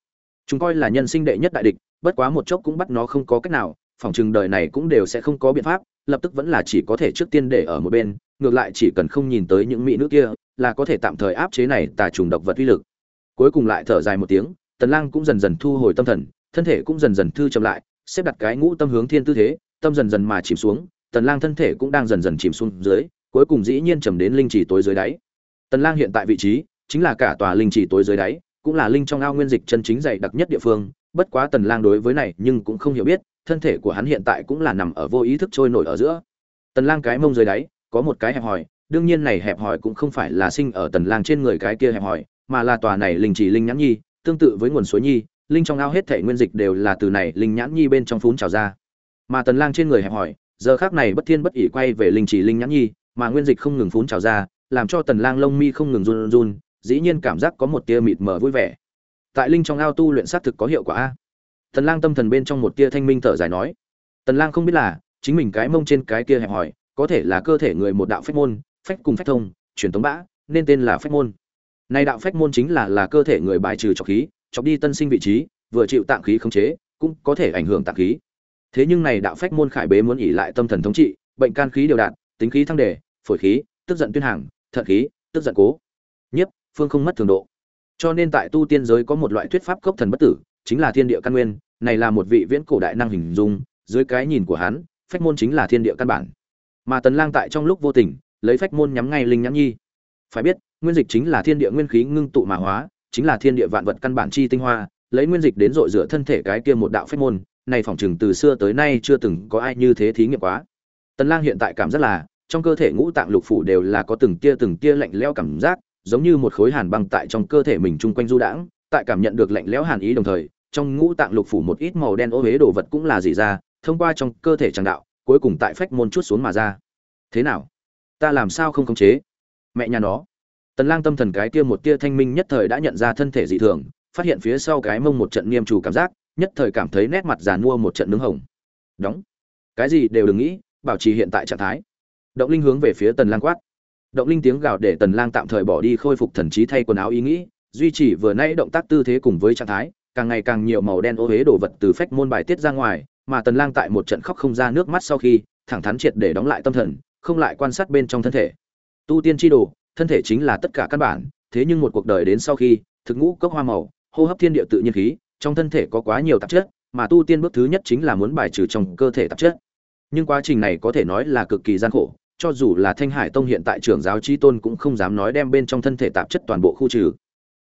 Chúng coi là nhân sinh đệ nhất đại địch, bất quá một chốc cũng bắt nó không có cách nào, phòng trường đời này cũng đều sẽ không có biện pháp, lập tức vẫn là chỉ có thể trước tiên để ở một bên, ngược lại chỉ cần không nhìn tới những mỹ nữ kia, là có thể tạm thời áp chế này tà trùng độc vật uy lực. Cuối cùng lại thở dài một tiếng tần lang cũng dần dần thu hồi tâm thần, thân thể cũng dần dần thư chậm lại, xếp đặt cái ngũ tâm hướng thiên tư thế, tâm dần dần mà chìm xuống tần lang thân thể cũng đang dần dần chìm xuống dưới, cuối cùng dĩ nhiên chìm đến linh chỉ tối dưới đáy. Tần lang hiện tại vị trí chính là cả tòa linh chỉ tối dưới đáy, cũng là linh trong ao nguyên dịch chân chính dày đặc nhất địa phương, bất quá tần lang đối với này nhưng cũng không hiểu biết, thân thể của hắn hiện tại cũng là nằm ở vô ý thức trôi nổi ở giữa. Tần lang cái mông dưới đáy, có một cái hẹp hòi, đương nhiên này hẹp hòi cũng không phải là sinh ở tần lang trên người cái kia hẹp hòi, mà là tòa này linh chỉ linh nhãn nhi, tương tự với nguồn suối nhi, linh trong ao hết thể nguyên dịch đều là từ này linh nhãn nhi bên trong phún trào ra. Mà tần lang trên người hẹp hòi, giờ khắc này bất thiên bất ỷ quay về linh chỉ linh nhãn nhi, mà nguyên dịch không ngừng phún trào ra, làm cho tần lang lông mi không ngừng run run dĩ nhiên cảm giác có một tia mịt mờ vui vẻ. Tại linh trong ao tu luyện xác thực có hiệu quả a. Tần lang tâm thần bên trong một tia thanh minh thở dài nói. Tần lang không biết là, chính mình cái mông trên cái kia hẹp hỏi có thể là cơ thể người một đạo phách môn, phách cùng phách thông, truyền thống bã nên tên là phách môn. Này đạo phách môn chính là là cơ thể người bài trừ trọc khí, chọc đi tân sinh vị trí, vừa chịu tạng khí khống chế, cũng có thể ảnh hưởng tạng khí. Thế nhưng này đạo phách môn khải bế muốn ỉ lại tâm thần thống trị, bệnh can khí đều đạt, tính khí thăng đề, phổi khí, tức giận tuyên hàng, thận khí, tức giận cố phương không mất thường độ. Cho nên tại tu tiên giới có một loại thuyết pháp cốc thần bất tử, chính là thiên địa căn nguyên, này là một vị viễn cổ đại năng hình dung, dưới cái nhìn của hắn, phách môn chính là thiên địa căn bản. Mà tần lang tại trong lúc vô tình, lấy phách môn nhắm ngay linh nhãn nhi. Phải biết, nguyên dịch chính là thiên địa nguyên khí ngưng tụ mà hóa, chính là thiên địa vạn vật căn bản chi tinh hoa, lấy nguyên dịch đến dội rửa thân thể cái kia một đạo phách môn, này phỏng chừng từ xưa tới nay chưa từng có ai như thế thí nghiệm quá. Tần lang hiện tại cảm giác là, trong cơ thể ngũ tạng lục phủ đều là có từng tia từng tia lạnh lẽo cảm giác giống như một khối hàn băng tại trong cơ thể mình chung quanh du đãng, tại cảm nhận được lạnh lẽo hàn ý đồng thời, trong ngũ tạng lục phủ một ít màu đen ô huế đồ vật cũng là gì ra, thông qua trong cơ thể tràng đạo, cuối cùng tại phách môn chút xuống mà ra. Thế nào? Ta làm sao không khống chế? Mẹ nhà nó. Tần lang tâm thần cái kia một tia thanh minh nhất thời đã nhận ra thân thể dị thường, phát hiện phía sau cái mông một trận niêm chủ cảm giác, nhất thời cảm thấy nét mặt già mua một trận nướng hồng. Đóng. Cái gì đều đừng nghĩ, bảo trì hiện tại trạng thái. Động linh hướng về phía tần lang quát động linh tiếng gào để tần lang tạm thời bỏ đi khôi phục thần trí thay quần áo ý nghĩ, duy trì vừa nãy động tác tư thế cùng với trạng thái, càng ngày càng nhiều màu đen ô huế đồ vật từ phách môn bài tiết ra ngoài, mà tần lang tại một trận khóc không ra nước mắt sau khi, thẳng thắn triệt để đóng lại tâm thần, không lại quan sát bên trong thân thể. Tu tiên chi đồ, thân thể chính là tất cả căn bản, thế nhưng một cuộc đời đến sau khi, thực ngũ cốc hoa màu, hô hấp thiên địa tự nhiên khí, trong thân thể có quá nhiều tạp chất, mà tu tiên bước thứ nhất chính là muốn bài trừ trong cơ thể tạp chất. Nhưng quá trình này có thể nói là cực kỳ gian khổ cho dù là thanh hải tông hiện tại trưởng giáo chi tôn cũng không dám nói đem bên trong thân thể tạp chất toàn bộ khu trừ.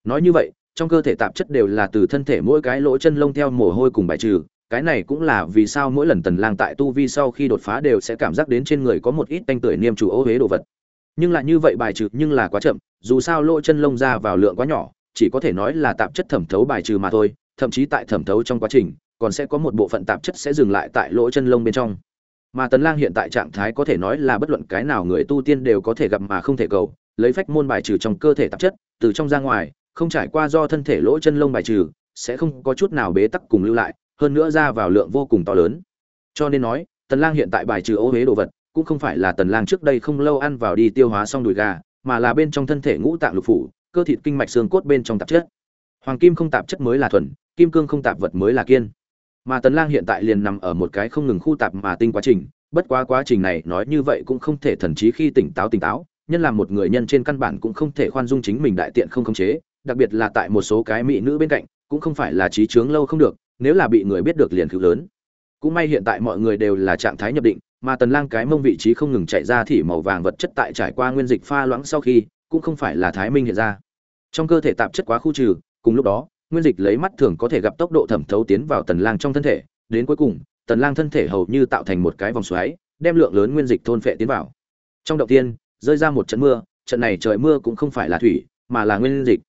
Nói như vậy, trong cơ thể tạp chất đều là từ thân thể mỗi cái lỗ chân lông theo mồ hôi cùng bài trừ, cái này cũng là vì sao mỗi lần tần lang tại tu vi sau khi đột phá đều sẽ cảm giác đến trên người có một ít tanh tưởi niêm chủ ô huế đồ vật. Nhưng lại như vậy bài trừ nhưng là quá chậm, dù sao lỗ chân lông ra vào lượng quá nhỏ, chỉ có thể nói là tạp chất thẩm thấu bài trừ mà thôi, thậm chí tại thẩm thấu trong quá trình, còn sẽ có một bộ phận tạp chất sẽ dừng lại tại lỗ chân lông bên trong mà tần lang hiện tại trạng thái có thể nói là bất luận cái nào người tu tiên đều có thể gặp mà không thể cầu, lấy phách môn bài trừ trong cơ thể tạp chất, từ trong ra ngoài, không trải qua do thân thể lỗ chân lông bài trừ, sẽ không có chút nào bế tắc cùng lưu lại, hơn nữa ra vào lượng vô cùng to lớn. Cho nên nói, tần lang hiện tại bài trừ ô huế đồ vật, cũng không phải là tần lang trước đây không lâu ăn vào đi tiêu hóa xong đùi gà, mà là bên trong thân thể ngũ tạng lục phủ, cơ thịt kinh mạch xương cốt bên trong tạp chất. Hoàng kim không tạp chất mới là thuần, kim cương không tạp vật mới là kiên mà tần lang hiện tại liền nằm ở một cái không ngừng khu tạp mà tinh quá trình, bất quá quá trình này nói như vậy cũng không thể thần trí khi tỉnh táo tỉnh táo, nhân làm một người nhân trên căn bản cũng không thể khoan dung chính mình đại tiện không khống chế, đặc biệt là tại một số cái mỹ nữ bên cạnh, cũng không phải là trí chướng lâu không được, nếu là bị người biết được liền cứu lớn. Cũng may hiện tại mọi người đều là trạng thái nhập định, mà tần lang cái mông vị trí không ngừng chạy ra thì màu vàng vật chất tại trải qua nguyên dịch pha loãng sau khi, cũng không phải là thái minh hiện ra. Trong cơ thể tạp chất quá khu trừ, cùng lúc đó nguyên dịch lấy mắt thường có thể gặp tốc độ thẩm thấu tiến vào tần lang trong thân thể, đến cuối cùng, tần lang thân thể hầu như tạo thành một cái vòng xoáy, đem lượng lớn nguyên dịch thôn phệ tiến vào. Trong đầu tiên, rơi ra một trận mưa, trận này trời mưa cũng không phải là thủy, mà là nguyên dịch.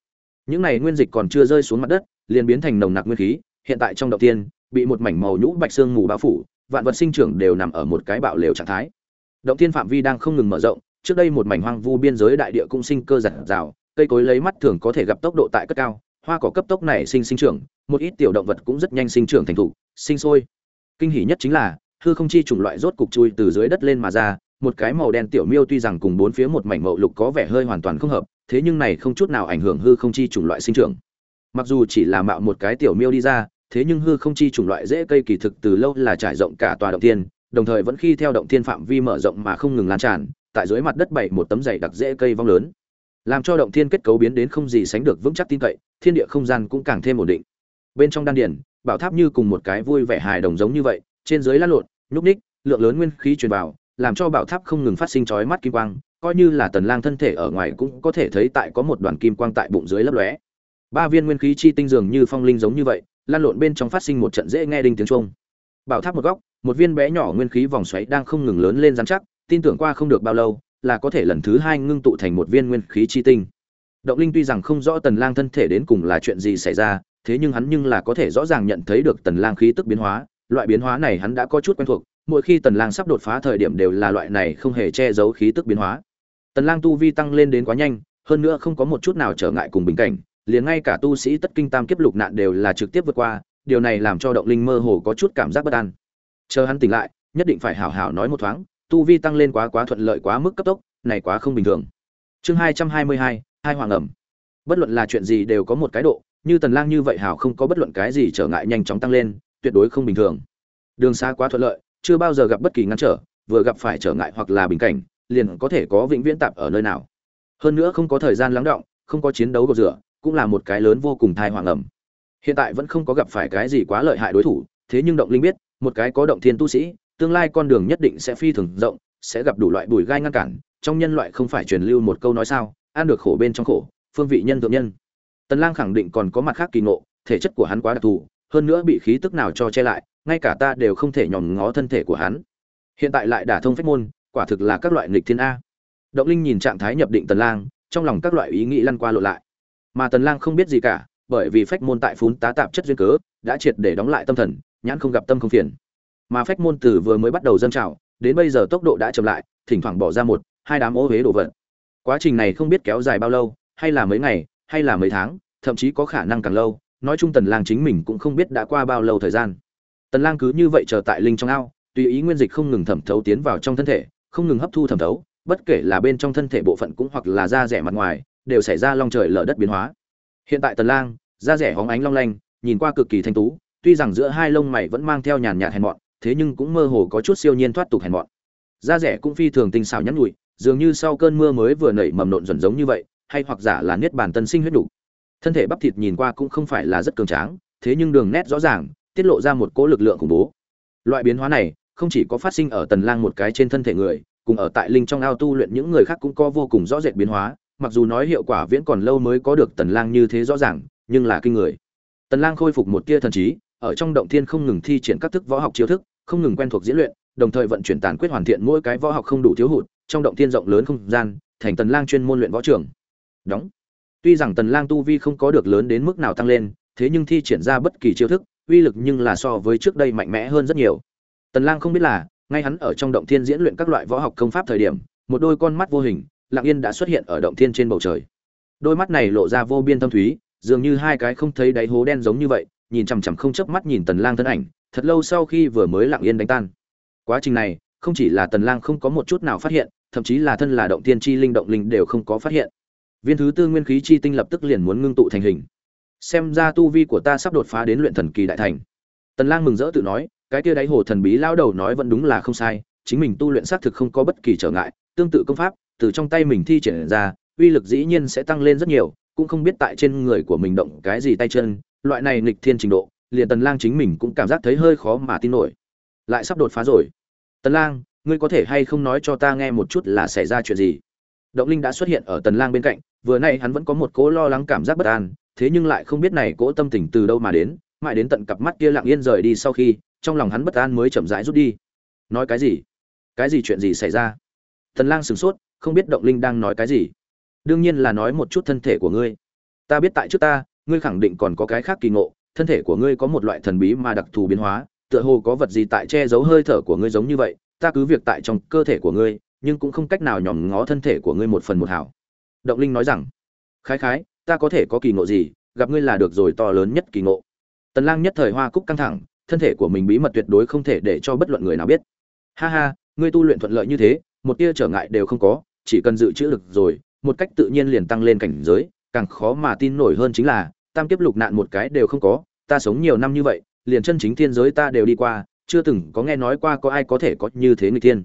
Những này nguyên dịch còn chưa rơi xuống mặt đất, liền biến thành nồng nặc nguyên khí, hiện tại trong đầu tiên, bị một mảnh màu nhũ bạch xương mù bao phủ, vạn vật sinh trưởng đều nằm ở một cái bạo lều trạng thái. Động tiên phạm vi đang không ngừng mở rộng, trước đây một mảnh hoang vu biên giới đại địa cũng sinh cơ giặt rào cây cối lấy mắt thường có thể gặp tốc độ tại cất cao hoa cỏ cấp tốc này sinh sinh trưởng, một ít tiểu động vật cũng rất nhanh sinh trưởng thành thụ, sinh sôi. Kinh hỉ nhất chính là, hư không chi chủng loại rốt cục chui từ dưới đất lên mà ra, một cái màu đen tiểu miêu tuy rằng cùng bốn phía một mảnh mậu lục có vẻ hơi hoàn toàn không hợp, thế nhưng này không chút nào ảnh hưởng hư không chi chủng loại sinh trưởng. Mặc dù chỉ là mạo một cái tiểu miêu đi ra, thế nhưng hư không chi chủng loại dễ cây kỳ thực từ lâu là trải rộng cả tòa động thiên, đồng thời vẫn khi theo động thiên phạm vi mở rộng mà không ngừng lan tràn, tại dưới mặt đất bảy một tấm dày đặc dễ cây vong lớn làm cho động thiên kết cấu biến đến không gì sánh được vững chắc tin cậy, thiên địa không gian cũng càng thêm ổn định. Bên trong đan điển bảo tháp như cùng một cái vui vẻ hài đồng giống như vậy, trên dưới lăn lộn, nhúc ních lượng lớn nguyên khí truyền vào, làm cho bảo tháp không ngừng phát sinh chói mắt kim quang, coi như là tần lang thân thể ở ngoài cũng có thể thấy tại có một đoàn kim quang tại bụng dưới lấp lóe. Ba viên nguyên khí chi tinh dường như phong linh giống như vậy lan lộn bên trong phát sinh một trận dễ nghe đinh tiếng chuông. Bảo tháp một góc, một viên bé nhỏ nguyên khí vòng xoáy đang không ngừng lớn lên rắn chắc, tin tưởng qua không được bao lâu là có thể lần thứ hai ngưng tụ thành một viên nguyên khí chi tinh. Động linh tuy rằng không rõ tần lang thân thể đến cùng là chuyện gì xảy ra, thế nhưng hắn nhưng là có thể rõ ràng nhận thấy được tần lang khí tức biến hóa. Loại biến hóa này hắn đã có chút quen thuộc, mỗi khi tần lang sắp đột phá thời điểm đều là loại này không hề che giấu khí tức biến hóa. Tần lang tu vi tăng lên đến quá nhanh, hơn nữa không có một chút nào trở ngại cùng bình cảnh, liền ngay cả tu sĩ tất kinh tam kiếp lục nạn đều là trực tiếp vượt qua, điều này làm cho động linh mơ hồ có chút cảm giác bất an. Chờ hắn tỉnh lại, nhất định phải hảo hảo nói một thoáng tu vi tăng lên quá quá thuận lợi quá mức cấp tốc, này quá không bình thường. Chương hai trăm hai mươi hai hai hoàng ẩm. Bất luận là chuyện gì đều có một cái độ, như tần lang như vậy hảo không có bất luận cái gì trở ngại nhanh chóng tăng lên, tuyệt đối không bình thường. Đường xa quá thuận lợi, chưa bao giờ gặp bất kỳ ngăn trở, vừa gặp phải trở ngại hoặc là bình cảnh, liền có thể có vĩnh viễn tạp ở nơi nào. Hơn nữa không có thời gian lắng động, không có chiến đấu gột rửa, cũng là một cái lớn vô cùng thai hoàng ẩm. Hiện tại vẫn không có gặp phải cái gì quá lợi hại đối thủ, thế nhưng động linh biết, một cái có động thiên tu sĩ tương lai con đường nhất định sẽ phi thường rộng, sẽ gặp đủ loại bùi gai ngăn cản, trong nhân loại không phải truyền lưu một câu nói sao, ăn được khổ bên trong khổ, phương vị nhân thượng nhân. Tần lang khẳng định còn có mặt khác kỳ ngộ, thể chất của hắn quá đặc thù, hơn nữa bị khí tức nào cho che lại, ngay cả ta đều không thể nhòm ngó thân thể của hắn. Hiện tại lại đả thông phách môn, quả thực là các loại nghịch thiên a. Động linh nhìn trạng thái nhập định tần lang, trong lòng các loại ý nghĩ lăn qua lộ lại. Mà tần lang không biết gì cả, bởi vì phách môn tại phún tá tạp chất duyên cớ, đã triệt để đóng lại tâm thần, nhãn không gặp tâm không phiền mà phách môn từ vừa mới bắt đầu dâng trào, đến bây giờ tốc độ đã chậm lại, thỉnh thoảng bỏ ra một, hai đám ô huế đổ vật. Quá trình này không biết kéo dài bao lâu, hay là mấy ngày, hay là mấy tháng, thậm chí có khả năng càng lâu, nói chung tần lang chính mình cũng không biết đã qua bao lâu thời gian. Tần lang cứ như vậy chờ tại linh trong ao, tùy ý nguyên dịch không ngừng thẩm thấu tiến vào trong thân thể, không ngừng hấp thu thẩm thấu, bất kể là bên trong thân thể bộ phận cũng hoặc là da rẻ mặt ngoài, đều xảy ra long trời lở đất biến hóa. Hiện tại tần lang, da rẻ hóng ánh long lanh, nhìn qua cực kỳ thanh tú, tuy rằng giữa hai lông mày vẫn mang theo nhàn nhạt hèn mọn thế nhưng cũng mơ hồ có chút siêu nhiên thoát tục hèn mọn. Da rẻ cũng phi thường tinh xảo nhắn nhụi dường như sau cơn mưa mới vừa nảy mầm nộn dần giống như vậy, hay hoặc giả là niết bàn tân sinh huyết đủ. Thân thể bắp thịt nhìn qua cũng không phải là rất cường tráng, thế nhưng đường nét rõ ràng, tiết lộ ra một cỗ lực lượng khủng bố. Loại biến hóa này không chỉ có phát sinh ở tần lang một cái trên thân thể người, cùng ở tại linh trong ao tu luyện những người khác cũng có vô cùng rõ rệt biến hóa, mặc dù nói hiệu quả viễn còn lâu mới có được tần lang như thế rõ ràng, nhưng là kinh người. Tần lang khôi phục một tia thần trí, ở trong động thiên không ngừng thi triển các thức võ học chiêu thức không ngừng quen thuộc diễn luyện, đồng thời vận chuyển tàn quyết hoàn thiện mỗi cái võ học không đủ thiếu hụt, trong động thiên rộng lớn không gian, thành tần lang chuyên môn luyện võ trường. Đóng. Tuy rằng tần lang tu vi không có được lớn đến mức nào tăng lên, thế nhưng thi triển ra bất kỳ chiêu thức, uy lực nhưng là so với trước đây mạnh mẽ hơn rất nhiều. Tần lang không biết là, ngay hắn ở trong động thiên diễn luyện các loại võ học công pháp thời điểm, một đôi con mắt vô hình, lặng yên đã xuất hiện ở động thiên trên bầu trời. Đôi mắt này lộ ra vô biên thâm thúy, dường như hai cái không thấy đáy hố đen giống như vậy, nhìn chằm chằm không chớp mắt nhìn tần lang thân ảnh thật lâu sau khi vừa mới lặng yên đánh tan. Quá trình này, không chỉ là tần lang không có một chút nào phát hiện, thậm chí là thân là động tiên chi linh động linh đều không có phát hiện. Viên thứ tư nguyên khí chi tinh lập tức liền muốn ngưng tụ thành hình. Xem ra tu vi của ta sắp đột phá đến luyện thần kỳ đại thành. Tần lang mừng rỡ tự nói, cái kia đáy hồ thần bí lao đầu nói vẫn đúng là không sai, chính mình tu luyện xác thực không có bất kỳ trở ngại, tương tự công pháp, từ trong tay mình thi triển ra, uy lực dĩ nhiên sẽ tăng lên rất nhiều, cũng không biết tại trên người của mình động cái gì tay chân, loại này nghịch thiên trình độ liền tần lang chính mình cũng cảm giác thấy hơi khó mà tin nổi. Lại sắp đột phá rồi. Tần lang, ngươi có thể hay không nói cho ta nghe một chút là xảy ra chuyện gì? Động linh đã xuất hiện ở tần lang bên cạnh, vừa nay hắn vẫn có một cố lo lắng cảm giác bất an, thế nhưng lại không biết này cố tâm tình từ đâu mà đến, mãi đến tận cặp mắt kia lặng yên rời đi sau khi, trong lòng hắn bất an mới chậm rãi rút đi. Nói cái gì? Cái gì chuyện gì xảy ra? Tần lang sửng sốt, không biết động linh đang nói cái gì. Đương nhiên là nói một chút thân thể của ngươi. Ta biết tại trước ta, ngươi khẳng định còn có cái khác kỳ ngộ thân thể của ngươi có một loại thần bí mà đặc thù biến hóa, tựa hồ có vật gì tại che giấu hơi thở của ngươi giống như vậy, ta cứ việc tại trong cơ thể của ngươi, nhưng cũng không cách nào nhòm ngó thân thể của ngươi một phần một hảo. Động linh nói rằng, khái khái, ta có thể có kỳ ngộ gì, gặp ngươi là được rồi to lớn nhất kỳ ngộ. Tần lang nhất thời hoa cúc căng thẳng, thân thể của mình bí mật tuyệt đối không thể để cho bất luận người nào biết. Ha ha, ngươi tu luyện thuận lợi như thế, một tia trở ngại đều không có, chỉ cần dự trữ được rồi, một cách tự nhiên liền tăng lên cảnh giới, càng khó mà tin nổi hơn chính là tam kiếp lục nạn một cái đều không có, ta sống nhiều năm như vậy, liền chân chính thiên giới ta đều đi qua, chưa từng có nghe nói qua có ai có thể có như thế người thiên.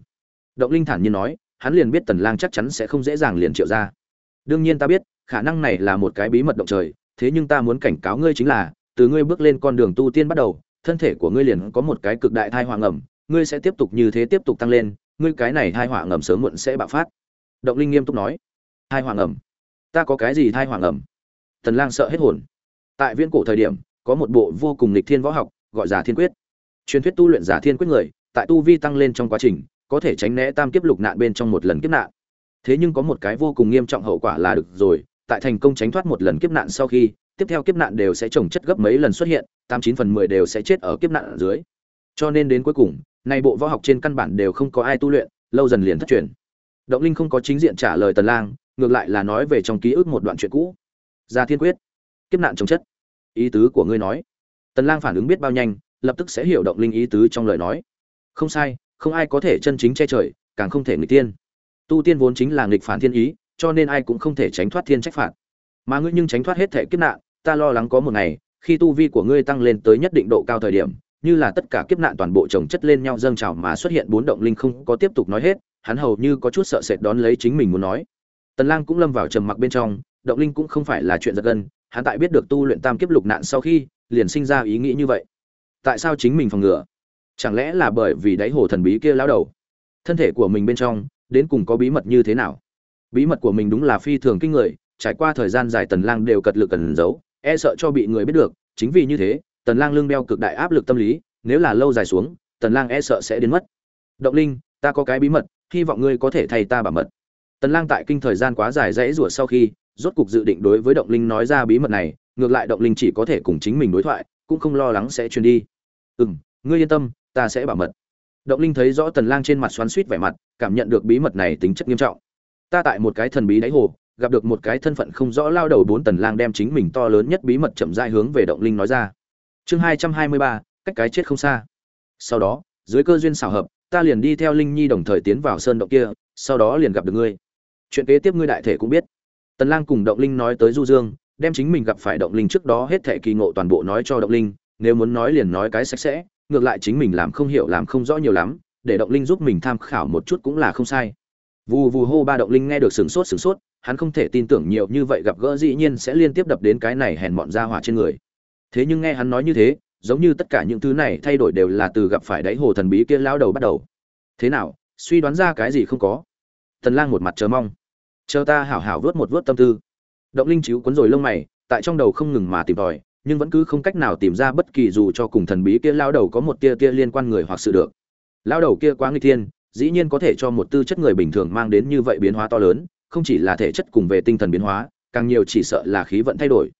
Động linh thản nhiên nói, hắn liền biết tần lang chắc chắn sẽ không dễ dàng liền triệu ra. Đương nhiên ta biết, khả năng này là một cái bí mật động trời, thế nhưng ta muốn cảnh cáo ngươi chính là, từ ngươi bước lên con đường tu tiên bắt đầu, thân thể của ngươi liền có một cái cực đại thai hỏa ngầm, ngươi sẽ tiếp tục như thế tiếp tục tăng lên, ngươi cái này thai hỏa ngầm sớm muộn sẽ bạo phát. Động linh nghiêm túc nói, thai hỏa ngầm? Ta có cái gì thai hỏa ngầm? Tần lang sợ hết hồn tại viễn cổ thời điểm, có một bộ vô cùng lịch thiên võ học, gọi giả thiên quyết. Truyền thuyết tu luyện giả thiên quyết người, tại tu vi tăng lên trong quá trình, có thể tránh né tam kiếp lục nạn bên trong một lần kiếp nạn. Thế nhưng có một cái vô cùng nghiêm trọng hậu quả là được rồi, tại thành công tránh thoát một lần kiếp nạn sau khi, tiếp theo kiếp nạn đều sẽ trồng chất gấp mấy lần xuất hiện, tám chín phần mười đều sẽ chết ở kiếp nạn ở dưới. Cho nên đến cuối cùng, nay bộ võ học trên căn bản đều không có ai tu luyện, lâu dần liền thất truyền. Động linh không có chính diện trả lời tần lang, ngược lại là nói về trong ký ức một đoạn chuyện cũ. Gia thiên quyết kiếp nạn trồng chất. Ý tứ của ngươi nói. Tần lang phản ứng biết bao nhanh, lập tức sẽ hiểu động linh ý tứ trong lời nói. Không sai, không ai có thể chân chính che trời, càng không thể nghịch tiên tu tiên vốn chính là nghịch phản thiên ý, cho nên ai cũng không thể tránh thoát thiên trách phạt. Mà ngươi nhưng tránh thoát hết thể kiếp nạn, ta lo lắng có một ngày, khi tu vi của ngươi tăng lên tới nhất định độ cao thời điểm, như là tất cả kiếp nạn toàn bộ chồng chất lên nhau dâng trào mà xuất hiện bốn động linh không có tiếp tục nói hết, hắn hầu như có chút sợ sệt đón lấy chính mình muốn nói. Tần lang cũng lâm vào trầm mặc bên trong, động linh cũng không phải là chuyện giật gân hắn tại biết được tu luyện tam kiếp lục nạn sau khi, liền sinh ra ý nghĩ như vậy. Tại sao chính mình phòng ngừa? Chẳng lẽ là bởi vì đáy hồ thần bí kia lao đầu? Thân thể của mình bên trong, đến cùng có bí mật như thế nào? Bí mật của mình đúng là phi thường kinh người, trải qua thời gian dài tần lang đều cật lực cần giấu e sợ cho bị người biết được, chính vì như thế, tần lang lương đeo cực đại áp lực tâm lý, nếu là lâu dài xuống, tần lang e sợ sẽ đến mất. Động linh, ta có cái bí mật, hy vọng ngươi có thể thay ta bảo mật. Tần lang tại kinh thời gian quá dài dãy rủa sau khi rốt cục dự định đối với động linh nói ra bí mật này ngược lại động linh chỉ có thể cùng chính mình đối thoại cũng không lo lắng sẽ truyền đi. Ừm ngươi yên tâm ta sẽ bảo mật. Động linh thấy rõ tần lang trên mặt xoắn xuýt vẻ mặt cảm nhận được bí mật này tính chất nghiêm trọng. Ta tại một cái thần bí đáy hồ gặp được một cái thân phận không rõ lao đầu bốn tần lang đem chính mình to lớn nhất bí mật chậm rãi hướng về động linh nói ra. Chương 223, cách cái chết không xa. Sau đó dưới cơ duyên xảo hợp ta liền đi theo linh nhi đồng thời tiến vào sơn động kia sau đó liền gặp được ngươi. Chuyện kế tiếp ngươi đại thể cũng biết tần lang cùng động linh nói tới du dương, đem chính mình gặp phải động linh trước đó hết thảy kỳ ngộ toàn bộ nói cho động linh, nếu muốn nói liền nói cái sạch sẽ, ngược lại chính mình làm không hiểu làm không rõ nhiều lắm, để động linh giúp mình tham khảo một chút cũng là không sai. Vù vù hô ba động linh nghe được sửng sốt sửng sốt, hắn không thể tin tưởng nhiều như vậy gặp gỡ dĩ nhiên sẽ liên tiếp đập đến cái này hèn mọn ra hỏa trên người. Thế nhưng nghe hắn nói như thế, giống như tất cả những thứ này thay đổi đều là từ gặp phải đáy hồ thần bí kia lao đầu bắt đầu. Thế nào, suy đoán ra cái gì không có? Tần lang một mặt chờ mong chờ ta hảo hảo vớt một vớt tâm tư. Động linh chiếu cuốn rồi lông mày, tại trong đầu không ngừng mà tìm tòi, nhưng vẫn cứ không cách nào tìm ra bất kỳ dù cho cùng thần bí kia lao đầu có một tia tia liên quan người hoặc sự được. Lao đầu kia quá nguy thiên, dĩ nhiên có thể cho một tư chất người bình thường mang đến như vậy biến hóa to lớn, không chỉ là thể chất cùng về tinh thần biến hóa, càng nhiều chỉ sợ là khí vận thay đổi.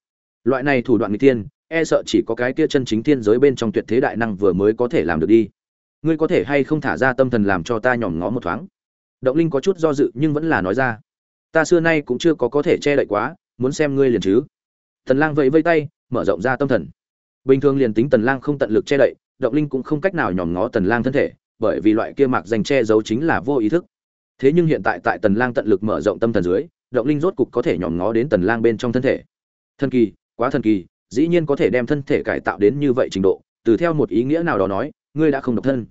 Loại này thủ đoạn nguy thiên e sợ chỉ có cái kia chân chính thiên giới bên trong tuyệt thế đại năng vừa mới có thể làm được đi. Ngươi có thể hay không thả ra tâm thần làm cho ta nhòm ngó một thoáng? Động linh có chút do dự nhưng vẫn là nói ra ta xưa nay cũng chưa có có thể che đậy quá, muốn xem ngươi liền chứ. Tần lang vẫy vây tay, mở rộng ra tâm thần. Bình thường liền tính tần lang không tận lực che đậy, động linh cũng không cách nào nhòm ngó tần lang thân thể, bởi vì loại kia mạc dành che giấu chính là vô ý thức. Thế nhưng hiện tại tại tần lang tận lực mở rộng tâm thần dưới, động linh rốt cục có thể nhòm ngó đến tần lang bên trong thân thể. Thần kỳ, quá thần kỳ, dĩ nhiên có thể đem thân thể cải tạo đến như vậy trình độ, từ theo một ý nghĩa nào đó nói, ngươi đã không độc thân.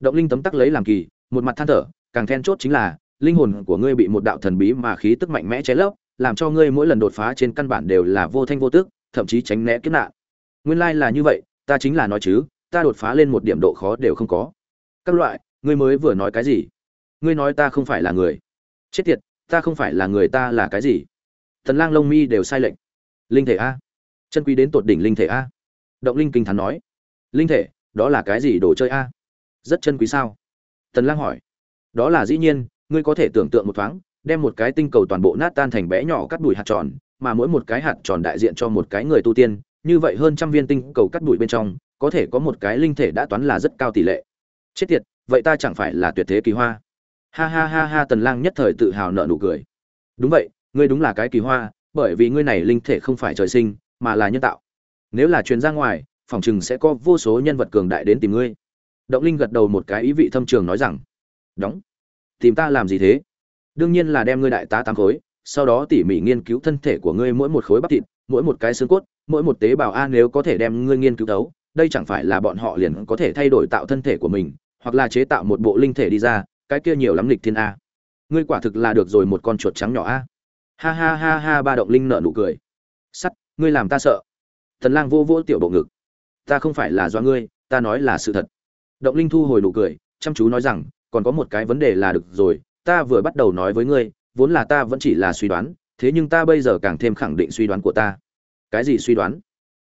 Động linh tấm tắc lấy làm kỳ, một mặt than thở, càng then chốt chính là linh hồn của ngươi bị một đạo thần bí mà khí tức mạnh mẽ cháy lấp, làm cho ngươi mỗi lần đột phá trên căn bản đều là vô thanh vô tức, thậm chí tránh né kiếp nạn. Nguyên lai là như vậy, ta chính là nói chứ, ta đột phá lên một điểm độ khó đều không có. Các loại, ngươi mới vừa nói cái gì? Ngươi nói ta không phải là người. Chết tiệt, ta không phải là người, ta là cái gì? Thần lang lông mi đều sai lệnh linh thể a. Chân quý đến tột đỉnh linh thể a. Động linh kinh thắn nói. Linh thể, đó là cái gì đồ chơi a? Rất chân quý sao? Tần lang hỏi. Đó là dĩ nhiên ngươi có thể tưởng tượng một thoáng, đem một cái tinh cầu toàn bộ nát tan thành bé nhỏ cắt đùi hạt tròn, mà mỗi một cái hạt tròn đại diện cho một cái người tu tiên, như vậy hơn trăm viên tinh cầu cắt đùi bên trong, có thể có một cái linh thể đã toán là rất cao tỷ lệ. Chết tiệt, vậy ta chẳng phải là tuyệt thế kỳ hoa? Ha ha ha ha, tần lang nhất thời tự hào nở nụ cười. Đúng vậy, ngươi đúng là cái kỳ hoa, bởi vì ngươi này linh thể không phải trời sinh, mà là nhân tạo. Nếu là truyền ra ngoài, phòng chừng sẽ có vô số nhân vật cường đại đến tìm ngươi. Động linh gật đầu một cái ý vị thâm trường nói rằng, đóng tìm ta làm gì thế? Đương nhiên là đem ngươi đại tá tám khối, sau đó tỉ mỉ nghiên cứu thân thể của ngươi mỗi một khối bắp thịt, mỗi một cái xương cốt, mỗi một tế bào a nếu có thể đem ngươi nghiên cứu đấu đây chẳng phải là bọn họ liền có thể thay đổi tạo thân thể của mình, hoặc là chế tạo một bộ linh thể đi ra, cái kia nhiều lắm lịch thiên a. Ngươi quả thực là được rồi một con chuột trắng nhỏ a. Ha ha ha ha, ba động linh nở nụ cười. Sắt, ngươi làm ta sợ. Thần lang vô vô tiểu bộ ngực. Ta không phải là do ngươi, ta nói là sự thật. Động linh thu hồi nụ cười, chăm chú nói rằng còn có một cái vấn đề là được rồi, ta vừa bắt đầu nói với ngươi, vốn là ta vẫn chỉ là suy đoán, thế nhưng ta bây giờ càng thêm khẳng định suy đoán của ta. Cái gì suy đoán?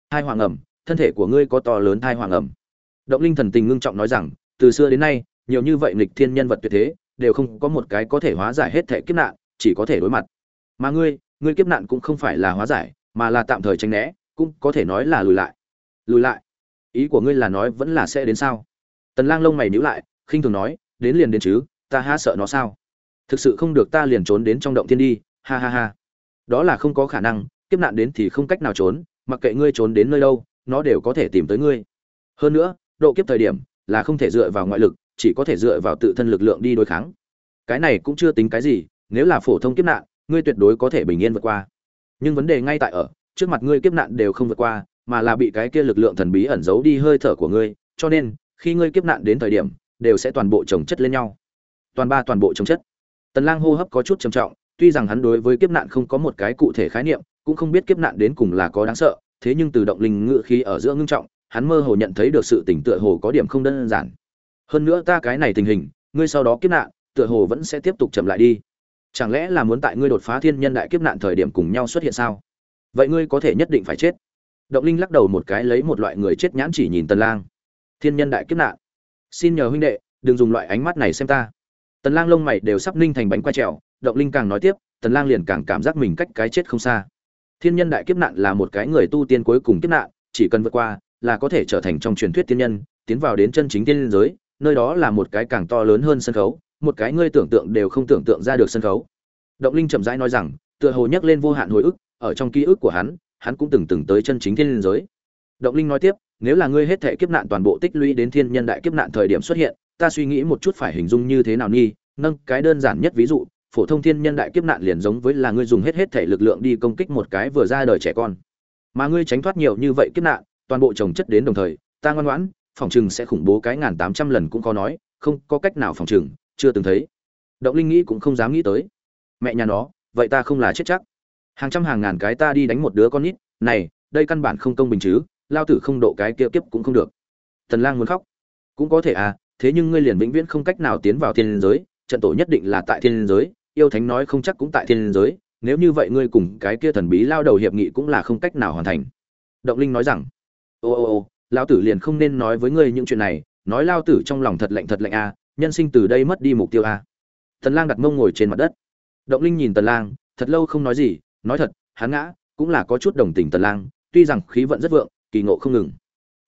Hai hoàng ẩm, thân thể của ngươi có to lớn thai hoàng ẩm. Động linh thần tình ngưng trọng nói rằng, từ xưa đến nay, nhiều như vậy nghịch thiên nhân vật tuyệt thế, đều không có một cái có thể hóa giải hết thể kiếp nạn, chỉ có thể đối mặt. Mà ngươi ngươi kiếp nạn cũng không phải là hóa giải, mà là tạm thời tránh né, cũng có thể nói là lùi lại. Lùi lại? Ý của ngươi là nói vẫn là sẽ đến sao? Tần lang lông mày nhíu lại, khinh thường nói đến liền đến chứ, ta ha sợ nó sao? Thực sự không được ta liền trốn đến trong động thiên đi, ha ha ha. Đó là không có khả năng, kiếp nạn đến thì không cách nào trốn, mặc kệ ngươi trốn đến nơi đâu, nó đều có thể tìm tới ngươi. Hơn nữa, độ kiếp thời điểm là không thể dựa vào ngoại lực, chỉ có thể dựa vào tự thân lực lượng đi đối kháng. Cái này cũng chưa tính cái gì, nếu là phổ thông kiếp nạn, ngươi tuyệt đối có thể bình yên vượt qua. Nhưng vấn đề ngay tại ở, trước mặt ngươi kiếp nạn đều không vượt qua, mà là bị cái kia lực lượng thần bí ẩn giấu đi hơi thở của ngươi, cho nên, khi ngươi kiếp nạn đến thời điểm đều sẽ toàn bộ chồng chất lên nhau. Toàn ba toàn bộ chồng chất. Tần lang hô hấp có chút trầm trọng, tuy rằng hắn đối với kiếp nạn không có một cái cụ thể khái niệm, cũng không biết kiếp nạn đến cùng là có đáng sợ, thế nhưng từ động linh ngự khí ở giữa ngưng trọng, hắn mơ hồ nhận thấy được sự tỉnh tựa hồ có điểm không đơn giản. Hơn nữa ta cái này tình hình, ngươi sau đó kiếp nạn, tựa hồ vẫn sẽ tiếp tục chậm lại đi. Chẳng lẽ là muốn tại ngươi đột phá thiên nhân đại kiếp nạn thời điểm cùng nhau xuất hiện sao? Vậy ngươi có thể nhất định phải chết. Động linh lắc đầu một cái lấy một loại người chết nhãn chỉ nhìn tần lang. Thiên nhân đại kiếp nạn xin nhờ huynh đệ, đừng dùng loại ánh mắt này xem ta. Tần lang lông mày đều sắp ninh thành bánh quay trèo, động linh càng nói tiếp, tần lang liền càng cảm giác mình cách cái chết không xa. Thiên nhân đại kiếp nạn là một cái người tu tiên cuối cùng kiếp nạn, chỉ cần vượt qua là có thể trở thành trong truyền thuyết tiên nhân, tiến vào đến chân chính tiên giới, nơi đó là một cái càng to lớn hơn sân khấu, một cái ngươi tưởng tượng đều không tưởng tượng ra được sân khấu. Động linh chậm rãi nói rằng, tựa hồ nhắc lên vô hạn hồi ức, ở trong ký ức của hắn hắn cũng từng từng tới chân chính thiên giới. Động linh nói tiếp nếu là ngươi hết thể kiếp nạn toàn bộ tích lũy đến thiên nhân đại kiếp nạn thời điểm xuất hiện, ta suy nghĩ một chút phải hình dung như thế nào nghi nâng cái đơn giản nhất ví dụ, phổ thông thiên nhân đại kiếp nạn liền giống với là ngươi dùng hết hết thể lực lượng đi công kích một cái vừa ra đời trẻ con. Mà ngươi tránh thoát nhiều như vậy kiếp nạn, toàn bộ chồng chất đến đồng thời, ta ngoan ngoãn, phòng trường sẽ khủng bố cái ngàn tám trăm lần cũng có nói, không có cách nào phòng trường chưa từng thấy. Động linh nghĩ cũng không dám nghĩ tới. Mẹ nhà nó, vậy ta không là chết chắc. Hàng trăm hàng ngàn cái ta đi đánh một đứa con nít, này, đây căn bản không công bình chứ lao tử không độ cái kia kiếp cũng không được. Tần lang muốn khóc. Cũng có thể à thế nhưng ngươi liền vĩnh viễn không cách nào tiến vào thiên giới, trận tổ nhất định là tại thiên giới, yêu thánh nói không chắc cũng tại thiên giới, nếu như vậy ngươi cùng cái kia thần bí lao đầu hiệp nghị cũng là không cách nào hoàn thành. Động linh nói rằng, ô ô ô lao tử liền không nên nói với ngươi những chuyện này, nói lao tử trong lòng thật lạnh thật lạnh à nhân sinh từ đây mất đi mục tiêu à. Tần lang đặt mông ngồi trên mặt đất. Động linh nhìn tần lang, thật lâu không nói gì, nói thật, hắn ngã cũng là có chút đồng tình tần lang, tuy rằng khí vận rất vượng kỳ ngộ không ngừng.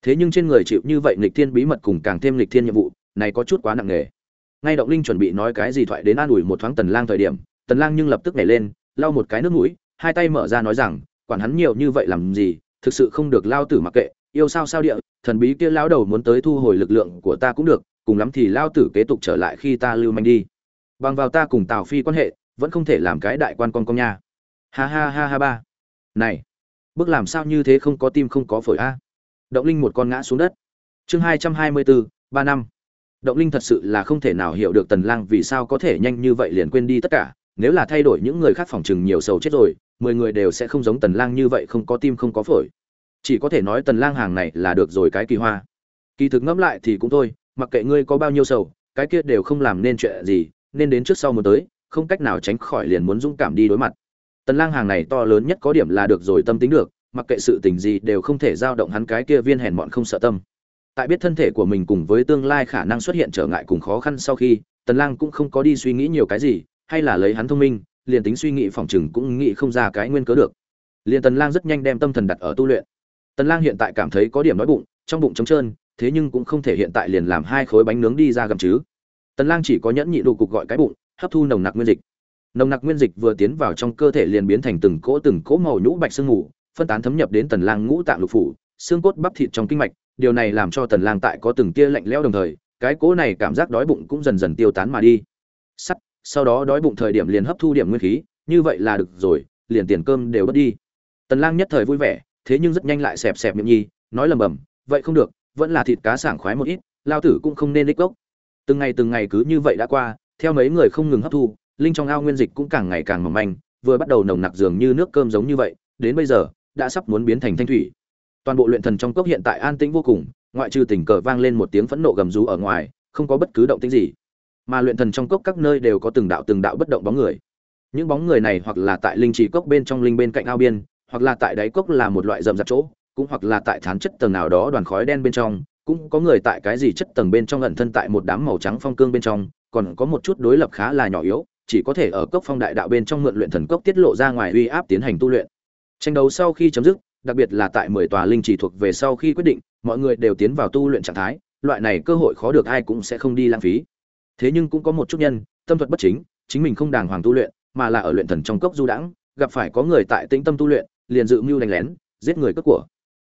Thế nhưng trên người chịu như vậy nghịch thiên bí mật cùng càng thêm nghịch thiên nhiệm vụ, này có chút quá nặng nề. Ngay động linh chuẩn bị nói cái gì thoại đến an ủi một thoáng tần lang thời điểm, tần lang nhưng lập tức nhảy lên, lau một cái nước mũi, hai tay mở ra nói rằng, quản hắn nhiều như vậy làm gì, thực sự không được lao tử mặc kệ, yêu sao sao địa, thần bí kia lão đầu muốn tới thu hồi lực lượng của ta cũng được, cùng lắm thì lao tử kế tục trở lại khi ta lưu manh đi. Bằng vào ta cùng tào phi quan hệ, vẫn không thể làm cái đại quan con công nha. Ha ha ha ha ba. Này bước làm sao như thế không có tim không có phổi a? Động linh một con ngã xuống đất. Chương hai trăm hai mươi bốn, ba năm. Động linh thật sự là không thể nào hiểu được tần lang vì sao có thể nhanh như vậy liền quên đi tất cả. Nếu là thay đổi những người khác phòng chừng nhiều sầu chết rồi, mười người đều sẽ không giống tần lang như vậy không có tim không có phổi. Chỉ có thể nói tần lang hàng này là được rồi cái kỳ hoa. Kỳ thực ngẫm lại thì cũng thôi, mặc kệ ngươi có bao nhiêu sầu, cái kia đều không làm nên chuyện gì, nên đến trước sau muốn tới, không cách nào tránh khỏi liền muốn dũng cảm đi đối mặt tần lang hàng này to lớn nhất có điểm là được rồi tâm tính được, mặc kệ sự tình gì đều không thể giao động hắn cái kia viên hèn mọn không sợ tâm. Tại biết thân thể của mình cùng với tương lai khả năng xuất hiện trở ngại cùng khó khăn sau khi, tần lang cũng không có đi suy nghĩ nhiều cái gì, hay là lấy hắn thông minh, liền tính suy nghĩ phỏng chừng cũng nghĩ không ra cái nguyên cớ được. Liền tần lang rất nhanh đem tâm thần đặt ở tu luyện. Tần lang hiện tại cảm thấy có điểm nói bụng, trong bụng trống trơn, thế nhưng cũng không thể hiện tại liền làm hai khối bánh nướng đi ra gầm chứ. Tần lang chỉ có nhẫn nhị đủ cục gọi cái bụng, hấp thu nồng nặc nguyên dịch nồng nặc nguyên dịch vừa tiến vào trong cơ thể liền biến thành từng cỗ từng cỗ màu nhũ bạch sương mù, phân tán thấm nhập đến tần lang ngũ tạng lục phủ, xương cốt bắp thịt trong kinh mạch. Điều này làm cho tần lang tại có từng tia lạnh lẽo đồng thời, cái cỗ này cảm giác đói bụng cũng dần dần tiêu tán mà đi. Sắt, sau đó đói bụng thời điểm liền hấp thu điểm nguyên khí, như vậy là được rồi, liền tiền cơm đều bất đi. Tần lang nhất thời vui vẻ, thế nhưng rất nhanh lại xẹp xẹp miệng nhi, nói lầm bầm, vậy không được, vẫn là thịt cá sảng khoái một ít, lao tử cũng không nên đích gốc. Từng ngày từng ngày cứ như vậy đã qua, theo mấy người không ngừng hấp thu linh trong ao nguyên dịch cũng càng ngày càng mỏng manh, vừa bắt đầu nồng nặc dường như nước cơm giống như vậy, đến bây giờ, đã sắp muốn biến thành thanh thủy. Toàn bộ luyện thần trong cốc hiện tại an tĩnh vô cùng, ngoại trừ tình cờ vang lên một tiếng phẫn nộ gầm rú ở ngoài, không có bất cứ động tĩnh gì. Mà luyện thần trong cốc các nơi đều có từng đạo từng đạo bất động bóng người. Những bóng người này hoặc là tại linh trì cốc bên trong linh bên cạnh ao biên, hoặc là tại đáy cốc là một loại rậm rạp chỗ, cũng hoặc là tại thán chất tầng nào đó đoàn khói đen bên trong, cũng có người tại cái gì chất tầng bên trong ẩn thân tại một đám màu trắng phong cương bên trong, còn có một chút đối lập khá là nhỏ yếu chỉ có thể ở cốc phong đại đạo bên trong mượn luyện thần cốc tiết lộ ra ngoài uy áp tiến hành tu luyện. Tranh đấu sau khi chấm dứt, đặc biệt là tại mười tòa linh chỉ thuộc về sau khi quyết định, mọi người đều tiến vào tu luyện trạng thái, loại này cơ hội khó được ai cũng sẽ không đi lãng phí. Thế nhưng cũng có một chút nhân, tâm thuật bất chính chính mình không đàng hoàng tu luyện, mà là ở luyện thần trong cốc du đãng, gặp phải có người tại tĩnh tâm tu luyện, liền dự mưu đánh lén, giết người cất của.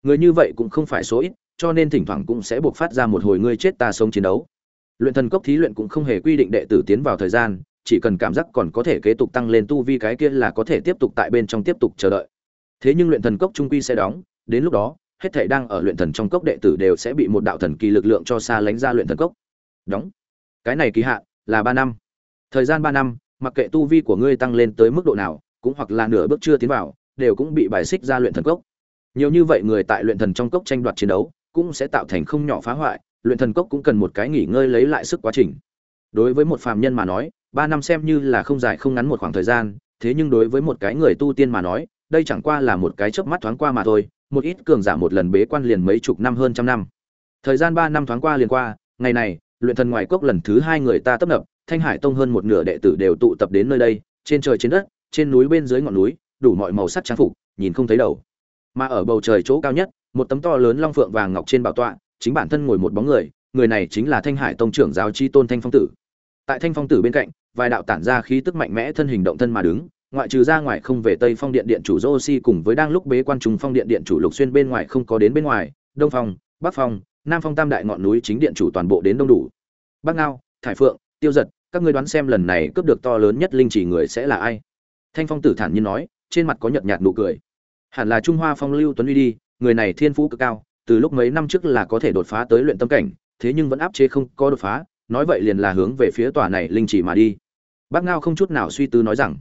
Người như vậy cũng không phải số ít, cho nên thỉnh thoảng cũng sẽ buộc phát ra một hồi ngươi chết ta sống chiến đấu. Luyện thần cốc thí luyện cũng không hề quy định đệ tử tiến vào thời gian chỉ cần cảm giác còn có thể kế tục tăng lên tu vi cái kia là có thể tiếp tục tại bên trong tiếp tục chờ đợi. Thế nhưng luyện thần cốc trung quy sẽ đóng, đến lúc đó, hết thảy đang ở luyện thần trong cốc đệ tử đều sẽ bị một đạo thần kỳ lực lượng cho xa lánh ra luyện thần cốc. Đóng. Cái này kỳ hạn là ba năm. Thời gian ba năm, mặc kệ tu vi của ngươi tăng lên tới mức độ nào, cũng hoặc là nửa bước chưa tiến vào, đều cũng bị bài xích ra luyện thần cốc. Nhiều như vậy người tại luyện thần trong cốc tranh đoạt chiến đấu, cũng sẽ tạo thành không nhỏ phá hoại, luyện thần cốc cũng cần một cái nghỉ ngơi lấy lại sức quá trình. Đối với một phàm nhân mà nói ba năm xem như là không dài không ngắn một khoảng thời gian, thế nhưng đối với một cái người tu tiên mà nói, đây chẳng qua là một cái chớp mắt thoáng qua mà thôi, một ít cường giả một lần bế quan liền mấy chục năm hơn trăm năm. Thời gian ba năm thoáng qua liền qua, ngày này, luyện thần ngoài cốc lần thứ hai người ta tấp nập, thanh hải tông hơn một nửa đệ tử đều tụ tập đến nơi đây, trên trời trên đất, trên núi bên dưới ngọn núi, đủ mọi màu sắc trang phục, nhìn không thấy đầu. Mà ở bầu trời chỗ cao nhất, một tấm to lớn long phượng vàng ngọc trên bảo tọa, chính bản thân ngồi một bóng người người này chính là thanh hải tông trưởng giáo chi tôn thanh phong tử tại thanh phong tử bên cạnh, vài đạo tản ra khí tức mạnh mẽ thân hình động thân mà đứng, ngoại trừ ra ngoài không về tây phong điện điện chủ joshi cùng với đang lúc bế quan trùng phong điện điện chủ lục xuyên bên ngoài không có đến bên ngoài, đông phong, bắc phong, nam phong tam đại ngọn núi chính điện chủ toàn bộ đến đông đủ. Bắc ngao, thải phượng, tiêu giật, các ngươi đoán xem lần này cướp được to lớn nhất linh chỉ người sẽ là ai? Thanh phong tử thản nhiên nói, trên mặt có nhợt nhạt nụ cười. Hẳn là trung hoa phong lưu tuấn uy đi, người này thiên phú cực cao, từ lúc mấy năm trước là có thể đột phá tới luyện tâm cảnh, thế nhưng vẫn áp chế không có đột phá nói vậy liền là hướng về phía tòa này linh chỉ mà đi. Bác ngao không chút nào suy tư nói rằng,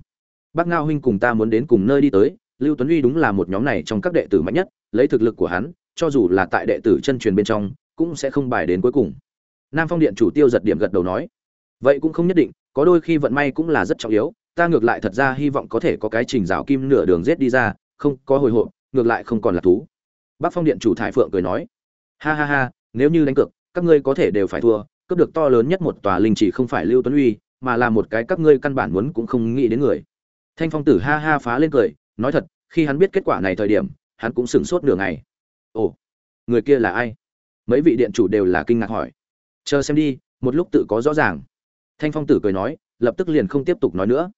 bác ngao huynh cùng ta muốn đến cùng nơi đi tới, lưu tuấn uy đúng là một nhóm này trong các đệ tử mạnh nhất, lấy thực lực của hắn, cho dù là tại đệ tử chân truyền bên trong, cũng sẽ không bài đến cuối cùng. Nam phong điện chủ tiêu giật điểm gật đầu nói, vậy cũng không nhất định, có đôi khi vận may cũng là rất trọng yếu, ta ngược lại thật ra hy vọng có thể có cái trình rào kim nửa đường rết đi ra, không có hồi hộp, ngược lại không còn là thú. Bác phong điện chủ thải phượng cười nói, ha ha ha, nếu như đánh cược, các ngươi có thể đều phải thua cướp được to lớn nhất một tòa linh chỉ không phải lưu tuấn uy, mà là một cái các ngươi căn bản muốn cũng không nghĩ đến người. Thanh phong tử ha ha phá lên cười, nói thật, khi hắn biết kết quả này thời điểm, hắn cũng sửng sốt nửa ngày. Ồ, người kia là ai? Mấy vị điện chủ đều là kinh ngạc hỏi. Chờ xem đi, một lúc tự có rõ ràng. Thanh phong tử cười nói, lập tức liền không tiếp tục nói nữa.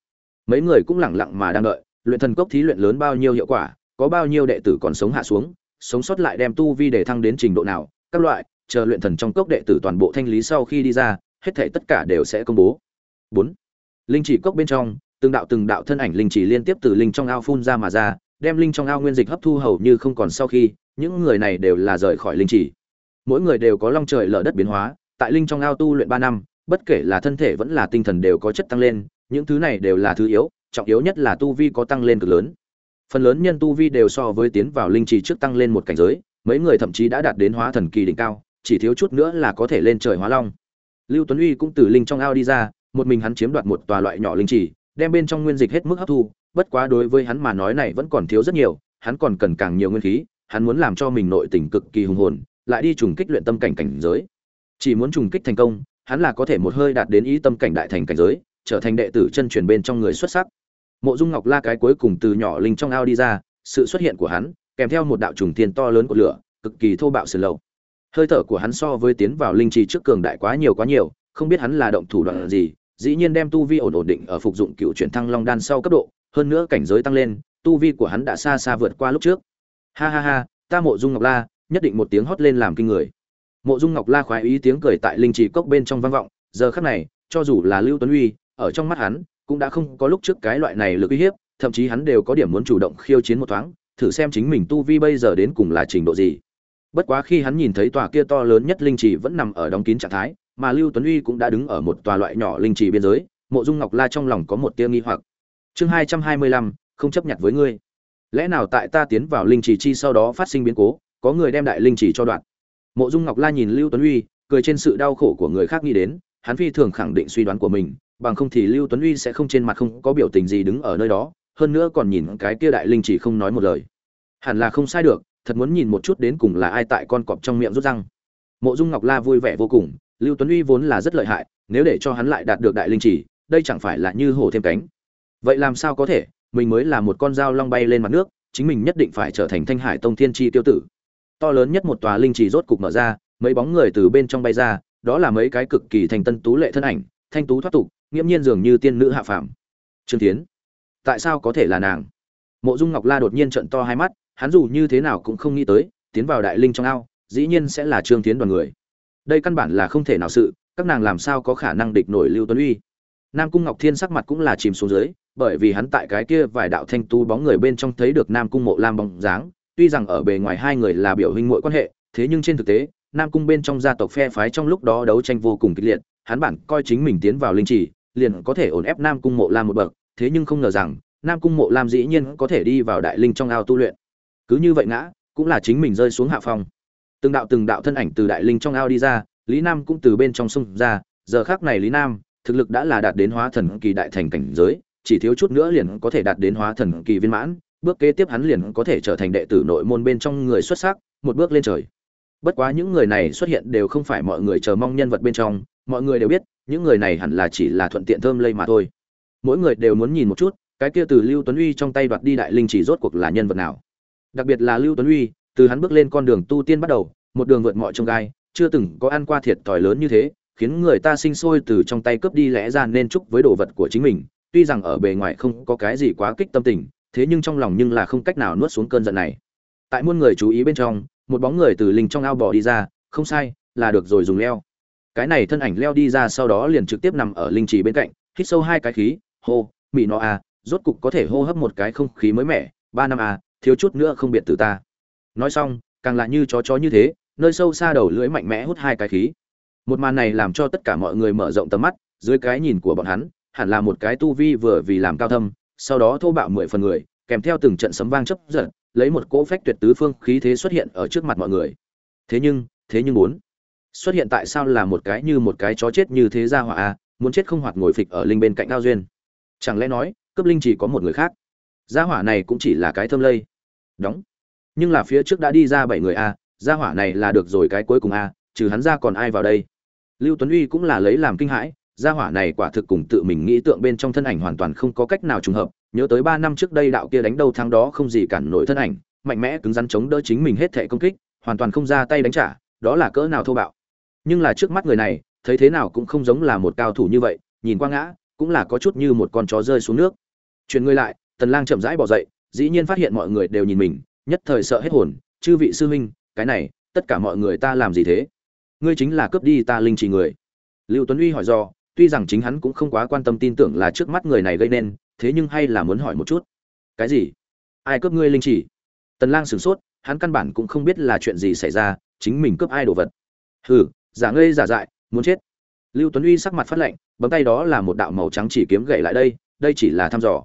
Mấy người cũng lẳng lặng mà đang đợi, luyện thần cốc thí luyện lớn bao nhiêu hiệu quả, có bao nhiêu đệ tử còn sống hạ xuống, sống sót lại đem tu vi để thăng đến trình độ nào, các loại chờ luyện thần trong cốc đệ tử toàn bộ thanh lý sau khi đi ra, hết thảy tất cả đều sẽ công bố. Bốn, linh chỉ cốc bên trong, từng đạo từng đạo thân ảnh linh chỉ liên tiếp từ linh trong ao phun ra mà ra, đem linh trong ao nguyên dịch hấp thu hầu như không còn sau khi, những người này đều là rời khỏi linh chỉ. Mỗi người đều có long trời lở đất biến hóa, tại linh trong ao tu luyện ba năm, bất kể là thân thể vẫn là tinh thần đều có chất tăng lên, những thứ này đều là thứ yếu, trọng yếu nhất là tu vi có tăng lên cực lớn. Phần lớn nhân tu vi đều so với tiến vào linh trì trước tăng lên một cảnh giới, mấy người thậm chí đã đạt đến hóa thần kỳ đỉnh cao chỉ thiếu chút nữa là có thể lên trời hóa long. Lưu tuấn uy cũng từ linh trong ao đi ra một mình hắn chiếm đoạt một tòa loại nhỏ linh chỉ, đem bên trong nguyên dịch hết mức hấp thu bất quá đối với hắn mà nói này vẫn còn thiếu rất nhiều hắn còn cần càng nhiều nguyên khí hắn muốn làm cho mình nội tình cực kỳ hùng hồn lại đi trùng kích luyện tâm cảnh cảnh giới. Chỉ muốn trùng kích thành công hắn là có thể một hơi đạt đến ý tâm cảnh đại thành cảnh giới trở thành đệ tử chân truyền bên trong người xuất sắc. Mộ dung ngọc la cái cuối cùng từ nhỏ linh trong ao đi ra sự xuất hiện của hắn kèm theo một đạo trùng thiên to lớn của lửa cực kỳ thô bạo sườn lầu hơi thở của hắn so với tiến vào linh trì trước cường đại quá nhiều quá nhiều, không biết hắn là động thủ đoạn gì, dĩ nhiên đem tu vi ổn ổn định ở phục dụng cựu chuyển thăng long đan sau cấp độ, hơn nữa cảnh giới tăng lên, tu vi của hắn đã xa xa vượt qua lúc trước. Ha ha ha, ta mộ dung ngọc la, nhất định một tiếng hót lên làm kinh người. Mộ dung ngọc la khoái ý tiếng cười tại linh trì cốc bên trong vang vọng, giờ khắc này, cho dù là lưu tuấn uy, ở trong mắt hắn, cũng đã không có lúc trước cái loại này lực uy hiếp, thậm chí hắn đều có điểm muốn chủ động khiêu chiến một thoáng, thử xem chính mình tu vi bây giờ đến cùng là trình độ gì bất quá khi hắn nhìn thấy tòa kia to lớn nhất linh trì vẫn nằm ở đóng kín trạng thái, mà lưu tuấn uy cũng đã đứng ở một tòa loại nhỏ linh trì biên giới, mộ dung ngọc la trong lòng có một tia nghi hoặc. Chương hai trăm hai mươi lăm, không chấp nhận với ngươi. Lẽ nào tại ta tiến vào linh trì chi sau đó phát sinh biến cố, có người đem đại linh trì cho đoạn? Mộ dung ngọc la nhìn lưu tuấn uy, cười trên sự đau khổ của người khác nghĩ đến, hắn phi thường khẳng định suy đoán của mình, bằng không thì lưu tuấn uy sẽ không trên mặt không có biểu tình gì đứng ở nơi đó, hơn nữa còn nhìn cái kia đại linh chỉ không nói một lời. Hẳn là không sai được thật muốn nhìn một chút đến cùng là ai tại con cọp trong miệng rút răng. Mộ dung ngọc la vui vẻ vô cùng, lưu tuấn uy vốn là rất lợi hại, nếu để cho hắn lại đạt được đại linh chỉ, đây chẳng phải là như hổ thêm cánh. Vậy làm sao có thể, mình mới là một con dao long bay lên mặt nước, chính mình nhất định phải trở thành thanh hải tông thiên tri tiêu tử. To lớn nhất một tòa linh chỉ rốt cục mở ra, mấy bóng người từ bên trong bay ra, đó là mấy cái cực kỳ thành tân tú lệ thân ảnh, thanh tú thoát tục, nghiễm nhiên dường như tiên nữ hạ phàm. Trương tiến tại sao có thể là nàng? Mộ dung ngọc la đột nhiên trận to hai mắt hắn dù như thế nào cũng không nghĩ tới, tiến vào đại linh trong ao, dĩ nhiên sẽ là trương tiến đoàn người. Đây căn bản là không thể nào sự, các nàng làm sao có khả năng địch nổi lưu tuấn uy? Nam cung ngọc thiên sắc mặt cũng là chìm xuống dưới, bởi vì hắn tại cái kia vài đạo thanh tu bóng người bên trong thấy được nam cung mộ lam bóng dáng, tuy rằng ở bề ngoài hai người là biểu hình mỗi quan hệ, thế nhưng trên thực tế, nam cung bên trong gia tộc phe phái trong lúc đó đấu tranh vô cùng kịch liệt, hắn bản coi chính mình tiến vào linh trì, liền có thể ổn ép nam cung mộ lam một bậc, thế nhưng không ngờ rằng, nam cung mộ lam dĩ nhiên có thể đi vào đại linh trong ao tu luyện cứ như vậy ngã, cũng là chính mình rơi xuống hạ phong. Từng đạo từng đạo thân ảnh từ đại linh trong ao đi ra, lý nam cũng từ bên trong sông ra, giờ khác này lý nam, thực lực đã là đạt đến hóa thần kỳ đại thành cảnh giới, chỉ thiếu chút nữa liền có thể đạt đến hóa thần kỳ viên mãn, bước kế tiếp hắn liền có thể trở thành đệ tử nội môn bên trong người xuất sắc, một bước lên trời. Bất quá những người này xuất hiện đều không phải mọi người chờ mong nhân vật bên trong, mọi người đều biết, những người này hẳn là chỉ là thuận tiện thơm lây mà thôi. Mỗi người đều muốn nhìn một chút, cái kia từ lưu tuấn uy trong tay đoạt đi đại linh chỉ rốt cuộc là nhân vật nào đặc biệt là lưu tuấn uy, từ hắn bước lên con đường tu tiên bắt đầu, một đường vượt mọi trông gai, chưa từng có ăn qua thiệt thòi lớn như thế, khiến người ta sinh sôi từ trong tay cướp đi lẽ ra nên chúc với đồ vật của chính mình, tuy rằng ở bề ngoài không có cái gì quá kích tâm tình, thế nhưng trong lòng nhưng là không cách nào nuốt xuống cơn giận này. Tại muôn người chú ý bên trong, một bóng người từ linh trong ao bò đi ra, không sai, là được rồi, dùng leo. Cái này thân ảnh leo đi ra sau đó liền trực tiếp nằm ở linh trì bên cạnh, hít sâu hai cái khí, hô, mị nó à rốt cục có thể hô hấp một cái không khí mới mẻ, ba năm à thiếu chút nữa không biệt từ ta. Nói xong, càng lại như chó chó như thế, nơi sâu xa đầu lưỡi mạnh mẽ hút hai cái khí. Một màn này làm cho tất cả mọi người mở rộng tầm mắt, dưới cái nhìn của bọn hắn, hẳn là một cái tu vi vừa vì làm cao thâm, sau đó thô bạo mười phần người, kèm theo từng trận sấm vang chấp giật, lấy một cỗ phách tuyệt tứ phương khí thế xuất hiện ở trước mặt mọi người. Thế nhưng thế nhưng muốn xuất hiện tại sao là một cái như một cái chó chết như thế ra hỏa a muốn chết không hoạt ngồi phịch ở linh bên cạnh cao duyên. Chẳng lẽ nói cấp linh chỉ có một người khác? Gia hỏa này cũng chỉ là cái thơm lây. Đóng. Nhưng là phía trước đã đi ra bảy người a, gia hỏa này là được rồi cái cuối cùng a, trừ hắn ra còn ai vào đây? Lưu tuấn uy cũng là lấy làm kinh hãi, gia hỏa này quả thực cùng tự mình nghĩ tượng bên trong thân ảnh hoàn toàn không có cách nào trùng hợp. Nhớ tới ba năm trước đây đạo kia đánh đầu thắng đó không gì cản nổi thân ảnh, mạnh mẽ cứng rắn chống đỡ chính mình hết thể công kích, hoàn toàn không ra tay đánh trả, đó là cỡ nào thô bạo. Nhưng là trước mắt người này, thấy thế nào cũng không giống là một cao thủ như vậy, nhìn qua ngã, cũng là có chút như một con chó rơi xuống nước. Chuyển người lại tần lang chậm rãi bỏ dậy, dĩ nhiên phát hiện mọi người đều nhìn mình, nhất thời sợ hết hồn, chư vị sư huynh, cái này, tất cả mọi người ta làm gì thế? Ngươi chính là cướp đi ta linh chỉ người. Lưu tuấn uy hỏi do tuy rằng chính hắn cũng không quá quan tâm tin tưởng là trước mắt người này gây nên, thế nhưng hay là muốn hỏi một chút. Cái gì? Ai cướp ngươi linh chỉ tần lang sửng sốt, hắn căn bản cũng không biết là chuyện gì xảy ra, chính mình cướp ai đồ vật. Hừ, giả ngây giả dại, muốn chết. Lưu tuấn uy sắc mặt phát lạnh bấm tay đó là một đạo màu trắng chỉ kiếm gậy lại đây đây chỉ là thăm dò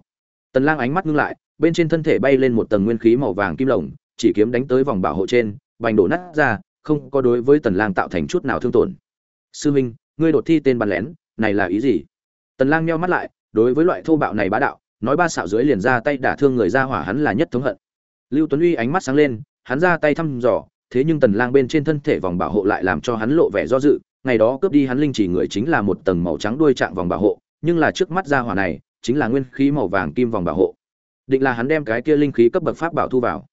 tần lang ánh mắt ngưng lại, bên trên thân thể bay lên một tầng nguyên khí màu vàng kim lồng, chỉ kiếm đánh tới vòng bảo hộ trên, bành đổ nát ra, không có đối với tần lang tạo thành chút nào thương tổn. Sư minh ngươi đột thi tên bắn lén, này là ý gì? Tần lang nheo mắt lại, đối với loại thô bạo này bá đạo, nói ba xạo dưới liền ra tay đả thương người ra hỏa hắn là nhất thống hận. Lưu tuấn uy ánh mắt sáng lên, hắn ra tay thăm dò, thế nhưng tần lang bên trên thân thể vòng bảo hộ lại làm cho hắn lộ vẻ do dự, ngày đó cướp đi hắn linh chỉ người chính là một tầng màu trắng đuôi trạng vòng bảo hộ, nhưng là trước mắt ra hỏa này chính là nguyên khí màu vàng kim vòng bảo hộ. Định là hắn đem cái kia linh khí cấp bậc pháp bảo thu vào.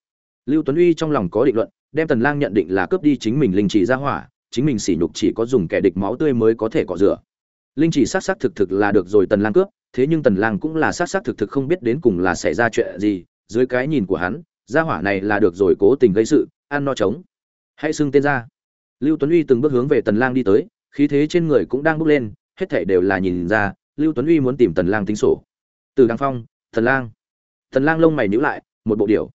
Lưu tuấn uy trong lòng có định luận, đem tần lang nhận định là cướp đi chính mình linh chỉ ra hỏa, chính mình sỉ nhục chỉ có dùng kẻ địch máu tươi mới có thể cọ rửa. Linh chỉ sát sát thực thực là được rồi tần lang cướp, thế nhưng tần lang cũng là sát sát thực thực không biết đến cùng là xảy ra chuyện gì, dưới cái nhìn của hắn, gia hỏa này là được rồi cố tình gây sự, ăn no trống. Hãy xưng tên ra. Lưu tuấn uy từng bước hướng về tần lang đi tới, khí thế trên người cũng đang bốc lên, hết thảy đều là nhìn ra lưu tuấn uy muốn tìm tần lang tính sổ. Từ đăng phong Thần lang. Thần lang lông mày nhíu lại, một bộ điều.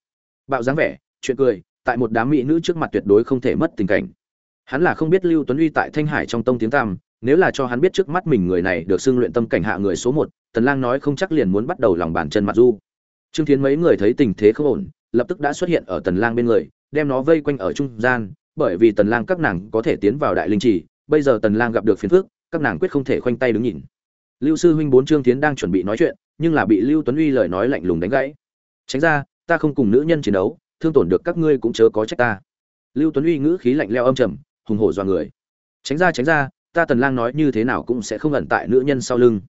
Bạo dáng vẻ, chuyện cười, tại một đám mỹ nữ trước mặt tuyệt đối không thể mất tình cảnh. Hắn là không biết lưu tuấn uy tại thanh hải trong tông tiếng tam nếu là cho hắn biết trước mắt mình người này được xưng luyện tâm cảnh hạ người số một, tần lang nói không chắc liền muốn bắt đầu lòng bàn chân mặt du. Trương thiến mấy người thấy tình thế không ổn, lập tức đã xuất hiện ở tần lang bên người, đem nó vây quanh ở trung gian, bởi vì tần lang các nàng có thể tiến vào đại linh trì, bây giờ tần lang gặp được phiền phức, các nàng quyết không thể khoanh tay đứng nhìn lưu sư huynh bốn trương tiến đang chuẩn bị nói chuyện nhưng là bị lưu tuấn uy lời nói lạnh lùng đánh gãy. Tránh ra ta không cùng nữ nhân chiến đấu thương tổn được các ngươi cũng chớ có trách ta. Lưu tuấn uy ngữ khí lạnh lẽo âm trầm hùng hổ dọa người. Tránh ra tránh ra ta tần lang nói như thế nào cũng sẽ không ẩn tại nữ nhân sau lưng.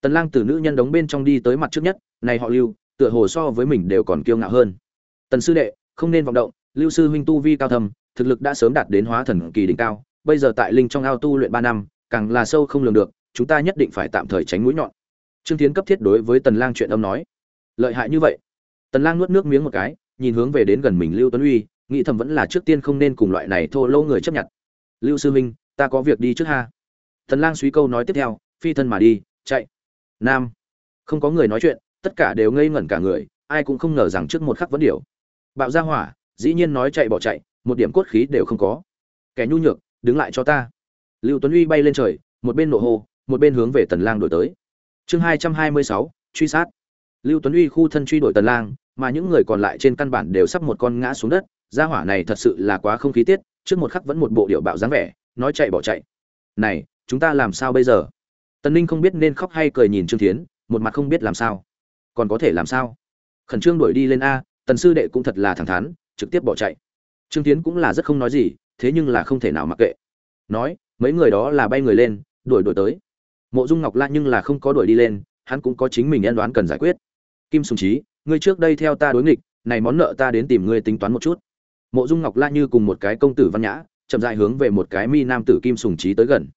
Tần lang từ nữ nhân đóng bên trong đi tới mặt trước nhất này họ lưu tựa hồ so với mình đều còn kiêu ngạo hơn. Tần sư đệ không nên vọng động lưu sư huynh tu vi cao thầm, thực lực đã sớm đạt đến hóa thần kỳ đỉnh cao bây giờ tại linh trong ao tu luyện ba năm càng là sâu không lường được chúng ta nhất định phải tạm thời tránh mũi nhọn. Trương tiến cấp thiết đối với tần lang chuyện âm nói. Lợi hại như vậy. Tần lang nuốt nước miếng một cái, nhìn hướng về đến gần mình lưu tuấn uy, nghĩ thầm vẫn là trước tiên không nên cùng loại này thô lỗ người chấp nhận. Lưu sư minh, ta có việc đi trước ha. Tần lang suy câu nói tiếp theo, phi thân mà đi, chạy. Nam. Không có người nói chuyện, tất cả đều ngây ngẩn cả người, ai cũng không ngờ rằng trước một khắc vẫn điều bạo ra hỏa, dĩ nhiên nói chạy bỏ chạy, một điểm cốt khí đều không có. Kẻ nhu nhược, đứng lại cho ta. Lưu tuấn uy bay lên trời, một bên nổ hô một bên hướng về tần lang đổi tới. Chương hai trăm hai mươi sáu, truy sát. Lưu tuấn uy khu thân truy đuổi tần lang, mà những người còn lại trên căn bản đều sắp một con ngã xuống đất. Gia hỏa này thật sự là quá không khí tiết, trước một khắc vẫn một bộ điệu bạo dáng vẻ, nói chạy bỏ chạy. Này, chúng ta làm sao bây giờ? Tần ninh không biết nên khóc hay cười nhìn trương thiến, một mặt không biết làm sao. Còn có thể làm sao? Khẩn trương đuổi đi lên a, tần sư đệ cũng thật là thẳng thắn, trực tiếp bỏ chạy. Trương tiến cũng là rất không nói gì, thế nhưng là không thể nào mặc kệ. Nói, mấy người đó là bay người lên, đuổi đuổi tới mộ dung ngọc la nhưng là không có đuổi đi lên, hắn cũng có chính mình ân đoán cần giải quyết. Kim sùng trí ngươi trước đây theo ta đối nghịch, này món nợ ta đến tìm ngươi tính toán một chút. Mộ dung ngọc la như cùng một cái công tử văn nhã, chậm dại hướng về một cái mi nam tử kim sùng trí tới gần.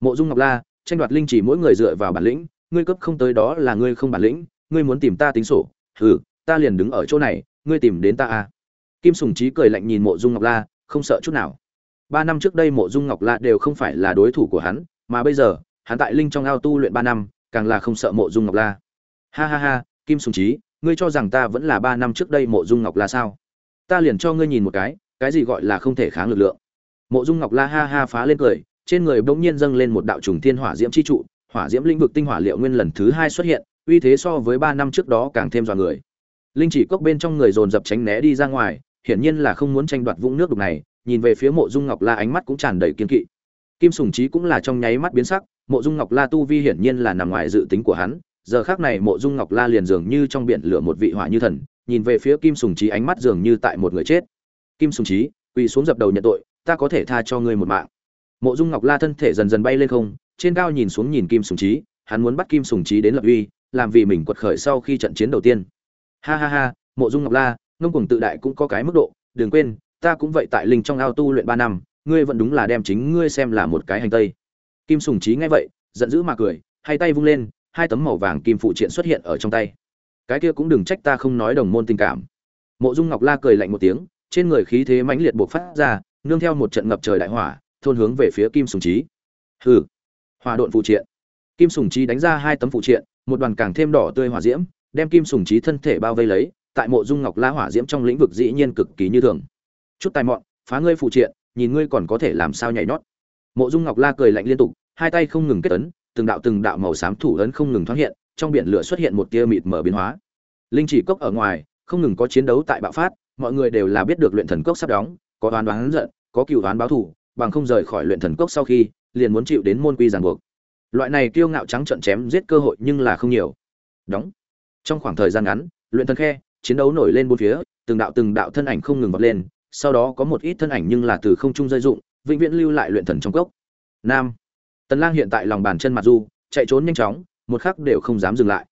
Mộ dung ngọc la, tranh đoạt linh chỉ mỗi người dựa vào bản lĩnh, ngươi cấp không tới đó là ngươi không bản lĩnh, ngươi muốn tìm ta tính sổ. Hừ, ta liền đứng ở chỗ này, ngươi tìm đến ta à. Kim sùng trí cười lạnh nhìn mộ dung ngọc la, không sợ chút nào. Ba năm trước đây mộ dung ngọc la đều không phải là đối thủ của hắn, mà bây giờ hắn tại linh trong ao tu luyện ba năm càng là không sợ mộ dung ngọc la. Ha ha ha kim sùng Chí, ngươi cho rằng ta vẫn là ba năm trước đây mộ dung ngọc la sao? Ta liền cho ngươi nhìn một cái cái gì gọi là không thể kháng lực lượng. Mộ dung ngọc la ha ha phá lên cười trên người bỗng nhiên dâng lên một đạo trùng thiên hỏa diễm chi trụ hỏa diễm lĩnh vực tinh hỏa liệu nguyên lần thứ hai xuất hiện uy thế so với ba năm trước đó càng thêm dọa người. Linh chỉ cốc bên trong người dồn dập tránh né đi ra ngoài hiển nhiên là không muốn tranh đoạt vũng nước đục này nhìn về phía mộ dung ngọc la ánh mắt cũng tràn đầy kiên kỵ kim sùng trí cũng là trong nháy mắt biến sắc, mộ dung ngọc la tu vi hiển nhiên là nằm ngoài dự tính của hắn, giờ khác này mộ dung ngọc la liền dường như trong biển lửa một vị hỏa như thần, nhìn về phía kim sùng trí ánh mắt dường như tại một người chết. Kim sùng trí quỳ xuống dập đầu nhận tội, ta có thể tha cho ngươi một mạng. Mộ dung ngọc la thân thể dần dần bay lên không, trên cao nhìn xuống nhìn kim sùng trí hắn muốn bắt kim sùng trí đến lập uy, làm vì mình quật khởi sau khi trận chiến đầu tiên. Ha ha ha, mộ dung ngọc la, ngông cuồng tự đại cũng có cái mức độ, đừng quên, ta cũng vậy tại linh trong ao tu luyện ba năm ngươi vẫn đúng là đem chính ngươi xem là một cái hành tây. Kim sùng trí nghe vậy, giận dữ mà cười, hai tay vung lên, hai tấm màu vàng kim phụ triện xuất hiện ở trong tay. Cái kia cũng đừng trách ta không nói đồng môn tình cảm. Mộ dung ngọc la cười lạnh một tiếng, trên người khí thế mãnh liệt bộc phát ra, nương theo một trận ngập trời đại hỏa, thôn hướng về phía kim sùng trí hừ hòa độn phụ triện. Kim sùng trí đánh ra hai tấm phụ triện, một đoàn càng thêm đỏ tươi hỏa diễm, đem kim sùng trí thân thể bao vây lấy, tại mộ dung ngọc la hỏa diễm trong lĩnh vực dĩ nhiên cực kỳ như thường. Chút tài mọn, phá ngươi phụ triện nhìn ngươi còn có thể làm sao nhảy nhót. Mộ dung ngọc la cười lạnh liên tục hai tay không ngừng kết ấn từng đạo từng đạo màu xám thủ ấn không ngừng thoáng hiện trong biển lửa xuất hiện một tia mịt mở biến hóa. Linh chỉ cốc ở ngoài không ngừng có chiến đấu tại bạo phát mọi người đều là biết được luyện thần cốc sắp đóng có đoán đoán giận có cựu đoán báo thủ, bằng không rời khỏi luyện thần cốc sau khi liền muốn chịu đến môn quy ràng buộc. Loại này kiêu ngạo trắng trận chém giết cơ hội nhưng là không nhiều. Đóng. Trong khoảng thời gian ngắn luyện thần khe chiến đấu nổi lên bốn phía từng đạo từng đạo thân ảnh không ngừng vọt lên sau đó có một ít thân ảnh nhưng là từ không trung rơi dụng vĩnh viễn lưu lại luyện thần trong cốc. Nam. Tần lang hiện tại lòng bàn chân mặt du, chạy trốn nhanh chóng, một khắc đều không dám dừng lại.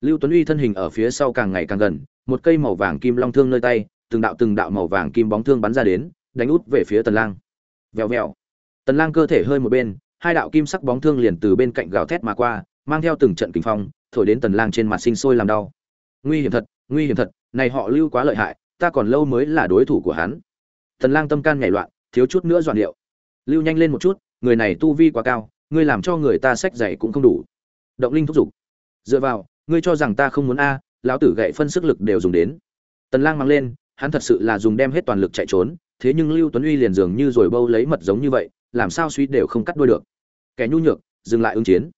Lưu tuấn uy thân hình ở phía sau càng ngày càng gần, một cây màu vàng kim long thương nơi tay, từng đạo từng đạo màu vàng kim bóng thương bắn ra đến, đánh út về phía tần lang. Vèo vèo. Tần lang cơ thể hơi một bên, hai đạo kim sắc bóng thương liền từ bên cạnh gào thét mà qua, mang theo từng trận kinh phong, thổi đến tần lang trên mặt sinh sôi làm đau. Nguy hiểm thật, nguy hiểm thật, này họ lưu quá lợi hại, ta còn lâu mới là đối thủ của hắn tần lang tâm can nhảy loạn, thiếu chút nữa dọn điệu. Lưu nhanh lên một chút, người này tu vi quá cao, ngươi làm cho người ta sách dạy cũng không đủ. Động linh thúc giục. Dựa vào, ngươi cho rằng ta không muốn a, lão tử gậy phân sức lực đều dùng đến. Tần lang mang lên, hắn thật sự là dùng đem hết toàn lực chạy trốn, thế nhưng lưu tuấn uy liền dường như rồi bâu lấy mật giống như vậy, làm sao suy đều không cắt đuôi được. Kẻ nhu nhược, dừng lại ứng chiến.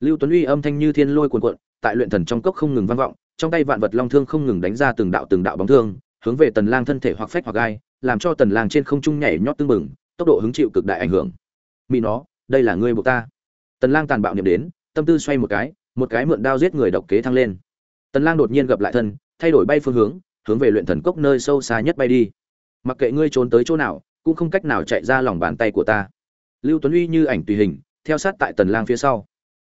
Lưu tuấn uy âm thanh như thiên lôi cuồn cuộn, tại luyện thần trong cốc không ngừng vang vọng, trong tay vạn vật long thương không ngừng đánh ra từng đạo từng đạo bóng thương, hướng về tần lang thân thể hoặc phách hoặc gai làm cho tần lang trên không trung nhảy nhót tương mừng tốc độ hứng chịu cực đại ảnh hưởng. Mỹ nó, đây là ngươi buộc ta. Tần lang tàn bạo niệm đến, tâm tư xoay một cái một cái mượn đao giết người độc kế thăng lên. Tần lang đột nhiên gặp lại thân, thay đổi bay phương hướng hướng về luyện thần cốc nơi sâu xa nhất bay đi. Mặc kệ ngươi trốn tới chỗ nào, cũng không cách nào chạy ra lòng bàn tay của ta. Lưu tuấn uy như ảnh tùy hình, theo sát tại tần lang phía sau.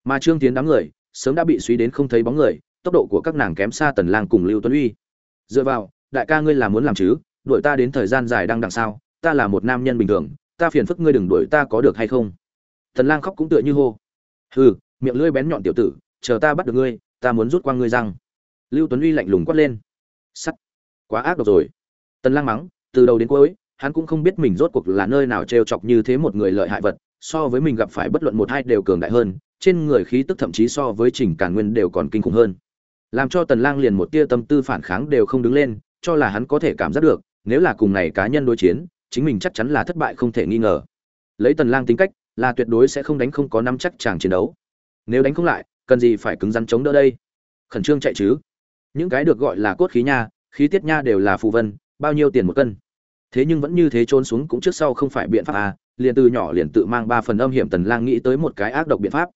Mà trương tiến đám người, sớm đã bị suy đến không thấy bóng người, tốc độ của các nàng kém xa tần lang cùng lưu tuấn uy. Dựa vào, đại ca ngươi là muốn làm chứ? Đuổi ta đến thời gian dài đang đằng sau, ta là một nam nhân bình thường, ta phiền phức ngươi đừng đuổi ta có được hay không? Tần lang khóc cũng tựa như hô. Hừ, miệng lưỡi bén nhọn tiểu tử, chờ ta bắt được ngươi, ta muốn rút qua ngươi răng. Lưu tuấn uy lạnh lùng quát lên. Sắt. Quá ác độc rồi. Tần lang mắng, từ đầu đến cuối, hắn cũng không biết mình rốt cuộc là nơi nào trêu chọc như thế một người lợi hại vật, so với mình gặp phải bất luận một hai đều cường đại hơn, trên người khí tức thậm chí so với trình càn nguyên đều còn kinh khủng hơn. Làm cho tần lang liền một tia tâm tư phản kháng đều không đứng lên, cho là hắn có thể cảm giác được nếu là cùng này cá nhân đối chiến, chính mình chắc chắn là thất bại không thể nghi ngờ. Lấy tần lang tính cách, là tuyệt đối sẽ không đánh không có nắm chắc chàng chiến đấu. Nếu đánh không lại, cần gì phải cứng rắn chống đỡ đây? Khẩn trương chạy chứ. Những cái được gọi là cốt khí nha, khí tiết nha đều là phù vân, bao nhiêu tiền một cân. Thế nhưng vẫn như thế trôn xuống cũng trước sau không phải biện pháp à liền từ nhỏ liền tự mang ba phần âm hiểm tần lang nghĩ tới một cái ác độc biện pháp.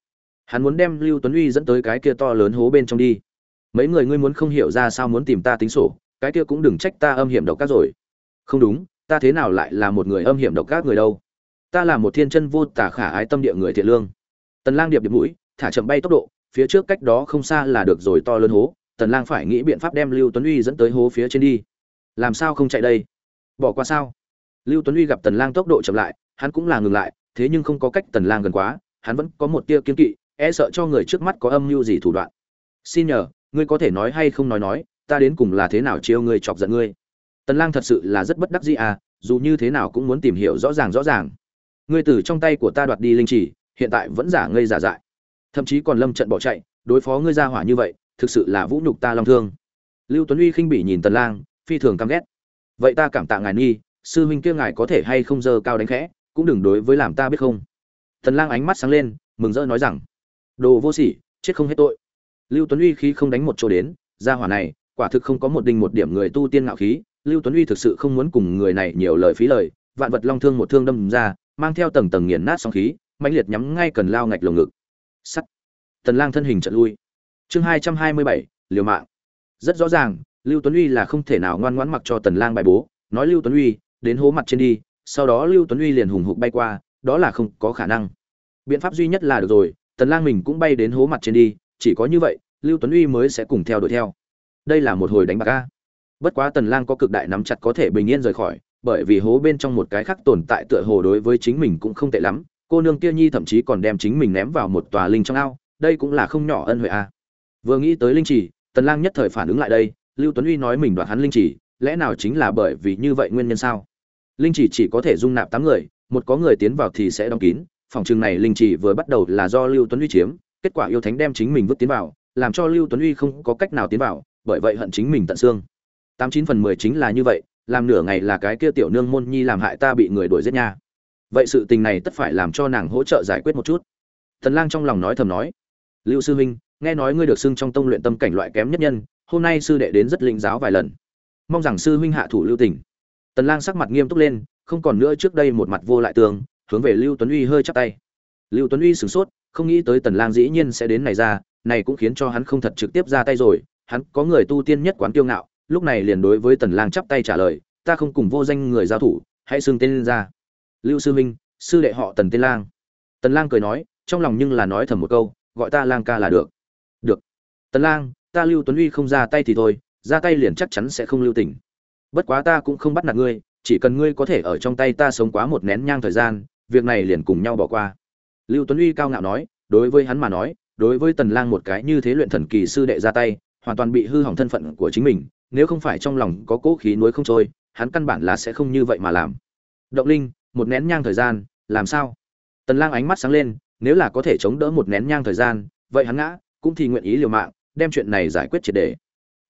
Hắn muốn đem lưu tuấn uy dẫn tới cái kia to lớn hố bên trong đi. Mấy người ngươi muốn không hiểu ra sao muốn tìm ta tính sổ cái kia cũng đừng trách ta âm hiểm độc các rồi. Không đúng, ta thế nào lại là một người âm hiểm độc các người đâu? Ta là một thiên chân vô tả khả ái tâm địa người thiện lương. Tần lang điệp điệp mũi, thả chậm bay tốc độ, phía trước cách đó không xa là được rồi to lớn hố. Tần lang phải nghĩ biện pháp đem lưu tuấn uy dẫn tới hố phía trên đi. Làm sao không chạy đây? Bỏ qua sao? Lưu tuấn uy gặp tần lang tốc độ chậm lại, hắn cũng là ngừng lại, thế nhưng không có cách tần lang gần quá, hắn vẫn có một tia kiên kỵ e sợ cho người trước mắt có âm mưu gì thủ đoạn. Xin nhờ, ngươi có thể nói hay không nói nói ta đến cùng là thế nào chiêu ngươi chọc giận ngươi? Tần lang thật sự là rất bất đắc dĩ à dù như thế nào cũng muốn tìm hiểu rõ ràng rõ ràng. Ngươi từ trong tay của ta đoạt đi linh chỉ, hiện tại vẫn giả ngây giả dại. Thậm chí còn lâm trận bỏ chạy, đối phó ngươi ra hỏa như vậy, thực sự là vũ nhục ta long thương. Lưu tuấn uy khinh bỉ nhìn tần lang, phi thường căm ghét. Vậy ta cảm tạ ngài nghi, sư huynh kia ngài có thể hay không dơ cao đánh khẽ, cũng đừng đối với làm ta biết không. Tần lang ánh mắt sáng lên, mừng rỡ nói rằng, đồ vô sỉ, chết không hết tội. Lưu tuấn uy khí không đánh một chỗ đến ra hỏa này quả thực không có một đinh một điểm người tu tiên ngạo khí, lưu tuấn uy thực sự không muốn cùng người này nhiều lời phí lời, vạn vật long thương một thương đâm ra, mang theo tầng tầng nghiền nát sóng khí, mãnh liệt nhắm ngay cần lao ngạch lồng ngực. Sắt. Tần lang thân hình trận lui. Chương hai trăm hai mươi bảy, liều mạng. Rất rõ ràng, lưu tuấn uy là không thể nào ngoan ngoãn mặc cho tần lang bài bố. Nói lưu tuấn uy, đến hố mặt trên đi, sau đó lưu tuấn uy liền hùng hục bay qua, đó là không có khả năng. Biện pháp duy nhất là được rồi, tần lang mình cũng bay đến hố mặt trên đi, chỉ có như vậy, lưu tuấn uy mới sẽ cùng theo đuổi theo đây là một hồi đánh bạc a. Bất quá tần lang có cực đại nắm chặt có thể bình yên rời khỏi, bởi vì hố bên trong một cái khác tồn tại tựa hồ đối với chính mình cũng không tệ lắm, cô nương kia nhi thậm chí còn đem chính mình ném vào một tòa linh trong ao, đây cũng là không nhỏ ân huệ a. Vừa nghĩ tới linh chỉ tần lang nhất thời phản ứng lại đây, lưu tuấn uy nói mình đoạt hắn linh chỉ lẽ nào chính là bởi vì như vậy nguyên nhân sao? Linh chỉ chỉ có thể dung nạp tám người, một có người tiến vào thì sẽ đóng kín, phòng trường này linh chỉ vừa bắt đầu là do lưu tuấn uy chiếm, kết quả yêu thánh đem chính mình vứt tiến vào, làm cho lưu tuấn uy không có cách nào tiến vào bởi vậy hận chính mình tận xương. Tám chín phần mười chính là như vậy, làm nửa ngày là cái kia tiểu nương môn nhi làm hại ta bị người đuổi giết nha. Vậy sự tình này tất phải làm cho nàng hỗ trợ giải quyết một chút. Thần lang trong lòng nói thầm nói, lưu sư huynh, nghe nói ngươi được xưng trong tông luyện tâm cảnh loại kém nhất nhân, hôm nay sư đệ đến rất linh giáo vài lần. Mong rằng sư huynh hạ thủ lưu tình. Tần lang sắc mặt nghiêm túc lên, không còn nữa trước đây một mặt vô lại tường, hướng về lưu tuấn uy hơi chắp tay. Lưu tuấn uy sửng sốt, không nghĩ tới tần lang dĩ nhiên sẽ đến này ra, này cũng khiến cho hắn không thật trực tiếp ra tay rồi hắn có người tu tiên nhất quán kiêu ngạo, lúc này liền đối với tần lang chắp tay trả lời, ta không cùng vô danh người giao thủ, hãy xưng tên lên ra. Lưu sư minh sư đệ họ tần tên lang. Tần lang cười nói, trong lòng nhưng là nói thầm một câu, gọi ta lang ca là được. Được. Tần lang, ta lưu tuấn uy không ra tay thì thôi, ra tay liền chắc chắn sẽ không lưu tình. Bất quá ta cũng không bắt nạt ngươi, chỉ cần ngươi có thể ở trong tay ta sống quá một nén nhang thời gian, việc này liền cùng nhau bỏ qua. Lưu tuấn uy cao ngạo nói, đối với hắn mà nói, đối với tần lang một cái như thế luyện thần kỳ sư đệ ra tay hoàn toàn bị hư hỏng thân phận của chính mình, nếu không phải trong lòng có cỗ khí nuối không trôi, hắn căn bản là sẽ không như vậy mà làm. Động linh, một nén nhang thời gian, làm sao? Tần lang ánh mắt sáng lên, nếu là có thể chống đỡ một nén nhang thời gian, vậy hắn ngã, cũng thì nguyện ý liều mạng, đem chuyện này giải quyết triệt để.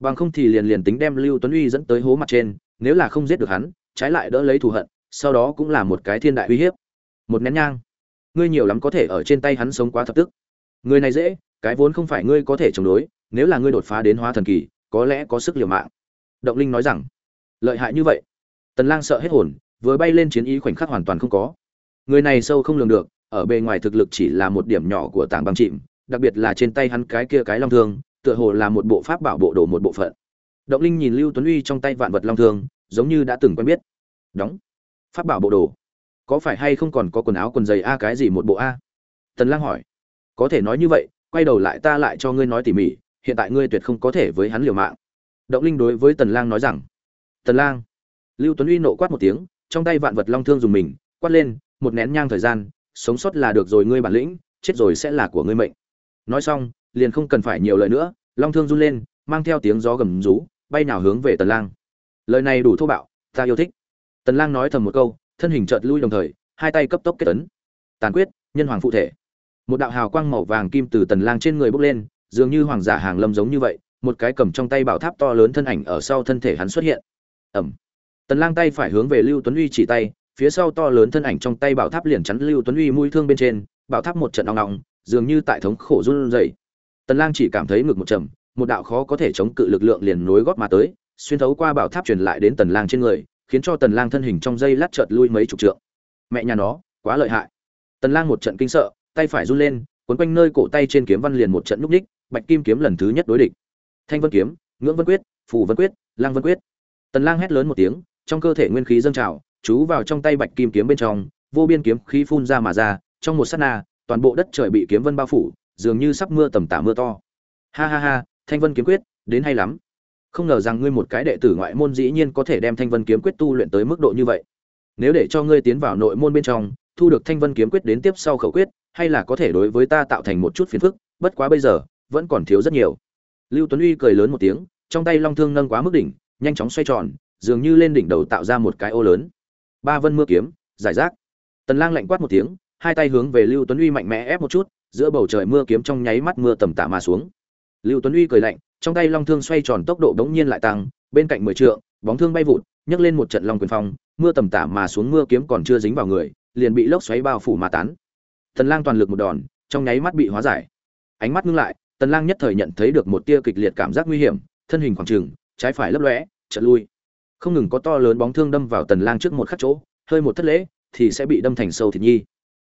Bằng không thì liền liền tính đem lưu tuấn uy dẫn tới hố mặt trên, nếu là không giết được hắn, trái lại đỡ lấy thù hận, sau đó cũng là một cái thiên đại uy hiếp. Một nén nhang. Ngươi nhiều lắm có thể ở trên tay hắn sống quá thập tức. Người này dễ, cái vốn không phải ngươi có thể chống đối nếu là ngươi đột phá đến hóa thần kỳ, có lẽ có sức liều mạng. Động linh nói rằng, lợi hại như vậy? Tần lang sợ hết hồn, vừa bay lên chiến ý khoảnh khắc hoàn toàn không có. Người này sâu không lường được, ở bề ngoài thực lực chỉ là một điểm nhỏ của tảng băng chìm, đặc biệt là trên tay hắn cái kia cái long thương, tựa hồ là một bộ pháp bảo bộ đồ một bộ phận. Động linh nhìn lưu tuấn uy trong tay vạn vật long thương, giống như đã từng quen biết. Đóng. Pháp bảo bộ đồ. Có phải hay không còn có quần áo quần giày a cái gì một bộ a? Tần lang hỏi. Có thể nói như vậy, quay đầu lại ta lại cho ngươi nói tỉ mỉ hiện tại ngươi tuyệt không có thể với hắn liều mạng. Động linh đối với tần lang nói rằng, tần lang. Lưu tuấn uy nộ quát một tiếng, trong tay vạn vật long thương dùng mình, quát lên, một nén nhang thời gian, sống sót là được rồi ngươi bản lĩnh, chết rồi sẽ là của ngươi mệnh. Nói xong, liền không cần phải nhiều lời nữa, long thương run lên, mang theo tiếng gió gầm rú, bay nào hướng về tần lang. Lời này đủ thô bạo, ta yêu thích. Tần lang nói thầm một câu, thân hình chợt lui đồng thời, hai tay cấp tốc kết ấn. Tàn quyết, nhân hoàng phụ thể. Một đạo hào quang màu vàng kim từ tần lang trên người bốc lên dường như hoàng giả hàng lâm giống như vậy, một cái cầm trong tay bảo tháp to lớn thân ảnh ở sau thân thể hắn xuất hiện. Ẩm. Tần lang tay phải hướng về lưu tuấn uy chỉ tay, phía sau to lớn thân ảnh trong tay bảo tháp liền chắn lưu tuấn uy mũi thương bên trên, bảo tháp một trận ong ong, dường như tại thống khổ run rẩy. Tần lang chỉ cảm thấy ngực một trầm, một đạo khó có thể chống cự lực lượng liền nối gót mà tới, xuyên thấu qua bảo tháp truyền lại đến tần lang trên người, khiến cho tần lang thân hình trong dây lát chợt lui mấy chục trượng. Mẹ nhà nó, quá lợi hại. Tần lang một trận kinh sợ, tay phải run lên, cuốn quanh nơi cổ tay trên kiếm văn liền một trận núp đích bạch kim kiếm lần thứ nhất đối địch. Thanh vân kiếm, ngưỡng vân quyết, phù vân quyết lang vân quyết. Tần lang hét lớn một tiếng, trong cơ thể nguyên khí dâng trào, chú vào trong tay bạch kim kiếm bên trong, vô biên kiếm khí phun ra mà ra, trong một sát na, toàn bộ đất trời bị kiếm vân bao phủ, dường như sắp mưa tầm tã mưa to. Ha ha ha, thanh vân kiếm quyết, đến hay lắm. Không ngờ rằng ngươi một cái đệ tử ngoại môn dĩ nhiên có thể đem thanh vân kiếm quyết tu luyện tới mức độ như vậy. Nếu để cho ngươi tiến vào nội môn bên trong, thu được thanh vân kiếm quyết đến tiếp sau khẩu quyết, hay là có thể đối với ta tạo thành một chút phiền phức, bất quá bây giờ vẫn còn thiếu rất nhiều. Lưu tuấn uy cười lớn một tiếng, trong tay long thương nâng quá mức đỉnh, nhanh chóng xoay tròn, dường như lên đỉnh đầu tạo ra một cái ô lớn. Ba vân mưa kiếm, giải rác. Tần lang lạnh quát một tiếng, hai tay hướng về lưu tuấn uy mạnh mẽ ép một chút, giữa bầu trời mưa kiếm trong nháy mắt mưa tầm tạ mà xuống. Lưu tuấn uy cười lạnh, trong tay long thương xoay tròn tốc độ đống nhiên lại tăng, bên cạnh mười trượng, bóng thương bay vụt, nhấc lên một trận long quyền phong, mưa tầm tạ mà xuống mưa kiếm còn chưa dính vào người, liền bị lốc xoáy bao phủ mà tán. Tần lang toàn lực một đòn, trong nháy mắt bị hóa giải. Ánh mắt ngưng lại tần lang nhất thời nhận thấy được một tia kịch liệt cảm giác nguy hiểm thân hình khoảng trường, trái phải lấp lóe chợt lui. Không ngừng có to lớn bóng thương đâm vào tần lang trước một khắc chỗ hơi một thất lễ thì sẽ bị đâm thành sâu thịt nhi.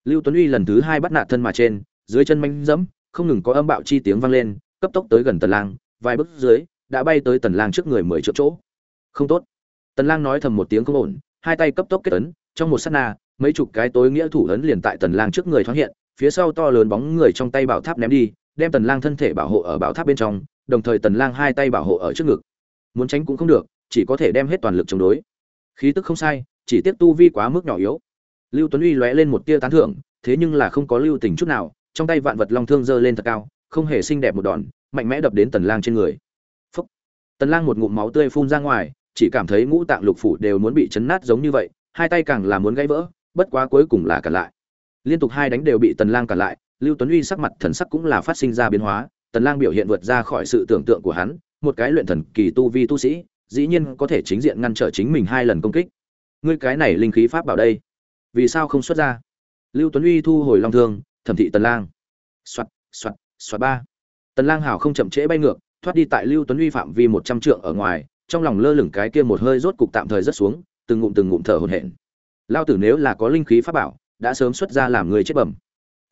Lưu tuấn uy lần thứ hai bắt nạt thân mà trên dưới chân manh dẫm không ngừng có âm bạo chi tiếng vang lên cấp tốc tới gần tần lang vài bước dưới đã bay tới tần lang trước người mười triệu chỗ. Không tốt. Tần lang nói thầm một tiếng không ổn hai tay cấp tốc kết ấn trong một sát na mấy chục cái tối nghĩa thủ ấn liền tại tần lang trước người thoáng hiện phía sau to lớn bóng người trong tay bảo tháp ném đi đem tần lang thân thể bảo hộ ở bảo tháp bên trong, đồng thời tần lang hai tay bảo hộ ở trước ngực. Muốn tránh cũng không được, chỉ có thể đem hết toàn lực chống đối. Khí tức không sai, chỉ tiếp tu vi quá mức nhỏ yếu. Lưu tuấn uy lóe lên một tia tán thưởng, thế nhưng là không có lưu tình chút nào, trong tay vạn vật long thương giơ lên thật cao, không hề xinh đẹp một đòn, mạnh mẽ đập đến tần lang trên người. Phúc. tần lang một ngụm máu tươi phun ra ngoài, chỉ cảm thấy ngũ tạng lục phủ đều muốn bị chấn nát giống như vậy, hai tay càng là muốn gãy vỡ, bất quá cuối cùng là cản lại. Liên tục hai đánh đều bị tần lang cản lại lưu tuấn uy sắc mặt thần sắc cũng là phát sinh ra biến hóa, tần lang biểu hiện vượt ra khỏi sự tưởng tượng của hắn, một cái luyện thần kỳ tu vi tu sĩ, dĩ nhiên có thể chính diện ngăn trở chính mình hai lần công kích. Ngươi cái này linh khí pháp bảo đây, vì sao không xuất ra? Lưu tuấn uy thu hồi long thương, thẩm thị tần lang. Soạt soạt soạt ba. Tần lang hảo không chậm trễ bay ngược, thoát đi tại lưu tuấn uy phạm vi một trăm trượng ở ngoài, trong lòng lơ lửng cái kia một hơi rốt cục tạm thời rất xuống, từng ngụm từng ngụm thở hổn hển. Lao tử nếu là có linh khí pháp bảo, đã sớm xuất ra làm người chết bẩm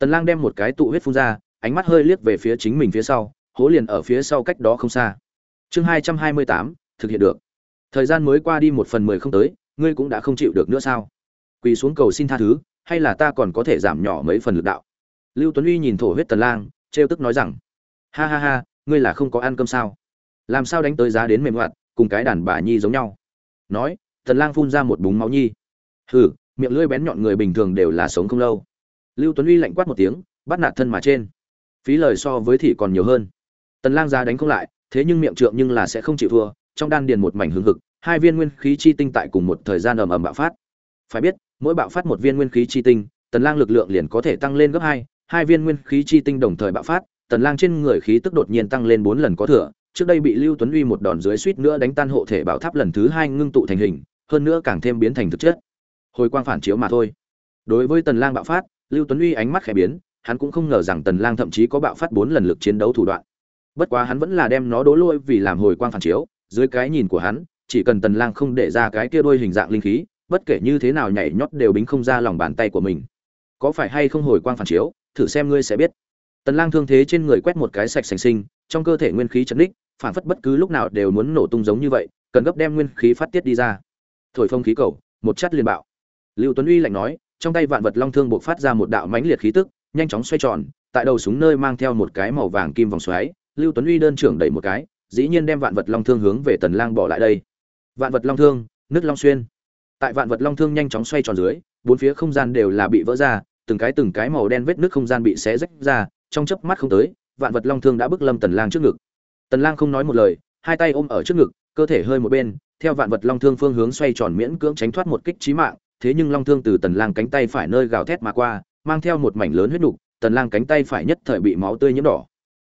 tần lang đem một cái tụ huyết phun ra, ánh mắt hơi liếc về phía chính mình phía sau, hố liền ở phía sau cách đó không xa. Chương hai trăm hai mươi tám, thực hiện được. Thời gian mới qua đi một phần mười không tới, ngươi cũng đã không chịu được nữa sao? Quỳ xuống cầu xin tha thứ, hay là ta còn có thể giảm nhỏ mấy phần lực đạo? Lưu tuấn uy nhìn thổ huyết tần lang, trêu tức nói rằng, ha ha ha, ngươi là không có ăn cơm sao? Làm sao đánh tới giá đến mềm hoạt, cùng cái đàn bà nhi giống nhau? Nói, tần lang phun ra một búng máu nhi. Hừ, miệng lưỡi bén nhọn người bình thường đều là sống không lâu lưu tuấn uy lạnh quát một tiếng, bắt nạt thân mà trên. Phí lời so với thị còn nhiều hơn. Tần lang ra đánh không lại, thế nhưng miệng trượng nhưng là sẽ không chịu thua, trong đan điền một mảnh hưng hực, hai viên nguyên khí chi tinh tại cùng một thời gian ầm ầm bạo phát. Phải biết, mỗi bạo phát một viên nguyên khí chi tinh, tần lang lực lượng liền có thể tăng lên gấp hai hai viên nguyên khí chi tinh đồng thời bạo phát, tần lang trên người khí tức đột nhiên tăng lên bốn lần có thừa, trước đây bị lưu tuấn uy một đòn dưới suýt nữa đánh tan hộ thể bảo tháp lần thứ hai ngưng tụ thành hình, hơn nữa càng thêm biến thành thực chất. Hồi quang phản chiếu mà thôi. Đối với tần lang bạo phát lưu tuấn uy ánh mắt khẽ biến, hắn cũng không ngờ rằng tần lang thậm chí có bạo phát bốn lần lực chiến đấu thủ đoạn. Bất quá hắn vẫn là đem nó đố lôi vì làm hồi quang phản chiếu, dưới cái nhìn của hắn, chỉ cần tần lang không để ra cái kia đôi hình dạng linh khí, bất kể như thế nào nhảy nhót đều bính không ra lòng bàn tay của mình. Có phải hay không hồi quang phản chiếu, thử xem ngươi sẽ biết. Tần lang thương thế trên người quét một cái sạch sành sinh, trong cơ thể nguyên khí chấn đích, phản phất bất cứ lúc nào đều muốn nổ tung giống như vậy, cần gấp đem nguyên khí phát tiết đi ra. Thổi phong khí cầu, một chát liền bạo. Lưu tuấn uy lạnh nói trong tay vạn vật long thương buộc phát ra một đạo mãnh liệt khí tức, nhanh chóng xoay tròn, tại đầu súng nơi mang theo một cái màu vàng kim vòng xoáy, lưu tuấn uy đơn trưởng đẩy một cái, dĩ nhiên đem vạn vật long thương hướng về tần lang bỏ lại đây. Vạn vật long thương, nước long xuyên. Tại vạn vật long thương nhanh chóng xoay tròn dưới, bốn phía không gian đều là bị vỡ ra, từng cái từng cái màu đen vết nước không gian bị xé rách ra, trong chớp mắt không tới, vạn vật long thương đã bức lâm tần lang trước ngực. Tần lang không nói một lời, hai tay ôm ở trước ngực, cơ thể hơi một bên, theo vạn vật long thương phương hướng xoay tròn miễn cưỡng tránh thoát một kích chí mạng thế nhưng long thương từ tần lang cánh tay phải nơi gào thét mà qua, mang theo một mảnh lớn huyết nục, tần lang cánh tay phải nhất thời bị máu tươi nhiễm đỏ.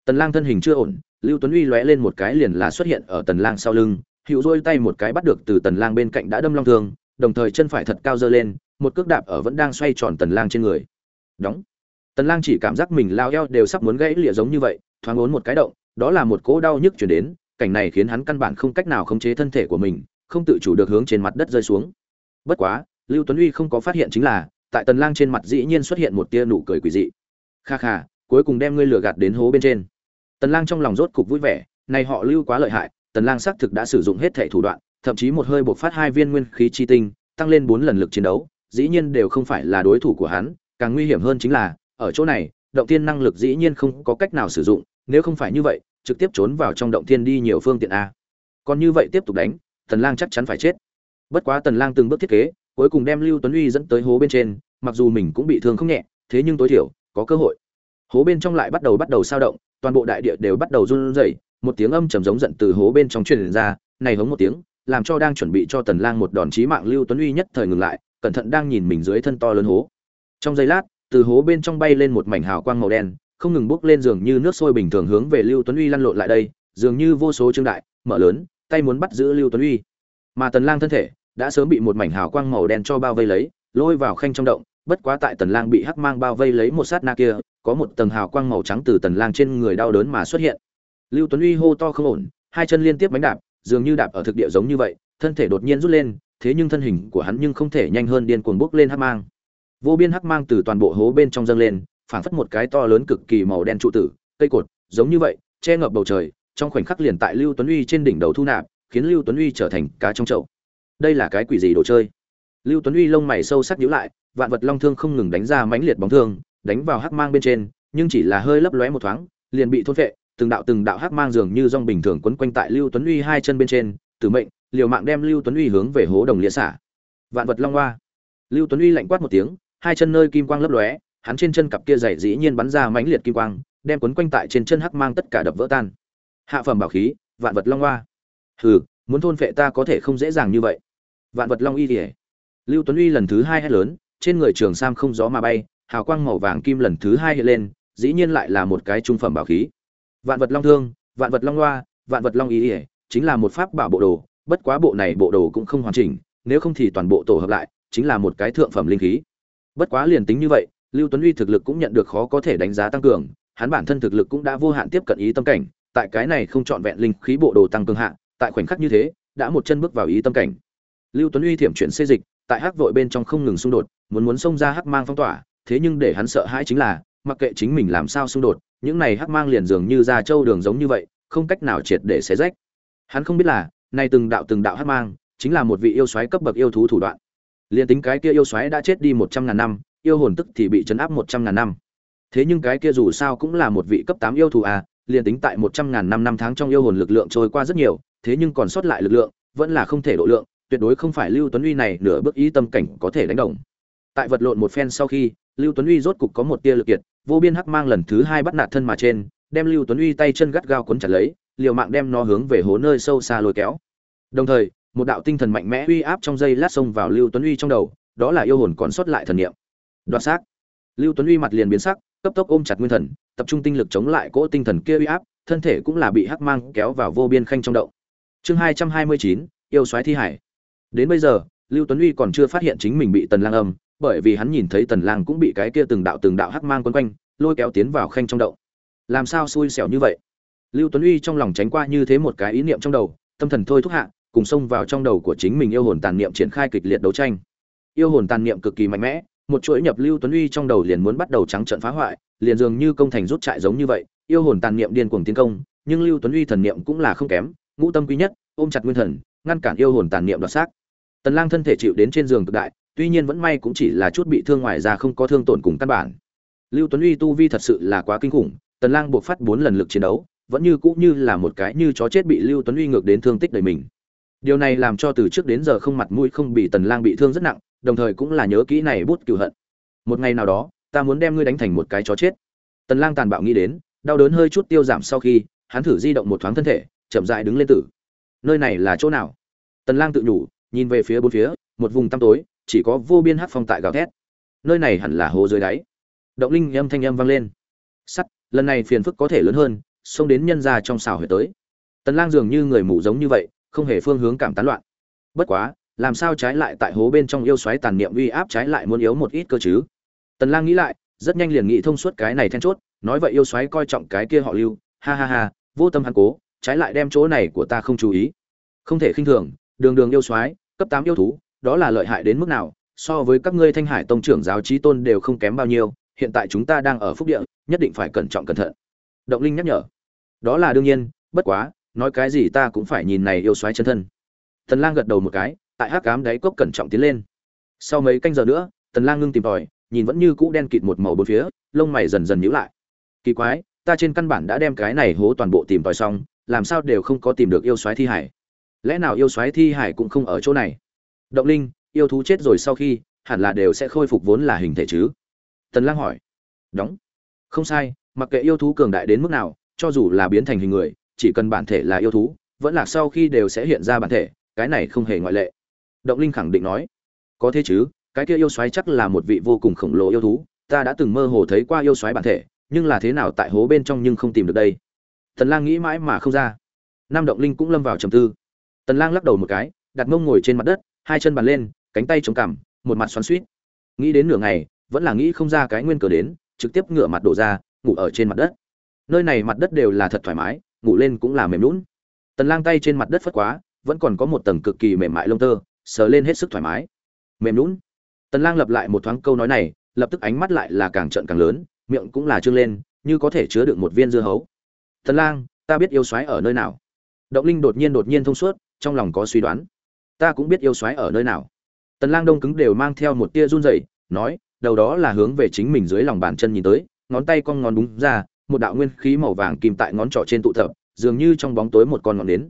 Tần lang thân hình chưa ổn, lưu tuấn uy lóe lên một cái liền là xuất hiện ở tần lang sau lưng, hữu rôi tay một cái bắt được từ tần lang bên cạnh đã đâm long thương, đồng thời chân phải thật cao dơ lên, một cước đạp ở vẫn đang xoay tròn tần lang trên người. Đóng. Tần lang chỉ cảm giác mình lao eo đều sắp muốn gãy lìa giống như vậy, thoáng uốn một cái động, đó là một cỗ đau nhức truyền đến, cảnh này khiến hắn căn bản không cách nào khống chế thân thể của mình, không tự chủ được hướng trên mặt đất rơi xuống. Bất quá lưu tuấn uy không có phát hiện chính là, tại tần lang trên mặt dĩ nhiên xuất hiện một tia nụ cười quỷ dị. Kha kha, cuối cùng đem ngươi lừa gạt đến hố bên trên. Tần lang trong lòng rốt cục vui vẻ, này họ lưu quá lợi hại, tần lang xác thực đã sử dụng hết thể thủ đoạn, thậm chí một hơi bộc phát hai viên nguyên khí chi tinh, tăng lên bốn lần lực chiến đấu, dĩ nhiên đều không phải là đối thủ của hắn, càng nguy hiểm hơn chính là, ở chỗ này, động thiên năng lực dĩ nhiên không có cách nào sử dụng, nếu không phải như vậy, trực tiếp trốn vào trong động thiên đi nhiều phương tiện a. Còn như vậy tiếp tục đánh, tần lang chắc chắn phải chết. Bất quá tần lang từng bước thiết kế cuối cùng đem lưu tuấn uy dẫn tới hố bên trên, mặc dù mình cũng bị thương không nhẹ, thế nhưng tối thiểu, có cơ hội. Hố bên trong lại bắt đầu bắt đầu sao động, toàn bộ đại địa đều bắt đầu run rẩy, một tiếng âm trầm giống giận từ hố bên trong truyền ra, này hống một tiếng, làm cho đang chuẩn bị cho tần lang một đòn chí mạng lưu tuấn uy nhất thời ngừng lại, cẩn thận đang nhìn mình dưới thân to lớn hố. Trong giây lát, từ hố bên trong bay lên một mảnh hào quang màu đen, không ngừng bốc lên dường như nước sôi bình thường hướng về lưu tuấn uy lăn lộn lại đây, dường như vô số trương đại, mở lớn, tay muốn bắt giữ lưu tuấn uy. Mà tần lang thân thể đã sớm bị một mảnh hào quang màu đen cho bao vây lấy, lôi vào khanh trong động, bất quá tại tần lang bị hắc mang bao vây lấy một sát na kia, có một tầng hào quang màu trắng từ tần lang trên người đau đớn mà xuất hiện. Lưu tuấn uy hô to không ổn, hai chân liên tiếp bánh đạp, dường như đạp ở thực địa giống như vậy, thân thể đột nhiên rút lên, thế nhưng thân hình của hắn nhưng không thể nhanh hơn điên cuồng bốc lên hắc mang. Vô biên hắc mang từ toàn bộ hố bên trong dâng lên, phảng phất một cái to lớn cực kỳ màu đen trụ tử, cây cột, giống như vậy, che ngập bầu trời, trong khoảnh khắc liền tại lưu tuấn uy trên đỉnh đầu thu nạp, khiến lưu tuấn uy trở thành cá trong chậu đây là cái quỷ gì đồ chơi? Lưu tuấn uy lông mày sâu sắc nhíu lại, vạn vật long thương không ngừng đánh ra mãnh liệt bóng thương, đánh vào hắc mang bên trên, nhưng chỉ là hơi lấp lóe một thoáng, liền bị thôn phệ, từng đạo từng đạo hắc mang dường như rong bình thường quấn quanh tại lưu tuấn uy hai chân bên trên tử mệnh, liều mạng đem lưu tuấn uy hướng về hố đồng lĩa xả. Vạn vật long hoa. Lưu tuấn uy lạnh quát một tiếng, hai chân nơi kim quang lấp lóe, hắn trên chân cặp kia dày dĩ nhiên bắn ra mãnh liệt kim quang, đem quấn quanh tại trên chân hắc mang tất cả đập vỡ tan. Hạ phẩm bảo khí, vạn vật long hoa. Hừ, muốn thôn phệ ta có thể không dễ dàng như vậy vạn vật long y kỉa lưu tuấn uy lần thứ hai hét lớn, trên người trường sam không gió mà bay, hào quang màu vàng kim lần thứ hai hiện lên, dĩ nhiên lại là một cái trung phẩm bảo khí. Vạn vật long thương, vạn vật long loa, vạn vật long y kỉa chính là một pháp bảo bộ đồ, bất quá bộ này bộ đồ cũng không hoàn chỉnh, nếu không thì toàn bộ tổ hợp lại, chính là một cái thượng phẩm linh khí. Bất quá liền tính như vậy, lưu tuấn uy thực lực cũng nhận được khó có thể đánh giá tăng cường, hắn bản thân thực lực cũng đã vô hạn tiếp cận ý tâm cảnh, tại cái này không chọn vẹn linh khí bộ đồ tăng cường hạ, tại khoảnh khắc như thế, đã một chân bước vào ý tâm cảnh lưu tuấn uy thiểm chuyển xê dịch, tại hắc vội bên trong không ngừng xung đột, muốn muốn xông ra hắc mang phong tỏa, thế nhưng để hắn sợ hãi chính là, mặc kệ chính mình làm sao xung đột, những này hắc mang liền dường như ra châu đường giống như vậy, không cách nào triệt để xé rách. Hắn không biết là nay từng đạo từng đạo hắc mang, chính là một vị yêu soái cấp bậc yêu thú thủ đoạn. Liền tính cái kia yêu soái đã chết đi một trăm ngàn năm, yêu hồn tức thì bị chấn áp một trăm ngàn năm. Thế nhưng cái kia dù sao cũng là một vị cấp tám yêu thú à liền tính tại một trăm ngàn năm năm tháng trong yêu hồn lực lượng trôi qua rất nhiều, thế nhưng còn sót lại lực lượng, vẫn là không thể độ lượng tuyệt đối không phải lưu tuấn uy này nửa bước ý tâm cảnh có thể đánh đồng. Tại vật lộn một phen sau khi, lưu tuấn uy rốt cục có một tia lực kiệt, vô biên hắc mang lần thứ hai bắt nạt thân mà trên, đem lưu tuấn uy tay chân gắt gao cuốn chặt lấy, liều mạng đem nó hướng về hố nơi sâu xa lôi kéo. Đồng thời, một đạo tinh thần mạnh mẽ uy áp trong dây lát xông vào lưu tuấn uy trong đầu, đó là yêu hồn còn sót lại thần niệm. Đoạt xác. Lưu tuấn uy mặt liền biến sắc, cấp tốc ôm chặt nguyên thần, tập trung tinh lực chống lại cỗ tinh thần kia uy áp, thân thể cũng là bị hắc mang kéo vào vô biên khanh trong động. Chương hai trăm hai mươi chín, yêu soái thi hải đến bây giờ, lưu tuấn uy còn chưa phát hiện chính mình bị tần lang âm, bởi vì hắn nhìn thấy tần lang cũng bị cái kia từng đạo từng đạo hắc mang quấn quanh, lôi kéo tiến vào khanh trong động. Làm sao xui xẻo như vậy? Lưu tuấn uy trong lòng tránh qua như thế một cái ý niệm trong đầu, tâm thần thôi thúc hạ, cùng xông vào trong đầu của chính mình yêu hồn tàn niệm triển khai kịch liệt đấu tranh. Yêu hồn tàn niệm cực kỳ mạnh mẽ, một chuỗi nhập lưu tuấn uy trong đầu liền muốn bắt đầu trắng trận phá hoại, liền dường như công thành rút trại giống như vậy, yêu hồn tàn niệm điên cuồng tiến công, nhưng lưu tuấn uy thần niệm cũng là không kém, ngũ tâm quý nhất, ôm chặt nguyên thần ngăn cản yêu hồn tàn niệm đoạt xác. Tần lang thân thể chịu đến trên giường cực đại, tuy nhiên vẫn may cũng chỉ là chút bị thương ngoài ra không có thương tổn cùng căn bản. Lưu tuấn uy tu vi thật sự là quá kinh khủng, tần lang buộc phát bốn lần lực chiến đấu, vẫn như cũ như là một cái như chó chết bị lưu tuấn uy ngược đến thương tích đầy mình. Điều này làm cho từ trước đến giờ không mặt mũi không bị tần lang bị thương rất nặng, đồng thời cũng là nhớ kỹ này bút cửu hận. Một ngày nào đó, ta muốn đem ngươi đánh thành một cái chó chết. Tần lang tàn bạo nghĩ đến, đau đớn hơi chút tiêu giảm sau khi, hắn thử di động một thoáng thân thể, chậm rãi đứng lên tử. Nơi này là chỗ nào? Tần lang tự nhủ, nhìn về phía bốn phía, một vùng tăm tối, chỉ có vô biên hắc phong tại gào thét. Nơi này hẳn là hồ dưới đáy. Động linh âm thanh âm vang lên. Sắt, lần này phiền phức có thể lớn hơn, xông đến nhân ra trong xào huyệt tới. Tần lang dường như người mù giống như vậy, không hề phương hướng cảm tán loạn. Bất quá, làm sao trái lại tại hố bên trong yêu xoáy tàn niệm uy áp trái lại muốn yếu một ít cơ chứ? Tần lang nghĩ lại, rất nhanh liền nghĩ thông suốt cái này then chốt, nói vậy yêu xoáy coi trọng cái kia họ lưu, ha ha ha, vô tâm hắn cố, trái lại đem chỗ này của ta không chú ý. Không thể khinh thường đường đường yêu xoáy cấp 8 yêu thú, đó là lợi hại đến mức nào, so với các ngươi thanh hải tông trưởng giáo trí tôn đều không kém bao nhiêu, hiện tại chúng ta đang ở phúc địa, nhất định phải cẩn trọng cẩn thận. Động linh nhắc nhở. Đó là đương nhiên, bất quá, nói cái gì ta cũng phải nhìn này yêu xoáy chân thân. Tần lang gật đầu một cái, tại hắc cám đáy cốc cẩn trọng tiến lên. Sau mấy canh giờ nữa tần lang ngưng tìm tòi, nhìn vẫn như cũ đen kịt một màu bốn phía, lông mày dần dần nhíu lại. Kỳ quái, ta trên căn bản đã đem cái này hố toàn bộ tìm tòi xong, làm sao đều không có tìm được yêu soái thi hải? Lẽ nào yêu soái thi hải cũng không ở chỗ này? Động linh, yêu thú chết rồi sau khi, hẳn là đều sẽ khôi phục vốn là hình thể chứ? Tần lang hỏi. Đóng. Không sai, mặc kệ yêu thú cường đại đến mức nào, cho dù là biến thành hình người, chỉ cần bản thể là yêu thú, vẫn là sau khi đều sẽ hiện ra bản thể, cái này không hề ngoại lệ. Động linh khẳng định nói. Có thế chứ, cái kia yêu xoáy chắc là một vị vô cùng khổng lồ yêu thú, ta đã từng mơ hồ thấy qua yêu xoáy bản thể, nhưng là thế nào tại hố bên trong nhưng không tìm được đây? Tần lang nghĩ mãi mà không ra. Nam động linh cũng lâm vào trầm tư tần lang lắc đầu một cái, đặt mông ngồi trên mặt đất, hai chân bàn lên, cánh tay chống cằm, một mặt xoắn xuýt. Nghĩ đến nửa ngày, vẫn là nghĩ không ra cái nguyên cờ đến, trực tiếp ngửa mặt đổ ra, ngủ ở trên mặt đất. Nơi này mặt đất đều là thật thoải mái, ngủ lên cũng là mềm lún tần lang tay trên mặt đất phất quá, vẫn còn có một tầng cực kỳ mềm mại lông tơ, sờ lên hết sức thoải mái. Mềm lún tần lang lặp lại một thoáng câu nói này, lập tức ánh mắt lại là càng trợn càng lớn, miệng cũng là trương lên, như có thể chứa được một viên dưa hấu. Tần lang, ta biết yêu soái ở nơi nào. Động linh đột nhiên đột nhiên thông suốt trong lòng có suy đoán. Ta cũng biết yêu soái ở nơi nào. Tần lang đông cứng đều mang theo một tia run rẩy, nói, đầu đó là hướng về chính mình dưới lòng bàn chân nhìn tới, ngón tay cong ngón đúng ra, một đạo nguyên khí màu vàng kim tại ngón trỏ trên tụ tập, dường như trong bóng tối một con ngọn nến.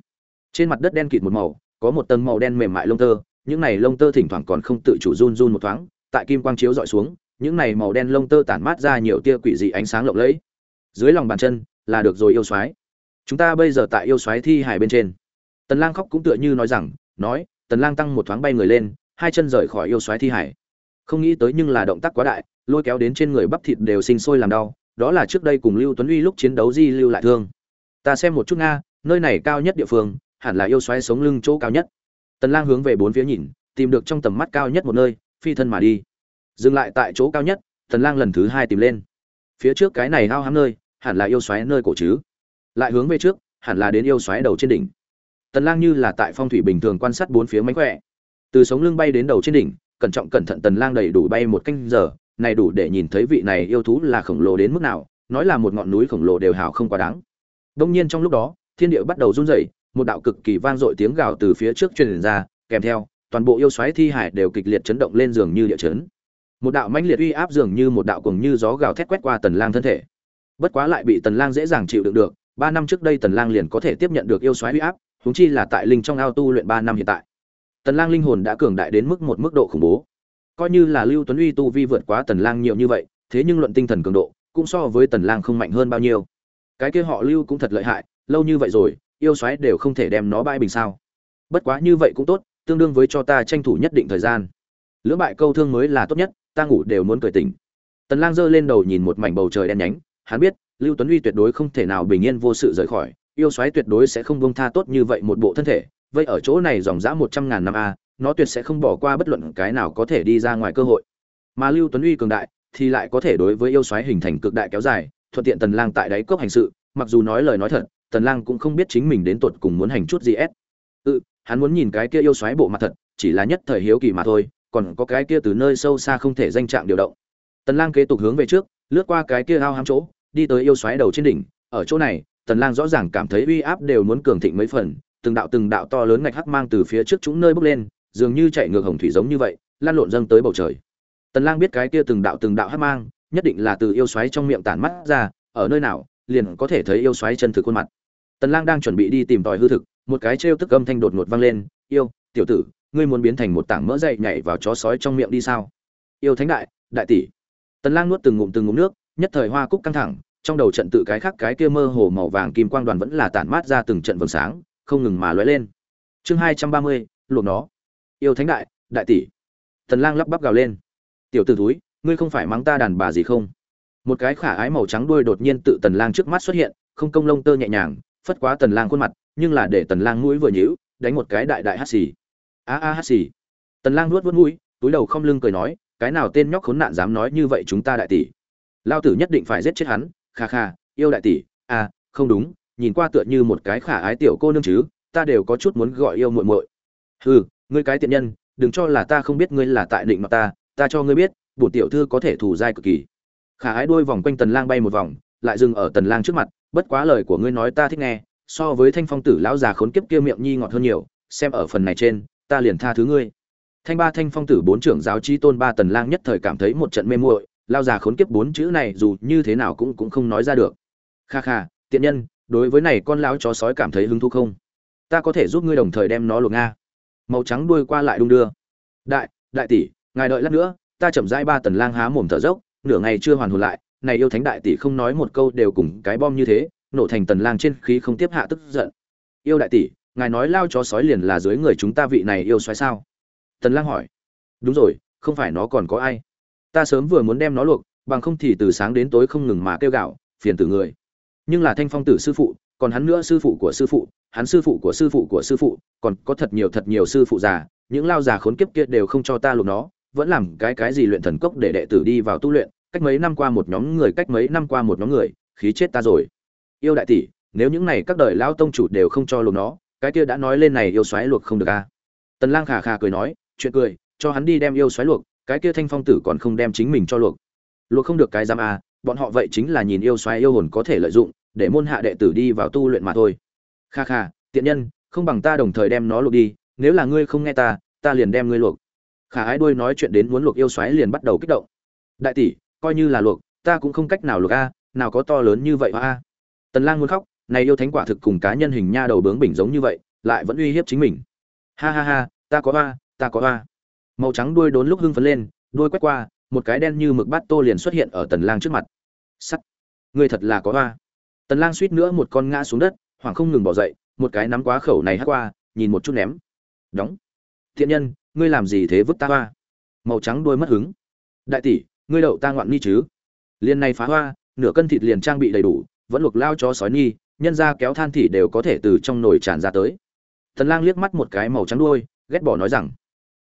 Trên mặt đất đen kịt một màu, có một tầng màu đen mềm mại lông tơ, những này lông tơ thỉnh thoảng còn không tự chủ run run một thoáng, tại kim quang chiếu dọi xuống, những này màu đen lông tơ tản mát ra nhiều tia quỷ dị ánh sáng lộng lẫy. Dưới lòng bàn chân là được rồi yêu soái. Chúng ta bây giờ tại yêu soái thi hải bên trên tần lang khóc cũng tựa như nói rằng, nói, tần lang tăng một thoáng bay người lên, hai chân rời khỏi yêu xoáy thi hải. Không nghĩ tới nhưng là động tác quá đại, lôi kéo đến trên người bắp thịt đều sinh sôi làm đau, đó là trước đây cùng lưu tuấn uy lúc chiến đấu di lưu lại thương. Ta xem một chút nga, nơi này cao nhất địa phương, hẳn là yêu xoáy sống lưng chỗ cao nhất. Tần lang hướng về bốn phía nhìn, tìm được trong tầm mắt cao nhất một nơi, phi thân mà đi. Dừng lại tại chỗ cao nhất, tần lang lần thứ hai tìm lên. Phía trước cái này hao hám nơi, hẳn là yêu xoáy nơi cổ chứ. Lại hướng về trước, hẳn là đến yêu xoáy đầu trên đỉnh tần lang như là tại phong thủy bình thường quan sát bốn phía mánh khỏe. Từ sống lưng bay đến đầu trên đỉnh, cẩn trọng cẩn thận tần lang đầy đủ bay một canh giờ, này đủ để nhìn thấy vị này yêu thú là khổng lồ đến mức nào, nói là một ngọn núi khổng lồ đều hào không quá đáng. Đông nhiên trong lúc đó, thiên địa bắt đầu run rẩy, một đạo cực kỳ vang dội tiếng gào từ phía trước truyền ra, kèm theo, toàn bộ yêu xoáy thi hải đều kịch liệt chấn động lên giường như địa chấn. Một đạo mãnh liệt uy áp dường như một đạo cuồng như gió gào thét quét qua tần lang thân thể. Bất quá lại bị tần lang dễ dàng chịu đựng được, ba năm trước đây tần lang liền có thể tiếp nhận được yêu xoáy uy áp huống chi là tại linh trong ao tu luyện ba năm hiện tại. Tần lang linh hồn đã cường đại đến mức một mức độ khủng bố. Coi như là lưu tuấn uy tu vi vượt quá tần lang nhiều như vậy, thế nhưng luận tinh thần cường độ, cũng so với tần lang không mạnh hơn bao nhiêu. Cái kia họ lưu cũng thật lợi hại, lâu như vậy rồi, yêu xoáy đều không thể đem nó bãi bình sao. Bất quá như vậy cũng tốt, tương đương với cho ta tranh thủ nhất định thời gian. Lưỡng bại câu thương mới là tốt nhất, ta ngủ đều muốn cười tỉnh. Tần lang giơ lên đầu nhìn một mảnh bầu trời đen nhánh, hắn biết, lưu tuấn uy tuyệt đối không thể nào bình yên vô sự rời khỏi yêu xoáy tuyệt đối sẽ không buông tha tốt như vậy một bộ thân thể, vậy ở chỗ này dòng dã một trăm ngàn năm a, nó tuyệt sẽ không bỏ qua bất luận cái nào có thể đi ra ngoài cơ hội. Mà lưu tuấn uy cường đại, thì lại có thể đối với yêu xoáy hình thành cực đại kéo dài, thuận tiện tần lang tại đáy cốc hành sự, mặc dù nói lời nói thật, tần lang cũng không biết chính mình đến tuột cùng muốn hành chút gì ép ừ hắn muốn nhìn cái kia yêu xoáy bộ mặt thật, chỉ là nhất thời hiếu kỳ mà thôi, còn có cái kia từ nơi sâu xa không thể danh trạng điều động. Tần lang kế tục hướng về trước, lướt qua cái kia ao hám chỗ, đi tới yêu xoáy đầu trên đỉnh, ở chỗ này tần lang rõ ràng cảm thấy uy áp đều muốn cường thịnh mấy phần, từng đạo từng đạo to lớn ngạch hắc mang từ phía trước chúng nơi bốc lên, dường như chạy ngược hồng thủy giống như vậy, lan lộn dâng tới bầu trời. Tần lang biết cái kia từng đạo từng đạo hắc mang, nhất định là từ yêu xoáy trong miệng tản mắt ra, ở nơi nào, liền có thể thấy yêu xoáy chân thực khuôn mặt. Tần lang đang chuẩn bị đi tìm tòi hư thực, một cái trêu tức âm thanh đột ngột vang lên, yêu, tiểu tử, ngươi muốn biến thành một tảng mỡ dậy nhảy vào chó sói trong miệng đi sao? Yêu thánh đại đại tỷ. Tần lang nuốt từng ngụm từng ngụm nước, nhất thời hoa cúc căng thẳng trong đầu trận tự cái khác cái kia mơ hồ màu vàng kim quang đoàn vẫn là tản mát ra từng trận vầng sáng không ngừng mà lóe lên. Chương 230, luộc nó. Yêu thánh đại đại tỷ. Tần lang lắp bắp gào lên. Tiểu tử túi ngươi không phải mắng ta đàn bà gì không? Một cái khả ái màu trắng đuôi đột nhiên tự tần lang trước mắt xuất hiện không công lông tơ nhẹ nhàng phất quá tần lang khuôn mặt nhưng là để tần lang mũi vừa nhíu đánh một cái đại đại hắt xì. A a hắt xì. Tần lang nuốt nuốt mũi túi đầu không lưng cười nói cái nào tên nhóc khốn nạn dám nói như vậy chúng ta đại tỷ? Lao tử nhất định phải giết chết hắn kha kha, yêu đại tỷ à không đúng, nhìn qua tựa như một cái khả ái tiểu cô nương chứ, ta đều có chút muốn gọi yêu muội muội. Hừ, ngươi cái tiện nhân, đừng cho là ta không biết ngươi là tại định mặt ta ta cho ngươi biết bổn tiểu thư có thể thủ dai cực kỳ. Khả ái đuôi vòng quanh tần lang bay một vòng, lại dừng ở tần lang trước mặt, bất quá lời của ngươi nói ta thích nghe, so với thanh phong tử lão già khốn kiếp kia miệng nhi ngọt hơn nhiều, xem ở phần này trên, ta liền tha thứ ngươi. Thanh ba thanh phong tử bốn trưởng giáo trí tôn ba tần lang nhất thời cảm thấy một trận mê muội lao già khốn kiếp bốn chữ này dù như thế nào cũng cũng không nói ra được. Kha kha, tiện nhân, đối với này con lão chó sói cảm thấy hứng thú không? Ta có thể giúp ngươi đồng thời đem nó luộc nga. Màu trắng đuôi qua lại đung đưa. Đại đại tỷ, ngài đợi lát nữa, ta chậm rãi ba tần lang há mồm thở dốc, nửa ngày chưa hoàn hồn lại, này yêu thánh đại tỷ không nói một câu đều cùng cái bom như thế, nổ thành tần lang trên khí không tiếp hạ tức giận. Yêu đại tỷ, ngài nói lao chó sói liền là dưới người chúng ta vị này yêu xoáy sao? Tần lang hỏi. Đúng rồi, không phải nó còn có ai? Ta sớm vừa muốn đem nó luộc, bằng không thì từ sáng đến tối không ngừng mà kêu gạo phiền tử người nhưng là thanh phong tử sư phụ, còn hắn nữa sư phụ của sư phụ, hắn sư phụ của sư phụ của sư phụ, còn có thật nhiều thật nhiều sư phụ già, những lao già khốn kiếp kia đều không cho ta luộc nó, vẫn làm cái cái gì luyện thần cốc để đệ tử đi vào tu luyện, cách mấy năm qua một nhóm người, cách mấy năm qua một nhóm người, khí chết ta rồi yêu đại tỷ, nếu những này các đời lao tông chủ đều không cho luộc nó, cái kia đã nói lên này yêu xoáy luộc không được a à. tần lang khà khà cười nói, chuyện cười, cho hắn đi đem yêu xoáy luộc cái kia thanh phong tử còn không đem chính mình cho luộc. Luộc không được cái giam à, bọn họ vậy chính là nhìn yêu xoáy yêu hồn có thể lợi dụng để môn hạ đệ tử đi vào tu luyện mà thôi. Kha kha tiện nhân không bằng ta đồng thời đem nó luộc đi nếu là ngươi không nghe ta ta liền đem ngươi luộc. Khả ái đuôi nói chuyện đến muốn luộc yêu xoáy liền bắt đầu kích động. Đại tỷ coi như là luộc ta cũng không cách nào luộc a nào có to lớn như vậy a. Tần lang muốn khóc này yêu thánh quả thực cùng cá nhân hình nha đầu bướng bỉnh giống như vậy lại vẫn uy hiếp chính mình. Ha ha ha ta có hoa ta có hoa màu trắng đuôi đốn lúc hưng phấn lên đuôi quét qua một cái đen như mực bát tô liền xuất hiện ở tần lang trước mặt. Sắt. Ngươi thật là có hoa. tần lang suýt nữa một con ngã xuống đất hoàng không ngừng bỏ dậy một cái nắm quá khẩu này hắt qua nhìn một chút ném. Đóng. Thiện nhân ngươi làm gì thế vứt ta hoa màu trắng đuôi mất hứng. Đại tỷ ngươi đậu ta ngoạn ni chứ? Liên này phá hoa nửa cân thịt liền trang bị đầy đủ vẫn luộc lao cho sói nhi, nhân ra kéo than thì đều có thể từ trong nồi tràn ra tới. Tần lang liếc mắt một cái màu trắng đuôi ghét bỏ nói rằng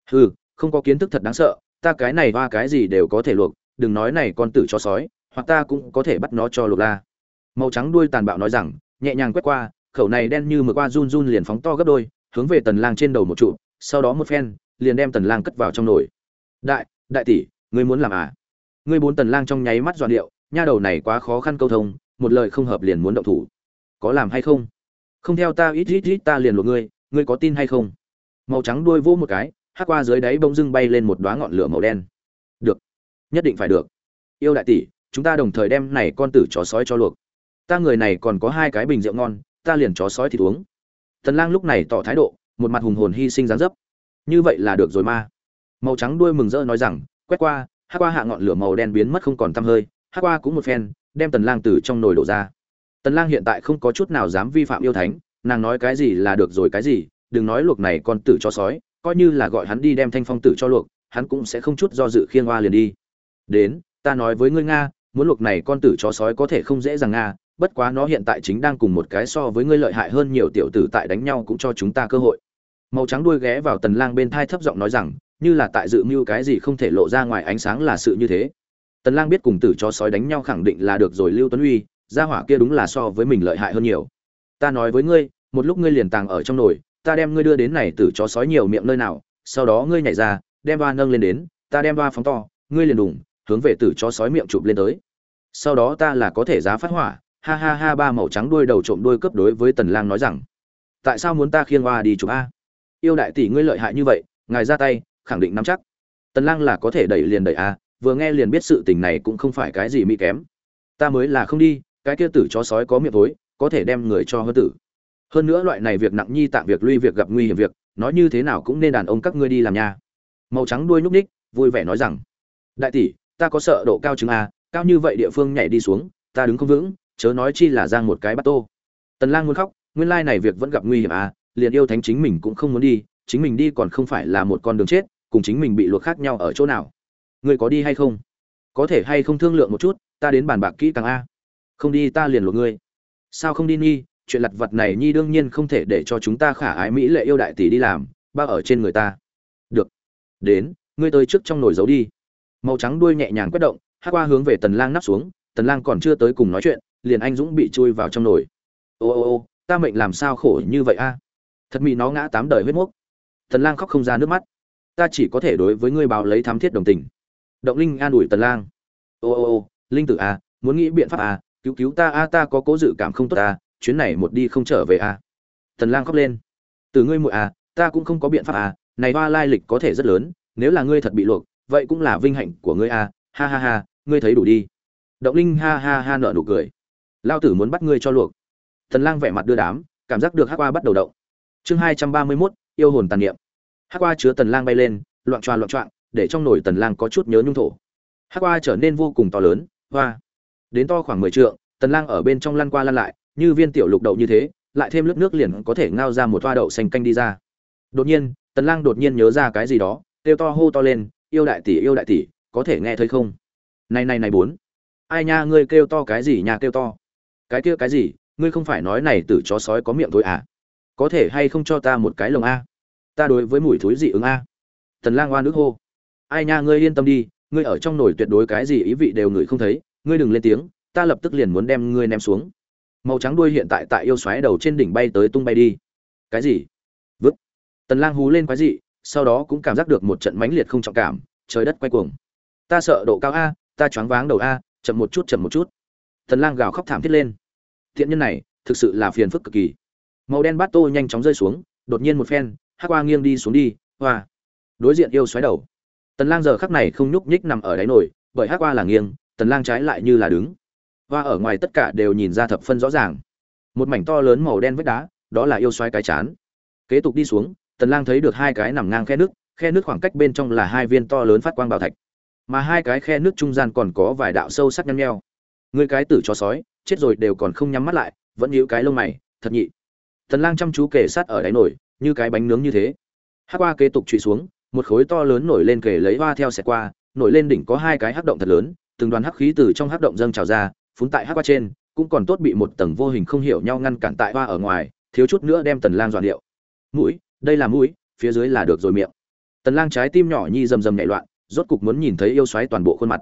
hừ không có kiến thức thật đáng sợ, ta cái này hoa cái gì đều có thể luộc, đừng nói này con tử cho sói, hoặc ta cũng có thể bắt nó cho luộc la. Màu trắng đuôi tàn bạo nói rằng, nhẹ nhàng quét qua, khẩu này đen như mực qua run run liền phóng to gấp đôi, hướng về tần lang trên đầu một trụ, sau đó một phen, liền đem tần lang cất vào trong nồi. Đại đại tỷ, ngươi muốn làm à? Ngươi bốn tần lang trong nháy mắt dọn điệu, nha đầu này quá khó khăn câu thông, một lời không hợp liền muốn động thủ. Có làm hay không? Không theo ta, ít ít ít, ta liền luộc ngươi ngươi có tin hay không? Màu trắng đuôi vô một cái hắc qua dưới đáy bông dưng bay lên một đóa ngọn lửa màu đen. Được. Nhất định phải được. Yêu đại tỷ, chúng ta đồng thời đem này con tử chó sói cho luộc. Ta người này còn có hai cái bình rượu ngon, ta liền chó sói thì uống. Tần lang lúc này tỏ thái độ, một mặt hùng hồn hy sinh dáng dấp. Như vậy là được rồi ma. Màu trắng đuôi mừng rỡ nói rằng, quét qua hắc qua hạ ngọn lửa màu đen biến mất không còn tăm hơi hắc qua cũng một phen, đem tần lang từ trong nồi đổ ra. Tần lang hiện tại không có chút nào dám vi phạm yêu thánh, nàng nói cái gì là được rồi cái gì, đừng nói luộc này con tử cho sói coi như là gọi hắn đi đem thanh phong tử cho luộc, hắn cũng sẽ không chút do dự khiêng hoa liền đi. Đến, ta nói với ngươi nga, muốn luộc này con tử chó sói có thể không dễ dàng nga, bất quá nó hiện tại chính đang cùng một cái so với ngươi lợi hại hơn nhiều tiểu tử tại đánh nhau cũng cho chúng ta cơ hội. Màu trắng đuôi ghé vào tần lang bên thai thấp giọng nói rằng, như là tại dự mưu cái gì không thể lộ ra ngoài ánh sáng là sự như thế. Tần lang biết cùng tử chó sói đánh nhau khẳng định là được rồi lưu tuấn uy, gia hỏa kia đúng là so với mình lợi hại hơn nhiều. Ta nói với ngươi, một lúc ngươi liền tàng ở trong nồi ta đem ngươi đưa đến này tử chó sói nhiều miệng nơi nào, sau đó ngươi nhảy ra, đem ba nâng lên đến, ta đem ba phóng to, ngươi liền đùng hướng về tử chó sói miệng chụp lên tới. Sau đó ta là có thể giá phát hỏa, ha ha ha, ba màu trắng đuôi đầu trộm đuôi cấp đối với tần lang nói rằng, tại sao muốn ta khiêng hoa đi chụp a? Yêu đại tỷ ngươi lợi hại như vậy, ngài ra tay, khẳng định nắm chắc. Tần lang là có thể đẩy liền đẩy a, vừa nghe liền biết sự tình này cũng không phải cái gì mỹ kém. Ta mới là không đi, cái kia tử chó sói có miệng tối có thể đem người cho hơn tử hơn nữa loại này việc nặng nhi tạm việc lui việc gặp nguy hiểm việc, nói như thế nào cũng nên đàn ông các ngươi đi làm nha. Màu trắng đuôi nhúc ních vui vẻ nói rằng, đại tỷ, ta có sợ độ cao chứng a, cao như vậy địa phương nhảy đi xuống, ta đứng không vững, chớ nói chi là giang một cái bắt tô. Tần lang muốn khóc, nguyên lai này việc vẫn gặp nguy hiểm à liền yêu thánh chính mình cũng không muốn đi, chính mình đi còn không phải là một con đường chết, cùng chính mình bị luộc khác nhau ở chỗ nào. Ngươi có đi hay không? Có thể hay không thương lượng một chút, ta đến bàn bạc kỹ càng a. Không đi ta liền luộc ngươi. Sao không đi nhi chuyện lặt vặt này nhi đương nhiên không thể để cho chúng ta khả ái mỹ lệ yêu đại tỷ đi làm, ba ở trên người ta. Được. Đến, ngươi tới trước trong nồi giấu đi. Màu trắng đuôi nhẹ nhàng quét động, hát qua hướng về tần lang nắp xuống, tần lang còn chưa tới cùng nói chuyện, liền anh dũng bị chui vào trong nồi. Ô ô ô, ta mệnh làm sao khổ như vậy a? Thật mị nó ngã tám đời huyết mốc. Tần lang khóc không ra nước mắt. Ta chỉ có thể đối với ngươi báo lấy thám thiết đồng tình. Động linh an ủi tần lang. Ô ô ô, linh tử a muốn nghĩ biện pháp a cứu cứu ta a, ta có cố dự cảm không tốt a chuyến này một đi không trở về à? tần lang khóc lên từ ngươi muội à, ta cũng không có biện pháp à. này hoa lai lịch có thể rất lớn nếu là ngươi thật bị luộc vậy cũng là vinh hạnh của ngươi à. ha ha ha ngươi thấy đủ đi động linh ha ha ha nở nụ cười lao tử muốn bắt ngươi cho luộc Tần lang vẻ mặt đưa đám cảm giác được hắc qua bắt đầu động chương hai trăm ba mươi 231, yêu hồn tàn niệm hắc qua chứa tần lang bay lên loạn choạng loạn choạng để trong nồi tần lang có chút nhớ nhung thổ hắc qua trở nên vô cùng to lớn hoa đến to khoảng mười trượng tần lang ở bên trong lăn qua lăn lại như viên tiểu lục đậu như thế, lại thêm lớp nước liền có thể ngao ra một toa đậu xanh canh đi ra. Đột nhiên, tần lang đột nhiên nhớ ra cái gì đó, kêu to hô to lên, yêu đại tỷ, yêu đại tỷ, có thể nghe thấy không? Này này này bốn. Ai nha, ngươi kêu to cái gì nha, kêu to. Cái kia cái gì? Ngươi không phải nói này tử chó sói có miệng thôi à? Có thể hay không cho ta một cái lồng a? Ta đối với mùi thối dị ứng a. Tần lang oan nước hô. Ai nha, ngươi yên tâm đi, ngươi ở trong nồi tuyệt đối cái gì ý vị đều ngửi không thấy, ngươi đừng lên tiếng, ta lập tức liền muốn đem ngươi ném xuống màu trắng đuôi hiện tại tại yêu xoáy đầu trên đỉnh bay tới tung bay đi. Cái gì? Vứt. Tần lang hú lên quái dị, sau đó cũng cảm giác được một trận mãnh liệt không trọng cảm, trời đất quay cuồng. Ta sợ độ cao a, ta choáng váng đầu a, chậm một chút, chậm một chút. Tần lang gào khóc thảm thiết lên. Thiện nhân này, thực sự là phiền phức cực kỳ. Màu đen bát tô nhanh chóng rơi xuống, đột nhiên một phen, hắc qua nghiêng đi xuống đi, hoa. Đối diện yêu xoáy đầu. Tần lang giờ khắc này không nhúc nhích nằm ở đáy nổi bởi hắc qua là nghiêng, tần lang trái lại như là đứng và ở ngoài tất cả đều nhìn ra thập phân rõ ràng. Một mảnh to lớn màu đen vết đá, đó là yêu xoáy cái chán. Kế tục đi xuống, tần lang thấy được hai cái nằm ngang khe nước khe nước khoảng cách bên trong là hai viên to lớn phát quang bảo thạch. Mà hai cái khe nước trung gian còn có vài đạo sâu sắc nhăn nheo. Người cái tử chó sói, chết rồi đều còn không nhắm mắt lại, vẫn nhíu cái lông mày, thật nhị. Tần lang chăm chú kề sát ở đáy nổi như cái bánh nướng như thế. Hắc qua kế tục trụy xuống, một khối to lớn nổi lên kề lấy hoa theo xẹt qua, nổi lên đỉnh có hai cái hắc động thật lớn, từng đoàn hắc khí từ trong hắc động dâng trào ra phúng tại hắc qua trên, cũng còn tốt bị một tầng vô hình không hiểu nhau ngăn cản tại hoa ở ngoài, thiếu chút nữa đem tần lang dọn điệu. Mũi, đây là mũi, phía dưới là được rồi miệng. Tần lang trái tim nhỏ nhi rầm rầm nhảy loạn, rốt cục muốn nhìn thấy yêu xoáy toàn bộ khuôn mặt.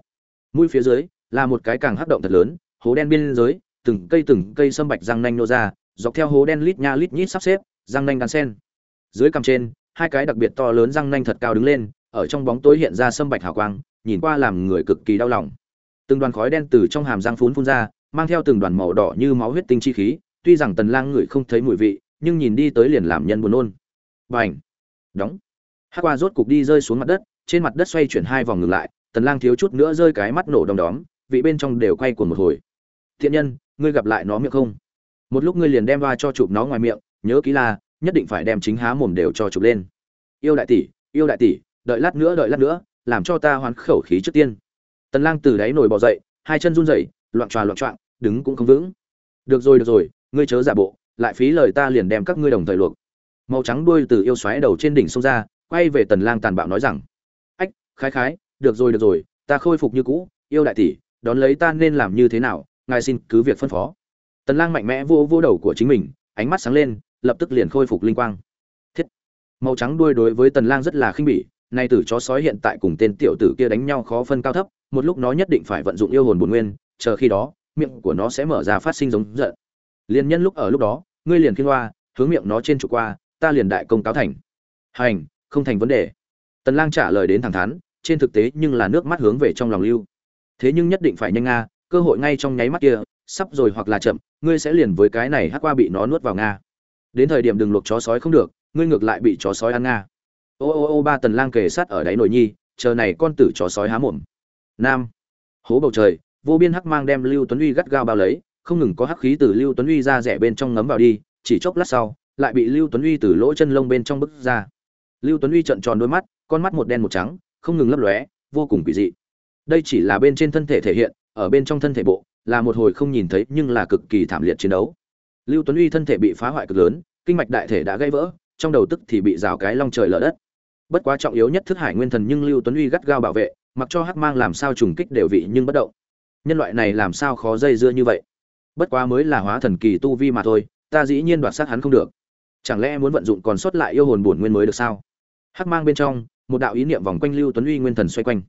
Mũi phía dưới là một cái càng hắc động thật lớn, hố đen biên giới, từng cây từng cây sâm bạch răng nanh nô ra, dọc theo hố đen lít nha lít nhít sắp xếp, răng nanh đan sen. Dưới cằm trên, hai cái đặc biệt to lớn răng nanh thật cao đứng lên, ở trong bóng tối hiện ra sâm bạch hào quang, nhìn qua làm người cực kỳ đau lòng từng đoàn khói đen từ trong hàm răng phun phun ra, mang theo từng đoàn màu đỏ như máu huyết tinh chi khí. Tuy rằng tần lang ngửi không thấy mùi vị, nhưng nhìn đi tới liền làm nhân buồn nôn. Bành! Đóng! Hắc qua rốt cục đi rơi xuống mặt đất, trên mặt đất xoay chuyển hai vòng ngừng lại, tần lang thiếu chút nữa rơi cái mắt nổ đom đóm, vị bên trong đều quay cuồng một hồi. Thiện nhân, ngươi gặp lại nó miệng không? Một lúc ngươi liền đem va cho chụp nó ngoài miệng, nhớ kỹ là, nhất định phải đem chính há mồm đều cho chụp lên. Yêu đại tỷ, yêu đại tỷ, đợi lát nữa, đợi lát nữa, làm cho ta hoán khẩu khí trước tiên tần lang từ đáy nổi bò dậy, hai chân run rẩy, loạn tròa loạn trọng đứng cũng không vững. Được rồi được rồi, ngươi chớ giả bộ, lại phí lời ta liền đem các ngươi đồng thời luộc. Màu trắng đuôi từ yêu xoáy đầu trên đỉnh sông ra, quay về tần lang tàn bạo nói rằng, ách, khái khái, được rồi được rồi, ta khôi phục như cũ, yêu đại tỷ, đón lấy ta nên làm như thế nào, ngài xin cứ việc phân phó. Tần lang mạnh mẽ vô vô đầu của chính mình, ánh mắt sáng lên, lập tức liền khôi phục linh quang. Thiết. Màu trắng đuôi đối với tần lang rất là khinh bỉ, nay tử chó sói hiện tại cùng tên tiểu tử kia đánh nhau khó phân cao thấp một lúc nó nhất định phải vận dụng yêu hồn bổn nguyên, chờ khi đó, miệng của nó sẽ mở ra phát sinh giống giận. Liên nhân lúc ở lúc đó, ngươi liền kiên hoa, hướng miệng nó trên trụ qua, ta liền đại công cáo thành. Hành, không thành vấn đề. Tần lang trả lời đến thẳng thắn, trên thực tế nhưng là nước mắt hướng về trong lòng lưu. Thế nhưng nhất định phải nhanh nga, cơ hội ngay trong nháy mắt kia, sắp rồi hoặc là chậm, ngươi sẽ liền với cái này hắc qua bị nó nuốt vào nga. Đến thời điểm đừng luộc chó sói không được, ngươi ngược lại bị chó sói ăn nga. Ô ô ô ba tần lang kề sát ở đáy nồi nhi, chờ này con tử chó sói há mồm nam. Hố bầu trời, vô biên hắc mang đem lưu tuấn uy gắt gao bao lấy, không ngừng có hắc khí từ lưu tuấn uy ra rẻ bên trong ngấm vào đi, chỉ chốc lát sau, lại bị lưu tuấn uy từ lỗ chân lông bên trong bức ra. Lưu tuấn uy trợn tròn đôi mắt, con mắt một đen một trắng, không ngừng lấp lóe, vô cùng kỳ dị. Đây chỉ là bên trên thân thể thể hiện, ở bên trong thân thể bộ, là một hồi không nhìn thấy nhưng là cực kỳ thảm liệt chiến đấu. Lưu tuấn uy thân thể bị phá hoại cực lớn, kinh mạch đại thể đã gãy vỡ, trong đầu tức thì bị rào cái long trời lở đất. Bất quá trọng yếu nhất thức hải nguyên thần nhưng lưu tuấn uy gắt gao bảo vệ mặc cho hắc mang làm sao trùng kích đều vị nhưng bất động. Nhân loại này làm sao khó dây dưa như vậy? Bất quá mới là hóa thần kỳ tu vi mà thôi, ta dĩ nhiên đoạt sát hắn không được. Chẳng lẽ muốn vận dụng còn sót lại yêu hồn bổn nguyên mới được sao? Hắc mang bên trong, một đạo ý niệm vòng quanh lưu tuấn uy nguyên thần xoay quanh.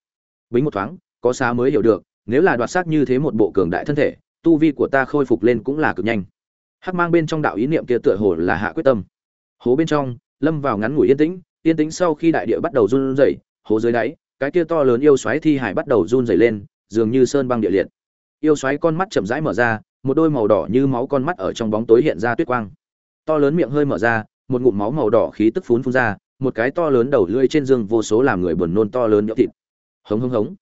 Bính một thoáng, có xá mới hiểu được, nếu là đoạt sát như thế một bộ cường đại thân thể, tu vi của ta khôi phục lên cũng là cực nhanh. Hắc mang bên trong đạo ý niệm kia tựa hồ là hạ quyết tâm. Hố bên trong, lâm vào ngắn ngủi yên tĩnh yên tĩnh sau khi đại địa bắt đầu run rẩy, hố dưới đáy cái kia to lớn yêu xoáy thi hải bắt đầu run rẩy lên, dường như sơn băng địa liệt. Yêu xoáy con mắt chậm rãi mở ra, một đôi màu đỏ như máu con mắt ở trong bóng tối hiện ra tuyết quang. To lớn miệng hơi mở ra, một ngụm máu màu đỏ khí tức phún phun ra, một cái to lớn đầu lưỡi trên dương vô số làm người buồn nôn to lớn nhỡ thịt. Hống hống hống.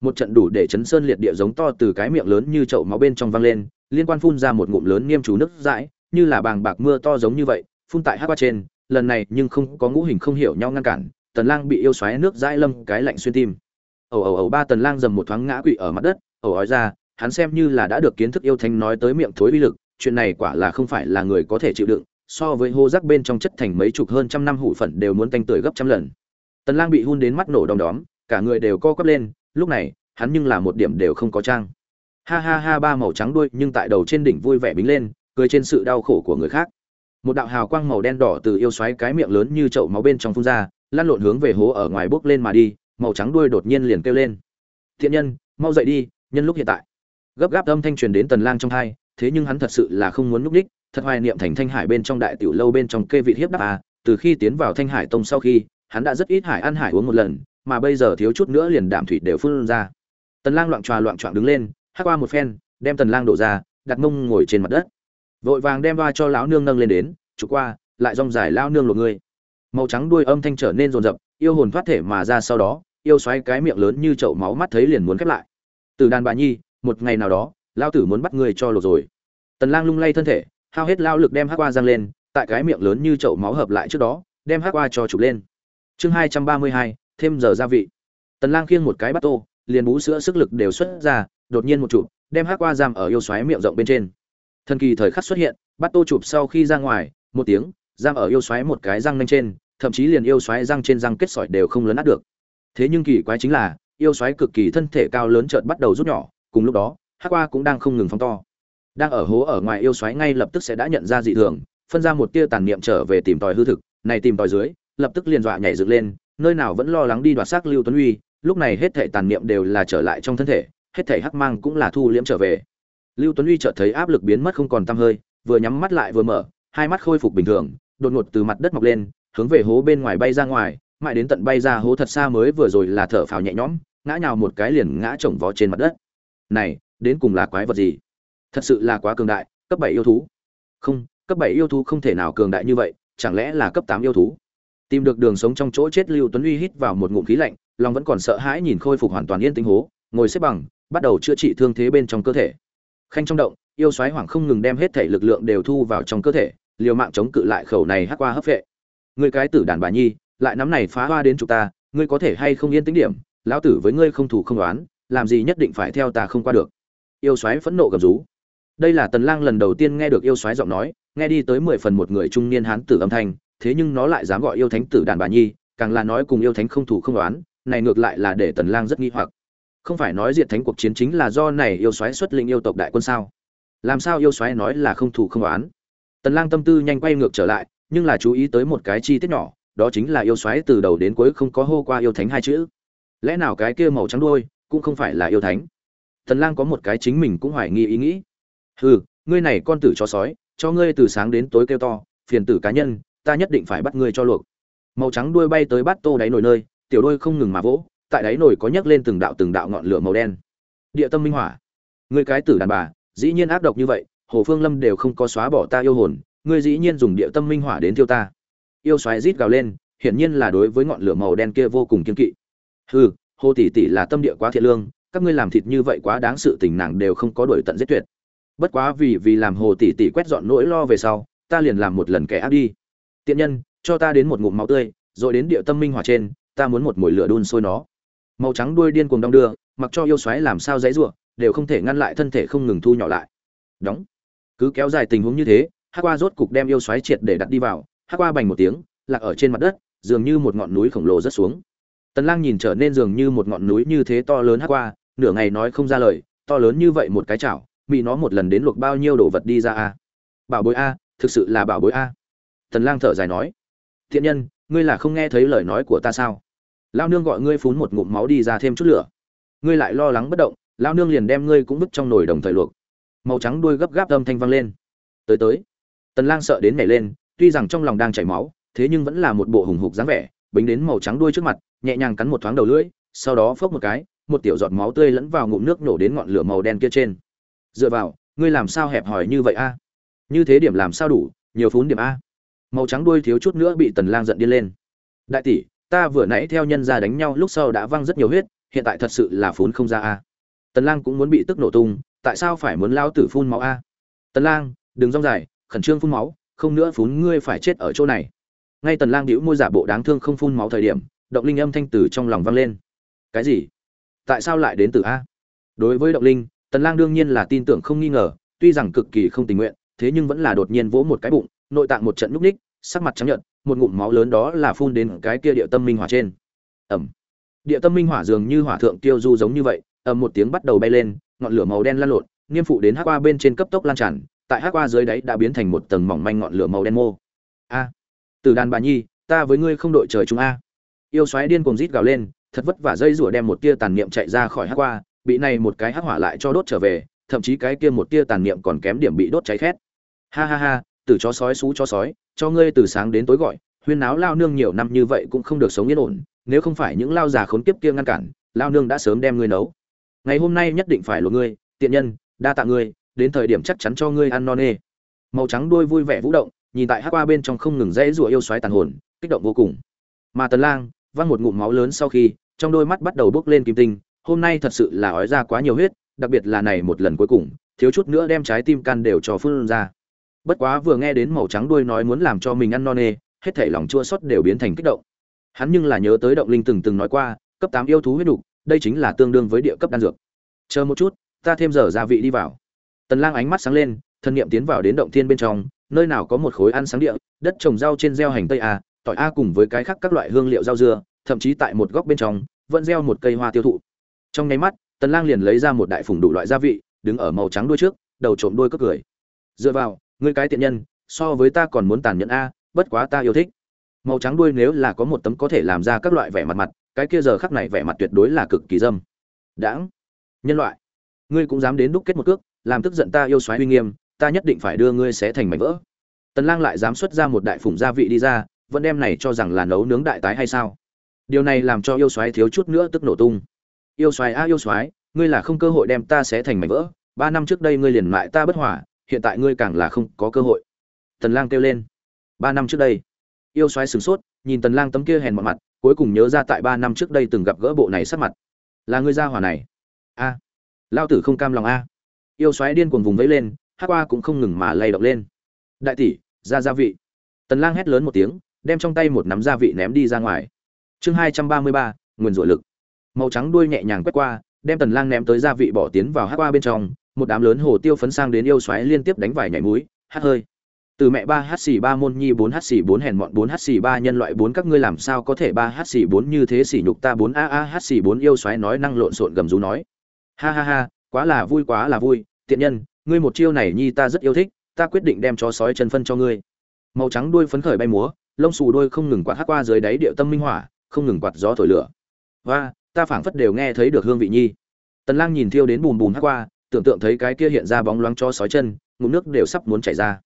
Một trận đủ để chấn sơn liệt địa giống to từ cái miệng lớn như chậu máu bên trong vang lên, liên quan phun ra một ngụm lớn niêm chú nước dãi, như là bàng bạc mưa to giống như vậy, phun tại hắc qua trên, lần này nhưng không có ngũ hình không hiểu nhau ngăn cản tần lang bị yêu xoáy nước dãi lâm cái lạnh xuyên tim. Ẩu ẩu ẩu, ba tần lang dầm một thoáng ngã quỵ ở mặt đất, ẩu ói ra, hắn xem như là đã được kiến thức yêu thánh nói tới miệng thối uy lực, chuyện này quả là không phải là người có thể chịu đựng, so với hô rắc bên trong chất thành mấy chục hơn trăm năm hủ phận đều muốn tanh tưởi gấp trăm lần. Tần lang bị hun đến mắt nổ đom đóm, cả người đều co quắp lên, lúc này, hắn nhưng là một điểm đều không có trang. Ha ha ha, ba màu trắng đuôi nhưng tại đầu trên đỉnh vui vẻ bính lên, cười trên sự đau khổ của người khác. Một đạo hào quang màu đen đỏ từ yêu xoáy cái miệng lớn như chậu máu bên trong phun ra lăn lộn hướng về hố ở ngoài bước lên mà đi, màu trắng đuôi đột nhiên liền kêu lên. Thiện nhân, mau dậy đi, nhân lúc hiện tại. Gấp gáp âm thanh truyền đến tần lang trong hai, thế nhưng hắn thật sự là không muốn núp đích thật hoài niệm thành thanh hải bên trong đại tiểu lâu bên trong kê vị hiếp đáp à từ khi tiến vào thanh hải tông sau khi, hắn đã rất ít hải ăn hải uống một lần, mà bây giờ thiếu chút nữa liền đảm thủy đều phun ra. Tần lang loạn tròa loạn trọn đứng lên hát qua một phen, đem tần lang đổ ra, đặt mông ngồi trên mặt đất. Vội vàng đem ba cho lão nương nâng lên đến chụp qua, lại rong dài lão nương lột người màu trắng đuôi âm thanh trở nên rồn rập, yêu hồn thoát thể mà ra sau đó, yêu xoáy cái miệng lớn như chậu máu mắt thấy liền muốn khép lại. Từ đàn bà nhi, một ngày nào đó, lao tử muốn bắt người cho lột rồi. Tần lang lung lay thân thể, hao hết lao lực đem hắc qua giang lên, tại cái miệng lớn như chậu máu hợp lại trước đó, đem hắc qua cho chụp lên. Chương hai trăm ba mươi hai, thêm giờ gia vị. Tần lang khiêng một cái bát tô, liền bú sữa sức lực đều xuất ra, đột nhiên một chụp, đem hắc qua giam ở yêu xoáy miệng rộng bên trên. Thần kỳ thời khắc xuất hiện, bát tô chụp sau khi ra ngoài, một tiếng giam ở yêu xoáy một cái răng nanh trên, thậm chí liền yêu xoáy răng trên răng kết sỏi đều không lớn át được. Thế nhưng kỳ quái chính là, yêu xoáy cực kỳ thân thể cao lớn chợt bắt đầu rút nhỏ, cùng lúc đó, hắc qua cũng đang không ngừng phóng to. Đang ở hố ở ngoài yêu xoáy ngay lập tức sẽ đã nhận ra dị thường, phân ra một tia tàn niệm trở về tìm tòi hư thực, này tìm tòi dưới, lập tức liền dọa nhảy dựng lên, nơi nào vẫn lo lắng đi đoạt xác lưu tuấn uy, lúc này hết thể tàn niệm đều là trở lại trong thân thể, hết thể hắc mang cũng là thu liễm trở về. Lưu tuấn uy chợt thấy áp lực biến mất không còn tăm hơi, vừa nhắm mắt lại vừa mở, hai mắt khôi phục bình thường đột ngột từ mặt đất mọc lên, hướng về hố bên ngoài bay ra ngoài, mãi đến tận bay ra hố thật xa mới vừa rồi là thở phào nhẹ nhõm, ngã nhào một cái liền ngã chồng vó trên mặt đất. Này, đến cùng là quái vật gì? Thật sự là quá cường đại, cấp bảy yêu thú. Không, cấp bảy yêu thú không thể nào cường đại như vậy, chẳng lẽ là cấp tám yêu thú? Tìm được đường sống trong chỗ chết lưu tuấn uy hít vào một ngụm khí lạnh, lòng vẫn còn sợ hãi nhìn khôi phục hoàn toàn yên tĩnh hố, ngồi xếp bằng, bắt đầu chữa trị thương thế bên trong cơ thể. Khanh trong động, yêu xoáy hoảng không ngừng đem hết thể lực lượng đều thu vào trong cơ thể liều mạng chống cự lại khẩu này hắc qua hấp vệ. Người cái tử đàn bà nhi, lại nắm này phá hoa đến chúng ta, ngươi có thể hay không yên tĩnh điểm, lão tử với ngươi không thủ không đoán làm gì nhất định phải theo ta không qua được. Yêu Soái phẫn nộ gầm rú. Đây là tần lang lần đầu tiên nghe được yêu Soái giọng nói, nghe đi tới mười phần một người trung niên hán tử âm thanh, thế nhưng nó lại dám gọi yêu thánh tử đàn bà nhi, càng là nói cùng yêu thánh không thủ không đoán này ngược lại là để tần lang rất nghi hoặc. Không phải nói diệt thánh cuộc chiến chính là do này yêu Soái xuất linh yêu tộc đại quân sao? Làm sao yêu Soái nói là không thủ không đoán tần lang tâm tư nhanh quay ngược trở lại, nhưng là chú ý tới một cái chi tiết nhỏ, đó chính là yêu xoáy từ đầu đến cuối không có hô qua yêu thánh hai chữ. Lẽ nào cái kia màu trắng đuôi cũng không phải là yêu thánh? Tần lang có một cái chính mình cũng hoài nghi ý nghĩ. Hừ, ngươi này con tử chó sói, cho ngươi từ sáng đến tối kêu to, phiền tử cá nhân, ta nhất định phải bắt ngươi cho luộc. Màu trắng đuôi bay tới bắt tô đáy nồi nơi, tiểu đuôi không ngừng mà vỗ, tại đáy nồi có nhấc lên từng đạo từng đạo ngọn lửa màu đen. Địa tâm minh hỏa. Ngươi cái tử đàn bà, dĩ nhiên ác độc như vậy hồ phương lâm đều không có xóa bỏ ta yêu hồn, ngươi dĩ nhiên dùng địa tâm minh hỏa đến thiêu ta. Yêu xoáy rít gào lên, hiển nhiên là đối với ngọn lửa màu đen kia vô cùng kiên kỵ. Hừ, hồ tỷ tỷ là tâm địa quá thiện lương, các ngươi làm thịt như vậy quá đáng sự tình nàng đều không có đổi tận giết tuyệt. Bất quá vì vì làm hồ tỷ tỷ quét dọn nỗi lo về sau, ta liền làm một lần kẻ ác đi. Tiện nhân, cho ta đến một ngụm máu tươi, rồi đến địa tâm minh hỏa trên, ta muốn một mồi lửa đun sôi nó. Màu trắng đuôi điên cuồng đong đưa, mặc cho yêu xoáy làm sao dãy rủa, đều không thể ngăn lại thân thể không ngừng thu nhỏ lại. Đóng cứ kéo dài tình huống như thế hát qua rốt cục đem yêu xoáy triệt để đặt đi vào hát qua bành một tiếng, lạc ở trên mặt đất, dường như một ngọn núi khổng lồ rất xuống. Tần lang nhìn trở nên dường như một ngọn núi như thế to lớn hát qua, nửa ngày nói không ra lời, to lớn như vậy một cái chảo bị nó một lần đến luộc bao nhiêu đồ vật đi ra a? Bảo bối a, thực sự là bảo bối a. Tần lang thở dài nói, thiện nhân, ngươi là không nghe thấy lời nói của ta sao? Lao nương gọi ngươi phun một ngụm máu đi ra thêm chút lửa. Ngươi lại lo lắng bất động lao nương liền đem ngươi cũng vứt trong nồi đồng thời luộc màu trắng đuôi gấp gáp âm thanh vang lên. Tới tới. Tần lang sợ đến nhảy lên, tuy rằng trong lòng đang chảy máu, thế nhưng vẫn là một bộ hùng hục dáng vẻ, bính đến màu trắng đuôi trước mặt, nhẹ nhàng cắn một thoáng đầu lưỡi, sau đó phốc một cái, một tiểu giọt máu tươi lẫn vào ngụm nước nổ đến ngọn lửa màu đen kia trên. Dựa vào, ngươi làm sao hẹp hòi như vậy a? Như thế điểm làm sao đủ, nhiều phún điểm a? Màu trắng đuôi thiếu chút nữa bị tần lang giận điên lên. Đại tỷ, ta vừa nãy theo nhân ra đánh nhau lúc sau đã văng rất nhiều huyết, hiện tại thật sự là phún không ra a. Tần lang cũng muốn bị tức nổ tung tại sao phải muốn lao tử phun máu a? Tần lang, đừng rong dài, khẩn trương phun máu, không nữa phun ngươi phải chết ở chỗ này. Ngay tần lang điếu môi giả bộ đáng thương không phun máu thời điểm, động linh âm thanh từ trong lòng vang lên. Cái gì? Tại sao lại đến từ a? Đối với động linh, tần lang đương nhiên là tin tưởng không nghi ngờ, tuy rằng cực kỳ không tình nguyện, thế nhưng vẫn là đột nhiên vỗ một cái bụng, nội tạng một trận núc ních sắc mặt trắng nhợt, một ngụm máu lớn đó là phun đến cái kia địa tâm minh hỏa trên. Ẩm địa tâm minh hỏa dường như hỏa thượng tiêu du giống như vậy, ầm một tiếng bắt đầu bay lên ngọn lửa màu đen lan lộn, niêm phụ đến hắc qua bên trên cấp tốc lan tràn, tại hắc qua dưới đáy đã biến thành một tầng mỏng manh ngọn lửa màu đen mô. A từ đàn bà nhi, ta với ngươi không đội trời chúng a. Yêu xoáy điên cuồng rít gào lên, thật vất vả dây rủa đem một tia tàn niệm chạy ra khỏi hắc qua, bị này một cái hắc hỏa lại cho đốt trở về, thậm chí cái kia một tia tàn niệm còn kém điểm bị đốt cháy khét. Ha ha ha từ chó sói xú chó sói, cho ngươi từ sáng đến tối gọi, huyên náo lao nương nhiều năm như vậy cũng không được sống yên ổn, nếu không phải những lao già khốn kiếp kia ngăn cản, lao nương đã sớm đem ngươi nấu ngày hôm nay nhất định phải lộ ngươi, tiện nhân, đa tạ ngươi, đến thời điểm chắc chắn cho ngươi ăn non nê. Màu trắng đuôi vui vẻ vũ động, nhìn tại hát qua bên trong không ngừng rẽ rủa yêu xoáy tàn hồn, kích động vô cùng. Mà tần lang, văng một ngụm máu lớn sau khi, trong đôi mắt bắt đầu bốc lên kim tinh, hôm nay thật sự là ói ra quá nhiều huyết, đặc biệt là này một lần cuối cùng, thiếu chút nữa đem trái tim can đều cho phun ra. Bất quá vừa nghe đến màu trắng đuôi nói muốn làm cho mình ăn non nê, hết thảy lòng chua xót đều biến thành kích động. Hắn nhưng là nhớ tới động linh từng từng nói qua, cấp tám yêu thú huyết đục đây chính là tương đương với địa cấp đan dược. Chờ một chút, ta thêm giờ gia vị đi vào. Tần lang ánh mắt sáng lên thân niệm tiến vào đến động thiên bên trong, nơi nào có một khối ăn sáng địa, đất trồng rau trên gieo hành tây a, tỏi a cùng với cái khác các loại hương liệu rau dưa, thậm chí tại một góc bên trong, vẫn gieo một cây hoa tiêu thụ. Trong nháy mắt, tần lang liền lấy ra một đại phùng đủ loại gia vị, đứng ở màu trắng đuôi trước, đầu trộm đuôi cất cười. Dựa vào, ngươi cái tiện nhân, so với ta còn muốn tàn nhẫn a, bất quá ta yêu thích. Màu trắng đuôi nếu là có một tấm có thể làm ra các loại vẻ mặt mặt cái kia giờ khắc này vẻ mặt tuyệt đối là cực kỳ dâm. Đãng, nhân loại, ngươi cũng dám đến đúc kết một cước, làm tức giận ta yêu xoáy uy nghiêm, ta nhất định phải đưa ngươi xé thành mảnh vỡ. Tần lang lại dám xuất ra một đại phụng gia vị đi ra, vẫn đem này cho rằng là nấu nướng đại tái hay sao? Điều này làm cho yêu xoáy thiếu chút nữa tức nổ tung. Yêu xoáy a, yêu xoáy ngươi là không cơ hội đem ta xé thành mảnh vỡ, ba năm trước đây ngươi liền mại ta bất hòa, hiện tại ngươi càng là không có cơ hội. Tần lang kêu lên. Ba năm trước đây, yêu xoáy sửng sốt, nhìn tần lang tấm kia hèn mọn mặt cuối cùng nhớ ra tại ba năm trước đây từng gặp gỡ bộ này sắc mặt. Là người gia hỏa này. A. À. lao tử không cam lòng a. Yêu xoáy điên cuồng vùng vẫy lên hát qua cũng không ngừng mà lay động lên. Đại tỷ ra gia vị. Tần lang hét lớn một tiếng đem trong tay một nắm gia vị ném đi ra ngoài. Chương hai trăm ba mươi ba, nguồn rủa lực. Màu trắng đuôi nhẹ nhàng quét qua đem tần lang ném tới gia vị bỏ tiến vào hát qua bên trong. Một đám lớn hồ tiêu phấn sang đến yêu xoáy liên tiếp đánh vài nhảy mũi hát hơi từ mẹ ba h xì ba môn nhi bốn h xì bốn hèn mọn bốn h xì ba nhân loại bốn các ngươi làm sao có thể ba h xì bốn như thế xỉ nhục ta bốn a a h xì bốn yêu xoáy nói năng lộn xộn gầm rú nói. Ha ha ha, quá là vui quá là vui, tiện nhân, ngươi một chiêu này nhi ta rất yêu thích, ta quyết định đem cho sói chân phân cho ngươi. Màu trắng đuôi phấn khởi bay múa, lông xù đuôi không ngừng quạt hát qua dưới đáy điệu tâm minh hỏa, không ngừng quạt gió thổi lửa. Và ta phảng phất đều nghe thấy được hương vị nhi. Tần lang nhìn thiêu đến bùm bùm hát qua, tưởng tượng thấy cái kia hiện ra bóng loáng cho sói chân, ngụm nước đều sắp muốn chảy ra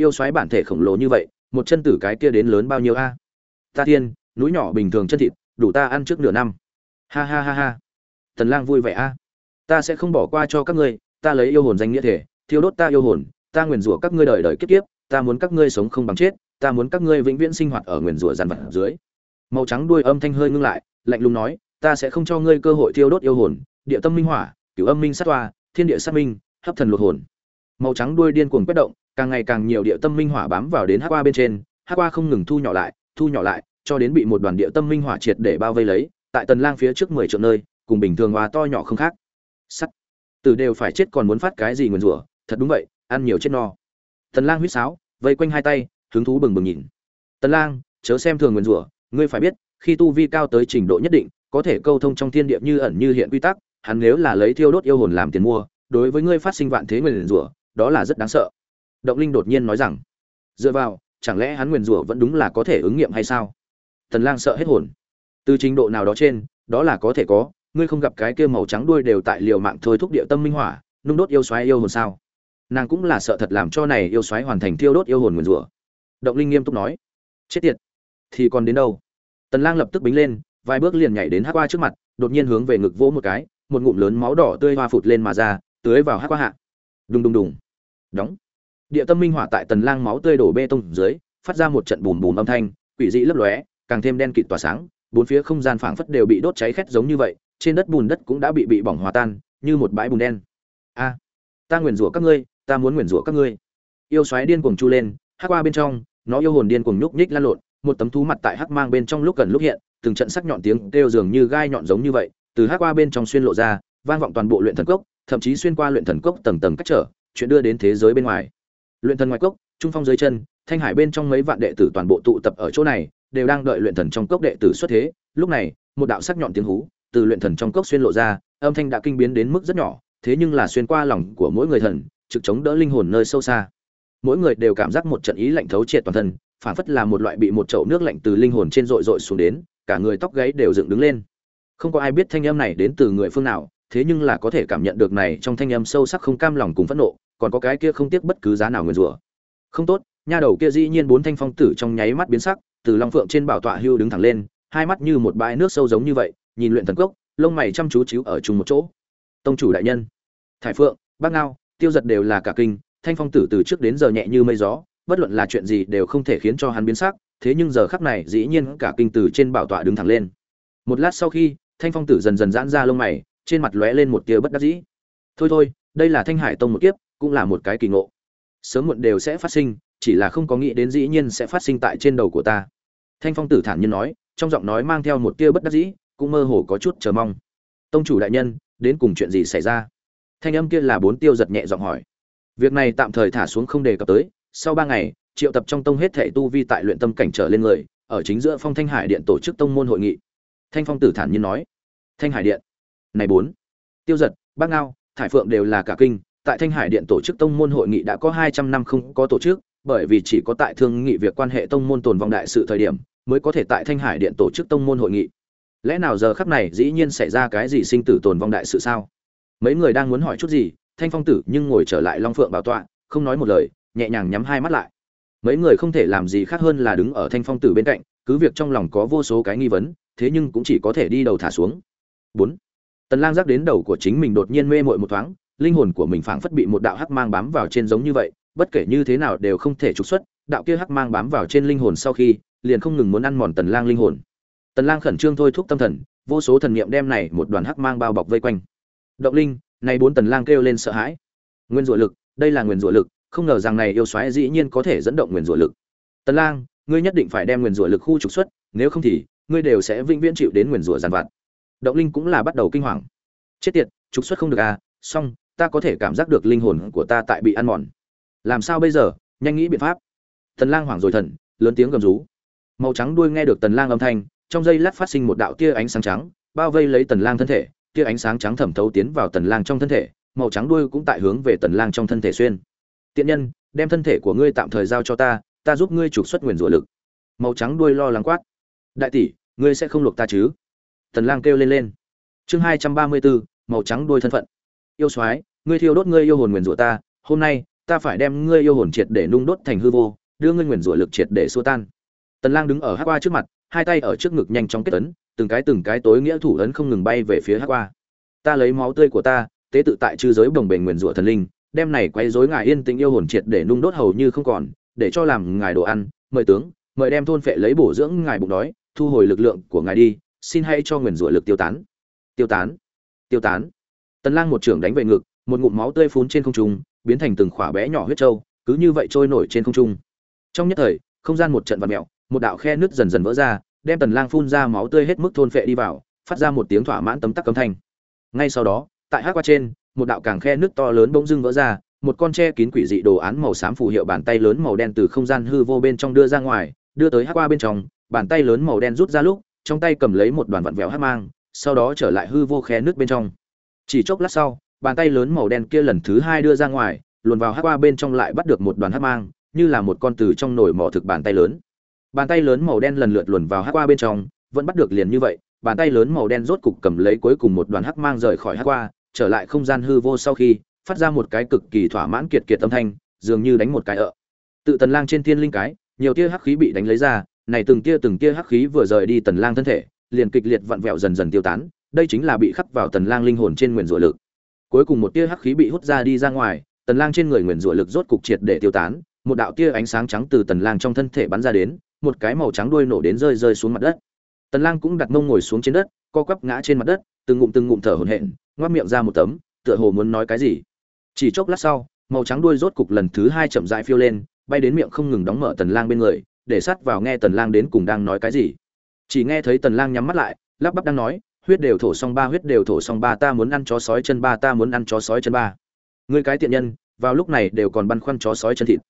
yêu xoáy bản thể khổng lồ như vậy, một chân tử cái kia đến lớn bao nhiêu a? Ta thiên, núi nhỏ bình thường chân thịt, đủ ta ăn trước nửa năm. Ha ha ha ha. Tần lang vui vẻ a. Ta sẽ không bỏ qua cho các ngươi, ta lấy yêu hồn danh nghĩa thể, thiêu đốt ta yêu hồn, ta nguyền rủa các ngươi đời đời kiếp kiếp, ta muốn các ngươi sống không bằng chết, ta muốn các ngươi vĩnh viễn sinh hoạt ở nguyền rủa giàn vật dưới. Màu trắng đuôi âm thanh hơi ngưng lại, lạnh lùng nói, ta sẽ không cho ngươi cơ hội thiêu đốt yêu hồn, địa tâm minh hỏa, cửu âm minh sát toa thiên địa sát minh, hấp thần lột hồn màu trắng đuôi điên cuồng quét động, càng ngày càng nhiều địa tâm minh hỏa bám vào đến hắc qua bên trên, hắc qua không ngừng thu nhỏ lại, thu nhỏ lại, cho đến bị một đoàn địa tâm minh hỏa triệt để bao vây lấy, tại tần lang phía trước mười triệu nơi, cùng bình thường hòa to nhỏ không khác. Sắt. Từ đều phải chết còn muốn phát cái gì nguồn rủa, thật đúng vậy, ăn nhiều chết no. Tần lang huýt sáo, vây quanh hai tay, hứng thú bừng bừng nhìn. Tần lang, chớ xem thường nguồn rủa, ngươi phải biết, khi tu vi cao tới trình độ nhất định, có thể câu thông trong thiên địa như ẩn như hiện quy tắc, hắn nếu là lấy thiêu đốt yêu hồn làm tiền mua, đối với ngươi phát sinh vạn thế nguyên rủa đó là rất đáng sợ. Động linh đột nhiên nói rằng, dựa vào, chẳng lẽ hắn nguyền rủa vẫn đúng là có thể ứng nghiệm hay sao? Tần lang sợ hết hồn. Từ trình độ nào đó trên, đó là có thể có, ngươi không gặp cái kia màu trắng đuôi đều tại liều mạng thôi thúc địa tâm minh hỏa, nung đốt yêu xoáy yêu hồn sao? Nàng cũng là sợ thật làm cho này yêu xoáy hoàn thành thiêu đốt yêu hồn nguyền rủa. Động linh nghiêm túc nói, chết tiệt, thì còn đến đâu? Tần lang lập tức bính lên, vài bước liền nhảy đến hắc qua trước mặt, đột nhiên hướng về ngực vỗ một cái, một ngụm lớn máu đỏ tươi hoa phụt lên mà ra, tưới vào hắc qua hạ đùng đùng đùng. Đóng. Địa tâm minh hỏa tại tần lang máu tươi đổ bê tông dưới, phát ra một trận bùm bùm âm thanh, quỷ dị lấp lóe, càng thêm đen kịt tỏa sáng, bốn phía không gian phảng phất đều bị đốt cháy khét giống như vậy, trên đất bùn đất cũng đã bị bị bỏng hòa tan, như một bãi bùn đen. A, ta nguyền rủa các ngươi, ta muốn nguyền rủa các ngươi. Yêu xoáy điên cuồng chu lên, hắc qua bên trong, nó yêu hồn điên cuồng nhúc nhích lan lộn, một tấm thú mặt tại hắc mang bên trong lúc gần lúc hiện, từng trận sắc nhọn tiếng kêu dường như gai nhọn giống như vậy, từ hắc qua bên trong xuyên lộ ra, vang vọng toàn bộ luyện thần cốc thậm chí xuyên qua luyện thần cốc tầng tầng cách trở, chuyện đưa đến thế giới bên ngoài. Luyện thần ngoài cốc, trung phong dưới chân, thanh hải bên trong mấy vạn đệ tử toàn bộ tụ tập ở chỗ này, đều đang đợi luyện thần trong cốc đệ tử xuất thế. Lúc này, một đạo sắc nhọn tiếng hú từ luyện thần trong cốc xuyên lộ ra, âm thanh đã kinh biến đến mức rất nhỏ, thế nhưng là xuyên qua lòng của mỗi người thần, trực chống đỡ linh hồn nơi sâu xa. Mỗi người đều cảm giác một trận ý lạnh thấu triệt toàn thân, phản phất là một loại bị một chậu nước lạnh từ linh hồn trên rội rội xuống đến, cả người tóc gáy đều dựng đứng lên. Không có ai biết thanh âm này đến từ người phương nào thế nhưng là có thể cảm nhận được này trong thanh âm sâu sắc không cam lòng cùng phẫn nộ, còn có cái kia không tiếc bất cứ giá nào nguyền rủa. Không tốt, nha đầu kia dĩ nhiên bốn thanh phong tử trong nháy mắt biến sắc, từ long phượng trên bảo tọa hưu đứng thẳng lên, hai mắt như một bãi nước sâu giống như vậy, nhìn luyện thần cốc, lông mày chăm chú chiếu ở chung một chỗ. Tông chủ đại nhân, thải phượng, bác ngao, tiêu giật đều là cả kinh, thanh phong tử từ trước đến giờ nhẹ như mây gió, bất luận là chuyện gì đều không thể khiến cho hắn biến sắc, thế nhưng giờ khắc này dĩ nhiên cả kinh từ trên bảo tọa đứng thẳng lên. Một lát sau khi, thanh phong tử dần dần giãn ra lông mày trên mặt lóe lên một tia bất đắc dĩ. Thôi thôi, đây là thanh hải tông một kiếp, cũng là một cái kỳ ngộ. Sớm muộn đều sẽ phát sinh, chỉ là không có nghĩ đến dĩ nhiên sẽ phát sinh tại trên đầu của ta. Thanh phong tử thản nhiên nói, trong giọng nói mang theo một tia bất đắc dĩ, cũng mơ hồ có chút chờ mong. Tông chủ đại nhân, đến cùng chuyện gì xảy ra? Thanh âm kia là bốn tiêu giật nhẹ giọng hỏi. Việc này tạm thời thả xuống không đề cập tới, sau ba ngày, triệu tập trong tông hết thệ tu vi tại luyện tâm cảnh trở lên người, ở chính giữa phong thanh hải điện tổ chức tông môn hội nghị. Thanh phong tử thản nhiên nói. Thanh hải điện này bốn. Tiêu giật, bác ngao, thải phượng đều là cả kinh. Tại thanh hải điện tổ chức tông môn hội nghị đã có hai trăm năm không có tổ chức, bởi vì chỉ có tại thương nghị việc quan hệ tông môn tồn vong đại sự thời điểm mới có thể tại thanh hải điện tổ chức tông môn hội nghị. Lẽ nào giờ khắc này dĩ nhiên xảy ra cái gì sinh tử tồn vong đại sự sao? Mấy người đang muốn hỏi chút gì, thanh phong tử nhưng ngồi trở lại long phượng bảo tọa, không nói một lời, nhẹ nhàng nhắm hai mắt lại. Mấy người không thể làm gì khác hơn là đứng ở thanh phong tử bên cạnh, cứ việc trong lòng có vô số cái nghi vấn, thế nhưng cũng chỉ có thể đi đầu thả xuống. Bốn tần lang giác đến đầu của chính mình đột nhiên mê muội một thoáng, linh hồn của mình phảng phất bị một đạo hắc mang bám vào trên giống như vậy, bất kể như thế nào đều không thể trục xuất, đạo kia hắc mang bám vào trên linh hồn sau khi, liền không ngừng muốn ăn mòn tần lang linh hồn. Tần lang khẩn trương thôi thúc tâm thần, vô số thần niệm đem này một đoàn hắc mang bao bọc vây quanh. Động linh, này bốn tần lang kêu lên sợ hãi. Nguyên rủa lực, đây là nguyên rủa lực, không ngờ rằng này yêu xoáy dĩ nhiên có thể dẫn động nguyên rủa lực. Tần lang, ngươi nhất định phải đem nguyên rủa lực khu trục xuất, nếu không thì, ngươi đều sẽ vĩnh viễn chịu đến nguyên rủa giàn vặt động linh cũng là bắt đầu kinh hoàng. Chết tiệt, trục xuất không được à song ta có thể cảm giác được linh hồn của ta tại bị ăn mòn. Làm sao bây giờ? Nhanh nghĩ biện pháp. Tần lang hoảng rồi thần, lớn tiếng gầm rú. Màu trắng đuôi nghe được tần lang âm thanh, trong giây lát phát sinh một đạo tia ánh sáng trắng, bao vây lấy tần lang thân thể, tia ánh sáng trắng thẩm thấu tiến vào tần lang trong thân thể, màu trắng đuôi cũng tại hướng về tần lang trong thân thể xuyên. Tiện nhân, đem thân thể của ngươi tạm thời giao cho ta ta giúp ngươi trục xuất nguyên rủa lực. Màu trắng đuôi lo lắng quát. Đại tỷ, ngươi sẽ không luộc ta chứ? Tần lang kêu lên lên. Chương 234, màu trắng đôi thân phận. Yêu soái ngươi thiêu đốt ngươi yêu hồn nguyên rủa ta hôm nay ta phải đem ngươi yêu hồn triệt để nung đốt thành hư vô đưa ngươi nguyên rủa lực triệt để xua tan. Tần lang đứng ở hắc qua trước mặt hai tay ở trước ngực nhanh chóng kết ấn từng cái từng cái tối nghĩa thủ ấn không ngừng bay về phía hắc qua. Ta lấy máu tươi của ta tế tự tại chư giới bồng bềnh nguyên rủa thần linh đem này quấy rối ngài yên tĩnh yêu hồn triệt để nung đốt hầu như không còn để cho làm ngài đồ ăn mời tướng mời đem thôn phệ lấy bổ dưỡng ngài bụng đói thu hồi lực lượng của ngài đi xin hãy cho nguyền rủa lực tiêu tán. Tiêu tán. Tiêu tán. Tần lang một trưởng đánh về ngực, một ngụm máu tươi phun trên không trung, biến thành từng khỏa bé nhỏ huyết châu cứ như vậy trôi nổi trên không trung. Trong nhất thời, không gian một trận vặn mèo, một đạo khe nứt dần dần vỡ ra, đem tần lang phun ra máu tươi hết mức thôn phệ đi vào, phát ra một tiếng thỏa mãn tấm tắc cấm thanh. Ngay sau đó, tại hắc qua trên, một đạo càng khe nứt to lớn bỗng dưng vỡ ra, một con tre kín quỷ dị đồ án màu xám phù hiệu bàn tay lớn màu đen từ không gian hư vô bên trong đưa ra ngoài, đưa tới hắc qua bên trong, bàn tay lớn màu đen rút ra lúc trong tay cầm lấy một đoàn vặn vẹo hát mang, sau đó trở lại hư vô khe nước bên trong. Chỉ chốc lát sau, bàn tay lớn màu đen kia lần thứ hai đưa ra ngoài, luồn vào hắc qua bên trong lại bắt được một đoàn hát mang, như là một con từ trong nồi mỏ thực bàn tay lớn. Bàn tay lớn màu đen lần lượt luồn vào hắc qua bên trong, vẫn bắt được liền như vậy, bàn tay lớn màu đen rốt cục cầm lấy cuối cùng một đoàn hắc mang rời khỏi hắc qua, trở lại không gian hư vô sau khi, phát ra một cái cực kỳ thỏa mãn kiệt kiệt âm thanh, dường như đánh một cái ợ. Tự tần lang trên thiên linh cái, nhiều tia hắc khí bị đánh lấy ra này từng tia từng tia hắc khí vừa rời đi tần lang thân thể, liền kịch liệt vặn vẹo dần dần tiêu tán, đây chính là bị khắc vào tần lang linh hồn trên nguyên rủa lực. Cuối cùng một tia hắc khí bị hút ra đi ra ngoài, tần lang trên người nguyên rủa lực rốt cục triệt để tiêu tán, một đạo tia ánh sáng trắng từ tần lang trong thân thể bắn ra đến, một cái màu trắng đuôi nổ đến rơi rơi xuống mặt đất. Tần lang cũng đặt mông ngồi xuống trên đất, co quắp ngã trên mặt đất, từng ngụm từng ngụm thở hổn hển, ngoác miệng ra một tấm, tựa hồ muốn nói cái gì. Chỉ chốc lát sau, màu trắng đuôi rốt cục lần thứ hai chậm rãi phiêu lên, bay đến miệng không ngừng đóng mở tần lang bên người để sát vào nghe tần lang đến cùng đang nói cái gì. Chỉ nghe thấy tần lang nhắm mắt lại, lắp bắp đang nói, huyết đều thổ xong ba, huyết đều thổ xong ba, ta muốn ăn chó sói chân ba, ta muốn ăn chó sói chân ba. Người cái tiện nhân, vào lúc này đều còn băn khoăn chó sói chân thịt.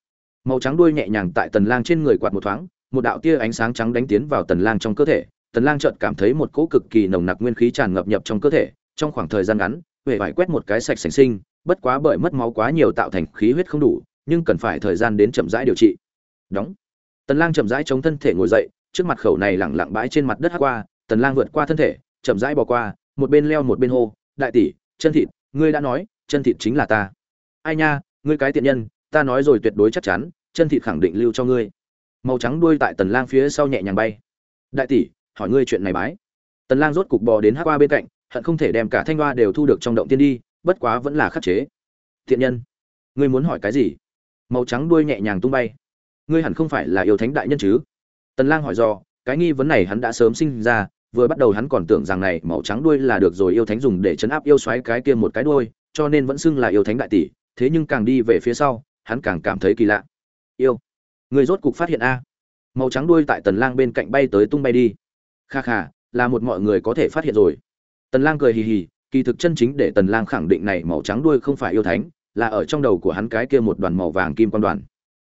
Màu trắng đuôi nhẹ nhàng tại tần lang trên người quạt một thoáng, một đạo tia ánh sáng trắng đánh tiến vào tần lang trong cơ thể. Tần lang chợt cảm thấy một cỗ cực kỳ nồng nặc nguyên khí tràn ngập nhập trong cơ thể, trong khoảng thời gian ngắn huệ vải quét một cái sạch sành sinh, bất quá bởi mất máu quá nhiều tạo thành khí huyết không đủ, nhưng cần phải thời gian đến chậm rãi điều trị. Đóng tần lang chậm rãi chống thân thể ngồi dậy, trước mặt khẩu này lẳng lặng bãi trên mặt đất qua, tần lang vượt qua thân thể, chậm rãi bò qua, một bên leo một bên hô, đại tỷ, chân thịt, ngươi đã nói, chân thịt chính là ta. Ai nha, ngươi cái tiện nhân, ta nói rồi tuyệt đối chắc chắn, chân thịt khẳng định lưu cho ngươi. Màu trắng đuôi tại tần lang phía sau nhẹ nhàng bay. Đại tỷ, hỏi ngươi chuyện này bái. Tần lang rốt cục bò đến hắc qua bên cạnh, hận không thể đem cả thanh hoa đều thu được trong động tiên đi, bất quá vẫn là khắc chế. Thiện nhân, ngươi muốn hỏi cái gì? Màu trắng đuôi nhẹ nhàng tung bay ngươi hẳn không phải là yêu thánh đại nhân chứ? Tần lang hỏi do cái nghi vấn này hắn đã sớm sinh ra, vừa bắt đầu hắn còn tưởng rằng này màu trắng đuôi là được rồi yêu thánh dùng để chấn áp yêu xoáy cái kia một cái đuôi, cho nên vẫn xưng là yêu thánh đại tỷ, thế nhưng càng đi về phía sau, hắn càng cảm thấy kỳ lạ. Yêu người rốt cục phát hiện a. Màu trắng đuôi tại tần lang bên cạnh bay tới tung bay đi. Kha kha, là một mọi người có thể phát hiện rồi. Tần lang cười hì hì, kỳ thực chân chính để tần lang khẳng định này màu trắng đuôi không phải yêu thánh, là ở trong đầu của hắn cái kia một đoàn màu vàng kim quan đoàn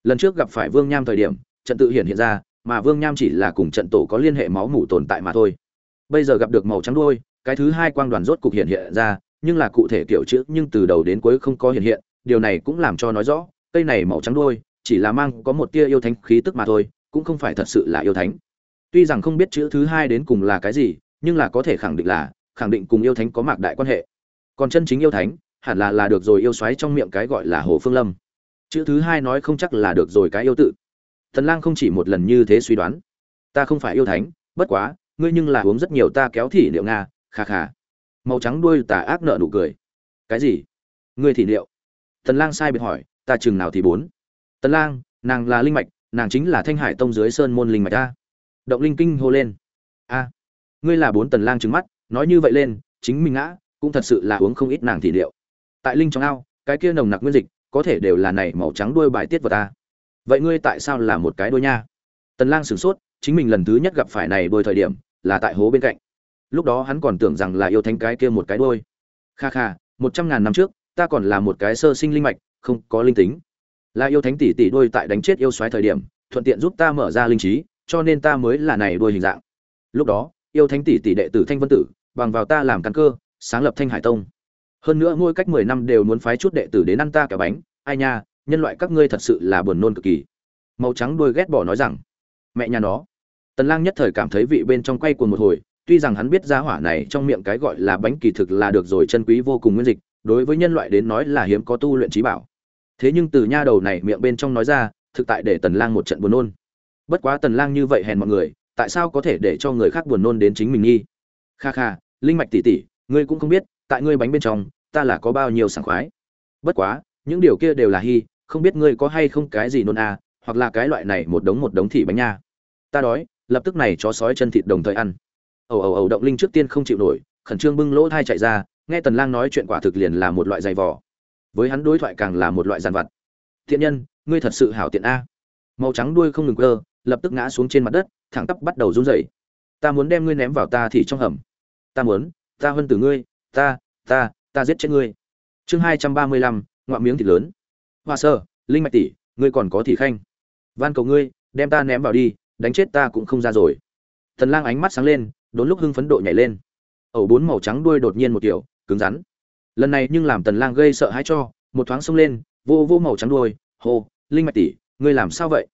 lần trước gặp phải vương nham thời điểm, trận tự hiện hiện ra, mà vương nham chỉ là cùng trận tổ có liên hệ máu mủ tồn tại mà thôi. Bây giờ gặp được màu trắng đuôi, cái thứ hai quang đoàn rốt cục hiện hiện ra, nhưng là cụ thể kiểu chữ nhưng từ đầu đến cuối không có hiện hiện, điều này cũng làm cho nói rõ, cây này màu trắng đuôi, chỉ là mang có một tia yêu thánh khí tức mà thôi, cũng không phải thật sự là yêu thánh. Tuy rằng không biết chữ thứ hai đến cùng là cái gì, nhưng là có thể khẳng định là, khẳng định cùng yêu thánh có mạc đại quan hệ. Còn chân chính yêu thánh, hẳn là là được rồi yêu xoáy trong miệng cái gọi là hồ phương lâm chữ thứ hai nói không chắc là được rồi cái yêu tự. Thần lang không chỉ một lần như thế suy đoán. Ta không phải yêu thánh, bất quá, ngươi nhưng là uống rất nhiều ta kéo thị liệu nga, kha kha. Màu trắng đuôi tà ác nợ nụ cười. Cái gì? Ngươi thị liệu? Thần lang sai biệt hỏi, ta chừng nào thì bốn? Tần lang, nàng là linh mạch, nàng chính là thanh hải tông dưới sơn môn linh mạch a. Động linh kinh hô lên. A. Ngươi là bốn tần lang trừng mắt, nói như vậy lên, chính mình ngã, cũng thật sự là uống không ít nàng thị liệu. Tại linh trong ao, cái kia nồng nặc nguyên dịch có thể đều là này màu trắng đuôi bài tiết vật ta. Vậy ngươi tại sao là một cái đuôi nha? Tần lang sửng sốt, chính mình lần thứ nhất gặp phải này đuôi thời điểm, là tại hố bên cạnh. Lúc đó hắn còn tưởng rằng là yêu thánh cái kia một cái đuôi. Kha kha, một trăm ngàn năm trước, ta còn là một cái sơ sinh linh mạch, không có linh tính. Là yêu thánh tỷ tỷ đuôi tại đánh chết yêu xoáy thời điểm, thuận tiện giúp ta mở ra linh trí, cho nên ta mới là này đuôi hình dạng. Lúc đó, yêu thánh tỷ tỷ đệ tử thanh vân tử, bằng vào ta làm căn cơ, sáng lập thanh hải tông hơn nữa mỗi cách mười năm đều muốn phái chút đệ tử đến ăn ta cả bánh. Ai nha, nhân loại các ngươi thật sự là buồn nôn cực kỳ. Màu trắng đuôi ghét bỏ nói rằng, mẹ nhà nó. Tần lang nhất thời cảm thấy vị bên trong quay cuồng một hồi, tuy rằng hắn biết giá hỏa này trong miệng cái gọi là bánh kỳ thực là được rồi chân quý vô cùng nguyên dịch, đối với nhân loại đến nói là hiếm có tu luyện trí bảo. Thế nhưng từ nha đầu này miệng bên trong nói ra, thực tại để tần lang một trận buồn nôn. Bất quá tần lang như vậy hèn mọi người, tại sao có thể để cho người khác buồn nôn đến chính mình nghi? Kha kha, linh mạch tỷ tỷ, ngươi cũng không biết tại ngươi bánh bên trong, ta là có bao nhiêu sảng khoái. Bất quá, những điều kia đều là hy không biết ngươi có hay không cái gì nôn à hoặc là cái loại này một đống một đống thị bánh nha. Ta đói, lập tức này chó sói chân thịt đồng thời ăn. Ầu ầu ầu động linh trước tiên không chịu nổi, khẩn trương bưng lỗ thai chạy ra, nghe tần lang nói chuyện quả thực liền là một loại dày vò. Với hắn đối thoại càng là một loại giàn vặt. Thiện nhân, ngươi thật sự hảo tiện a. Màu trắng đuôi không ngừng cơ lập tức ngã xuống trên mặt đất, thẳng tắp bắt đầu run rẩy. Ta muốn đem ngươi ném vào ta thì trong hầm. Ta muốn, ta hơn từ ngươi ta ta ta giết chết ngươi. Chương hai trăm ba mươi lăm ngoạm miếng thịt lớn. Hoa sơ, linh mạch tỷ, ngươi còn có thị khanh. Van cầu ngươi, đem ta ném vào đi, đánh chết ta cũng không ra rồi. Thần lang ánh mắt sáng lên, đốn lúc hưng phấn độ nhảy lên. Ẩu bốn màu trắng đuôi đột nhiên một kiểu, cứng rắn. Lần này nhưng làm tần lang gây sợ hãi cho, một thoáng xông lên, vô vô màu trắng đuôi. Hô, linh mạch tỷ, ngươi làm sao vậy?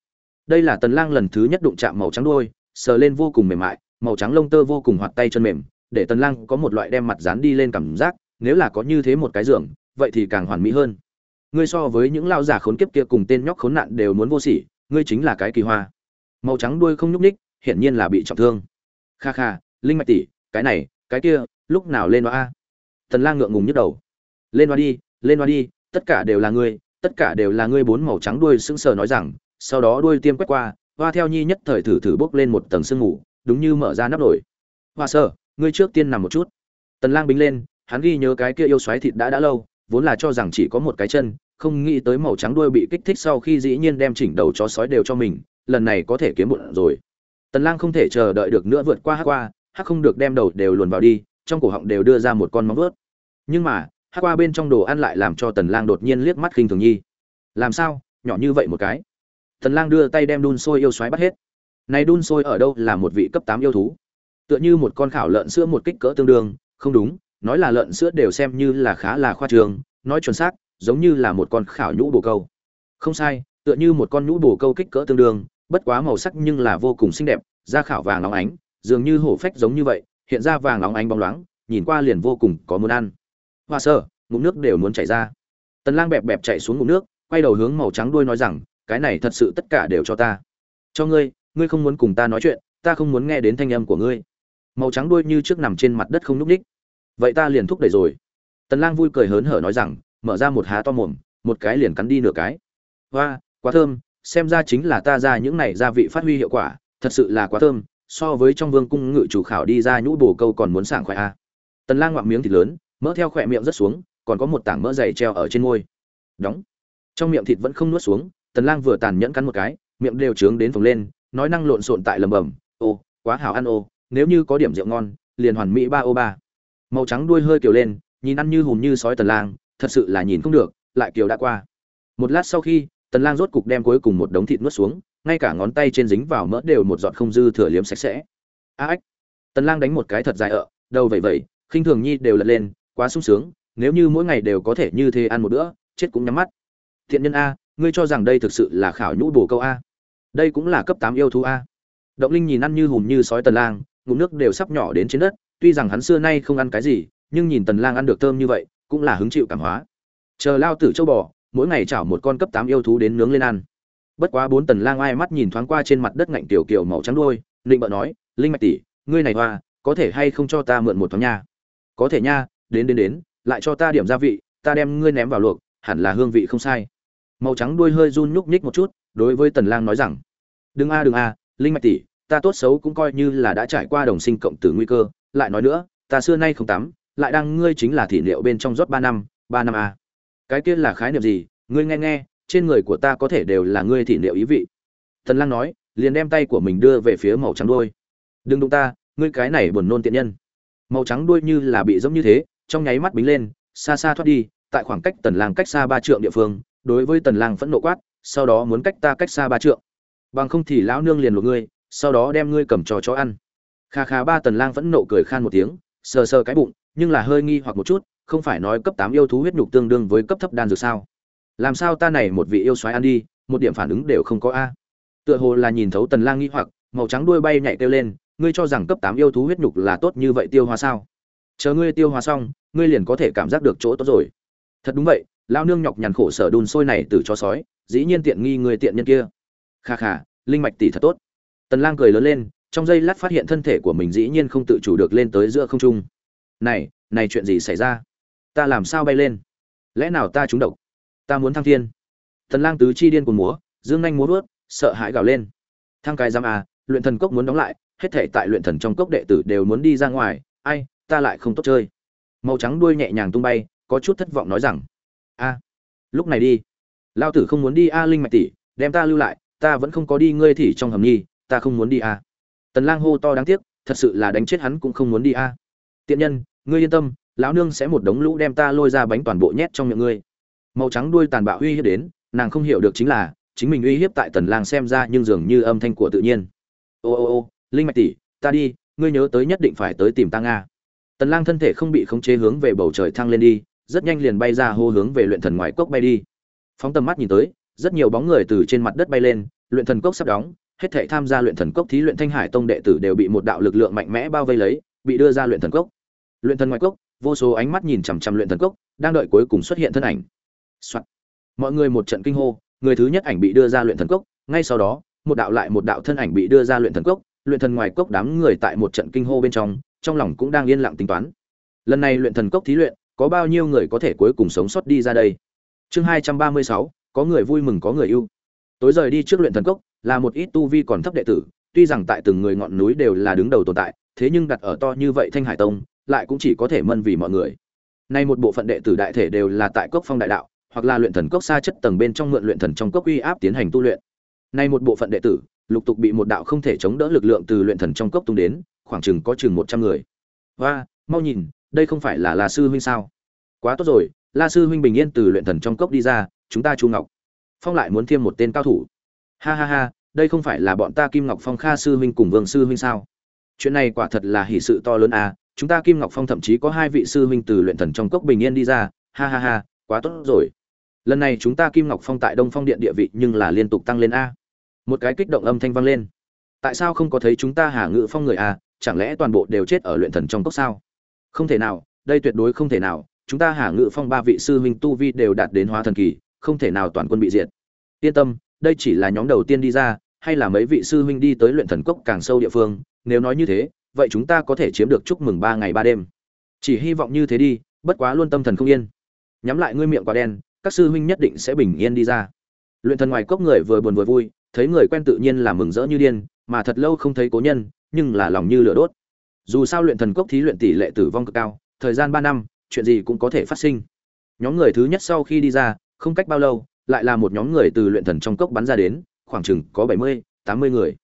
Đây là tần lang lần thứ nhất đụng chạm màu trắng đuôi, sờ lên vô cùng mềm mại, màu trắng lông tơ vô cùng hoạt tay chân mềm để tần lang có một loại đem mặt dán đi lên cảm giác, nếu là có như thế một cái giường, vậy thì càng hoàn mỹ hơn. Ngươi so với những lao giả khốn kiếp kia cùng tên nhóc khốn nạn đều muốn vô sỉ, ngươi chính là cái kỳ hoa. Màu trắng đuôi không nhúc ních hiển nhiên là bị trọng thương. Kha kha, linh mạch tỷ, cái này, cái kia, lúc nào lên đó a? Tần lang ngượng ngùng nhức đầu. Lên hoa đi, lên hoa đi, tất cả đều là ngươi, tất cả đều là ngươi bốn màu trắng đuôi sững sờ nói rằng, sau đó đuôi tiêm quét qua, hoa theo nhi nhất thời thử thử bốc lên một tầng sương ngủ đúng như mở ra nắp nổi. Hoa sơ ngươi trước tiên nằm một chút. Tần lang bính lên, hắn ghi nhớ cái kia yêu xoáy thịt đã đã lâu, vốn là cho rằng chỉ có một cái chân, không nghĩ tới màu trắng đuôi bị kích thích sau khi dĩ nhiên đem chỉnh đầu chó sói đều cho mình, lần này có thể kiếm một rồi. Tần lang không thể chờ đợi được nữa vượt qua hắc qua, hắc không được đem đầu đều luồn vào đi, trong cổ họng đều đưa ra một con móng vuốt. Nhưng mà, hắc qua bên trong đồ ăn lại làm cho tần lang đột nhiên liếc mắt khinh thường nhi. Làm sao? Nhỏ như vậy một cái. Tần lang đưa tay đem đun sôi yêu xoáy bắt hết. Này đun sôi ở đâu là một vị cấp 8 yêu thú? Tựa như một con khảo lợn sữa một kích cỡ tương đương, không đúng, nói là lợn sữa đều xem như là khá là khoa trương nói chuẩn xác, giống như là một con khảo nhũ bồ câu. Không sai, tựa như một con nhũ bồ câu kích cỡ tương đương, bất quá màu sắc nhưng là vô cùng xinh đẹp, da khảo vàng óng ánh, dường như hổ phách giống như vậy, hiện ra vàng óng ánh bóng loáng, nhìn qua liền vô cùng có muốn ăn. Hoa sơ, ngụm nước đều muốn chảy ra. Tần lang bẹp bẹp chạy xuống ngụm nước, quay đầu hướng màu trắng đuôi nói rằng, cái này thật sự tất cả đều cho ta. Cho ngươi ngươi không muốn cùng ta nói chuyện, ta không muốn nghe đến thanh âm của ngươi màu trắng đuôi như trước nằm trên mặt đất không nhúc ních vậy ta liền thúc đẩy rồi. Tần lang vui cười hớn hở nói rằng, mở ra một há to mồm, một cái liền cắn đi nửa cái. Hoa, quá thơm, xem ra chính là ta ra những này gia vị phát huy hiệu quả, thật sự là quá thơm, so với trong vương cung ngự chủ khảo đi ra nhũ bổ câu còn muốn sảng khoái a. Tần lang ngoạm miếng thịt lớn, mỡ theo khỏe miệng rất xuống, còn có một tảng mỡ dày treo ở trên môi. Đóng. Trong miệng thịt vẫn không nuốt xuống, tần lang vừa tàn nhẫn cắn một cái, miệng đều trướng đến phồng lên, nói năng lộn xộn tại lầm bầm, ô, quá hảo ăn ô nếu như có điểm rượu ngon, liền hoàn mỹ ba ô ba. Màu trắng đuôi hơi kiều lên, nhìn ăn như hùm như sói tần lang, thật sự là nhìn không được, lại kiều đã qua. Một lát sau khi, tần lang rốt cục đem cuối cùng một đống thịt nuốt xuống, ngay cả ngón tay trên dính vào mỡ đều một giọt không dư thừa liếm sạch sẽ. A ếch tần lang đánh một cái thật dài ợ, đầu vậy vậy khinh thường nhi đều lật lên, quá sung sướng, nếu như mỗi ngày đều có thể như thế ăn một bữa, chết cũng nhắm mắt. Thiện nhân a, ngươi cho rằng đây thực sự là khảo nhũ bổ câu a? Đây cũng là cấp 8 yêu thú a. Động linh nhìn ăn như hùm như sói tần lang ngụm nước đều sắp nhỏ đến trên đất, tuy rằng hắn xưa nay không ăn cái gì, nhưng nhìn tần lang ăn được thơm như vậy, cũng là hứng chịu cảm hóa. Chờ lao tử châu bò, mỗi ngày chảo một con cấp 8 yêu thú đến nướng lên ăn. Bất quá bốn tần lang ai mắt nhìn thoáng qua trên mặt đất ngạnh tiểu kiều màu trắng đuôi Ninh bợ nói, linh mạch tỷ, ngươi này hoa, có thể hay không cho ta mượn một thoáng nha? Có thể nha, đến đến đến, lại cho ta điểm gia vị, ta đem ngươi ném vào luộc, hẳn là hương vị không sai. Màu trắng đuôi hơi run nhúc nhích một chút, đối với tần lang nói rằng, đừng a đừng a, linh mạch tỷ ta tốt xấu cũng coi như là đã trải qua đồng sinh cộng tử nguy cơ, lại nói nữa, ta xưa nay không tắm, lại đang ngươi chính là thị liệu bên trong rót ba năm ba năm a cái kia là khái niệm gì? Ngươi nghe nghe, trên người của ta có thể đều là ngươi thị liệu ý vị. Tần lang nói, liền đem tay của mình đưa về phía màu trắng đuôi. Đừng đụng ta, ngươi cái này buồn nôn tiện nhân. Màu trắng đuôi như là bị giống như thế, trong nháy mắt bính lên, xa xa thoát đi, tại khoảng cách tần lang cách xa ba trượng địa phương, đối với tần lang phẫn nộ quát, sau đó muốn cách ta cách xa ba trượng. Bằng không thì lão nương liền lộ ngươi sau đó đem ngươi cầm cho chó ăn. Kha kha ba tần lang vẫn nộ cười khan một tiếng, sờ sờ cái bụng, nhưng là hơi nghi hoặc một chút, không phải nói cấp 8 yêu thú huyết nhục tương đương với cấp thấp đan dược sao? Làm sao ta này một vị yêu soái ăn đi, một điểm phản ứng đều không có a? Tựa hồ là nhìn thấu tần lang nghi hoặc, màu trắng đuôi bay nhảy kêu lên, ngươi cho rằng cấp 8 yêu thú huyết nhục là tốt như vậy tiêu hóa sao? Chờ ngươi tiêu hóa xong, ngươi liền có thể cảm giác được chỗ tốt rồi. Thật đúng vậy lao nương nhọc nhằn khổ sở đun sôi này từ cho sói, dĩ nhiên tiện nghi người tiện nhân kia. Kha kha, linh mạch tỷ thật tốt tần lang cười lớn lên, trong giây lát phát hiện thân thể của mình dĩ nhiên không tự chủ được lên tới giữa không trung. Này này chuyện gì xảy ra? Ta làm sao bay lên? Lẽ nào ta trúng độc? Ta muốn thăng thiên? Tần lang tứ chi điên cuồng múa, dương nhanh múa vớt sợ hãi gào lên. Thăng cái giam à luyện thần cốc muốn đóng lại, hết thể tại luyện thần trong cốc đệ tử đều muốn đi ra ngoài, ai, ta lại không tốt chơi. Màu trắng đuôi nhẹ nhàng tung bay, có chút thất vọng nói rằng, a, lúc này đi. Lao tử không muốn đi a linh mạch tỷ, đem ta lưu lại, ta vẫn không có đi ngươi thì trong hầm nhi ta không muốn đi a tần lang hô to đáng tiếc, thật sự là đánh chết hắn cũng không muốn đi a tiện nhân, ngươi yên tâm, lão nương sẽ một đống lũ đem ta lôi ra bánh toàn bộ nhét trong miệng ngươi. Màu trắng đuôi tàn bạo uy hiếp đến, nàng không hiểu được chính là, chính mình uy hiếp tại tần lang xem ra nhưng dường như âm thanh của tự nhiên. Ô ô ô, linh mạch tỷ, ta đi, ngươi nhớ tới nhất định phải tới tìm ta nga. Tần lang thân thể không bị khống chế hướng về bầu trời thăng lên đi, rất nhanh liền bay ra hô hướng về luyện thần ngoài cốc bay đi. Phóng tầm mắt nhìn tới, rất nhiều bóng người từ trên mặt đất bay lên, luyện thần cốc sắp đóng hết thảy tham gia luyện thần cốc thí luyện thanh hải tông đệ tử đều bị một đạo lực lượng mạnh mẽ bao vây lấy, bị đưa ra luyện thần cốc. Luyện thần ngoại cốc, vô số ánh mắt nhìn chằm chằm luyện thần cốc, đang đợi cuối cùng xuất hiện thân ảnh、Soạn. mọi người một trận kinh hô, người thứ nhất ảnh bị đưa ra luyện thần cốc, ngay sau đó, một đạo lại một đạo thân ảnh bị đưa ra luyện thần cốc, luyện thần ngoài cốc đám người tại một trận kinh hô bên trong trong lòng cũng đang yên lặng tính toán. Lần này luyện thần cốc thí luyện, có bao nhiêu người có thể cuối cùng sống sót đi ra đây? Chương hai trăm ba mươi sáu, có người vui mừng có người ưu tối rời đi trước luyện thần cốc là một ít tu vi còn thấp đệ tử, tuy rằng tại từng người ngọn núi đều là đứng đầu tồn tại, thế nhưng đặt ở to như vậy thanh hải tông, lại cũng chỉ có thể mân vì mọi người. Nay một bộ phận đệ tử đại thể đều là tại cốc phong đại đạo, hoặc là luyện thần cốc xa chất tầng bên trong mượn luyện thần trong cốc uy áp tiến hành tu luyện. Nay một bộ phận đệ tử, lục tục bị một đạo không thể chống đỡ lực lượng từ luyện thần trong cốc tung đến, khoảng chừng có chừng một trăm người. Và mau nhìn, đây không phải là la sư huynh sao? Quá tốt rồi, la sư huynh bình yên từ luyện thần trong cốc đi ra, chúng ta chu ngọc. Phong lại muốn thêm một tên cao thủ ha ha ha, đây không phải là bọn ta kim ngọc phong kha sư huynh cùng vương sư huynh sao? Chuyện này quả thật là hỷ sự to lớn à chúng ta kim ngọc phong thậm chí có hai vị sư huynh từ luyện thần trong cốc bình yên đi ra. Ha ha ha, quá tốt rồi. Lần này chúng ta kim ngọc phong tại đông phong điện địa vị nhưng là liên tục tăng lên a. Một cái kích động âm thanh vang lên. Tại sao không có thấy chúng ta hà ngự phong người a chẳng lẽ toàn bộ đều chết ở luyện thần trong cốc sao? Không thể nào, đây tuyệt đối không thể nào, chúng ta hà ngự phong ba vị sư huynh tu vi đều đạt đến hóa thần kỳ, không thể nào toàn quân bị diệt. Yên tâm đây chỉ là nhóm đầu tiên đi ra, hay là mấy vị sư huynh đi tới luyện thần cốc càng sâu địa phương, nếu nói như thế, vậy chúng ta có thể chiếm được chúc mừng ba ngày ba đêm. Chỉ hy vọng như thế đi, bất quá luôn tâm thần không yên. Nhắm lại ngươi miệng quả đen, các sư huynh nhất định sẽ bình yên đi ra. Luyện thần ngoài cốc người vừa buồn vừa vui, thấy người quen tự nhiên là mừng rỡ như điên, mà thật lâu không thấy cố nhân, nhưng là lòng như lửa đốt. Dù sao luyện thần cốc thí luyện tỷ lệ tử vong cực cao, thời gian ba năm, chuyện gì cũng có thể phát sinh. Nhóm người thứ nhất sau khi đi ra, không cách bao lâu lại là một nhóm người từ luyện thần trong cốc bắn ra đến, khoảng chừng có bảy mươi, tám mươi người.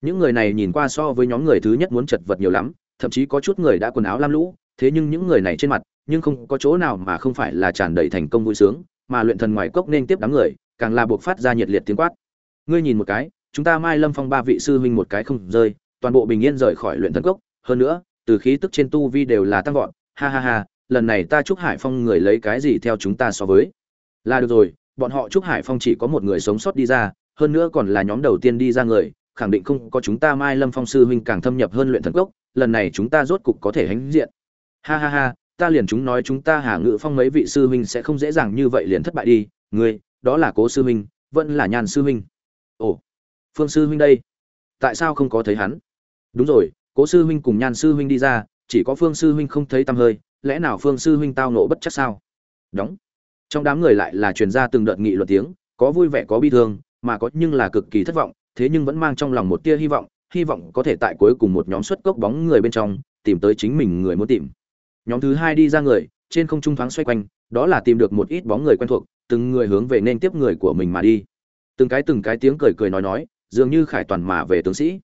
Những người này nhìn qua so với nhóm người thứ nhất muốn chật vật nhiều lắm, thậm chí có chút người đã quần áo lam lũ, thế nhưng những người này trên mặt, nhưng không có chỗ nào mà không phải là tràn đầy thành công vui sướng, mà luyện thần ngoài cốc nên tiếp đám người, càng là buộc phát ra nhiệt liệt tiếng quát. Ngươi nhìn một cái, chúng ta mai lâm phong ba vị sư huynh một cái không rơi, toàn bộ bình yên rời khỏi luyện thần cốc, hơn nữa, từ khí tức trên tu vi đều là tăng vọt, ha ha ha, lần này ta chúc hải phong người lấy cái gì theo chúng ta so với. Là được rồi bọn họ chúc hải phong chỉ có một người sống sót đi ra, hơn nữa còn là nhóm đầu tiên đi ra người, khẳng định không có chúng ta mai lâm phong sư huynh càng thâm nhập hơn luyện thần cốc, lần này chúng ta rốt cục có thể hãnh diện. Ha ha ha, ta liền chúng nói chúng ta hà ngự phong mấy vị sư huynh sẽ không dễ dàng như vậy liền thất bại đi, ngươi, đó là cố sư huynh, vẫn là nhàn sư huynh. Ồ, phương sư huynh đây, tại sao không có thấy hắn? Đúng rồi, cố sư huynh cùng nhàn sư huynh đi ra, chỉ có phương sư huynh không thấy tăm hơi, lẽ nào phương sư huynh tao nộ bất chắc sao? Đóng trong đám người lại là truyền ra từng đợt nghị luận tiếng, có vui vẻ có bi thương, mà có nhưng là cực kỳ thất vọng, thế nhưng vẫn mang trong lòng một tia hy vọng hy vọng có thể tại cuối cùng một nhóm xuất cốc bóng người bên trong, tìm tới chính mình người muốn tìm. Nhóm thứ hai đi ra người, trên không trung thoáng xoay quanh, đó là tìm được một ít bóng người quen thuộc, từng người hướng về nên tiếp người của mình mà đi. Từng cái từng cái tiếng cười cười nói nói, dường như khải toàn mà về tướng sĩ.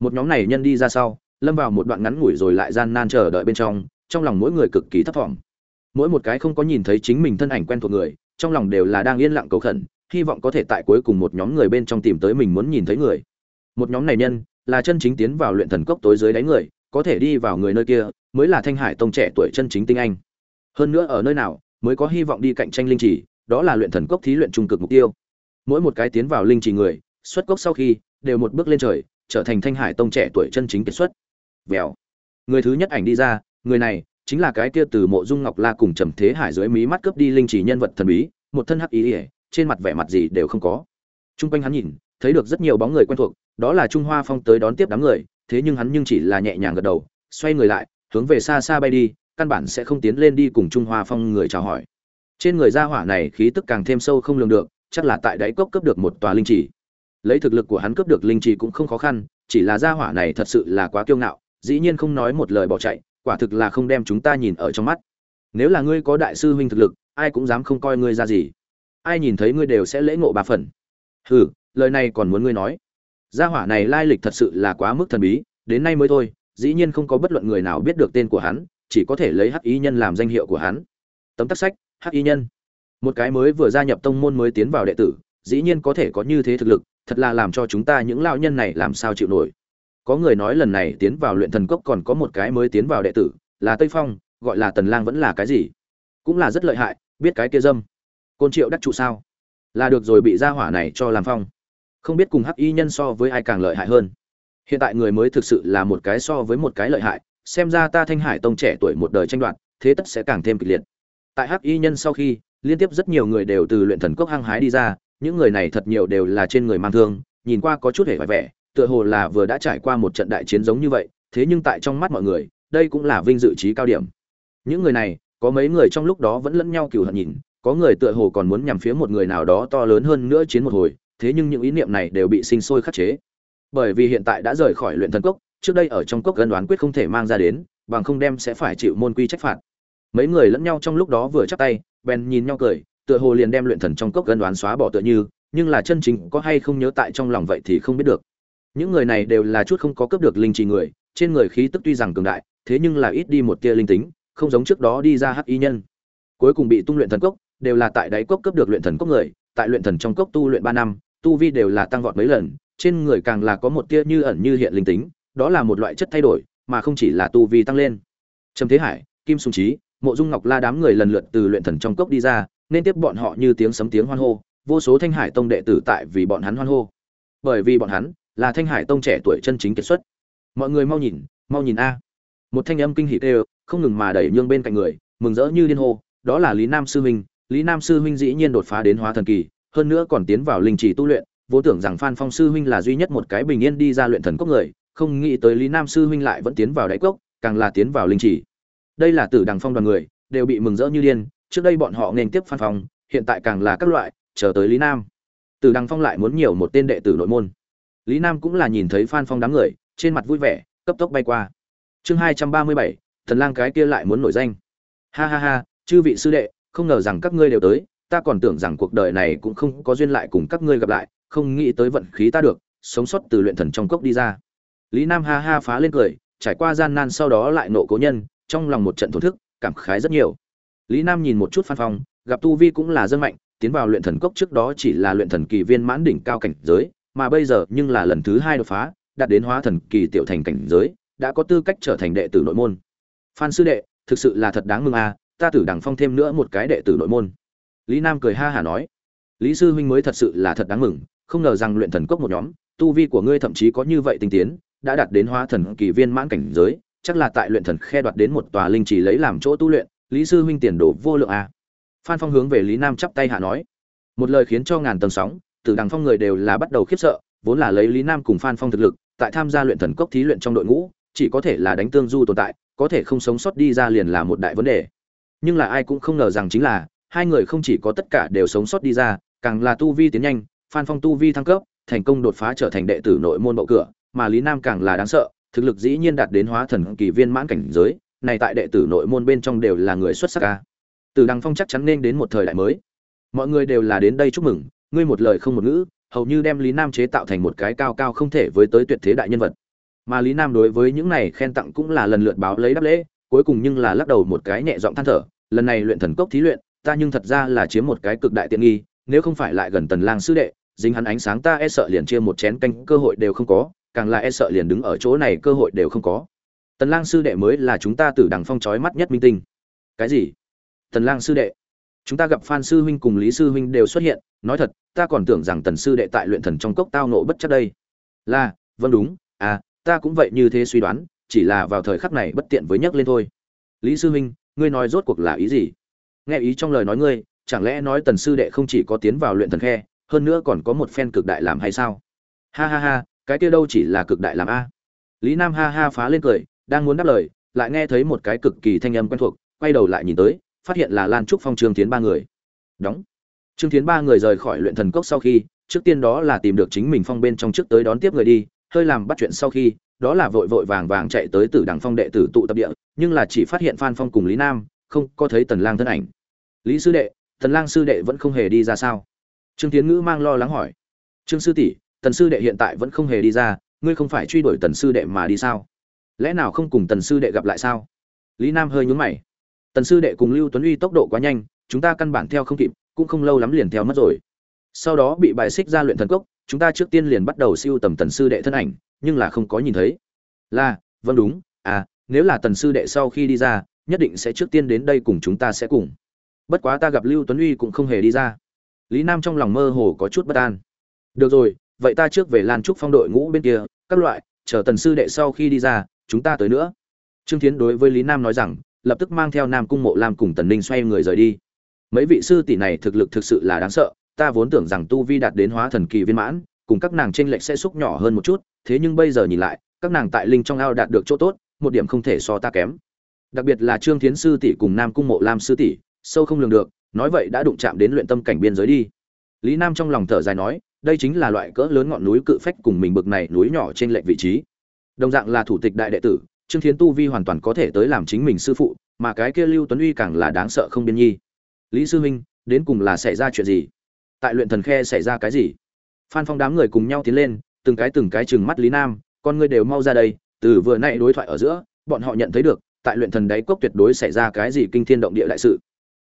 Một nhóm này nhân đi ra sau, lâm vào một đoạn ngắn ngủi rồi lại gian nan chờ đợi bên trong trong lòng mỗi người cực kỳ thấp thỏm mỗi một cái không có nhìn thấy chính mình thân ảnh quen thuộc người, trong lòng đều là đang yên lặng cầu khẩn, hy vọng có thể tại cuối cùng một nhóm người bên trong tìm tới mình muốn nhìn thấy người. Một nhóm này nhân, là chân chính tiến vào luyện thần cốc tối dưới đáy người, có thể đi vào người nơi kia, mới là thanh hải tông trẻ tuổi chân chính tinh anh. Hơn nữa ở nơi nào, mới có hy vọng đi cạnh tranh linh trì, đó là luyện thần cốc thí luyện trung cực mục tiêu. Mỗi một cái tiến vào linh trì người, xuất cốc sau khi, đều một bước lên trời, trở thành thanh hải tông trẻ tuổi chân chính kết xuất. Vèo. Người thứ nhất ảnh đi ra, người này chính là cái kia từ mộ dung ngọc la cùng trầm thế hải dưới mí mắt cướp đi linh trì nhân vật thần bí một thân hắc ý ỉa trên mặt vẻ mặt gì đều không có Trung quanh hắn nhìn, thấy được rất nhiều bóng người quen thuộc, đó là Trung Hoa Phong tới đón tiếp đám người, thế nhưng hắn nhưng chỉ là nhẹ nhàng gật đầu, xoay người lại, hướng về xa xa bay đi, căn bản sẽ không tiến lên đi cùng Trung Hoa Phong người chào hỏi. Trên người gia hỏa này khí tức càng thêm sâu không lường được, chắc là tại đáy cốc cướp được một tòa linh chỉ. Lấy thực lực của hắn cướp được linh chỉ cũng không khó khăn, chỉ là gia hỏa này thật sự là quá kiêu ngạo, dĩ nhiên không nói một lời bỏ chạy, quả thực là không đem chúng ta nhìn ở trong mắt. Nếu là ngươi có đại sư huynh thực lực, ai cũng dám không coi ngươi ra gì. Ai nhìn thấy ngươi đều sẽ lễ ngộ ba phần. Hừ lời này còn muốn ngươi nói. Gia hỏa này lai lịch thật sự là quá mức thần bí đến nay mới thôi dĩ nhiên không có bất luận người nào biết được tên của hắn chỉ có thể lấy hắc ý nhân làm danh hiệu của hắn. Tấm tắc sách hắc ý nhân. Một cái mới vừa gia nhập tông môn mới tiến vào đệ tử dĩ nhiên có thể có như thế thực lực thật là làm cho chúng ta những lão nhân này làm sao chịu nổi có người nói lần này tiến vào luyện thần cốc còn có một cái mới tiến vào đệ tử, là tây phong, gọi là tần lang vẫn là cái gì? Cũng là rất lợi hại, biết cái kia dâm. Côn triệu đắc trụ sao? Là được rồi bị gia hỏa này cho làm phong. Không biết cùng hắc y nhân so với ai càng lợi hại hơn. Hiện tại người mới thực sự là một cái so với một cái lợi hại, xem ra ta thanh hải tông trẻ tuổi một đời tranh đoạt, thế tất sẽ càng thêm kịch liệt. Tại hắc y nhân sau khi, liên tiếp rất nhiều người đều từ luyện thần cốc hăng hái đi ra, những người này thật nhiều đều là trên người mang thương, nhìn qua có chút hề vải vẻ tựa hồ là vừa đã trải qua một trận đại chiến giống như vậy, thế nhưng tại trong mắt mọi người, đây cũng là vinh dự trí cao điểm. Những người này, có mấy người trong lúc đó vẫn lẫn nhau cừu hận nhìn, có người tựa hồ còn muốn nhằm phía một người nào đó to lớn hơn nữa chiến một hồi, thế nhưng những ý niệm này đều bị sinh sôi khắc chế. Bởi vì hiện tại đã rời khỏi luyện thần cốc, trước đây ở trong cốc gần đoán quyết không thể mang ra đến, bằng không đem sẽ phải chịu môn quy trách phạt. Mấy người lẫn nhau trong lúc đó vừa chắp tay, bèn nhìn nhau cười, tựa hồ liền đem luyện thần trong cốc gần đoán xóa bỏ tựa như, nhưng là chân chính có hay không nhớ tại trong lòng vậy thì không biết được những người này đều là chút không có cấp được linh trì người, trên người khí tức tuy rằng cường đại, thế nhưng là ít đi một tia linh tính, không giống trước đó đi ra hắc y nhân. Cuối cùng bị tung luyện thần cốc, đều là tại đáy cốc cấp được luyện thần cốc người, tại luyện thần trong cốc tu luyện ba năm, tu vi đều là tăng vọt mấy lần, trên người càng là có một tia như ẩn như hiện linh tính, đó là một loại chất thay đổi, mà không chỉ là tu vi tăng lên. Trầm thế hải, kim sùng trí mộ dung ngọc la đám người lần lượt từ luyện thần trong cốc đi ra, nên tiếp bọn họ như tiếng sấm tiếng hoan hô, vô số thanh hải tông đệ tử tại vì bọn hắn hoan hô. Bởi vì bọn hắn là thanh hải tông trẻ tuổi chân chính kết xuất. Mọi người mau nhìn mau nhìn a. Một thanh âm kinh hỉ tê không ngừng mà đẩy nhương bên cạnh người, mừng rỡ như điên hô, đó là lý nam sư huynh. Lý nam sư huynh dĩ nhiên đột phá đến hóa thần kỳ, hơn nữa còn tiến vào linh trì tu luyện vô tưởng rằng phan phong sư huynh là duy nhất một cái bình yên đi ra luyện thần cốc người, không nghĩ tới lý nam sư huynh lại vẫn tiến vào đáy cốc, càng là tiến vào linh trì. Đây là tử đằng phong đoàn người, đều bị mừng rỡ như điên, trước đây bọn họ nên tiếp phan phong, hiện tại càng là các loại, chờ tới lý nam. Tử đằng phong lại muốn nhiều một tên đệ tử nội môn lý nam cũng là nhìn thấy phan phong đám người, trên mặt vui vẻ, cấp tốc bay qua. Chương hai trăm ba mươi bảy, thần lang cái kia lại muốn nổi danh. Ha ha ha, chư vị sư đệ, không ngờ rằng các ngươi đều tới, ta còn tưởng rằng cuộc đời này cũng không có duyên lại cùng các ngươi gặp lại, không nghĩ tới vận khí ta được, sống sót từ luyện thần trong cốc đi ra. Lý nam ha ha phá lên cười, trải qua gian nan sau đó lại nộ cố nhân, trong lòng một trận thổn thức, cảm khái rất nhiều. Lý nam nhìn một chút phan phong, gặp tu vi cũng là dân mạnh, tiến vào luyện thần cốc trước đó chỉ là luyện thần kỳ viên mãn đỉnh cao cảnh giới mà bây giờ nhưng là lần thứ hai đột phá, đạt đến hóa thần kỳ tiểu thành cảnh giới, đã có tư cách trở thành đệ tử nội môn phan sư đệ, thực sự là thật đáng mừng à? ta tử đằng phong thêm nữa một cái đệ tử nội môn lý nam cười ha hả nói lý sư huynh mới thật sự là thật đáng mừng, không ngờ rằng luyện thần cốc một nhóm, tu vi của ngươi thậm chí có như vậy tinh tiến, đã đạt đến hóa thần kỳ viên mãn cảnh giới, chắc là tại luyện thần khe đoạt đến một tòa linh chỉ lấy làm chỗ tu luyện, lý sư huynh tiền đồ vô lượng à? phan phong hướng về lý nam chắp tay hạ nói một lời khiến cho ngàn tầng sóng từ đằng phong người đều là bắt đầu khiếp sợ, vốn là lấy lý nam cùng phan phong thực lực, tại tham gia luyện thần cốc thí luyện trong đội ngũ, chỉ có thể là đánh tương du tồn tại, có thể không sống sót đi ra liền là một đại vấn đề. Nhưng là ai cũng không ngờ rằng chính là, hai người không chỉ có tất cả đều sống sót đi ra, càng là tu vi tiến nhanh, phan phong tu vi thăng cấp, thành công đột phá trở thành đệ tử nội môn bậu cửa, mà lý nam càng là đáng sợ, thực lực dĩ nhiên đạt đến hóa thần kỳ viên mãn cảnh giới, này tại đệ tử nội môn bên trong đều là người xuất sắc ca từ Đằng phong chắc chắn nên đến một thời đại mới. Mọi người đều là đến đây chúc mừng ngươi một lời không một ngữ, hầu như đem lý nam chế tạo thành một cái cao cao không thể với tới tuyệt thế đại nhân vật. Mà lý nam đối với những này khen tặng cũng là lần lượt báo lấy đáp lễ, cuối cùng nhưng là lắc đầu một cái nhẹ giọng than thở, lần này luyện thần cốc thí luyện, ta nhưng thật ra là chiếm một cái cực đại tiện nghi, nếu không phải lại gần tần lang sư đệ, dính hắn ánh sáng ta e sợ liền chia một chén canh cơ hội đều không có, càng là e sợ liền đứng ở chỗ này cơ hội đều không có. Tần lang sư đệ mới là chúng ta tử đằng phong chói mắt nhất minh tinh. Cái gì? Tần lang sư đệ chúng ta gặp phan sư huynh cùng lý sư huynh đều xuất hiện, nói thật, ta còn tưởng rằng tần sư đệ tại luyện thần trong cốc tao nộ bất chấp đây. Là vâng đúng à ta cũng vậy như thế suy đoán, chỉ là vào thời khắc này bất tiện với nhắc lên thôi. Lý sư huynh, ngươi nói rốt cuộc là ý gì? Nghe ý trong lời nói ngươi, chẳng lẽ nói tần sư đệ không chỉ có tiến vào luyện thần khe, hơn nữa còn có một phen cực đại làm hay sao? Ha ha ha, cái kia đâu chỉ là cực đại làm a? Lý nam ha ha phá lên cười, đang muốn đáp lời, lại nghe thấy một cái cực kỳ thanh âm quen thuộc, quay đầu lại nhìn tới phát hiện là lan trúc phong trương tiến ba người. Đóng. Trương tiến ba người rời khỏi luyện thần cốc sau khi, trước tiên đó là tìm được chính mình phong bên trong trước tới đón tiếp người đi, hơi làm bắt chuyện sau khi, đó là vội vội vàng vàng chạy tới tử đằng phong đệ tử tụ tập địa, nhưng là chỉ phát hiện phan phong cùng lý nam, không có thấy tần lang thân ảnh. Lý sư đệ, tần lang sư đệ vẫn không hề đi ra sao? Trương tiến ngữ mang lo lắng hỏi. Trương sư tỷ, tần sư đệ hiện tại vẫn không hề đi ra, ngươi không phải truy đuổi tần sư đệ mà đi sao? Lẽ nào không cùng tần sư đệ gặp lại sao? Lý nam hơi nhún mày tần sư đệ cùng lưu tuấn uy tốc độ quá nhanh, chúng ta căn bản theo không kịp, cũng không lâu lắm liền theo mất rồi. Sau đó bị bài xích ra luyện thần cốc, chúng ta trước tiên liền bắt đầu siêu tầm tần sư đệ thân ảnh, nhưng là không có nhìn thấy. Là vâng đúng à nếu là tần sư đệ sau khi đi ra, nhất định sẽ trước tiên đến đây cùng chúng ta sẽ cùng. Bất quá ta gặp lưu tuấn uy cũng không hề đi ra. Lý nam trong lòng mơ hồ có chút bất an. Được rồi, vậy ta trước về lan trúc phong đội ngũ bên kia, các loại, chờ tần sư đệ sau khi đi ra, chúng ta tới nữa. Trương tiến đối với lý nam nói rằng lập tức mang theo nam cung mộ lam cùng tần ninh xoay người rời đi. Mấy vị sư tỷ này thực lực thực sự là đáng sợ, ta vốn tưởng rằng tu vi đạt đến hóa thần kỳ viên mãn, cùng các nàng tranh lệch sẽ xúc nhỏ hơn một chút, thế nhưng bây giờ nhìn lại, các nàng tại linh trong ao đạt được chỗ tốt, một điểm không thể so ta kém. Đặc biệt là trương thiến sư tỷ cùng nam cung mộ lam sư tỷ, sâu không lường được, nói vậy đã đụng chạm đến luyện tâm cảnh biên giới đi. Lý nam trong lòng thở dài nói, đây chính là loại cỡ lớn ngọn núi cự phách cùng mình bực này núi nhỏ trên lệch vị trí. Đồng dạng là thủ tịch đại đệ tử trương thiến tu vi hoàn toàn có thể tới làm chính mình sư phụ, mà cái kia lưu tuấn uy càng là đáng sợ không biên nhi. Lý sư huynh, đến cùng là xảy ra chuyện gì? Tại luyện thần khe xảy ra cái gì? Phan phong đám người cùng nhau tiến lên, từng cái từng cái chừng mắt lý nam, con ngươi đều mau ra đây, từ vừa nãy đối thoại ở giữa, bọn họ nhận thấy được, tại luyện thần đáy cốc tuyệt đối xảy ra cái gì kinh thiên động địa đại sự.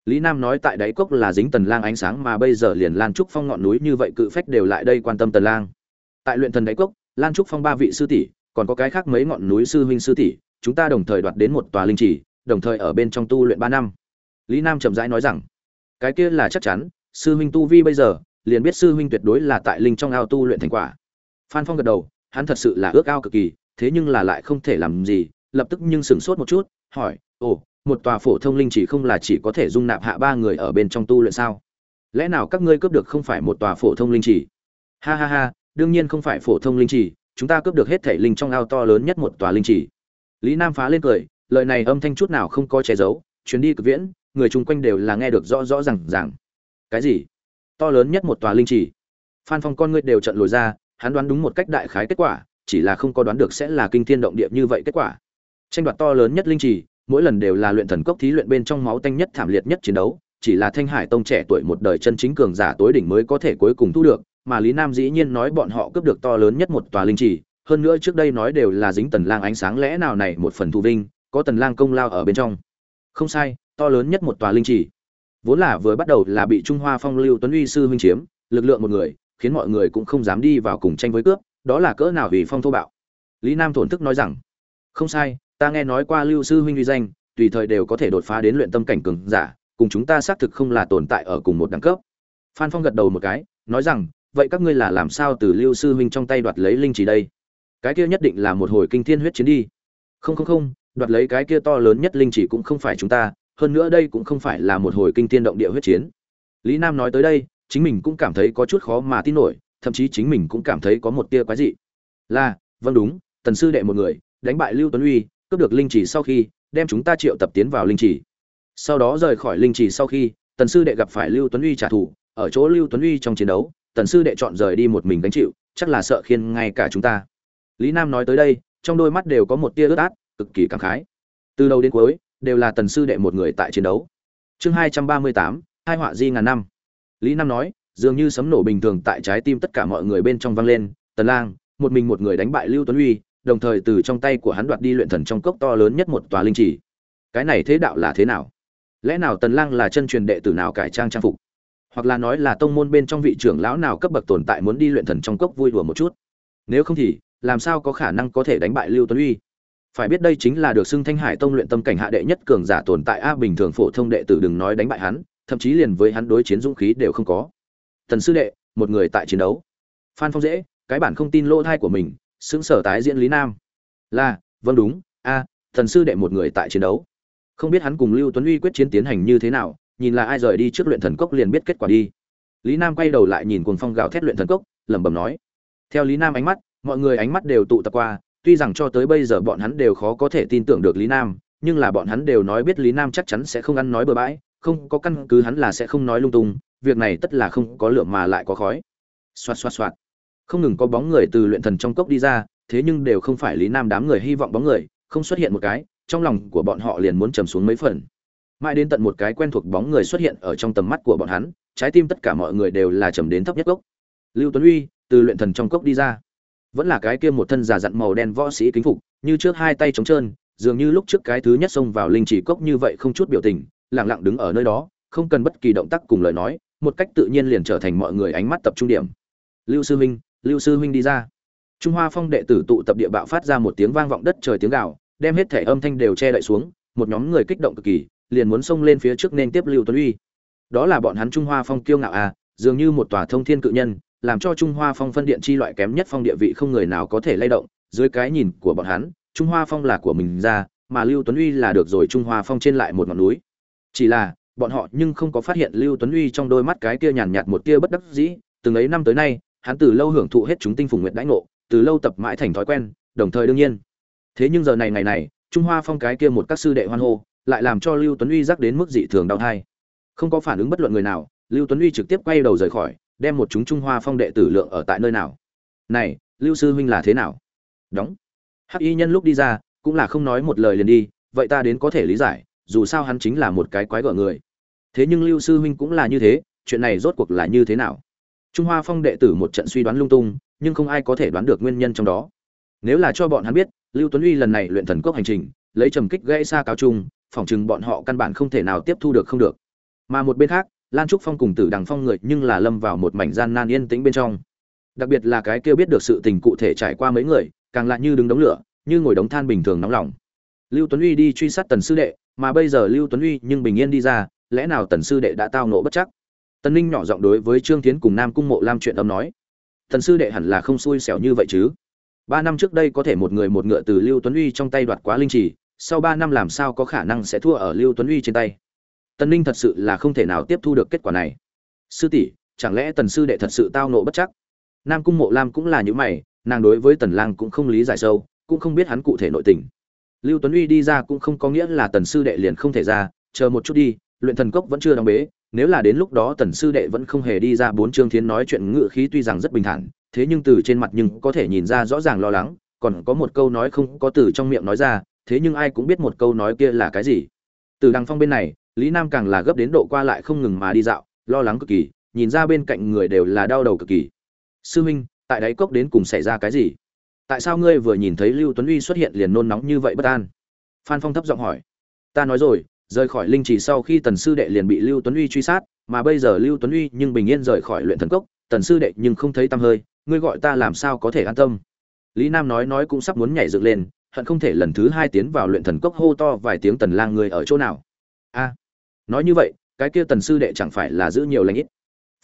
Lý nam nói tại đáy cốc là dính tần lang ánh sáng mà bây giờ liền lan trúc phong ngọn núi như vậy cự phách đều lại đây quan tâm tần lang. Tại luyện thần đáy cốc, lan trúc phong ba vị sư tỷ còn có cái khác mấy ngọn núi sư huynh sư tỷ, chúng ta đồng thời đoạt đến một tòa linh trì, đồng thời ở bên trong tu luyện ba năm. Lý nam chậm rãi nói rằng, cái kia là chắc chắn, sư huynh tu vi bây giờ, liền biết sư huynh tuyệt đối là tại linh trong ao tu luyện thành quả. Phan phong gật đầu, hắn thật sự là ước ao cực kỳ, thế nhưng là lại không thể làm gì, lập tức nhưng sửng sốt một chút, hỏi, ồ, một tòa phổ thông linh chỉ không là chỉ có thể dung nạp hạ ba người ở bên trong tu luyện sao? Lẽ nào các ngươi cướp được không phải một tòa phổ thông linh chỉ ha ha ha, đương nhiên không phải phổ thông linh chỉ chúng ta cướp được hết thể linh trong ao to lớn nhất một tòa linh chỉ lý nam phá lên cười, lời này âm thanh chút nào không có che giấu, chuyến đi cực viễn, người chung quanh đều là nghe được rõ rõ rằng rằng cái gì? To lớn nhất một tòa linh chỉ phan phong con ngươi đều trận lồi ra, hắn đoán đúng một cách đại khái kết quả, chỉ là không có đoán được sẽ là kinh thiên động địa như vậy kết quả. Tranh đoạt to lớn nhất linh chỉ mỗi lần đều là luyện thần cốc thí luyện bên trong máu tanh nhất thảm liệt nhất chiến đấu, chỉ là thanh hải tông trẻ tuổi một đời chân chính cường giả tối đỉnh mới có thể cuối cùng thu được mà lý nam dĩ nhiên nói bọn họ cướp được to lớn nhất một tòa linh chỉ hơn nữa trước đây nói đều là dính tần lang ánh sáng, lẽ nào này một phần thu vinh, có tần lang công lao ở bên trong? Không sai, to lớn nhất một tòa linh chỉ vốn là vừa bắt đầu là bị trung hoa phong lưu tuấn uy sư huynh chiếm, lực lượng một người, khiến mọi người cũng không dám đi vào cùng tranh với cướp, đó là cỡ nào vì phong thô bạo? Lý nam thổn thức nói rằng, không sai, ta nghe nói qua lưu sư huynh uy danh, tùy thời đều có thể đột phá đến luyện tâm cảnh cường giả, cùng chúng ta xác thực không là tồn tại ở cùng một đẳng cấp. Phan phong gật đầu một cái, nói rằng vậy các ngươi là làm sao từ lưu sư huynh trong tay đoạt lấy linh chỉ đây? Cái kia nhất định là một hồi kinh thiên huyết chiến đi. Không không không, đoạt lấy cái kia to lớn nhất linh chỉ cũng không phải chúng ta, hơn nữa đây cũng không phải là một hồi kinh thiên động địa huyết chiến. Lý nam nói tới đây, chính mình cũng cảm thấy có chút khó mà tin nổi, thậm chí chính mình cũng cảm thấy có một tia quái dị. Là vâng đúng, tần sư đệ một người, đánh bại lưu tuấn uy, cướp được linh chỉ sau khi, đem chúng ta triệu tập tiến vào linh chỉ. Sau đó rời khỏi linh chỉ sau khi, tần sư đệ gặp phải lưu tuấn uy trả thù, ở chỗ lưu tuấn uy trong chiến đấu tần sư đệ chọn rời đi một mình gánh chịu, chắc là sợ khiên ngay cả chúng ta. Lý nam nói tới đây, trong đôi mắt đều có một tia ướt át, cực kỳ cảm khái. Từ đầu đến cuối, đều là tần sư đệ một người tại chiến đấu. Chương hai trăm ba mươi tám, hai họa di ngàn năm. Lý nam nói, dường như sấm nổ bình thường tại trái tim tất cả mọi người bên trong vang lên, tần lang, một mình một người đánh bại lưu tuấn uy đồng thời từ trong tay của hắn đoạt đi luyện thần trong cốc to lớn nhất một tòa linh chỉ cái này thế đạo là thế nào? Lẽ nào tần lang là chân truyền đệ tử nào cải trang trang phục? Hoặc là nói là tông môn bên trong vị trưởng lão nào cấp bậc tồn tại muốn đi luyện thần trong cốc vui đùa một chút. Nếu không thì, làm sao có khả năng có thể đánh bại lưu tuấn uy? Phải biết đây chính là được xưng thanh hải tông luyện tâm cảnh hạ đệ nhất cường giả tồn tại a bình thường phổ thông đệ tử đừng nói đánh bại hắn, thậm chí liền với hắn đối chiến dũng khí đều không có. Tần sư đệ, một người tại chiến đấu. Phan phong dễ, cái bản không tin lỗ thai của mình xứng sở tái diễn lý nam. Là vâng đúng, a thần sư đệ một người tại chiến đấu. Không biết hắn cùng lưu tuấn uy quyết chiến tiến hành như thế nào nhìn là ai rời đi trước luyện thần cốc liền biết kết quả đi. Lý nam quay đầu lại nhìn cuồng phong gào thét luyện thần cốc, lẩm bẩm nói. Theo lý nam ánh mắt, mọi người ánh mắt đều tụ tập qua, tuy rằng cho tới bây giờ bọn hắn đều khó có thể tin tưởng được lý nam, nhưng là bọn hắn đều nói biết lý nam chắc chắn sẽ không ăn nói bừa bãi, không có căn cứ hắn là sẽ không nói lung tung, việc này tất là không có lượng mà lại có khói. Xoạt xoạt xoạt. Không ngừng có bóng người từ luyện thần trong cốc đi ra, thế nhưng đều không phải lý nam đám người hy vọng bóng người, không xuất hiện một cái, trong lòng của bọn họ liền muốn trầm xuống mấy phần mãi đến tận một cái quen thuộc bóng người xuất hiện ở trong tầm mắt của bọn hắn, trái tim tất cả mọi người đều là trầm đến thấp nhất gốc. Lưu tuấn uy, từ luyện thần trong cốc đi ra. Vẫn là cái kia một thân già dặn màu đen võ sĩ kính phục, như trước hai tay trống trơn, dường như lúc trước cái thứ nhất xông vào linh chỉ cốc như vậy không chút biểu tình, lặng lặng đứng ở nơi đó, không cần bất kỳ động tác cùng lời nói, một cách tự nhiên liền trở thành mọi người ánh mắt tập trung điểm. Lưu sư huynh lưu sư huynh đi ra. Trung hoa phong đệ tử tụ tập địa bạo phát ra một tiếng vang vọng đất trời tiếng gào, đem hết thể âm thanh đều che đậy xuống, một nhóm người kích động cực kỳ liền muốn xông lên phía trước nên tiếp lưu tuấn uy. Đó là bọn hắn trung hoa phong kiêu ngạo à dường như một tòa thông thiên cự nhân, làm cho trung hoa phong phân điện chi loại kém nhất phong địa vị không người nào có thể lay động. Dưới cái nhìn của bọn hắn, trung hoa phong là của mình ra, mà lưu tuấn uy là được rồi trung hoa phong trên lại một ngọn núi. Chỉ là, bọn họ nhưng không có phát hiện lưu tuấn uy trong đôi mắt cái kia nhàn nhạt một tia bất đắc dĩ. Từng ấy năm tới nay, hắn từ lâu hưởng thụ hết chúng tinh phùng nguyện đãi ngộ, từ lâu tập mãi thành thói quen, đồng thời đương nhiên. Thế nhưng giờ này ngày này, trung hoa phong cái kia một các sư đệ hoan hô lại làm cho lưu tuấn uy rắc đến mức dị thường đau thai. Không có phản ứng bất luận người nào, lưu tuấn uy trực tiếp quay đầu rời khỏi, đem một chúng trung hoa phong đệ tử lượng ở tại nơi nào. Này, lưu sư huynh là thế nào? Đóng. Hắc y nhân lúc đi ra, cũng là không nói một lời liền đi, vậy ta đến có thể lý giải, dù sao hắn chính là một cái quái gở người. Thế nhưng lưu sư huynh cũng là như thế, chuyện này rốt cuộc là như thế nào? Trung hoa phong đệ tử một trận suy đoán lung tung, nhưng không ai có thể đoán được nguyên nhân trong đó. Nếu là cho bọn hắn biết, lưu tuấn uy lần này luyện thần cốc hành trình, lấy trầm kích gãy xa cao trung phỏng chừng bọn họ căn bản không thể nào tiếp thu được không được. Mà một bên khác, lan trúc phong cùng tử đằng phong người nhưng là lâm vào một mảnh gian nan yên tĩnh bên trong. Đặc biệt là cái kia biết được sự tình cụ thể trải qua mấy người, càng lại như đứng đống lửa, như ngồi đống than bình thường nóng lòng. Lưu tuấn uy đi truy sát tần sư đệ, mà bây giờ lưu tuấn uy nhưng bình yên đi ra, lẽ nào tần sư đệ đã tao nộ bất chắc? Tần ninh nhỏ giọng đối với trương tiến cùng nam cung mộ lam chuyện âm nói. Tần sư đệ hẳn là không xui xẻo như vậy chứ. Ba năm trước đây có thể một người một ngựa từ lưu tuấn uy trong tay đoạt quá linh trì sau ba năm làm sao có khả năng sẽ thua ở lưu tuấn uy trên tay? Tần ninh thật sự là không thể nào tiếp thu được kết quả này. Sư tỷ, chẳng lẽ tần sư đệ thật sự tao nộ bất chắc? Nam cung mộ lam cũng là như mày, nàng đối với tần lang cũng không lý giải sâu, cũng không biết hắn cụ thể nội tình. Lưu tuấn uy đi ra cũng không có nghĩa là tần sư đệ liền không thể ra, chờ một chút đi, luyện thần cốc vẫn chưa đóng bế, nếu là đến lúc đó tần sư đệ vẫn không hề đi ra bốn chương thiến nói chuyện ngựa khí tuy rằng rất bình thản, thế nhưng từ trên mặt nhưng có thể nhìn ra rõ ràng lo lắng, còn có một câu nói không có từ trong miệng nói ra thế nhưng ai cũng biết một câu nói kia là cái gì. Từ đằng phong bên này, lý nam càng là gấp đến độ qua lại không ngừng mà đi dạo, lo lắng cực kỳ, nhìn ra bên cạnh người đều là đau đầu cực kỳ. Sư huynh tại đáy cốc đến cùng xảy ra cái gì? Tại sao ngươi vừa nhìn thấy lưu tuấn uy xuất hiện liền nôn nóng như vậy bất an? Phan phong thấp giọng hỏi. Ta nói rồi, rời khỏi linh trì sau khi tần sư đệ liền bị lưu tuấn uy truy sát, mà bây giờ lưu tuấn uy nhưng bình yên rời khỏi luyện thần cốc, tần sư đệ nhưng không thấy tăm hơi, ngươi gọi ta làm sao có thể an tâm? Lý nam nói nói cũng sắp muốn nhảy dựng lên hận không thể lần thứ hai tiến vào luyện thần cốc hô to vài tiếng tần lang người ở chỗ nào? A, nói như vậy, cái kia tần sư đệ chẳng phải là giữ nhiều lãnh ít.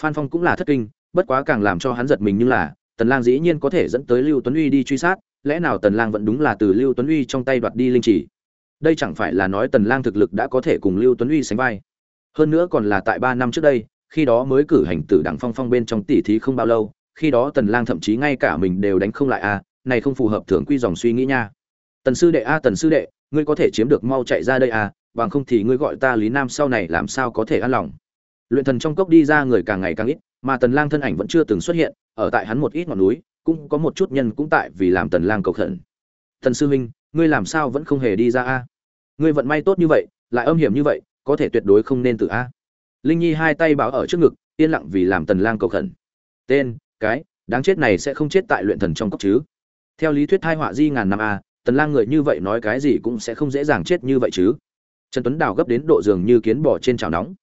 Phan phong cũng là thất kinh, bất quá càng làm cho hắn giật mình như là, tần lang dĩ nhiên có thể dẫn tới lưu tuấn uy đi truy sát, lẽ nào tần lang vẫn đúng là từ lưu tuấn uy trong tay đoạt đi linh chỉ? Đây chẳng phải là nói tần lang thực lực đã có thể cùng lưu tuấn uy sánh vai. Hơn nữa còn là tại 3 năm trước đây, khi đó mới cử hành tử đẳng phong phong bên trong tỷ thí không bao lâu, khi đó tần lang thậm chí ngay cả mình đều đánh không lại a, này không phù hợp thưởng quy dòng suy nghĩ nha tần sư đệ a, tần sư đệ, ngươi có thể chiếm được mau chạy ra đây a bằng không thì ngươi gọi ta lý nam sau này làm sao có thể an lòng. Luyện thần trong cốc đi ra người càng ngày càng ít, mà tần lang thân ảnh vẫn chưa từng xuất hiện, ở tại hắn một ít ngọn núi, cũng có một chút nhân cũng tại vì làm tần lang cầu khẩn. Thần sư huynh, ngươi làm sao vẫn không hề đi ra a? Ngươi vận may tốt như vậy, lại âm hiểm như vậy, có thể tuyệt đối không nên tự a. Linh nhi hai tay báo ở trước ngực, yên lặng vì làm tần lang cầu khẩn. Tên, cái, đáng chết này sẽ không chết tại luyện thần trong cốc chứ. Theo lý thuyết hai họa di ngàn năm a tần lang người như vậy nói cái gì cũng sẽ không dễ dàng chết như vậy chứ. Trần tuấn đào gấp đến độ giường như kiến bò trên chảo nóng.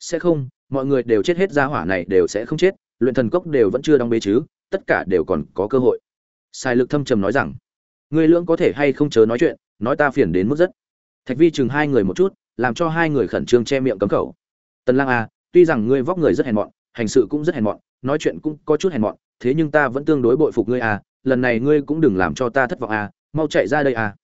Sẽ không, mọi người đều chết hết ra hỏa này đều sẽ không chết, luyện thần cốc đều vẫn chưa đóng bế chứ, tất cả đều còn có cơ hội. Sai lực thâm trầm nói rằng người lưỡng có thể hay không chớ nói chuyện, nói ta phiền đến mức rất. Thạch vi chừng hai người một chút, làm cho hai người khẩn trương che miệng cấm khẩu. Tần lang à tuy rằng ngươi vóc người rất hèn mọn, hành sự cũng rất hèn mọn, nói chuyện cũng có chút hèn mọn, thế nhưng ta vẫn tương đối bội phục ngươi à lần này ngươi cũng đừng làm cho ta thất vọng à mau chạy ra đây à?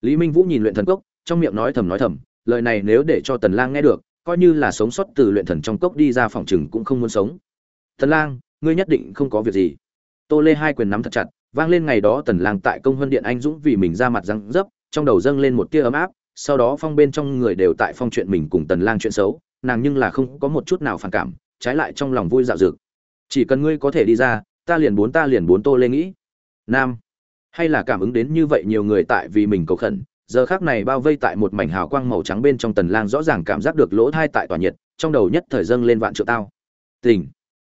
Lý minh vũ nhìn luyện thần cốc, trong miệng nói thầm nói thầm, lời này nếu để cho tần lang nghe được, coi như là sống sót từ luyện thần trong cốc đi ra phòng chừng cũng không muốn sống. Tần lang, ngươi nhất định không có việc gì. Tô lê hai quyền nắm thật chặt, vang lên ngày đó tần lang tại công huân điện anh dũng vì mình ra mặt răng dấp, trong đầu dâng lên một tia ấm áp, sau đó phong bên trong người đều tại phong chuyện mình cùng tần lang chuyện xấu, nàng nhưng là không có một chút nào phản cảm, trái lại trong lòng vui dạo dực. Chỉ cần ngươi có thể đi ra, ta liền bốn ta liền bốn tô lê nghĩ. Nam hay là cảm ứng đến như vậy nhiều người tại vì mình cầu khẩn, giờ khác này bao vây tại một mảnh hào quang màu trắng bên trong tần lang rõ ràng cảm giác được lỗ thai tại tỏa nhiệt, trong đầu nhất thời dâng lên vạn trượng tao. Tình.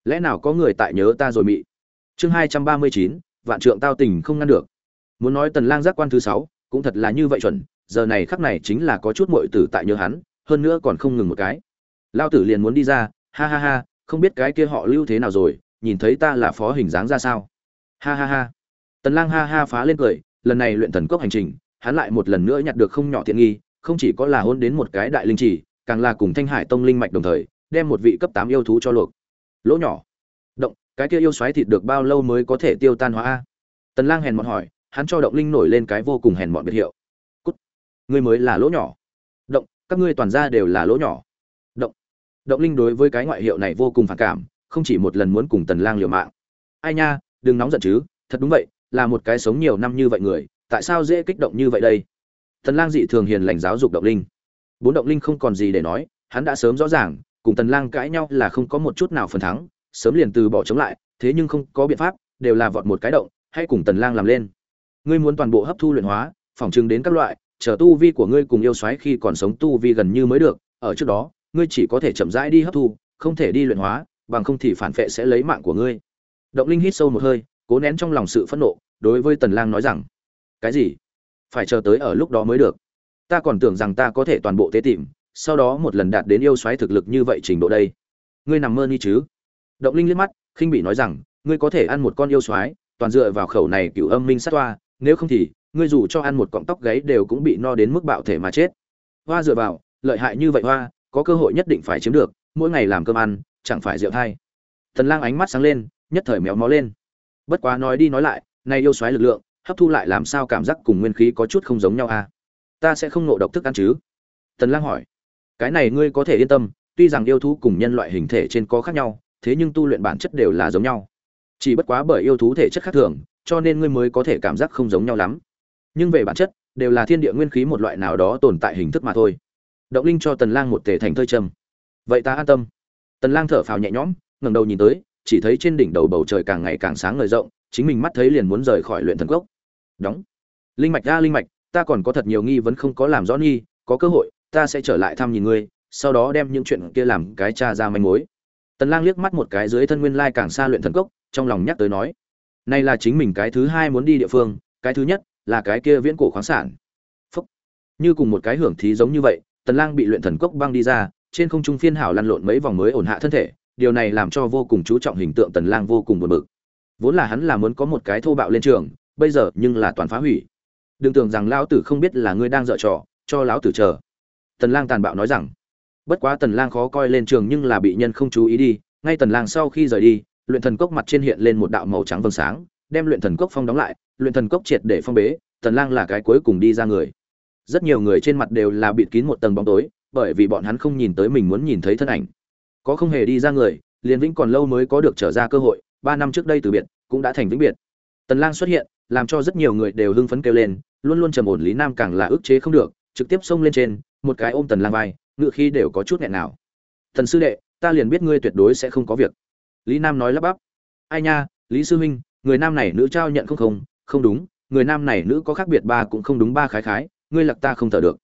Lẽ nào có người tại nhớ ta rồi mị? Chương hai trăm ba mươi chín, vạn trượng tao tình không ngăn được. Muốn nói tần lang giác quan thứ sáu, cũng thật là như vậy chuẩn, giờ này khắc này chính là có chút muội tử tại nhớ hắn, hơn nữa còn không ngừng một cái. Lao tử liền muốn đi ra, ha ha ha, không biết cái kia họ lưu thế nào rồi, nhìn thấy ta là phó hình dáng ra sao? Ha ha ha tần lang ha ha phá lên cười, lần này luyện thần cốc hành trình, hắn lại một lần nữa nhặt được không nhỏ thiện nghi, không chỉ có là hôn đến một cái đại linh chỉ càng là cùng thanh hải tông linh mạch đồng thời, đem một vị cấp tám yêu thú cho luộc. Lỗ nhỏ. Động, cái kia yêu xoáy thịt được bao lâu mới có thể tiêu tan hóa a? Tần lang hèn mọn hỏi, hắn cho động linh nổi lên cái vô cùng hèn mọn biệt hiệu. Cút. Ngươi mới là lỗ nhỏ. Động, các ngươi toàn gia đều là lỗ nhỏ. Động. Động linh đối với cái ngoại hiệu này vô cùng phản cảm, không chỉ một lần muốn cùng tần lang liều mạng. Ai nha, đừng nóng giận chứ, thật đúng vậy là một cái sống nhiều năm như vậy người, tại sao dễ kích động như vậy đây? Tần lang dị thường hiền lành giáo dục động linh. Bốn động linh không còn gì để nói, hắn đã sớm rõ ràng, cùng tần lang cãi nhau là không có một chút nào phần thắng, sớm liền từ bỏ chống lại, thế nhưng không có biện pháp, đều là vọt một cái động hay cùng tần lang làm lên. Ngươi muốn toàn bộ hấp thu luyện hóa phỏng chừng đến các loại, chờ tu vi của ngươi cùng yêu xoáy khi còn sống tu vi gần như mới được, ở trước đó, ngươi chỉ có thể chậm rãi đi hấp thu, không thể đi luyện hóa, bằng không thì phản phệ sẽ lấy mạng của ngươi. Động linh hít sâu một hơi cố nén trong lòng sự phẫn nộ, đối với tần lang nói rằng, cái gì? Phải chờ tới ở lúc đó mới được. Ta còn tưởng rằng ta có thể toàn bộ tế tìm, sau đó một lần đạt đến yêu xoáy thực lực như vậy trình độ đây. Ngươi nằm mơ đi chứ? Động linh liếc mắt, khinh bị nói rằng, ngươi có thể ăn một con yêu xoáy toàn dựa vào khẩu này cửu âm minh sát toa, nếu không thì, ngươi dù cho ăn một cọng tóc gáy đều cũng bị no đến mức bạo thể mà chết. Hoa dựa vào, lợi hại như vậy hoa, có cơ hội nhất định phải chiếm được, mỗi ngày làm cơm ăn, chẳng phải rượu thay tần lang ánh mắt sáng lên, nhất thời méo mó lên bất quá nói đi nói lại, nay yêu xoáy lực lượng, hấp thu lại làm sao cảm giác cùng nguyên khí có chút không giống nhau à? Ta sẽ không nộ độc thức ăn chứ? Tần lang hỏi. Cái này ngươi có thể yên tâm, tuy rằng yêu thú cùng nhân loại hình thể trên có khác nhau, thế nhưng tu luyện bản chất đều là giống nhau. Chỉ bất quá bởi yêu thú thể chất khác thường, cho nên ngươi mới có thể cảm giác không giống nhau lắm. Nhưng về bản chất, đều là thiên địa nguyên khí một loại nào đó tồn tại hình thức mà thôi. Động linh cho tần lang một tể thành thơi trầm. Vậy ta an tâm. Tần lang thở phào nhẹ nhõm, ngẩng đầu nhìn tới chỉ thấy trên đỉnh đầu bầu trời càng ngày càng sáng ngời rộng, chính mình mắt thấy liền muốn rời khỏi luyện thần cốc. Đóng. Linh mạch ra linh mạch, ta còn có thật nhiều nghi vấn không có làm rõ nghi, có cơ hội, ta sẽ trở lại thăm nhìn ngươi, sau đó đem những chuyện kia làm cái tra ra manh mối. Tần lang liếc mắt một cái dưới thân nguyên lai càng xa luyện thần cốc, trong lòng nhắc tới nói này là chính mình cái thứ hai muốn đi địa phương, cái thứ nhất là cái kia viễn cổ khoáng sản. Phúc. như cùng một cái hưởng thí giống như vậy, tần lang bị luyện thần cốc băng đi ra, trên không trung phiên hảo lăn lộn mấy vòng mới ổn hạ thân thể điều này làm cho vô cùng chú trọng hình tượng tần lang vô cùng buồn bực. Vốn là hắn là muốn có một cái thô bạo lên trường, bây giờ nhưng là toàn phá hủy. Đừng tưởng rằng lão tử không biết là ngươi đang dở trò, cho lão tử chờ. Tần lang tàn bạo nói rằng, bất quá tần lang khó coi lên trường nhưng là bị nhân không chú ý đi, ngay tần lang sau khi rời đi, luyện thần cốc mặt trên hiện lên một đạo màu trắng vầng sáng, đem luyện thần cốc phong đóng lại, luyện thần cốc triệt để phong bế, tần lang là cái cuối cùng đi ra người. Rất nhiều người trên mặt đều là bịt kín một tầng bóng tối, bởi vì bọn hắn không nhìn tới mình muốn nhìn thấy thân ảnh có không hề đi ra người, liền vĩnh còn lâu mới có được trở ra cơ hội, ba năm trước đây từ biệt, cũng đã thành vĩnh biệt. Tần lang xuất hiện, làm cho rất nhiều người đều hưng phấn kêu lên, luôn luôn trầm ổn lý nam càng là ức chế không được, trực tiếp xông lên trên, một cái ôm tần lang vai, ngựa khi đều có chút nghẹn nào. Thần sư đệ, ta liền biết ngươi tuyệt đối sẽ không có việc. Lý nam nói lắp bắp. Ai nha, lý sư huynh, người nam này nữ trao nhận không không không đúng, người nam này nữ có khác biệt ba cũng không đúng ba khái khái, ngươi lặc ta không thở được.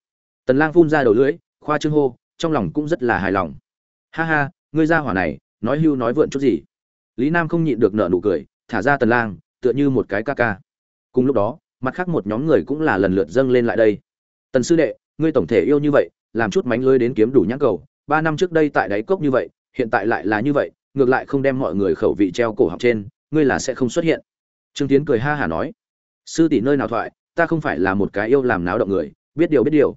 Tần lang phun ra đầu lưỡi, khoa trương hô, trong lòng cũng rất là hài lòng ha ha, ngươi ra hỏa này, nói hưu nói vượn chút gì? Lý nam không nhịn được nở nụ cười, thả ra tần lang, tựa như một cái ca ca. Cùng lúc đó, mặt khác một nhóm người cũng là lần lượt dâng lên lại đây. Tần sư đệ, ngươi tổng thể yêu như vậy, làm chút mánh lưới đến kiếm đủ nhãn cầu. Ba năm trước đây tại đáy cốc như vậy, hiện tại lại là như vậy, ngược lại không đem mọi người khẩu vị treo cổ học trên, ngươi là sẽ không xuất hiện. Trương tiến cười ha hả nói. Sư tỷ nơi nào thoại, ta không phải là một cái yêu làm náo động người, biết điều biết điều.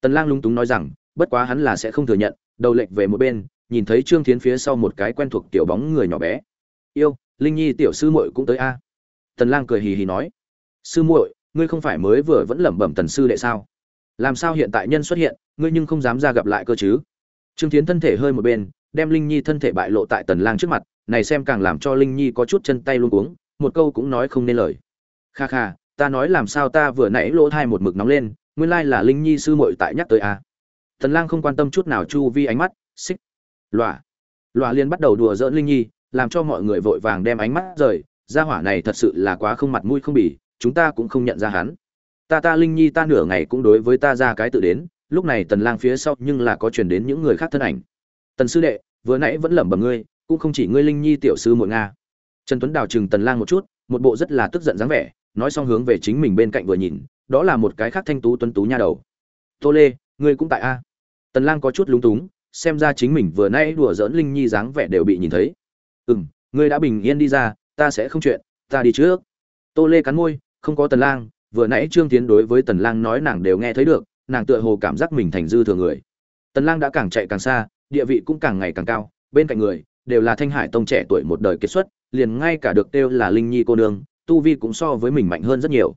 Tần lang lung túng nói rằng, bất quá hắn là sẽ không thừa nhận, đầu lệch về một bên nhìn thấy trương thiến phía sau một cái quen thuộc tiểu bóng người nhỏ bé. Yêu, linh nhi tiểu sư muội cũng tới a. Tần lang cười hì hì nói. Sư muội, ngươi không phải mới vừa vẫn lẩm bẩm tần sư đệ sao? Làm sao hiện tại nhân xuất hiện, ngươi nhưng không dám ra gặp lại cơ chứ? Trương thiến thân thể hơi một bên, đem linh nhi thân thể bại lộ tại tần lang trước mặt, này xem càng làm cho linh nhi có chút chân tay luống cuống, một câu cũng nói không nên lời. Kha kha, ta nói làm sao ta vừa nãy lỗ thai một mực nóng lên, nguyên lai là linh nhi sư muội tại nhắc tới a. Tần lang không quan tâm chút nào chu vi ánh mắt, xích lọa. Lọa liên bắt đầu đùa giỡn linh nhi, làm cho mọi người vội vàng đem ánh mắt rời. Gia hỏa này thật sự là quá không mặt mũi không bỉ chúng ta cũng không nhận ra hắn. Ta ta linh nhi ta nửa ngày cũng đối với ta ra cái tự đến, lúc này tần lang phía sau nhưng là có truyền đến những người khác thân ảnh. Tần sư đệ, vừa nãy vẫn lẩm bẩm ngươi, cũng không chỉ ngươi linh nhi tiểu sư muội nga. Trần tuấn đào chừng tần lang một chút, một bộ rất là tức giận dáng vẻ, nói xong hướng về chính mình bên cạnh vừa nhìn, đó là một cái khác thanh tú tuấn tú nha đầu. Tô lê, ngươi cũng tại a? Tần lang có chút lúng túng xem ra chính mình vừa nãy đùa giỡn linh nhi dáng vẻ đều bị nhìn thấy. Ừm, ngươi đã bình yên đi ra, ta sẽ không chuyện, ta đi trước. Tô lê cắn môi, không có tần lang, vừa nãy trương tiến đối với tần lang nói nàng đều nghe thấy được, nàng tựa hồ cảm giác mình thành dư thừa người. Tần lang đã càng chạy càng xa, địa vị cũng càng ngày càng cao, bên cạnh người, đều là thanh hải tông trẻ tuổi một đời kết xuất, liền ngay cả được tiêu là linh nhi cô nương, tu vi cũng so với mình mạnh hơn rất nhiều.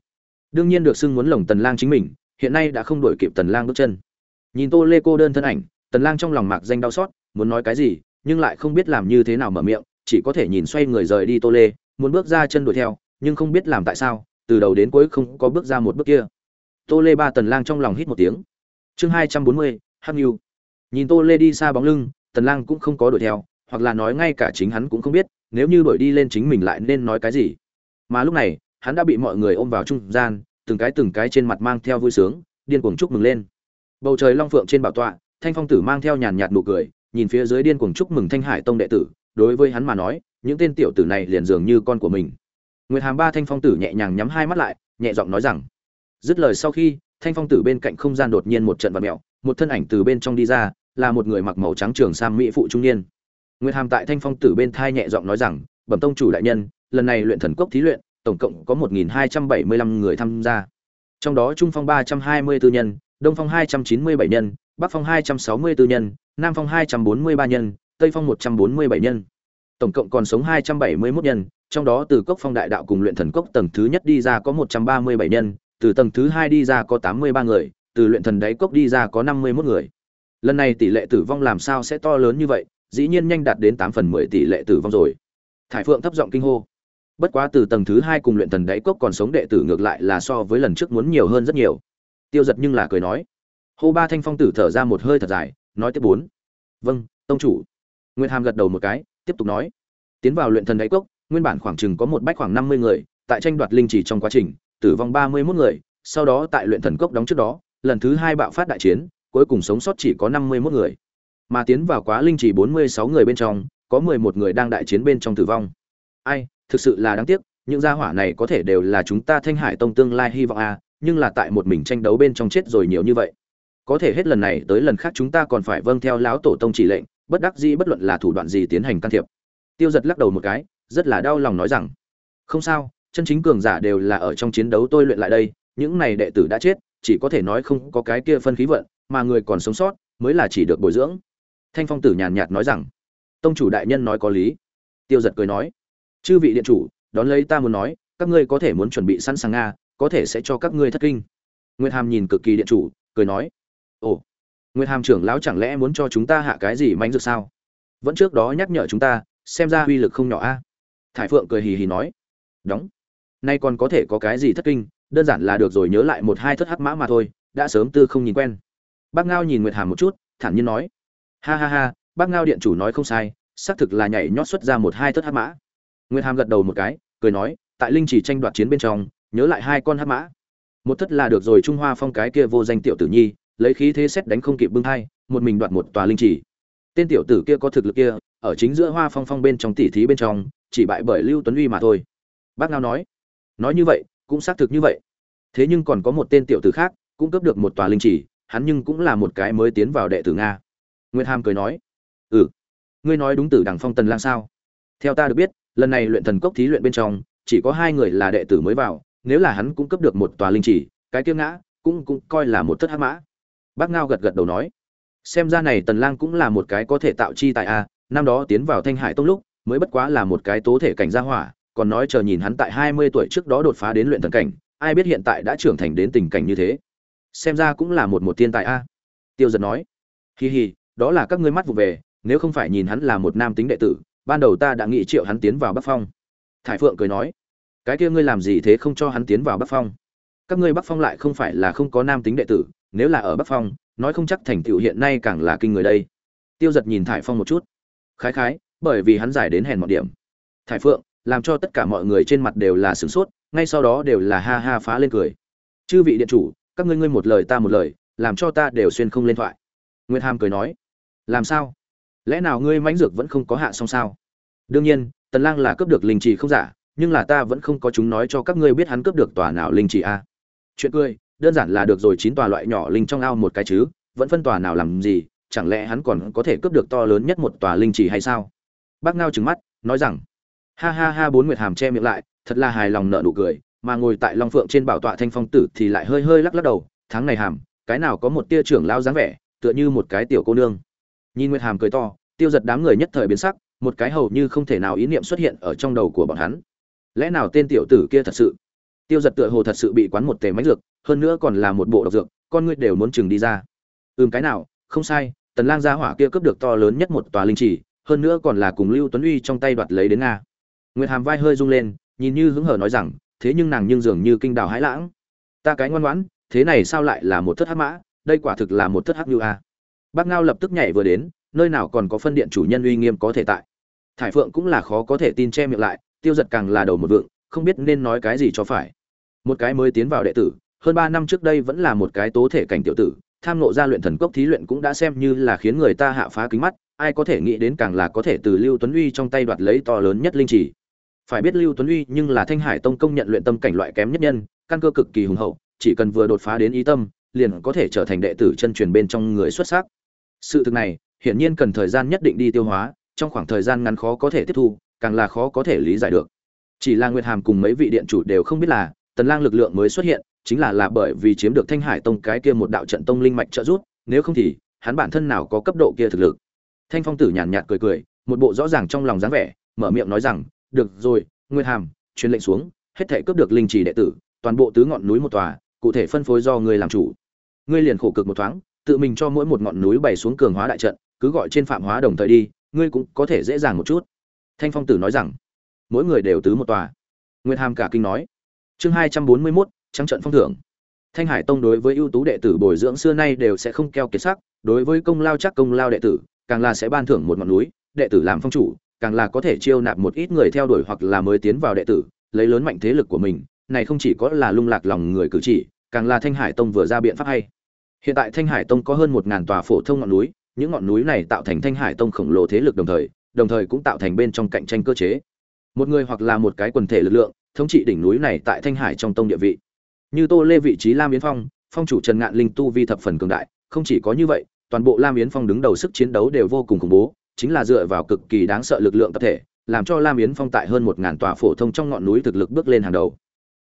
Đương nhiên được xưng muốn lồng tần lang chính mình, hiện nay đã không đổi kịp tần lang bước chân. Nhìn tô lê cô đơn thân ảnh tần lang trong lòng mạc danh đau xót, muốn nói cái gì, nhưng lại không biết làm như thế nào mở miệng, chỉ có thể nhìn xoay người rời đi tô lê, muốn bước ra chân đuổi theo, nhưng không biết làm tại sao, từ đầu đến cuối không có bước ra một bước kia. Tô lê ba tần lang trong lòng hít một tiếng. Chương hai trăm bốn mươi, hắc nhu nhìn tô lê đi xa bóng lưng, tần lang cũng không có đuổi theo, hoặc là nói ngay cả chính hắn cũng không biết, nếu như đuổi đi lên chính mình lại nên nói cái gì. Mà lúc này, hắn đã bị mọi người ôm vào trung gian, từng cái từng cái trên mặt mang theo vui sướng, điên cuồng chúc mừng lên. Bầu trời long phượng trên bảo tọa thanh phong tử mang theo nhàn nhạt nụ cười, nhìn phía dưới điên cuồng chúc mừng thanh hải tông đệ tử, đối với hắn mà nói, những tên tiểu tử này liền dường như con của mình. Nguyệt hàm ba thanh phong tử nhẹ nhàng nhắm hai mắt lại, nhẹ giọng nói rằng, dứt lời sau khi, thanh phong tử bên cạnh không gian đột nhiên một trận vật mẹo một thân ảnh từ bên trong đi ra, là một người mặc màu trắng trường sam mỹ phụ trung niên. Nguyệt hàm tại thanh phong tử bên thai nhẹ giọng nói rằng, bẩm tông chủ đại nhân, lần này luyện thần cốc thí luyện, tổng cộng có một nghìn hai trăm bảy mươi lăm người tham gia. Trong đó trung phong ba trăm hai mươi tư nhân, đông phong hai trăm chín mươi bảy nhân bắc phong hai trăm sáu mươi 264 nhân, nam phong hai trăm bốn mươi ba nhân, tây phong một trăm bốn mươi bảy nhân. Tổng cộng còn sống hai trăm bảy mươi 271 nhân, trong đó từ cốc phong đại đạo cùng luyện thần cốc tầng thứ nhất đi ra có một trăm ba mươi bảy nhân, từ tầng thứ hai đi ra có tám mươi ba người, từ luyện thần đáy cốc đi ra có năm mươi 51 người. Lần này tỷ lệ tử vong làm sao sẽ to lớn như vậy, dĩ nhiên nhanh đạt đến tám phần mười tỷ lệ tử vong rồi. Thải phượng thấp giọng kinh hô. Bất quá từ tầng thứ hai cùng luyện thần đáy cốc còn sống đệ tử ngược lại là so với lần trước muốn nhiều hơn rất nhiều. Tiêu giật nhưng là cười nói hô ba thanh phong tử thở ra một hơi thật dài, nói tiếp bốn. Vâng tông chủ. Nguyên hàm gật đầu một cái, tiếp tục nói. Tiến vào luyện thần đáy cốc, nguyên bản khoảng chừng có một bách khoảng năm mươi người, tại tranh đoạt linh chỉ trong quá trình, tử vong ba mươi 31 người, sau đó tại luyện thần cốc đóng trước đó, lần thứ hai bạo phát đại chiến, cuối cùng sống sót chỉ có năm mươi 51 người. Mà tiến vào quá linh chỉ bốn mươi sáu người bên trong, có mười một người đang đại chiến bên trong tử vong. Ai, thực sự là đáng tiếc, những gia hỏa này có thể đều là chúng ta thanh hải tông tương lai hy vọng a nhưng là tại một mình tranh đấu bên trong chết rồi nhiều như vậy có thể hết lần này tới lần khác chúng ta còn phải vâng theo lão tổ tông chỉ lệnh, bất đắc dĩ bất luận là thủ đoạn gì tiến hành can thiệp. Tiêu giật lắc đầu một cái, rất là đau lòng nói rằng, không sao, chân chính cường giả đều là ở trong chiến đấu tôi luyện lại đây, những này đệ tử đã chết, chỉ có thể nói không có cái kia phân khí vận, mà người còn sống sót mới là chỉ được bồi dưỡng. Thanh phong tử nhàn nhạt nói rằng, tông chủ đại nhân nói có lý. Tiêu giật cười nói, chư vị điện chủ, đón lấy ta muốn nói, các ngươi có thể muốn chuẩn bị sẵn sàng nga có thể sẽ cho các ngươi thất kinh. Nguyệt hàm nhìn cực kỳ điện chủ, cười nói ồ nguyệt hàm trưởng lão chẳng lẽ muốn cho chúng ta hạ cái gì manh dược sao? Vẫn trước đó nhắc nhở chúng ta xem ra uy lực không nhỏ a. Thải phượng cười hì hì nói. Đóng. Nay còn có thể có cái gì thất kinh đơn giản là được rồi nhớ lại một hai thất hắc mã mà thôi đã sớm tư không nhìn quen. Bác ngao nhìn nguyệt hàm một chút thản nhiên nói. Ha ha ha bác ngao điện chủ nói không sai xác thực là nhảy nhót xuất ra một hai thất hắc mã. Nguyệt Hàm gật đầu một cái, cười nói, tại linh chỉ tranh đoạt chiến bên trong, nhớ lại hai con hắc mã. Một thất là được rồi Trung Hoa Phong cái kia vô danh tiểu tử nhi, lấy khí thế xét đánh không kịp bưng hai, một mình đoạt một tòa linh chỉ. Tên tiểu tử kia có thực lực kia, ở chính giữa Hoa Phong Phong bên trong tỷ thí bên trong, chỉ bại bởi Lưu Tuấn Uy mà thôi. Bác Ngao nói, nói như vậy, cũng xác thực như vậy. Thế nhưng còn có một tên tiểu tử khác, cũng cấp được một tòa linh chỉ, hắn nhưng cũng là một cái mới tiến vào đệ tử Nga. Nguyệt Hàm cười nói, "Ừ, ngươi nói đúng tử Đằng Phong Tần Lang sao? Theo ta được biết, lần này luyện thần cốc thí luyện bên trong chỉ có hai người là đệ tử mới vào nếu là hắn cũng cấp được một tòa linh chỉ cái tiêu ngã cũng cũng coi là một thất hắc mã bác ngao gật gật đầu nói, xem ra này tần lang cũng là một cái có thể tạo chi tại a, năm đó tiến vào thanh hải tông lúc, mới bất quá là một cái tố thể cảnh gia hỏa, còn nói chờ nhìn hắn tại 20 tuổi trước đó đột phá đến luyện thần cảnh, ai biết hiện tại đã trưởng thành đến tình cảnh như thế. Xem ra cũng là một một thiên tài a. Tiêu giật nói, hi hi, đó là các ngươi mắt vụ về, nếu không phải nhìn hắn là một nam tính đệ tử, ban đầu ta đã nghĩ triệu hắn tiến vào bắc phong. Thải phượng cười nói, cái kia ngươi làm gì thế không cho hắn tiến vào bắc phong? Các ngươi bắc phong lại không phải là không có nam tính đệ tử nếu là ở bắc phong, nói không chắc thành tựu hiện nay càng là kinh người đây. Tiêu giật nhìn thải phong một chút. Khái khái, bởi vì hắn giải đến hèn mọi điểm. Thải phượng, làm cho tất cả mọi người trên mặt đều là sửng sốt, ngay sau đó đều là ha ha phá lên cười. Chư vị điện chủ, các ngươi ngươi một lời ta một lời, làm cho ta đều xuyên không lên thoại. Nguyên hàm cười nói. Làm sao? Lẽ nào ngươi mãnh dược vẫn không có hạ xong sao? Đương nhiên, tần lang là cướp được linh trì không giả, nhưng là ta vẫn không có chúng nói cho các ngươi biết hắn cướp được tòa nào linh trì a. Chuyện cười đơn giản là được rồi chín tòa loại nhỏ linh trong ao một cái chứ, vẫn phân tòa nào làm gì, chẳng lẽ hắn còn có thể cướp được to lớn nhất một tòa linh trì hay sao? Bác ngao trừng mắt, nói rằng, ha ha ha, bốn nguyệt hàm che miệng lại, thật là hài lòng nợ nụ cười, mà ngồi tại long phượng trên bảo tọa thanh phong tử thì lại hơi hơi lắc lắc đầu, tháng này hàm, cái nào có một tia trưởng lao dáng vẻ, tựa như một cái tiểu cô nương. Nhìn nguyệt hàm cười to, tiêu giật đám người nhất thời biến sắc, một cái hầu như không thể nào ý niệm xuất hiện ở trong đầu của bọn hắn. Lẽ nào tên tiểu tử kia thật sự tiêu giật tựa hồ thật sự bị quán một tề máy dược, hơn nữa còn là một bộ độc dược, con ngươi đều muốn chừng đi ra. Ừm, cái nào, không sai, tần lang gia hỏa kia cướp được to lớn nhất một tòa linh chỉ, hơn nữa còn là cùng lưu tuấn uy trong tay đoạt lấy đến nga. Nguyệt hàm vai hơi rung lên, nhìn như hứng hở nói rằng, thế nhưng nàng nhưng dường như kinh đào hãi lãng. Ta cái ngoan ngoãn, thế này sao lại là một thất hắc mã, đây quả thực là một thất hắc như a. Bác ngao lập tức nhảy vừa đến, nơi nào còn có phân điện chủ nhân uy nghiêm có thể tại. Thải phượng cũng là khó có thể tin che miệng lại, tiêu giật càng là đầu một vượng không biết nên nói cái gì cho phải. Một cái mới tiến vào đệ tử, hơn ba năm trước đây vẫn là một cái tố thể cảnh tiểu tử, tham nộ ra luyện thần cốc thí luyện cũng đã xem như là khiến người ta hạ phá kính mắt, ai có thể nghĩ đến càng là có thể từ lưu tuấn uy trong tay đoạt lấy to lớn nhất linh trì. Phải biết lưu tuấn uy nhưng là thanh hải tông công nhận luyện tâm cảnh loại kém nhất nhân, căn cơ cực kỳ hùng hậu, chỉ cần vừa đột phá đến ý tâm, liền có thể trở thành đệ tử chân truyền bên trong người xuất sắc. Sự thực này, hiển nhiên cần thời gian nhất định đi tiêu hóa, trong khoảng thời gian ngắn khó có thể tiếp thu, càng là khó có thể lý giải được chỉ là nguyệt hàm cùng mấy vị điện chủ đều không biết là tần lang lực lượng mới xuất hiện, chính là là bởi vì chiếm được thanh hải tông cái kia một đạo trận tông linh mạch trợ giúp, nếu không thì hắn bản thân nào có cấp độ kia thực lực. Thanh phong tử nhàn nhạt cười cười, một bộ rõ ràng trong lòng dáng vẻ, mở miệng nói rằng, được rồi, nguyệt hàm, truyền lệnh xuống, hết thể cướp được linh trì đệ tử, toàn bộ tứ ngọn núi một tòa, cụ thể phân phối do ngươi làm chủ. Ngươi liền khổ cực một thoáng, tự mình cho mỗi một ngọn núi bày xuống cường hóa đại trận, cứ gọi trên phạm hóa đồng thời đi, ngươi cũng có thể dễ dàng một chút. Thanh phong tử nói rằng mỗi người đều tứ một tòa. Nguyệt hàm cả kinh nói, chương hai trăm bốn mươi mốt, trắng trận phong thưởng. Thanh hải tông đối với ưu tú đệ tử bồi dưỡng xưa nay đều sẽ không keo kiệt sắc, đối với công lao chắc công lao đệ tử, càng là sẽ ban thưởng một ngọn núi, đệ tử làm phong chủ, càng là có thể chiêu nạp một ít người theo đuổi hoặc là mới tiến vào đệ tử, lấy lớn mạnh thế lực của mình, này không chỉ có là lung lạc lòng người cử chỉ, càng là thanh hải tông vừa ra biện pháp hay. Hiện tại thanh hải tông có hơn một ngàn tòa phổ thông ngọn núi, những ngọn núi này tạo thành thanh hải tông khổng lồ thế lực đồng thời đồng thời cũng tạo thành bên trong cạnh tranh cơ chế một người hoặc là một cái quần thể lực lượng, thống trị đỉnh núi này tại thanh hải trong tông địa vị. Như tô lê vị trí lam yến phong phong chủ trần ngạn linh tu vi thập phần cường đại, không chỉ có như vậy, toàn bộ lam yến phong đứng đầu sức chiến đấu đều vô cùng khủng bố, chính là dựa vào cực kỳ đáng sợ lực lượng tập thể, làm cho lam yến phong tại hơn một ngàn tòa phổ thông trong ngọn núi thực lực bước lên hàng đầu.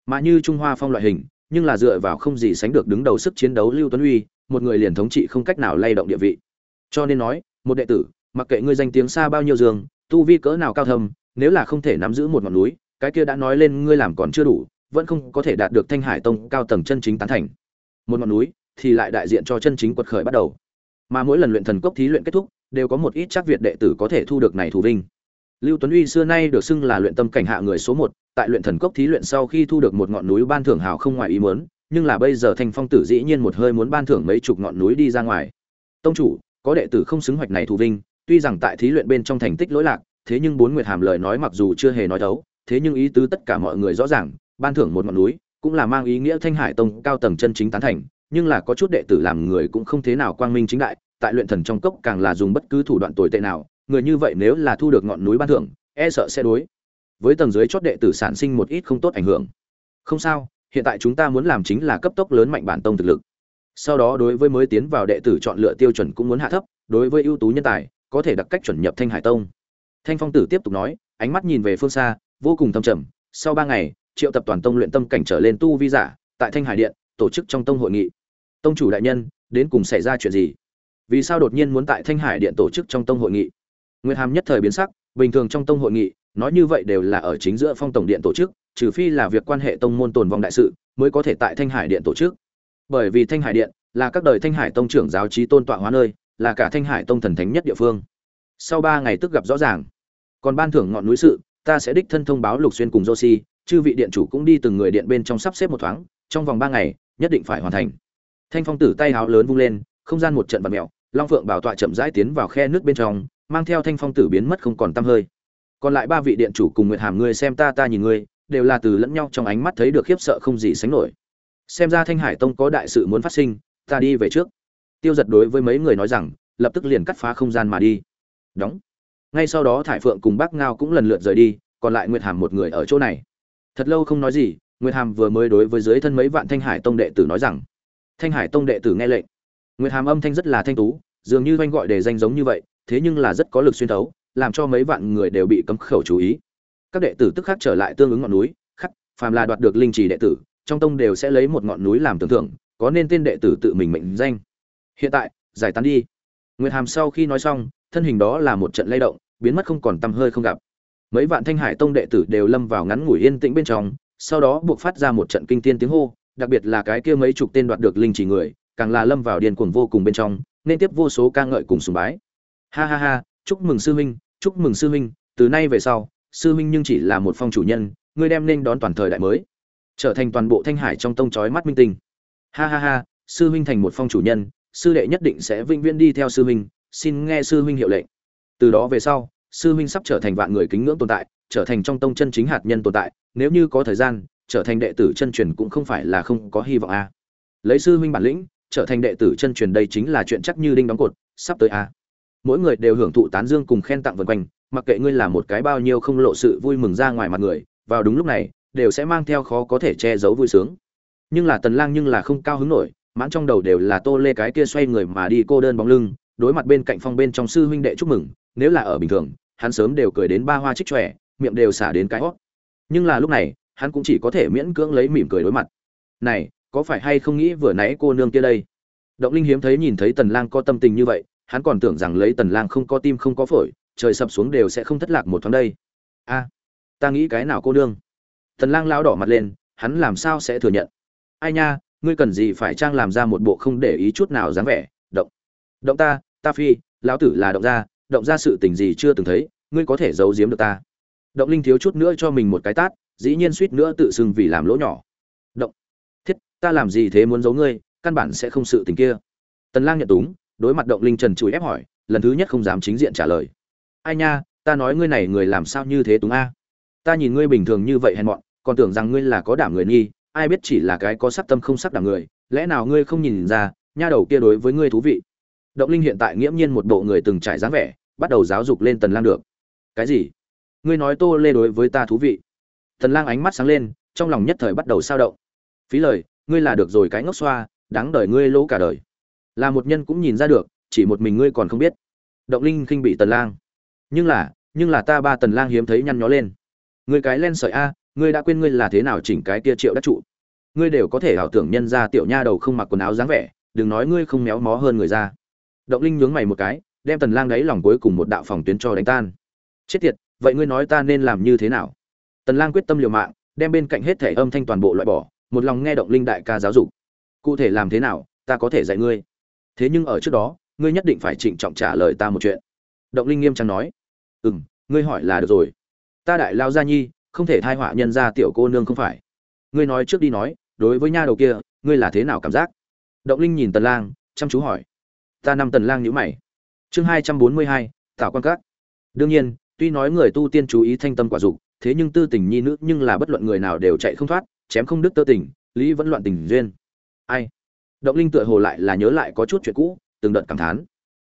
Mà như trung hoa phong loại hình, nhưng là dựa vào không gì sánh được đứng đầu sức chiến đấu lưu tuấn uy, một người liền thống trị không cách nào lay động địa vị. Cho nên nói, một đệ tử, mặc kệ ngươi danh tiếng xa bao nhiêu giường tu vi cỡ nào cao thâm nếu là không thể nắm giữ một ngọn núi, cái kia đã nói lên ngươi làm còn chưa đủ, vẫn không có thể đạt được thanh hải tông cao tầng chân chính tán thành. Một ngọn núi thì lại đại diện cho chân chính quật khởi bắt đầu. Mà mỗi lần luyện thần cốc thí luyện kết thúc, đều có một ít chắc việt đệ tử có thể thu được này thủ vinh. Lưu tuấn uy xưa nay được xưng là luyện tâm cảnh hạ người số một, tại luyện thần cốc thí luyện sau khi thu được một ngọn núi ban thưởng hào không ngoài ý muốn, nhưng là bây giờ thanh phong tử dĩ nhiên một hơi muốn ban thưởng mấy chục ngọn núi đi ra ngoài. Tông chủ, có đệ tử không xứng hoạch này thủ vinh, tuy rằng tại thí luyện bên trong thành tích lỗi lạc thế nhưng bốn nguyệt hàm lời nói mặc dù chưa hề nói thấu, thế nhưng ý tứ tất cả mọi người rõ ràng, ban thưởng một ngọn núi, cũng là mang ý nghĩa thanh hải tông cao tầng chân chính tán thành, nhưng là có chút đệ tử làm người cũng không thế nào quang minh chính đại, tại luyện thần trong cốc càng là dùng bất cứ thủ đoạn tồi tệ nào, người như vậy nếu là thu được ngọn núi ban thưởng e sợ sẽ đối với tầng dưới chót đệ tử sản sinh một ít không tốt ảnh hưởng. Không sao, hiện tại chúng ta muốn làm chính là cấp tốc lớn mạnh bản tông thực lực. Sau đó đối với mới tiến vào đệ tử chọn lựa tiêu chuẩn cũng muốn hạ thấp, đối với ưu tú nhân tài, có thể đặt cách chuẩn nhập thanh hải tông thanh phong tử tiếp tục nói, ánh mắt nhìn về phương xa, vô cùng thâm trầm. Sau ba ngày, triệu tập toàn tông luyện tâm cảnh trở lên tu vi giả, tại thanh hải điện, tổ chức trong tông hội nghị. Tông chủ đại nhân, đến cùng xảy ra chuyện gì? Vì sao đột nhiên muốn tại thanh hải điện tổ chức trong tông hội nghị? Nguyệt hàm nhất thời biến sắc, bình thường trong tông hội nghị, nói như vậy đều là ở chính giữa phong tổng điện tổ chức, trừ phi là việc quan hệ tông môn tồn vong đại sự, mới có thể tại thanh hải điện tổ chức. Bởi vì thanh hải điện là các đời thanh hải tông trưởng giáo trí tôn tọa hóa nơi, là cả thanh hải tông thần thánh nhất địa phương. Sau ba ngày tức gặp rõ ràng còn ban thưởng ngọn núi sự, ta sẽ đích thân thông báo lục xuyên cùng joshi, chư vị điện chủ cũng đi từng người điện bên trong sắp xếp một thoáng, trong vòng ba ngày, nhất định phải hoàn thành. Thanh phong tử tay háo lớn vung lên, không gian một trận vật mèo, long phượng bảo tọa chậm rãi tiến vào khe nước bên trong, mang theo thanh phong tử biến mất không còn tăm hơi. Còn lại ba vị điện chủ cùng nguyệt hàm ngươi xem ta ta nhìn ngươi, đều là từ lẫn nhau trong ánh mắt thấy được khiếp sợ không gì sánh nổi. Xem ra thanh hải tông có đại sự muốn phát sinh, ta đi về trước. Tiêu giật đối với mấy người nói rằng, lập tức liền cắt phá không gian mà đi. Đóng ngay sau đó thải phượng cùng bác ngao cũng lần lượt rời đi, còn lại nguyệt hàm một người ở chỗ này. Thật lâu không nói gì, nguyệt hàm vừa mới đối với dưới thân mấy vạn thanh hải tông đệ tử nói rằng, thanh hải tông đệ tử nghe lệnh. Nguyệt hàm âm thanh rất là thanh tú, dường như oanh gọi để danh giống như vậy, thế nhưng là rất có lực xuyên thấu, làm cho mấy vạn người đều bị cấm khẩu chú ý. Các đệ tử tức khắc trở lại tương ứng ngọn núi, khắc, phàm là đoạt được linh trì đệ tử, trong tông đều sẽ lấy một ngọn núi làm tưởng thưởng có nên tên đệ tử tự mình mệnh danh. Hiện tại, giải tán đi. Nguyệt hàm sau khi nói xong thân hình đó là một trận lay động, biến mất không còn tăm hơi không gặp. Mấy vạn thanh hải tông đệ tử đều lâm vào ngắn ngủi yên tĩnh bên trong, sau đó buộc phát ra một trận kinh thiên tiếng hô, đặc biệt là cái kia mấy chục tên đoạt được linh chỉ người, càng là lâm vào điên cuồng vô cùng bên trong, nên tiếp vô số ca ngợi cùng sùng bái. Ha ha ha, chúc mừng sư huynh, chúc mừng sư huynh, từ nay về sau, sư huynh nhưng chỉ là một phong chủ nhân, ngươi đem nên đón toàn thời đại mới. Trở thành toàn bộ thanh hải trong tông chói mắt minh tinh. Ha ha ha, sư huynh thành một phong chủ nhân, sư đệ nhất định sẽ vinh viễn đi theo sư huynh xin nghe sư huynh hiệu lệnh. Từ đó về sau, sư huynh sắp trở thành vạn người kính ngưỡng tồn tại, trở thành trong tông chân chính hạt nhân tồn tại. Nếu như có thời gian, trở thành đệ tử chân truyền cũng không phải là không có hy vọng a. Lấy sư huynh bản lĩnh, trở thành đệ tử chân truyền đây chính là chuyện chắc như đinh đóng cột, sắp tới a. Mỗi người đều hưởng thụ tán dương cùng khen tặng vần quanh, mặc kệ ngươi là một cái bao nhiêu không lộ sự vui mừng ra ngoài mặt người, vào đúng lúc này, đều sẽ mang theo khó có thể che giấu vui sướng. Nhưng là tần lang nhưng là không cao hứng nổi, mãn trong đầu đều là tô lê cái kia xoay người mà đi cô đơn bóng lưng đối mặt bên cạnh phong bên trong sư huynh đệ chúc mừng, nếu là ở bình thường, hắn sớm đều cười đến ba hoa trích tròe miệng đều xả đến cái hót. Nhưng là lúc này, hắn cũng chỉ có thể miễn cưỡng lấy mỉm cười đối mặt. Này, có phải hay không nghĩ vừa nãy cô nương kia đây? Động linh hiếm thấy nhìn thấy tần lang có tâm tình như vậy, hắn còn tưởng rằng lấy tần lang không có tim không có phổi, trời sập xuống đều sẽ không thất lạc một thoáng đây. A, ta nghĩ cái nào cô nương? Tần lang lao đỏ mặt lên, hắn làm sao sẽ thừa nhận? Ai nha, ngươi cần gì phải trang làm ra một bộ không để ý chút nào dáng vẻ? Động ta ta phi, lão tử là động ra động ra sự tình gì chưa từng thấy, ngươi có thể giấu giếm được ta. Động linh thiếu chút nữa cho mình một cái tát, dĩ nhiên suýt nữa tự xưng vì làm lỗ nhỏ. Động, thiết, ta làm gì thế muốn giấu ngươi, căn bản sẽ không sự tình kia. Tần lang nhận túng, đối mặt động linh trần chùi ép hỏi, lần thứ nhất không dám chính diện trả lời. Ai nha, ta nói ngươi này người làm sao như thế túng a? Ta nhìn ngươi bình thường như vậy hèn mọn, còn tưởng rằng ngươi là có đảm người nghi, ai biết chỉ là cái có sắc tâm không sắc đảm người, lẽ nào ngươi không nhìn ra, nha đầu kia đối với ngươi thú vị? Động linh hiện tại nghiễm nhiên một bộ người từng trải dáng vẻ, bắt đầu giáo dục lên tần lang được. Cái gì? Ngươi nói tô lê đối với ta thú vị. Tần lang ánh mắt sáng lên, trong lòng nhất thời bắt đầu sao động. Phí lời, ngươi là được rồi cái ngốc xoa, đáng đời ngươi lỗ cả đời. Là một nhân cũng nhìn ra được, chỉ một mình ngươi còn không biết. Động linh khinh bị tần lang. Nhưng là nhưng là ta ba tần lang hiếm thấy nhăn nhó lên. Ngươi cái len sợi a, ngươi đã quên ngươi là thế nào chỉnh cái kia triệu đắc trụ. Ngươi đều có thể ảo tưởng nhân ra tiểu nha đầu không mặc quần áo dáng vẻ, đừng nói ngươi không méo mó hơn người ra động linh nhướng mày một cái, đem tần lang đáy lòng cuối cùng một đạo phòng tuyến cho đánh tan. Chết tiệt, vậy ngươi nói ta nên làm như thế nào? Tần lang quyết tâm liều mạng, đem bên cạnh hết thể âm thanh toàn bộ loại bỏ, một lòng nghe động linh đại ca giáo dục. Cụ thể làm thế nào, ta có thể dạy ngươi. Thế nhưng ở trước đó, ngươi nhất định phải trịnh trọng trả lời ta một chuyện. Động linh nghiêm trang nói. Ừm, ngươi hỏi là được rồi. Ta đại lao gia nhi, không thể thai họa nhân ra tiểu cô nương không phải. Ngươi nói trước đi nói, đối với nha đầu kia, ngươi là thế nào cảm giác? Động linh nhìn tần lang, chăm chú hỏi ta năm tần lang nhíu mày. Chương hai trăm bốn mươi hai tạo quan các. Đương nhiên, tuy nói người tu tiên chú ý thanh tâm quả dục, thế nhưng tư tình nhi nữ nhưng là bất luận người nào đều chạy không thoát, chém không đứt tơ tình, lý vẫn loạn tình duyên. Ai? Động linh tựa hồ lại là nhớ lại có chút chuyện cũ, từng đợt cảm thán.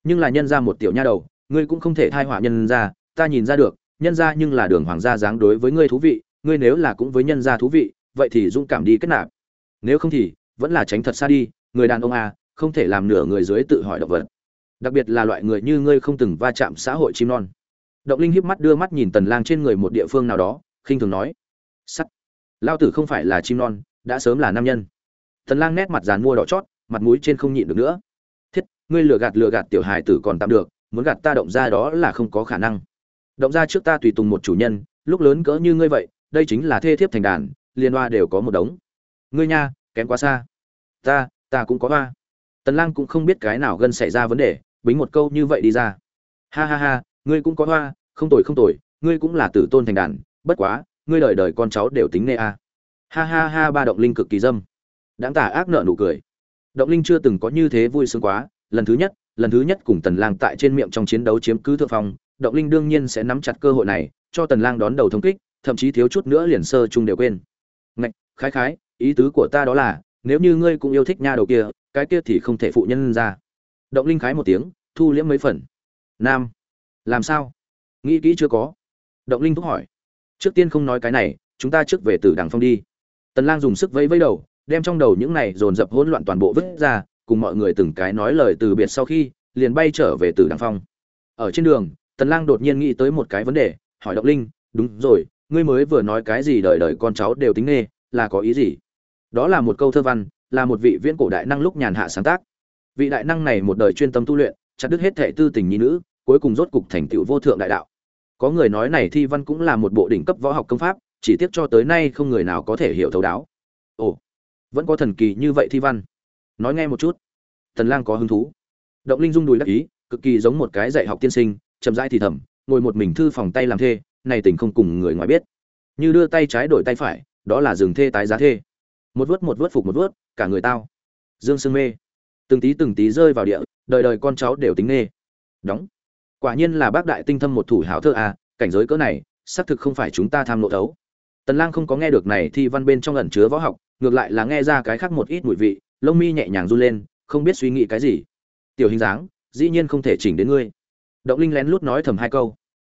Nhưng là nhân ra một tiểu nha đầu, ngươi cũng không thể thai họa nhân ra, ta nhìn ra được, nhân ra nhưng là đường hoàng gia dáng đối với ngươi thú vị, ngươi nếu là cũng với nhân gia thú vị, vậy thì dũng cảm đi kết nạp. Nếu không thì, vẫn là tránh thật xa đi, người đàn ông à không thể làm nửa người dưới tự hỏi động vật. Đặc biệt là loại người như ngươi không từng va chạm xã hội chim non. Động linh híp mắt đưa mắt nhìn tần lang trên người một địa phương nào đó, khinh thường nói. Sắt. Lao tử không phải là chim non, đã sớm là nam nhân. Tần lang nét mặt dàn mua đỏ chót, mặt mũi trên không nhịn được nữa. Thiết, ngươi lừa gạt lừa gạt tiểu hài tử còn tạm được, muốn gạt ta động ra đó là không có khả năng. Động ra trước ta tùy tùng một chủ nhân, lúc lớn cỡ như ngươi vậy, đây chính là thê thiếp thành đàn, liên hoa đều có một đống. Ngươi nha, kém quá xa. Ta ta cũng có hoa tần lang cũng không biết cái nào gần xảy ra vấn đề, bính một câu như vậy đi ra. Ha ha ha, ngươi cũng có hoa, không tồi không tồi, ngươi cũng là tử tôn thành đàn, bất quá, ngươi đời đời con cháu đều tính nê a. Ha ha ha, ba động linh cực kỳ dâm. Đáng tả ác nợ nụ cười. Động linh chưa từng có như thế vui sướng quá, lần thứ nhất, lần thứ nhất cùng tần lang tại trên miệng trong chiến đấu chiếm cứ thượng phong, động linh đương nhiên sẽ nắm chặt cơ hội này, cho tần lang đón đầu thông kích, thậm chí thiếu chút nữa liền sơ chung đều quên. Ngạch, khái khái, ý tứ của ta đó là, nếu như ngươi cũng yêu thích nha đầu kia cái kia thì không thể phụ nhân ra. Động linh khái một tiếng, thu liễm mấy phần. Nam, làm sao? Nghĩ kỹ chưa có. Động linh thúc hỏi. Trước tiên không nói cái này, chúng ta trước về từ đằng phong đi. Tần lang dùng sức vẫy vẫy đầu, đem trong đầu những này dồn dập hỗn loạn toàn bộ vứt ra, cùng mọi người từng cái nói lời từ biệt sau khi, liền bay trở về từ đằng phong. Ở trên đường, tần lang đột nhiên nghĩ tới một cái vấn đề, hỏi động linh, đúng rồi, ngươi mới vừa nói cái gì đời đời con cháu đều tính nghe, là có ý gì? Đó là một câu thơ văn là một vị viễn cổ đại năng lúc nhàn hạ sáng tác. Vị đại năng này một đời chuyên tâm tu luyện, chặt đứt hết thệ tư tình nhi nữ, cuối cùng rốt cục thành tựu vô thượng đại đạo. Có người nói này thi văn cũng là một bộ đỉnh cấp võ học công pháp, chỉ tiếc cho tới nay không người nào có thể hiểu thấu đáo. Ồ, vẫn có thần kỳ như vậy thi văn. Nói nghe một chút. Tần lang có hứng thú. Động linh dung đùi đắc ý, cực kỳ giống một cái dạy học tiên sinh, chậm rãi thì thầm, ngồi một mình thư phòng tay làm thê, này tình không cùng người ngoài biết. Như đưa tay trái đổi tay phải, đó là dừng thê tái giá thê một vớt một vớt phục một vớt, cả người tao. Dương sương mê. Từng tí từng tí rơi vào địa, đời đời con cháu đều tính nê đóng. Quả nhiên là bác đại tinh thâm một thủ hảo thơ à cảnh giới cỡ này, xác thực không phải chúng ta tham lộ thấu. Tần lang không có nghe được này thì văn bên trong ẩn chứa võ học, ngược lại là nghe ra cái khác một ít mùi vị, lông mi nhẹ nhàng run lên, không biết suy nghĩ cái gì. Tiểu hình dáng, dĩ nhiên không thể chỉnh đến ngươi. Động linh lén lút nói thầm hai câu.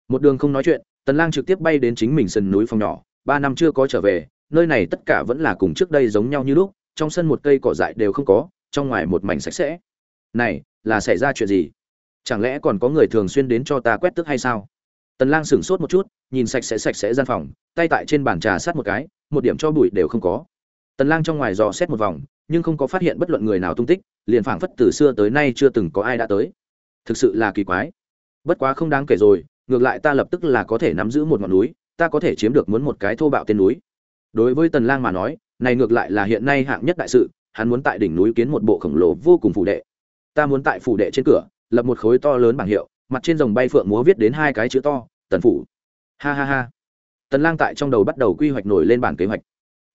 Một đường không nói chuyện, tần lang trực tiếp bay đến chính mình sân núi phòng nhỏ, ba năm chưa có trở về nơi này tất cả vẫn là cùng trước đây giống nhau như lúc, trong sân một cây cỏ dại đều không có, trong ngoài một mảnh sạch sẽ. Này, là xảy ra chuyện gì? Chẳng lẽ còn có người thường xuyên đến cho ta quét tước hay sao? Tần lang sững sốt một chút, nhìn sạch sẽ sạch sẽ gian phòng, tay tại trên bàn trà sát một cái, một điểm cho bụi đều không có. Tần lang trong ngoài dò xét một vòng, nhưng không có phát hiện bất luận người nào tung tích, liền phảng phất từ xưa tới nay chưa từng có ai đã tới. Thực sự là kỳ quái. Bất quá không đáng kể rồi, ngược lại ta lập tức là có thể nắm giữ một ngọn núi, ta có thể chiếm được muốn một cái thô bạo tên núi đối với tần lang mà nói, này ngược lại là hiện nay hạng nhất đại sự, hắn muốn tại đỉnh núi kiến một bộ khổng lồ vô cùng phủ đệ. Ta muốn tại phủ đệ trên cửa, lập một khối to lớn bảng hiệu, mặt trên rồng bay phượng múa viết đến hai cái chữ to, tần phủ. Ha ha ha. Tần lang tại trong đầu bắt đầu quy hoạch nổi lên bản kế hoạch.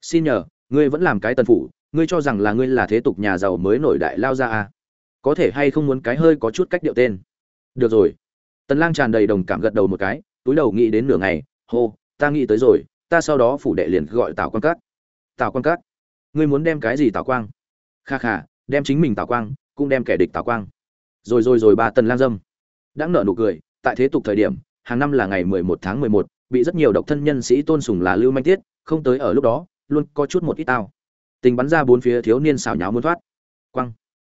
Xin nhờ, ngươi vẫn làm cái tần phủ, ngươi cho rằng là ngươi là thế tục nhà giàu mới nổi đại lao ra à? Có thể hay không muốn cái hơi có chút cách điệu tên? Được rồi. Tần lang tràn đầy đồng cảm gật đầu một cái, túi đầu nghĩ đến nửa ngày, hô, ta nghĩ tới rồi ta sau đó phủ đệ liền gọi tào quan cát tào quan cát ngươi muốn đem cái gì tào quang? Kha kha đem chính mình tào quang cũng đem kẻ địch tào quang. Rồi rồi rồi ba tần lang dâm. Đã nở nụ cười tại thế tục thời điểm hàng năm là ngày 11 tháng 11, bị rất nhiều độc thân nhân sĩ tôn sùng là lưu manh tiết không tới ở lúc đó luôn có chút một ít tao. Tình bắn ra bốn phía thiếu niên xào nháo muốn thoát. Quăng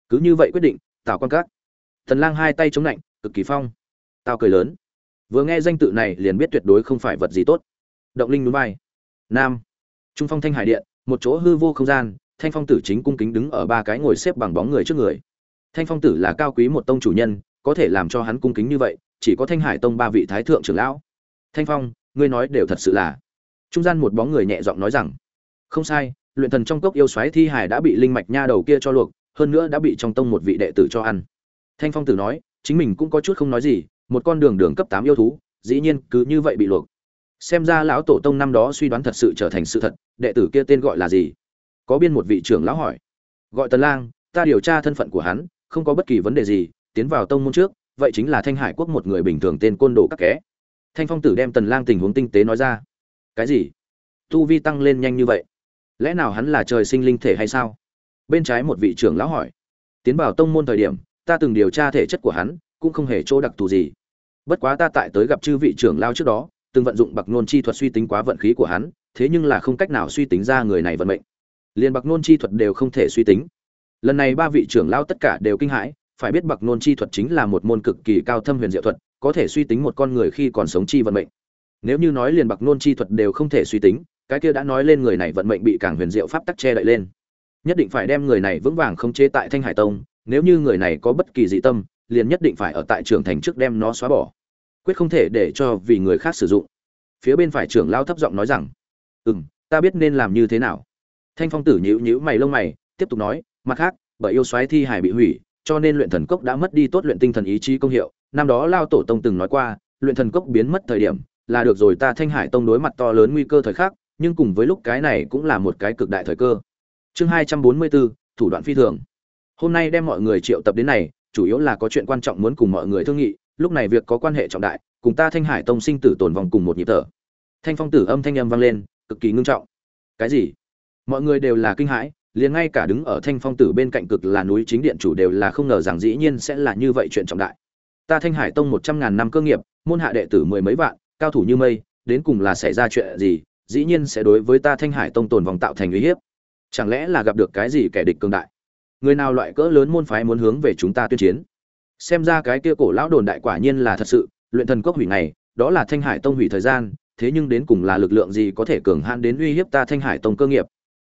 cứ như vậy quyết định tào quan cát tần lang hai tay chống lạnh cực kỳ phong. Tao cười lớn. Vừa nghe danh tự này liền biết tuyệt đối không phải vật gì tốt động linh núi vai. Nam. Trung phong thanh hải điện, một chỗ hư vô không gian, thanh phong tử chính cung kính đứng ở ba cái ngồi xếp bằng bóng người trước người. Thanh phong tử là cao quý một tông chủ nhân, có thể làm cho hắn cung kính như vậy, chỉ có thanh hải tông ba vị thái thượng trưởng lão. Thanh phong, ngươi nói đều thật sự là. Trung gian một bóng người nhẹ giọng nói rằng, không sai, luyện thần trong cốc yêu xoáy thi hải đã bị linh mạch nha đầu kia cho luộc, hơn nữa đã bị trong tông một vị đệ tử cho ăn. Thanh phong tử nói, chính mình cũng có chút không nói gì, một con đường đường cấp tám yêu thú, dĩ nhiên cứ như vậy bị luộc xem ra lão tổ tông năm đó suy đoán thật sự trở thành sự thật, đệ tử kia tên gọi là gì? Có biên một vị trưởng lão hỏi. Gọi tần lang, ta điều tra thân phận của hắn, không có bất kỳ vấn đề gì, tiến vào tông môn trước, vậy chính là thanh hải quốc một người bình thường tên côn đồ các ké thanh phong tử đem tần lang tình huống tinh tế nói ra. Cái gì? Tu vi tăng lên nhanh như vậy? Lẽ nào hắn là trời sinh linh thể hay sao? Bên trái một vị trưởng lão hỏi. Tiến vào tông môn thời điểm, ta từng điều tra thể chất của hắn, cũng không hề chỗ đặc thù gì. Bất quá ta tại tới gặp chư vị trưởng lao trước đó từng vận dụng bạc nôn chi thuật suy tính quá vận khí của hắn, thế nhưng là không cách nào suy tính ra người này vận mệnh. Liền bạc nôn chi thuật đều không thể suy tính. Lần này ba vị trưởng lao tất cả đều kinh hãi, phải biết bạc nôn chi thuật chính là một môn cực kỳ cao thâm huyền diệu thuật, có thể suy tính một con người khi còn sống chi vận mệnh. Nếu như nói liền bạc nôn chi thuật đều không thể suy tính, cái kia đã nói lên người này vận mệnh bị càng huyền diệu pháp tắc che đậy lên. Nhất định phải đem người này vững vàng không chế tại thanh hải tông, nếu như người này có bất kỳ dị tâm, liền nhất định phải ở tại trường thành trước đem nó xóa bỏ quyết không thể để cho vì người khác sử dụng. Phía bên phải trưởng lao thấp giọng nói rằng ừ m ta biết nên làm như thế nào. Thanh phong tử nhữ nhữ mày lông mày, tiếp tục nói, mặt khác, bởi yêu soái thi hải bị hủy, cho nên luyện thần cốc đã mất đi tốt luyện tinh thần ý chí công hiệu. Năm đó lao tổ tông từng nói qua, luyện thần cốc biến mất thời điểm, là được rồi ta thanh hải tông đối mặt to lớn nguy cơ thời khắc, nhưng cùng với lúc cái này cũng là một cái cực đại thời cơ. Chương hai trăm bốn mươi bốn, thủ đoạn phi thường. Hôm nay đem mọi người triệu tập đến này, chủ yếu là có chuyện quan trọng muốn cùng mọi người thương nghị lúc này việc có quan hệ trọng đại, cùng ta thanh hải tông sinh tử tồn vòng cùng một nhịp thở. Thanh phong tử âm thanh âm vang lên, cực kỳ ngưng trọng. Cái gì? Mọi người đều là kinh hãi, liền ngay cả đứng ở thanh phong tử bên cạnh cực là núi chính điện chủ đều là không ngờ rằng dĩ nhiên sẽ là như vậy chuyện trọng đại. Ta thanh hải tông một trăm ngàn năm cơ nghiệp, môn hạ đệ tử mười mấy vạn, cao thủ như mây, đến cùng là xảy ra chuyện gì, dĩ nhiên sẽ đối với ta thanh hải tông tồn vòng tạo thành uy hiếp. Chẳng lẽ là gặp được cái gì kẻ địch cường đại? Người nào loại cỡ lớn môn phái muốn hướng về chúng ta tuyên chiến? Xem ra cái kia cổ lão đồn đại quả nhiên là thật sự, luyện thần cốc hủy này đó là thanh hải tông hủy thời gian, thế nhưng đến cùng là lực lượng gì có thể cường hãn đến uy hiếp ta thanh hải tông cơ nghiệp?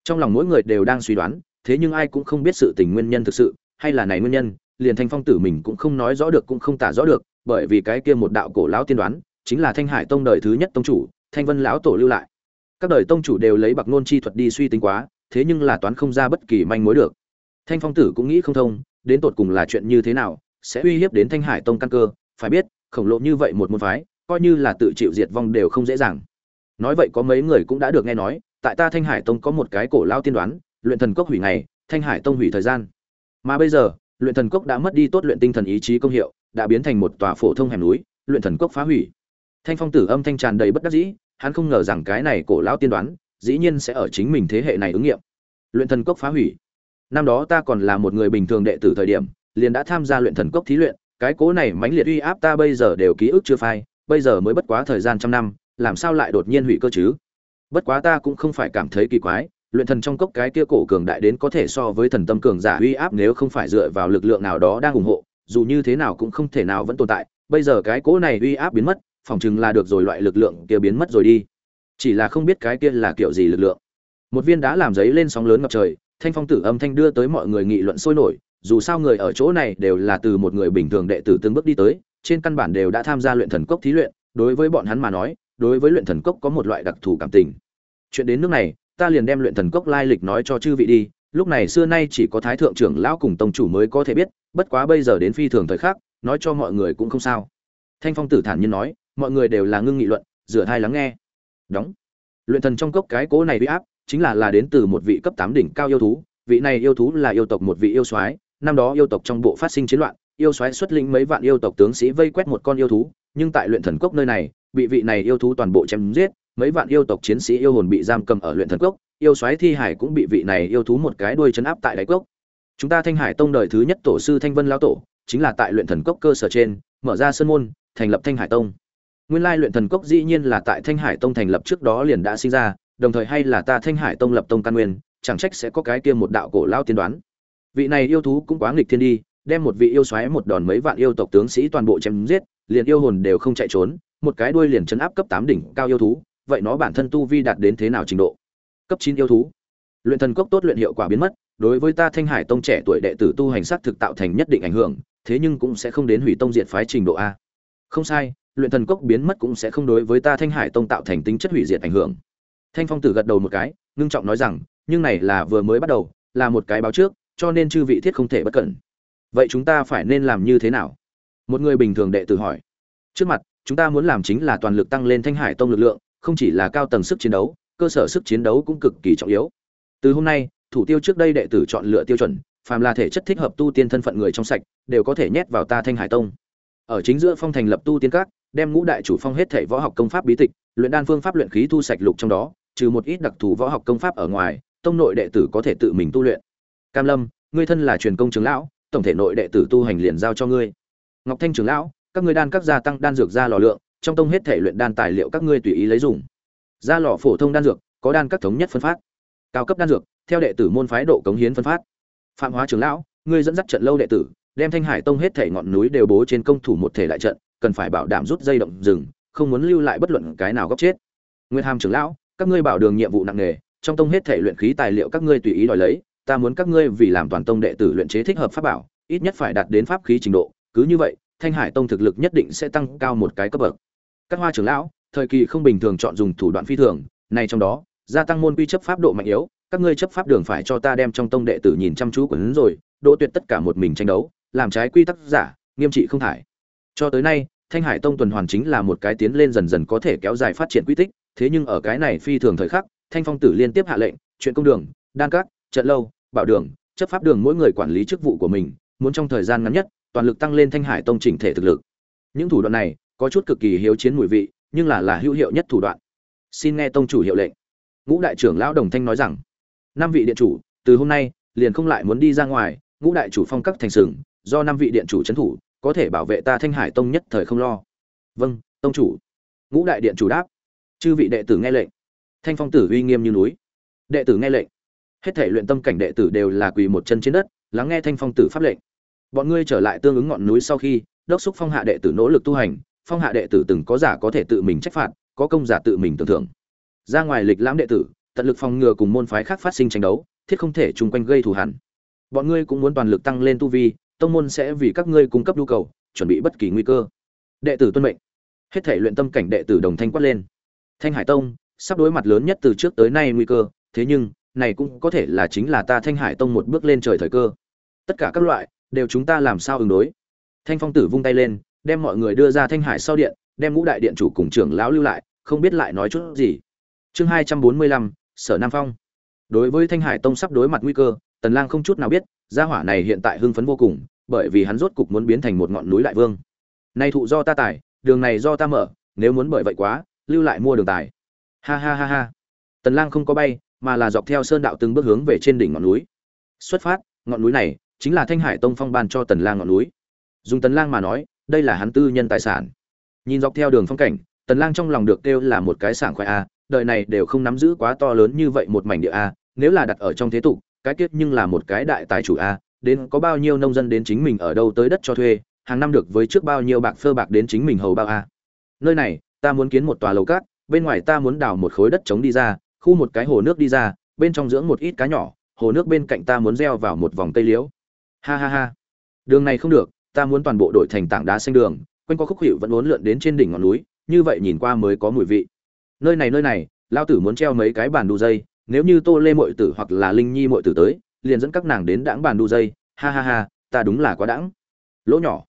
Trong lòng mỗi người đều đang suy đoán, thế nhưng ai cũng không biết sự tình nguyên nhân thực sự, hay là này nguyên nhân, liền thanh phong tử mình cũng không nói rõ được cũng không tả rõ được, bởi vì cái kia một đạo cổ lão tiên đoán, chính là thanh hải tông đời thứ nhất tông chủ, thanh vân lão tổ lưu lại. Các đời tông chủ đều lấy bạc nôn chi thuật đi suy tính quá, thế nhưng là toán không ra bất kỳ manh mối được. Thanh phong tử cũng nghĩ không thông, đến tột cùng là chuyện như thế nào sẽ uy hiếp đến thanh hải tông căn cơ, phải biết, khổng lồ như vậy một môn phái, coi như là tự chịu diệt vong đều không dễ dàng. Nói vậy có mấy người cũng đã được nghe nói, tại ta thanh hải tông có một cái cổ lao tiên đoán, luyện thần cốc hủy ngày, thanh hải tông hủy thời gian. Mà bây giờ, luyện thần cốc đã mất đi tốt luyện tinh thần ý chí công hiệu, đã biến thành một tòa phổ thông hẻm núi, luyện thần cốc phá hủy. Thanh phong tử âm thanh tràn đầy bất đắc dĩ, hắn không ngờ rằng cái này cổ lão tiên đoán, dĩ nhiên sẽ ở chính mình thế hệ này ứng nghiệm. Luyện thần cốc phá hủy. Năm đó ta còn là một người bình thường đệ tử thời điểm liền đã tham gia luyện thần cốc thí luyện, cái cố này mãnh liệt uy áp ta bây giờ đều ký ức chưa phai, bây giờ mới bất quá thời gian trăm năm, làm sao lại đột nhiên hủy cơ chứ? Bất quá ta cũng không phải cảm thấy kỳ quái, luyện thần trong cốc cái kia cổ cường đại đến có thể so với thần tâm cường giả uy áp nếu không phải dựa vào lực lượng nào đó đang ủng hộ, dù như thế nào cũng không thể nào vẫn tồn tại, bây giờ cái cố này uy áp biến mất phòng chừng là được rồi loại lực lượng kia biến mất rồi đi. Chỉ là không biết cái kia là kiểu gì lực lượng. Một viên đá làm giấy lên sóng lớn ngập trời, thanh phong tử âm thanh đưa tới mọi người nghị luận sôi nổi dù sao người ở chỗ này đều là từ một người bình thường đệ tử từng bước đi tới, trên căn bản đều đã tham gia luyện thần cốc thí luyện, đối với bọn hắn mà nói, đối với luyện thần cốc có một loại đặc thù cảm tình. Chuyện đến nước này, ta liền đem luyện thần cốc lai lịch nói cho chư vị đi, lúc này xưa nay chỉ có thái thượng trưởng lão cùng tông chủ mới có thể biết, bất quá bây giờ đến phi thường thời khắc, nói cho mọi người cũng không sao. Thanh phong tử thản nhiên nói, mọi người đều là ngưng nghị luận, rửa thai lắng nghe. Đóng. Luyện thần trong cốc cái cố này bị áp, chính là là đến từ một vị cấp tám đỉnh cao yêu thú, vị này yêu thú là yêu tộc một vị yêu soái năm đó yêu tộc trong bộ phát sinh chiến loạn, yêu soái xuất lĩnh mấy vạn yêu tộc tướng sĩ vây quét một con yêu thú, nhưng tại luyện thần cốc nơi này, bị vị này yêu thú toàn bộ chém giết, mấy vạn yêu tộc chiến sĩ yêu hồn bị giam cầm ở luyện thần cốc, yêu soái thi hải cũng bị vị này yêu thú một cái đuôi chấn áp tại đáy cốc. Chúng ta thanh hải tông đời thứ nhất tổ sư thanh vân lão tổ, chính là tại luyện thần cốc cơ sở trên, mở ra sơn môn, thành lập thanh hải tông. Nguyên lai luyện thần cốc dĩ nhiên là tại thanh hải tông thành lập trước đó liền đã sinh ra, đồng thời hay là ta thanh hải tông lập tông căn nguyên, chẳng trách sẽ có cái kia một đạo cổ lao tiên đoán vị này yêu thú cũng quá nghịch thiên đi, đem một vị yêu xoáy một đòn mấy vạn yêu tộc tướng sĩ toàn bộ chém giết, liền yêu hồn đều không chạy trốn, một cái đuôi liền chấn áp cấp tám đỉnh cao yêu thú, vậy nó bản thân tu vi đạt đến thế nào trình độ? Cấp chín yêu thú. Luyện thần cốc tốt luyện hiệu quả biến mất, đối với ta thanh hải tông trẻ tuổi đệ tử tu hành sát thực tạo thành nhất định ảnh hưởng, thế nhưng cũng sẽ không đến hủy tông diệt phái trình độ a. Không sai, luyện thần cốc biến mất cũng sẽ không đối với ta thanh hải tông tạo thành tính chất hủy diệt ảnh hưởng. Thanh phong tử gật đầu một cái, ngưng trọng nói rằng, nhưng này là vừa mới bắt đầu, là một cái báo trước cho nên chư vị thiết không thể bất cẩn. Vậy chúng ta phải nên làm như thế nào? Một người bình thường đệ tử hỏi. Trước mặt, chúng ta muốn làm chính là toàn lực tăng lên thanh hải tông lực lượng, không chỉ là cao tầng sức chiến đấu, cơ sở sức chiến đấu cũng cực kỳ trọng yếu. Từ hôm nay, thủ tiêu trước đây đệ tử chọn lựa tiêu chuẩn, phàm là thể chất thích hợp tu tiên thân phận người trong sạch, đều có thể nhét vào ta thanh hải tông. Ở chính giữa phong thành lập tu tiên các, đem ngũ đại chủ phong hết thể võ học công pháp bí tịch, luyện đan phương pháp luyện khí thu sạch lục trong đó, trừ một ít đặc thù võ học công pháp ở ngoài, tông nội đệ tử có thể tự mình tu luyện cam lâm, ngươi thân là truyền công trưởng lão, tổng thể nội đệ tử tu hành liền giao cho ngươi. Ngọc thanh trưởng lão, các ngươi đan các gia tăng đan dược ra lò lượng, trong tông hết thể luyện đan tài liệu các ngươi tùy ý lấy dùng. Ra lò phổ thông đan dược, có đan các thống nhất phân phát. Cao cấp đan dược, theo đệ tử môn phái độ cống hiến phân phát. Phạm hóa trưởng lão, ngươi dẫn dắt trận lâu đệ tử, đem thanh hải tông hết thể ngọn núi đều bố trên công thủ một thể đại trận, cần phải bảo đảm rút dây động rừng, không muốn lưu lại bất luận cái nào góc chết. Nguyên hàm trưởng lão, các ngươi bảo đường nhiệm vụ nặng nề, trong tông hết thể luyện khí tài liệu các ngươi tùy ý đòi lấy ta muốn các ngươi vì làm toàn tông đệ tử luyện chế thích hợp pháp bảo, ít nhất phải đạt đến pháp khí trình độ. Cứ như vậy, thanh hải tông thực lực nhất định sẽ tăng cao một cái cấp bậc. Các hoa trưởng lão, thời kỳ không bình thường chọn dùng thủ đoạn phi thường, này trong đó, gia tăng môn quy chấp pháp độ mạnh yếu, các ngươi chấp pháp đường phải cho ta đem trong tông đệ tử nhìn chăm chú quấn rồi, độ tuyệt tất cả một mình tranh đấu, làm trái quy tắc giả, nghiêm trị không thải. Cho tới nay, thanh hải tông tuần hoàn chính là một cái tiến lên dần dần có thể kéo dài phát triển quy tích, thế nhưng ở cái này phi thường thời khắc, thanh phong tử liên tiếp hạ lệnh, chuyện công đường, đan các, trận lâu bảo đường, chấp pháp đường mỗi người quản lý chức vụ của mình, muốn trong thời gian ngắn nhất, toàn lực tăng lên thanh hải tông chỉnh thể thực lực. Những thủ đoạn này có chút cực kỳ hiếu chiến mùi vị, nhưng là là hữu hiệu nhất thủ đoạn. Xin nghe tông chủ hiệu lệnh. Ngũ đại trưởng lão đồng thanh nói rằng. Năm vị điện chủ, từ hôm nay, liền không lại muốn đi ra ngoài, ngũ đại chủ phong các thành sừng, do năm vị điện chủ trấn thủ, có thể bảo vệ ta thanh hải tông nhất thời không lo. Vâng tông chủ. Ngũ đại điện chủ đáp. Chư vị đệ tử nghe lệnh. Thanh phong tử uy nghiêm như núi. Đệ tử nghe lệnh hết thể luyện tâm cảnh đệ tử đều là quỳ một chân trên đất, lắng nghe thanh phong tử pháp lệnh. Bọn ngươi trở lại tương ứng ngọn núi sau khi, đốc xúc phong hạ đệ tử nỗ lực tu hành, phong hạ đệ tử từng có giả có thể tự mình trách phạt, có công giả tự mình tưởng thưởng. Ra ngoài lịch lãm đệ tử, tận lực phòng ngừa cùng môn phái khác phát sinh tranh đấu, thiết không thể chung quanh gây thù hẳn bọn ngươi cũng muốn toàn lực tăng lên tu vi, tông môn sẽ vì các ngươi cung cấp nhu cầu, chuẩn bị bất kỳ nguy cơ. Đệ tử tuân mệnh. Hết thể luyện tâm cảnh đệ tử đồng thanh quát lên. Thanh hải tông, sắp đối mặt lớn nhất từ trước tới nay nguy cơ, thế nhưng này cũng có thể là chính là ta thanh hải tông một bước lên trời thời cơ. Tất cả các loại, đều chúng ta làm sao ứng đối? Thanh phong tử vung tay lên, đem mọi người đưa ra thanh hải sau điện, đem ngũ đại điện chủ cùng trưởng lão lưu lại, không biết lại nói chút gì. Chương hai trăm bốn mươi lăm, sở nam phong. Đối với thanh hải tông sắp đối mặt nguy cơ, tần lang không chút nào biết, gia hỏa này hiện tại hưng phấn vô cùng, bởi vì hắn rốt cục muốn biến thành một ngọn núi đại vương. Nay thụ do ta tải đường này do ta mở, nếu muốn bởi vậy quá, lưu lại mua đường tài. Ha ha ha ha. Tần lang không có bay mà là dọc theo sơn đạo từng bước hướng về trên đỉnh ngọn núi. Xuất phát, ngọn núi này chính là thanh hải tông phong ban cho tần lang ngọn núi. Dùng tần lang mà nói, đây là hắn tư nhân tài sản. Nhìn dọc theo đường phong cảnh, tần lang trong lòng được kêu là một cái sảng khoái a, đời này đều không nắm giữ quá to lớn như vậy một mảnh địa a, nếu là đặt ở trong thế tục, cái kiếp nhưng là một cái đại tài chủ a, đến có bao nhiêu nông dân đến chính mình ở đâu tới đất cho thuê, hàng năm được với trước bao nhiêu bạc phơ bạc đến chính mình hầu bao a. Nơi này, ta muốn kiến một tòa lầu cát, bên ngoài ta muốn đào một khối đất trống đi ra khu một cái hồ nước đi ra, bên trong dưỡng một ít cá nhỏ, hồ nước bên cạnh ta muốn gieo vào một vòng cây liễu. Ha ha ha. Đường này không được, ta muốn toàn bộ đổi thành tảng đá xanh đường, quanh qua khúc hiệu vẫn uốn lượn đến trên đỉnh ngọn núi, như vậy nhìn qua mới có mùi vị. Nơi này nơi này, lao tử muốn treo mấy cái bàn đu dây, nếu như tô lê mội tử hoặc là linh nhi mội tử tới, liền dẫn các nàng đến đãng bàn đu dây. Ha ha ha, ta đúng là quá đãng. Lỗ nhỏ.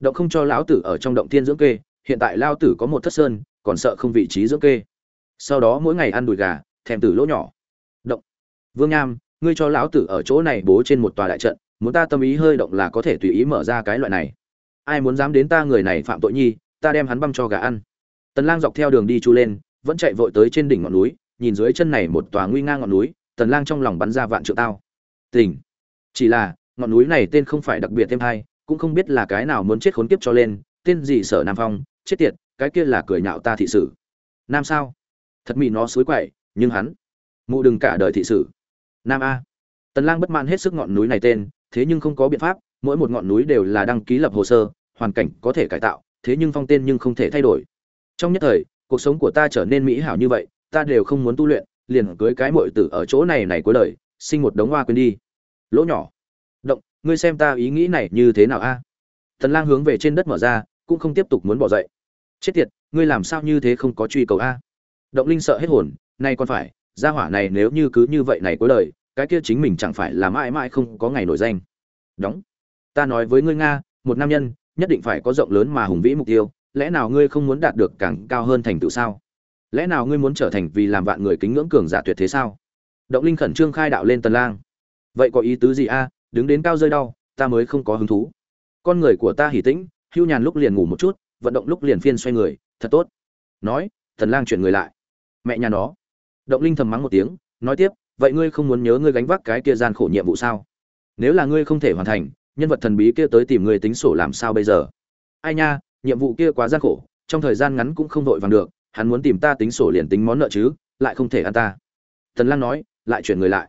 Động không cho lão tử ở trong động tiên dưỡng kê, hiện tại lao tử có một thất sơn, còn sợ không vị trí dưỡng kê. Sau đó mỗi ngày ăn đùi gà thèm tử lỗ nhỏ. Động. Vương nham, ngươi cho lão tử ở chỗ này bố trên một tòa đại trận, muốn ta tâm ý hơi động là có thể tùy ý mở ra cái loại này. Ai muốn dám đến ta người này phạm tội nhi, ta đem hắn băm cho gà ăn. Tần lang dọc theo đường đi chu lên, vẫn chạy vội tới trên đỉnh ngọn núi, nhìn dưới chân này một tòa nguy ngang ngọn núi, tần lang trong lòng bắn ra vạn trượng tao. Tỉnh. Chỉ là, ngọn núi này tên không phải đặc biệt thêm hay, cũng không biết là cái nào muốn chết khốn kiếp cho lên, tên gì sở nam phong, chết tiệt, cái kia là cười nhạo ta thị sử nam sao? Thật mị nó suối quậy nhưng hắn mụ đừng cả đời thị sử. Nam a. Tần lang bất mãn hết sức ngọn núi này tên, thế nhưng không có biện pháp, mỗi một ngọn núi đều là đăng ký lập hồ sơ, hoàn cảnh có thể cải tạo, thế nhưng phong tên nhưng không thể thay đổi. Trong nhất thời, cuộc sống của ta trở nên mỹ hảo như vậy, ta đều không muốn tu luyện, liền cưới cái muội tử ở chỗ này này cuối đời, sinh một đống hoa quên đi. Lỗ nhỏ. Động, ngươi xem ta ý nghĩ này như thế nào a? Tần lang hướng về trên đất mở ra, cũng không tiếp tục muốn bỏ dậy. Chết tiệt, ngươi làm sao như thế không có truy cầu a? Động linh sợ hết hồn nay còn phải, gia hỏa này nếu như cứ như vậy này cuối đời, cái kia chính mình chẳng phải là mãi mãi không có ngày nổi danh. Đóng. Ta nói với ngươi nga, một nam nhân, nhất định phải có rộng lớn mà hùng vĩ mục tiêu, lẽ nào ngươi không muốn đạt được càng cao hơn thành tựu sao? Lẽ nào ngươi muốn trở thành vì làm vạn người kính ngưỡng cường giả tuyệt thế sao? Động linh khẩn trương khai đạo lên tần lang. Vậy có ý tứ gì a? Đứng đến cao rơi đau, ta mới không có hứng thú. Con người của ta hỉ tĩnh, hưu nhàn lúc liền ngủ một chút, vận động lúc liền phiên xoay người, thật tốt. Nói, tần lang chuyển người lại. Mẹ nhà nó động linh thầm mắng một tiếng, nói tiếp, vậy ngươi không muốn nhớ ngươi gánh vác cái kia gian khổ nhiệm vụ sao? Nếu là ngươi không thể hoàn thành, nhân vật thần bí kia tới tìm ngươi tính sổ làm sao bây giờ? Ai nha, nhiệm vụ kia quá gian khổ, trong thời gian ngắn cũng không vội vàng được, hắn muốn tìm ta tính sổ liền tính món nợ chứ, lại không thể ăn ta. Tần lang nói, lại chuyển người lại.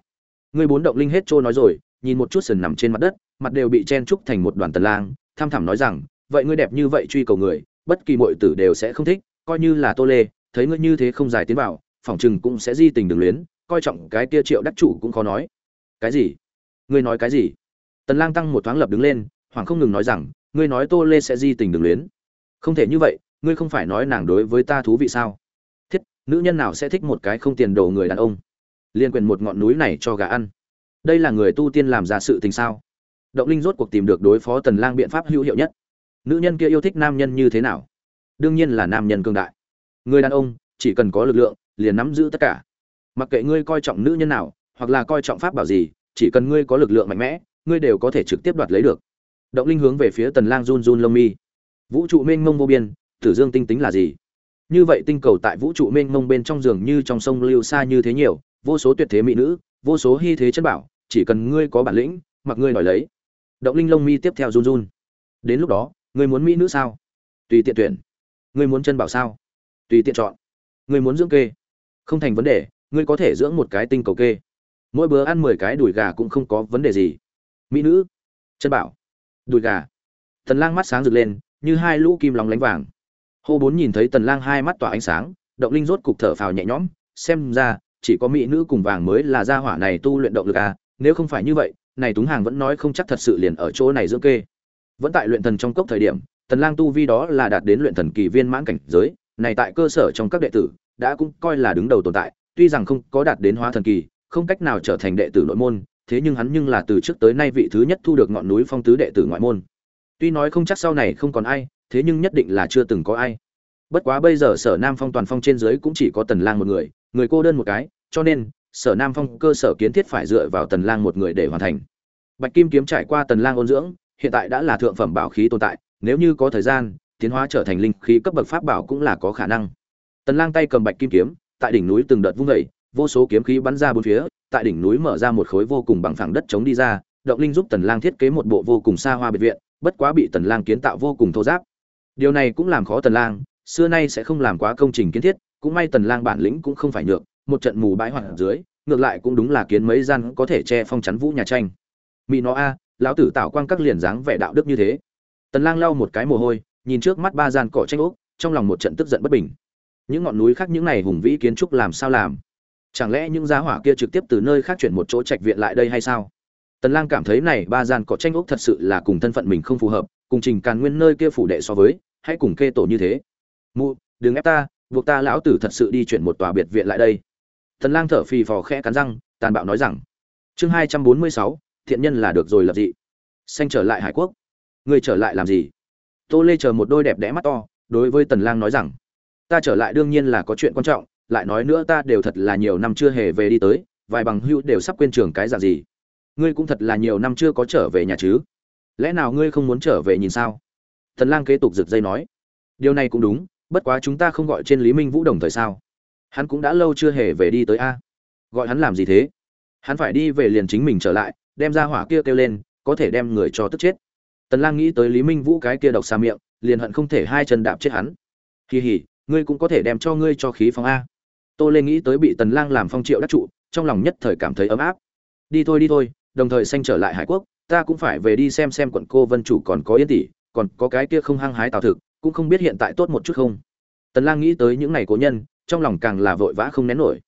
Ngươi bốn động linh hết trôi nói rồi, nhìn một chút sườn nằm trên mặt đất, mặt đều bị chen trúc thành một đoàn tần lang, tham thẳm nói rằng, vậy ngươi đẹp như vậy truy cầu người, bất kỳ muội tử đều sẽ không thích, coi như là tô lê, thấy ngươi như thế không giải tiến vào phỏng chừng cũng sẽ di tình đường luyến, coi trọng cái kia triệu đắc chủ cũng khó nói. Cái gì? Ngươi nói cái gì? Tần lang tăng một thoáng lập đứng lên hoàng không ngừng nói rằng, ngươi nói tô lê sẽ di tình đường luyến. Không thể như vậy, ngươi không phải nói nàng đối với ta thú vị sao? Thiết, nữ nhân nào sẽ thích một cái không tiền đồ người đàn ông? Liên quyền một ngọn núi này cho gà ăn. Đây là người tu tiên làm ra sự tình sao? Động linh rốt cuộc tìm được đối phó tần lang biện pháp hữu hiệu nhất. Nữ nhân kia yêu thích nam nhân như thế nào? Đương nhiên là nam nhân cương đại. Người đàn ông, chỉ cần có lực lượng liền nắm giữ tất cả. Mặc kệ ngươi coi trọng nữ nhân nào, hoặc là coi trọng pháp bảo gì, chỉ cần ngươi có lực lượng mạnh mẽ, ngươi đều có thể trực tiếp đoạt lấy được. Động linh hướng về phía tần lang run run lông mi. Vũ trụ mênh mông vô biên, tử dương tinh tính là gì? Như vậy tinh cầu tại vũ trụ mênh mông bên trong giường như trong sông lưu xa như thế nhiều, vô số tuyệt thế mỹ nữ, vô số hy thế chân bảo, chỉ cần ngươi có bản lĩnh, mặc ngươi đòi lấy. Động linh lông mi tiếp theo run run. Đến lúc đó, ngươi muốn mỹ nữ sao? Tùy tiện tuyển. Ngươi muốn chân bảo sao? Tùy tiện chọn. Ngươi muốn dưỡng kê không thành vấn đề, ngươi có thể dưỡng một cái tinh cầu kê. Mỗi bữa ăn mười cái đùi gà cũng không có vấn đề gì. Mỹ nữ. Chân bảo. Đùi gà. Tần lang mắt sáng rực lên, như hai lũ kim lóng lánh vàng. Hô bốn nhìn thấy tần lang hai mắt tỏa ánh sáng, động linh rốt cục thở phào nhẹ nhõm, xem ra, chỉ có mỹ nữ cùng vàng mới là gia hỏa này tu luyện động lực à nếu không phải như vậy, này túng hàng vẫn nói không chắc thật sự liền ở chỗ này dưỡng kê. Vẫn tại luyện thần trong cốc thời điểm, tần lang tu vi đó là đạt đến luyện thần kỳ viên mãn cảnh giới, này tại cơ sở trong các đệ tử đã cũng coi là đứng đầu tồn tại, tuy rằng không có đạt đến hóa thần kỳ, không cách nào trở thành đệ tử nội môn, thế nhưng hắn nhưng là từ trước tới nay vị thứ nhất thu được ngọn núi phong tứ đệ tử ngoại môn. Tuy nói không chắc sau này không còn ai, thế nhưng nhất định là chưa từng có ai. Bất quá bây giờ sở nam phong toàn phong trên dưới cũng chỉ có tần lang một người người cô đơn một cái, cho nên, sở nam phong cơ sở kiến thiết phải dựa vào tần lang một người để hoàn thành. Bạch kim kiếm trải qua tần lang ôn dưỡng, hiện tại đã là thượng phẩm bảo khí tồn tại, nếu như có thời gian, tiến hóa trở thành linh khí cấp bậc pháp bảo cũng là có khả năng tần lang tay cầm bạch kim kiếm, tại đỉnh núi từng đợt vung dậy, vô số kiếm khí bắn ra bốn phía, tại đỉnh núi mở ra một khối vô cùng bằng phẳng đất chống đi ra, động linh giúp tần lang thiết kế một bộ vô cùng xa hoa biệt viện, bất quá bị tần lang kiến tạo vô cùng thô ráp. điều này cũng làm khó tần lang, xưa nay sẽ không làm quá công trình kiến thiết, cũng may tần lang bản lĩnh cũng không phải nhược, một trận mù bãi hoạt dưới, ngược lại cũng đúng là kiến mấy gian có thể che phong chắn vũ nhà tranh. Mị nó a, lão tử tạo quang các liền dáng vẻ đạo đức như thế. Tần lang lau một cái mồ hôi, nhìn trước mắt ba gian cỏ tranh ốc, trong lòng một trận tức giận bất bình những ngọn núi khác những này hùng vĩ kiến trúc làm sao làm? Chẳng lẽ những giá hỏa kia trực tiếp từ nơi khác chuyển một chỗ trạch viện lại đây hay sao? Tần lang cảm thấy này ba gian cọ tranh ốc thật sự là cùng thân phận mình không phù hợp cùng trình càn nguyên nơi kia phủ đệ so với hãy cùng kê tổ như thế. Mụ đừng ép ta buộc ta lão tử thật sự đi chuyển một tòa biệt viện lại đây. Tần lang thở phì phò khẽ cắn răng tàn bạo nói rằng chương 246, thiện nhân là được rồi lập dị. Xanh trở lại hải quốc. Ngươi trở lại làm gì? Tô lê chờ một đôi đẹp đẽ mắt to đối với tần lang nói rằng ta trở lại đương nhiên là có chuyện quan trọng, lại nói nữa ta đều thật là nhiều năm chưa hề về đi tới, vài bằng hữu đều sắp quên trường cái dạng gì. Ngươi cũng thật là nhiều năm chưa có trở về nhà chứ. Lẽ nào ngươi không muốn trở về nhìn sao? Thần lang kế tục giật dây nói. Điều này cũng đúng, bất quá chúng ta không gọi trên lý minh vũ đồng thời sao? Hắn cũng đã lâu chưa hề về đi tới a. Gọi hắn làm gì thế? Hắn phải đi về liền chính mình trở lại, đem ra hỏa kia kêu lên, có thể đem người cho tức chết. Tần lang nghĩ tới lý minh vũ cái kia độc xa miệng, liền hận không thể hai chân đạp chết hắn. Kỳ hỉ ngươi cũng có thể đem cho ngươi cho khí phong a. Tô lê nghĩ tới bị tần lang làm phong triệu đắc trụ, trong lòng nhất thời cảm thấy ấm áp. Đi thôi đi thôi, đồng thời xanh trở lại hải quốc, ta cũng phải về đi xem xem quận cô vân chủ còn có yên tỷ, còn có cái kia không hăng hái tào thực, cũng không biết hiện tại tốt một chút không. Tần lang nghĩ tới những ngày cố nhân, trong lòng càng là vội vã không nén nổi.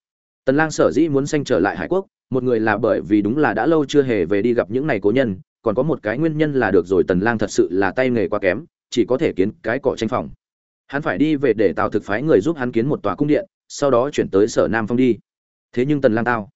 Tần lang sở dĩ muốn xanh trở lại hải quốc, một người là bởi vì đúng là đã lâu chưa hề về đi gặp những ngày cố nhân, còn có một cái nguyên nhân là được rồi tần lang thật sự là tay nghề quá kém, chỉ có thể kiến cái cỏ tranh phòng hắn phải đi về để tào thực phái người giúp hắn kiến một tòa cung điện, sau đó chuyển tới sở nam phong đi. Thế nhưng tần lang tao,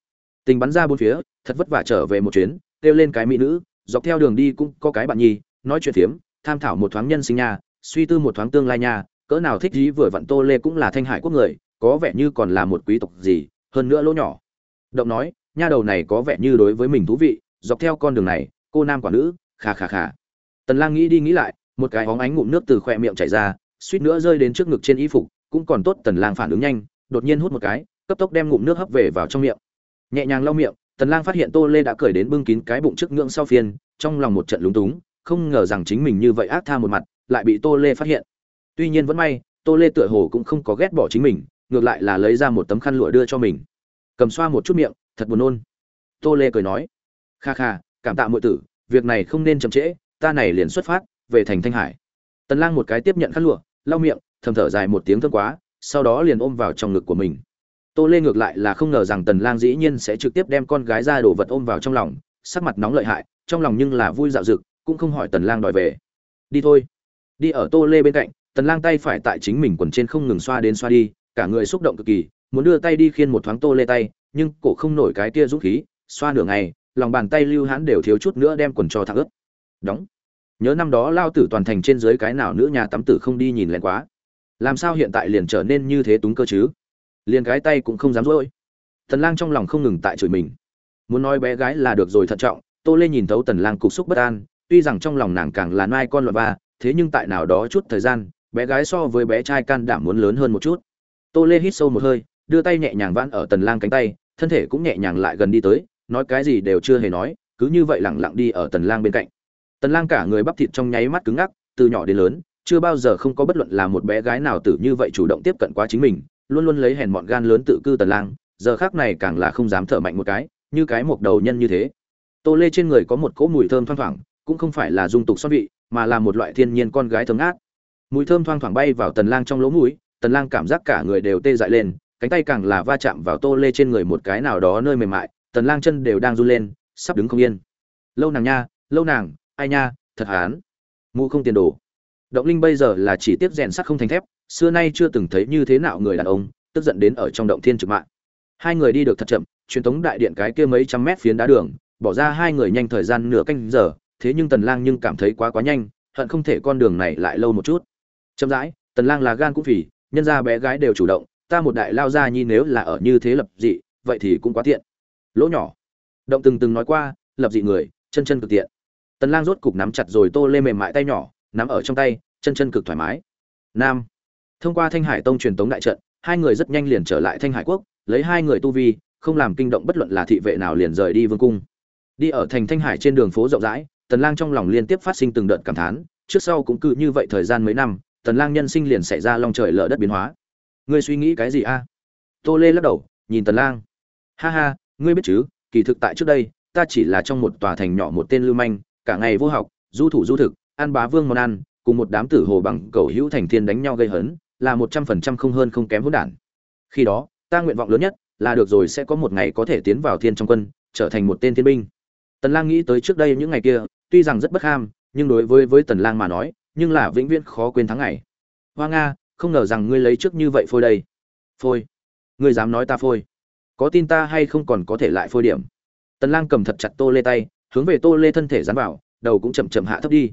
tình bắn ra bốn phía, thật vất vả trở về một chuyến, kêu lên cái mỹ nữ, dọc theo đường đi cũng có cái bạn nhi, nói chuyện phiếm, tham thảo một thoáng nhân sinh nha, suy tư một thoáng tương lai nha, cỡ nào thích gì vừa vặn tô lê cũng là thanh hải quốc người, có vẻ như còn là một quý tộc gì, hơn nữa lỗ nhỏ. Động nói, nha đầu này có vẻ như đối với mình thú vị, dọc theo con đường này, cô nam quả nữ khà khà khà tần lang nghĩ đi nghĩ lại, một cái hóng ánh ngụm nước từ khoe miệng chảy ra suýt nữa rơi đến trước ngực trên y phục, cũng còn tốt tần lang phản ứng nhanh, đột nhiên hút một cái, cấp tốc đem ngụm nước hấp về vào trong miệng. Nhẹ nhàng lau miệng, tần lang phát hiện tô lê đã cởi đến bưng kín cái bụng trước ngưỡng sau phiên, trong lòng một trận lúng túng, không ngờ rằng chính mình như vậy ác tha một mặt, lại bị tô lê phát hiện. Tuy nhiên vẫn may, tô lê tựa hồ cũng không có ghét bỏ chính mình, ngược lại là lấy ra một tấm khăn lụa đưa cho mình. Cầm xoa một chút miệng, thật buồn nôn. Tô lê cười nói, kha kha, cảm tạ muội tử, việc này không nên chậm trễ, ta này liền xuất phát, về thành thanh hải. Tần lang một cái tiếp nhận khăn lụa lau miệng, thầm thở dài một tiếng thơm quá, sau đó liền ôm vào trong ngực của mình. Tô lê ngược lại là không ngờ rằng tần lang dĩ nhiên sẽ trực tiếp đem con gái ra đồ vật ôm vào trong lòng, sắc mặt nóng lợi hại, trong lòng nhưng là vui dạo dực, cũng không hỏi tần lang đòi về. Đi thôi. Đi ở tô lê bên cạnh, tần lang tay phải tại chính mình quần trên không ngừng xoa đến xoa đi, cả người xúc động cực kỳ, muốn đưa tay đi khiên một thoáng tô lê tay, nhưng cổ không nổi cái tia dũng khí, xoa nửa ngày, lòng bàn tay lưu hãn đều thiếu chút nữa đem quần cho thẳng ướt. Đóng nhớ năm đó lao tử toàn thành trên dưới cái nào nữ nhà tắm tử không đi nhìn lén quá. Làm sao hiện tại liền trở nên như thế túng cơ chứ? Liền cái tay cũng không dám rỗi. Tần lang trong lòng không ngừng tại chửi mình. Muốn nói bé gái là được rồi thận trọng, tô lê nhìn thấu tần lang cục xúc bất an, tuy rằng trong lòng nàng càng là nai con loại ba thế nhưng tại nào đó chút thời gian, bé gái so với bé trai can đảm muốn lớn hơn một chút. Tô lê hít sâu một hơi, đưa tay nhẹ nhàng vãn ở tần lang cánh tay, thân thể cũng nhẹ nhàng lại gần đi tới, nói cái gì đều chưa hề nói, cứ như vậy lặng lặng đi ở tần lang bên cạnh tần lang cả người bắp thịt trong nháy mắt cứng ngắc, từ nhỏ đến lớn, chưa bao giờ không có bất luận là một bé gái nào tử như vậy chủ động tiếp cận quá chính mình, luôn luôn lấy hèn mọn gan lớn tự cư tần lang, giờ khác này càng là không dám thở mạnh một cái, như cái một đầu nhân như thế. Tô lê trên người có một cỗ mùi thơm thoang thoảng, cũng không phải là dung tục xót vị, mà là một loại thiên nhiên con gái thơm ngát. Mùi thơm thoang thoảng bay vào tần lang trong lỗ mũi, tần lang cảm giác cả người đều tê dại lên, cánh tay càng là va chạm vào tô lê trên người một cái nào đó nơi mềm mại, tần lang chân đều đang run lên, sắp đứng không yên. Lâu nàng nha, lâu nàng ai nha, thật hán. Mụ không tiền đồ. Động linh bây giờ là chỉ tiếp rèn sắt không thành thép, xưa nay chưa từng thấy như thế nào người đàn ông, tức giận đến ở trong động thiên trực mạng. Hai người đi được thật chậm, truyền thống đại điện cái kia mấy trăm mét phiến đá đường, bỏ ra hai người nhanh thời gian nửa canh giờ, thế nhưng tần lang nhưng cảm thấy quá quá nhanh, hận không thể con đường này lại lâu một chút. Chậm rãi, tần lang là gan cũng phì, nhân gia bé gái đều chủ động, ta một đại lao ra nhi nếu là ở như thế lập dị, vậy thì cũng quá tiện. Lỗ nhỏ. Động từng từng nói qua, lập dị người, chân chân cực tiện tần lang rốt cục nắm chặt rồi tô lê mềm mại tay nhỏ, nắm ở trong tay, chân chân cực thoải mái. Nam. Thông qua thanh hải tông truyền tống đại trận, hai người rất nhanh liền trở lại thanh hải quốc, lấy hai người tu vi, không làm kinh động bất luận là thị vệ nào liền rời đi vương cung. Đi ở thành thanh hải trên đường phố rộng rãi, tần lang trong lòng liên tiếp phát sinh từng đợt cảm thán, trước sau cũng cứ như vậy thời gian mấy năm, tần lang nhân sinh liền xảy ra long trời lở đất biến hóa. Ngươi suy nghĩ cái gì a? Tô lê lắc đầu, nhìn tần lang. Ha ha, ngươi biết chứ, kỳ thực tại trước đây, ta chỉ là trong một tòa thành nhỏ một tên lưu manh cả ngày vô học, du thủ du thực, ăn bá vương món ăn, cùng một đám tử hồ bằng cầu hữu thành thiên đánh nhau gây hấn, là một trăm phần trăm không hơn không kém hỗn đản. Khi đó, ta nguyện vọng lớn nhất là được rồi sẽ có một ngày có thể tiến vào thiên trong quân, trở thành một tên thiên binh. Tần lang nghĩ tới trước đây những ngày kia, tuy rằng rất bất ham nhưng đối với với tần lang mà nói, nhưng là vĩnh viễn khó quên tháng ngày. Hoa nga, không ngờ rằng ngươi lấy trước như vậy phôi đây. Phôi? Ngươi dám nói ta phôi? Có tin ta hay không còn có thể lại phôi điểm? Tần lang cầm thật chặt tô lê tay hướng về tô lê thân thể dán vào, đầu cũng chậm chậm hạ thấp đi.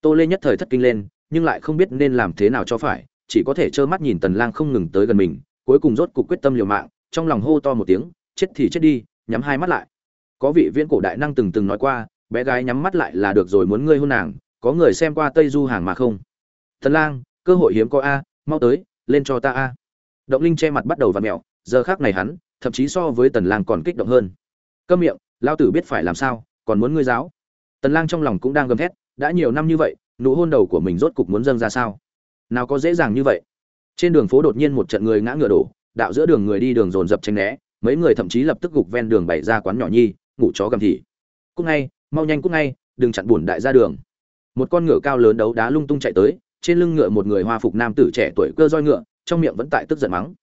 Tô lê nhất thời thất kinh lên, nhưng lại không biết nên làm thế nào cho phải, chỉ có thể trơ mắt nhìn tần lang không ngừng tới gần mình, cuối cùng rốt cục quyết tâm liều mạng, trong lòng hô to một tiếng, chết thì chết đi, nhắm hai mắt lại. Có vị viễn cổ đại năng từng từng nói qua, bé gái nhắm mắt lại là được rồi muốn ngươi hôn nàng, có người xem qua tây du hàng mà không? Tần lang, cơ hội hiếm có a, mau tới, lên cho ta a. Động linh che mặt bắt đầu vặn mèo giờ khắc này hắn, thậm chí so với tần lang còn kích động hơn. Câm miệng, lao tử biết phải làm sao còn muốn ngươi giáo. Tần lang trong lòng cũng đang gầm thét, đã nhiều năm như vậy, nụ hôn đầu của mình rốt cục muốn dâng ra sao? Nào có dễ dàng như vậy. Trên đường phố đột nhiên một trận người ngã ngựa đổ, đạo giữa đường người đi đường dồn dập tranh né, mấy người thậm chí lập tức gục ven đường bày ra quán nhỏ nhi, ngủ chó gầm thị. Cúc ngay, mau nhanh cúc ngay, đừng chặn buồn đại ra đường. Một con ngựa cao lớn đấu đá lung tung chạy tới, trên lưng ngựa một người hoa phục nam tử trẻ tuổi cơ roi ngựa, trong miệng vẫn tại tức giận mắng.